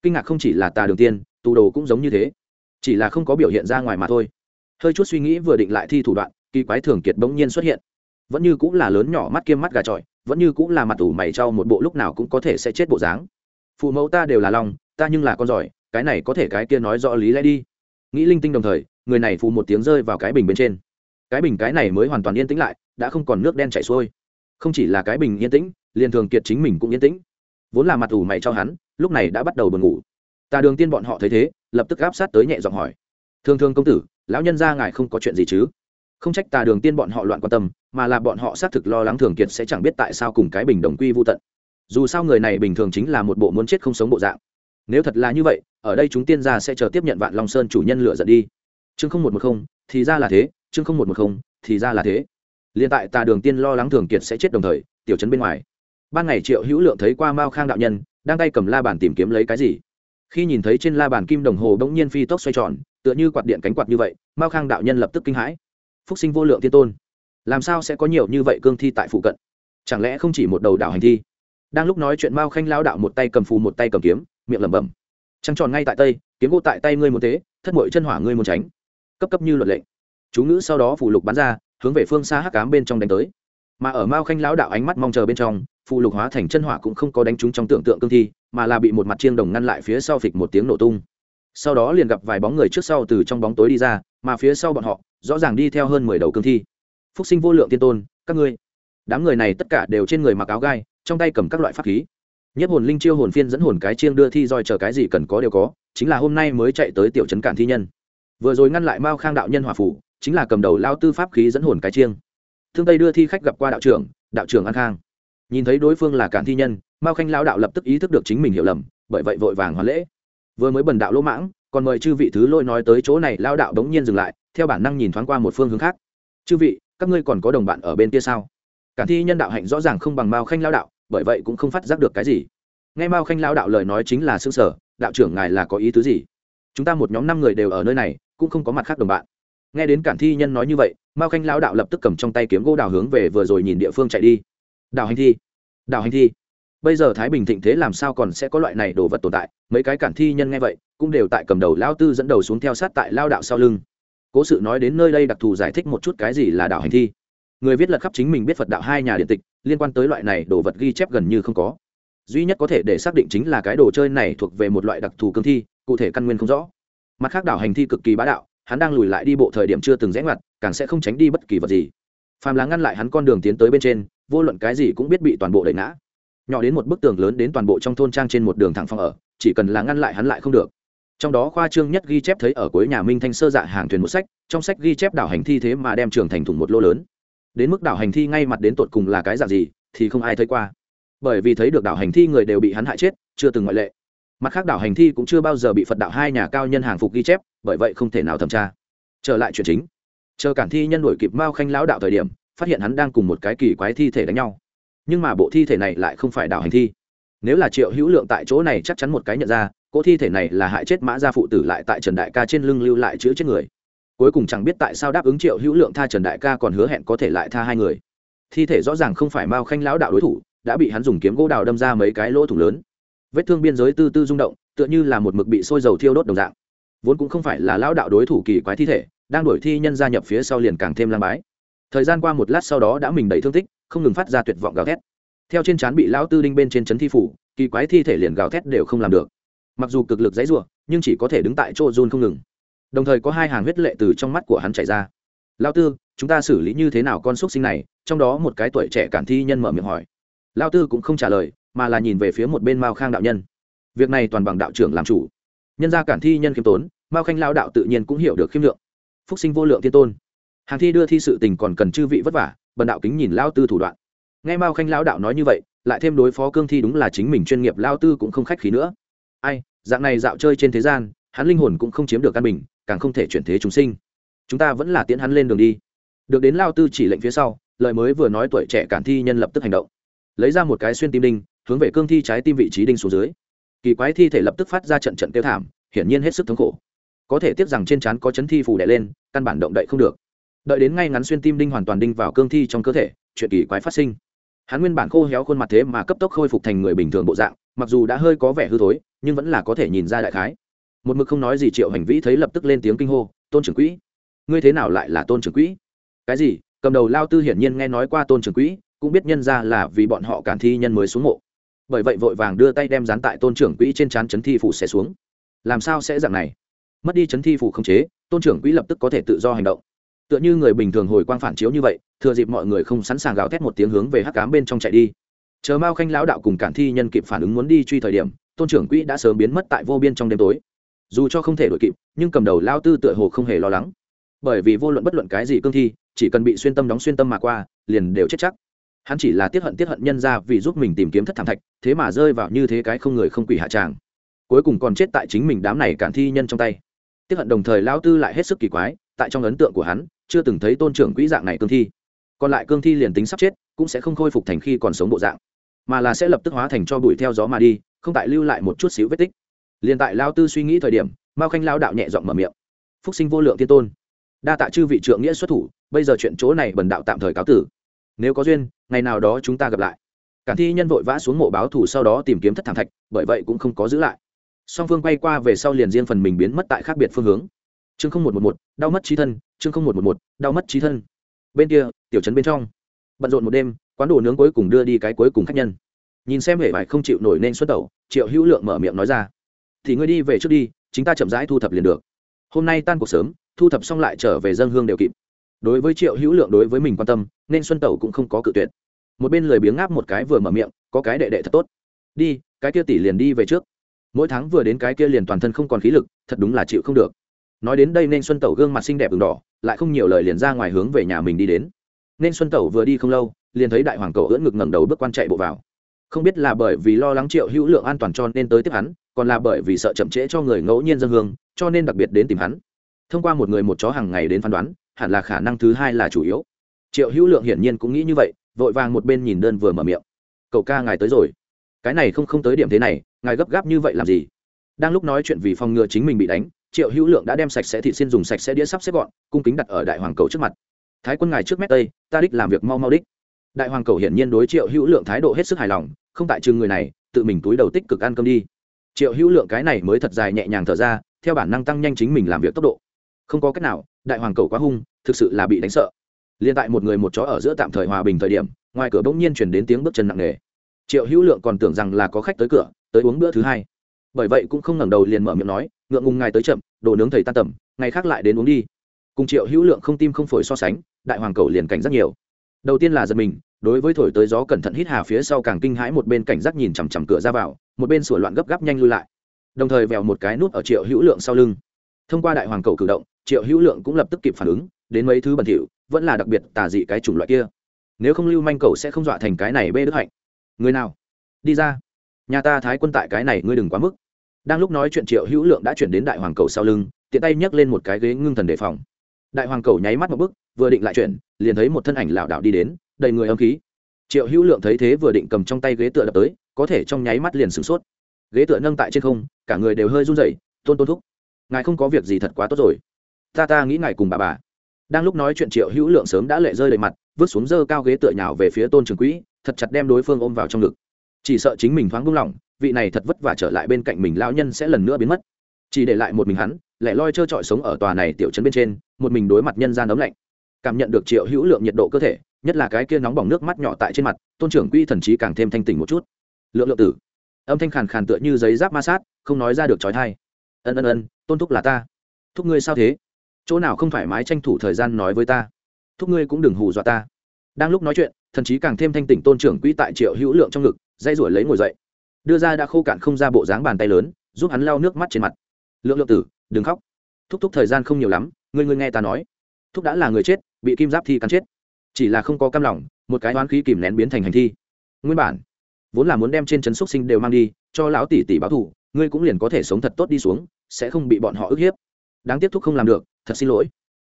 Kinh ngạc không chỉ là tà đường tiên, tù đồ cũng giống như thế. Chỉ là không có biểu hiện ra ngoài mà thôi hơi chút suy nghĩ vừa định lại thi thủ đoạn, kỳ quái thường kiệt bỗng nhiên xuất hiện. Vẫn như cũng là lớn nhỏ mắt kiêm mắt gà trọi, vẫn như cũng là mặt ủ mày cho một bộ lúc nào cũng có thể sẽ chết bộ dáng. Phụ mẫu ta đều là lòng ta nhưng là con giỏi, cái này có thể cái kia nói rõ lý lẽ đi. Nghĩ linh tinh đồng thời, người này phù một tiếng rơi vào cái bình bên trên. Cái bình cái này mới hoàn toàn yên tĩnh lại, đã không còn nước đen chảy xuôi. Không chỉ là cái bình yên tĩnh, liền thường kiệt chính mình cũng yên tĩnh. Vốn là mặt ủ mày cho hắn, lúc này đã bắt đầu buồn ngủ. Ta đường tiên bọn họ thấy thế, lập tức áp sát tới nhẹ giọng hỏi. Thương thương công tử lão nhân ra ngài không có chuyện gì chứ? Không trách tà đường tiên bọn họ loạn quan tâm, mà là bọn họ xác thực lo lắng thường kiệt sẽ chẳng biết tại sao cùng cái bình đồng quy vô tận. Dù sao người này bình thường chính là một bộ muốn chết không sống bộ dạng. Nếu thật là như vậy, ở đây chúng tiên gia sẽ chờ tiếp nhận vạn long sơn chủ nhân lựa dẫn đi. Chương không một một không, thì ra là thế, chương không một một không, thì ra là thế. Liền tại tà đường tiên lo lắng thường kiệt sẽ chết đồng thời, tiểu trấn bên ngoài, ban ngày triệu hữu lượng thấy qua mao khang đạo nhân, đang tay cầm la bàn tìm kiếm lấy cái gì. Khi nhìn thấy trên la bàn kim đồng hồ bỗng nhiên phi tốc xoay tròn tựa như quạt điện cánh quạt như vậy, mao khang đạo nhân lập tức kinh hãi. Phúc sinh vô lượng thiên tôn, làm sao sẽ có nhiều như vậy cương thi tại phụ cận? Chẳng lẽ không chỉ một đầu đạo hành thi? Đang lúc nói chuyện mao khanh lao đạo một tay cầm phù một tay cầm kiếm, miệng lẩm bẩm. Trăng tròn ngay tại tây, kiếm gỗ tại tay ngươi muốn thế, thất mội chân hỏa ngươi muốn tránh. Cấp cấp như luật lệnh chú ngữ sau đó phù lục bắn ra, hướng về phương xa hắc cám bên trong đánh tới. Mà ở mao khanh lão đạo ánh mắt mong chờ bên trong, phù lục hóa thành chân hỏa cũng không có đánh trúng trong tưởng tượng cương thi, mà là bị một mặt chiêng đồng ngăn lại phía sau phịch một tiếng nổ tung sau đó liền gặp vài bóng người trước sau từ trong bóng tối đi ra, mà phía sau bọn họ, rõ ràng đi theo hơn mười đầu cương thi. Phúc sinh vô lượng tiên tôn, các ngươi. Đám người này tất cả đều trên người mặc áo gai, trong tay cầm các loại pháp khí. Nhất hồn linh chiêu hồn phiên dẫn hồn cái chiêng đưa thi roi chờ cái gì cần có đều có, chính là hôm nay mới chạy tới tiểu trấn cản thi nhân. Vừa rồi ngăn lại mao khang đạo nhân hòa phủ, chính là cầm đầu lao tư pháp khí dẫn hồn cái chiêng. Thương tây đưa thi khách gặp qua đạo trưởng đạo trưởng an khang. Nhìn thấy đối phương là cản thi nhân, mao khanh lao đạo lập tức ý thức được chính mình hiểu lầm, bởi vậy vội vàng hoàn lễ vừa mới bần đạo lỗ mãng, còn mời chư vị thứ lôi nói tới chỗ này, lao đạo đống nhiên dừng lại, theo bản năng nhìn thoáng qua một phương hướng khác. Chư vị, các ngươi còn có đồng bạn ở bên kia sao? Cản thi nhân đạo hạnh rõ ràng không bằng mao khanh lao đạo, bởi vậy cũng không phát giác được cái gì. Nghe mao khanh lao đạo lời nói chính là xương sở đạo trưởng ngài là có ý tứ gì? Chúng ta một nhóm năm người đều ở nơi này, cũng không có mặt khác đồng bạn. Nghe đến cản thi nhân nói như vậy, mao khanh lao đạo lập tức cầm trong tay kiếm gỗ đào hướng về vừa rồi nhìn địa phương chạy đi. Đào hành thi, đào hành thi bây giờ thái bình thịnh thế làm sao còn sẽ có loại này đồ vật tồn tại? Mấy cái cản thi nhân nghe vậy, cũng đều tại cầm đầu lao tư dẫn đầu xuống theo sát tại lao đạo sau lưng. Cố sự nói đến nơi đây đặc thù giải thích một chút cái gì là đạo hành thi. Người viết lật khắp chính mình biết phật đạo hai nhà điện tịch, liên quan tới loại này đồ vật ghi chép gần như không có. Duy nhất có thể để xác định chính là cái đồ chơi này thuộc về một loại đặc thù cương thi, cụ thể căn nguyên không rõ. Mặt khác đạo hành thi cực kỳ bá đạo, hắn đang lùi lại đi bộ thời điểm chưa từng rẽ ngoặt, càng sẽ không tránh đi bất kỳ vật gì. Phàm là ngăn lại hắn con đường tiến tới bên trên, vô luận cái gì cũng biết bị toàn bộ đẩy ngã nhỏ đến một bức tường lớn đến toàn bộ trong thôn trang trên một đường thẳng phòng ở, chỉ cần là ngăn lại hắn lại không được. Trong đó khoa trương nhất ghi chép thấy ở cuối nhà minh thanh sơ dạ hàng thuyền một sách, trong sách ghi chép đảo hành thi thế mà đem trường thành thủng một lô lớn. Đến mức đảo hành thi ngay mặt đến tột cùng là cái dạng gì, thì không ai thấy qua. Bởi vì thấy được đảo hành thi người đều bị hắn hại chết, chưa từng ngoại lệ. Mặt khác đảo hành thi cũng chưa bao giờ bị phật đạo hai nhà cao nhân hàng phục ghi chép, bởi vậy không thể nào thẩm tra. Trở lại chuyện chính. Chờ cản thi nhân đổi kịp mao khanh lão đạo thời điểm, phát hiện hắn đang cùng một cái kỳ quái thi thể đánh nhau nhưng mà bộ thi thể này lại không phải đảo hành thi. Nếu là triệu hữu lượng tại chỗ này chắc chắn một cái nhận ra cỗ thi thể này là hại chết mã gia phụ tử lại tại trần đại ca trên lưng lưu lại chữ chết người. Cuối cùng chẳng biết tại sao đáp ứng triệu hữu lượng tha trần đại ca còn hứa hẹn có thể lại tha hai người. Thi thể rõ ràng không phải mao khanh lão đạo đối thủ, đã bị hắn dùng kiếm gỗ đào đâm ra mấy cái lỗ thủ lớn. Vết thương biên giới tư tư rung động, tựa như là một mực bị sôi dầu thiêu đốt đồng dạng. Vốn cũng không phải là lão đạo đối thủ kỳ quái thi thể, đang đổi thi nhân gia nhập phía sau liền càng thêm lang bái thời gian qua một lát sau đó đã mình đầy thương tích, không ngừng phát ra tuyệt vọng gào thét. Theo trên trán bị lão tư đinh bên trên trấn thi phủ, kỳ quái thi thể liền gào thét đều không làm được. Mặc dù cực lực dãy ruộng nhưng chỉ có thể đứng tại chỗ run không ngừng. Đồng thời có hai hàng huyết lệ từ trong mắt của hắn chảy ra. Lao tư, chúng ta xử lý như thế nào con xúc sinh này? Trong đó một cái tuổi trẻ cản thi nhân mở miệng hỏi. Lao tư cũng không trả lời, mà là nhìn về phía một bên mao khang đạo nhân. Việc này toàn bằng đạo trưởng làm chủ. Nhân gia cản thi nhân khiêm tốn, mao khanh lao đạo tự nhiên cũng hiểu được khiêm lượng. Phúc sinh vô lượng thiên tôn hàng thi đưa thi sự tình còn cần chư vị vất vả, bần đạo kính nhìn lao tư thủ đoạn. Nghe mao khanh lao đạo nói như vậy, lại thêm đối phó cương thi đúng là chính mình chuyên nghiệp, lao tư cũng không khách khí nữa. Ai, dạng này dạo chơi trên thế gian, hắn linh hồn cũng không chiếm được căn bình, càng không thể chuyển thế chúng sinh. Chúng ta vẫn là tiễn hắn lên đường đi. Được đến lao tư chỉ lệnh phía sau, lời mới vừa nói tuổi trẻ cản thi nhân lập tức hành động. Lấy ra một cái xuyên tim đinh, hướng về cương thi trái tim vị trí đinh xuống dưới. Kỳ quái thi thể lập tức phát ra trận trận tiêu thảm, hiển nhiên hết sức thống khổ. Có thể tiếp rằng trên trán có chấn thi phủ đẻ lên, căn bản động đậy không được đợi đến ngay ngắn xuyên tim đinh hoàn toàn đinh vào cương thi trong cơ thể, chuyện kỳ quái phát sinh. Hắn nguyên bản khô héo khuôn mặt thế mà cấp tốc khôi phục thành người bình thường bộ dạng, mặc dù đã hơi có vẻ hư thối, nhưng vẫn là có thể nhìn ra đại khái. Một mực không nói gì triệu hành vĩ thấy lập tức lên tiếng kinh hô, tôn trưởng quỹ, ngươi thế nào lại là tôn trưởng quỹ? Cái gì? Cầm đầu lao tư hiển nhiên nghe nói qua tôn trưởng quỹ, cũng biết nhân ra là vì bọn họ cản thi nhân mới xuống mộ. Bởi vậy vội vàng đưa tay đem dán tại tôn trưởng quỹ trên trán chấn thi phủ sẽ xuống. Làm sao sẽ dạng này? Mất đi chấn thi phủ không chế, tôn trưởng quỹ lập tức có thể tự do hành động tựa như người bình thường hồi quang phản chiếu như vậy, thừa dịp mọi người không sẵn sàng gào thét một tiếng hướng về hắc cám bên trong chạy đi. Chờ mao khanh lão đạo cùng cản thi nhân kịp phản ứng muốn đi truy thời điểm, tôn trưởng quỹ đã sớm biến mất tại vô biên trong đêm tối. Dù cho không thể đội kịp, nhưng cầm đầu lao tư tựa hồ không hề lo lắng. Bởi vì vô luận bất luận cái gì cương thi, chỉ cần bị xuyên tâm đóng xuyên tâm mà qua, liền đều chết chắc. Hắn chỉ là tiết hận tiết hận nhân ra vì giúp mình tìm kiếm thất thảm thạch, thế mà rơi vào như thế cái không người không quỷ hạ tràng. Cuối cùng còn chết tại chính mình đám này cản thi nhân trong tay. Tiết hận đồng thời lao tư lại hết sức kỳ quái tại trong ấn tượng của hắn, chưa từng thấy tôn trưởng quỹ dạng này cương thi. Còn lại cương thi liền tính sắp chết, cũng sẽ không khôi phục thành khi còn sống bộ dạng, mà là sẽ lập tức hóa thành cho bụi theo gió mà đi, không tại lưu lại một chút xíu vết tích. Liền tại lao tư suy nghĩ thời điểm, mao khanh lao đạo nhẹ giọng mở miệng. Phúc sinh vô lượng thiên tôn, đa tạ chư vị trượng nghĩa xuất thủ, bây giờ chuyện chỗ này bần đạo tạm thời cáo tử. Nếu có duyên, ngày nào đó chúng ta gặp lại. Cản thi nhân vội vã xuống mộ báo thủ sau đó tìm kiếm thất thảm thạch, bởi vậy cũng không có giữ lại. Song phương quay qua về sau liền riêng phần mình biến mất tại khác biệt phương hướng chương không một một một, đau mất trí thân, chương không một một một, đau mất trí thân. Bên kia, tiểu trấn bên trong. Bận rộn một đêm, quán đồ nướng cuối cùng đưa đi cái cuối cùng khách nhân. Nhìn xem hệ vải không chịu nổi nên xuất tẩu, triệu hữu lượng mở miệng nói ra, thì ngươi đi về trước đi chúng ta chậm rãi thu thập liền được. Hôm nay tan cuộc sớm, thu thập xong lại trở về dân hương đều kịp. Đối với triệu hữu lượng đối với mình quan tâm, nên xuân tẩu cũng không có cự tuyệt. Một bên lười biếng ngáp một cái vừa mở miệng, có cái đệ đệ thật tốt. Đi, cái kia tỷ liền đi về trước. Mỗi tháng vừa đến cái kia liền toàn thân không còn khí lực, thật đúng là chịu không được nói đến đây nên xuân tẩu gương mặt xinh đẹp ửng đỏ, lại không nhiều lời liền ra ngoài hướng về nhà mình đi đến. Nên xuân tẩu vừa đi không lâu, liền thấy đại hoàng cầu ưỡn ngực ngẩng đầu bước quan chạy bộ vào. Không biết là bởi vì lo lắng triệu hữu lượng an toàn cho nên tới tiếp hắn, còn là bởi vì sợ chậm trễ cho người ngẫu nhiên dân hương, cho nên đặc biệt đến tìm hắn. Thông qua một người một chó hàng ngày đến phán đoán, hẳn là khả năng thứ hai là chủ yếu. Triệu hữu lượng hiển nhiên cũng nghĩ như vậy, vội vàng một bên nhìn đơn vừa mở miệng. Cậu ca ngài tới rồi. Cái này không không tới điểm thế này, ngài gấp gáp như vậy làm gì? Đang lúc nói chuyện vì phòng ngừa chính mình bị đánh triệu hữu lượng đã đem sạch sẽ thịt xin dùng sạch sẽ đĩa sắp xếp gọn, cung kính đặt ở đại hoàng cầu trước mặt. Thái quân ngài trước mép tây, ta đích làm việc mau mau đích. Đại hoàng cầu hiển nhiên đối triệu hữu lượng thái độ hết sức hài lòng, không tại chừng người này, tự mình túi đầu tích cực ăn cơm đi. Triệu hữu lượng cái này mới thật dài nhẹ nhàng thở ra, theo bản năng tăng nhanh chính mình làm việc tốc độ. Không có cách nào, đại hoàng cầu quá hung, thực sự là bị đánh sợ. Liên tại một người một chó ở giữa tạm thời hòa bình thời điểm, ngoài cửa bỗng nhiên chuyển đến tiếng bước chân nặng nề. Triệu hữu lượng còn tưởng rằng là có khách tới cửa, tới uống bữa thứ hai bởi vậy cũng không ngẩng đầu liền mở miệng nói, ngượng ngùng ngài tới chậm, đồ nướng thầy tan tầm, ngày khác lại đến uống đi. Cùng triệu hữu lượng không tim không phổi so sánh, đại hoàng cầu liền cảnh rất nhiều. Đầu tiên là giật mình, đối với thổi tới gió cẩn thận hít hà phía sau càng kinh hãi một bên cảnh giác nhìn chằm chằm cửa ra vào, một bên sửa loạn gấp gáp nhanh lui lại. Đồng thời vèo một cái nút ở triệu hữu lượng sau lưng. Thông qua đại hoàng cầu cử động, triệu hữu lượng cũng lập tức kịp phản ứng, đến mấy thứ bẩn thỉu, vẫn là đặc biệt tà dị cái chủng loại kia. Nếu không lưu manh cầu sẽ không dọa thành cái này bê đức hạnh. Người nào? Đi ra. Nhà ta thái quân tại cái này, ngươi đừng quá mức đang lúc nói chuyện triệu hữu lượng đã chuyển đến đại hoàng cầu sau lưng, tiện tay nhấc lên một cái ghế ngưng thần đề phòng. Đại hoàng cầu nháy mắt một bức vừa định lại chuyển, liền thấy một thân ảnh lảo đảo đi đến, đầy người âm khí. Triệu hữu lượng thấy thế vừa định cầm trong tay ghế tựa đập tới, có thể trong nháy mắt liền sửng sốt. Ghế tựa nâng tại trên không, cả người đều hơi run rẩy, tôn tôn thúc, ngài không có việc gì thật quá tốt rồi. Ta ta nghĩ ngài cùng bà bà. Đang lúc nói chuyện triệu hữu lượng sớm đã lệ rơi đầy mặt, vứt xuống dơ cao ghế tựa nhào về phía tôn trường quỹ, thật chặt đem đối phương ôm vào trong ngực. Chỉ sợ chính mình thoáng buông lỏng vị này thật vất vả trở lại bên cạnh mình, lão nhân sẽ lần nữa biến mất. Chỉ để lại một mình hắn, lẻ loi trơ trọi sống ở tòa này tiểu trấn bên trên, một mình đối mặt nhân gian ấm lạnh. Cảm nhận được triệu hữu lượng nhiệt độ cơ thể, nhất là cái kia nóng bỏng nước mắt nhỏ tại trên mặt, tôn trưởng quỹ thần trí càng thêm thanh tỉnh một chút. Lượng lượng tử. Âm thanh khàn khàn tựa như giấy giáp ma sát, không nói ra được trói thai ân ân ân, tôn thúc là ta. Thúc ngươi sao thế? Chỗ nào không thoải mái tranh thủ thời gian nói với ta? Thúc ngươi cũng đừng hù dọa ta. Đang lúc nói chuyện, thần chí càng thêm thanh tỉnh tôn trưởng quỹ tại triệu hữu lượng trong ngực dây ruổi lấy ngồi dậy đưa ra đã khô cạn không ra bộ dáng bàn tay lớn, giúp hắn lau nước mắt trên mặt. Lượng lượng tử, đừng khóc. Thúc thúc thời gian không nhiều lắm, ngươi ngươi nghe ta nói. Thúc đã là người chết, bị kim giáp thi cắn chết. Chỉ là không có cam lòng, một cái oán khí kìm nén biến thành hành thi. Nguyên bản, vốn là muốn đem trên trấn xúc sinh đều mang đi, cho lão tỷ tỷ báo thù, ngươi cũng liền có thể sống thật tốt đi xuống, sẽ không bị bọn họ ức hiếp. Đáng tiếc thúc không làm được, thật xin lỗi.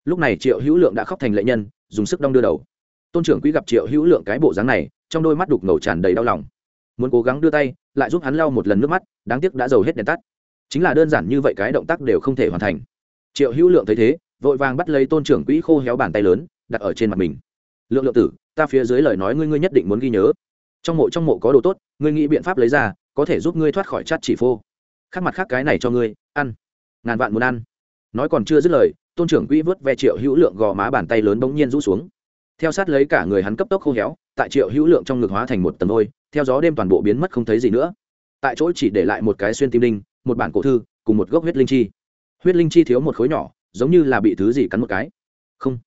Lúc này triệu hữu lượng đã khóc thành lệ nhân, dùng sức đong đưa đầu. Tôn trưởng quỹ gặp triệu hữu lượng cái bộ dáng này, trong đôi mắt đục ngầu tràn đầy đau lòng muốn cố gắng đưa tay, lại giúp hắn lau một lần nước mắt, đáng tiếc đã giàu hết đèn tắt. Chính là đơn giản như vậy cái động tác đều không thể hoàn thành. Triệu hữu lượng thấy thế, vội vàng bắt lấy tôn trưởng quỹ khô héo bàn tay lớn, đặt ở trên mặt mình. Lượng lượng tử, ta phía dưới lời nói ngươi ngươi nhất định muốn ghi nhớ. Trong mộ trong mộ có đồ tốt, ngươi nghĩ biện pháp lấy ra, có thể giúp ngươi thoát khỏi chát chỉ phô. Khác mặt khác cái này cho ngươi, ăn. Ngàn vạn muốn ăn. Nói còn chưa dứt lời, tôn trưởng quỹ vớt ve triệu hữu lượng gò má bàn tay lớn bỗng nhiên rũ xuống. Theo sát lấy cả người hắn cấp tốc khô héo, tại triệu hữu lượng trong ngực hóa thành một tầng ôi theo gió đêm toàn bộ biến mất không thấy gì nữa. Tại chỗ chỉ để lại một cái xuyên tim linh một bản cổ thư, cùng một gốc huyết linh chi. Huyết linh chi thiếu một khối nhỏ, giống như là bị thứ gì cắn một cái. Không.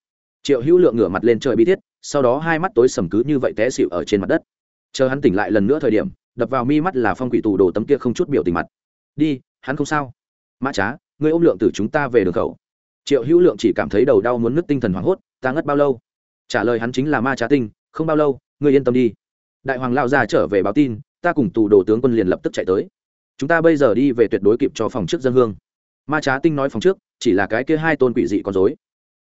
Triệu hữu lượng ngửa mặt lên trời bi thiết, sau đó hai mắt tối sầm cứ như vậy té xịu ở trên mặt đất. Chờ hắn tỉnh lại lần nữa thời điểm, đập vào mi mắt là phong quỷ tù đồ tấm kia không chút biểu tình mặt. Đi, hắn không sao. Mã trá, ngươi ôm lượng từ chúng ta về đường khẩu. Triệu hữu lượng chỉ cảm thấy đầu đau muốn nứt tinh thần hoảng hốt, ta ngất bao lâu? Trả lời hắn chính là ma trá tinh, không bao lâu, ngươi yên tâm đi đại hoàng lao ra trở về báo tin, ta cùng tù đồ tướng quân liền lập tức chạy tới. Chúng ta bây giờ đi về tuyệt đối kịp cho phòng trước dân hương. Ma trá tinh nói phòng trước, chỉ là cái kia hai tôn quỷ dị con dối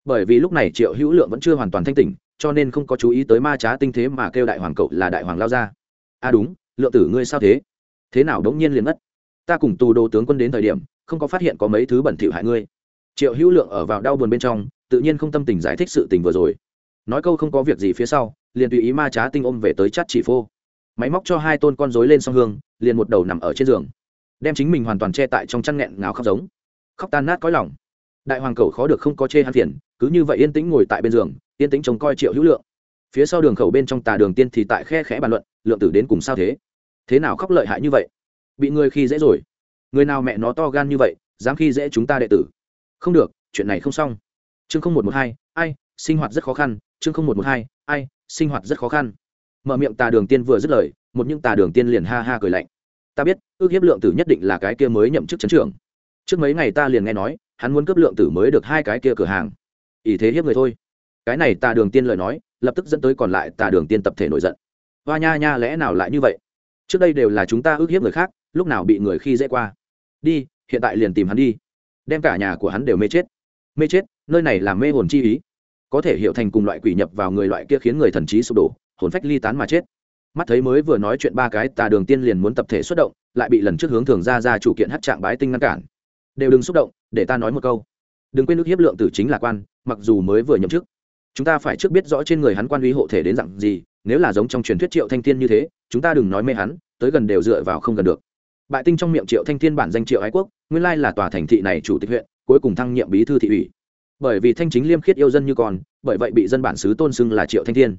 bởi vì lúc này triệu hữu lượng vẫn chưa hoàn toàn thanh tỉnh, cho nên không có chú ý tới ma trá tinh thế mà kêu đại hoàng cậu là đại hoàng lao ra à đúng, lượng tử ngươi sao thế? Thế nào đống nhiên liền mất? Ta cùng tù đồ tướng quân đến thời điểm, không có phát hiện có mấy thứ bẩn thỉu hại ngươi. Triệu hữu lượng ở vào đau buồn bên trong, tự nhiên không tâm tình giải thích sự tình vừa rồi. Nói câu không có việc gì phía sau liền tùy ý ma trá tinh ôm về tới chát chỉ phô. Máy móc cho hai tôn con rối lên song hương, liền một đầu nằm ở trên giường. Đem chính mình hoàn toàn che tại trong chăn nghẹn ngào khóc giống. Khóc tan nát cõi lòng. Đại hoàng cầu khó được không có chê hắn phiền, cứ như vậy yên tĩnh ngồi tại bên giường, yên tĩnh trông coi triệu hữu lượng. Phía sau đường khẩu bên trong tà đường tiên thì tại khe khẽ bàn luận, lượng tử đến cùng sao thế? Thế nào khóc lợi hại như vậy? Bị người khi dễ rồi. Người nào mẹ nó to gan như vậy, dám khi dễ chúng ta đệ tử? Không được, chuyện này không xong. Chương không một một hai, ai, sinh hoạt rất khó khăn. Chương không một một hai, ai sinh hoạt rất khó khăn. Mở miệng tà đường tiên vừa dứt lời, một những tà đường tiên liền ha ha cười lạnh. Ta biết, ước hiếp lượng tử nhất định là cái kia mới nhậm chức chấn trưởng. Trước mấy ngày ta liền nghe nói, hắn muốn cấp lượng tử mới được hai cái kia cửa hàng. Ý thế hiếp người thôi. Cái này tà đường tiên lời nói, lập tức dẫn tới còn lại tà đường tiên tập thể nổi giận. Hoa nha nha, lẽ nào lại như vậy? Trước đây đều là chúng ta ước hiếp người khác, lúc nào bị người khi dễ qua. Đi, hiện tại liền tìm hắn đi. Đem cả nhà của hắn đều mê chết. Mê chết, nơi này là mê hồn chi ý có thể hiểu thành cùng loại quỷ nhập vào người loại kia khiến người thần trí sụp đổ, hồn phách ly tán mà chết. Mắt thấy mới vừa nói chuyện ba cái tà đường tiên liền muốn tập thể xuất động, lại bị lần trước hướng thường ra ra chủ kiện hát trạng bái tinh ngăn cản. Đều đừng xúc động, để ta nói một câu. Đừng quên nước hiếp lượng tử chính là quan, mặc dù mới vừa nhậm chức. Chúng ta phải trước biết rõ trên người hắn quan uy hộ thể đến dặn gì, nếu là giống trong truyền thuyết triệu thanh thiên như thế, chúng ta đừng nói mê hắn, tới gần đều dựa vào không gần được. Bại tinh trong miệng triệu thanh thiên bản danh triệu ái quốc, nguyên lai là tòa thành thị này chủ tịch huyện, cuối cùng thăng nhiệm bí thư thị ủy bởi vì thanh chính liêm khiết yêu dân như còn, bởi vậy bị dân bản xứ tôn xưng là triệu thanh thiên.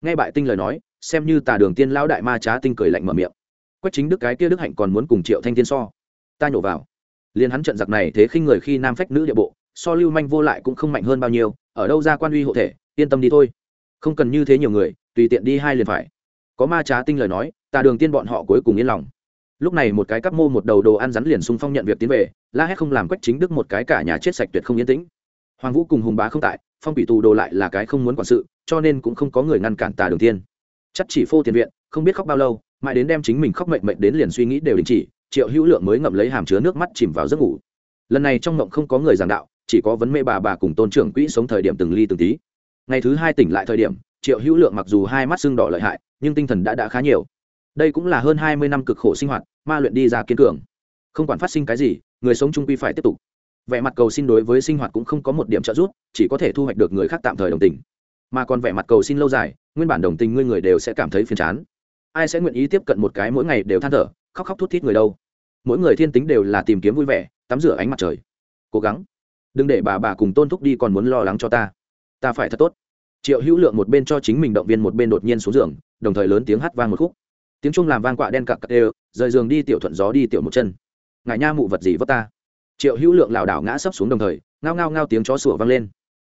Nghe bại tinh lời nói xem như tà đường tiên lão đại ma trá tinh cười lạnh mở miệng. Quách chính đức cái kia đức hạnh còn muốn cùng triệu thanh thiên so. Ta nhổ vào. Liền hắn trận giặc này thế khinh người khi nam phách nữ địa bộ so lưu manh vô lại cũng không mạnh hơn bao nhiêu ở đâu ra quan uy hộ thể yên tâm đi thôi. Không cần như thế nhiều người tùy tiện đi hai liền phải. Có ma trá tinh lời nói tà đường tiên bọn họ cuối cùng yên lòng. Lúc này một cái cắp mô một đầu đồ ăn rắn liền xung phong nhận việc tiến về la hét không làm quách chính đức một cái cả nhà chết sạch tuyệt không yên tĩnh hoàng vũ cùng hùng bá không tại, phong bị tù đồ lại là cái không muốn quản sự, cho nên cũng không có người ngăn cản tà đường tiên chắc chỉ phô tiền viện, không biết khóc bao lâu, mãi đến đem chính mình khóc mệnh mệnh đến liền suy nghĩ đều đình chỉ, triệu hữu lượng mới ngậm lấy hàm chứa nước mắt chìm vào giấc ngủ. Lần này trong ngộng không có người giảng đạo, chỉ có vấn mê bà bà cùng tôn trưởng quỹ sống thời điểm từng ly từng tí. Ngày thứ hai tỉnh lại thời điểm, triệu hữu lượng mặc dù hai mắt sưng đỏ lợi hại, nhưng tinh thần đã đã khá nhiều. Đây cũng là hơn hai mươi năm cực khổ sinh hoạt, ma luyện đi ra kiên cường. Không quản phát sinh cái gì, người sống trung quy phải tiếp tục vẻ mặt cầu xin đối với sinh hoạt cũng không có một điểm trợ giúp, chỉ có thể thu hoạch được người khác tạm thời đồng tình. Mà còn vẻ mặt cầu xin lâu dài, nguyên bản đồng tình ngươi người đều sẽ cảm thấy phiền chán. Ai sẽ nguyện ý tiếp cận một cái mỗi ngày đều than thở, khóc khóc thút thít người đâu. Mỗi người thiên tính đều là tìm kiếm vui vẻ, tắm rửa ánh mặt trời. Cố gắng. Đừng để bà bà cùng tôn thúc đi còn muốn lo lắng cho ta. Ta phải thật tốt. Triệu hữu lượng một bên cho chính mình động viên một bên đột nhiên xuống giường, đồng thời lớn tiếng hát vang một khúc. Tiếng trung làm vang quạ đen cặc cặc đều, rời giường đi tiểu thuận gió đi tiểu một chân. Ngại nha mụ vật gì vất ta? Triệu hữu lượng lảo đảo ngã sấp xuống đồng thời, ngao ngao ngao tiếng chó sủa vang lên.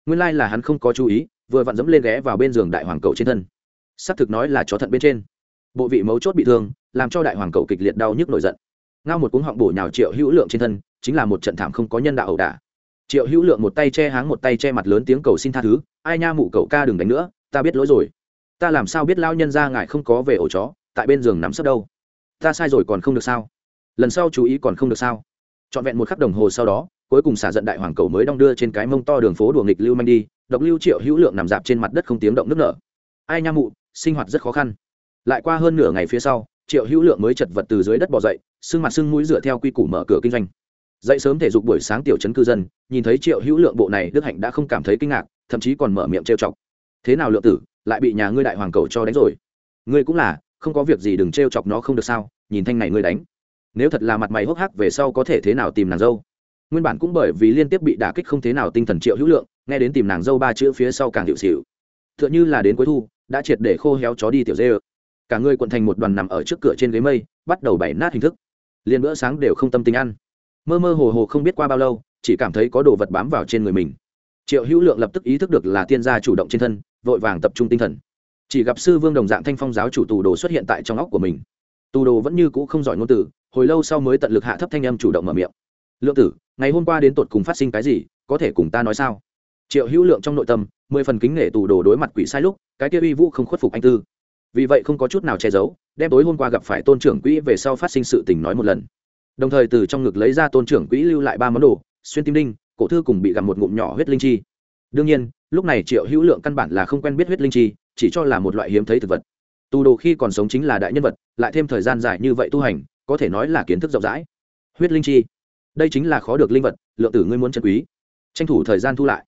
Nguyên lai là hắn không có chú ý, vừa vặn dẫm lên ghé vào bên giường đại hoàng cậu trên thân. Xác thực nói là chó thận bên trên. Bộ vị mấu chốt bị thương, làm cho đại hoàng cậu kịch liệt đau nhức nổi giận. Ngao một cuống họng bổ nhào triệu hữu lượng trên thân, chính là một trận thảm không có nhân đạo ẩu đả. Triệu hữu lượng một tay che háng một tay che mặt lớn tiếng cầu xin tha thứ, ai nha mụ cậu ca đừng đánh nữa, ta biết lỗi rồi. Ta làm sao biết lao nhân ra ngài không có về ổ chó, tại bên giường nắm sấp đâu? Ta sai rồi còn không được sao? Lần sau chú ý còn không được sao? Trọn vẹn một khắc đồng hồ sau đó, cuối cùng xả giận đại hoàng cầu mới đong đưa trên cái mông to đường phố đùa nghịch lưu manh đi, độc lưu triệu hữu lượng nằm dạp trên mặt đất không tiếng động nước nở. Ai nha mụ, sinh hoạt rất khó khăn. Lại qua hơn nửa ngày phía sau, triệu hữu lượng mới chật vật từ dưới đất bỏ dậy sưng mặt sưng mũi dựa theo quy củ mở cửa kinh doanh. Dậy sớm thể dục buổi sáng tiểu trấn cư dân, nhìn thấy triệu hữu lượng bộ này, đức hạnh đã không cảm thấy kinh ngạc, thậm chí còn mở miệng trêu chọc. Thế nào lượng tử, lại bị nhà ngươi đại hoàng cầu cho đánh rồi? Ngươi cũng là, không có việc gì đừng trêu chọc nó không được sao? Nhìn thanh này ngươi đánh nếu thật là mặt mày hốc hác về sau có thể thế nào tìm nàng dâu? Nguyên bản cũng bởi vì liên tiếp bị đả kích không thế nào tinh thần triệu hữu lượng, nghe đến tìm nàng dâu ba chữ phía sau càng hiệu xịu. T h ư ợ n h ư là đến cuối thu, đã triệt để khô héo chó đi tiểu dê ơ. Cả người quận thành một đoàn nằm ở trước cửa trên ghế mây, bắt đầu bày nát hình thức. Liền bữa sáng đều không tâm tình ăn. Mơ mơ hồ hồ không biết qua bao lâu, chỉ cảm thấy có đồ vật bám vào trên người mình. Triệu hữu lượng lập tức ý thức được là tiên gia chủ động trên thân, vội vàng tập trung tinh thần. Chỉ gặp sư vương đồng dạng thanh phong giáo chủ tù đồ xuất hiện tại trong óc của mình. Tù đồ vẫn như cũ không giỏi ngôn từ hồi lâu sau mới tận lực hạ thấp thanh âm chủ động mở miệng. Lượng tử, ngày hôm qua đến tột cùng phát sinh cái gì, có thể cùng ta nói sao? Triệu hữu lượng trong nội tâm, mười phần kính nể tù đồ đối mặt quỷ sai lúc, cái kia uy vũ không khuất phục anh tư. Vì vậy không có chút nào che giấu, đem tối hôm qua gặp phải tôn trưởng quỹ về sau phát sinh sự tình nói một lần. Đồng thời từ trong ngực lấy ra tôn trưởng quỹ lưu lại ba món đồ, xuyên tim đinh, cổ thư cùng bị gặp một ngụm nhỏ huyết linh chi. Đương nhiên, lúc này triệu hữu lượng căn bản là không quen biết huyết linh chi, chỉ cho là một loại hiếm thấy thực vật. Tù đồ khi còn sống chính là đại nhân vật, lại thêm thời gian dài như vậy tu hành có thể nói là kiến thức rộng rãi. Huyết linh chi, đây chính là khó được linh vật, lượng tử ngươi muốn chân quý. Tranh thủ thời gian thu lại.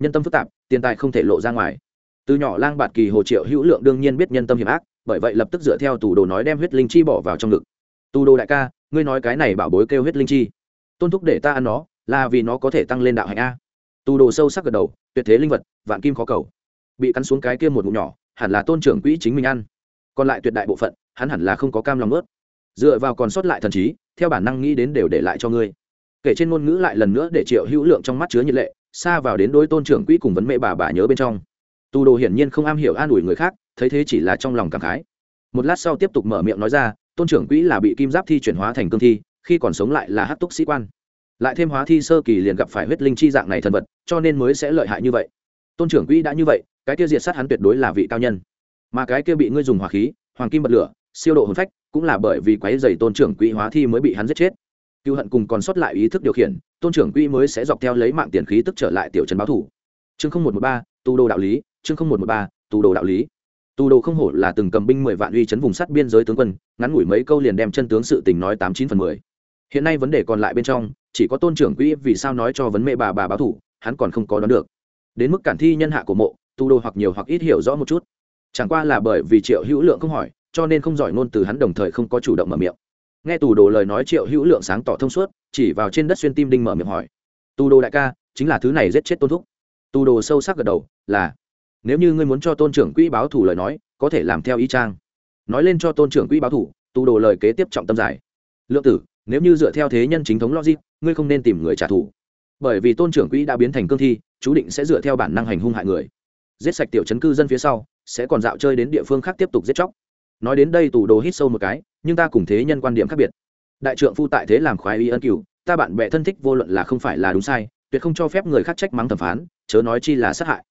Nhân tâm phức tạp, tiền tài không thể lộ ra ngoài. Từ nhỏ lang bạt kỳ hồ triệu hữu lượng đương nhiên biết nhân tâm hiểm ác, bởi vậy lập tức dựa theo tù đồ nói đem huyết linh chi bỏ vào trong ngực. Tù đồ đại ca, ngươi nói cái này bảo bối kêu huyết linh chi. Tôn thúc để ta ăn nó, là vì nó có thể tăng lên đạo hạnh a. Tù đồ sâu sắc gật đầu, tuyệt thế linh vật, vạn kim khó cầu. Bị cắn xuống cái kia một ngụm nhỏ, hẳn là tôn trưởng quỹ chính mình ăn. Còn lại tuyệt đại bộ phận, hắn hẳn là không có cam lòng ướt dựa vào còn sót lại thần trí, theo bản năng nghĩ đến đều để lại cho ngươi. Kể trên ngôn ngữ lại lần nữa để triệu hữu lượng trong mắt chứa nhiệt lệ, xa vào đến đối tôn trưởng quỹ cùng vấn mẹ bà bà nhớ bên trong. Tu đồ hiển nhiên không am hiểu an ủi người khác, thấy thế chỉ là trong lòng cảm khái. Một lát sau tiếp tục mở miệng nói ra, tôn trưởng quỹ là bị kim giáp thi chuyển hóa thành cương thi, khi còn sống lại là hát túc sĩ quan. Lại thêm hóa thi sơ kỳ liền gặp phải huyết linh chi dạng này thần vật, cho nên mới sẽ lợi hại như vậy. Tôn trưởng quỹ đã như vậy, cái kia diệt sát hắn tuyệt đối là vị cao nhân. Mà cái kia bị ngươi dùng hỏa khí, hoàng kim bật lửa siêu độ hồn phách, cũng là bởi vì quái dày tôn trưởng quỹ hóa thi mới bị hắn giết chết. Cựu hận cùng còn sót lại ý thức điều khiển, tôn trưởng quỹ mới sẽ dọc theo lấy mạng tiền khí tức trở lại tiểu trần báo thủ. Chương không một m ộ ba, tu đồ đạo lý, chương không một m ộ ba, tu đồ đạo lý. Tu đồ không hổ là từng cầm binh mười vạn uy chấn vùng sắt biên giới tướng quân, ngắn ngủi mấy câu liền đem chân tướng sự tình nói tám chín phần mười. Hiện nay vấn đề còn lại bên trong, chỉ có tôn trưởng quỹ vì sao nói cho vấn mẹ bà bà báo thủ, hắn còn không có đoán được. Đến mức cản thi nhân hạ của mộ, tu đồ hoặc nhiều hoặc ít hiểu rõ một chút. Chẳng qua là bởi vì triệu hữu lượng không hỏi cho nên không giỏi ngôn từ hắn đồng thời không có chủ động mở miệng. Nghe tù đồ lời nói triệu hữu lượng sáng tỏ thông suốt, chỉ vào trên đất xuyên tim đinh mở miệng hỏi. Tù đồ đại ca, chính là thứ này giết chết tôn thúc. Tù đồ sâu sắc gật đầu, là, nếu như ngươi muốn cho tôn trưởng quỹ báo thủ lời nói, có thể làm theo ý trang. Nói lên cho tôn trưởng quỹ báo thủ tù đồ lời kế tiếp trọng tâm giải lượng tử, nếu như dựa theo thế nhân chính thống logic, ngươi không nên tìm người trả thù. Bởi vì tôn trưởng quỹ đã biến thành cương thi, chú định sẽ dựa theo bản năng hành hung hại người. Giết sạch tiểu chấn cư dân phía sau, sẽ còn dạo chơi đến địa phương khác tiếp tục giết chóc nói đến đây tù đồ hít sâu một cái, nhưng ta cùng thế nhân quan điểm khác biệt. Đại trượng phu tại thế làm khoái y ân cửu, ta bạn bè thân thích vô luận là không phải là đúng sai, tuyệt không cho phép người khác trách mắng thẩm phán, chớ nói chi là sát hại.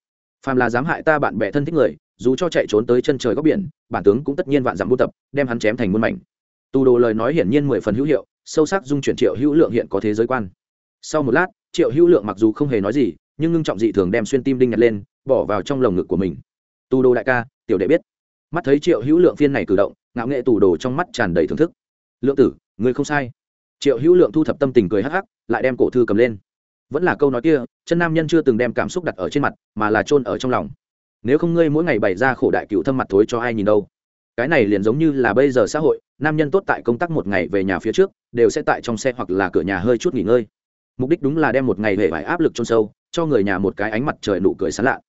Phàm là dám hại ta bạn bè thân thích người, dù cho chạy trốn tới chân trời góc biển, bản tướng cũng tất nhiên vạn dặm buôn tập, đem hắn chém thành muôn mảnh. Tù đồ lời nói hiển nhiên mười phần hữu hiệu, sâu sắc dung chuyển triệu hữu lượng hiện có thế giới quan. Sau một lát, triệu hữu lượng mặc dù không hề nói gì, nhưng ngưng trọng dị thường đem xuyên tim đinh nhặt lên, bỏ vào trong lồng ngực của mình. Tù đồ đại ca, tiểu đệ biết mắt thấy triệu hữu lượng phiên này cử động, ngạo nghệ tù đồ trong mắt tràn đầy thưởng thức. Lượng tử người không sai. Triệu hữu lượng thu thập tâm tình cười hắc hắc, lại đem cổ thư cầm lên. Vẫn là câu nói kia, chân nam nhân chưa từng đem cảm xúc đặt ở trên mặt, mà là chôn ở trong lòng. Nếu không ngươi mỗi ngày bày ra khổ đại cựu thâm mặt thối cho ai nhìn đâu. Cái này liền giống như là bây giờ xã hội, nam nhân tốt tại công tác một ngày về nhà phía trước, đều sẽ tại trong xe hoặc là cửa nhà hơi chút nghỉ ngơi. Mục đích đúng là đem một ngày về vải áp lực trôn sâu, cho người nhà một cái ánh mặt trời nụ cười sán lạ.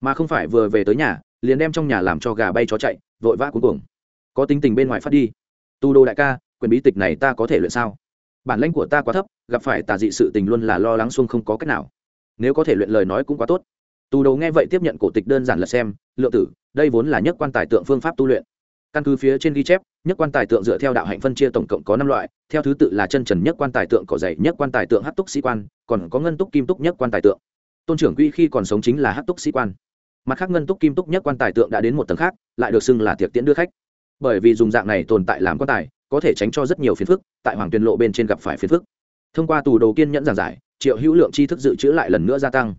Mà không phải vừa về tới nhà liền đem trong nhà làm cho gà bay chó chạy, vội vã cuối cùng có tính tình bên ngoài phát đi. Tu đô đại ca, quyền bí tịch này ta có thể luyện sao? Bản lãnh của ta quá thấp, gặp phải tà dị sự tình luôn là lo lắng xuông không có cách nào. Nếu có thể luyện lời nói cũng quá tốt. Tu đồ nghe vậy tiếp nhận cổ tịch đơn giản là xem, lượng tử, đây vốn là nhất quan tài tượng phương pháp tu luyện. Căn cứ phía trên ghi chép, nhất quan tài tượng dựa theo đạo hạnh phân chia tổng cộng có năm loại, theo thứ tự là chân trần nhất quan tài tượng cỏ dày, nhất quan tài tượng hát túc sĩ quan, còn có ngân túc kim túc nhất quan tài tượng. Tôn trưởng quy khi còn sống chính là hát túc sĩ quan mặt khác ngân túc kim túc nhất quan tài tượng đã đến một tầng khác, lại được xưng là tiệc tiễn đưa khách. Bởi vì dùng dạng này tồn tại làm quan tài, có thể tránh cho rất nhiều phiền phức, tại hoàng Tuyên lộ bên trên gặp phải phiền phức. Thông qua tù đầu kiên nhẫn giảng giải, triệu hữu lượng tri thức dự trữ lại lần nữa gia tăng.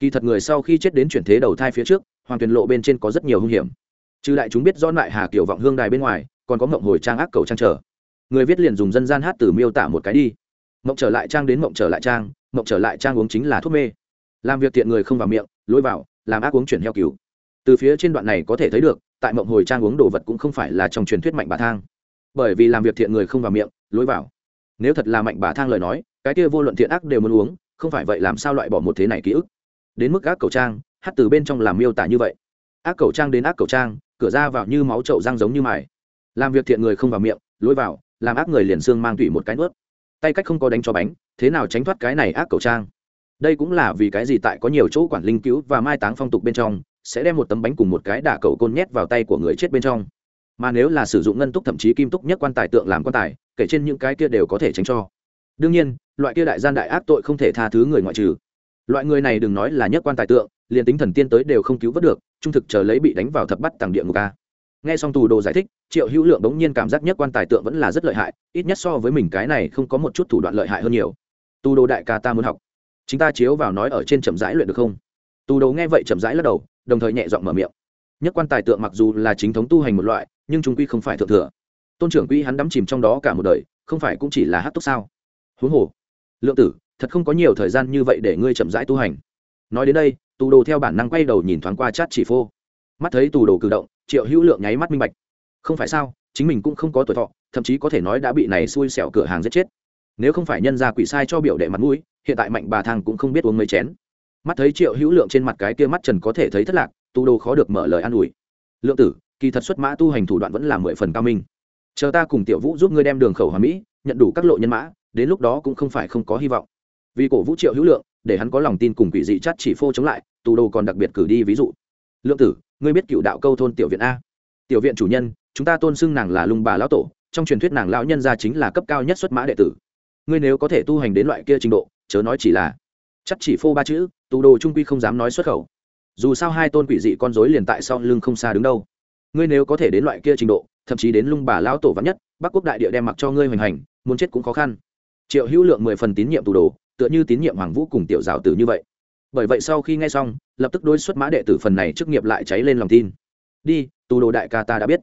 Kỳ thật người sau khi chết đến chuyển thế đầu thai phía trước, hoàng Tuyên lộ bên trên có rất nhiều hung hiểm. Trừ đại chúng biết do lại hà kiểu vọng hương đài bên ngoài, còn có mộng hồi trang ác cầu trang trở. Người viết liền dùng dân gian hát từ miêu tả một cái đi. Mộng trở lại trang đến mộng trở lại trang, mộng trở lại trang uống chính là thuốc mê. Làm việc thiện người không vào miệng, lối vào làm ác uống chuyển heo cứu. Từ phía trên đoạn này có thể thấy được, tại mộng hồi trang uống đồ vật cũng không phải là trong truyền thuyết mạnh bà thang. Bởi vì làm việc thiện người không vào miệng, lối vào. Nếu thật là mạnh bà thang lời nói, cái kia vô luận thiện ác đều muốn uống, không phải vậy làm sao loại bỏ một thế này ký ức? Đến mức ác cầu trang, hát từ bên trong làm miêu tả như vậy. Ác cầu trang đến ác cầu trang, cửa ra vào như máu trậu răng giống như mài. Làm việc thiện người không vào miệng, lối vào, làm ác người liền xương mang tủy một cái nuốt. Tay cách không có đánh cho bánh, thế nào tránh thoát cái này ác cầu trang? Đây cũng là vì cái gì tại có nhiều chỗ quản linh cứu và mai táng phong tục bên trong, sẽ đem một tấm bánh cùng một cái đả cầu côn nhét vào tay của người chết bên trong. Mà nếu là sử dụng ngân túc thậm chí kim túc nhất quan tài tượng làm quan tài, kể trên những cái kia đều có thể tránh cho. Đương nhiên, loại kia đại gian đại ác tội không thể tha thứ người ngoại trừ. Loại người này đừng nói là nhất quan tài tượng, liền tính thần tiên tới đều không cứu vớt được, trung thực chờ lấy bị đánh vào thập bắt tàng địa ngục ca nghe xong tù đồ giải thích, triệu hữu lượng bỗng nhiên cảm giác nhất quan tài tượng vẫn là rất lợi hại, ít nhất so với mình cái này không có một chút thủ đoạn lợi hại hơn nhiều. Tù đồ đại ca ta muốn học chúng ta chiếu vào nói ở trên chậm rãi luyện được không? Tù đồ nghe vậy chậm rãi lắc đầu, đồng thời nhẹ giọng mở miệng. Nhất quan tài tượng mặc dù là chính thống tu hành một loại, nhưng chúng quy không phải thượng thừa. Tôn trưởng quy hắn đắm chìm trong đó cả một đời, không phải cũng chỉ là hát túc sao? Huống hồ, lượng tử, thật không có nhiều thời gian như vậy để ngươi chậm rãi tu hành. Nói đến đây, tù đồ theo bản năng quay đầu nhìn thoáng qua chát chỉ phô. Mắt thấy tù đồ cử động, triệu hữu lượng nháy mắt minh bạch. Không phải sao, chính mình cũng không có tuổi thọ, thậm chí có thể nói đã bị này xui xẻo cửa hàng giết chết nếu không phải nhân ra quỷ sai cho biểu đệ mặt mũi, hiện tại mạnh bà thang cũng không biết uống mấy chén. Mắt thấy triệu hữu lượng trên mặt cái kia mắt trần có thể thấy thất lạc, tu đồ khó được mở lời an ủi. Lượng tử, kỳ thật xuất mã tu hành thủ đoạn vẫn là mười phần cao minh. Chờ ta cùng tiểu vũ giúp ngươi đem đường khẩu hòa mỹ, nhận đủ các lộ nhân mã, đến lúc đó cũng không phải không có hy vọng. Vì cổ vũ triệu hữu lượng, để hắn có lòng tin cùng quỷ dị chắt chỉ phô chống lại tù đồ còn đặc biệt cử đi ví dụ. Lượng tử, ngươi biết cựu đạo câu thôn tiểu viện a. Tiểu viện chủ nhân, chúng ta tôn xưng nàng là lung bà lão tổ, trong truyền thuyết nàng lão nhân gia chính là cấp cao nhất xuất mã đệ tử ngươi nếu có thể tu hành đến loại kia trình độ, chớ nói chỉ là, chắc chỉ phô ba chữ, tù đồ trung quy không dám nói xuất khẩu. Dù sao hai tôn quỷ dị con dối liền tại sau lưng không xa đứng đâu. Ngươi nếu có thể đến loại kia trình độ, thậm chí đến lung bà lão tổ vắn nhất, bắc quốc đại địa đem mặc cho ngươi hoành hành, muốn chết cũng khó khăn. Triệu hữu lượng mười phần tín nhiệm tù đồ, tựa như tín nhiệm hoàng vũ cùng tiểu giáo tử như vậy. Bởi vậy sau khi nghe xong, lập tức đối xuất mã đệ tử phần này chức nghiệp lại cháy lên lòng tin. Đi, tù đồ đại ca ta đã biết.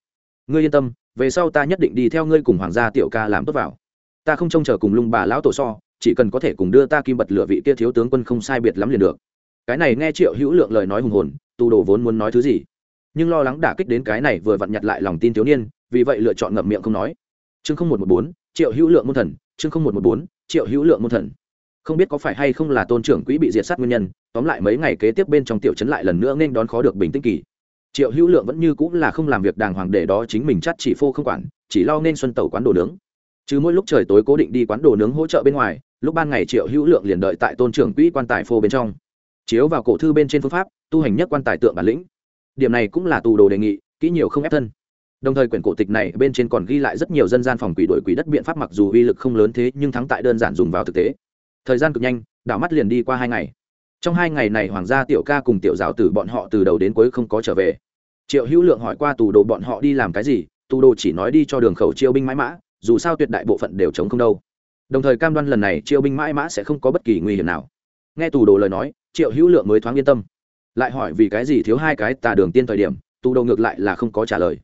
Ngươi yên tâm, về sau ta nhất định đi theo ngươi cùng hoàng gia tiểu ca làm tốt vào ta không trông chờ cùng lung bà lão tổ so, chỉ cần có thể cùng đưa ta kim bật lửa vị kia thiếu tướng quân không sai biệt lắm liền được. Cái này nghe triệu hữu lượng lời nói hùng hồn, tù đồ vốn muốn nói thứ gì. Nhưng lo lắng đả kích đến cái này vừa vặn nhặt lại lòng tin thiếu niên, vì vậy lựa chọn ngậm miệng không nói. Chương không một một bốn, triệu hữu lượng môn thần, chương không một một bốn, triệu hữu lượng môn thần. Không biết có phải hay không là tôn trưởng quỹ bị diệt sát nguyên nhân, tóm lại mấy ngày kế tiếp bên trong tiểu trấn lại lần nữa nên đón khó được bình tĩnh kỳ. Triệu hữu lượng vẫn như cũng là không làm việc đàng hoàng để đó chính mình chắt chỉ phô không quản, chỉ lo nên xuân tẩu quán đồ nướng chứ mỗi lúc trời tối cố định đi quán đồ nướng hỗ trợ bên ngoài, lúc ban ngày triệu hữu lượng liền đợi tại tôn trưởng quỹ quan tài phô bên trong. Chiếu vào cổ thư bên trên phương pháp, tu hành nhất quan tài tượng bản lĩnh. Điểm này cũng là tù đồ đề nghị, kỹ nhiều không ép thân. Đồng thời quyển cổ tịch này bên trên còn ghi lại rất nhiều dân gian phòng quỷ đổi quỷ đất biện pháp mặc dù uy lực không lớn thế, nhưng thắng tại đơn giản dùng vào thực tế. Thời gian cực nhanh, đảo mắt liền đi qua hai ngày. Trong hai ngày này hoàng gia tiểu ca cùng tiểu giáo tử bọn họ từ đầu đến cuối không có trở về. Triệu hữu lượng hỏi qua tù đồ bọn họ đi làm cái gì, tù đồ chỉ nói đi cho đường khẩu chiêu binh mãi mã dù sao tuyệt đại bộ phận đều chống không đâu. Đồng thời cam đoan lần này triệu binh mãi mã sẽ không có bất kỳ nguy hiểm nào. Nghe tù đồ lời nói, triệu hữu lượng mới thoáng yên tâm. Lại hỏi vì cái gì thiếu hai cái tà đường tiên thời điểm, tù đồ ngược lại là không có trả lời.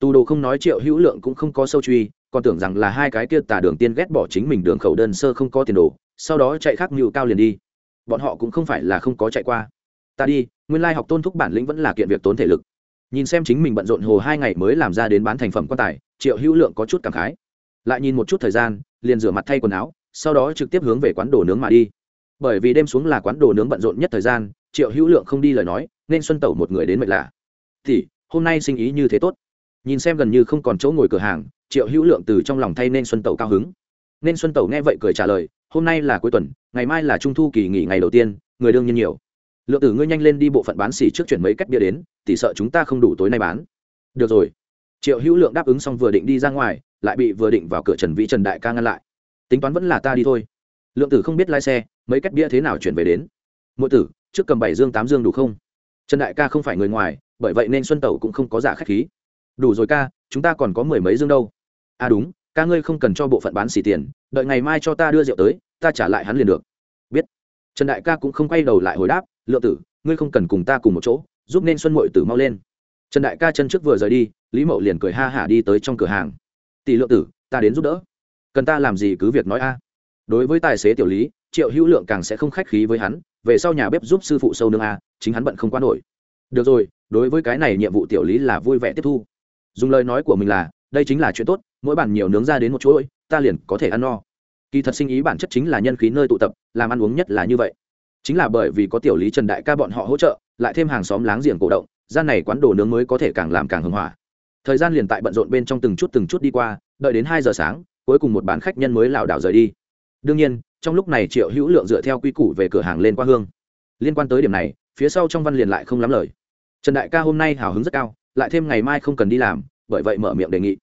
Tù đồ không nói triệu hữu lượng cũng không có sâu truy, còn tưởng rằng là hai cái kia tà đường tiên ghét bỏ chính mình đường khẩu đơn sơ không có tiền đồ, sau đó chạy khắc mưu cao liền đi. Bọn họ cũng không phải là không có chạy qua. Ta đi, nguyên lai học tôn thúc bản lĩnh vẫn là kiện việc tốn thể lực. Nhìn xem chính mình bận rộn hồ hai ngày mới làm ra đến bán thành phẩm quan tài, triệu hữu lượng có chút cảm khái lại nhìn một chút thời gian, liền rửa mặt thay quần áo, sau đó trực tiếp hướng về quán đồ nướng mà đi. Bởi vì đêm xuống là quán đồ nướng bận rộn nhất thời gian, triệu hữu lượng không đi lời nói, nên xuân tẩu một người đến mệt lạ. Thì hôm nay sinh ý như thế tốt. Nhìn xem gần như không còn chỗ ngồi cửa hàng, triệu hữu lượng từ trong lòng thay nên xuân tẩu cao hứng. Nên xuân tẩu nghe vậy cười trả lời, hôm nay là cuối tuần, ngày mai là trung thu kỳ nghỉ ngày đầu tiên, người đương nhiên nhiều. Lượng tử ngươi nhanh lên đi bộ phận bán xỉ trước chuyển mấy cách bia đến, tỷ sợ chúng ta không đủ tối nay bán. Được rồi. Triệu hữu lượng đáp ứng xong vừa định đi ra ngoài lại bị vừa định vào cửa trần vĩ trần đại ca ngăn lại. Tính toán vẫn là ta đi thôi. Lượng tử không biết lái xe, mấy cách bia thế nào chuyển về đến. Mỗi tử, trước cầm bảy dương tám dương đủ không? Trần đại ca không phải người ngoài, bởi vậy nên xuân tẩu cũng không có giả k h á c h khí. Đủ rồi ca, chúng ta còn có mười mấy dương đâu. À đúng, ca ngươi không cần cho bộ phận bán xỉ tiền, đợi ngày mai cho ta đưa rượu tới, ta trả lại hắn liền được. Biết. Trần đại ca cũng không quay đầu lại hồi đáp, lượng tử, ngươi không cần cùng ta cùng một chỗ, giúp nên xuân mội tử mau lên. Trần đại ca chân trước vừa rời đi, lý mậu liền cười ha hả đi tới trong cửa hàng tỷ lượng tử, ta đến giúp đỡ. Cần ta làm gì cứ việc nói a. Đối với tài xế tiểu lý, triệu hữu lượng càng sẽ không khách khí với hắn, về sau nhà bếp giúp sư phụ sâu nương a, chính hắn bận không quá nổi. Được rồi, đối với cái này nhiệm vụ tiểu lý là vui vẻ tiếp thu. Dùng lời nói của mình là, đây chính là chuyện tốt, mỗi bản nhiều nướng ra đến một chuỗi ta liền có thể ăn no. Kỳ thật sinh ý bản chất chính là nhân khí nơi tụ tập, làm ăn uống nhất là như vậy. Chính là bởi vì có tiểu lý trần đại ca bọn họ hỗ trợ, lại thêm hàng xóm láng giềng cổ động, gian này quán đồ nướng mới có thể càng làm càng hưng hỏa thời gian liền tại bận rộn bên trong từng chút từng chút đi qua, đợi đến hai giờ sáng, cuối cùng một bán khách nhân mới lảo đảo rời đi. Đương nhiên, trong lúc này triệu hữu lượng dựa theo quy củ về cửa hàng lên qua hương. Liên quan tới điểm này, phía sau trong văn liền lại không lắm lời. Trần đại ca hôm nay hào hứng rất cao, lại thêm ngày mai không cần đi làm, bởi vậy mở miệng đề nghị.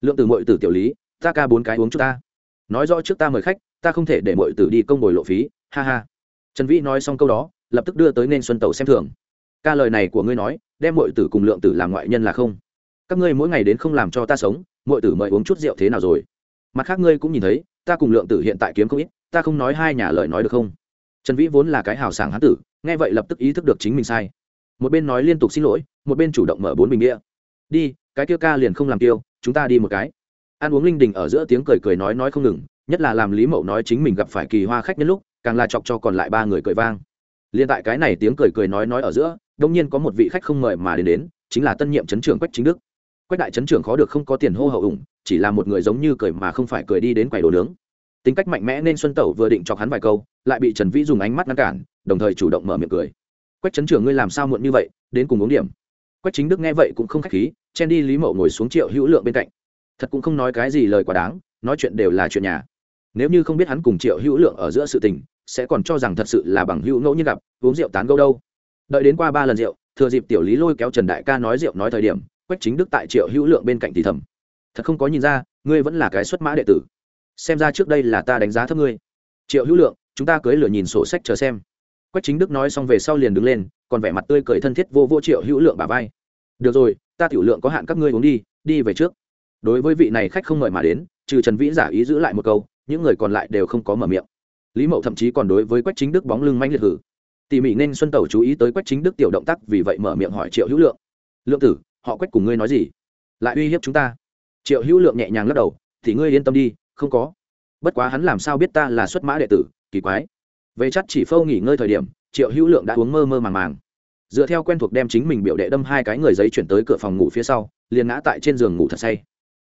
Lượng từ mọi tử tiểu lý, ta ca bốn cái uống chút ta. Nói rõ trước ta mời khách, ta không thể để mọi tử đi công bồi lộ phí, ha ha. Trần vĩ nói xong câu đó, lập tức đưa tới nên xuân tàu xem thường. Ca lời này của ngươi nói, đem mọi tử cùng lượng tử làm ngoại nhân là không? Các ngươi mỗi ngày đến không làm cho ta sống mọi tử mời uống chút rượu thế nào rồi? Mặt khác ngươi cũng nhìn thấy, ta cùng lượng tử hiện tại kiếm không ít, ta không nói hai nhà lời nói được không? Trần vĩ vốn là cái hào sảng hán tử, nghe vậy lập tức ý thức được chính mình sai. Một bên nói liên tục xin lỗi, một bên chủ động mở bốn bình đĩa đi, cái kia ca liền không làm tiêu, chúng ta đi một cái. Ăn uống linh đình ở giữa tiếng cười cười nói nói không ngừng, nhất là làm lý mậu nói chính mình gặp phải kỳ hoa khách nhân lúc, càng là chọc cho còn lại ba người cười vang. Liên tại cái này tiếng cười cười nói nói ở giữa, đông nhiên có một vị khách không mời mà đến đến, chính là tân nhiệm chấn trưởng quách chính đức quách đại chấn trưởng khó được không có tiền hô hậu ủng, chỉ là một người giống như cười mà không phải cười đi đến quầy đồ nướng. Tính cách mạnh mẽ nên xuân tẩu vừa định chọc hắn vài câu, lại bị trần vĩ dùng ánh mắt ngăn cản, đồng thời chủ động mở miệng cười. Quách chấn trưởng ngươi làm sao muộn như vậy, đến cùng uống điểm? Quách chính đức nghe vậy cũng không khách khí, chen đi lý mậu ngồi xuống triệu hữu lượng bên cạnh. Thật cũng không nói cái gì lời quá đáng, nói chuyện đều là chuyện nhà. Nếu như không biết hắn cùng triệu hữu lượng ở giữa sự tình, sẽ còn cho rằng thật sự là bằng hữu ngẫu nhiên gặp, uống rượu tán gâu đâu. Đợi đến qua ba lần rượu, thừa dịp tiểu lý lôi kéo trần đại ca nói rượu nói thời điểm quách chính đức tại triệu hữu lượng bên cạnh thì thầm. Thật không có nhìn ra, ngươi vẫn là cái xuất mã đệ tử. Xem ra trước đây là ta đánh giá thấp ngươi. Triệu hữu lượng, chúng ta cưới lửa nhìn sổ sách chờ xem. Quách chính đức nói xong về sau liền đứng lên, còn vẻ mặt tươi cười thân thiết vô vô triệu hữu lượng bà vai. Được rồi, ta tiểu lượng có hạn các ngươi uống đi đi về trước. Đối với vị này khách không mời mà đến, trừ trần vĩ giả ý giữ lại một câu, những người còn lại đều không có mở miệng. Lý mậu thậm chí còn đối với quách chính đức bóng lưng manh liệt hử. Tỉ mỉ nên xuân tẩu chú ý tới quách chính đức tiểu động tác, vì vậy mở miệng hỏi triệu hữu lượng. Lượng tử họ quách cùng ngươi nói gì? Lại uy hiếp chúng ta. Triệu hữu lượng nhẹ nhàng lắc đầu, thì ngươi yên tâm đi, không có. Bất quá hắn làm sao biết ta là xuất mã đệ tử, kỳ quái. Về chắc chỉ phâu nghỉ ngơi thời điểm, triệu hữu lượng đã uống mơ mơ màng màng. Dựa theo quen thuộc đem chính mình biểu đệ đâm hai cái người giấy chuyển tới cửa phòng ngủ phía sau, liền ngã tại trên giường ngủ thật say.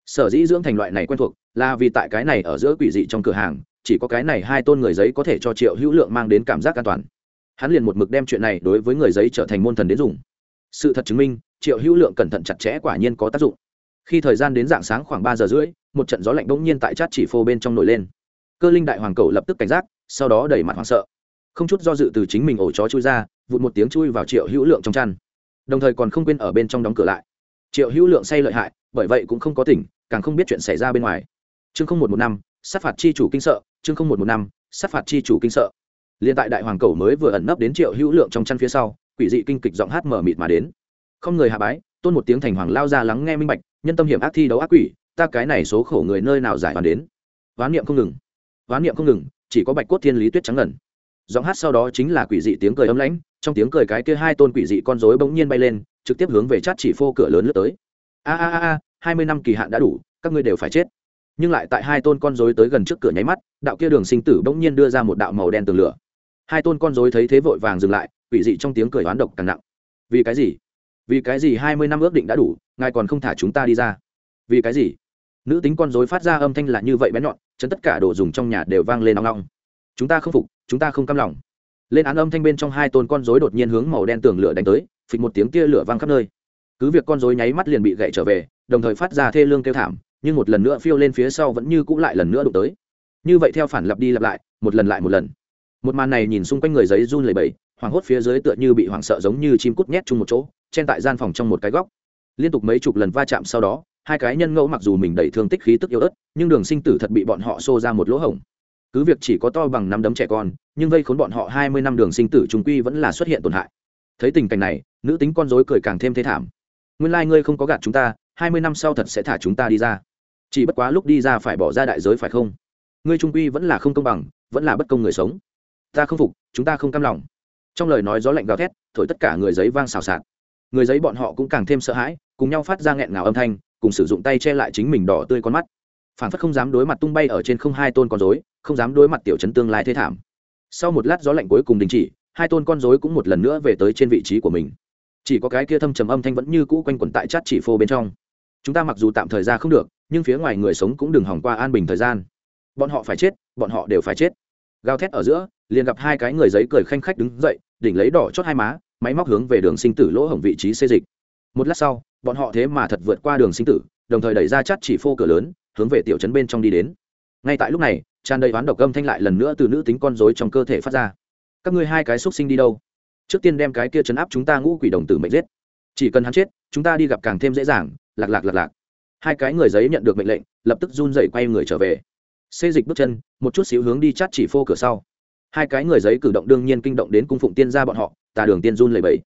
Sở dĩ dưỡng thành loại này quen thuộc, là vì tại cái này ở giữa quỷ dị trong cửa hàng, chỉ có cái này hai tôn người giấy có thể cho triệu hữu lượng mang đến cảm giác an toàn. Hắn liền một mực đem chuyện này đối với người giấy trở thành môn thần đến dùng sự thật chứng minh, triệu hữu lượng cẩn thận chặt chẽ quả nhiên có tác dụng. Khi thời gian đến dạng sáng khoảng ba giờ rưỡi, một trận gió lạnh bỗng nhiên tại chát chỉ phô bên trong nổi lên. Cơ linh đại hoàng cầu lập tức cảnh giác, sau đó đẩy mặt hoảng sợ. Không chút do dự từ chính mình ổ chó chui ra, vụt một tiếng chui vào triệu hữu lượng trong chăn. Đồng thời còn không quên ở bên trong đóng cửa lại. Triệu hữu lượng say lợi hại, bởi vậy cũng không có tỉnh, càng không biết chuyện xảy ra bên ngoài. Chương không một một năm, sát phạt chi chủ kinh sợ, chương không một một năm, sát phạt chi chủ kinh sợ. Liền tại đại hoàng cầu mới vừa ẩn nấp đến triệu hữu lượng trong chăn phía sau quỷ dị kinh kịch giọng hát mở mịt mà đến. Không người hạ bái, tôn một tiếng thành hoàng lao ra lắng nghe minh bạch, nhân tâm hiểm ác thi đấu ác quỷ, ta cái này số khổ người nơi nào giải hoàn đến? Hoán niệm không ngừng. Hoán niệm không ngừng, chỉ có bạch cốt thiên lý tuyết trắng ngần giọng hát sau đó chính là quỷ dị tiếng cười ấm lãnh, trong tiếng cười cái kia hai tôn quỷ dị con rối bỗng nhiên bay lên, trực tiếp hướng về chát chỉ phô cửa lớn lướt tới. A a a, hai mươi năm kỳ hạn đã đủ, các ngươi đều phải chết. Nhưng lại tại hai tôn con rối tới gần trước cửa nháy mắt, đạo kia đường sinh tử bỗng nhiên đưa ra một đạo màu đen tường lửa. Hai tôn con rối thấy thế vội vàng dừng lại quỷ dị trong tiếng cười oán độc càng nặng. Vì cái gì? Vì cái gì hai mươi năm ước định đã đủ, ngài còn không thả chúng ta đi ra? Vì cái gì? Nữ tính con dối phát ra âm thanh là như vậy bén nhọn, chấn tất cả đồ dùng trong nhà đều vang lên nóng nóng chúng ta không phục, chúng ta không cam lòng. Lên án âm thanh bên trong hai tôn con dối đột nhiên hướng màu đen tường lửa đánh tới, phịch một tiếng tia lửa vang khắp nơi. Cứ việc con dối nháy mắt liền bị gậy trở về, đồng thời phát ra thê lương kêu thảm, nhưng một lần nữa phiêu lên phía sau vẫn như cũ lại lần nữa đụng tới. Như vậy theo phản lặp đi lặp lại, một lần lại một lần. Một màn này nhìn xung quanh người giấy run lầy bẫy hoảng hốt phía dưới tựa như bị hoảng sợ giống như chim cút nhét chung một chỗ, chen tại gian phòng trong một cái góc. Liên tục mấy chục lần va chạm sau đó, hai cái nhân ngẫu mặc dù mình đầy thương tích khí tức yếu ớt, nhưng đường sinh tử thật bị bọn họ xô ra một lỗ hổng. Cứ việc chỉ có to bằng năm đấm trẻ con, nhưng vây khốn bọn họ hai mươi năm đường sinh tử trung quy vẫn là xuất hiện tổn hại. Thấy tình cảnh này, nữ tính con dối cười càng thêm thế thảm. Nguyên lai、like、ngươi không có gạt chúng ta, hai mươi năm sau thật sẽ thả chúng ta đi ra. Chỉ bất quá lúc đi ra phải bỏ ra đại giới phải không? Ngươi trung quy vẫn là không công bằng, vẫn là bất công người sống. Ta không phục, chúng ta không cam lòng trong lời nói gió lạnh gào thét, thổi tất cả người giấy vang xào xạc. Người giấy bọn họ cũng càng thêm sợ hãi, cùng nhau phát ra nghẹn ngào âm thanh, cùng sử dụng tay che lại chính mình đỏ tươi con mắt. Phản phất không dám đối mặt tung bay ở trên không hai tôn con dối không dám đối mặt tiểu chấn tương lai thế thảm. Sau một lát gió lạnh cuối cùng đình chỉ, hai tôn con dối cũng một lần nữa về tới trên vị trí của mình. Chỉ có cái kia thâm trầm âm thanh vẫn như cũ quanh quẩn tại chát chỉ phô bên trong. Chúng ta mặc dù tạm thời ra không được, nhưng phía ngoài người sống cũng đừng hỏng qua an bình thời gian. Bọn họ phải chết, bọn họ đều phải chết. Gào thét ở giữa liền gặp hai cái người giấy cười khanh khách đứng dậy, đỉnh lấy đỏ chót hai má, máy móc hướng về đường sinh tử lỗ hổng vị trí xê dịch. Một lát sau, bọn họ thế mà thật vượt qua đường sinh tử, đồng thời đẩy ra chắt chỉ phô cửa lớn, hướng về tiểu trấn bên trong đi đến. Ngay tại lúc này, tràn đầy oán độc âm thanh lại lần nữa từ nữ tính con dối trong cơ thể phát ra. Các ngươi hai cái xúc sinh đi đâu? Trước tiên đem cái kia chấn áp chúng ta ngũ quỷ đồng tử mệnh giết. Chỉ cần hắn chết, chúng ta đi gặp càng thêm dễ dàng. Lạc lạc lạc lạc. Hai cái người giấy nhận được mệnh lệnh, lập tức run dậy quay người trở về. Xê dịch bước chân, một chút xíu hướng đi chắt chỉ phô cửa sau hai cái người giấy cử động đương nhiên kinh động đến cung phụng tiên gia bọn họ, tà đường tiên run lầy bẫy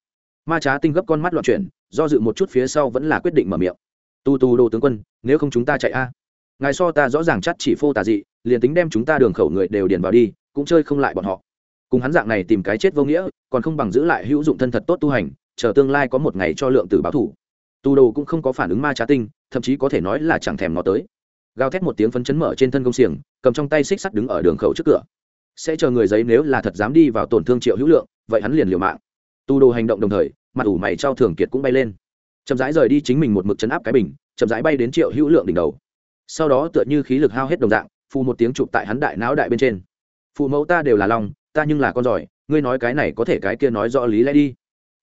ma trá tinh gấp con mắt loạn chuyển, do dự một chút phía sau vẫn là quyết định mở miệng. Tu tu đồ tướng quân, nếu không chúng ta chạy a? Ngài so ta rõ ràng chắc chỉ phô tà dị, liền tính đem chúng ta đường khẩu người đều điền vào đi, cũng chơi không lại bọn họ. Cùng hắn dạng này tìm cái chết vô nghĩa, còn không bằng giữ lại hữu dụng thân thật tốt tu hành, chờ tương lai có một ngày cho lượng tử báo thủ. Tu đồ cũng không có phản ứng ma trá tinh, thậm chí có thể nói là chẳng thèm nó tới. Gào thét một tiếng phấn chấn mở trên thân công xiềng, cầm trong tay xích sắt đứng ở đường khẩu trước cửa sẽ chờ người giấy nếu là thật dám đi vào tổn thương triệu hữu lượng, vậy hắn liền liều mạng. Tu đồ hành động đồng thời, mặt ủ mày trao thường kiệt cũng bay lên. Chậm rãi rời đi chính mình một mực chấn áp cái bình, chậm rãi bay đến triệu hữu lượng đỉnh đầu. Sau đó tựa như khí lực hao hết đồng dạng, phù một tiếng chụp tại hắn đại não đại bên trên. Phụ mẫu ta đều là lòng ta nhưng là con giỏi, ngươi nói cái này có thể cái kia nói rõ lý lẽ đi.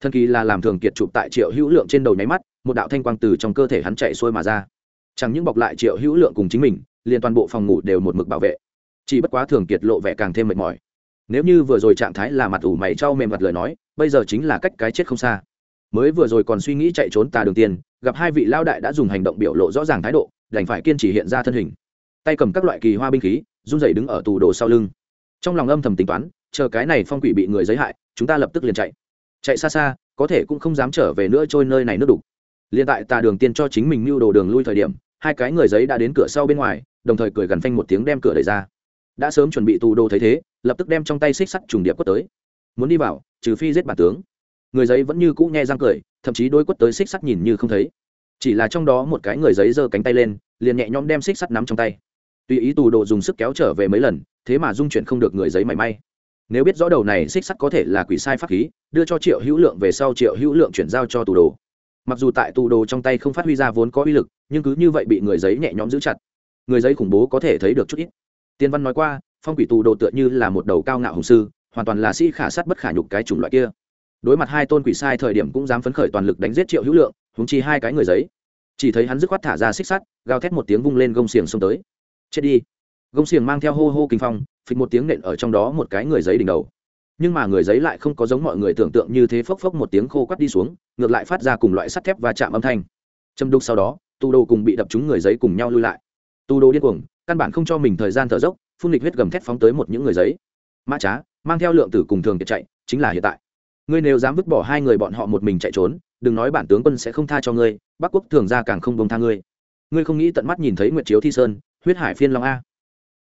Thần kỳ là làm thường kiệt chụp tại triệu hữu lượng trên đầu nháy mắt, một đạo thanh quang từ trong cơ thể hắn chạy xuôi mà ra. Chẳng những bọc lại triệu hữu lượng cùng chính mình, liền toàn bộ phòng ngủ đều một mực bảo vệ chỉ bất quá thường kiệt lộ vẻ càng thêm mệt mỏi. Nếu như vừa rồi trạng thái là mặt ủ mày trao mềm mặt lời nói, bây giờ chính là cách cái chết không xa. Mới vừa rồi còn suy nghĩ chạy trốn tà đường tiên gặp hai vị lao đại đã dùng hành động biểu lộ rõ ràng thái độ, đành phải kiên trì hiện ra thân hình. Tay cầm các loại kỳ hoa binh khí, run rẩy đứng ở tù đồ sau lưng. Trong lòng âm thầm tính toán, chờ cái này phong quỷ bị người giới hại, chúng ta lập tức liền chạy. Chạy xa xa, có thể cũng không dám trở về nữa trôi nơi này nước đục liền tại tà đường tiên cho chính mình mưu đồ đường lui thời điểm, hai cái người giấy đã đến cửa sau bên ngoài, đồng thời cười gần phanh một tiếng đem cửa đẩy ra đã sớm chuẩn bị tù đồ thấy thế, lập tức đem trong tay xích sắt trùng điệp quất tới. Muốn đi vào, trừ phi giết bản tướng. Người giấy vẫn như cũ nghe răng cười, thậm chí đôi quất tới xích sắt nhìn như không thấy. Chỉ là trong đó một cái người giấy giơ cánh tay lên, liền nhẹ nhõm đem xích sắt nắm trong tay. Tùy ý tù đồ dùng sức kéo trở về mấy lần, thế mà dung chuyển không được người giấy mảy may. Nếu biết rõ đầu này xích sắt có thể là quỷ sai pháp khí, đưa cho triệu hữu lượng về sau triệu hữu lượng chuyển giao cho tù đồ. Mặc dù tại tù đồ trong tay không phát huy ra vốn có uy lực, nhưng cứ như vậy bị người giấy nhẹ nhõm giữ chặt. Người giấy khủng bố có thể thấy được chút ít tiên văn nói qua, phong quỷ tù đồ tựa như là một đầu cao ngạo hùng sư, hoàn toàn là sĩ khả sát bất khả nhục cái chủng loại kia. Đối mặt hai tôn quỷ sai thời điểm cũng dám phấn khởi toàn lực đánh giết triệu hữu lượng húng chi hai cái người giấy. Chỉ thấy hắn dứt khoát thả ra xích sắt, gào thét một tiếng vung lên gông xiềng xông tới. Chết đi. Gông xiềng mang theo hô hô kinh phong, phịch một tiếng nện ở trong đó một cái người giấy đỉnh đầu. Nhưng mà người giấy lại không có giống mọi người tưởng tượng như thế phốc phốc một tiếng khô quắt đi xuống, ngược lại phát ra cùng loại sắt thép và chạm âm thanh. Châm đục sau đó tu đồ cùng bị đập trúng người giấy cùng nhau lui lại. Tu đồ điên cuồng căn bản không cho mình thời gian thở dốc, phun lịch huyết gầm thét phóng tới một những người giấy. Mã trá, mang theo lượng tử cùng thường kiệt chạy, chính là hiện tại. Ngươi nếu dám vứt bỏ hai người bọn họ một mình chạy trốn, đừng nói bản tướng quân sẽ không tha cho ngươi, bắc quốc thường ra càng không bông tha ngươi. Ngươi không nghĩ tận mắt nhìn thấy nguyệt chiếu thi sơn, huyết hải phiên long a?